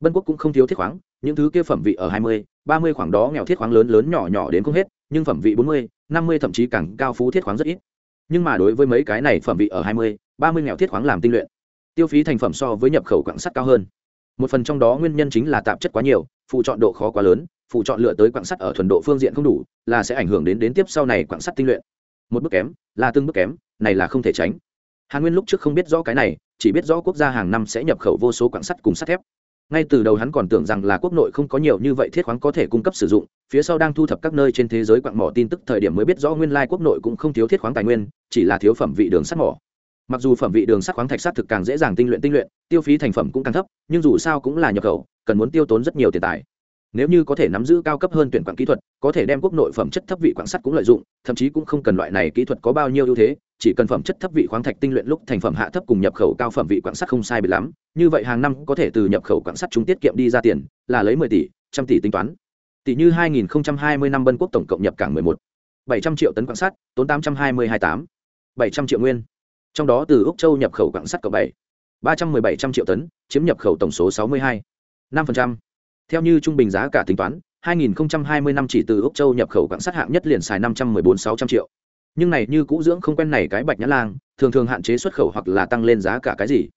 bân quốc cũng không thiếu thiết khoáng, những thứ kia phẩm vị ở hai mươi, ba mươi khoảng đó nghèo thiết khoáng lớn lớn nhỏ nhỏ đến không hết, nhưng phẩm vị bốn mươi, năm mươi thậm chí càng cao phú thiết khoáng rất ít. Nhưng mà đối với mấy cái này phẩm vị ở hai mươi, ba mươi nghèo thiết khoáng làm tinh luyện, tiêu phí thành phẩm so với nhập khẩu quặng sắt cao hơn. Một phần trong đó nguyên nhân chính là tạp chất quá nhiều phụ chọn độ khó quá lớn phụ chọn lựa tới quạng sắt ở thuần độ phương diện không đủ, là sẽ ảnh hưởng đến đến tiếp sau này quạng sắt tinh luyện. Một bước kém, là từng bước kém, này là không thể tránh. Hàn nguyên lúc trước không biết rõ cái này, chỉ biết rõ quốc gia hàng năm sẽ nhập khẩu vô số quạng sắt cùng sắt thép. Ngay từ đầu hắn còn tưởng rằng là quốc nội không có nhiều như vậy thiết khoáng có thể cung cấp sử dụng, phía sau đang thu thập các nơi trên thế giới quặng mỏ tin tức thời điểm mới biết rõ nguyên lai quốc nội cũng không thiếu thiết khoáng tài nguyên, chỉ là thiếu phẩm vị đường sắt mỏ. Mặc dù phẩm vị đường sắt khoáng thạch sắt thực càng dễ dàng tinh luyện tinh luyện, tiêu phí thành phẩm cũng càng thấp, nhưng dù sao cũng là nhập khẩu cần muốn tiêu tốn rất nhiều tiền tài. Nếu như có thể nắm giữ cao cấp hơn tuyển quảng kỹ thuật, có thể đem quốc nội phẩm chất thấp vị quặng sắt cũng lợi dụng, thậm chí cũng không cần loại này kỹ thuật có bao nhiêu ưu thế, chỉ cần phẩm chất thấp vị khoáng thạch tinh luyện lúc thành phẩm hạ thấp cùng nhập khẩu cao phẩm vị quặng sắt không sai biệt lắm, như vậy hàng năm có thể từ nhập khẩu quặng sắt chúng tiết kiệm đi ra tiền là lấy mười tỷ, trăm tỷ tính toán. Tỷ như hai nghìn hai mươi năm bân quốc tổng cộng nhập cảng mười một. bảy trăm triệu tấn quặng sắt, tốn tám trăm hai mươi hai tám. bảy trăm triệu nguyên. Trong đó từ úc châu nhập khẩu quặng sắt cộng bảy. ba trăm mười bảy trăm triệu tấn, chiếm nhập khẩu tổng số sáu mươi hai năm phần trăm. Theo như trung bình giá cả tính toán 2020 năm chỉ từ úc châu nhập khẩu quặng sắt hạng nhất liền xài 514-600 triệu. Nhưng này như cũ dưỡng không quen này cái bạch nhã lang thường thường hạn chế xuất khẩu hoặc là tăng lên giá cả cái gì.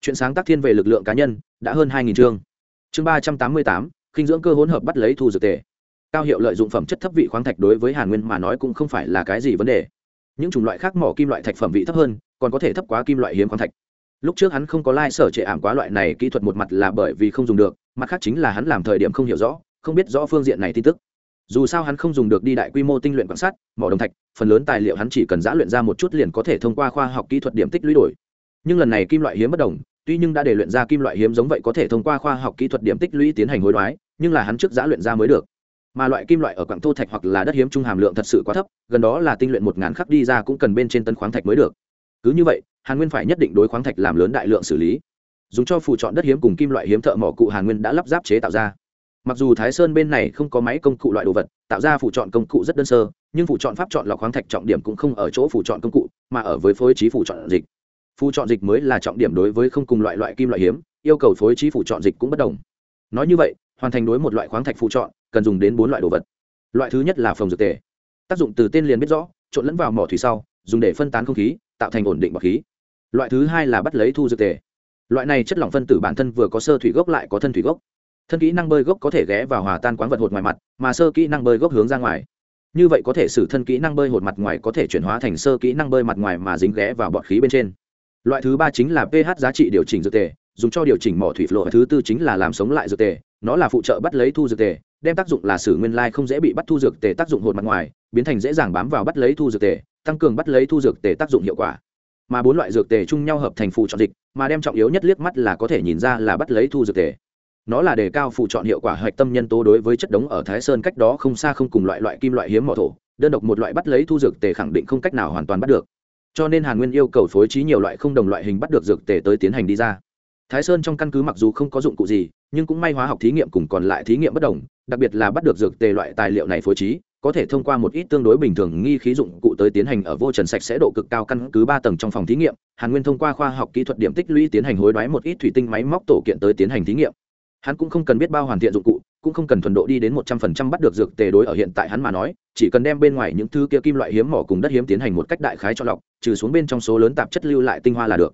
Chuyện sáng tác thiên về lực lượng cá nhân đã hơn 2.000 chương. Chương 388, khinh dưỡng cơ hỗn hợp bắt lấy thu dược tệ cao hiệu lợi dụng phẩm chất thấp vị khoáng thạch đối với hàn nguyên mà nói cũng không phải là cái gì vấn đề. Những chủng loại khác mỏ kim loại thạch phẩm vị thấp hơn còn có thể thấp quá kim loại hiếm khoáng thạch. Lúc trước hắn không có lai、like、sở trệ ảm quá loại này kỹ thuật một mặt là bởi vì không dùng được mặt khác chính là hắn làm thời điểm không hiểu rõ, không biết rõ phương diện này tin tức. Dù sao hắn không dùng được đi đại quy mô tinh luyện quan sát, mỏ đồng thạch, phần lớn tài liệu hắn chỉ cần giã luyện ra một chút liền có thể thông qua khoa học kỹ thuật điểm tích lũy đổi. Nhưng lần này kim loại hiếm bất đồng, tuy nhưng đã để luyện ra kim loại hiếm giống vậy có thể thông qua khoa học kỹ thuật điểm tích lũy tiến hành hối đoái, nhưng là hắn trước giã luyện ra mới được. Mà loại kim loại ở quảng thô thạch hoặc là đất hiếm trung hàm lượng thật sự quá thấp, gần đó là tinh luyện một ngàn khắc đi ra cũng cần bên trên tân khoáng thạch mới được. Cứ như vậy, hàn nguyên phải nhất định đối khoáng thạch làm lớn đại lượng xử lý dùng cho phụ chọn đất hiếm cùng kim loại hiếm thợ mỏ cụ hàn nguyên đã lắp ráp chế tạo ra. Mặc dù thái sơn bên này không có máy công cụ loại đồ vật, tạo ra phụ chọn công cụ rất đơn sơ, nhưng phụ chọn pháp chọn lọc khoáng thạch trọng điểm cũng không ở chỗ phụ chọn công cụ, mà ở với phối trí phụ chọn dịch. Phụ chọn dịch mới là trọng điểm đối với không cùng loại loại kim loại hiếm, yêu cầu phối trí phụ chọn dịch cũng bất đồng. Nói như vậy, hoàn thành đối một loại khoáng thạch phụ chọn, cần dùng đến bốn loại đồ vật. Loại thứ nhất là phòng dược tề. Tác dụng từ tên liền biết rõ, trộn lẫn vào mỏ thủy sau, dùng để phân tán không khí, tạo thành ổn định bọc khí. Loại thứ hai là bắt lấy thu dược tề loại này chất lỏng phân tử bản thân vừa có sơ thủy gốc lại có thân thủy gốc. Thân kỹ năng bơi gốc có thể ghé vào hòa tan quán vật hột ngoài mặt, mà sơ kỹ năng bơi gốc hướng ra ngoài. Như vậy có thể xử thân kỹ năng bơi hột mặt ngoài có thể chuyển hóa thành sơ kỹ năng bơi mặt ngoài mà dính ghé vào bọt khí bên trên. Loại thứ ba chính là ph giá trị điều chỉnh dược tề, dùng cho điều chỉnh mỏ thủy lộ thứ tư chính là làm sống lại dược tề, nó là phụ trợ bắt lấy thu dược tề, đem tác dụng là sử nguyên lai không dễ bị bắt thu dược tề tác dụng hột mặt ngoài, biến thành dễ dàng bám vào bắt lấy thu dược tề, tăng cường bắt lấy thu dược tề tác dụng hiệu quả mà bốn loại dược tề chung nhau hợp thành phụ chọn dịch, mà đem trọng yếu nhất liếc mắt là có thể nhìn ra là bắt lấy thu dược tề. Nó là đề cao phụ chọn hiệu quả hạch tâm nhân tố đối với chất đống ở thái sơn cách đó không xa không cùng loại loại kim loại hiếm mỏ thổ, đơn độc một loại bắt lấy thu dược tề khẳng định không cách nào hoàn toàn bắt được. Cho nên hàn nguyên yêu cầu phối trí nhiều loại không đồng loại hình bắt được dược tề tới tiến hành đi ra. Thái sơn trong căn cứ mặc dù không có dụng cụ gì, nhưng cũng may hóa học thí nghiệm cùng còn lại thí nghiệm bất đồng, đặc biệt là bắt được dược tề loại tài liệu này phối trí có thể thông qua một ít tương đối bình thường nghi khí dụng cụ tới tiến hành ở vô trần sạch sẽ độ cực cao căn cứ ba tầng trong phòng thí nghiệm, hàn nguyên thông qua khoa học kỹ thuật điểm tích lũy tiến hành hối đoái một ít thủy tinh máy móc tổ kiện tới tiến hành thí nghiệm. Hắn cũng không cần biết bao hoàn thiện dụng cụ, cũng không cần thuần độ đi đến một trăm phần trăm bắt được dược tề đối ở hiện tại hắn mà nói, chỉ cần đem bên ngoài những thứ kia kim loại hiếm mỏ cùng đất hiếm tiến hành một cách đại khái cho lọc, trừ xuống bên trong số lớn tạp chất lưu lại tinh hoa là được.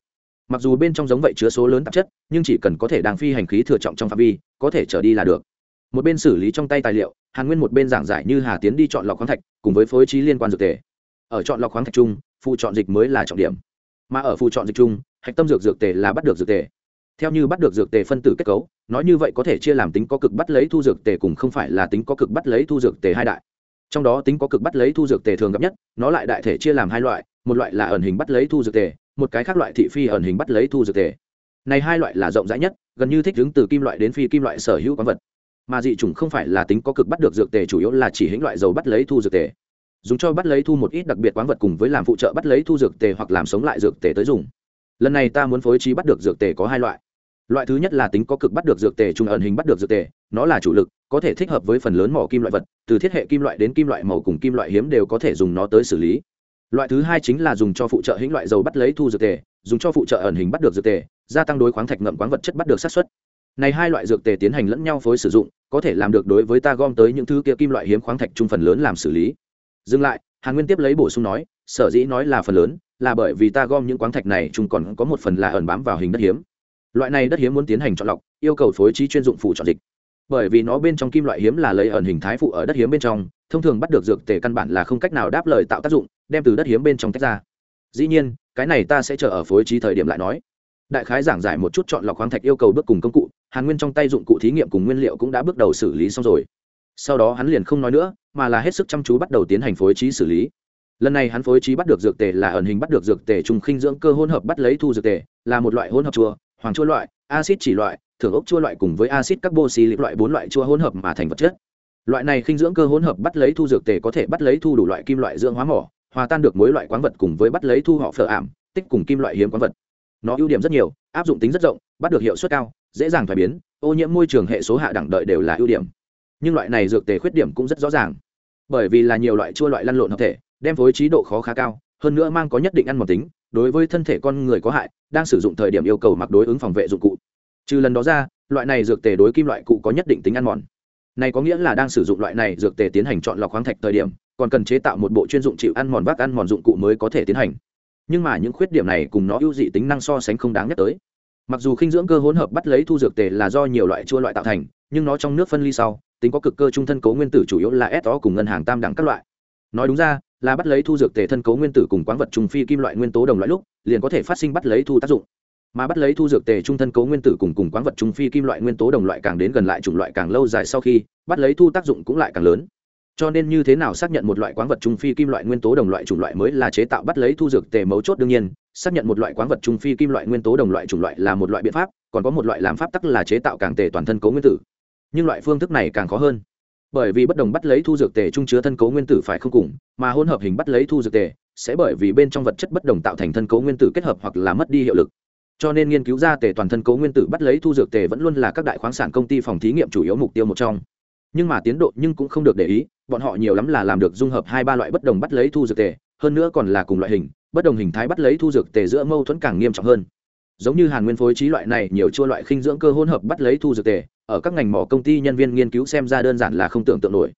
Mặc dù bên trong giống vậy chứa số lớn tạp chất, nhưng chỉ cần có thể đang phi hành khí thừa trọng trong phạm vi, có thể trở đi là được một bên xử lý trong tay tài liệu, hàn nguyên một bên giảng giải như hà tiến đi chọn lọc khoáng thạch cùng với phối trí liên quan dược tề. Ở chọn lọc khoáng thạch chung phụ chọn dịch mới là trọng điểm. Mà ở phụ chọn dịch chung, hạch tâm dược dược tề là bắt được dược tề. Theo như bắt được dược tề phân tử kết cấu, nói như vậy có thể chia làm tính có cực bắt lấy thu dược tề cùng không phải là tính có cực bắt lấy thu dược tề hai đại. Trong đó tính có cực bắt lấy thu dược tề thường gặp nhất, nó lại đại thể chia làm hai loại, một loại là ẩn hình bắt lấy thu dược tề, một cái khác loại thị phi ẩn hình bắt lấy thu dược tề. Này hai loại là rộng rãi nhất, gần như thích ứng từ kim loại đến phi kim loại sở hữu quán vật mà dị chủng không phải là tính có cực bắt được dược tề, chủ yếu là chỉ hĩnh loại dầu bắt lấy thu dược tề. Dùng cho bắt lấy thu một ít đặc biệt quán vật cùng với làm phụ trợ bắt lấy thu dược tề hoặc làm sống lại dược tề tới dùng. Lần này ta muốn phối trí bắt được dược tề có hai loại. Loại thứ nhất là tính có cực bắt được dược tề, trung ẩn hình bắt được dược tề, nó là chủ lực, có thể thích hợp với phần lớn mỏ kim loại vật, từ thiết hệ kim loại đến kim loại màu cùng kim loại hiếm đều có thể dùng nó tới xử lý. Loại thứ hai chính là dùng cho phụ trợ hĩnh loại dầu bắt lấy thu dược tề, dùng cho phụ trợ ẩn hình bắt được dược tề, gia tăng đối khoáng thạch ngậm quán vật chất bắt được sát xuất này hai loại dược tề tiến hành lẫn nhau phối sử dụng, có thể làm được đối với ta gom tới những thứ kia kim loại hiếm khoáng thạch trung phần lớn làm xử lý. Dừng lại, hàn nguyên tiếp lấy bổ sung nói, sở dĩ nói là phần lớn, là bởi vì ta gom những khoáng thạch này chúng còn có một phần là ẩn bám vào hình đất hiếm. Loại này đất hiếm muốn tiến hành chọn lọc, yêu cầu phối trí chuyên dụng phụ chọn dịch. Bởi vì nó bên trong kim loại hiếm là lấy ẩn hình thái phụ ở đất hiếm bên trong, thông thường bắt được dược tề căn bản là không cách nào đáp lời tạo tác dụng, đem từ đất hiếm bên trong tách ra. Dĩ nhiên, cái này ta sẽ chờ ở phối trí thời điểm lại nói. Đại khái giảng giải một chút chọn lọc khoáng thạch yêu cầu bước cùng công cụ hàn nguyên trong tay dụng cụ thí nghiệm cùng nguyên liệu cũng đã bước đầu xử lý xong rồi. Sau đó hắn liền không nói nữa, mà là hết sức chăm chú bắt đầu tiến hành phối trí xử lý. Lần này hắn phối trí bắt được dược tề là ẩn hình bắt được dược tề trùng khinh dưỡng cơ hỗn hợp bắt lấy thu dược tề, là một loại hỗn hợp chua, hoàng chua loại acid chỉ loại, thưởng ốc chua loại cùng với acid carboxylic loại bốn loại chua hỗn hợp mà thành vật chất. Loại này khinh dưỡng cơ hỗn hợp bắt lấy thu dược tề có thể bắt lấy thu đủ loại kim loại dưỡng hóa mỏ, hòa tan được mỗi loại quán vật cùng với bắt lấy thu họ phở ảm, tích cùng kim loại hiếm quán vật. Nó ưu điểm rất nhiều, áp dụng tính rất rộng, bắt được hiệu suất cao dễ dàng thoái biến, ô nhiễm môi trường hệ số hạ đẳng đợi đều là ưu điểm. Nhưng loại này dược tề khuyết điểm cũng rất rõ ràng. Bởi vì là nhiều loại chua loại lăn lộn hợp thể, đem phối trí độ khó khá cao, hơn nữa mang có nhất định ăn mòn tính, đối với thân thể con người có hại, đang sử dụng thời điểm yêu cầu mặc đối ứng phòng vệ dụng cụ. Trừ lần đó ra, loại này dược tề đối kim loại cụ có nhất định tính ăn mòn. Này có nghĩa là đang sử dụng loại này dược tề tiến hành chọn lọc khoáng thạch thời điểm, còn cần chế tạo một bộ chuyên dụng chịu ăn mòn vác ăn mòn dụng cụ mới có thể tiến hành. Nhưng mà những khuyết điểm này cùng nó ưu dị tính năng so sánh không đáng nhắc tới mặc dù khinh dưỡng cơ hỗn hợp bắt lấy thu dược tề là do nhiều loại chua loại tạo thành, nhưng nó trong nước phân ly sau, tính có cực cơ trung thân cấu nguyên tử chủ yếu là SO cùng ngân hàng tam đẳng các loại. Nói đúng ra, là bắt lấy thu dược tề thân cấu nguyên tử cùng quán vật trùng phi kim loại nguyên tố đồng loại lúc, liền có thể phát sinh bắt lấy thu tác dụng. Mà bắt lấy thu dược tề trung thân cấu nguyên tử cùng cùng quán vật trùng phi kim loại nguyên tố đồng loại càng đến gần lại chủng loại càng lâu dài sau khi, bắt lấy thu tác dụng cũng lại càng lớn. Cho nên như thế nào xác nhận một loại quán vật trung phi kim loại nguyên tố đồng loại chủng loại mới là chế tạo bắt lấy thu dược tề mấu chốt đương nhiên xác nhận một loại quán vật trung phi kim loại nguyên tố đồng loại chủng loại là một loại biện pháp, còn có một loại làm pháp tắc là chế tạo càng tề toàn thân cấu nguyên tử. Nhưng loại phương thức này càng khó hơn. Bởi vì bất đồng bắt lấy thu dược tề trung chứa thân cấu nguyên tử phải không cùng, mà hỗn hợp hình bắt lấy thu dược tề sẽ bởi vì bên trong vật chất bất đồng tạo thành thân cấu nguyên tử kết hợp hoặc là mất đi hiệu lực. Cho nên nghiên cứu ra tề toàn thân cấu nguyên tử bắt lấy thu dược tề vẫn luôn là các đại khoáng sản công ty phòng thí nghiệm chủ yếu mục tiêu một trong. Nhưng mà tiến độ nhưng cũng không được để ý, bọn họ nhiều lắm là làm được dung hợp hai ba loại bất đồng bắt lấy thu dược tề, hơn nữa còn là cùng loại hình bất đồng hình thái bắt lấy thu dược tề giữa mâu thuẫn càng nghiêm trọng hơn. Giống như hàn nguyên phối trí loại này, nhiều chua loại khinh dưỡng cơ hỗn hợp bắt lấy thu dược tề, ở các ngành mỏ công ty nhân viên nghiên cứu xem ra đơn giản là không tưởng tượng nổi.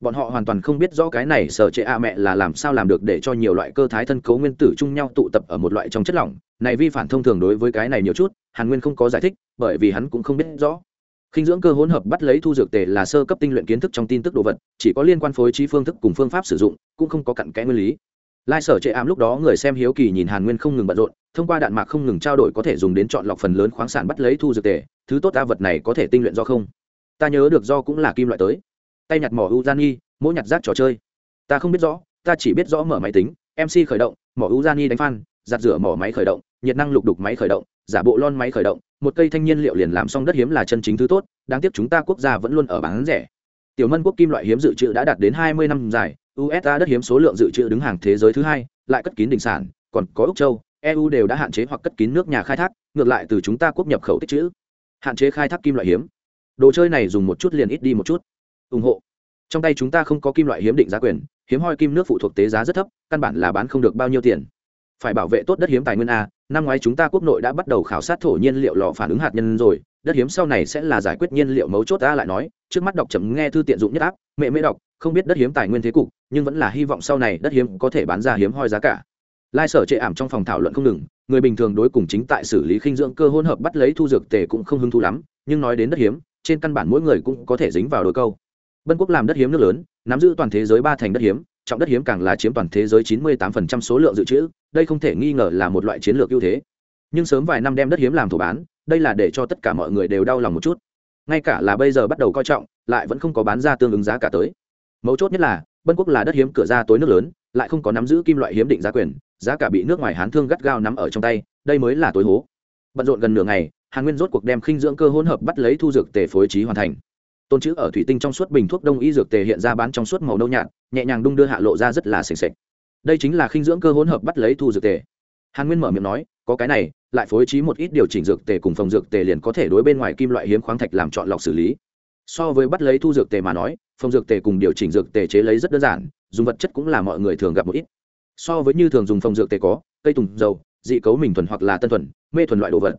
Bọn họ hoàn toàn không biết rõ cái này sở trệ a mẹ là làm sao làm được để cho nhiều loại cơ thái thân cấu nguyên tử chung nhau tụ tập ở một loại trong chất lỏng. Này vi phản thông thường đối với cái này nhiều chút, hàn nguyên không có giải thích, bởi vì hắn cũng không biết rõ. Khinh dưỡng cơ hỗn hợp bắt lấy thu dược tề là sơ cấp tinh luyện kiến thức trong tin tức đồ vật, chỉ có liên quan phối trí phương thức cùng phương pháp sử dụng, cũng không có cặn kẽ nguyên lý lai sở trệ ám lúc đó người xem hiếu kỳ nhìn hàn nguyên không ngừng bận rộn, thông qua đạn mạc không ngừng trao đổi có thể dùng đến chọn lọc phần lớn khoáng sản bắt lấy thu dược tề, thứ tốt ta vật này có thể tinh luyện do không? Ta nhớ được do cũng là kim loại tới. Tay nhặt mỏ u gian nghi mỗi nhặt rác trò chơi. Ta không biết rõ, ta chỉ biết rõ mở máy tính mc khởi động, mỏ u gian nghi đánh phan, giặt rửa mỏ máy khởi động, nhiệt năng lục đục máy khởi động, giả bộ lon máy khởi động, một cây thanh nhiên liệu liền làm xong đất hiếm là chân chính thứ tốt, đáng tiếc chúng ta quốc gia vẫn luôn ở bán rẻ. Tiểu mân quốc kim loại hiếm dự trữ đã đạt đến hai mươi năm dài usa đất hiếm số lượng dự trữ đứng hàng thế giới thứ hai, lại cất kín đình sản, còn có úc châu eu đều đã hạn chế hoặc cất kín nước nhà khai thác, ngược lại từ chúng ta quốc nhập khẩu tích trữ. Hạn chế khai thác kim loại hiếm. Đồ chơi này dùng một chút liền ít đi một chút. Ủng hộ. Trong tay chúng ta không có kim loại hiếm định giá quyền, hiếm hoi kim nước phụ thuộc tế giá rất thấp, căn bản là bán không được bao nhiêu tiền. Phải bảo vệ tốt đất hiếm tài nguyên a, năm ngoái chúng ta quốc nội đã bắt đầu khảo sát thổ nhiên liệu lò phản ứng hạt nhân rồi đất hiếm sau này sẽ là giải quyết nhiên liệu mấu chốt ta lại nói, trước mắt đọc chậm nghe thư tiện dụng nhất áp, mẹ mẹ đọc, không biết đất hiếm tài nguyên thế cục, nhưng vẫn là hy vọng sau này đất hiếm có thể bán ra hiếm hoi giá cả. Lai sở chệ ảm trong phòng thảo luận không ngừng, người bình thường đối cùng chính tại xử lý khinh dưỡng cơ hỗn hợp bắt lấy thu dược tề cũng không hứng thú lắm, nhưng nói đến đất hiếm, trên căn bản mỗi người cũng có thể dính vào đôi câu. Bân quốc làm đất hiếm nước lớn, nắm giữ toàn thế giới ba thành đất hiếm, trọng đất hiếm càng là chiếm toàn thế giới chín mươi 98% số lượng dự trữ, đây không thể nghi ngờ là một loại chiến lược ưu thế. Nhưng sớm vài năm đem đất hiếm làm thổ bán đây là để cho tất cả mọi người đều đau lòng một chút. Ngay cả là bây giờ bắt đầu coi trọng, lại vẫn không có bán ra tương ứng giá cả tới. Mấu chốt nhất là bân quốc là đất hiếm cửa ra tối nước lớn, lại không có nắm giữ kim loại hiếm định giá quyền, giá cả bị nước ngoài hán thương gắt gao nắm ở trong tay, đây mới là tối hố. Bận rộn gần nửa ngày, hàn nguyên rốt cuộc đem khinh dưỡng cơ hỗn hợp bắt lấy thu dược tề phối trí hoàn thành. Tôn chữ ở thủy tinh trong suốt bình thuốc đông y dược tề hiện ra bán trong suốt màu nâu nhạt, nhẹ nhàng đung đưa hạ lộ ra rất là sềnh sệch đây chính là khinh dưỡng cơ hỗn hợp bắt lấy thu dược tề. Hàn nguyên mở miệng nói, có cái này lại phối trí một ít điều chỉnh dược tề cùng phòng dược tề liền có thể đối bên ngoài kim loại hiếm khoáng thạch làm chọn lọc xử lý. So với bắt lấy thu dược tề mà nói, phòng dược tề cùng điều chỉnh dược tề chế lấy rất đơn giản, dùng vật chất cũng là mọi người thường gặp một ít. So với như thường dùng phòng dược tề có, cây tùng, dầu, dị cấu mình thuần hoặc là tân thuần, mê thuần loại đồ vật.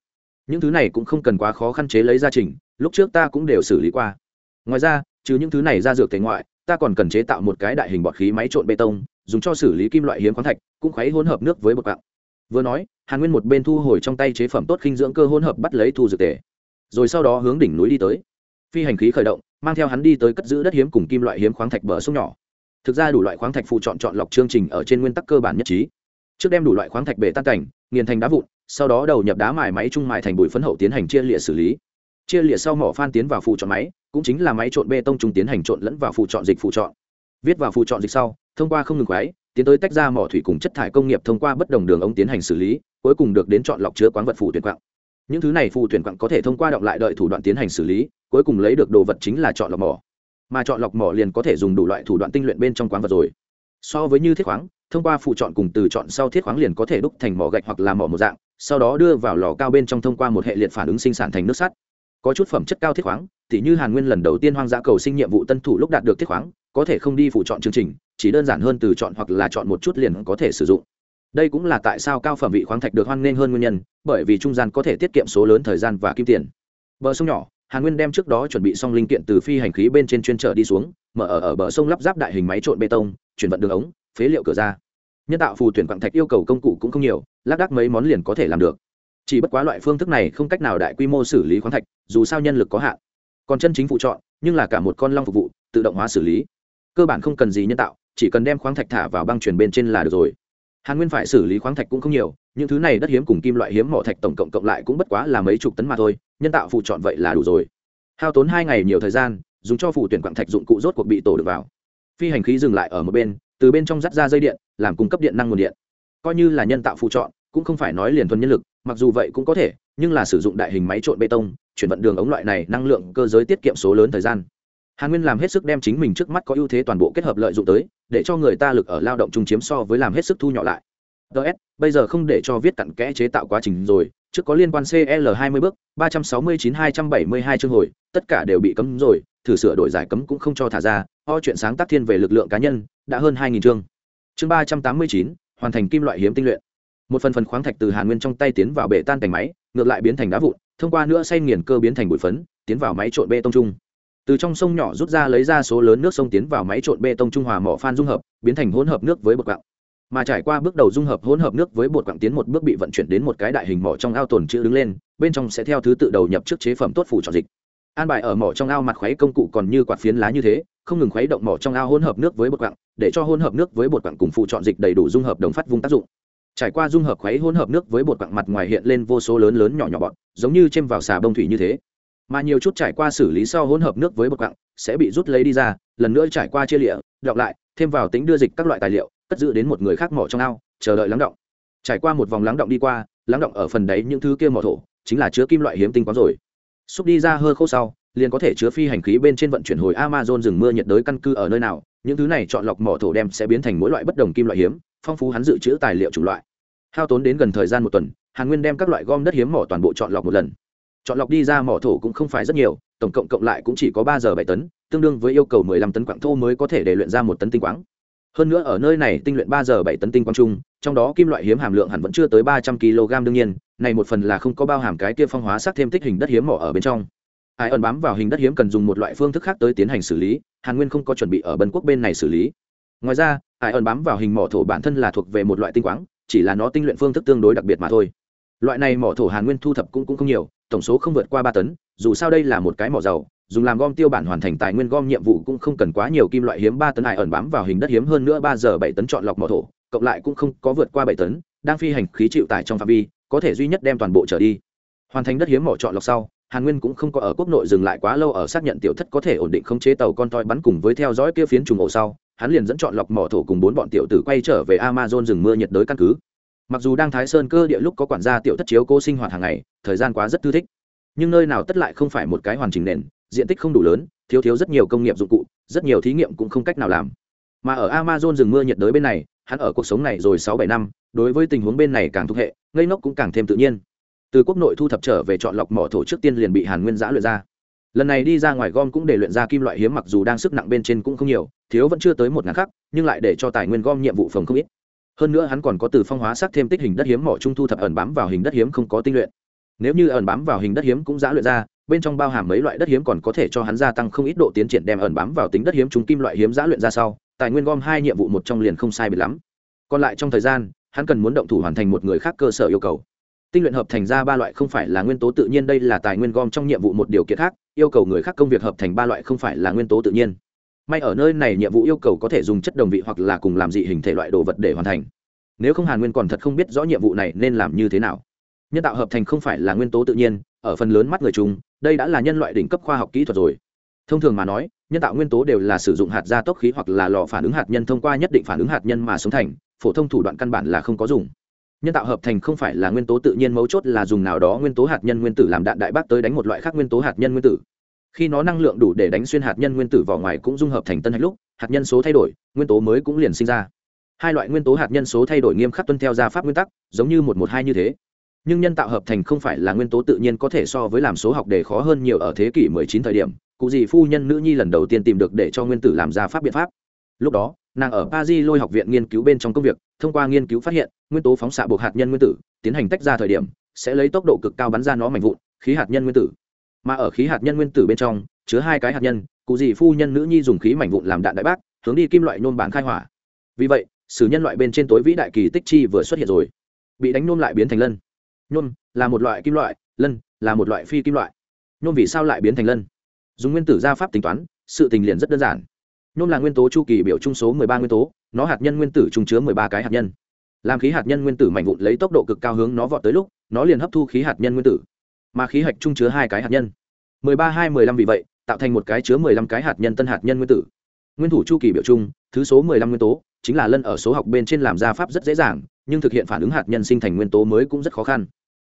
Những thứ này cũng không cần quá khó khăn chế lấy ra trình, lúc trước ta cũng đều xử lý qua. Ngoài ra, trừ những thứ này ra dược tề ngoại, ta còn cần chế tạo một cái đại hình bọt khí máy trộn bê tông, dùng cho xử lý kim loại hiếm khoáng thạch, cũng khuấy hỗn hợp nước với bột bạc vừa nói, hàn nguyên một bên thu hồi trong tay chế phẩm tốt khinh dưỡng cơ hỗn hợp bắt lấy thu dược tề. Rồi sau đó hướng đỉnh núi đi tới. Phi hành khí khởi động, mang theo hắn đi tới cất giữ đất hiếm cùng kim loại hiếm khoáng thạch bờ sông nhỏ. Thực ra đủ loại khoáng thạch phụ chọn chọn lọc chương trình ở trên nguyên tắc cơ bản nhất trí. Trước đem đủ loại khoáng thạch bể tan cảnh, nghiền thành đá vụn, sau đó đầu nhập đá mài máy trung mài thành bụi phấn hậu tiến hành chia lịa xử lý. Chia lịa sau mỏ phan tiến vào phụ chọn máy, cũng chính là máy trộn bê tông trung tiến hành trộn lẫn vào phụ chọn dịch phụ chọn. Viết vào phụ chọn dịch sau, thông qua không ngừng quái tiến tới tách ra mỏ thủy cùng chất thải công nghiệp thông qua bất đồng đường ống tiến hành xử lý, cuối cùng được đến chọn lọc chứa quán vật phụ tuyển quặng. Những thứ này phụ tuyển quặng có thể thông qua động lại đợi thủ đoạn tiến hành xử lý, cuối cùng lấy được đồ vật chính là chọn lọc mỏ. Mà chọn lọc mỏ liền có thể dùng đủ loại thủ đoạn tinh luyện bên trong quán vật rồi. So với như thiết khoáng, thông qua phụ chọn cùng từ chọn sau thiết khoáng liền có thể đúc thành mỏ gạch hoặc là mỏ một dạng, sau đó đưa vào lò cao bên trong thông qua một hệ liệt phản ứng sinh sản thành nước sắt. Có chút phẩm chất cao thiết khoáng, thì như hàn nguyên lần đầu tiên hoang dã cầu sinh nhiệm vụ tân thủ lúc đạt được thiết khoáng, có thể không đi phụ chọn chương trình chỉ đơn giản hơn từ chọn hoặc là chọn một chút liền có thể sử dụng. Đây cũng là tại sao cao phẩm vị khoáng thạch được hoan nghênh hơn nguyên nhân bởi vì trung gian có thể tiết kiệm số lớn thời gian và kim tiền. Bờ sông nhỏ hàn nguyên đem trước đó chuẩn bị xong linh kiện từ phi hành khí bên trên chuyên trở đi xuống mở ở, ở bờ sông lắp ráp đại hình máy trộn bê tông chuyển vận đường ống phế liệu cửa ra. Nhân tạo phù tuyển quặng thạch yêu cầu công cụ cũng không nhiều lác đác mấy món liền có thể làm được. Chỉ bất quá loại phương thức này không cách nào đại quy mô xử lý khoáng thạch dù sao nhân lực có hạn. Còn chân chính phụ chọn nhưng là cả một con long phục vụ tự động hóa xử lý. Cơ bản không cần gì nhân tạo chỉ cần đem khoáng thạch thả vào băng chuyển bên trên là được rồi. Hàn nguyên phải xử lý khoáng thạch cũng không nhiều, những thứ này đất hiếm cùng kim loại hiếm mỏ thạch tổng cộng cộng lại cũng bất quá là mấy chục tấn mà thôi, nhân tạo phụ chọn vậy là đủ rồi. Hao tốn hai ngày nhiều thời gian, dùng cho phụ tuyển quặng thạch dụng cụ rốt cuộc bị tổ được vào. Phi hành khí dừng lại ở một bên, từ bên trong dắt ra dây điện, làm cung cấp điện năng nguồn điện. Coi như là nhân tạo phụ chọn, cũng không phải nói liền thuần nhân lực, mặc dù vậy cũng có thể, nhưng là sử dụng đại hình máy trộn bê tông, chuyển vận đường ống loại này năng lượng cơ giới tiết kiệm số lớn thời gian hàn nguyên làm hết sức đem chính mình trước mắt có ưu thế toàn bộ kết hợp lợi dụng tới, để cho người ta lực ở lao động chung chiếm so với làm hết sức thu nhỏ lại. Ts bây giờ không để cho viết cặn kẽ chế tạo quá trình rồi, trước có liên quan cl 20 bước, ba trăm sáu mươi chín hai trăm bảy mươi hai chương hồi, tất cả đều bị cấm rồi, thử sửa đổi giải cấm cũng không cho thả ra, o chuyện sáng tác thiên về lực lượng cá nhân, đã hơn hai nghìn chương. Chương ba trăm tám mươi chín, hoàn thành kim loại hiếm tinh luyện. Một phần phần khoáng thạch từ hàn nguyên trong tay tiến vào bể tan thành máy, ngược lại biến thành đá vụn, thông qua nữa xay nghiền cơ biến thành bụi phấn, tiến vào máy trộn bê tông chung từ trong sông nhỏ rút ra lấy ra số lớn nước sông tiến vào máy trộn bê tông trung hòa mỏ phan dung hợp, biến thành hỗn hợp nước với bột quặng. Mà trải qua bước đầu dung hợp hỗn hợp nước với bột quặng tiến một bước bị vận chuyển đến một cái đại hình mỏ trong ao tồn chữ đứng lên, bên trong sẽ theo thứ tự đầu nhập trước chế phẩm tốt phủ trọn dịch. An bài ở mỏ trong ao mặt khuấy công cụ còn như quạt phiến lá như thế, không ngừng khuấy động mỏ trong ao hỗn hợp nước với bột quặng, để cho hỗn hợp nước với bột quặng cùng phụ trọn dịch đầy đủ dung hợp đồng phát vung tác dụng. Trải qua dung hợp khuấy hỗn hợp nước với bột quặng mặt ngoài hiện lên vô số lớn lớn nhỏ nhỏ bọn giống như chêm vào xà bông thủy như thế mà nhiều chút trải qua xử lý sau hỗn hợp nước với bột quặng sẽ bị rút lấy đi ra, lần nữa trải qua chia lịa đọng lại, thêm vào tính đưa dịch các loại tài liệu, cất giữ đến một người khác mỏ trong ao, chờ đợi lắng động. Trải qua một vòng lắng động đi qua, lắng động ở phần đấy những thứ kia mỏ thổ, chính là chứa kim loại hiếm tinh quá rồi. Xúc đi ra hơi khô sau, liền có thể chứa phi hành khí bên trên vận chuyển hồi amazon rừng mưa nhiệt đới căn cư ở nơi nào, những thứ này chọn lọc mỏ thổ đem sẽ biến thành mỗi loại bất đồng kim loại hiếm, phong phú hắn dự trữ tài liệu chủng loại. Hao tốn đến gần thời gian một tuần, hàn nguyên đem các loại gom đất hiếm mỏ toàn bộ chọn lọc một lần chọn lọc đi ra mỏ thổ cũng không phải rất nhiều tổng cộng cộng lại cũng chỉ có ba giờ bảy tấn tương đương với yêu cầu mười lăm tấn quặng thô mới có thể để luyện ra một tấn tinh quáng. Hơn nữa ở nơi này tinh luyện ba giờ bảy tấn tinh quang trung trong đó kim loại hiếm hàm lượng hẳn vẫn chưa tới ba trăm kg đương nhiên này một phần là không có bao hàm cái kia phong hóa sắc thêm tích hình đất hiếm mỏ ở bên trong. Ai ẩn bám vào hình đất hiếm cần dùng một loại phương thức khác tới tiến hành xử lý hàn nguyên không có chuẩn bị ở bân quốc bên này xử lý. Ngoài ra ai ẩn bám vào hình mỏ thổ bản thân là thuộc về một loại tinh quáng chỉ là nó tinh luyện phương thức tương đối đặc biệt mà thôi. Loại này mỏ thổ hàn nguyên thu thập cũng, cũng không nhiều tổng số không vượt qua ba tấn, dù sao đây là một cái mỏ dầu, dùng làm gom tiêu bản hoàn thành tài nguyên gom nhiệm vụ cũng không cần quá nhiều kim loại hiếm ba tấn ải ẩn bám vào hình đất hiếm hơn nữa ba giờ bảy tấn chọn lọc mỏ thổ, cộng lại cũng không có vượt qua bảy tấn, đang phi hành khí chịu tải trong phạm vi, có thể duy nhất đem toàn bộ trở đi. Hoàn thành đất hiếm mỏ chọn lọc sau, hàn nguyên cũng không có ở quốc nội dừng lại quá lâu ở xác nhận tiểu thất có thể ổn định khống chế tàu con toi bắn cùng với theo dõi kia phiến trùng ổ sau, hắn liền dẫn chọn lọc mỏ thổ cùng bốn bọn tiểu tử quay trở về amazon rừng mưa nhiệt đới căn cứ mặc dù đang thái sơn cơ địa lúc có quản gia tiểu thất chiếu cô sinh hoạt hàng ngày, thời gian quá rất thư thích, nhưng nơi nào tất lại không phải một cái hoàn chỉnh nền, diện tích không đủ lớn, thiếu thiếu rất nhiều công nghiệp dụng cụ, rất nhiều thí nghiệm cũng không cách nào làm. Mà ở amazon rừng mưa nhiệt đới bên này, hắn ở cuộc sống này rồi sáu bảy năm, đối với tình huống bên này càng thúc hệ, ngây ngốc cũng càng thêm tự nhiên. Từ quốc nội thu thập trở về chọn lọc mỏ thổ trước tiên liền bị hàn nguyên giã luyện ra. Lần này đi ra ngoài gom cũng để luyện ra kim loại hiếm mặc dù đang sức nặng bên trên cũng không nhiều, thiếu vẫn chưa tới một ngàn khắc, nhưng lại để cho tài nguyên gom nhiệm vụ phòng không ít hơn nữa hắn còn có từ phong hóa sắc thêm tích hình đất hiếm mỏ trung thu thập ẩn bám vào hình đất hiếm không có tinh luyện. Nếu như ẩn bám vào hình đất hiếm cũng giã luyện ra, bên trong bao hàm mấy loại đất hiếm còn có thể cho hắn gia tăng không ít độ tiến triển đem ẩn bám vào tính đất hiếm chúng kim loại hiếm giã luyện ra sau, tài nguyên gom hai nhiệm vụ một trong liền không sai biệt lắm. Còn lại trong thời gian, hắn cần muốn động thủ hoàn thành một người khác cơ sở yêu cầu. Tinh luyện hợp thành ra ba loại không phải là nguyên tố tự nhiên, đây là tài nguyên gom trong nhiệm vụ một điều kiện khác, yêu cầu người khác công việc hợp thành ba loại không phải là nguyên tố tự nhiên may ở nơi này nhiệm vụ yêu cầu có thể dùng chất đồng vị hoặc là cùng làm dị hình thể loại đồ vật để hoàn thành. Nếu không hàn nguyên còn thật không biết rõ nhiệm vụ này nên làm như thế nào. Nhân tạo hợp thành không phải là nguyên tố tự nhiên, ở phần lớn mắt người chung, đây đã là nhân loại đỉnh cấp khoa học kỹ thuật rồi. Thông thường mà nói, nhân tạo nguyên tố đều là sử dụng hạt gia tốc khí hoặc là lò phản ứng hạt nhân thông qua nhất định phản ứng hạt nhân mà sống thành, phổ thông thủ đoạn căn bản là không có dùng. Nhân tạo hợp thành không phải là nguyên tố tự nhiên mấu chốt là dùng nào đó nguyên tố hạt nhân nguyên tử làm đạn đại bác tới đánh một loại khác nguyên tố hạt nhân nguyên tử khi nó năng lượng đủ để đánh xuyên hạt nhân nguyên tử vào ngoài cũng dung hợp thành tân hạch lúc, hạt nhân số thay đổi, nguyên tố mới cũng liền sinh ra. Hai loại nguyên tố hạt nhân số thay đổi nghiêm khắc tuân theo gia pháp nguyên tắc, giống như một một hai như thế. Nhưng nhân tạo hợp thành không phải là nguyên tố tự nhiên có thể so với làm số học để khó hơn nhiều ở thế kỷ 19 thời điểm, cụ gì phu nhân nữ nhi lần đầu tiên tìm được để cho nguyên tử làm ra pháp biện pháp. Lúc đó, nàng ở paris lôi học viện nghiên cứu bên trong công việc, thông qua nghiên cứu phát hiện, nguyên tố phóng xạ buộc hạt nhân nguyên tử, tiến hành tách ra thời điểm, sẽ lấy tốc độ cực cao bắn ra nó mạnh vụn, khí hạt nhân nguyên tử mà ở khí hạt nhân nguyên tử bên trong, chứa hai cái hạt nhân, cụ gì phu nhân nữ nhi dùng khí mảnh vụn làm đạn đại bác, hướng đi kim loại nôn bản khai hỏa. Vì vậy, sử nhân loại bên trên tối vĩ đại kỳ tích chi vừa xuất hiện rồi. Bị đánh nôn lại biến thành lân. Nôn là một loại kim loại, lân là một loại phi kim loại. Nôn vì sao lại biến thành lân? Dùng nguyên tử gia pháp tính toán, sự tình liền rất đơn giản. Nôn là nguyên tố chu kỳ biểu trung số mười ba nguyên tố, nó hạt nhân nguyên tử trung chứa mười ba cái hạt nhân. Làm khí hạt nhân nguyên tử mạnh vụn lấy tốc độ cực cao hướng nó vọt tới lúc, nó liền hấp thu khí hạt nhân nguyên tử mà khí hạch trung chứa hai cái hạt nhân. mười ba hai mười lăm vì vậy, tạo thành một cái chứa mười lăm cái hạt nhân tân hạt nhân nguyên tử. Nguyên thủ chu kỳ biểu chung thứ số mười lăm nguyên tố, chính là lân ở số học bên trên làm ra pháp rất dễ dàng, nhưng thực hiện phản ứng hạt nhân sinh thành nguyên tố mới cũng rất khó khăn.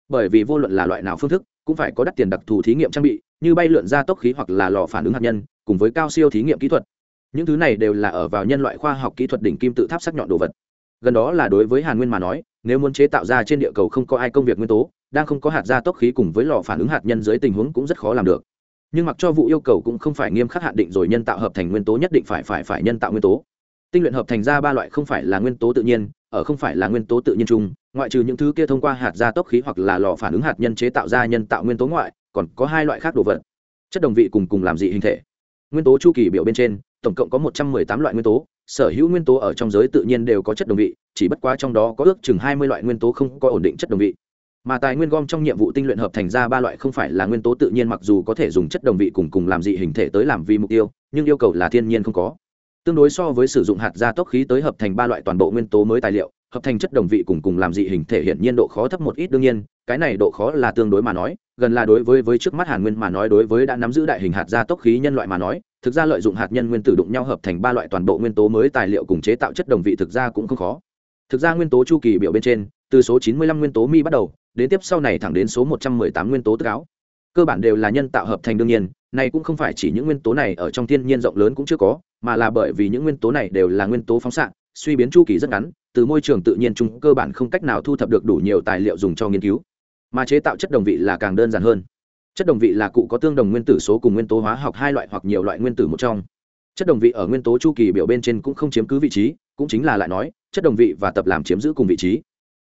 Bởi vì vô luận là loại nào phương thức, cũng phải có đắt tiền đặc thù thí nghiệm trang bị, như bay lượn ra tốc khí hoặc là lò phản ứng hạt nhân, cùng với cao siêu thí nghiệm kỹ thuật. Những thứ này đều là ở vào nhân loại khoa học kỹ thuật đỉnh kim tự tháp sắc nhọn đồ vật. Gần đó là đối với hàn nguyên mà nói, nếu muốn chế tạo ra trên địa cầu không có ai công việc nguyên tố đang không có hạt gia tốc khí cùng với lò phản ứng hạt nhân dưới tình huống cũng rất khó làm được. Nhưng mặc cho vụ yêu cầu cũng không phải nghiêm khắc hạn định rồi nhân tạo hợp thành nguyên tố nhất định phải phải phải nhân tạo nguyên tố. Tinh luyện hợp thành ra ba loại không phải là nguyên tố tự nhiên, ở không phải là nguyên tố tự nhiên chung, ngoại trừ những thứ kia thông qua hạt gia tốc khí hoặc là lò phản ứng hạt nhân chế tạo ra nhân tạo nguyên tố ngoại, còn có hai loại khác đồ vật. Chất đồng vị cùng cùng làm dị hình thể. Nguyên tố chu kỳ biểu bên trên, tổng cộng có một trăm mười tám loại nguyên tố, sở hữu nguyên tố ở trong giới tự nhiên đều có chất đồng vị, chỉ bất quá trong đó có ước chừng hai mươi loại nguyên tố không có ổn định chất đồng vị mà tài nguyên gom trong nhiệm vụ tinh luyện hợp thành ra ba loại không phải là nguyên tố tự nhiên mặc dù có thể dùng chất đồng vị cùng cùng làm dị hình thể tới làm vì mục tiêu, nhưng yêu cầu là thiên nhiên không có. Tương đối so với sử dụng hạt gia tốc khí tới hợp thành ba loại toàn bộ nguyên tố mới tài liệu, hợp thành chất đồng vị cùng cùng làm dị hình thể hiện nhiên độ khó thấp một ít đương nhiên, cái này độ khó là tương đối mà nói, gần là đối với với trước mắt hàn nguyên mà nói đối với đã nắm giữ đại hình hạt gia tốc khí nhân loại mà nói, thực ra lợi dụng hạt nhân nguyên tử đụng nhau hợp thành ba loại toàn bộ nguyên tố mới tài liệu cùng chế tạo chất đồng vị thực ra cũng không khó. Thực ra nguyên tố chu kỳ biểu bên trên, từ số 95 nguyên tố mi bắt đầu đến tiếp sau này thẳng đến số 118 nguyên tố tức áo. Cơ bản đều là nhân tạo hợp thành đương nhiên, này cũng không phải chỉ những nguyên tố này ở trong thiên nhiên rộng lớn cũng chưa có, mà là bởi vì những nguyên tố này đều là nguyên tố phóng xạ, suy biến chu kỳ rất ngắn, từ môi trường tự nhiên chung cơ bản không cách nào thu thập được đủ nhiều tài liệu dùng cho nghiên cứu. Mà chế tạo chất đồng vị là càng đơn giản hơn. Chất đồng vị là cụ có tương đồng nguyên tử số cùng nguyên tố hóa học hai loại hoặc nhiều loại nguyên tử một trong. Chất đồng vị ở nguyên tố chu kỳ biểu bên trên cũng không chiếm cứ vị trí, cũng chính là lại nói, chất đồng vị và tập làm chiếm giữ cùng vị trí.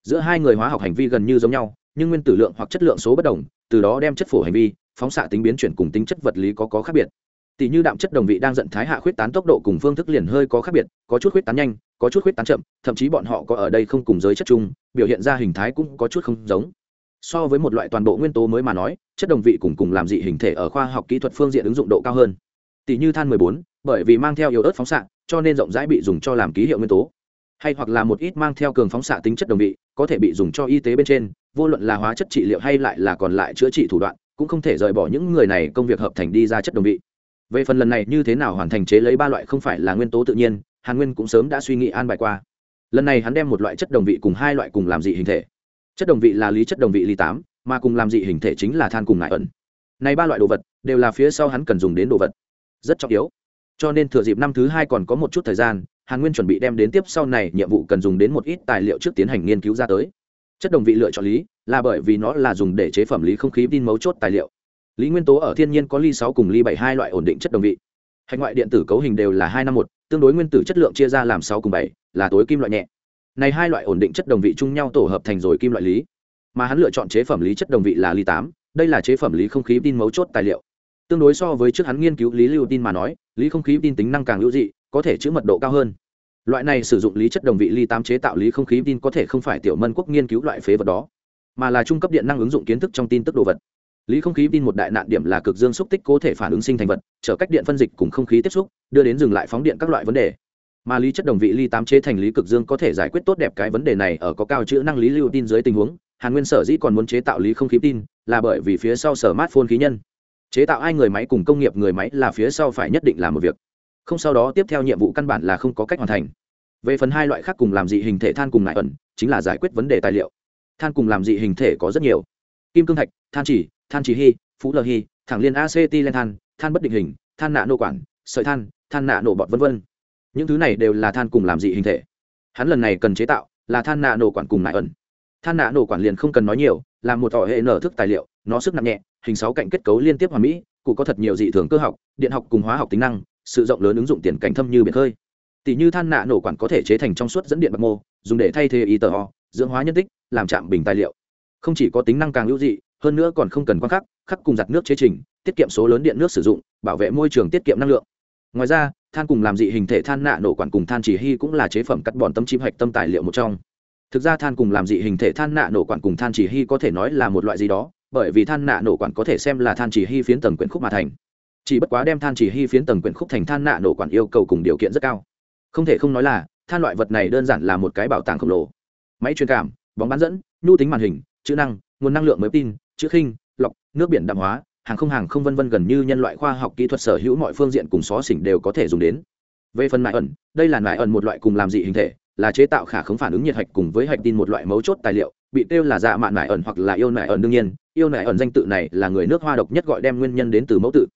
Giữa hai người hóa học hành vi gần như giống nhau nhưng nguyên tử lượng hoặc chất lượng số bất đồng từ đó đem chất phổ hành vi phóng xạ tính biến chuyển cùng tính chất vật lý có có khác biệt. Tỷ như đạm chất đồng vị đang giận thái hạ khuyết tán tốc độ cùng phương thức liền hơi có khác biệt có chút khuyết tán nhanh có chút khuyết tán chậm thậm chí bọn họ có ở đây không cùng giới chất chung biểu hiện ra hình thái cũng có chút không giống. So với một loại toàn bộ nguyên tố mới mà nói chất đồng vị cùng cùng làm dị hình thể ở khoa học kỹ thuật phương diện ứng dụng độ cao hơn. Tỷ như than 14, bởi vì mang theo yếu ớt phóng xạ cho nên rộng rãi bị dùng cho làm ký hiệu nguyên tố. Hay hoặc là một ít mang theo cường phóng xạ tính chất đồng vị có thể bị dùng cho y tế bên trên vô luận là hóa chất trị liệu hay lại là còn lại chữa trị thủ đoạn, cũng không thể rời bỏ những người này công việc hợp thành đi ra chất đồng vị. Về phần lần này như thế nào hoàn thành chế lấy ba loại không phải là nguyên tố tự nhiên, hàn nguyên cũng sớm đã suy nghĩ an bài qua. Lần này hắn đem một loại chất đồng vị cùng hai loại cùng làm dị hình thể. Chất đồng vị là lý chất đồng vị ly tám, mà cùng làm dị hình thể chính là than cùng ngại ẩn. Này ba loại đồ vật, đều là phía sau hắn cần dùng đến đồ vật. Rất trọng yếu. Cho nên thừa dịp năm thứ hai còn có một chút thời gian, hàn nguyên chuẩn bị đem đến tiếp sau này nhiệm vụ cần dùng đến một ít tài liệu trước tiến hành nghiên cứu ra tới chất đồng vị lựa chọn lý là bởi vì nó là dùng để chế phẩm lý không khí tin mấu chốt tài liệu. Lý nguyên tố ở thiên nhiên có ly sáu cùng ly bảy hai loại ổn định chất đồng vị. Hạch ngoại điện tử cấu hình đều là hai năm một, tương đối nguyên tử chất lượng chia ra làm sáu cùng bảy, là tối kim loại nhẹ. Này hai loại ổn định chất đồng vị chung nhau tổ hợp thành rồi kim loại lý. Mà hắn lựa chọn chế phẩm lý chất đồng vị là ly tám, đây là chế phẩm lý không khí tin mấu chốt tài liệu. Tương đối so với trước hắn nghiên cứu lý lưu tin mà nói, lý không khí tin tính năng càng hữu dị, có thể chữ mật độ cao hơn loại này sử dụng lý chất đồng vị ly tám chế tạo lý không khí tin có thể không phải tiểu mân quốc nghiên cứu loại phế vật đó, mà là trung cấp điện năng ứng dụng kiến thức trong tin tức đồ vật. Lý không khí tin một đại nạn điểm là cực dương xúc tích có thể phản ứng sinh thành vật, trở cách điện phân dịch cùng không khí tiếp xúc, đưa đến dừng lại phóng điện các loại vấn đề. Mà lý chất đồng vị ly tám chế thành lý cực dương có thể giải quyết tốt đẹp cái vấn đề này ở có cao chữ năng lý lưu tin dưới tình huống, hàn nguyên sở dĩ còn muốn chế tạo lý không khí tin là bởi vì phía sau sở mát phôn khí nhân. Chế tạo ai người máy cùng công nghiệp người máy là phía sau phải nhất định làm một việc. Không sau đó tiếp theo nhiệm vụ căn bản là không có cách hoàn thành về phần hai loại khác cùng làm dị hình thể than cùng nại ẩn, chính là giải quyết vấn đề tài liệu. Than cùng làm dị hình thể có rất nhiều. Kim cương thạch, than chỉ than chỉ hy phú lờ hy thẳng liên acetylen than than bất định hình, than nạ nổ quản, sợi than than nạ nổ bọt v v những thứ này đều là than cùng làm dị hình thể. Hắn lần này cần chế tạo là than nạ nổ quản cùng nại ẩn. Than nạ nổ quản liền không cần nói nhiều, là một tỏ hệ nở thức tài liệu, nó sức nặng nhẹ, hình sáu cạnh kết cấu liên tiếp hòa mỹ, cụ có thật nhiều dị thường cơ học, điện học cùng hóa học tính năng, sự rộng lớn ứng dụng tiền cảnh thâm như biển khơi tỷ như than nạ nổ quản có thể chế thành trong suốt dẫn điện bạc mô, dùng để thay thế y tờ ho dưỡng hóa nhân tích, làm chạm bình tài liệu. Không chỉ có tính năng càng hữu dị, hơn nữa còn không cần quan khắc khắc cùng giặt nước chế trình, tiết kiệm số lớn điện nước sử dụng, bảo vệ môi trường tiết kiệm năng lượng. Ngoài ra, than cùng làm dị hình thể than nạ nổ quản cùng than chỉ hy cũng là chế phẩm cắt bòn tâm chim hạch tâm tài liệu một trong. Thực ra than cùng làm dị hình thể than nạ nổ quản cùng than chỉ hy có thể nói là một loại gì đó, bởi vì than nạ nổ quản có thể xem là than chỉ hy phiến tầng quyển khúc mà thành. Chỉ bất quá đem than chỉ hy phiến tầng quyển khúc thành than nạ nổ quản yêu cầu cùng điều kiện rất cao không thể không nói là than loại vật này đơn giản là một cái bảo tàng khổng lồ. Máy truyền cảm, bóng bán dẫn, nhu tính màn hình, chữ năng, nguồn năng lượng mới tin, chữ khinh, lọc, nước biển đạm hóa, hàng không hàng không vân vân gần như nhân loại khoa học kỹ thuật sở hữu mọi phương diện cùng xó xỉnh đều có thể dùng đến. Về phần nại ẩn, đây là nại ẩn một loại cùng làm dị hình thể, là chế tạo khả khống phản ứng nhiệt hạch cùng với hạch tin một loại mấu chốt tài liệu, bị tiêu là dạ mạn nại ẩn hoặc là yêu nại ẩn đương nhiên, yêu nại ẩn danh tự này là người nước hoa độc nhất gọi đem nguyên nhân đến từ mẫu tự.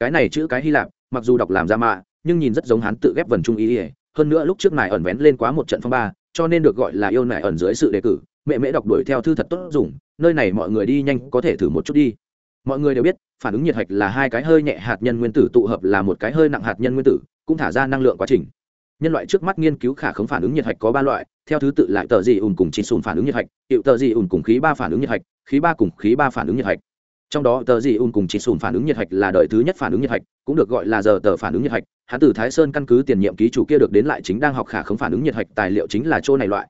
Cái này chữ cái hy lạp, mặc dù đọc làm ra mạ, nhưng nhìn rất giống hán tự ghép vần trung ý ỉa hơn nữa lúc trước nải ẩn vén lên quá một trận phong ba, cho nên được gọi là yêu nải ẩn dưới sự đề cử. Mẹ mễ đọc đuổi theo thư thật tốt dùng, nơi này mọi người đi nhanh, có thể thử một chút đi. Mọi người đều biết, phản ứng nhiệt hạch là hai cái hơi nhẹ hạt nhân nguyên tử tụ hợp là một cái hơi nặng hạt nhân nguyên tử, cũng thả ra năng lượng quá trình. Nhân loại trước mắt nghiên cứu khả khống phản ứng nhiệt hạch có ba loại, theo thứ tự lại tờ gì ùn cùng chỉ sùn phản ứng nhiệt hạch, hiệu tờ gì ùn cùng khí ba phản ứng nhiệt hạch, khí ba cùng khí ba phản ứng nhiệt hạch trong đó tờ dị ùn cùng chỉ sùn phản ứng nhiệt hạch là đời thứ nhất phản ứng nhiệt hạch, cũng được gọi là giờ tờ phản ứng nhiệt hạch. Hán tử thái sơn căn cứ tiền nhiệm ký chủ kia được đến lại chính đang học khả khống phản ứng nhiệt hạch, tài liệu chính là chỗ này loại.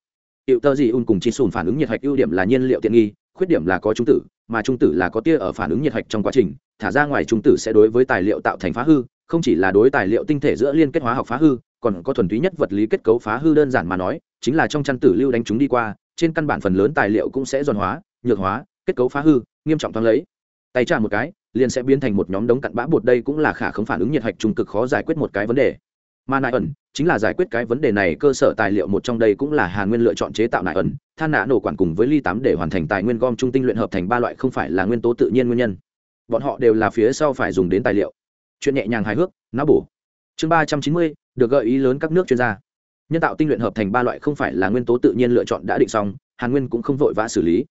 Hiệu tờ dị ùn cùng chỉ sùn phản ứng nhiệt hạch ưu điểm là nhiên liệu tiện nghi, khuyết điểm là có trung tử, mà trung tử là có tia ở phản ứng nhiệt hạch trong quá trình. Thả ra ngoài trung tử sẽ đối với tài liệu tạo thành phá hư, không chỉ là đối tài liệu tinh thể giữa liên kết hóa học phá hư, còn có thuần túy nhất vật lý kết cấu phá hư đơn giản mà nói, chính là trong chăn tử lưu đánh chúng đi qua, trên căn bản phần lớn tài liệu cũng sẽ giòn hóa, nhược hóa, kết cấu phá hư, nghiêm trọng thắng lấy tay trả một cái, liền sẽ biến thành một nhóm đống cặn bã bột đây cũng là khả không phản ứng nhiệt hạch trung cực khó giải quyết một cái vấn đề. Mà nại ẩn, chính là giải quyết cái vấn đề này, cơ sở tài liệu một trong đây cũng là hàn nguyên lựa chọn chế tạo nại ẩn, than nạ nổ quản cùng với ly tám để hoàn thành tài nguyên gom trung tinh luyện hợp thành ba loại không phải là nguyên tố tự nhiên nguyên nhân. Bọn họ đều là phía sau phải dùng đến tài liệu. Chuyện nhẹ nhàng hài hước não bổ. Chương ba trăm chín mươi, được gợi ý lớn các nước chuyên gia. Nhân tạo tinh luyện hợp thành ba loại không phải là nguyên tố tự nhiên lựa chọn đã định xong, hàn nguyên cũng không vội vã xử lý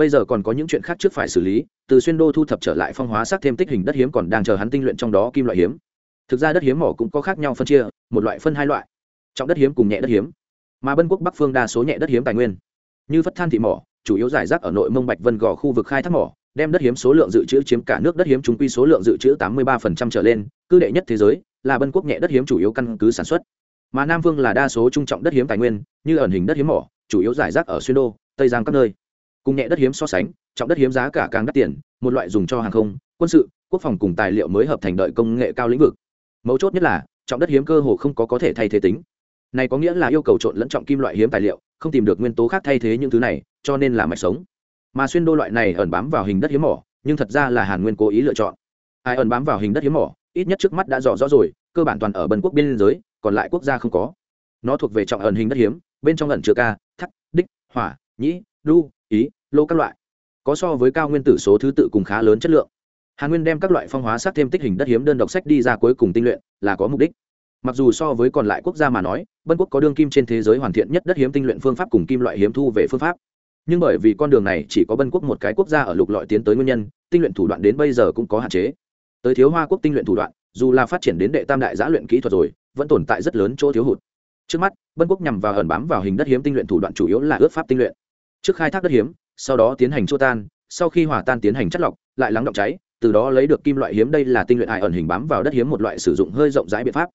bây giờ còn có những chuyện khác trước phải xử lý, từ xuyên đô thu thập trở lại phong hóa sắc thêm tích hình đất hiếm còn đang chờ hắn tinh luyện trong đó kim loại hiếm. Thực ra đất hiếm mỏ cũng có khác nhau phân chia, một loại phân hai loại. Trọng đất hiếm cùng nhẹ đất hiếm. Mà bân quốc bắc phương đa số nhẹ đất hiếm tài nguyên. Như phất than thị mỏ, chủ yếu giải rác ở nội mông bạch vân gò khu vực khai thác mỏ, đem đất hiếm số lượng dự trữ chiếm cả nước đất hiếm chúng quy số lượng dự trữ tám mươi 83% trở lên cư đệ nhất thế giới, là bân quốc nhẹ đất hiếm chủ yếu căn cứ sản xuất. Mà nam vương là đa số trung trọng đất hiếm tài nguyên, như ẩn hình đất hiếm mỏ, chủ yếu giải rác ở xuyên đô, tây giang các nơi cùng nhẹ đất hiếm so sánh, trọng đất hiếm giá cả càng đắt tiền, một loại dùng cho hàng không, quân sự, quốc phòng cùng tài liệu mới hợp thành đợi công nghệ cao lĩnh vực. Mấu chốt nhất là, trọng đất hiếm cơ hồ không có có thể thay thế tính. Này có nghĩa là yêu cầu trộn lẫn trọng kim loại hiếm tài liệu, không tìm được nguyên tố khác thay thế những thứ này, cho nên là mạch sống. Mà xuyên đô loại này ẩn bám vào hình đất hiếm mỏ, nhưng thật ra là hàn nguyên cố ý lựa chọn. Ai ẩn bám vào hình đất hiếm mỏ, ít nhất trước mắt đã rõ rõ rồi, cơ bản toàn ở bần quốc biên giới, còn lại quốc gia không có. Nó thuộc về trọng ẩn hình đất hiếm, bên trong ẩn chứa ca thắt đích, hỏa, nhĩ, đu ý, lô các loại. Có so với cao nguyên tử số thứ tự cùng khá lớn chất lượng. Hàn nguyên đem các loại phong hóa sát thêm tích hình đất hiếm đơn độc sách đi ra cuối cùng tinh luyện, là có mục đích. Mặc dù so với còn lại quốc gia mà nói bân quốc có đương kim trên thế giới hoàn thiện nhất đất hiếm tinh luyện phương pháp cùng kim loại hiếm thu về phương pháp. Nhưng bởi vì con đường này chỉ có bân quốc một cái quốc gia ở lục lọi tiến tới nguyên nhân, tinh luyện thủ đoạn đến bây giờ cũng có hạn chế. Tới thiếu hoa quốc tinh luyện thủ đoạn, dù là phát triển đến đệ tam đại giã luyện kỹ thuật rồi, vẫn tồn tại rất lớn chỗ thiếu hụt. Trước mắt bân quốc nhằm vào ẩn bám vào hình đất hiếm tinh luyện thủ đoạn chủ yếu là ước pháp tinh luyện trước khai thác đất hiếm, sau đó tiến hành chua tan, sau khi hòa tan tiến hành chất lọc, lại lắng động cháy, từ đó lấy được kim loại hiếm. Đây là tinh luyện hại ẩn hình bám vào đất hiếm một loại sử dụng hơi rộng rãi biện pháp.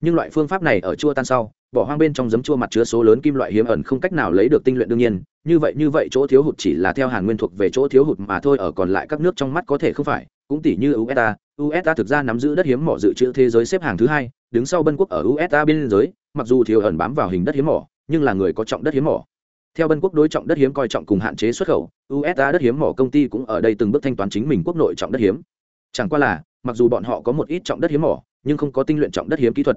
Nhưng loại phương pháp này ở chua tan sau, bỏ hoang bên trong giấm chua mặt chứa số lớn kim loại hiếm ẩn không cách nào lấy được tinh luyện đương nhiên, như vậy như vậy, chỗ thiếu hụt chỉ là theo hàn nguyên thuộc về chỗ thiếu hụt mà thôi, ở còn lại các nước trong mắt có thể không phải, cũng tỷ như usa usa thực ra nắm giữ đất hiếm mỏ dự trữ thế giới xếp hàng thứ hai, đứng sau bân quốc ở usa biên giới mặc dù thiếu ẩn bám vào hình đất hiếm mỏ, nhưng là người có trọng đất hiếm mỏ theo bân quốc đối trọng đất hiếm coi trọng cùng hạn chế xuất khẩu usa đất hiếm mỏ công ty cũng ở đây từng bước thanh toán chính mình quốc nội trọng đất hiếm. Chẳng qua là, mặc dù bọn họ có một ít trọng đất hiếm mỏ, nhưng không có tinh luyện trọng đất hiếm kỹ thuật.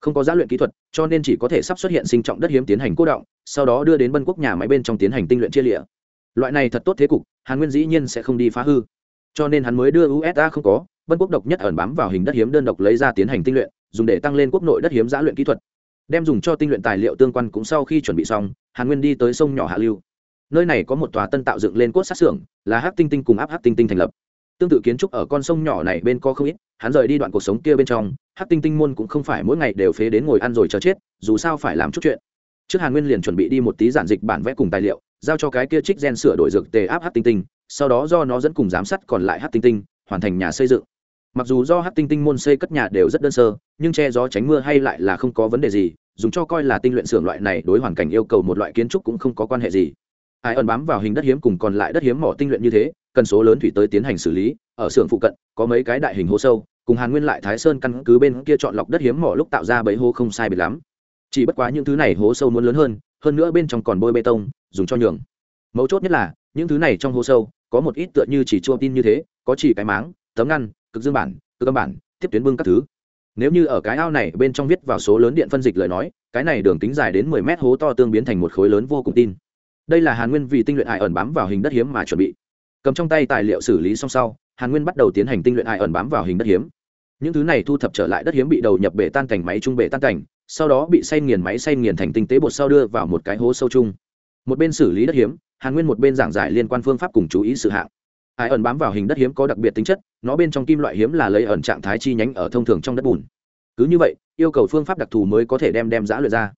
Không có giá luyện kỹ thuật, cho nên chỉ có thể sắp xuất hiện sinh trọng đất hiếm tiến hành cố động, sau đó đưa đến bân quốc nhà máy bên trong tiến hành tinh luyện chia lịa. Loại này thật tốt thế cục, hàn nguyên dĩ nhiên sẽ không đi phá hư. Cho nên hắn mới đưa usa không có, bân quốc độc nhất ẩn bám vào hình đất hiếm đơn độc lấy ra tiến hành tinh luyện, dùng để tăng lên quốc nội đất hiếm giá luyện kỹ thuật. Đem dùng cho tinh luyện tài liệu tương quan cũng sau khi chuẩn bị xong hàn nguyên đi tới sông nhỏ hạ lưu. Nơi này có một tòa tân tạo dựng lên cốt sát xưởng, là hát tinh tinh cùng áp hát tinh tinh thành lập. Tương tự kiến trúc ở con sông nhỏ này bên có không ít, hắn rời đi đoạn cuộc sống kia bên trong hát tinh tinh môn cũng không phải mỗi ngày đều phế đến ngồi ăn rồi chờ chết, dù sao phải làm chút chuyện. Trước hàn nguyên liền chuẩn bị đi một tí giản dịch bản vẽ cùng tài liệu, giao cho cái kia trích gen sửa đổi dược tề áp hát tinh tinh, sau đó do nó dẫn cùng giám sát còn lại hát tinh tinh, hoàn thành nhà xây dựng. Mặc dù do hát tinh tinh môn xây cất nhà đều rất đơn sơ, nhưng che gió tránh mưa hay lại là không có vấn đề gì dùng cho coi là tinh luyện xưởng loại này đối hoàn cảnh yêu cầu một loại kiến trúc cũng không có quan hệ gì. Ai ẩn bám vào hình đất hiếm cùng còn lại đất hiếm mỏ tinh luyện như thế, cần số lớn thủy tới tiến hành xử lý, ở xưởng phụ cận, có mấy cái đại hình hố sâu, cùng hàn nguyên lại thái sơn căn cứ bên kia chọn lọc đất hiếm mỏ lúc tạo ra bẫy hố không sai biệt lắm. Chỉ bất quá những thứ này hố sâu muốn lớn hơn hơn nữa bên trong còn bôi bê tông, dùng cho nhường. Mấu chốt nhất là, những thứ này trong hố sâu, có một ít tựa như chỉ chua tin như thế, có chỉ cái máng, tấm ngăn, cực dương bản, cực âm bản, tiếp tuyến bưng các thứ nếu như ở cái ao này bên trong viết vào số lớn điện phân dịch lời nói, cái này đường kính dài đến mười mét hố to tương biến thành một khối lớn vô cùng tin. Đây là hàn nguyên vì tinh luyện ải ẩn bám vào hình đất hiếm mà chuẩn bị. Cầm trong tay tài liệu xử lý xong sau, hàn nguyên bắt đầu tiến hành tinh luyện ải ẩn bám vào hình đất hiếm. Những thứ này thu thập trở lại đất hiếm bị đầu nhập bể tan cảnh máy trung bể tan cảnh, sau đó bị xay nghiền máy xay nghiền thành tinh tế bột sau đưa vào một cái hố sâu chung. Một bên xử lý đất hiếm, hàn nguyên một bên giảng giải liên quan phương pháp cùng chú ý sự hạng ải ẩn bám vào hình đất hiếm có đặc biệt tính chất, nó bên trong kim loại hiếm là lấy ẩn trạng thái chi nhánh ở thông thường trong đất bùn. Cứ như vậy, yêu cầu phương pháp đặc thù mới có thể đem đem giã luyện ra.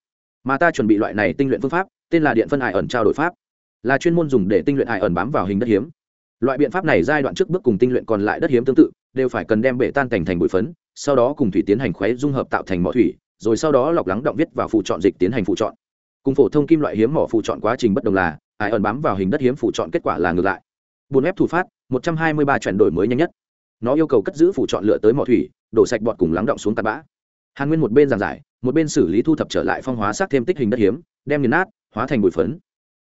Mà ta chuẩn bị loại này tinh luyện phương pháp, tên là điện phân ải ẩn trao đổi pháp. Là chuyên môn dùng để tinh luyện ải ẩn bám vào hình đất hiếm. Loại biện pháp này giai đoạn trước bước cùng tinh luyện còn lại đất hiếm tương tự, đều phải cần đem bể tan thành thành bụi phấn, sau đó cùng thủy tiến hành khoé dung hợp tạo thành mỏ thủy, rồi sau đó lọc lắng động viết vào phụ chọn dịch tiến hành phụ chọn. Cùng phổ thông kim loại hiếm mỏ phụ chọn quá trình bất đồng là, ải ẩn bám vào hình đất hiếm phụ chọn kết quả là ngược lại bùn ép thủ phát, một trăm hai mươi ba chuyển đổi mới nhanh nhất. Nó yêu cầu cất giữ phủ chọn lựa tới mỏ thủy, đổ sạch bọt cùng lắng động xuống tạt bã. Hàn nguyên một bên giảng giải, một bên xử lý thu thập trở lại phong hóa xác thêm tích hình đất hiếm, đem nghiền nát, hóa thành bụi phấn.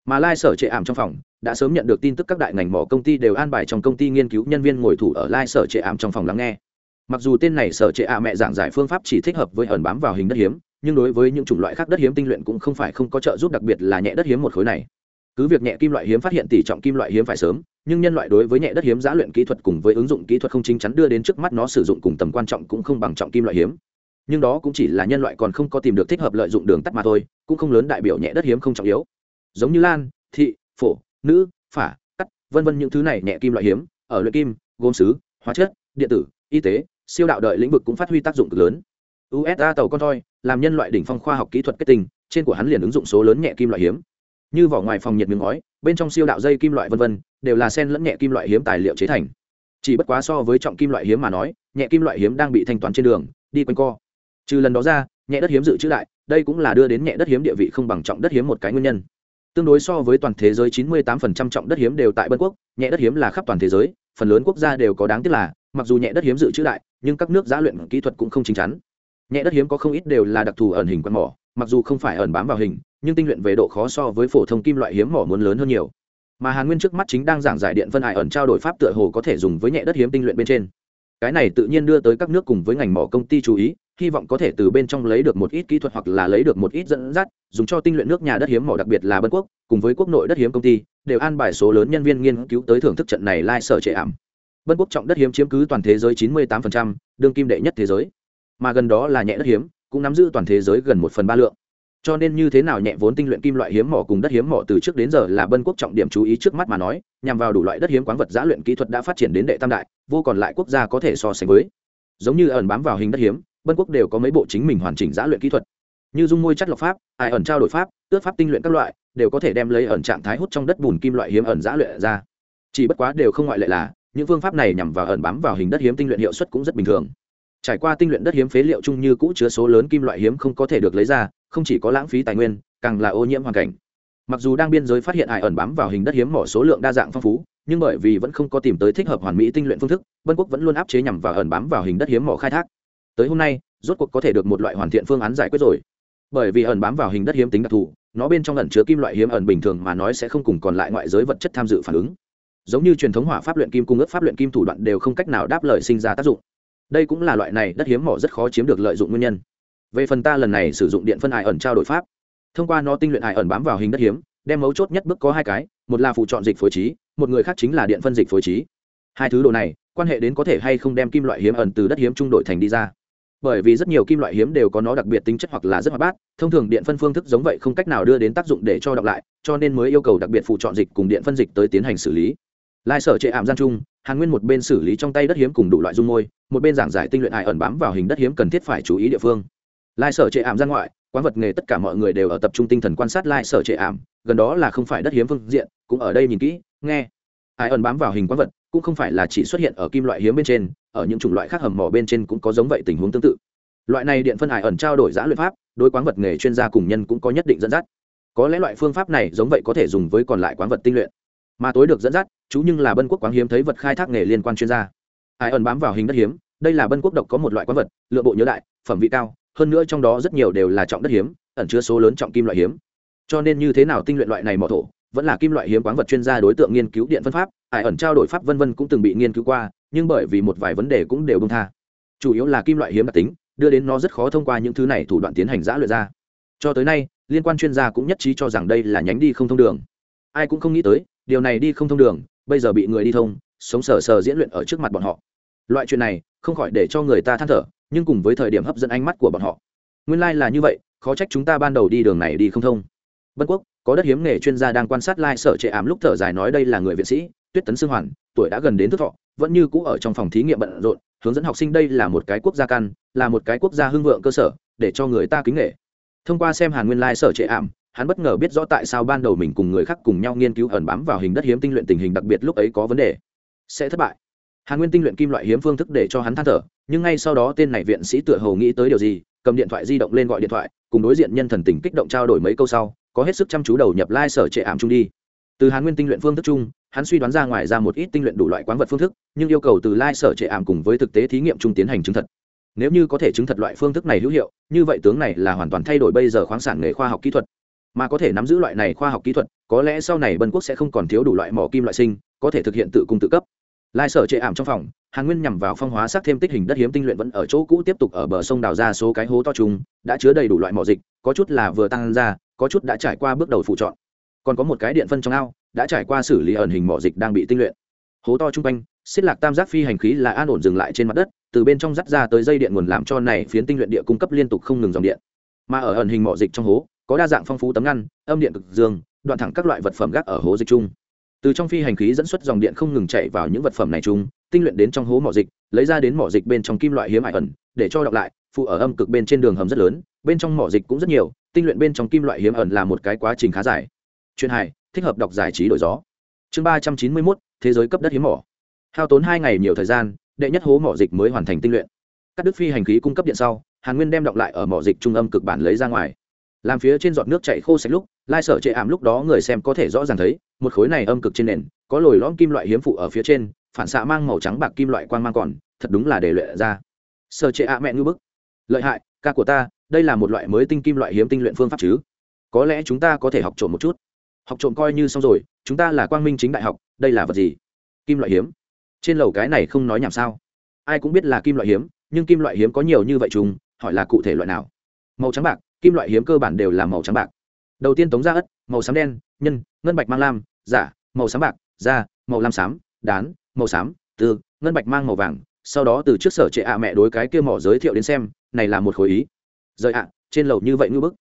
Mà lai sở trệ ảm trong phòng, đã sớm nhận được tin tức các đại ngành mỏ công ty đều an bài trong công ty nghiên cứu nhân viên ngồi thủ ở lai sở trệ ảm trong phòng lắng nghe. Mặc dù tên này sở trệ ả mẹ giảng giải phương pháp chỉ thích hợp với ẩn bám vào hình đất hiếm, nhưng đối với những chủng loại khác đất hiếm tinh luyện cũng không phải không có trợ giúp, đặc biệt là nhẹ đất hiếm một khối này cứ việc nhẹ kim loại hiếm phát hiện tỷ trọng kim loại hiếm phải sớm, nhưng nhân loại đối với nhẹ đất hiếm giá luyện kỹ thuật cùng với ứng dụng kỹ thuật không chính chắn đưa đến trước mắt nó sử dụng cùng tầm quan trọng cũng không bằng trọng kim loại hiếm. Nhưng đó cũng chỉ là nhân loại còn không có tìm được thích hợp lợi dụng đường tắt mà thôi, cũng không lớn đại biểu nhẹ đất hiếm không trọng yếu. Giống như lan, thị, phổ, nữ, phả, cắt, vân vân những thứ này nhẹ kim loại hiếm, ở luyện kim, gốm sứ hóa chất, điện tử, y tế, siêu đạo đợi lĩnh vực cũng phát huy tác dụng cực lớn. Usa tàu con thoi làm nhân loại đỉnh phong khoa học kỹ thuật kết tinh, trên của hắn liền ứng dụng số lớn nhẹ kim loại hiếm như vỏ ngoài phòng nhiệt miếng ngói, bên trong siêu đạo dây kim loại vân vân, đều là sen lẫn nhẹ kim loại hiếm tài liệu chế thành. Chỉ bất quá so với trọng kim loại hiếm mà nói, nhẹ kim loại hiếm đang bị thanh toán trên đường, đi quanh co. Trừ lần đó ra, nhẹ đất hiếm dự trữ đại đây cũng là đưa đến nhẹ đất hiếm địa vị không bằng trọng đất hiếm một cái nguyên nhân. Tương đối so với toàn thế giới 98% trọng đất hiếm đều tại bân quốc, nhẹ đất hiếm là khắp toàn thế giới, phần lớn quốc gia đều có đáng tiếc là, mặc dù nhẹ đất hiếm dự trữ đại nhưng các nước giá luyện kỹ thuật cũng không chính chắn. Nhẹ đất hiếm có không ít đều là đặc thù ẩn hình quan mỏ, mặc dù không phải ẩn bám vào hình nhưng tinh luyện về độ khó so với phổ thông kim loại hiếm mỏ muốn lớn hơn nhiều. Mà hàn nguyên trước mắt chính đang giảng giải điện phân ải ẩn trao đổi pháp tựa hồ có thể dùng với nhẹ đất hiếm tinh luyện bên trên. Cái này tự nhiên đưa tới các nước cùng với ngành mỏ công ty chú ý hy vọng có thể từ bên trong lấy được một ít kỹ thuật hoặc là lấy được một ít dẫn dắt dùng cho tinh luyện nước nhà đất hiếm mỏ đặc biệt là bân quốc cùng với quốc nội đất hiếm công ty đều an bài số lớn nhân viên nghiên cứu tới thưởng thức trận này lai sở trệ ảm. Bân quốc trọng đất hiếm chiếm cứ toàn thế giới 98%, đương kim đệ nhất thế giới. Mà gần đó là nhẹ đất hiếm cũng nắm giữ toàn thế giới gần một phần ba lượng cho nên như thế nào nhẹ vốn tinh luyện kim loại hiếm mỏ cùng đất hiếm mỏ từ trước đến giờ là bân quốc trọng điểm chú ý trước mắt mà nói, nhằm vào đủ loại đất hiếm quán vật giã luyện kỹ thuật đã phát triển đến đệ tam đại, vô còn lại quốc gia có thể so sánh với. Giống như ẩn bám vào hình đất hiếm, bân quốc đều có mấy bộ chính mình hoàn chỉnh giã luyện kỹ thuật. Như dung môi chất lọc pháp, ai ẩn trao đổi pháp ước pháp tinh luyện các loại, đều có thể đem lấy ẩn trạng thái hút trong đất bùn kim loại hiếm ẩn giã luyện ra. Chỉ bất quá đều không ngoại lệ là, những phương pháp này nhằm vào ẩn bám vào hình đất hiếm tinh luyện hiệu suất cũng rất bình thường trải qua tinh luyện đất hiếm phế liệu chung như cũ chứa số lớn kim loại hiếm không có thể được lấy ra, không chỉ có lãng phí tài nguyên, càng là ô nhiễm hoàn cảnh. Mặc dù đang biên giới phát hiện ải ẩn bám vào hình đất hiếm mỏ số lượng đa dạng phong phú, nhưng bởi vì vẫn không có tìm tới thích hợp hoàn mỹ tinh luyện phương thức, vân quốc vẫn luôn áp chế nhằm vào ẩn bám vào hình đất hiếm mỏ khai thác. Tới hôm nay, rốt cuộc có thể được một loại hoàn thiện phương án giải quyết rồi. Bởi vì ẩn bám vào hình đất hiếm tính đặc thù, nó bên trong ẩn chứa kim loại hiếm ẩn bình thường mà nói sẽ không cùng còn lại ngoại giới vật chất tham dự phản ứng. Giống như truyền thống hỏa pháp luyện kim cung ước pháp luyện kim thủ đoạn đều không cách nào đáp lời sinh ra tác dụng đây cũng là loại này đất hiếm mỏ rất khó chiếm được lợi dụng nguyên nhân. Về phần ta lần này sử dụng điện phân ải ẩn trao đổi pháp. Thông qua nó tinh luyện ải ẩn bám vào hình đất hiếm, đem mấu chốt nhất bước có hai cái, một là phụ chọn dịch phối trí, một người khác chính là điện phân dịch phối trí. Hai thứ đồ này, quan hệ đến có thể hay không đem kim loại hiếm ẩn từ đất hiếm trung đội thành đi ra. Bởi vì rất nhiều kim loại hiếm đều có nó đặc biệt tính chất hoặc là rất hoạt bát, thông thường điện phân phương thức giống vậy không cách nào đưa đến tác dụng để cho đọc lại, cho nên mới yêu cầu đặc biệt phụ chọn dịch cùng điện phân dịch tới tiến hành xử lý. Lai sở trệ ảm gian chung hàn nguyên một bên xử lý trong tay đất hiếm cùng đủ loại dung môi, một bên giảng giải tinh luyện ải ẩn bám vào hình đất hiếm cần thiết phải chú ý địa phương. Lai sở trệ ảm ra ngoại, quán vật nghề tất cả mọi người đều ở tập trung tinh thần quan sát lai sở trệ ảm, gần đó là không phải đất hiếm phương diện, cũng ở đây nhìn kỹ, nghe. Ải ẩn bám vào hình quán vật, cũng không phải là chỉ xuất hiện ở kim loại hiếm bên trên, ở những chủng loại khác hầm mỏ bên trên cũng có giống vậy tình huống tương tự. Loại này điện phân ải ẩn trao đổi giã luyện pháp, đối quán vật nghề chuyên gia cùng nhân cũng có nhất định dẫn dắt. Có lẽ loại phương pháp này giống vậy có thể dùng với còn lại quán vật tinh luyện mà tối được dẫn dắt, chú nhưng là bân quốc quán hiếm thấy vật khai thác nghề liên quan chuyên gia. Ai ẩn bám vào hình đất hiếm, đây là bân quốc độc có một loại quán vật, lượng bộ nhớ đại, phẩm vị cao, hơn nữa trong đó rất nhiều đều là trọng đất hiếm, ẩn chứa số lớn trọng kim loại hiếm. Cho nên như thế nào tinh luyện loại này mỏ thổ, vẫn là kim loại hiếm quán vật chuyên gia đối tượng nghiên cứu điện phân pháp ải ẩn trao đổi pháp vân vân cũng từng bị nghiên cứu qua, nhưng bởi vì một vài vấn đề cũng đều bông tha. Chủ yếu là kim loại hiếm đặc tính, đưa đến nó rất khó thông qua những thứ này thủ đoạn tiến hành giã luyện ra. Cho tới nay, liên quan chuyên gia cũng nhất trí cho rằng đây là nhánh đi không thông đường. Ai cũng không nghĩ tới điều này đi không thông đường, bây giờ bị người đi thông, sống sờ sờ diễn luyện ở trước mặt bọn họ. Loại chuyện này, không khỏi để cho người ta than thở, nhưng cùng với thời điểm hấp dẫn ánh mắt của bọn họ. Nguyên lai、like、là như vậy, khó trách chúng ta ban đầu đi đường này đi không thông. Bân quốc, có đất hiếm nghề chuyên gia đang quan sát lai、like、sở trệ ám lúc thở dài nói đây là người viện sĩ, tuyết tấn sư hoàn, tuổi đã gần đến thức thọ, vẫn như cũ ở trong phòng thí nghiệm bận rộn, hướng dẫn học sinh đây là một cái quốc gia căn, là một cái quốc gia hưng vượng cơ sở, để cho người ta kính nghệ. Thông qua xem hàn nguyên lai sở trệ ảm hắn bất ngờ biết rõ tại sao ban đầu mình cùng người khác cùng nhau nghiên cứu ẩn bám vào hình đất hiếm tinh luyện tình hình đặc biệt lúc ấy có vấn đề. Sẽ thất bại. Hàn nguyên tinh luyện kim loại hiếm phương thức để cho hắn than thở, nhưng ngay sau đó tên này viện sĩ tựa hồ nghĩ tới điều gì, cầm điện thoại di động lên gọi điện thoại, cùng đối diện nhân thần tình kích động trao đổi mấy câu sau, có hết sức chăm chú đầu nhập lai sở trệ ảm chung đi. Từ hàn nguyên tinh luyện phương thức chung, hắn suy đoán ra ngoài ra một ít tinh luyện đủ loại quán vật phương thức, nhưng yêu cầu từ lai sở trệ ảm cùng với thực tế thí nghiệm chung tiến hành chứng thật. Nếu như có thể chứng thật loại phương thức này hữu hiệu, như vậy tướng này là hoàn toàn thay đổi bây giờ khoáng sản nghề khoa học kỹ thuật mà có thể nắm giữ loại này khoa học kỹ thuật, có lẽ sau này bần quốc sẽ không còn thiếu đủ loại mỏ kim loại sinh, có thể thực hiện tự cung tự cấp. Lai sở chệ ảm trong phòng, hàn nguyên nhằm vào phong hóa sắc thêm tích hình đất hiếm tinh luyện vẫn ở chỗ cũ tiếp tục ở bờ sông đào ra số cái hố to trùng, đã chứa đầy đủ loại mỏ dịch, có chút là vừa tăng ra, có chút đã trải qua bước đầu phụ trọn còn có một cái điện phân trong ao, đã trải qua xử lý ẩn hình mỏ dịch đang bị tinh luyện. Hố to chung quanh, xiết lạc tam giác phi hành khí là an ổn dừng lại trên mặt đất, từ bên trong dắt ra tới dây điện nguồn làm cho này phiến tinh luyện địa cung cấp liên tục không ngừng dòng điện. Mà ở ẩn hình mỏ dịch trong hố có đa dạng phong phú tấm ngăn, âm điện cực dương, đoạn thẳng các loại vật phẩm gác ở hố dịch chung. Từ trong phi hành khí dẫn xuất dòng điện không ngừng chạy vào những vật phẩm này chung, tinh luyện đến trong hố mỏ dịch, lấy ra đến mỏ dịch bên trong kim loại hiếm ải ẩn, để cho đọc lại, phụ ở âm cực bên trên đường hầm rất lớn, bên trong mỏ dịch cũng rất nhiều, tinh luyện bên trong kim loại hiếm ẩn là một cái quá trình khá dài. Chuyện hài thích hợp đọc giải trí đổi gió. Chương ba trăm chín mươi mốt, thế giới cấp đất hiếm mỏ. Hao tốn hai ngày nhiều thời gian, đệ nhất hố mỏ dịch mới hoàn thành tinh luyện. Các đức phi hành khí cung cấp điện sau, hàn nguyên đem đọc lại ở mỏ dịch trung âm cực bản lấy ra ngoài làm phía trên giọt nước chảy khô sạch lúc, lai sở chệ ảm lúc đó người xem có thể rõ ràng thấy, một khối này âm cực trên nền, có lồi lõm kim loại hiếm phụ ở phía trên, phản xạ mang màu trắng bạc kim loại quang mang còn, thật đúng là để luyện ra. Sở chệ ạ mẹ ngư bức. Lợi hại, ca của ta, đây là một loại mới tinh kim loại hiếm tinh luyện phương pháp chứ. Có lẽ chúng ta có thể học trộm một chút. Học trộm coi như xong rồi, chúng ta là quang minh chính đại học, đây là vật gì? Kim loại hiếm. Trên lầu cái này không nói nhảm sao? Ai cũng biết là kim loại hiếm, nhưng kim loại hiếm có nhiều như vậy chúng hỏi là cụ thể loại nào? Màu trắng bạc kim loại hiếm cơ bản đều là màu trắng bạc. Đầu tiên tống ra ất, màu xám đen, nhân, ngân bạch mang lam, giả, màu xám bạc, da, màu lam xám, đán, màu xám, tư, ngân bạch mang màu vàng. Sau đó từ trước sở trệ ạ mẹ đối cái kia mỏ giới thiệu đến xem, này là một khối ý. Rời ạ, trên lầu như vậy ngư bức.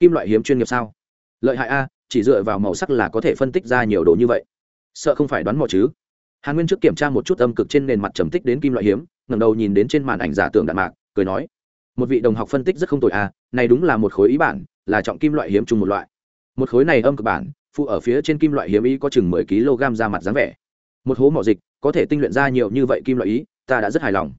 Kim loại hiếm chuyên nghiệp sao? Lợi hại a, chỉ dựa vào màu sắc là có thể phân tích ra nhiều đồ như vậy. Sợ không phải đoán mò chứ? Hàn nguyên trước kiểm tra một chút âm cực trên nền mặt trầm tích đến kim loại hiếm, ngẩng đầu nhìn đến trên màn ảnh giả tưởng đạn mạc, cười nói một vị đồng học phân tích rất không tồi a này đúng là một khối ý bản, là trọng kim loại hiếm chung một loại. Một khối này âm cực bản, phụ ở phía trên kim loại hiếm ý có chừng mười kg ra mặt dáng vẻ. Một hố mỏ dịch, có thể tinh luyện ra nhiều như vậy kim loại ý, ta đã rất hài lòng.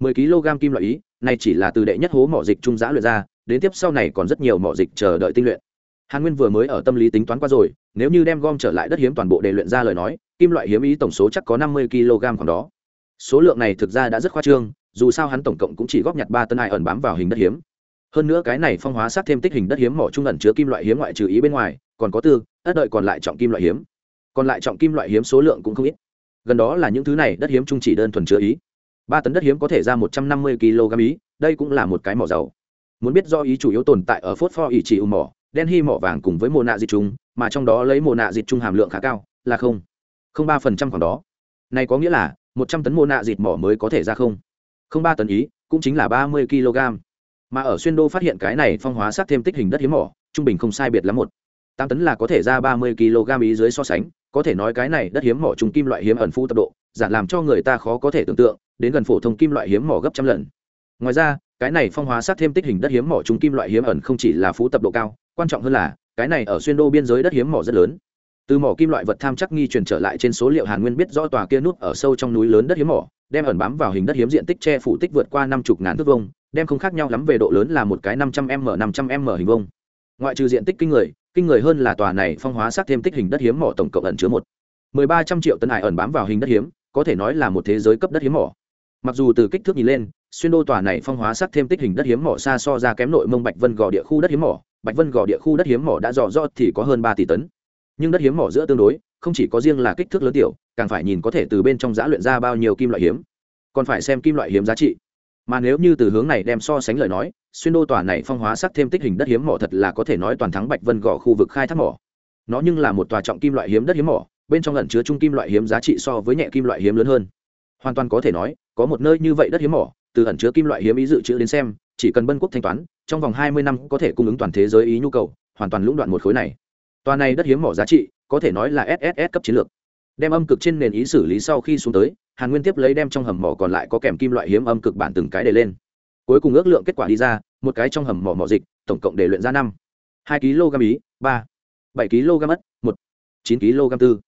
Mười kg kim loại ý, này chỉ là từ đệ nhất hố mỏ dịch trung giã luyện ra, đến tiếp sau này còn rất nhiều mỏ dịch chờ đợi tinh luyện. Hàn nguyên vừa mới ở tâm lý tính toán qua rồi, nếu như đem gom trở lại đất hiếm toàn bộ để luyện ra lời nói, kim loại hiếm ý tổng số chắc có năm mươi kg khoảng đó. Số lượng này thực ra đã rất khoa trương dù sao hắn tổng cộng cũng chỉ góp nhặt ba tân ai ẩn bám vào hình đất hiếm. Hơn nữa cái này phong hóa sát thêm tích hình đất hiếm mỏ trung ẩn chứa kim loại hiếm ngoại trừ ý bên ngoài, còn có tư ất đợi còn lại trọng kim loại hiếm. Còn lại trọng kim loại hiếm số lượng cũng không ít. Gần đó là những thứ này, đất hiếm trung chỉ đơn thuần chứa ý. Ba tấn đất hiếm có thể ra một trăm năm mươi kg ý, đây cũng là một cái mỏ dầu muốn biết do ý chủ yếu tồn tại ở phốt pho ý chỉ ưu mỏ, đen hy mỏ vàng cùng với mồ nạ dịch chung, mà trong đó lấy mồ nạ dịch trung hàm lượng khá cao, là không. Không ba phần trăm khoảng đó. Này có nghĩa là một trăm tấn mồ nạ dịch mỏ mới có thể ra không không ba tấn ý, cũng chính là ba mươi kg. Mà ở xuyên đô phát hiện cái này phong hóa sát thêm tích hình đất hiếm mỏ, trung bình không sai biệt lắm một. Tám tấn là có thể ra ba mươi kg ý dưới so sánh, có thể nói cái này đất hiếm mỏ trùng kim loại hiếm ẩn phu tập độ giản làm cho người ta khó có thể tưởng tượng, đến gần phổ thông kim loại hiếm mỏ gấp trăm lần. Ngoài ra, cái này phong hóa sát thêm tích hình đất hiếm mỏ trùng kim loại hiếm ẩn không chỉ là phú tập độ cao, quan trọng hơn là, cái này ở xuyên đô biên giới đất hiếm mỏ rất lớn. Từ mỏ kim loại vật tham chắc nghi truyền trở lại trên số liệu hàn nguyên biết rõ tòa kia nút ở sâu trong núi lớn đất hiếm mỏ đem ẩn bám vào hình đất hiếm diện tích che phủ tích vượt qua năm chục ngàn thước vông đem không khác nhau lắm về độ lớn là một cái năm trăm m, năm trăm m hình vông ngoại trừ diện tích kinh người kinh người hơn là tòa này phong hóa sát thêm tích hình đất hiếm mỏ tổng cộng ẩn chứa một mười ba trăm triệu tấn hải ẩn bám vào hình đất hiếm, có thể nói là một thế giới cấp đất hiếm mỏ. Mặc dù từ kích thước nhìn lên, xuyên đô tòa này phong hóa sắc thêm tích hình đất hiếm mỏ xa so ra kém nội mông bạch vân gò địa khu đất hiếm mỏ, bạch vân gò địa khu đất hiếm mỏ đã dò dò thì có hơn ba tỷ tấn. Nhưng đất hiếm mỏ giữa tương đối không chỉ có riêng là kích thước lớn tiểu, càng phải nhìn có thể từ bên trong giã luyện ra bao nhiêu kim loại hiếm. Còn phải xem kim loại hiếm giá trị. Mà nếu như từ hướng này đem so sánh lời nói, xuyên đô tòa này phong hóa sắc thêm tích hình đất hiếm mỏ thật là có thể nói toàn thắng bạch vân gò khu vực khai thác mỏ. Nó nhưng là một tòa trọng kim loại hiếm đất hiếm mỏ, bên trong lẩn chứa trung kim loại hiếm giá trị so với nhẹ kim loại hiếm lớn hơn. Hoàn toàn có thể nói, có một nơi như vậy đất hiếm mỏ, từ ẩn chứa kim loại hiếm ý dự trữ đến xem, chỉ cần bân quốc thanh toán, trong vòng hai mươi năm có thể cung ứng toàn thế giới ý nhu cầu, hoàn toàn lũng đoạn một khối này. Tòa này đất hiếm mỏ giá trị có thể nói là sss cấp chiến lược. Đem âm cực trên nền ý xử lý sau khi xuống tới hàn nguyên tiếp lấy đem trong hầm mỏ còn lại có kèm kim loại hiếm âm cực bản từng cái để lên. Cuối cùng ước lượng kết quả đi ra một cái trong hầm mỏ mỏ dịch tổng cộng để luyện ra năm. Hai kg ý ba. Bảy kg mất, một. Chín kg tư.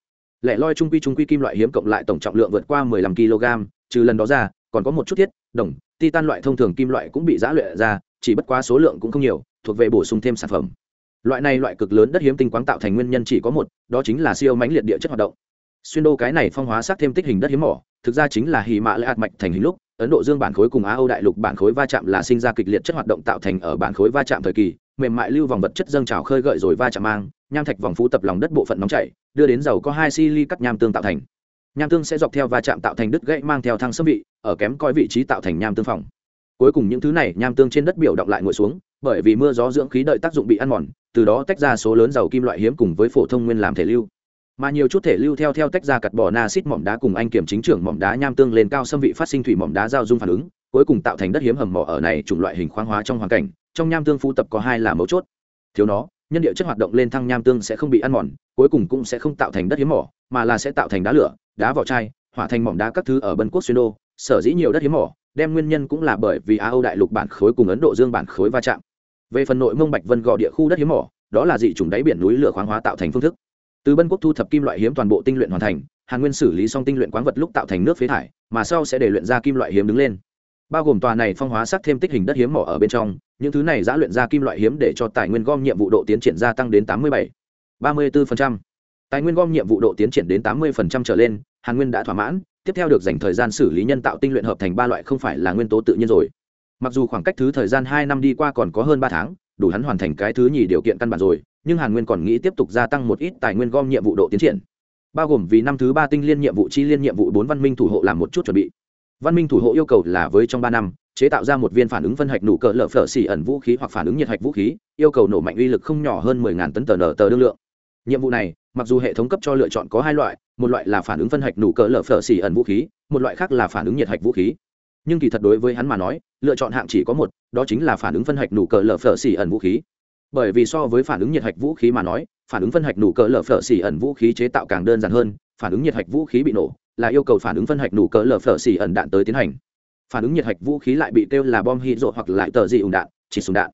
Lẻ loi trung quy trung quy kim loại hiếm cộng lại tổng trọng lượng vượt qua mười lăm kg trừ lần đó ra còn có một chút thiết đồng titan loại thông thường kim loại cũng bị giã luyện ra chỉ bất quá số lượng cũng không nhiều thuộc về bổ sung thêm sản phẩm loại này loại cực lớn đất hiếm tinh quáng tạo thành nguyên nhân chỉ có một, đó chính là siêu mãnh liệt địa chất hoạt động. Xuyên đô cái này phong hóa sắc thêm tích hình đất hiếm mỏ, thực ra chính là hì mạ lệ hạt mạch thành hình lúc, ấn độ dương bản khối cùng á âu đại lục bản khối va chạm là sinh ra kịch liệt chất hoạt động tạo thành ở bản khối va chạm thời kỳ, mềm mại lưu vòng vật chất dâng trào khơi gợi rồi va chạm mang, nham thạch vòng phú tập lòng đất bộ phận nóng chảy, đưa đến dầu có hai sili cắt nham tương tạo thành. Nham tương sẽ dọc theo va chạm tạo thành đứt gãy mang theo thang xâm vị, ở kém coi vị trí tạo thành nham tương phòng. Cuối cùng những thứ này nham tương trên đất biểu động lại ngồi xuống bởi vì mưa gió dưỡng khí đợi tác dụng bị ăn mòn, từ đó tách ra số lớn dầu kim loại hiếm cùng với phổ thông nguyên làm thể lưu. Mà nhiều chút thể lưu theo theo tách ra cặt bỏ na xít mỏm đá cùng anh kiểm chính trưởng mỏm đá nham tương lên cao xâm vị phát sinh thủy mỏm đá giao dung phản ứng, cuối cùng tạo thành đất hiếm hầm mỏ ở này chủng loại hình khoáng hóa trong hoàn cảnh, trong nham tương phú tập có hai là mấu chốt. Thiếu nó, nhân địa chất hoạt động lên thăng nham tương sẽ không bị ăn mòn, cuối cùng cũng sẽ không tạo thành đất hiếm mỏ, mà là sẽ tạo thành đá lửa, đá vỏ chai, hỏa thành mỏm đá các thứ ở bân quốc xuyên đô, sở dĩ nhiều đất hiếm mỏ đem nguyên nhân cũng là bởi vì á âu đại lục bản khối cùng ấn độ dương bản khối va chạm. Về phần nội mông bạch vân gò địa khu đất hiếm mỏ, đó là dị chủng đáy biển núi lửa khoáng hóa tạo thành phương thức. Từ bân quốc thu thập kim loại hiếm toàn bộ tinh luyện hoàn thành, hàn nguyên xử lý xong tinh luyện khoáng vật lúc tạo thành nước phế thải, mà sau sẽ để luyện ra kim loại hiếm đứng lên. Bao gồm tòa này phong hóa sắc thêm tích hình đất hiếm mỏ ở bên trong, những thứ này đã luyện ra kim loại hiếm để cho tài nguyên gom nhiệm vụ độ tiến triển gia tăng đến tám mươi bảy, ba mươi bốn tài nguyên gom nhiệm vụ độ tiến triển đến tám mươi trở lên, hàn nguyên đã thỏa mãn tiếp theo được dành thời gian xử lý nhân tạo tinh luyện hợp thành ba loại không phải là nguyên tố tự nhiên rồi. Mặc dù khoảng cách thứ thời gian hai năm đi qua còn có hơn ba tháng, đủ hắn hoàn thành cái thứ nhì điều kiện căn bản rồi, nhưng hàn nguyên còn nghĩ tiếp tục gia tăng một ít tài nguyên gom nhiệm vụ độ tiến triển. Bao gồm vì năm thứ ba tinh liên nhiệm vụ chi liên nhiệm vụ bốn văn minh thủ hộ làm một chút chuẩn bị. Văn minh thủ hộ yêu cầu là với trong ba năm, chế tạo ra một viên phản ứng phân hạch nụ cỡ lở phở xỉ ẩn vũ khí hoặc phản ứng nhiệt hạch vũ khí, yêu cầu nổ mạnh uy lực không nhỏ hơn mười ngàn tấn tờ nở tờ đương lượng. Nhiệm vụ này, mặc dù hệ thống cấp cho lựa chọn có hai loại một loại là phản ứng phân hạch nụ cỡ lở phở xỉ ẩn vũ khí, một loại khác là phản ứng nhiệt hạch vũ khí. Nhưng kỳ thật đối với hắn mà nói, lựa chọn hạng chỉ có một, đó chính là phản ứng phân hạch nụ cỡ lở phở xỉ ẩn vũ khí. Bởi vì so với phản ứng nhiệt hạch vũ khí mà nói, phản ứng phân hạch nụ cỡ lở phở xỉ ẩn vũ khí chế tạo càng đơn giản hơn, phản ứng nhiệt hạch vũ khí bị nổ, là yêu cầu phản ứng phân hạch nụ cỡ lở phở xỉ ẩn đạn tới tiến hành. Phản ứng nhiệt hạch vũ khí lại bị kêu là bom hy rộ hoặc lại tờ dị ủng đạn, chỉ súng đạn.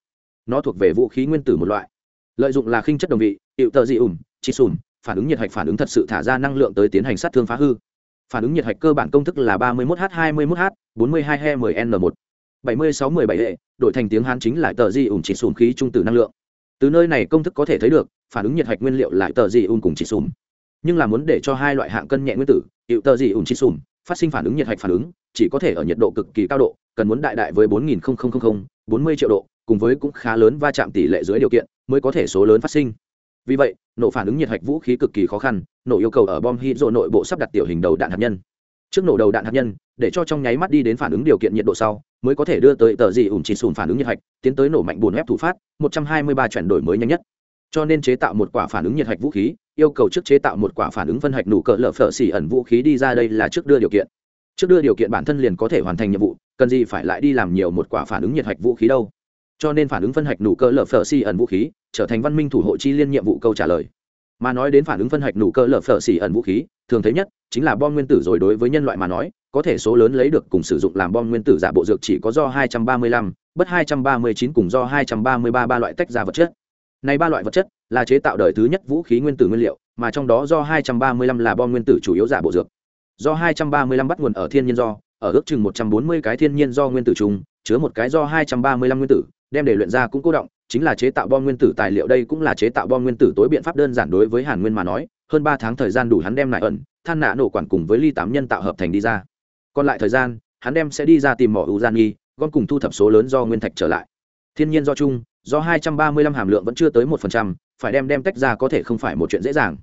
Nó thuộc về vũ khí nguyên tử một loại. Lợi dụng là khinh chất đồng vị, hiệu tờ dị ủng chỉ sùn phản ứng nhiệt hạch phản ứng thật sự thả ra năng lượng tới tiến hành sát thương phá hư. Phản ứng nhiệt hạch cơ bản công thức là ba mươi một h hai mươi một h bốn mươi hai he mười n một. bảy mươi sáu mười bảy hệ đổi thành tiếng hán chính là tờ dị ủng chỉ sùn khí trung tử năng lượng. Từ nơi này công thức có thể thấy được, phản ứng nhiệt hạch nguyên liệu lại tờ dị ủng cùng chỉ sùn nhưng là muốn để cho hai loại hạng cân nhẹ nguyên tử, hiệu tờ dị ủng chỉ sùn phát sinh phản ứng nhiệt hạch phản ứng, chỉ có thể ở nhiệt độ cực kỳ cao độ, cần muốn đại đại với bốn nghìn bốn mươi triệu độ, cùng với cũng khá lớn va chạm tỷ lệ dưới điều kiện, mới có thể số lớn phát sinh vì vậy, nổ phản ứng nhiệt hạch vũ khí cực kỳ khó khăn, nổ yêu cầu ở bom hydro nội bộ sắp đặt tiểu hình đầu đạn hạt nhân. Trước nổ đầu đạn hạt nhân, để cho trong nháy mắt đi đến phản ứng điều kiện nhiệt độ sau, mới có thể đưa tới tờ dị ủng chỉ sùn phản ứng nhiệt hạch, tiến tới nổ mạnh bùn ép thủ phát, một trăm hai mươi ba chuyển đổi mới nhanh nhất. Cho nên chế tạo một quả phản ứng nhiệt hạch vũ khí, yêu cầu trước chế tạo một quả phản ứng phân hạch nụ cỡ lở phở xỉ ẩn vũ khí đi ra đây là trước đưa điều kiện. Trước đưa điều kiện bản thân liền có thể hoàn thành nhiệm vụ, cần gì phải lại đi làm nhiều một quả phản ứng nhiệt hạch vũ khí đâu. Cho nên phản ứng phân hạch nụ cơ lở phở xỉ ẩn vũ khí trở thành văn minh thủ hộ chi liên nhiệm vụ câu trả lời. Mà nói đến phản ứng phân hạch nụ cơ lở phở xỉ ẩn vũ khí thường thấy nhất chính là bom nguyên tử rồi đối với nhân loại mà nói có thể số lớn lấy được cùng sử dụng làm bom nguyên tử giả bộ dược chỉ có do 235, bất 239 cùng do 233 ba loại tách ra vật chất. Này ba loại vật chất là chế tạo đời thứ nhất vũ khí nguyên tử nguyên liệu mà trong đó do 235 là bom nguyên tử chủ yếu giả bộ dược. Do 235 bắt nguồn ở thiên nhiên do ở ước chừng 140 cái thiên nhiên do nguyên tử chung chứa một cái do 235 nguyên tử đem để luyện ra cũng cố động chính là chế tạo bom nguyên tử tài liệu đây cũng là chế tạo bom nguyên tử tối biện pháp đơn giản đối với hàn nguyên mà nói hơn ba tháng thời gian đủ hắn đem lại ẩn than nạ nổ quản cùng với ly tám nhân tạo hợp thành đi ra. Còn lại thời gian hắn đem sẽ đi ra tìm mỏ u gian nghi gom cùng thu thập số lớn do nguyên thạch trở lại. Thiên nhiên do chung do 235 hàm lượng vẫn chưa tới 1%, phải đem đem tách ra có thể không phải một chuyện dễ dàng.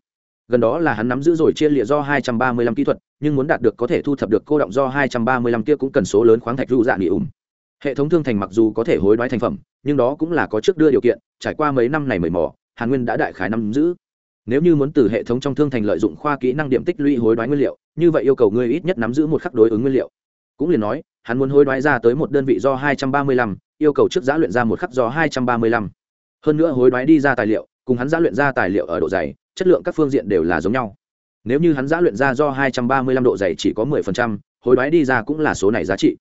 Gần đó là hắn nắm giữ rồi chia lịa do 235 kỹ thuật nhưng muốn đạt được có thể thu thập được cô động do 235 kia cũng cần số lớn khoáng thạch rũ dạ nghỉ ủng hệ thống thương thành mặc dù có thể hối đoái thành phẩm nhưng đó cũng là có trước đưa điều kiện trải qua mấy năm này mời mỏ hàn nguyên đã đại khái nắm giữ. Nếu như muốn từ hệ thống trong thương thành lợi dụng khoa kỹ năng điểm tích lũy hối đoái nguyên liệu như vậy yêu cầu ngươi ít nhất nắm giữ một khắc đối ứng nguyên liệu. Cũng liền nói hắn muốn hối đoái ra tới một đơn vị do 235, yêu cầu trước giá luyện ra một khắc do 235. hơn nữa hối đoái đi ra tài liệu cùng hắn giá luyện ra tài liệu ở độ dày chất lượng các phương diện đều là giống nhau. Nếu như hắn giá luyện ra do 235 độ dày chỉ có 10%, hối đoái đi ra cũng là số này giá trị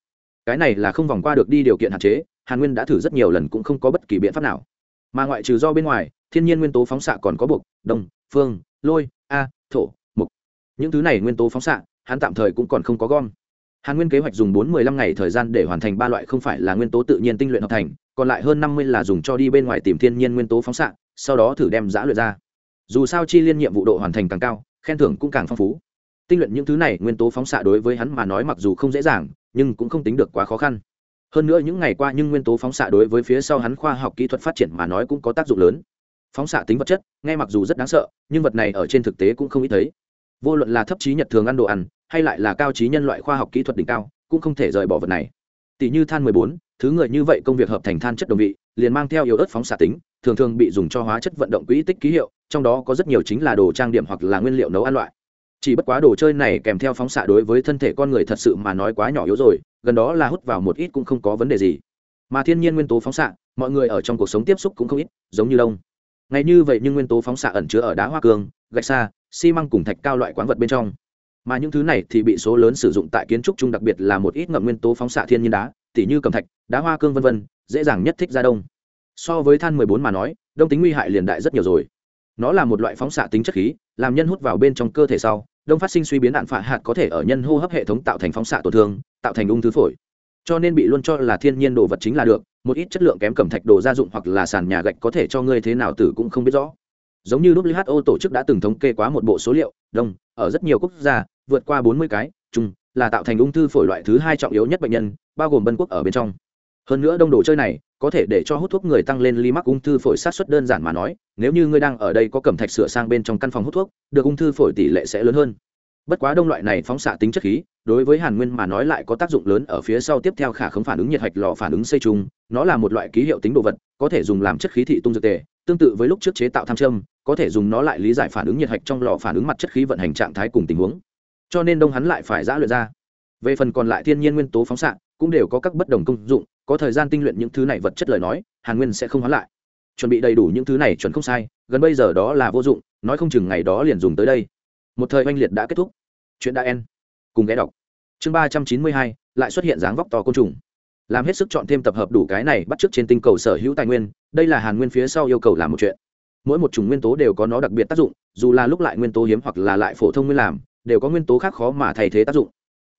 cái này là không vòng qua được đi điều kiện hạn chế, hàn nguyên đã thử rất nhiều lần cũng không có bất kỳ biện pháp nào. Mà ngoại trừ do bên ngoài, thiên nhiên nguyên tố phóng xạ còn có buộc đông phương, lôi, a, thổ, mục. Những thứ này nguyên tố phóng xạ, hắn tạm thời cũng còn không có gom. Hàn nguyên kế hoạch dùng bốn mươi lăm ngày thời gian để hoàn thành ba loại không phải là nguyên tố tự nhiên tinh luyện hợp thành, còn lại hơn năm mươi là dùng cho đi bên ngoài tìm thiên nhiên nguyên tố phóng xạ, sau đó thử đem giã luyện ra. Dù sao chi liên nhiệm vụ độ hoàn thành càng cao, khen thưởng cũng càng phong phú tinh luyện những thứ này nguyên tố phóng xạ đối với hắn mà nói mặc dù không dễ dàng nhưng cũng không tính được quá khó khăn. Hơn nữa những ngày qua nhưng nguyên tố phóng xạ đối với phía sau hắn khoa học kỹ thuật phát triển mà nói cũng có tác dụng lớn. Phóng xạ tính vật chất nghe mặc dù rất đáng sợ nhưng vật này ở trên thực tế cũng không ít thấy. Vô luận là thấp trí nhật thường ăn đồ ăn hay lại là cao trí nhân loại khoa học kỹ thuật đỉnh cao cũng không thể rời bỏ vật này. Tỷ như than 14, thứ người như vậy công việc hợp thành than chất đồng vị liền mang theo yếu ớt phóng xạ tính thường thường bị dùng cho hóa chất vận động quỹ tích ký hiệu trong đó có rất nhiều chính là đồ trang điểm hoặc là nguyên liệu nấu ăn loại chỉ bất quá đồ chơi này kèm theo phóng xạ đối với thân thể con người thật sự mà nói quá nhỏ yếu rồi, gần đó là hút vào một ít cũng không có vấn đề gì. Mà thiên nhiên nguyên tố phóng xạ, mọi người ở trong cuộc sống tiếp xúc cũng không ít, giống như đông ngay như vậy nhưng nguyên tố phóng xạ ẩn chứa ở đá hoa cương, gạch xa xi măng cùng thạch cao loại quán vật bên trong. Mà những thứ này thì bị số lớn sử dụng tại kiến trúc chung đặc biệt là một ít ngậm nguyên tố phóng xạ thiên nhiên đá, tỉ như cầm thạch, đá hoa cương vân vân, dễ dàng nhất thích ra đông. So với than 14 mà nói, đông tính nguy hại liền đại rất nhiều rồi nó là một loại phóng xạ tính chất khí, làm nhân hút vào bên trong cơ thể sau, đông phát sinh suy biến đạn phạ hạt có thể ở nhân hô hấp hệ thống tạo thành phóng xạ tổn thương, tạo thành ung thư phổi. Cho nên bị luôn cho là thiên nhiên đồ vật chính là được, một ít chất lượng kém cẩm thạch đồ gia dụng hoặc là sàn nhà gạch có thể cho ngươi thế nào tử cũng không biết rõ. Giống như who tổ chức đã từng thống kê quá một bộ số liệu, đông, ở rất nhiều quốc gia, vượt qua bốn mươi cái, chung, là tạo thành ung thư phổi loại thứ hai trọng yếu nhất bệnh nhân, bao gồm bân quốc ở bên trong. Hơn nữa đông đồ chơi này có thể để cho hút thuốc người tăng lên ly mắc ung thư phổi sát xuất đơn giản mà nói, nếu như ngươi đang ở đây có cẩm thạch sửa sang bên trong căn phòng hút thuốc, được ung thư phổi tỷ lệ sẽ lớn hơn. Bất quá đông loại này phóng xạ tính chất khí, đối với hàn nguyên mà nói lại có tác dụng lớn ở phía sau tiếp theo khả không phản ứng nhiệt hạch lò phản ứng xây chung nó là một loại ký hiệu tính đồ vật, có thể dùng làm chất khí thị tung dược tề, tương tự với lúc trước chế tạo tham châm, có thể dùng nó lại lý giải phản ứng nhiệt hạch trong lò phản ứng mặt chất khí vận hành trạng thái cùng tình huống. Cho nên đông hắn lại phải giã luyện ra. Về phần còn lại thiên nhiên nguyên tố phóng xạ, cũng đều có các bất đồng công dụng có thời gian tinh luyện những thứ này vật chất lời nói, hàn nguyên sẽ không hóa lại. Chuẩn bị đầy đủ những thứ này chuẩn không sai, gần bây giờ đó là vô dụng, nói không chừng ngày đó liền dùng tới đây. Một thời oanh liệt đã kết thúc. Chuyện đã en cùng ghé đọc. Chương ba trăm chín mươi hai, lại xuất hiện dáng vóc to côn trùng. Làm hết sức chọn thêm tập hợp đủ cái này bắt chước trên tinh cầu sở hữu tài nguyên, đây là hàn nguyên phía sau yêu cầu làm một chuyện. Mỗi một chủng nguyên tố đều có nó đặc biệt tác dụng, dù là lúc lại nguyên tố hiếm hoặc là lại phổ thông nguyên làm, đều có nguyên tố khác khó mà thay thế tác dụng.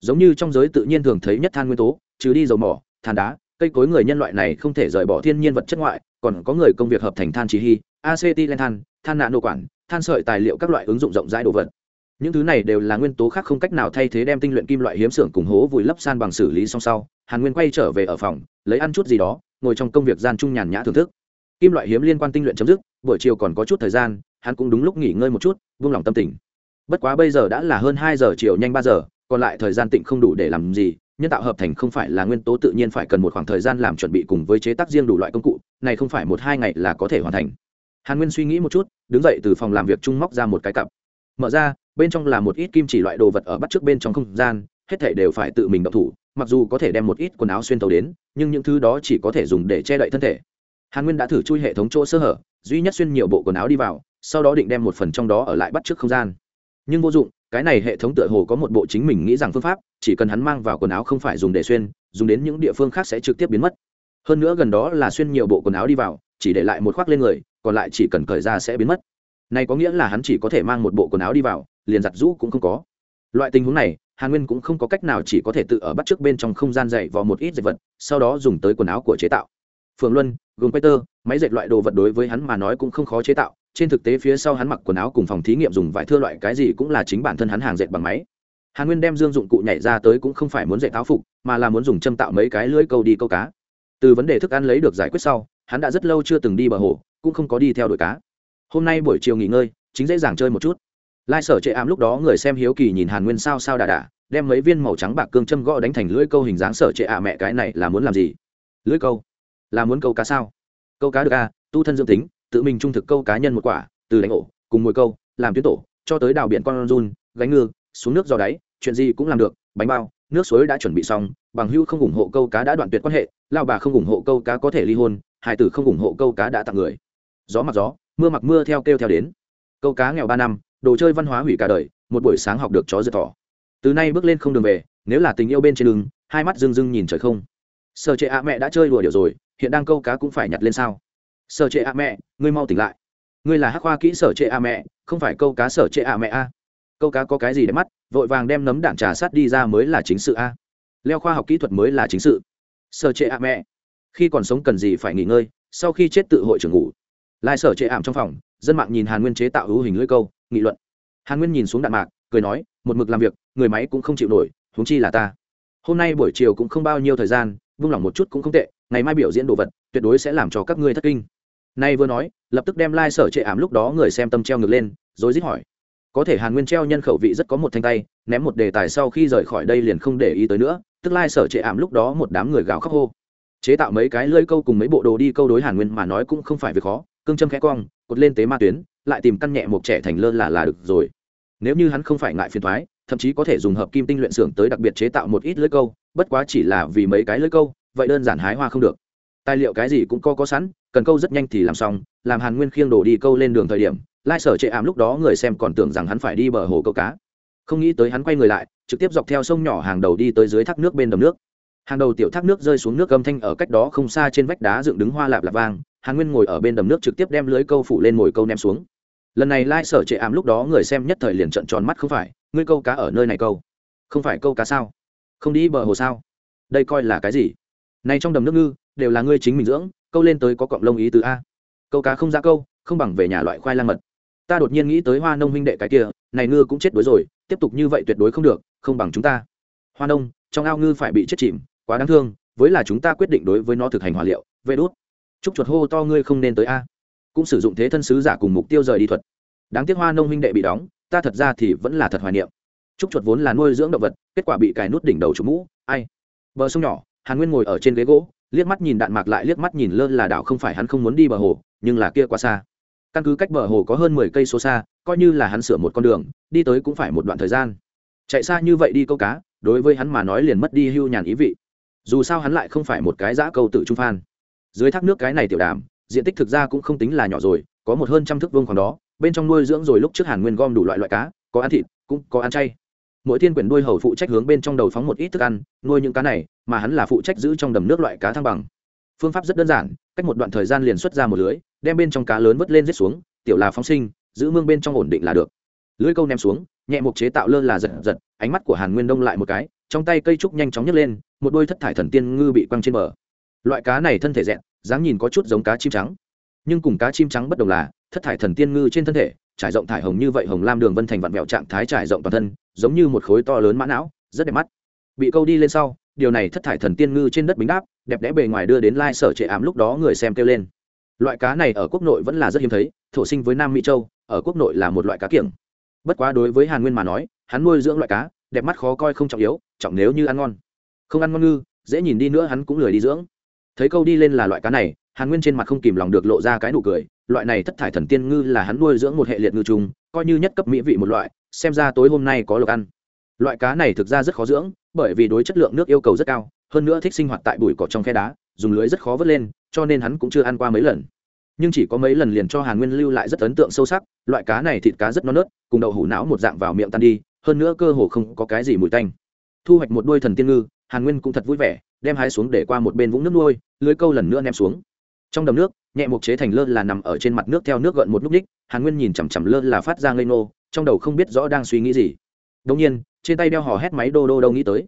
Giống như trong giới tự nhiên thường thấy nhất than nguyên tố, trừ đi dầu mỏ, than đá cây cối người nhân loại này không thể rời bỏ thiên nhiên vật chất ngoại, còn có người công việc hợp thành than chỉ hy acetylen than than nạn nô quản, than sợi tài liệu các loại ứng dụng rộng rãi đồ vật. Những thứ này đều là nguyên tố khác không cách nào thay thế đem tinh luyện kim loại hiếm xưởng cùng hố vùi lấp san bằng xử lý song sau, hàn nguyên quay trở về ở phòng, lấy ăn chút gì đó, ngồi trong công việc gian trung nhàn nhã thưởng thức. Kim loại hiếm liên quan tinh luyện chấm dứt, buổi chiều còn có chút thời gian, hắn cũng đúng lúc nghỉ ngơi một chút, vung lòng tâm tình. Bất quá bây giờ đã là hơn hai giờ chiều nhanh ba giờ, còn lại thời gian tịnh không đủ để làm gì nhân tạo hợp thành không phải là nguyên tố tự nhiên phải cần một khoảng thời gian làm chuẩn bị cùng với chế tác riêng đủ loại công cụ, này không phải một hai ngày là có thể hoàn thành. Hàn nguyên suy nghĩ một chút, đứng dậy từ phòng làm việc trung móc ra một cái cặp. Mở ra, bên trong là một ít kim chỉ loại đồ vật ở bắt trước bên trong không gian, hết thể đều phải tự mình động thủ, mặc dù có thể đem một ít quần áo xuyên tàu đến, nhưng những thứ đó chỉ có thể dùng để che đậy thân thể. Hàn nguyên đã thử chui hệ thống chỗ sơ hở, duy nhất xuyên nhiều bộ quần áo đi vào, sau đó định đem một phần trong đó ở lại bắt trước không gian. Nhưng vô dụng cái này hệ thống tựa hồ có một bộ chính mình nghĩ rằng phương pháp, chỉ cần hắn mang vào quần áo không phải dùng để xuyên, dùng đến những địa phương khác sẽ trực tiếp biến mất. Hơn nữa gần đó là xuyên nhiều bộ quần áo đi vào, chỉ để lại một khoác lên người, còn lại chỉ cần cởi ra sẽ biến mất. Này có nghĩa là hắn chỉ có thể mang một bộ quần áo đi vào, liền giặt rũ cũng không có. Loại tình huống này, hàn nguyên cũng không có cách nào chỉ có thể tự ở bắt trước bên trong không gian dày vào một ít dệt vật, sau đó dùng tới quần áo của chế tạo. Phường luân, gồm peter, máy dệt loại đồ vật đối với hắn mà nói cũng không khó chế tạo trên thực tế phía sau hắn mặc quần áo cùng phòng thí nghiệm dùng vải thưa loại cái gì cũng là chính bản thân hắn hàng dệt bằng máy. Hàn nguyên đem dương dụng cụ nhảy ra tới cũng không phải muốn dệt tháo phục mà là muốn dùng châm tạo mấy cái lưỡi câu đi câu cá. Từ vấn đề thức ăn lấy được giải quyết sau hắn đã rất lâu chưa từng đi bờ hồ cũng không có đi theo đuổi cá. Hôm nay buổi chiều nghỉ ngơi chính dễ dàng chơi một chút. Lai sở chệ ám lúc đó người xem hiếu kỳ nhìn hàn nguyên sao sao đà đà đem mấy viên màu trắng bạc cương châm gõ đánh thành lưỡi câu hình dáng sở trệ ạ mẹ cái này là muốn làm gì? Lưỡi câu. Là muốn câu cá sao? Câu cá được à, tu thân dương tính tự mình trung thực câu cá nhân một quả, từ đánh ổ, cùng mồi câu, làm tuyến tổ, cho tới đào biển con run, gánh ngư, xuống nước do đáy, chuyện gì cũng làm được, bánh bao, nước suối đã chuẩn bị xong, bằng hưu không ủng hộ câu cá đã đoạn tuyệt quan hệ, lao bà không ủng hộ câu cá có thể ly hôn hải tử không ủng hộ câu cá đã tặng người. Gió mặc gió, mưa mặc mưa theo kêu theo đến. Câu cá nghèo ba năm, đồ chơi văn hóa hủy cả đời, một buổi sáng học được chó giật thỏ. Từ nay bước lên không đường về, nếu là tình yêu bên trên đường, hai mắt rưng rưng nhìn trời không. Sợ trệ ạ mẹ đã chơi đùa điều rồi, hiện đang câu cá cũng phải nhặt lên sao? Sở trệ a mẹ, ngươi mau tỉnh lại. Ngươi là hắc khoa kỹ sở trệ a mẹ, không phải câu cá sở trệ a mẹ a. Câu cá có cái gì để mắt, vội vàng đem nấm đạn trà sát đi ra mới là chính sự a. Leo khoa học kỹ thuật mới là chính sự. Sở trệ a mẹ, khi còn sống cần gì phải nghỉ ngơi, sau khi chết tự hội trưởng ngủ. Lai sở trệ ảm trong phòng, dân mạng nhìn hàn nguyên chế tạo hữu hình lưỡi câu, nghị luận. Hàn nguyên nhìn xuống đạn mạc, cười nói, một mực làm việc, người máy cũng không chịu nổi, huống chi là ta. Hôm nay buổi chiều cũng không bao nhiêu thời gian, vung lòng một chút cũng không tệ, ngày mai biểu diễn đồ vật, tuyệt đối sẽ làm cho các ngươi thất kinh nay vừa nói, lập tức đem lai、like、sở trệ ảm lúc đó người xem tâm treo ngược lên, rồi dít hỏi. Có thể hàn nguyên treo nhân khẩu vị rất có một thanh tay, ném một đề tài sau khi rời khỏi đây liền không để ý tới nữa, tức lai、like、sở trệ ảm lúc đó một đám người gào khóc hô. Chế tạo mấy cái lơi câu cùng mấy bộ đồ đi câu đối hàn nguyên mà nói cũng không phải việc khó, cương châm khẽ cong cột lên tế ma tuyến, lại tìm căn nhẹ một trẻ thành lơ là là được rồi. Nếu như hắn không phải ngại phiền thoái thậm chí có thể dùng hợp kim tinh luyện xưởng tới đặc biệt chế tạo một ít lưỡi câu, bất quá chỉ là vì mấy cái lưỡi câu, vậy đơn giản hái hoa không được. Tài liệu cái gì cũng có có sẵn cần câu rất nhanh thì làm xong, làm hàn nguyên khiêng đồ đi câu lên đường thời điểm, lai sở chệ ảm lúc đó người xem còn tưởng rằng hắn phải đi bờ hồ câu cá. Không nghĩ tới hắn quay người lại, trực tiếp dọc theo sông nhỏ hàng đầu đi tới dưới thác nước bên đầm nước. Hàng đầu tiểu thác nước rơi xuống nước âm thanh ở cách đó không xa trên vách đá dựng đứng hoa lạp lạp vang, hàn nguyên ngồi ở bên đầm nước trực tiếp đem lưới câu phủ lên mồi câu ném xuống. Lần này lai sở chệ ảm lúc đó người xem nhất thời liền trận tròn mắt không phải, ngươi câu cá ở nơi này câu. Không phải câu cá sao? Không đi bờ hồ sao? Đây coi là cái gì? Này trong đầm nước ngư, đều là ngươi chính mình dưỡng câu lên tới có cọng lông ý từ a. Câu cá không ra câu, không bằng về nhà loại khoai lang mật. Ta đột nhiên nghĩ tới hoa nông huynh đệ cái kia, này ngư cũng chết đuối rồi, tiếp tục như vậy tuyệt đối không được, không bằng chúng ta. Hoa nông, trong ao ngư phải bị chết chìm, quá đáng thương, với là chúng ta quyết định đối với nó thực hành hỏa liệu, vê đốt chúc chuột hô to ngươi không nên tới a. Cũng sử dụng thế thân sứ giả cùng mục tiêu rời đi thuật. Đáng tiếc hoa nông huynh đệ bị đóng, ta thật ra thì vẫn là thật hoài niệm. Trúc chuột vốn là nuôi dưỡng động vật, kết quả bị cài nút đỉnh đầu chủ mũ, ai? Bờ sông nhỏ, hàn nguyên ngồi ở trên ghế gỗ liếc mắt nhìn đạn mạc lại liếc mắt nhìn lơ là đảo không phải hắn không muốn đi bờ hồ, nhưng là kia quá xa. Căn cứ cách bờ hồ có hơn mười cây số xa, coi như là hắn sửa một con đường, đi tới cũng phải một đoạn thời gian. Chạy xa như vậy đi câu cá, đối với hắn mà nói liền mất đi hưu nhàn ý vị. Dù sao hắn lại không phải một cái giã câu tự trung phan. Dưới thác nước cái này tiểu đàm, diện tích thực ra cũng không tính là nhỏ rồi, có một hơn trăm thước vương khoảng đó, bên trong nuôi dưỡng rồi lúc trước hàn nguyên gom đủ loại loại cá, có ăn thịt, cũng có ăn chay mỗi thiên quyển đuôi hầu phụ trách hướng bên trong đầu phóng một ít thức ăn, nuôi những cá này, mà hắn là phụ trách giữ trong đầm nước loại cá thăng bằng. Phương pháp rất đơn giản, cách một đoạn thời gian liền xuất ra một lưới, đem bên trong cá lớn vớt lên giết xuống, tiểu là phóng sinh, giữ mương bên trong ổn định là được. Lưới câu ném xuống, nhẹ mục chế tạo lơ là giật giật, ánh mắt của hàn nguyên đông lại một cái, trong tay cây trúc nhanh chóng nhấc lên, một đôi thất thải thần tiên ngư bị quăng trên bờ. Loại cá này thân thể dẹn dáng nhìn có chút giống cá chim trắng. Nhưng cùng cá chim trắng bất đồng là, thất thải thần tiên ngư trên thân thể, trải rộng thải hồng như vậy hồng lam đường vân thành vặn vẹo trạng thái trải rộng toàn thân giống như một khối to lớn mã não, rất đẹp mắt. Bị câu đi lên sau, điều này thất thải thần tiên ngư trên đất bính đáp, đẹp đẽ bề ngoài đưa đến lai sở trệ ám lúc đó người xem kêu lên. Loại cá này ở quốc nội vẫn là rất hiếm thấy, thổ sinh với nam mỹ châu, ở quốc nội là một loại cá kiểng. Bất quá đối với hàn nguyên mà nói, hắn nuôi dưỡng loại cá, đẹp mắt khó coi không trọng yếu, trọng nếu như ăn ngon. Không ăn ngon ngư, dễ nhìn đi nữa hắn cũng lười đi dưỡng. Thấy câu đi lên là loại cá này, hàn nguyên trên mặt không kìm lòng được lộ ra cái nụ cười, loại này thất thải thần tiên ngư là hắn nuôi dưỡng một hệ liệt ngư trùng, coi như nhất cấp mỹ vị một loại xem ra tối hôm nay có lộc ăn. Loại cá này thực ra rất khó dưỡng, bởi vì đối chất lượng nước yêu cầu rất cao, hơn nữa thích sinh hoạt tại bụi cỏ trong khe đá, dùng lưới rất khó vớt lên, cho nên hắn cũng chưa ăn qua mấy lần. Nhưng chỉ có mấy lần liền cho hàn nguyên lưu lại rất ấn tượng sâu sắc, loại cá này thịt cá rất non nớt, cùng đậu hủ não một dạng vào miệng tan đi, hơn nữa cơ hồ không có cái gì mùi tanh. Thu hoạch một đuôi thần tiên ngư, hàn nguyên cũng thật vui vẻ, đem hái xuống để qua một bên vũng nước nuôi, lưới câu lần nữa ném xuống. Trong đầm nước, nhẹ mục chế thành lơ là nằm ở trên mặt nước theo nước gợn một lúc ních hàn nguyên nhìn chằm chằm lơ là phát ra ngây nô trong đầu không biết rõ đang suy nghĩ gì. Đông nhiên, trên tay đeo hò hét máy đô đô đâu nghĩ tới.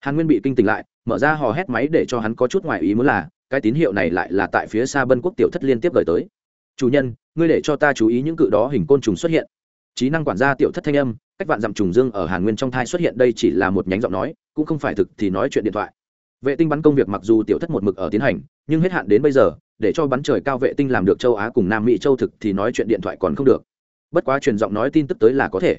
Hàn nguyên bị kinh tỉnh lại, mở ra hò hét máy để cho hắn có chút ngoài ý muốn là, cái tín hiệu này lại là tại phía xa bân quốc tiểu thất liên tiếp gửi tới. Chủ nhân, ngươi để cho ta chú ý những cự đó hình côn trùng xuất hiện. Trí năng quản gia tiểu thất thanh âm, cách vạn dặm trùng dương ở hàn nguyên trong thai xuất hiện đây chỉ là một nhánh giọng nói, cũng không phải thực thì nói chuyện điện thoại. Vệ tinh bắn công việc mặc dù tiểu thất một mực ở tiến hành, nhưng hết hạn đến bây giờ, để cho bắn trời cao vệ tinh làm được châu á cùng nam mỹ châu thực thì nói chuyện điện thoại còn không được bất quá truyền giọng nói tin tức tới là có thể.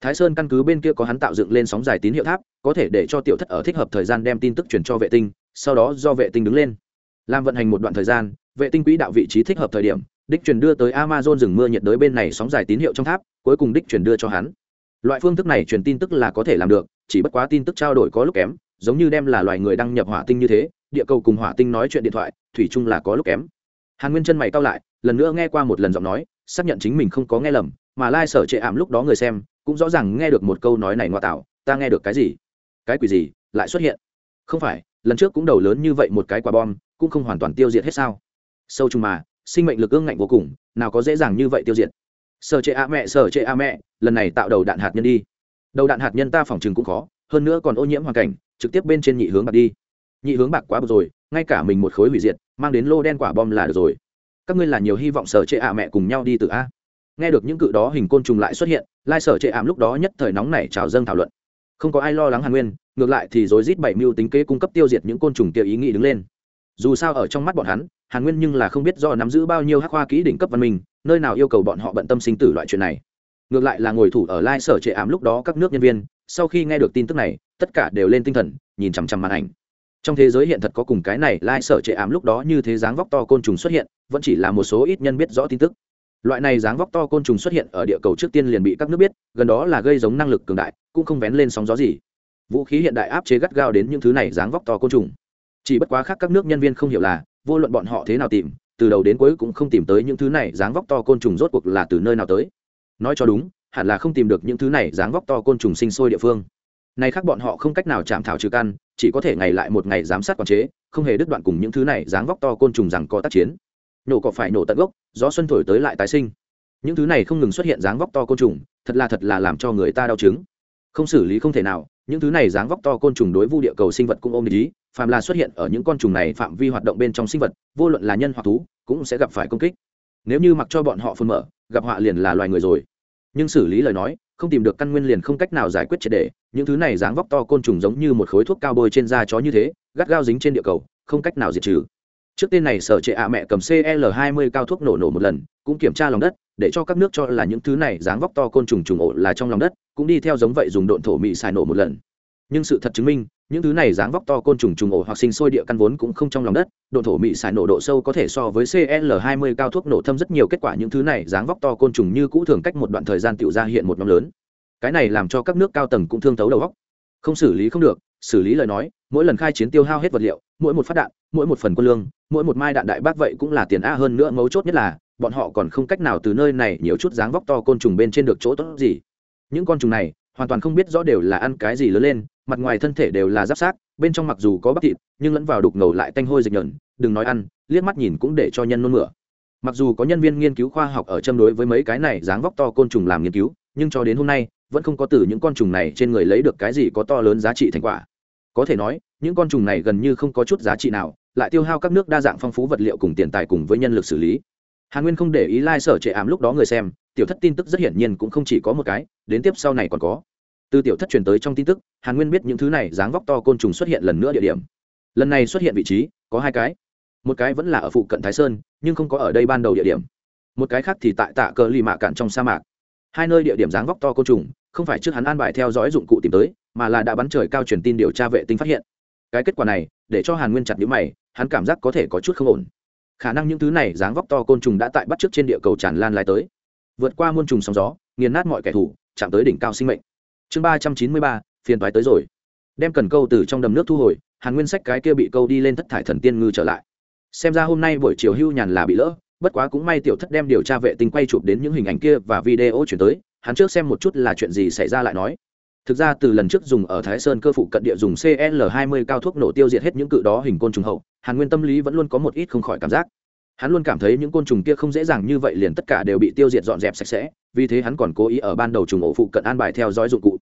Thái sơn căn cứ bên kia có hắn tạo dựng lên sóng dài tín hiệu tháp, có thể để cho tiểu thất ở thích hợp thời gian đem tin tức truyền cho vệ tinh, sau đó do vệ tinh đứng lên. Làm vận hành một đoạn thời gian, vệ tinh quỹ đạo vị trí thích hợp thời điểm, đích truyền đưa tới amazon rừng mưa nhiệt đới bên này sóng dài tín hiệu trong tháp, cuối cùng đích truyền đưa cho hắn. Loại phương thức này truyền tin tức là có thể làm được, chỉ bất quá tin tức trao đổi có lúc kém, giống như đem là loài người đăng nhập hỏa tinh như thế, địa cầu cùng hỏa tinh nói chuyện điện thoại, thủy chung là có lúc kém. Hàn nguyên chân mày cao lại, lần nữa nghe qua một lần giọng nói xác nhận chính mình không có nghe lầm, mà lai sở trệ ảm lúc đó người xem, cũng rõ ràng nghe được một câu nói này ngoa tạo, ta nghe được cái gì? Cái quỷ gì lại xuất hiện? Không phải, lần trước cũng đầu lớn như vậy một cái quả bom, cũng không hoàn toàn tiêu diệt hết sao? Sâu chung mà, sinh mệnh lực ương ngạnh vô cùng, nào có dễ dàng như vậy tiêu diệt. Sở trệ a mẹ, sở trệ a mẹ, lần này tạo đầu đạn hạt nhân đi. Đầu đạn hạt nhân ta phòng chừng cũng khó, hơn nữa còn ô nhiễm hoàn cảnh, trực tiếp bên trên nhị hướng bạc đi. Nhị hướng bạc quá bực rồi, ngay cả mình một khối hủy diệt, mang đến lô đen quả bom là được rồi các ngươi là nhiều hy vọng sở trệ a mẹ cùng nhau đi từ a. Nghe được những cự đó hình côn trùng lại xuất hiện, lai sở trệ ảm lúc đó nhất thời nóng này trào dâng thảo luận. Không có ai lo lắng hàn nguyên, ngược lại thì rối rít bảy mưu tính kế cung cấp tiêu diệt những côn trùng kia ý nghĩ đứng lên. Dù sao ở trong mắt bọn hắn, hàn nguyên nhưng là không biết do nắm giữ bao nhiêu hắc hoa kỹ đỉnh cấp văn minh, nơi nào yêu cầu bọn họ bận tâm sinh tử loại chuyện này. Ngược lại là ngồi thủ ở lai sở trệ ảm lúc đó các nước nhân viên, sau khi nghe được tin tức này, tất cả đều lên tinh thần, nhìn chằm chằm màn ảnh trong thế giới hiện thật có cùng cái này, lai sở trệ ảm lúc đó như thế dáng vóc to côn trùng xuất hiện, vẫn chỉ là một số ít nhân biết rõ tin tức. Loại này dáng vóc to côn trùng xuất hiện ở địa cầu trước tiên liền bị các nước biết, gần đó là gây giống năng lực cường đại, cũng không vén lên sóng gió gì. Vũ khí hiện đại áp chế gắt gao đến những thứ này dáng vóc to côn trùng. Chỉ bất quá khác các nước nhân viên không hiểu là, vô luận bọn họ thế nào tìm, từ đầu đến cuối cũng không tìm tới những thứ này dáng vóc to côn trùng rốt cuộc là từ nơi nào tới. Nói cho đúng, hẳn là không tìm được những thứ này dáng vóc to côn trùng sinh sôi địa phương này khác bọn họ không cách nào chạm thảo trừ căn, chỉ có thể ngày lại một ngày giám sát quản chế, không hề đứt đoạn cùng những thứ này dáng vóc to côn trùng rằng có tác chiến. Nổ cỏ phải nổ tận gốc, gió xuân thổi tới lại tái sinh. Những thứ này không ngừng xuất hiện dáng vóc to côn trùng, thật là thật là làm cho người ta đau chứng. Không xử lý không thể nào, những thứ này dáng vóc to côn trùng đối vu địa cầu sinh vật cũng ôm ý phàm là xuất hiện ở những con trùng này phạm vi hoạt động bên trong sinh vật, vô luận là nhân hoặc thú, cũng sẽ gặp phải công kích. Nếu như mặc cho bọn họ phun mở, gặp họa liền là loài người rồi. Nhưng xử lý lời nói không tìm được căn nguyên liền không cách nào giải quyết triệt đề, những thứ này dáng vóc to côn trùng giống như một khối thuốc cao bôi trên da chó như thế, gắt gao dính trên địa cầu, không cách nào diệt trừ. Trước tên này sở trệ ạ mẹ cầm cl 20 cao thuốc nổ nổ một lần, cũng kiểm tra lòng đất, để cho các nước cho là những thứ này dáng vóc to côn trùng trùng ổ là trong lòng đất, cũng đi theo giống vậy dùng độn thổ mị xài nổ một lần. Nhưng sự thật chứng minh những thứ này dáng vóc to côn trùng trùng ổ hoặc sinh sôi địa căn vốn cũng không trong lòng đất, độ thổ mị xài nổ độ sâu có thể so với cl 20 cao thuốc nổ thâm rất nhiều. Kết quả những thứ này dáng vóc to côn trùng như cũ thường cách một đoạn thời gian tự ra hiện một nhóm lớn. Cái này làm cho các nước cao tầng cũng thương thấu đầu góc không xử lý không được, xử lý lời nói, mỗi lần khai chiến tiêu hao hết vật liệu, mỗi một phát đạn, mỗi một phần quân lương, mỗi một mai đạn đại bác vậy cũng là tiền a hơn nữa, mấu chốt nhất là, bọn họ còn không cách nào từ nơi này nhiều chút dáng vóc to côn trùng bên trên được chỗ tốt gì. Những con trùng này hoàn toàn không biết rõ đều là ăn cái gì lớn lên, mặt ngoài thân thể đều là giáp sát bên trong mặc dù có bắp thịt, nhưng lẫn vào đục ngầu lại tanh hôi dịch nhợn đừng nói ăn, liếc mắt nhìn cũng để cho nhân nôn mửa. Mặc dù có nhân viên nghiên cứu khoa học ở châm đối với mấy cái này dáng vóc to côn trùng làm nghiên cứu, nhưng cho đến hôm nay, vẫn không có từ những con trùng này trên người lấy được cái gì có to lớn giá trị thành quả. Có thể nói, những con trùng này gần như không có chút giá trị nào, lại tiêu hao các nước đa dạng phong phú vật liệu cùng tiền tài cùng với nhân lực xử lý. Hàn nguyên không để ý lai、like、sở trệ ảm lúc đó người xem tiểu thất tin tức rất hiển nhiên cũng không chỉ có một cái, đến tiếp sau này còn có. Từ tiểu thất truyền tới trong tin tức, hàn nguyên biết những thứ này dáng vóc to côn trùng xuất hiện lần nữa địa điểm. Lần này xuất hiện vị trí, có hai cái. Một cái vẫn là ở phụ cận thái sơn, nhưng không có ở đây ban đầu địa điểm. Một cái khác thì tại tạ cờ lì mạ cạn trong sa mạc. Hai nơi địa điểm dáng vóc to côn trùng, không phải trước hắn an bài theo dõi dụng cụ tìm tới, mà là đã bắn trời cao truyền tin điều tra vệ tinh phát hiện. Cái kết quả này, để cho hàn nguyên chặt nhữ mày, hắn cảm giác có thể có chút không ổn. Khả năng những thứ này dáng vóc to côn trùng đã tại bắt trước trên địa cầu tràn lan lai tới vượt qua muôn trùng sóng gió, nghiền nát mọi kẻ thù, chạm tới đỉnh cao sinh mệnh. Chương ba trăm chín mươi ba, phiền toái tới rồi. Đem cần câu từ trong đầm nước thu hồi, hàn nguyên sách cái kia bị câu đi lên thất thải thần tiên ngư trở lại. Xem ra hôm nay buổi chiều hưu nhàn là bị lỡ, bất quá cũng may tiểu thất đem điều tra vệ tinh quay chụp đến những hình ảnh kia và video chuyển tới, hắn trước xem một chút là chuyện gì xảy ra lại nói. Thực ra từ lần trước dùng ở thái sơn cơ phụ cận địa dùng cl 20 cao thuốc nổ tiêu diệt hết những cự đó hình côn trùng hậu, hàn nguyên tâm lý vẫn luôn có một ít không khỏi cảm giác hắn luôn cảm thấy những côn trùng kia không dễ dàng như vậy liền tất cả đều bị tiêu diệt dọn dẹp sạch sẽ, vì thế hắn còn cố ý ở ban đầu trùng ổ phụ cận an bài theo dõi dụng cụ.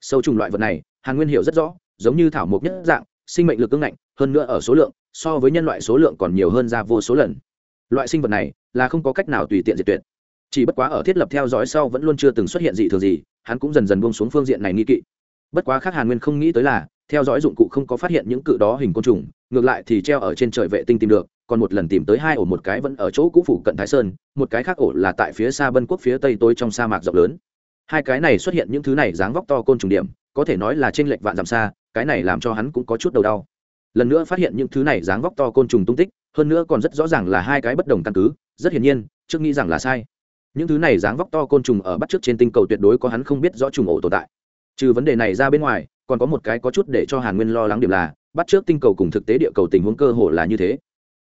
Sâu trùng loại vật này, hàn nguyên hiểu rất rõ, giống như thảo mộc nhất dạng, sinh mệnh lực cứng ngạnh, hơn nữa ở số lượng, so với nhân loại số lượng còn nhiều hơn ra vô số lần. Loại sinh vật này là không có cách nào tùy tiện diệt tuyệt. Chỉ bất quá ở thiết lập theo dõi sau vẫn luôn chưa từng xuất hiện gì thường gì, hắn cũng dần dần buông xuống phương diện này nghi kỵ. Bất quá khác hàn nguyên không nghĩ tới là, theo dõi dụng cụ không có phát hiện những cự đó hình côn trùng, ngược lại thì treo ở trên trời vệ tinh tìm được còn một lần tìm tới hai ổ một cái vẫn ở chỗ cũ phủ cận thái sơn, một cái khác ổ là tại phía xa bân quốc phía tây tối trong sa mạc rộng lớn. Hai cái này xuất hiện những thứ này dáng vóc to côn trùng điểm, có thể nói là trên lệch vạn dặm xa, cái này làm cho hắn cũng có chút đầu đau. Lần nữa phát hiện những thứ này dáng vóc to côn trùng tung tích, hơn nữa còn rất rõ ràng là hai cái bất đồng căn cứ, rất hiển nhiên, trước nghĩ rằng là sai. Những thứ này dáng vóc to côn trùng ở bắt trước trên tinh cầu tuyệt đối có hắn không biết rõ trùng ổ tồn tại. Trừ vấn đề này ra bên ngoài, còn có một cái có chút để cho hàn nguyên lo lắng điểm là, bắt trước tinh cầu cùng thực tế địa cầu tình huống cơ hồ là như thế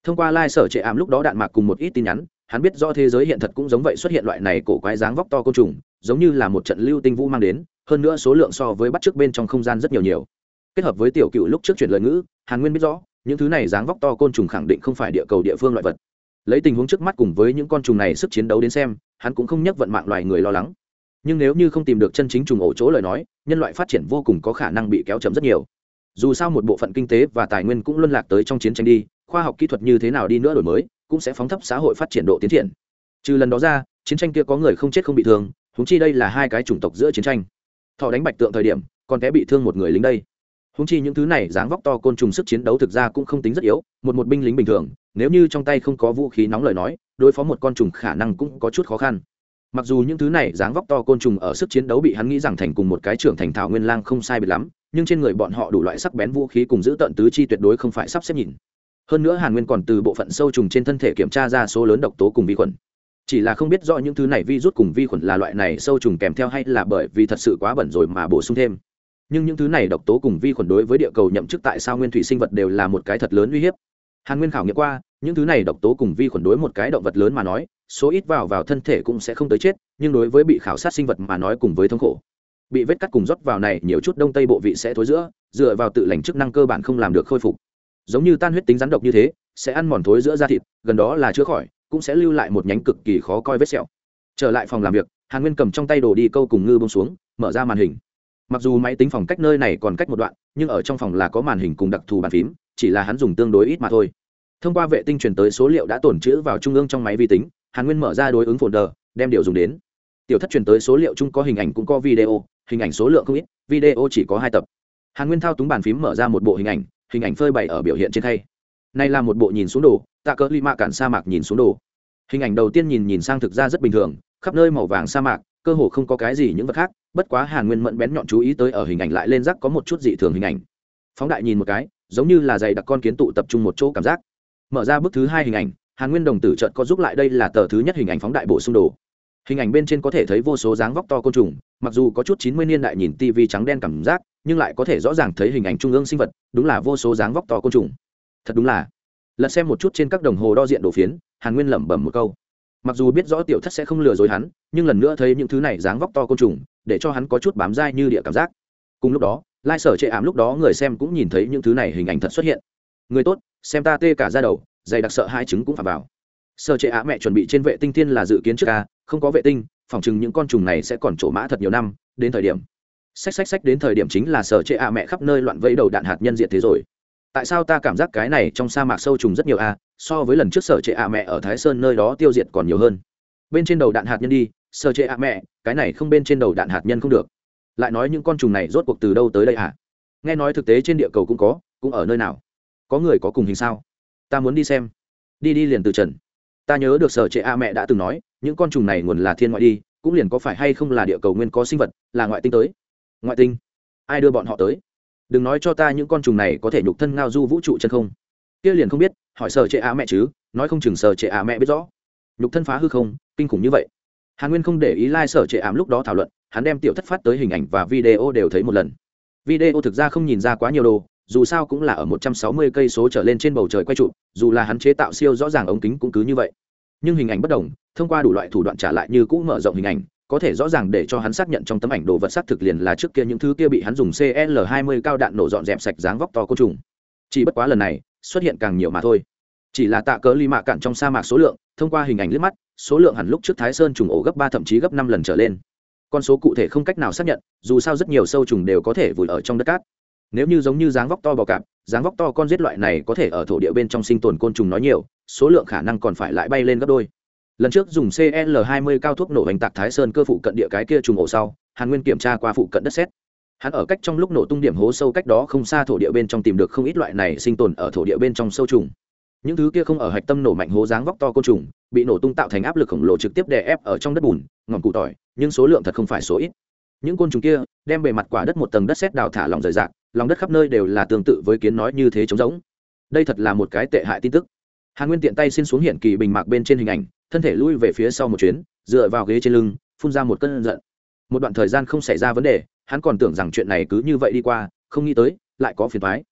thông qua lai、like、sở trệ ảm lúc đó đạn mạc cùng một ít tin nhắn, hắn biết do thế giới hiện thật cũng giống vậy xuất hiện loại này cổ quái dáng vóc to côn trùng, giống như là một trận lưu tinh vũ mang đến, hơn nữa số lượng so với bắt trước bên trong không gian rất nhiều nhiều. Kết hợp với tiểu cựu lúc trước chuyển lời ngữ, hàn nguyên biết rõ, những thứ này dáng vóc to côn trùng khẳng định không phải địa cầu địa phương loại vật. Lấy tình huống trước mắt cùng với những con trùng này sức chiến đấu đến xem, hắn cũng không nhắc vận mạng loài người lo lắng. Nhưng nếu như không tìm được chân chính trùng ổ chỗ lời nói, nhân loại phát triển vô cùng có khả năng bị kéo chậm rất nhiều. Dù sao một bộ phận kinh tế và tài nguyên cũng luân lạc tới trong chiến tranh đi khoa học kỹ thuật như thế nào đi nữa đổi mới, cũng sẽ phóng thấp xã hội phát triển độ tiến triển. Trừ lần đó ra, chiến tranh kia có người không chết không bị thương húng chi đây là hai cái chủng tộc giữa chiến tranh. Thọ đánh bạch tượng thời điểm, còn té bị thương một người lính đây. Húng chi những thứ này dáng vóc to côn trùng sức chiến đấu thực ra cũng không tính rất yếu, một một binh lính bình thường, nếu như trong tay không có vũ khí nóng lời nói, đối phó một con trùng khả năng cũng có chút khó khăn. Mặc dù những thứ này dáng vóc to côn trùng ở sức chiến đấu bị hắn nghĩ rằng thành cùng một cái trưởng thành thảo nguyên lang không sai biệt lắm, nhưng trên người bọn họ đủ loại sắc bén vũ khí cùng giữ tận tứ chi tuyệt đối không phải sắp xếp nhìn hơn nữa hàn nguyên còn từ bộ phận sâu trùng trên thân thể kiểm tra ra số lớn độc tố cùng vi khuẩn. Chỉ là không biết rõ những thứ này vi rút cùng vi khuẩn là loại này sâu trùng kèm theo hay là bởi vì thật sự quá bẩn rồi mà bổ sung thêm. Nhưng những thứ này độc tố cùng vi khuẩn đối với địa cầu nhậm chức tại sao nguyên thủy sinh vật đều là một cái thật lớn uy hiếp. Hàn nguyên khảo nghiệm qua, những thứ này độc tố cùng vi khuẩn đối một cái động vật lớn mà nói, số ít vào vào thân thể cũng sẽ không tới chết, nhưng đối với bị khảo sát sinh vật mà nói cùng với thống khổ. Bị vết cắt cùng rót vào này nhiều chút đông tây bộ vị sẽ thối giữa, dựa vào tự lành chức năng cơ bản không làm được khôi phục giống như tan huyết tính rắn độc như thế, sẽ ăn mòn thối giữa da thịt, gần đó là chữa khỏi, cũng sẽ lưu lại một nhánh cực kỳ khó coi vết sẹo. Trở lại phòng làm việc, hàn nguyên cầm trong tay đồ đi câu cùng ngư bông xuống, mở ra màn hình. Mặc dù máy tính phòng cách nơi này còn cách một đoạn, nhưng ở trong phòng là có màn hình cùng đặc thù bàn phím, chỉ là hắn dùng tương đối ít mà thôi. Thông qua vệ tinh truyền tới số liệu đã tổn trữ vào trung ương trong máy vi tính, hàn nguyên mở ra đối ứng folder đem điều dùng đến. Tiểu thất truyền tới số liệu chung có hình ảnh cũng có video, hình ảnh số lượng không ít, video chỉ có hai tập. Hàn nguyên thao túng bàn phím mở ra một bộ hình ảnh hình ảnh phơi bày ở biểu hiện trên thay nay là một bộ nhìn xuống đồ, tạ cỡ ly mạ cản sa mạc nhìn xuống đồ. Hình ảnh đầu tiên nhìn nhìn sang thực ra rất bình thường, khắp nơi màu vàng sa mạc, cơ hồ không có cái gì những vật khác, bất quá hàn nguyên mẫn bén nhọn chú ý tới ở hình ảnh lại lên rắc có một chút dị thường hình ảnh. Phóng đại nhìn một cái, giống như là dày đặc con kiến tụ tập trung một chỗ cảm giác. Mở ra bức thứ hai hình ảnh, hàn nguyên đồng tử trợt có giúp lại đây là tờ thứ nhất hình ảnh phóng đại bổ sung đồ. Hình ảnh bên trên có thể thấy vô số dáng vóc to côn trùng, mặc dù có chút chín mươi niên đại nhìn tv trắng đen cảm giác nhưng lại có thể rõ ràng thấy hình ảnh trung ương sinh vật, đúng là vô số dáng vóc to côn trùng. Thật đúng là. Lật xem một chút trên các đồng hồ đo diện đồ phiến, hàn nguyên lẩm bẩm một câu. Mặc dù biết rõ tiểu thất sẽ không lừa dối hắn, nhưng lần nữa thấy những thứ này dáng vóc to côn trùng, để cho hắn có chút bám dai như địa cảm giác. Cùng lúc đó, lai sở chệ ảm lúc đó người xem cũng nhìn thấy những thứ này hình ảnh thật xuất hiện. Người tốt, xem ta tê cả ra đầu, dày đặc sợ hai trứng cũng phạm vào. Sở trệ ả mẹ chuẩn bị trên vệ tinh thiên là dự kiến trước ca, không có vệ tinh phỏng chừng những con trùng này sẽ còn trổ mã thật nhiều năm, đến thời điểm xách xách xách đến thời điểm chính là sở chế ả mẹ khắp nơi loạn vẫy đầu đạn hạt nhân diện thế rồi. Tại sao ta cảm giác cái này trong sa mạc sâu trùng rất nhiều a so với lần trước sở chế ạ mẹ ở thái sơn nơi đó tiêu diệt còn nhiều hơn. Bên trên đầu đạn hạt nhân đi, sở chế ạ mẹ, cái này không bên trên đầu đạn hạt nhân không được. Lại nói những con trùng này rốt cuộc từ đâu tới đây à? Nghe nói thực tế trên địa cầu cũng có, cũng ở nơi nào? Có người có cùng hình sao? Ta muốn đi xem. Đi đi liền từ trần. Ta nhớ được sở chế a mẹ đã từng nói, những con trùng này nguồn là thiên ngoại đi, cũng liền có phải hay không là địa cầu nguyên có sinh vật, là ngoại tinh tới ngoại tinh. Ai đưa bọn họ tới? Đừng nói cho ta những con trùng này có thể nhục thân ngao du vũ trụ chân không. Kia liền không biết, hỏi sở trệ á mẹ chứ, nói không chừng sở trệ á mẹ biết rõ. Nhục thân phá hư không, kinh khủng như vậy. Hàn nguyên không để ý lai、like、sở trệ ám lúc đó thảo luận, hắn đem tiểu thất phát tới hình ảnh và video đều thấy một lần. Video thực ra không nhìn ra quá nhiều đồ, dù sao cũng là ở một trăm sáu mươi cây số trở lên trên bầu trời quay trụ, dù là hắn chế tạo siêu rõ ràng ống kính cũng cứ như vậy. Nhưng hình ảnh bất đồng, thông qua đủ loại thủ đoạn trả lại như cũ mở rộng hình ảnh có thể rõ ràng để cho hắn xác nhận trong tấm ảnh đồ vật xác thực liền là trước kia những thứ kia bị hắn dùng cl 20 cao đạn nổ dọn dẹp sạch dáng vóc to côn trùng. Chỉ bất quá lần này, xuất hiện càng nhiều mà thôi. Chỉ là tạ cỡ ly mạ cạn trong sa mạc số lượng, thông qua hình ảnh liếc mắt, số lượng hẳn lúc trước thái sơn trùng ổ gấp ba thậm chí gấp năm lần trở lên. Con số cụ thể không cách nào xác nhận, dù sao rất nhiều sâu trùng đều có thể vùi ở trong đất cát. Nếu như giống như dáng vóc to bò cạp, dáng vóc to con giết loại này có thể ở thổ địa bên trong sinh tồn côn trùng nói nhiều, số lượng khả năng còn phải lại bay lên gấp đôi lần trước dùng cl 20 cao thuốc nổ hành tạc thái sơn cơ phụ cận địa cái kia trùng ổ sau, hàn nguyên kiểm tra qua phụ cận đất xét hắn ở cách trong lúc nổ tung điểm hố sâu cách đó không xa thổ địa bên trong tìm được không ít loại này sinh tồn ở thổ địa bên trong sâu trùng. Những thứ kia không ở hạch tâm nổ mạnh hố dáng vóc to côn trùng, bị nổ tung tạo thành áp lực khổng lồ trực tiếp đè ép ở trong đất bùn, ngọn cụ tỏi, nhưng số lượng thật không phải số ít. Những côn trùng kia đem bề mặt quả đất một tầng đất xét đào thả lòng rời rạc, lòng đất khắp nơi đều là tương tự với kiến nói như thế trống rỗng. Đây thật là một cái tệ hại tin tức. Hàn nguyên tiện tay xin xuống hiện kỳ bình mạc bên trên hình ảnh thân thể lui về phía sau một chuyến, dựa vào ghế trên lưng, phun ra một cơn giận. Một đoạn thời gian không xảy ra vấn đề, hắn còn tưởng rằng chuyện này cứ như vậy đi qua, không nghĩ tới, lại có phiền thoái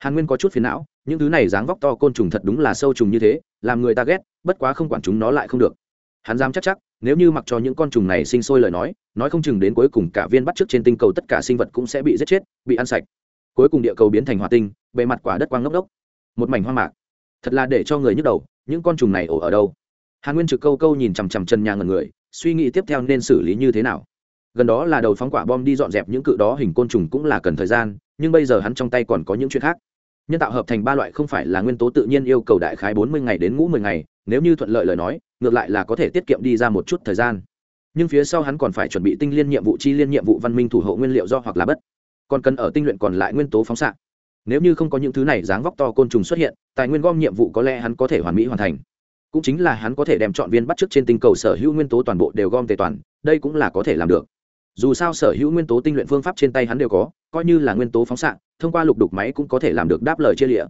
hàn nguyên có chút phiền não, những thứ này dáng vóc to côn trùng thật đúng là sâu trùng như thế, làm người ta ghét, bất quá không quản chúng nó lại không được. Hắn dám chắc chắc, nếu như mặc cho những con trùng này sinh sôi lời nói nói không chừng đến cuối cùng cả viên bắt trước trên tinh cầu tất cả sinh vật cũng sẽ bị giết chết, bị ăn sạch. Cuối cùng địa cầu biến thành hỏa tinh, bề mặt quả đất quang ngốc đốc một mảnh hoang mạc. Thật là để cho người nhức đầu, những con trùng này ổ ở đâu? Hàn nguyên trực câu câu nhìn chằm chằm chân nhà ngần người, suy nghĩ tiếp theo nên xử lý như thế nào. Gần đó là đầu phóng quả bom đi dọn dẹp những cự đó hình côn trùng cũng là cần thời gian, nhưng bây giờ hắn trong tay còn có những chuyện khác. Nhân tạo hợp thành ba loại không phải là nguyên tố tự nhiên yêu cầu đại khái bốn mươi ngày đến ngũ mười ngày, nếu như thuận lợi lời nói, ngược lại là có thể tiết kiệm đi ra một chút thời gian. Nhưng phía sau hắn còn phải chuẩn bị tinh liên nhiệm vụ chi liên nhiệm vụ văn minh thủ hộ nguyên liệu do hoặc là bất. Còn cần ở tinh luyện còn lại nguyên tố phóng xạ. Nếu như không có những thứ này dáng vóc to côn trùng xuất hiện, tài nguyên gom nhiệm vụ có lẽ hắn có thể hoàn mỹ hoàn thành cũng chính là hắn có thể đem chọn viên bắt trước trên tinh cầu sở hữu nguyên tố toàn bộ đều gom tề toàn, đây cũng là có thể làm được. Dù sao sở hữu nguyên tố tinh luyện phương pháp trên tay hắn đều có, coi như là nguyên tố phóng xạ, thông qua lục đục máy cũng có thể làm được đáp lời chia lịa.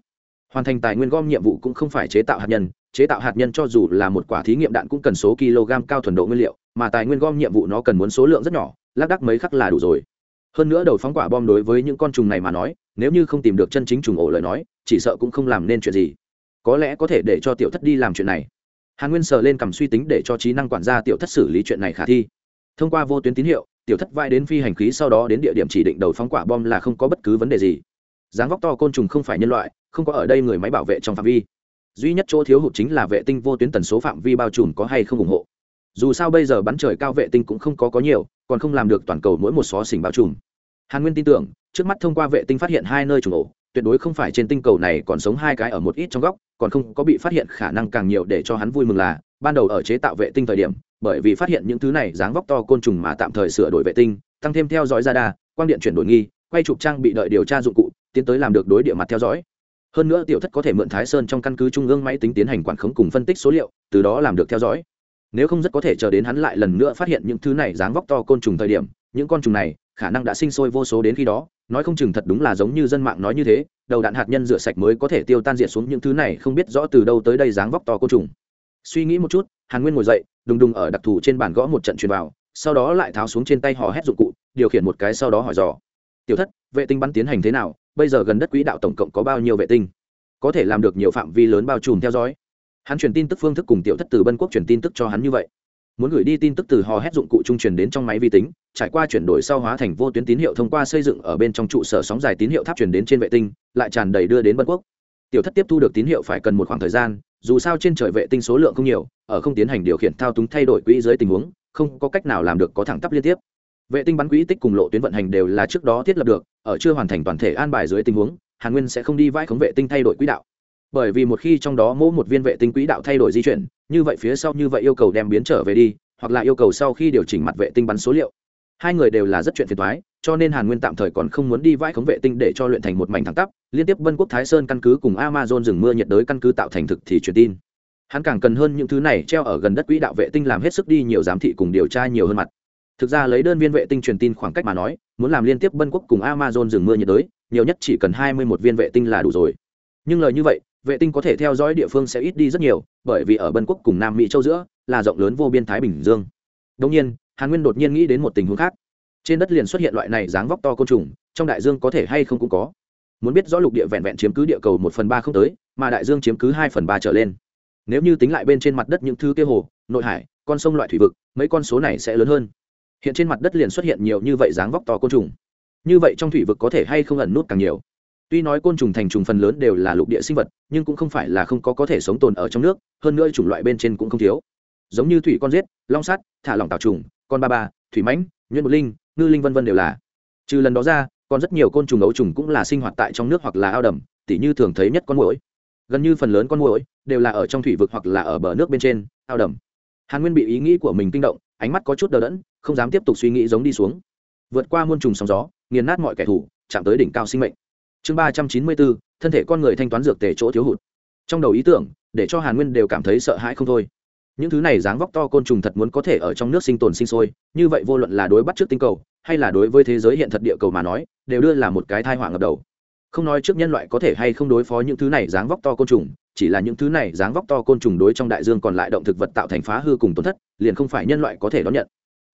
Hoàn thành tài nguyên gom nhiệm vụ cũng không phải chế tạo hạt nhân, chế tạo hạt nhân cho dù là một quả thí nghiệm đạn cũng cần số kg cao thuần độ nguyên liệu, mà tài nguyên gom nhiệm vụ nó cần muốn số lượng rất nhỏ, lác đắc mấy khắc là đủ rồi. Hơn nữa đầu phóng quả bom đối với những con trùng này mà nói, nếu như không tìm được chân chính trùng ổ lời nói, chỉ sợ cũng không làm nên chuyện gì có lẽ có thể để cho tiểu thất đi làm chuyện này. Hàn nguyên sờ lên cầm suy tính để cho trí năng quản gia tiểu thất xử lý chuyện này khả thi. Thông qua vô tuyến tín hiệu, tiểu thất vai đến phi hành khí sau đó đến địa điểm chỉ định đầu phóng quả bom là không có bất cứ vấn đề gì. Dáng vóc to côn trùng không phải nhân loại, không có ở đây người máy bảo vệ trong phạm vi. Duy nhất chỗ thiếu hụt chính là vệ tinh vô tuyến tần số phạm vi bao trùm có hay không ủng hộ. Dù sao bây giờ bắn trời cao vệ tinh cũng không có có nhiều, còn không làm được toàn cầu mỗi một xó xỉnh bao trùm. Hàn nguyên tin tưởng, trước mắt thông qua vệ tinh phát hiện hai nơi trùng ổ, tuyệt đối không phải trên tinh cầu này còn sống hai cái ở một ít trong góc còn không có bị phát hiện khả năng càng nhiều để cho hắn vui mừng là, ban đầu ở chế tạo vệ tinh thời điểm, bởi vì phát hiện những thứ này dáng vóc to côn trùng mà tạm thời sửa đổi vệ tinh, tăng thêm theo dõi radar, quang điện chuyển đổi nghi, quay chụp trang bị đợi điều tra dụng cụ, tiến tới làm được đối địa mặt theo dõi. Hơn nữa tiểu thất có thể mượn thái sơn trong căn cứ trung ương máy tính tiến hành quản khống cùng phân tích số liệu, từ đó làm được theo dõi. Nếu không rất có thể chờ đến hắn lại lần nữa phát hiện những thứ này dáng vóc to côn trùng thời điểm, những con trùng này khả năng đã sinh sôi vô số đến khi đó nói không chừng thật đúng là giống như dân mạng nói như thế, đầu đạn hạt nhân rửa sạch mới có thể tiêu tan diệt xuống những thứ này, không biết rõ từ đâu tới đây dáng vóc to côn trùng. Suy nghĩ một chút, hàn nguyên ngồi dậy, đùng đùng ở đặc thù trên bàn gõ một trận truyền vào, sau đó lại tháo xuống trên tay hò hét dụng cụ, điều khiển một cái sau đó hỏi dò. Tiểu thất, vệ tinh bắn tiến hành thế nào? Bây giờ gần đất quỹ đạo tổng cộng có bao nhiêu vệ tinh? Có thể làm được nhiều phạm vi lớn bao trùm theo dõi? Hắn truyền tin tức phương thức cùng tiểu thất từ bân quốc truyền tin tức cho hắn như vậy muốn gửi đi tin tức từ hò hét dụng cụ trung truyền đến trong máy vi tính, trải qua chuyển đổi sau hóa thành vô tuyến tín hiệu thông qua xây dựng ở bên trong trụ sở sóng dài tín hiệu tháp truyền đến trên vệ tinh, lại tràn đầy đưa đến bân quốc. Tiểu thất tiếp thu được tín hiệu phải cần một khoảng thời gian, dù sao trên trời vệ tinh số lượng không nhiều, ở không tiến hành điều khiển thao túng thay đổi quỹ dưới tình huống, không có cách nào làm được có thẳng tắp liên tiếp. Vệ tinh bắn quỹ tích cùng lộ tuyến vận hành đều là trước đó thiết lập được, ở chưa hoàn thành toàn thể an bài dưới tình huống, hàn nguyên sẽ không đi vãi khống vệ tinh thay đổi quỹ đạo bởi vì một khi trong đó mỗi một viên vệ tinh quỹ đạo thay đổi di chuyển, như vậy phía sau như vậy yêu cầu đem biến trở về đi, hoặc là yêu cầu sau khi điều chỉnh mặt vệ tinh bắn số liệu. Hai người đều là rất chuyện phiền thoái cho nên hàn nguyên tạm thời còn không muốn đi vãi khống vệ tinh để cho luyện thành một mảnh thẳng tắp, liên tiếp vân quốc thái sơn căn cứ cùng amazon rừng mưa nhiệt đới căn cứ tạo thành thực thì truyền tin. Hắn càng cần hơn những thứ này treo ở gần đất quỹ đạo vệ tinh làm hết sức đi nhiều giám thị cùng điều tra nhiều hơn mặt. Thực ra lấy đơn viên vệ tinh truyền tin khoảng cách mà nói, muốn làm liên tiếp vân quốc cùng amazon rừng mưa nhiệt đới, nhiều nhất chỉ cần hai mươi một viên vệ tinh là đủ rồi. Nhưng lời như vậy vệ tinh có thể theo dõi địa phương sẽ ít đi rất nhiều, bởi vì ở bân quốc cùng nam mỹ châu giữa là rộng lớn vô biên thái bình dương. Đông nhiên, hàn nguyên đột nhiên nghĩ đến một tình huống khác. Trên đất liền xuất hiện loại này dáng vóc to côn trùng, trong đại dương có thể hay không cũng có. Muốn biết rõ lục địa vẹn vẹn chiếm cứ địa cầu một phần ba không tới, mà đại dương chiếm cứ hai phần ba trở lên. Nếu như tính lại bên trên mặt đất những thứ kia hồ, nội hải, con sông loại thủy vực, mấy con số này sẽ lớn hơn. Hiện trên mặt đất liền xuất hiện nhiều như vậy dáng vóc to côn trùng. Như vậy trong thủy vực có thể hay không ẩn nút càng nhiều? Tuy nói côn trùng thành trùng phần lớn đều là lục địa sinh vật, nhưng cũng không phải là không có có thể sống tồn ở trong nước, hơn nữa chủng loại bên trên cũng không thiếu. Giống như thủy con giết, long sắt, thả lỏng tạo trùng, con ba ba, thủy mãnh, nhuyễn bột linh, ngư linh vân vân đều là. Trừ lần đó ra, còn rất nhiều côn trùng ấu trùng cũng là sinh hoạt tại trong nước hoặc là ao đầm, tỉ như thường thấy nhất con mũi gần như phần lớn con mũi đều là ở trong thủy vực hoặc là ở bờ nước bên trên, ao đầm. Hàn nguyên bị ý nghĩ của mình kinh động, ánh mắt có chút đờ đẫn, không dám tiếp tục suy nghĩ giống đi xuống. Vượt qua muôn trùng sóng gió, nghiền nát mọi kẻ thù, chạm tới đỉnh cao sinh mệnh chương ba trăm chín mươi bốn, thân thể con người thanh toán dược tề chỗ thiếu hụt. Trong đầu ý tưởng, để cho hàn nguyên đều cảm thấy sợ hãi không thôi. Những thứ này dáng vóc to côn trùng thật muốn có thể ở trong nước sinh tồn sinh sôi, như vậy vô luận là đối bắt trước tinh cầu, hay là đối với thế giới hiện thật địa cầu mà nói, đều đưa là một cái thai họa ngập đầu. Không nói trước nhân loại có thể hay không đối phó những thứ này dáng vóc to côn trùng, chỉ là những thứ này dáng vóc to côn trùng đối trong đại dương còn lại động thực vật tạo thành phá hư cùng tổn thất, liền không phải nhân loại có thể đón nhận.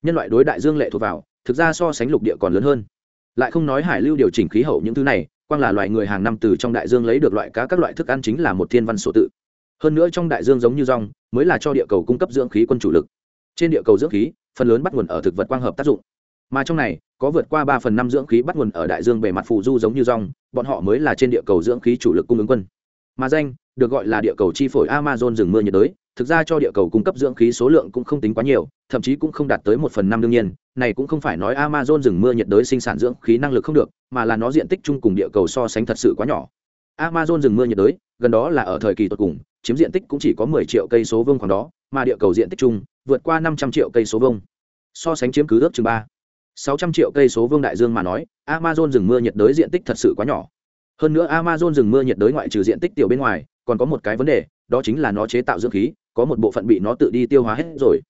Nhân loại đối đại dương lệ thuộc vào, thực ra so sánh lục địa còn lớn hơn. Lại không nói hải lưu điều chỉnh khí hậu những thứ này quang là loài người hàng năm từ trong đại dương lấy được loại cá các loại thức ăn chính là một thiên văn sổ tự. Hơn nữa trong đại dương giống như rong, mới là cho địa cầu cung cấp dưỡng khí quân chủ lực. Trên địa cầu dưỡng khí, phần lớn bắt nguồn ở thực vật quang hợp tác dụng. Mà trong này, có vượt qua ba phần năm dưỡng khí bắt nguồn ở đại dương bề mặt phù du giống như rong, bọn họ mới là trên địa cầu dưỡng khí chủ lực cung ứng quân. Mà danh, được gọi là địa cầu chi phổi amazon rừng mưa nhiệt đới thực ra cho địa cầu cung cấp dưỡng khí số lượng cũng không tính quá nhiều, thậm chí cũng không đạt tới một phần năm đương nhiên, này cũng không phải nói amazon rừng mưa nhiệt đới sinh sản dưỡng khí năng lực không được, mà là nó diện tích chung cùng địa cầu so sánh thật sự quá nhỏ. Amazon rừng mưa nhiệt đới, gần đó là ở thời kỳ tột cùng, chiếm diện tích cũng chỉ có 10 triệu cây số vuông khoảng đó, mà địa cầu diện tích chung, vượt qua 500 triệu cây số vuông. So sánh chiếm cứ ước chừng ba 600 triệu cây số vương đại dương mà nói, amazon rừng mưa nhiệt đới diện tích thật sự quá nhỏ. Hơn nữa amazon rừng mưa nhiệt đới ngoại trừ diện tích tiểu bên ngoài, còn có một cái vấn đề, đó chính là nó chế tạo dưỡng khí có một bộ phận bị nó tự đi tiêu hóa hết rồi.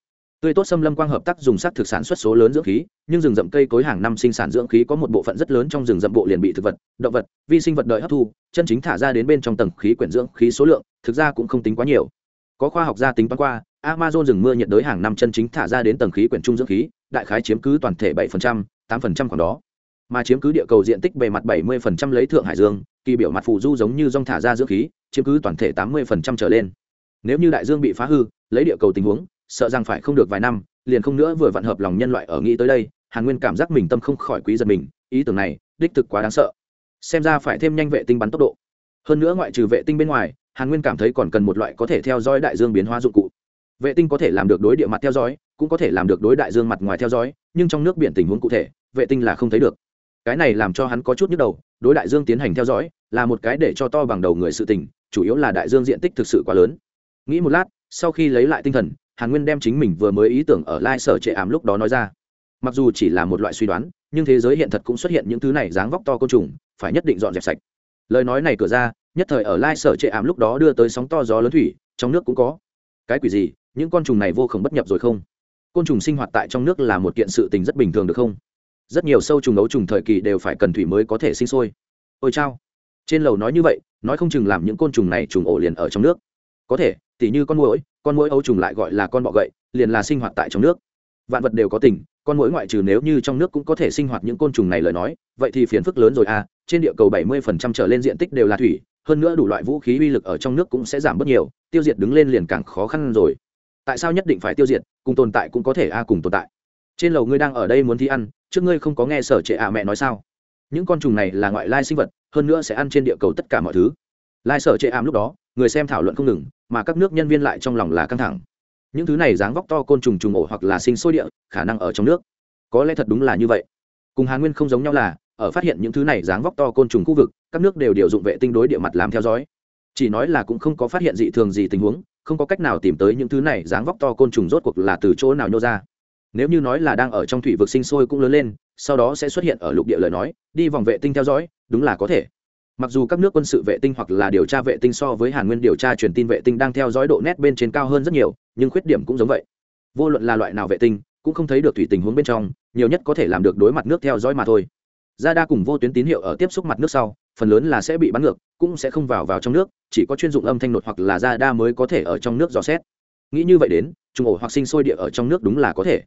Tươi tốt xâm lâm quang hợp tác dùng sắc thực sản xuất số lớn dưỡng khí nhưng rừng rậm cây cối hàng năm sinh sản dưỡng khí có một bộ phận rất lớn trong rừng rậm bộ liền bị thực vật động vật vi sinh vật đợi hấp thu chân chính thả ra đến bên trong tầng khí quyển dưỡng khí số lượng thực ra cũng không tính quá nhiều. Có khoa học gia tính toán qua amazon rừng mưa nhiệt đới hàng năm chân chính thả ra đến tầng khí quyển trung dưỡng khí đại khái chiếm cứ toàn thể 7%, 8% khoảng đó. Mà chiếm cứ địa cầu diện tích bề mặt 70% lấy thượng hải dương kỳ biểu mặt phù du giống như dòng thả ra dưỡng khí chiếm cứ toàn thể 80% trở lên nếu như đại dương bị phá hư, lấy địa cầu tình huống, sợ rằng phải không được vài năm, liền không nữa vừa vặn hợp lòng nhân loại ở nghĩ tới đây, hàn nguyên cảm giác mình tâm không khỏi quý giật mình, ý tưởng này, đích thực quá đáng sợ. Xem ra phải thêm nhanh vệ tinh bắn tốc độ. Hơn nữa ngoại trừ vệ tinh bên ngoài, hàn nguyên cảm thấy còn cần một loại có thể theo dõi đại dương biến hóa dụng cụ. Vệ tinh có thể làm được đối địa mặt theo dõi, cũng có thể làm được đối đại dương mặt ngoài theo dõi, nhưng trong nước biển tình huống cụ thể, vệ tinh là không thấy được. Cái này làm cho hắn có chút nhức đầu, đối đại dương tiến hành theo dõi, là một cái để cho to bằng đầu người sự tình, chủ yếu là đại dương diện tích thực sự quá lớn nghĩ một lát, sau khi lấy lại tinh thần, hàn nguyên đem chính mình vừa mới ý tưởng ở lai sở trệ ảm lúc đó nói ra. Mặc dù chỉ là một loại suy đoán, nhưng thế giới hiện thật cũng xuất hiện những thứ này dáng vóc to côn trùng, phải nhất định dọn dẹp sạch. Lời nói này cửa ra, nhất thời ở lai sở trệ ảm lúc đó đưa tới sóng to gió lớn thủy, trong nước cũng có. Cái quỷ gì? Những con trùng này vô khổng bất nhập rồi không? Côn trùng sinh hoạt tại trong nước là một kiện sự tình rất bình thường được không? Rất nhiều sâu trùng ấu trùng thời kỳ đều phải cần thủy mới có thể sinh sôi. Ôi chao. Trên lầu nói như vậy, nói không chừng làm những côn trùng này trùng ổ liền ở trong nước. Có thể tỉ như con muỗi con muỗi ấu trùng lại gọi là con bọ gậy, liền là sinh hoạt tại trong nước. Vạn vật đều có tình, con muỗi ngoại trừ nếu như trong nước cũng có thể sinh hoạt những côn trùng này lời nói, vậy thì phiền phức lớn rồi à trên địa cầu bảy mươi phần trăm trở lên diện tích đều là thủy, hơn nữa đủ loại vũ khí uy lực ở trong nước cũng sẽ giảm bớt nhiều, tiêu diệt đứng lên liền càng khó khăn rồi. Tại sao nhất định phải tiêu diệt, cùng tồn tại cũng có thể a, cùng tồn tại. Trên lầu ngươi đang ở đây muốn thi ăn, trước ngươi không có nghe sở trệ à mẹ nói sao? Những con trùng này là ngoại lai sinh vật, hơn nữa sẽ ăn trên địa cầu tất cả mọi thứ. Lai sở trệ ảm lúc đó, người xem thảo luận không ngừng mà các nước nhân viên lại trong lòng là căng thẳng. Những thứ này dáng vóc to côn trùng trùng ổ hoặc là sinh sôi địa, khả năng ở trong nước. Có lẽ thật đúng là như vậy. Cùng hàn nguyên không giống nhau là, ở phát hiện những thứ này dáng vóc to côn trùng khu vực, các nước đều điều dụng vệ tinh đối địa mặt làm theo dõi. Chỉ nói là cũng không có phát hiện dị thường gì tình huống, không có cách nào tìm tới những thứ này dáng vóc to côn trùng rốt cuộc là từ chỗ nào nhô ra. Nếu như nói là đang ở trong thủy vực sinh sôi cũng lớn lên, sau đó sẽ xuất hiện ở lục địa lời nói, đi vòng vệ tinh theo dõi, đúng là có thể mặc dù các nước quân sự vệ tinh hoặc là điều tra vệ tinh so với hàn nguyên điều tra truyền tin vệ tinh đang theo dõi độ nét bên trên cao hơn rất nhiều, nhưng khuyết điểm cũng giống vậy. Vô luận là loại nào vệ tinh, cũng không thấy được thủy tình huống bên trong, nhiều nhất có thể làm được đối mặt nước theo dõi mà thôi. Ra đa cùng vô tuyến tín hiệu ở tiếp xúc mặt nước sau, phần lớn là sẽ bị bắn ngược, cũng sẽ không vào vào trong nước, chỉ có chuyên dụng âm thanh nột hoặc là ra đa mới có thể ở trong nước dò xét. Nghĩ như vậy đến, trùng ổ hoặc sinh sôi địa ở trong nước đúng là có thể.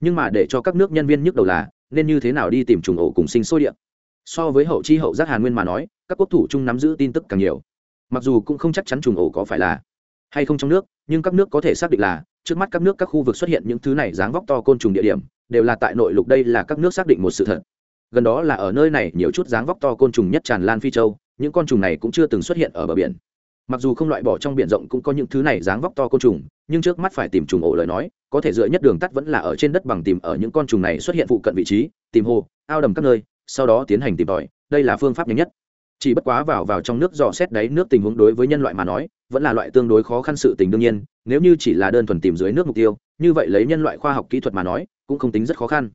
Nhưng mà để cho các nước nhân viên nhức đầu là, nên như thế nào đi tìm trùng ổ cùng sinh sôi địa? So với hậu chi hậu giác hàn nguyên mà nói các quốc thủ chung nắm giữ tin tức càng nhiều. Mặc dù cũng không chắc chắn trùng ổ có phải là hay không trong nước, nhưng các nước có thể xác định là, trước mắt các nước các khu vực xuất hiện những thứ này dáng vóc to côn trùng địa điểm, đều là tại nội lục đây là các nước xác định một sự thật. Gần đó là ở nơi này nhiều chút dáng vóc to côn trùng nhất tràn lan phi châu, những con trùng này cũng chưa từng xuất hiện ở bờ biển. Mặc dù không loại bỏ trong biển rộng cũng có những thứ này dáng vóc to côn trùng, nhưng trước mắt phải tìm trùng ổ lời nói, có thể dựa nhất đường tắt vẫn là ở trên đất bằng tìm ở những con trùng này xuất hiện phụ cận vị trí, tìm hồ, ao đầm các nơi, sau đó tiến hành tìm tòi, đây là phương pháp nhanh nhất chỉ bất quá vào vào trong nước dò xét đáy nước tình huống đối với nhân loại mà nói, vẫn là loại tương đối khó khăn sự tình đương nhiên, nếu như chỉ là đơn thuần tìm dưới nước mục tiêu, như vậy lấy nhân loại khoa học kỹ thuật mà nói, cũng không tính rất khó khăn.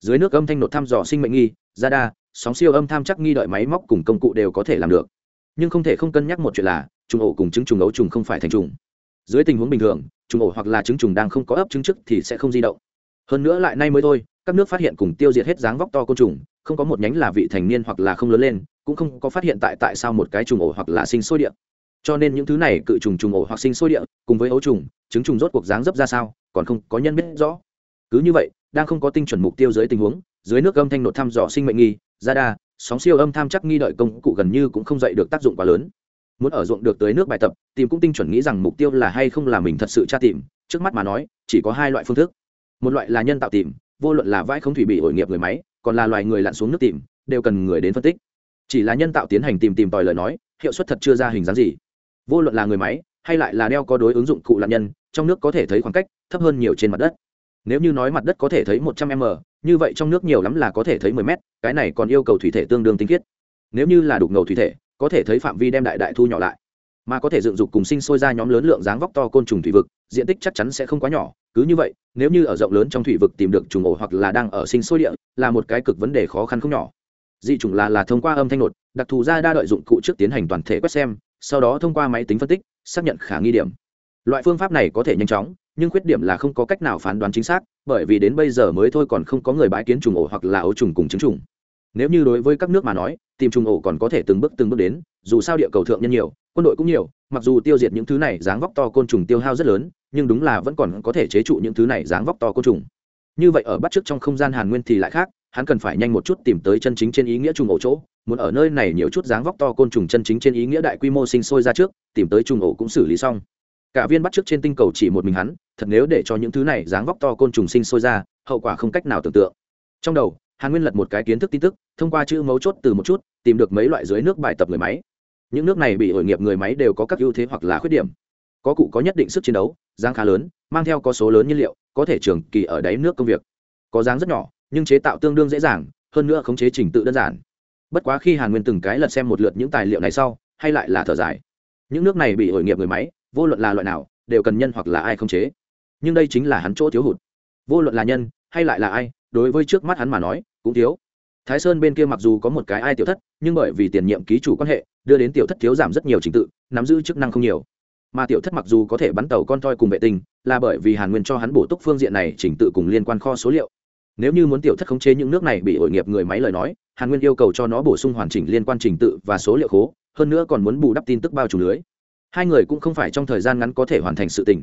Dưới nước âm thanh nột thăm dò sinh mệnh nghi, radar, sóng siêu âm tham chắc nghi đợi máy móc cùng công cụ đều có thể làm được. Nhưng không thể không cân nhắc một chuyện là, trùng ổ cùng trứng trùng ấu trùng không phải thành trùng. Dưới tình huống bình thường, trùng ổ hoặc là trứng trùng đang không có ấp trứng trước thì sẽ không di động. Hơn nữa lại nay mới thôi các nước phát hiện cùng tiêu diệt hết dáng vóc to côn trùng, không có một nhánh là vị thành niên hoặc là không lớn lên, cũng không có phát hiện tại tại sao một cái trùng ổ hoặc là sinh sôi địa. Cho nên những thứ này cự trùng trùng ổ hoặc sinh sôi địa, cùng với ấu trùng trứng trùng rốt cuộc dáng dấp ra sao, còn không có nhân biết rõ. Cứ như vậy, đang không có tinh chuẩn mục tiêu dưới tình huống, dưới nước âm thanh nột thăm dò sinh mệnh nghi, ra đa, sóng siêu âm tham chắc nghi đợi công cụ gần như cũng không dậy được tác dụng quá lớn. Muốn ở ruộng được tới nước bài tập, tìm cũng tinh chuẩn nghĩ rằng mục tiêu là hay không là mình thật sự tra tìm, trước mắt mà nói, chỉ có hai loại phương thức. Một loại là nhân tạo tìm vô luận là vãi không thủy bị ổi nghiệp người máy, còn là loài người lặn xuống nước tìm, đều cần người đến phân tích. Chỉ là nhân tạo tiến hành tìm tìm tòi lời nói, hiệu suất thật chưa ra hình dáng gì. Vô luận là người máy, hay lại là đeo có đối ứng dụng cụ lặn nhân, trong nước có thể thấy khoảng cách thấp hơn nhiều trên mặt đất. Nếu như nói mặt đất có thể thấy một trăm m, như vậy trong nước nhiều lắm là có thể thấy mười m cái này còn yêu cầu thủy thể tương đương tinh khiết. Nếu như là đục ngầu thủy thể, có thể thấy phạm vi đem đại đại thu nhỏ lại mà có thể dựng dục cùng sinh sôi ra nhóm lớn lượng dáng vóc to côn trùng thủy vực, diện tích chắc chắn sẽ không quá nhỏ. Cứ như vậy, nếu như ở rộng lớn trong thủy vực tìm được trùng ổ hoặc là đang ở sinh sôi địa, là một cái cực vấn đề khó khăn không nhỏ. Dị chủng là là thông qua âm thanh nột, đặc thù ra đa đợi dụng cụ trước tiến hành toàn thể quét xem, sau đó thông qua máy tính phân tích, xác nhận khả nghi điểm. Loại phương pháp này có thể nhanh chóng, nhưng khuyết điểm là không có cách nào phán đoán chính xác, bởi vì đến bây giờ mới thôi còn không có người bãi kiến trùng ổ hoặc là ấu trùng cùng chứng trùng nếu như đối với các nước mà nói, tìm trùng ổ còn có thể từng bước từng bước đến, dù sao địa cầu thượng nhân nhiều, quân đội cũng nhiều, mặc dù tiêu diệt những thứ này dáng vóc to côn trùng tiêu hao rất lớn, nhưng đúng là vẫn còn có thể chế trụ những thứ này dáng vóc to côn trùng. Như vậy ở bắt trước trong không gian hàn nguyên thì lại khác, hắn cần phải nhanh một chút tìm tới chân chính trên ý nghĩa trùng ổ chỗ, muốn ở nơi này nhiều chút dáng vóc to côn trùng chân chính trên ý nghĩa đại quy mô sinh sôi ra trước, tìm tới trùng ổ cũng xử lý xong. Cả viên bắt trước trên tinh cầu chỉ một mình hắn, thật nếu để cho những thứ này dáng vóc to côn trùng sinh sôi ra, hậu quả không cách nào tưởng tượng. Trong đầu hàn nguyên lật một cái kiến thức tin tức, thông qua chữ mấu chốt từ một chút, tìm được mấy loại dưới nước bài tập người máy. Những nước này bị hội nghiệp người máy đều có các ưu thế hoặc là khuyết điểm. Có cụ có nhất định sức chiến đấu, dáng khá lớn, mang theo có số lớn nhiên liệu, có thể trường kỳ ở đáy nước công việc. Có dáng rất nhỏ, nhưng chế tạo tương đương dễ dàng, hơn nữa khống chế trình tự đơn giản. Bất quá khi hàn nguyên từng cái lật xem một lượt những tài liệu này sau, hay lại là thở dài. Những nước này bị hội nghiệp người máy, vô luận là loại nào, đều cần nhân hoặc là ai khống chế. Nhưng đây chính là hắn chỗ thiếu hụt. Vô luận là nhân, hay lại là ai đối với trước mắt hắn mà nói, cũng thiếu. Thái sơn bên kia mặc dù có một cái ai tiểu thất, nhưng bởi vì tiền nhiệm ký chủ quan hệ, đưa đến tiểu thất thiếu giảm rất nhiều trình tự, nắm giữ chức năng không nhiều. Mà tiểu thất mặc dù có thể bắn tàu con toi cùng vệ tinh, là bởi vì hàn nguyên cho hắn bổ túc phương diện này trình tự cùng liên quan kho số liệu. Nếu như muốn tiểu thất khống chế những nước này bị hội nghiệp người máy lời nói, hàn nguyên yêu cầu cho nó bổ sung hoàn chỉnh liên quan trình tự và số liệu khố, hơn nữa còn muốn bù đắp tin tức bao trùm lưới. Hai người cũng không phải trong thời gian ngắn có thể hoàn thành sự tình.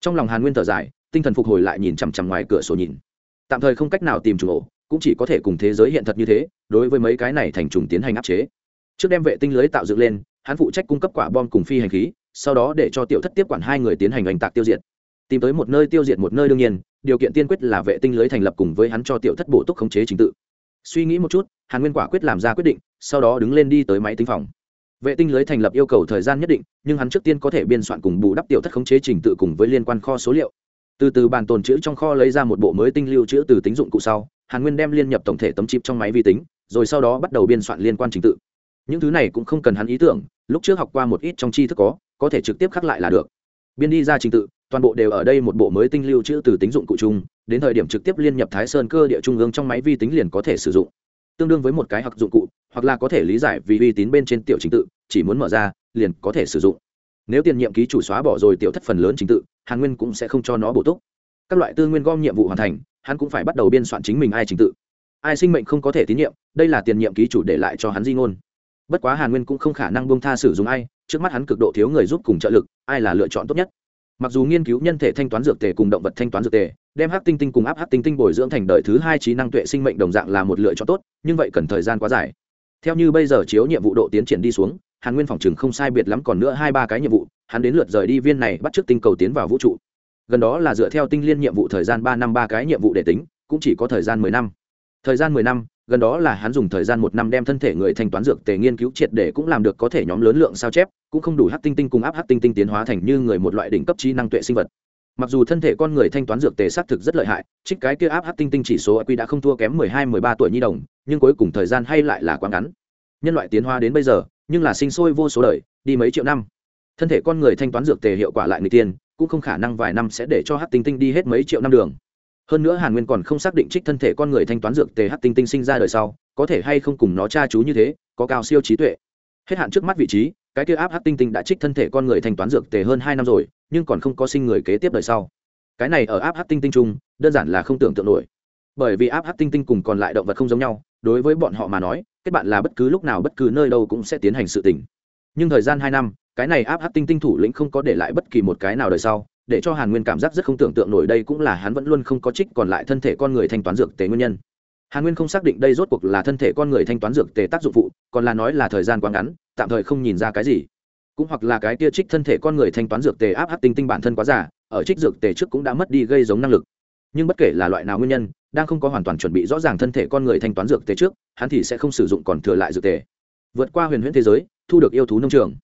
Trong lòng hàn nguyên thở dài, tinh thần phục hồi lại nhìn chằm chằm ngoài cửa sổ nhìn tạm thời không cách nào tìm trùng ổ, cũng chỉ có thể cùng thế giới hiện thật như thế, đối với mấy cái này thành trùng tiến hành áp chế. Trước đem vệ tinh lưới tạo dựng lên, hắn phụ trách cung cấp quả bom cùng phi hành khí, sau đó để cho tiểu thất tiếp quản hai người tiến hành oanh tạc tiêu diệt. Tìm tới một nơi tiêu diệt một nơi đương nhiên, điều kiện tiên quyết là vệ tinh lưới thành lập cùng với hắn cho tiểu thất bổ túc khống chế trình tự. Suy nghĩ một chút, hàn nguyên quả quyết làm ra quyết định, sau đó đứng lên đi tới máy tính phòng. Vệ tinh lưới thành lập yêu cầu thời gian nhất định, nhưng hắn trước tiên có thể biên soạn cùng bù đắp tiểu thất khống chế trình tự cùng với liên quan kho số liệu từ từ bàn tồn chữ trong kho lấy ra một bộ mới tinh lưu chữ từ tính dụng cụ sau, hàn nguyên đem liên nhập tổng thể tấm chip trong máy vi tính, rồi sau đó bắt đầu biên soạn liên quan trình tự. Những thứ này cũng không cần hắn ý tưởng, lúc trước học qua một ít trong tri thức có có thể trực tiếp khắc lại là được. Biên đi ra trình tự, toàn bộ đều ở đây một bộ mới tinh lưu trữ từ tính dụng cụ chung, đến thời điểm trực tiếp liên nhập thái sơn cơ địa trung ương trong máy vi tính liền có thể sử dụng. Tương đương với một cái học dụng cụ, hoặc là có thể lý giải vì uy tín bên trên tiểu trình tự, chỉ muốn mở ra, liền có thể sử dụng nếu tiền nhiệm ký chủ xóa bỏ rồi tiểu thất phần lớn trình tự, hàn nguyên cũng sẽ không cho nó bổ túc. Các loại tư nguyên gom nhiệm vụ hoàn thành, hắn cũng phải bắt đầu biên soạn chính mình ai trình tự. Ai sinh mệnh không có thể tín nhiệm, đây là tiền nhiệm ký chủ để lại cho hắn di ngôn. Bất quá hàn nguyên cũng không khả năng buông tha sử dụng ai, trước mắt hắn cực độ thiếu người giúp cùng trợ lực, ai là lựa chọn tốt nhất. Mặc dù nghiên cứu nhân thể thanh toán dược tề cùng động vật thanh toán dược tề, đem hát tinh tinh cùng áp hát tinh tinh bồi dưỡng thành đời thứ hai trí năng tuệ sinh mệnh đồng dạng là một lựa chọn tốt, nhưng vậy cần thời gian quá dài. Theo như bây giờ chiếu nhiệm vụ độ tiến triển đi xuống hàn nguyên phòng chừng không sai biệt lắm còn nữa hai ba cái nhiệm vụ, hắn đến lượt rời đi viên này bắt t r ư ớ c tinh cầu tiến vào vũ trụ. Gần đó là dựa theo tinh liên nhiệm vụ thời gian ba năm ba cái nhiệm vụ để tính, cũng chỉ có thời gian mười năm. Thời gian mười năm, gần đó là hắn dùng thời gian một năm đem thân thể người thanh toán dược tề nghiên cứu triệt để cũng làm được có thể nhóm lớn lượng sao chép, cũng không đủ hát tinh tinh cùng áp hát tinh tinh tiến hóa thành như người một loại đỉnh cấp trí năng tuệ sinh vật. Mặc dù thân thể con người thanh toán dược tề xác thực rất lợi hại, trích cái kia áp hát tinh tinh chỉ số quy đã không thua kém mười hai mười ba tuổi nhi đồng, nhưng cuối cùng thời gian hay lại là quá ngắn. Nhân loại tiến hóa đến bây giờ nhưng là sinh sôi vô số đời, đi mấy triệu năm. Thân thể con người thanh toán dược tề hiệu quả lại người tiên, cũng không khả năng vài năm sẽ để cho hát tinh tinh đi hết mấy triệu năm đường. Hơn nữa hàn nguyên còn không xác định trích thân thể con người thanh toán dược tề hát tinh tinh sinh ra đời sau, có thể hay không cùng nó cha chú như thế, có cao siêu trí tuệ. Hết hạn trước mắt vị trí, cái kia áp hát tinh tinh đã trích thân thể con người thanh toán dược tề hơn hai năm rồi, nhưng còn không có sinh người kế tiếp đời sau. Cái này ở áp hát tinh tinh chung, đơn giản là không tưởng tượng nổi. Bởi vì áp hát tinh tinh cùng còn lại động vật không giống nhau, đối với bọn họ mà nói kết bạn là bất cứ lúc nào bất cứ nơi đâu cũng sẽ tiến hành sự tình. Nhưng thời gian hai năm, cái này áp hát tinh tinh thủ lĩnh không có để lại bất kỳ một cái nào đời sau, để cho hàn nguyên cảm giác rất không tưởng tượng nổi đây cũng là hắn vẫn luôn không có trích còn lại thân thể con người thanh toán dược tế nguyên nhân. Hàn nguyên không xác định đây rốt cuộc là thân thể con người thanh toán dược tề tác dụng phụ, còn là nói là thời gian quá ngắn, tạm thời không nhìn ra cái gì. Cũng hoặc là cái kia trích thân thể con người thanh toán dược tề áp hát tinh tinh bản thân quá giả ở trích dược tề trước cũng đã mất đi gây giống năng lực. Nhưng bất kể là loại nào nguyên nhân đang không có hoàn toàn chuẩn bị rõ ràng thân thể con người thanh toán dược tề trước, hắn thì sẽ không sử dụng còn thừa lại dược tề. Vượt qua huyền huyễn thế giới, thu được yêu thú nông trường.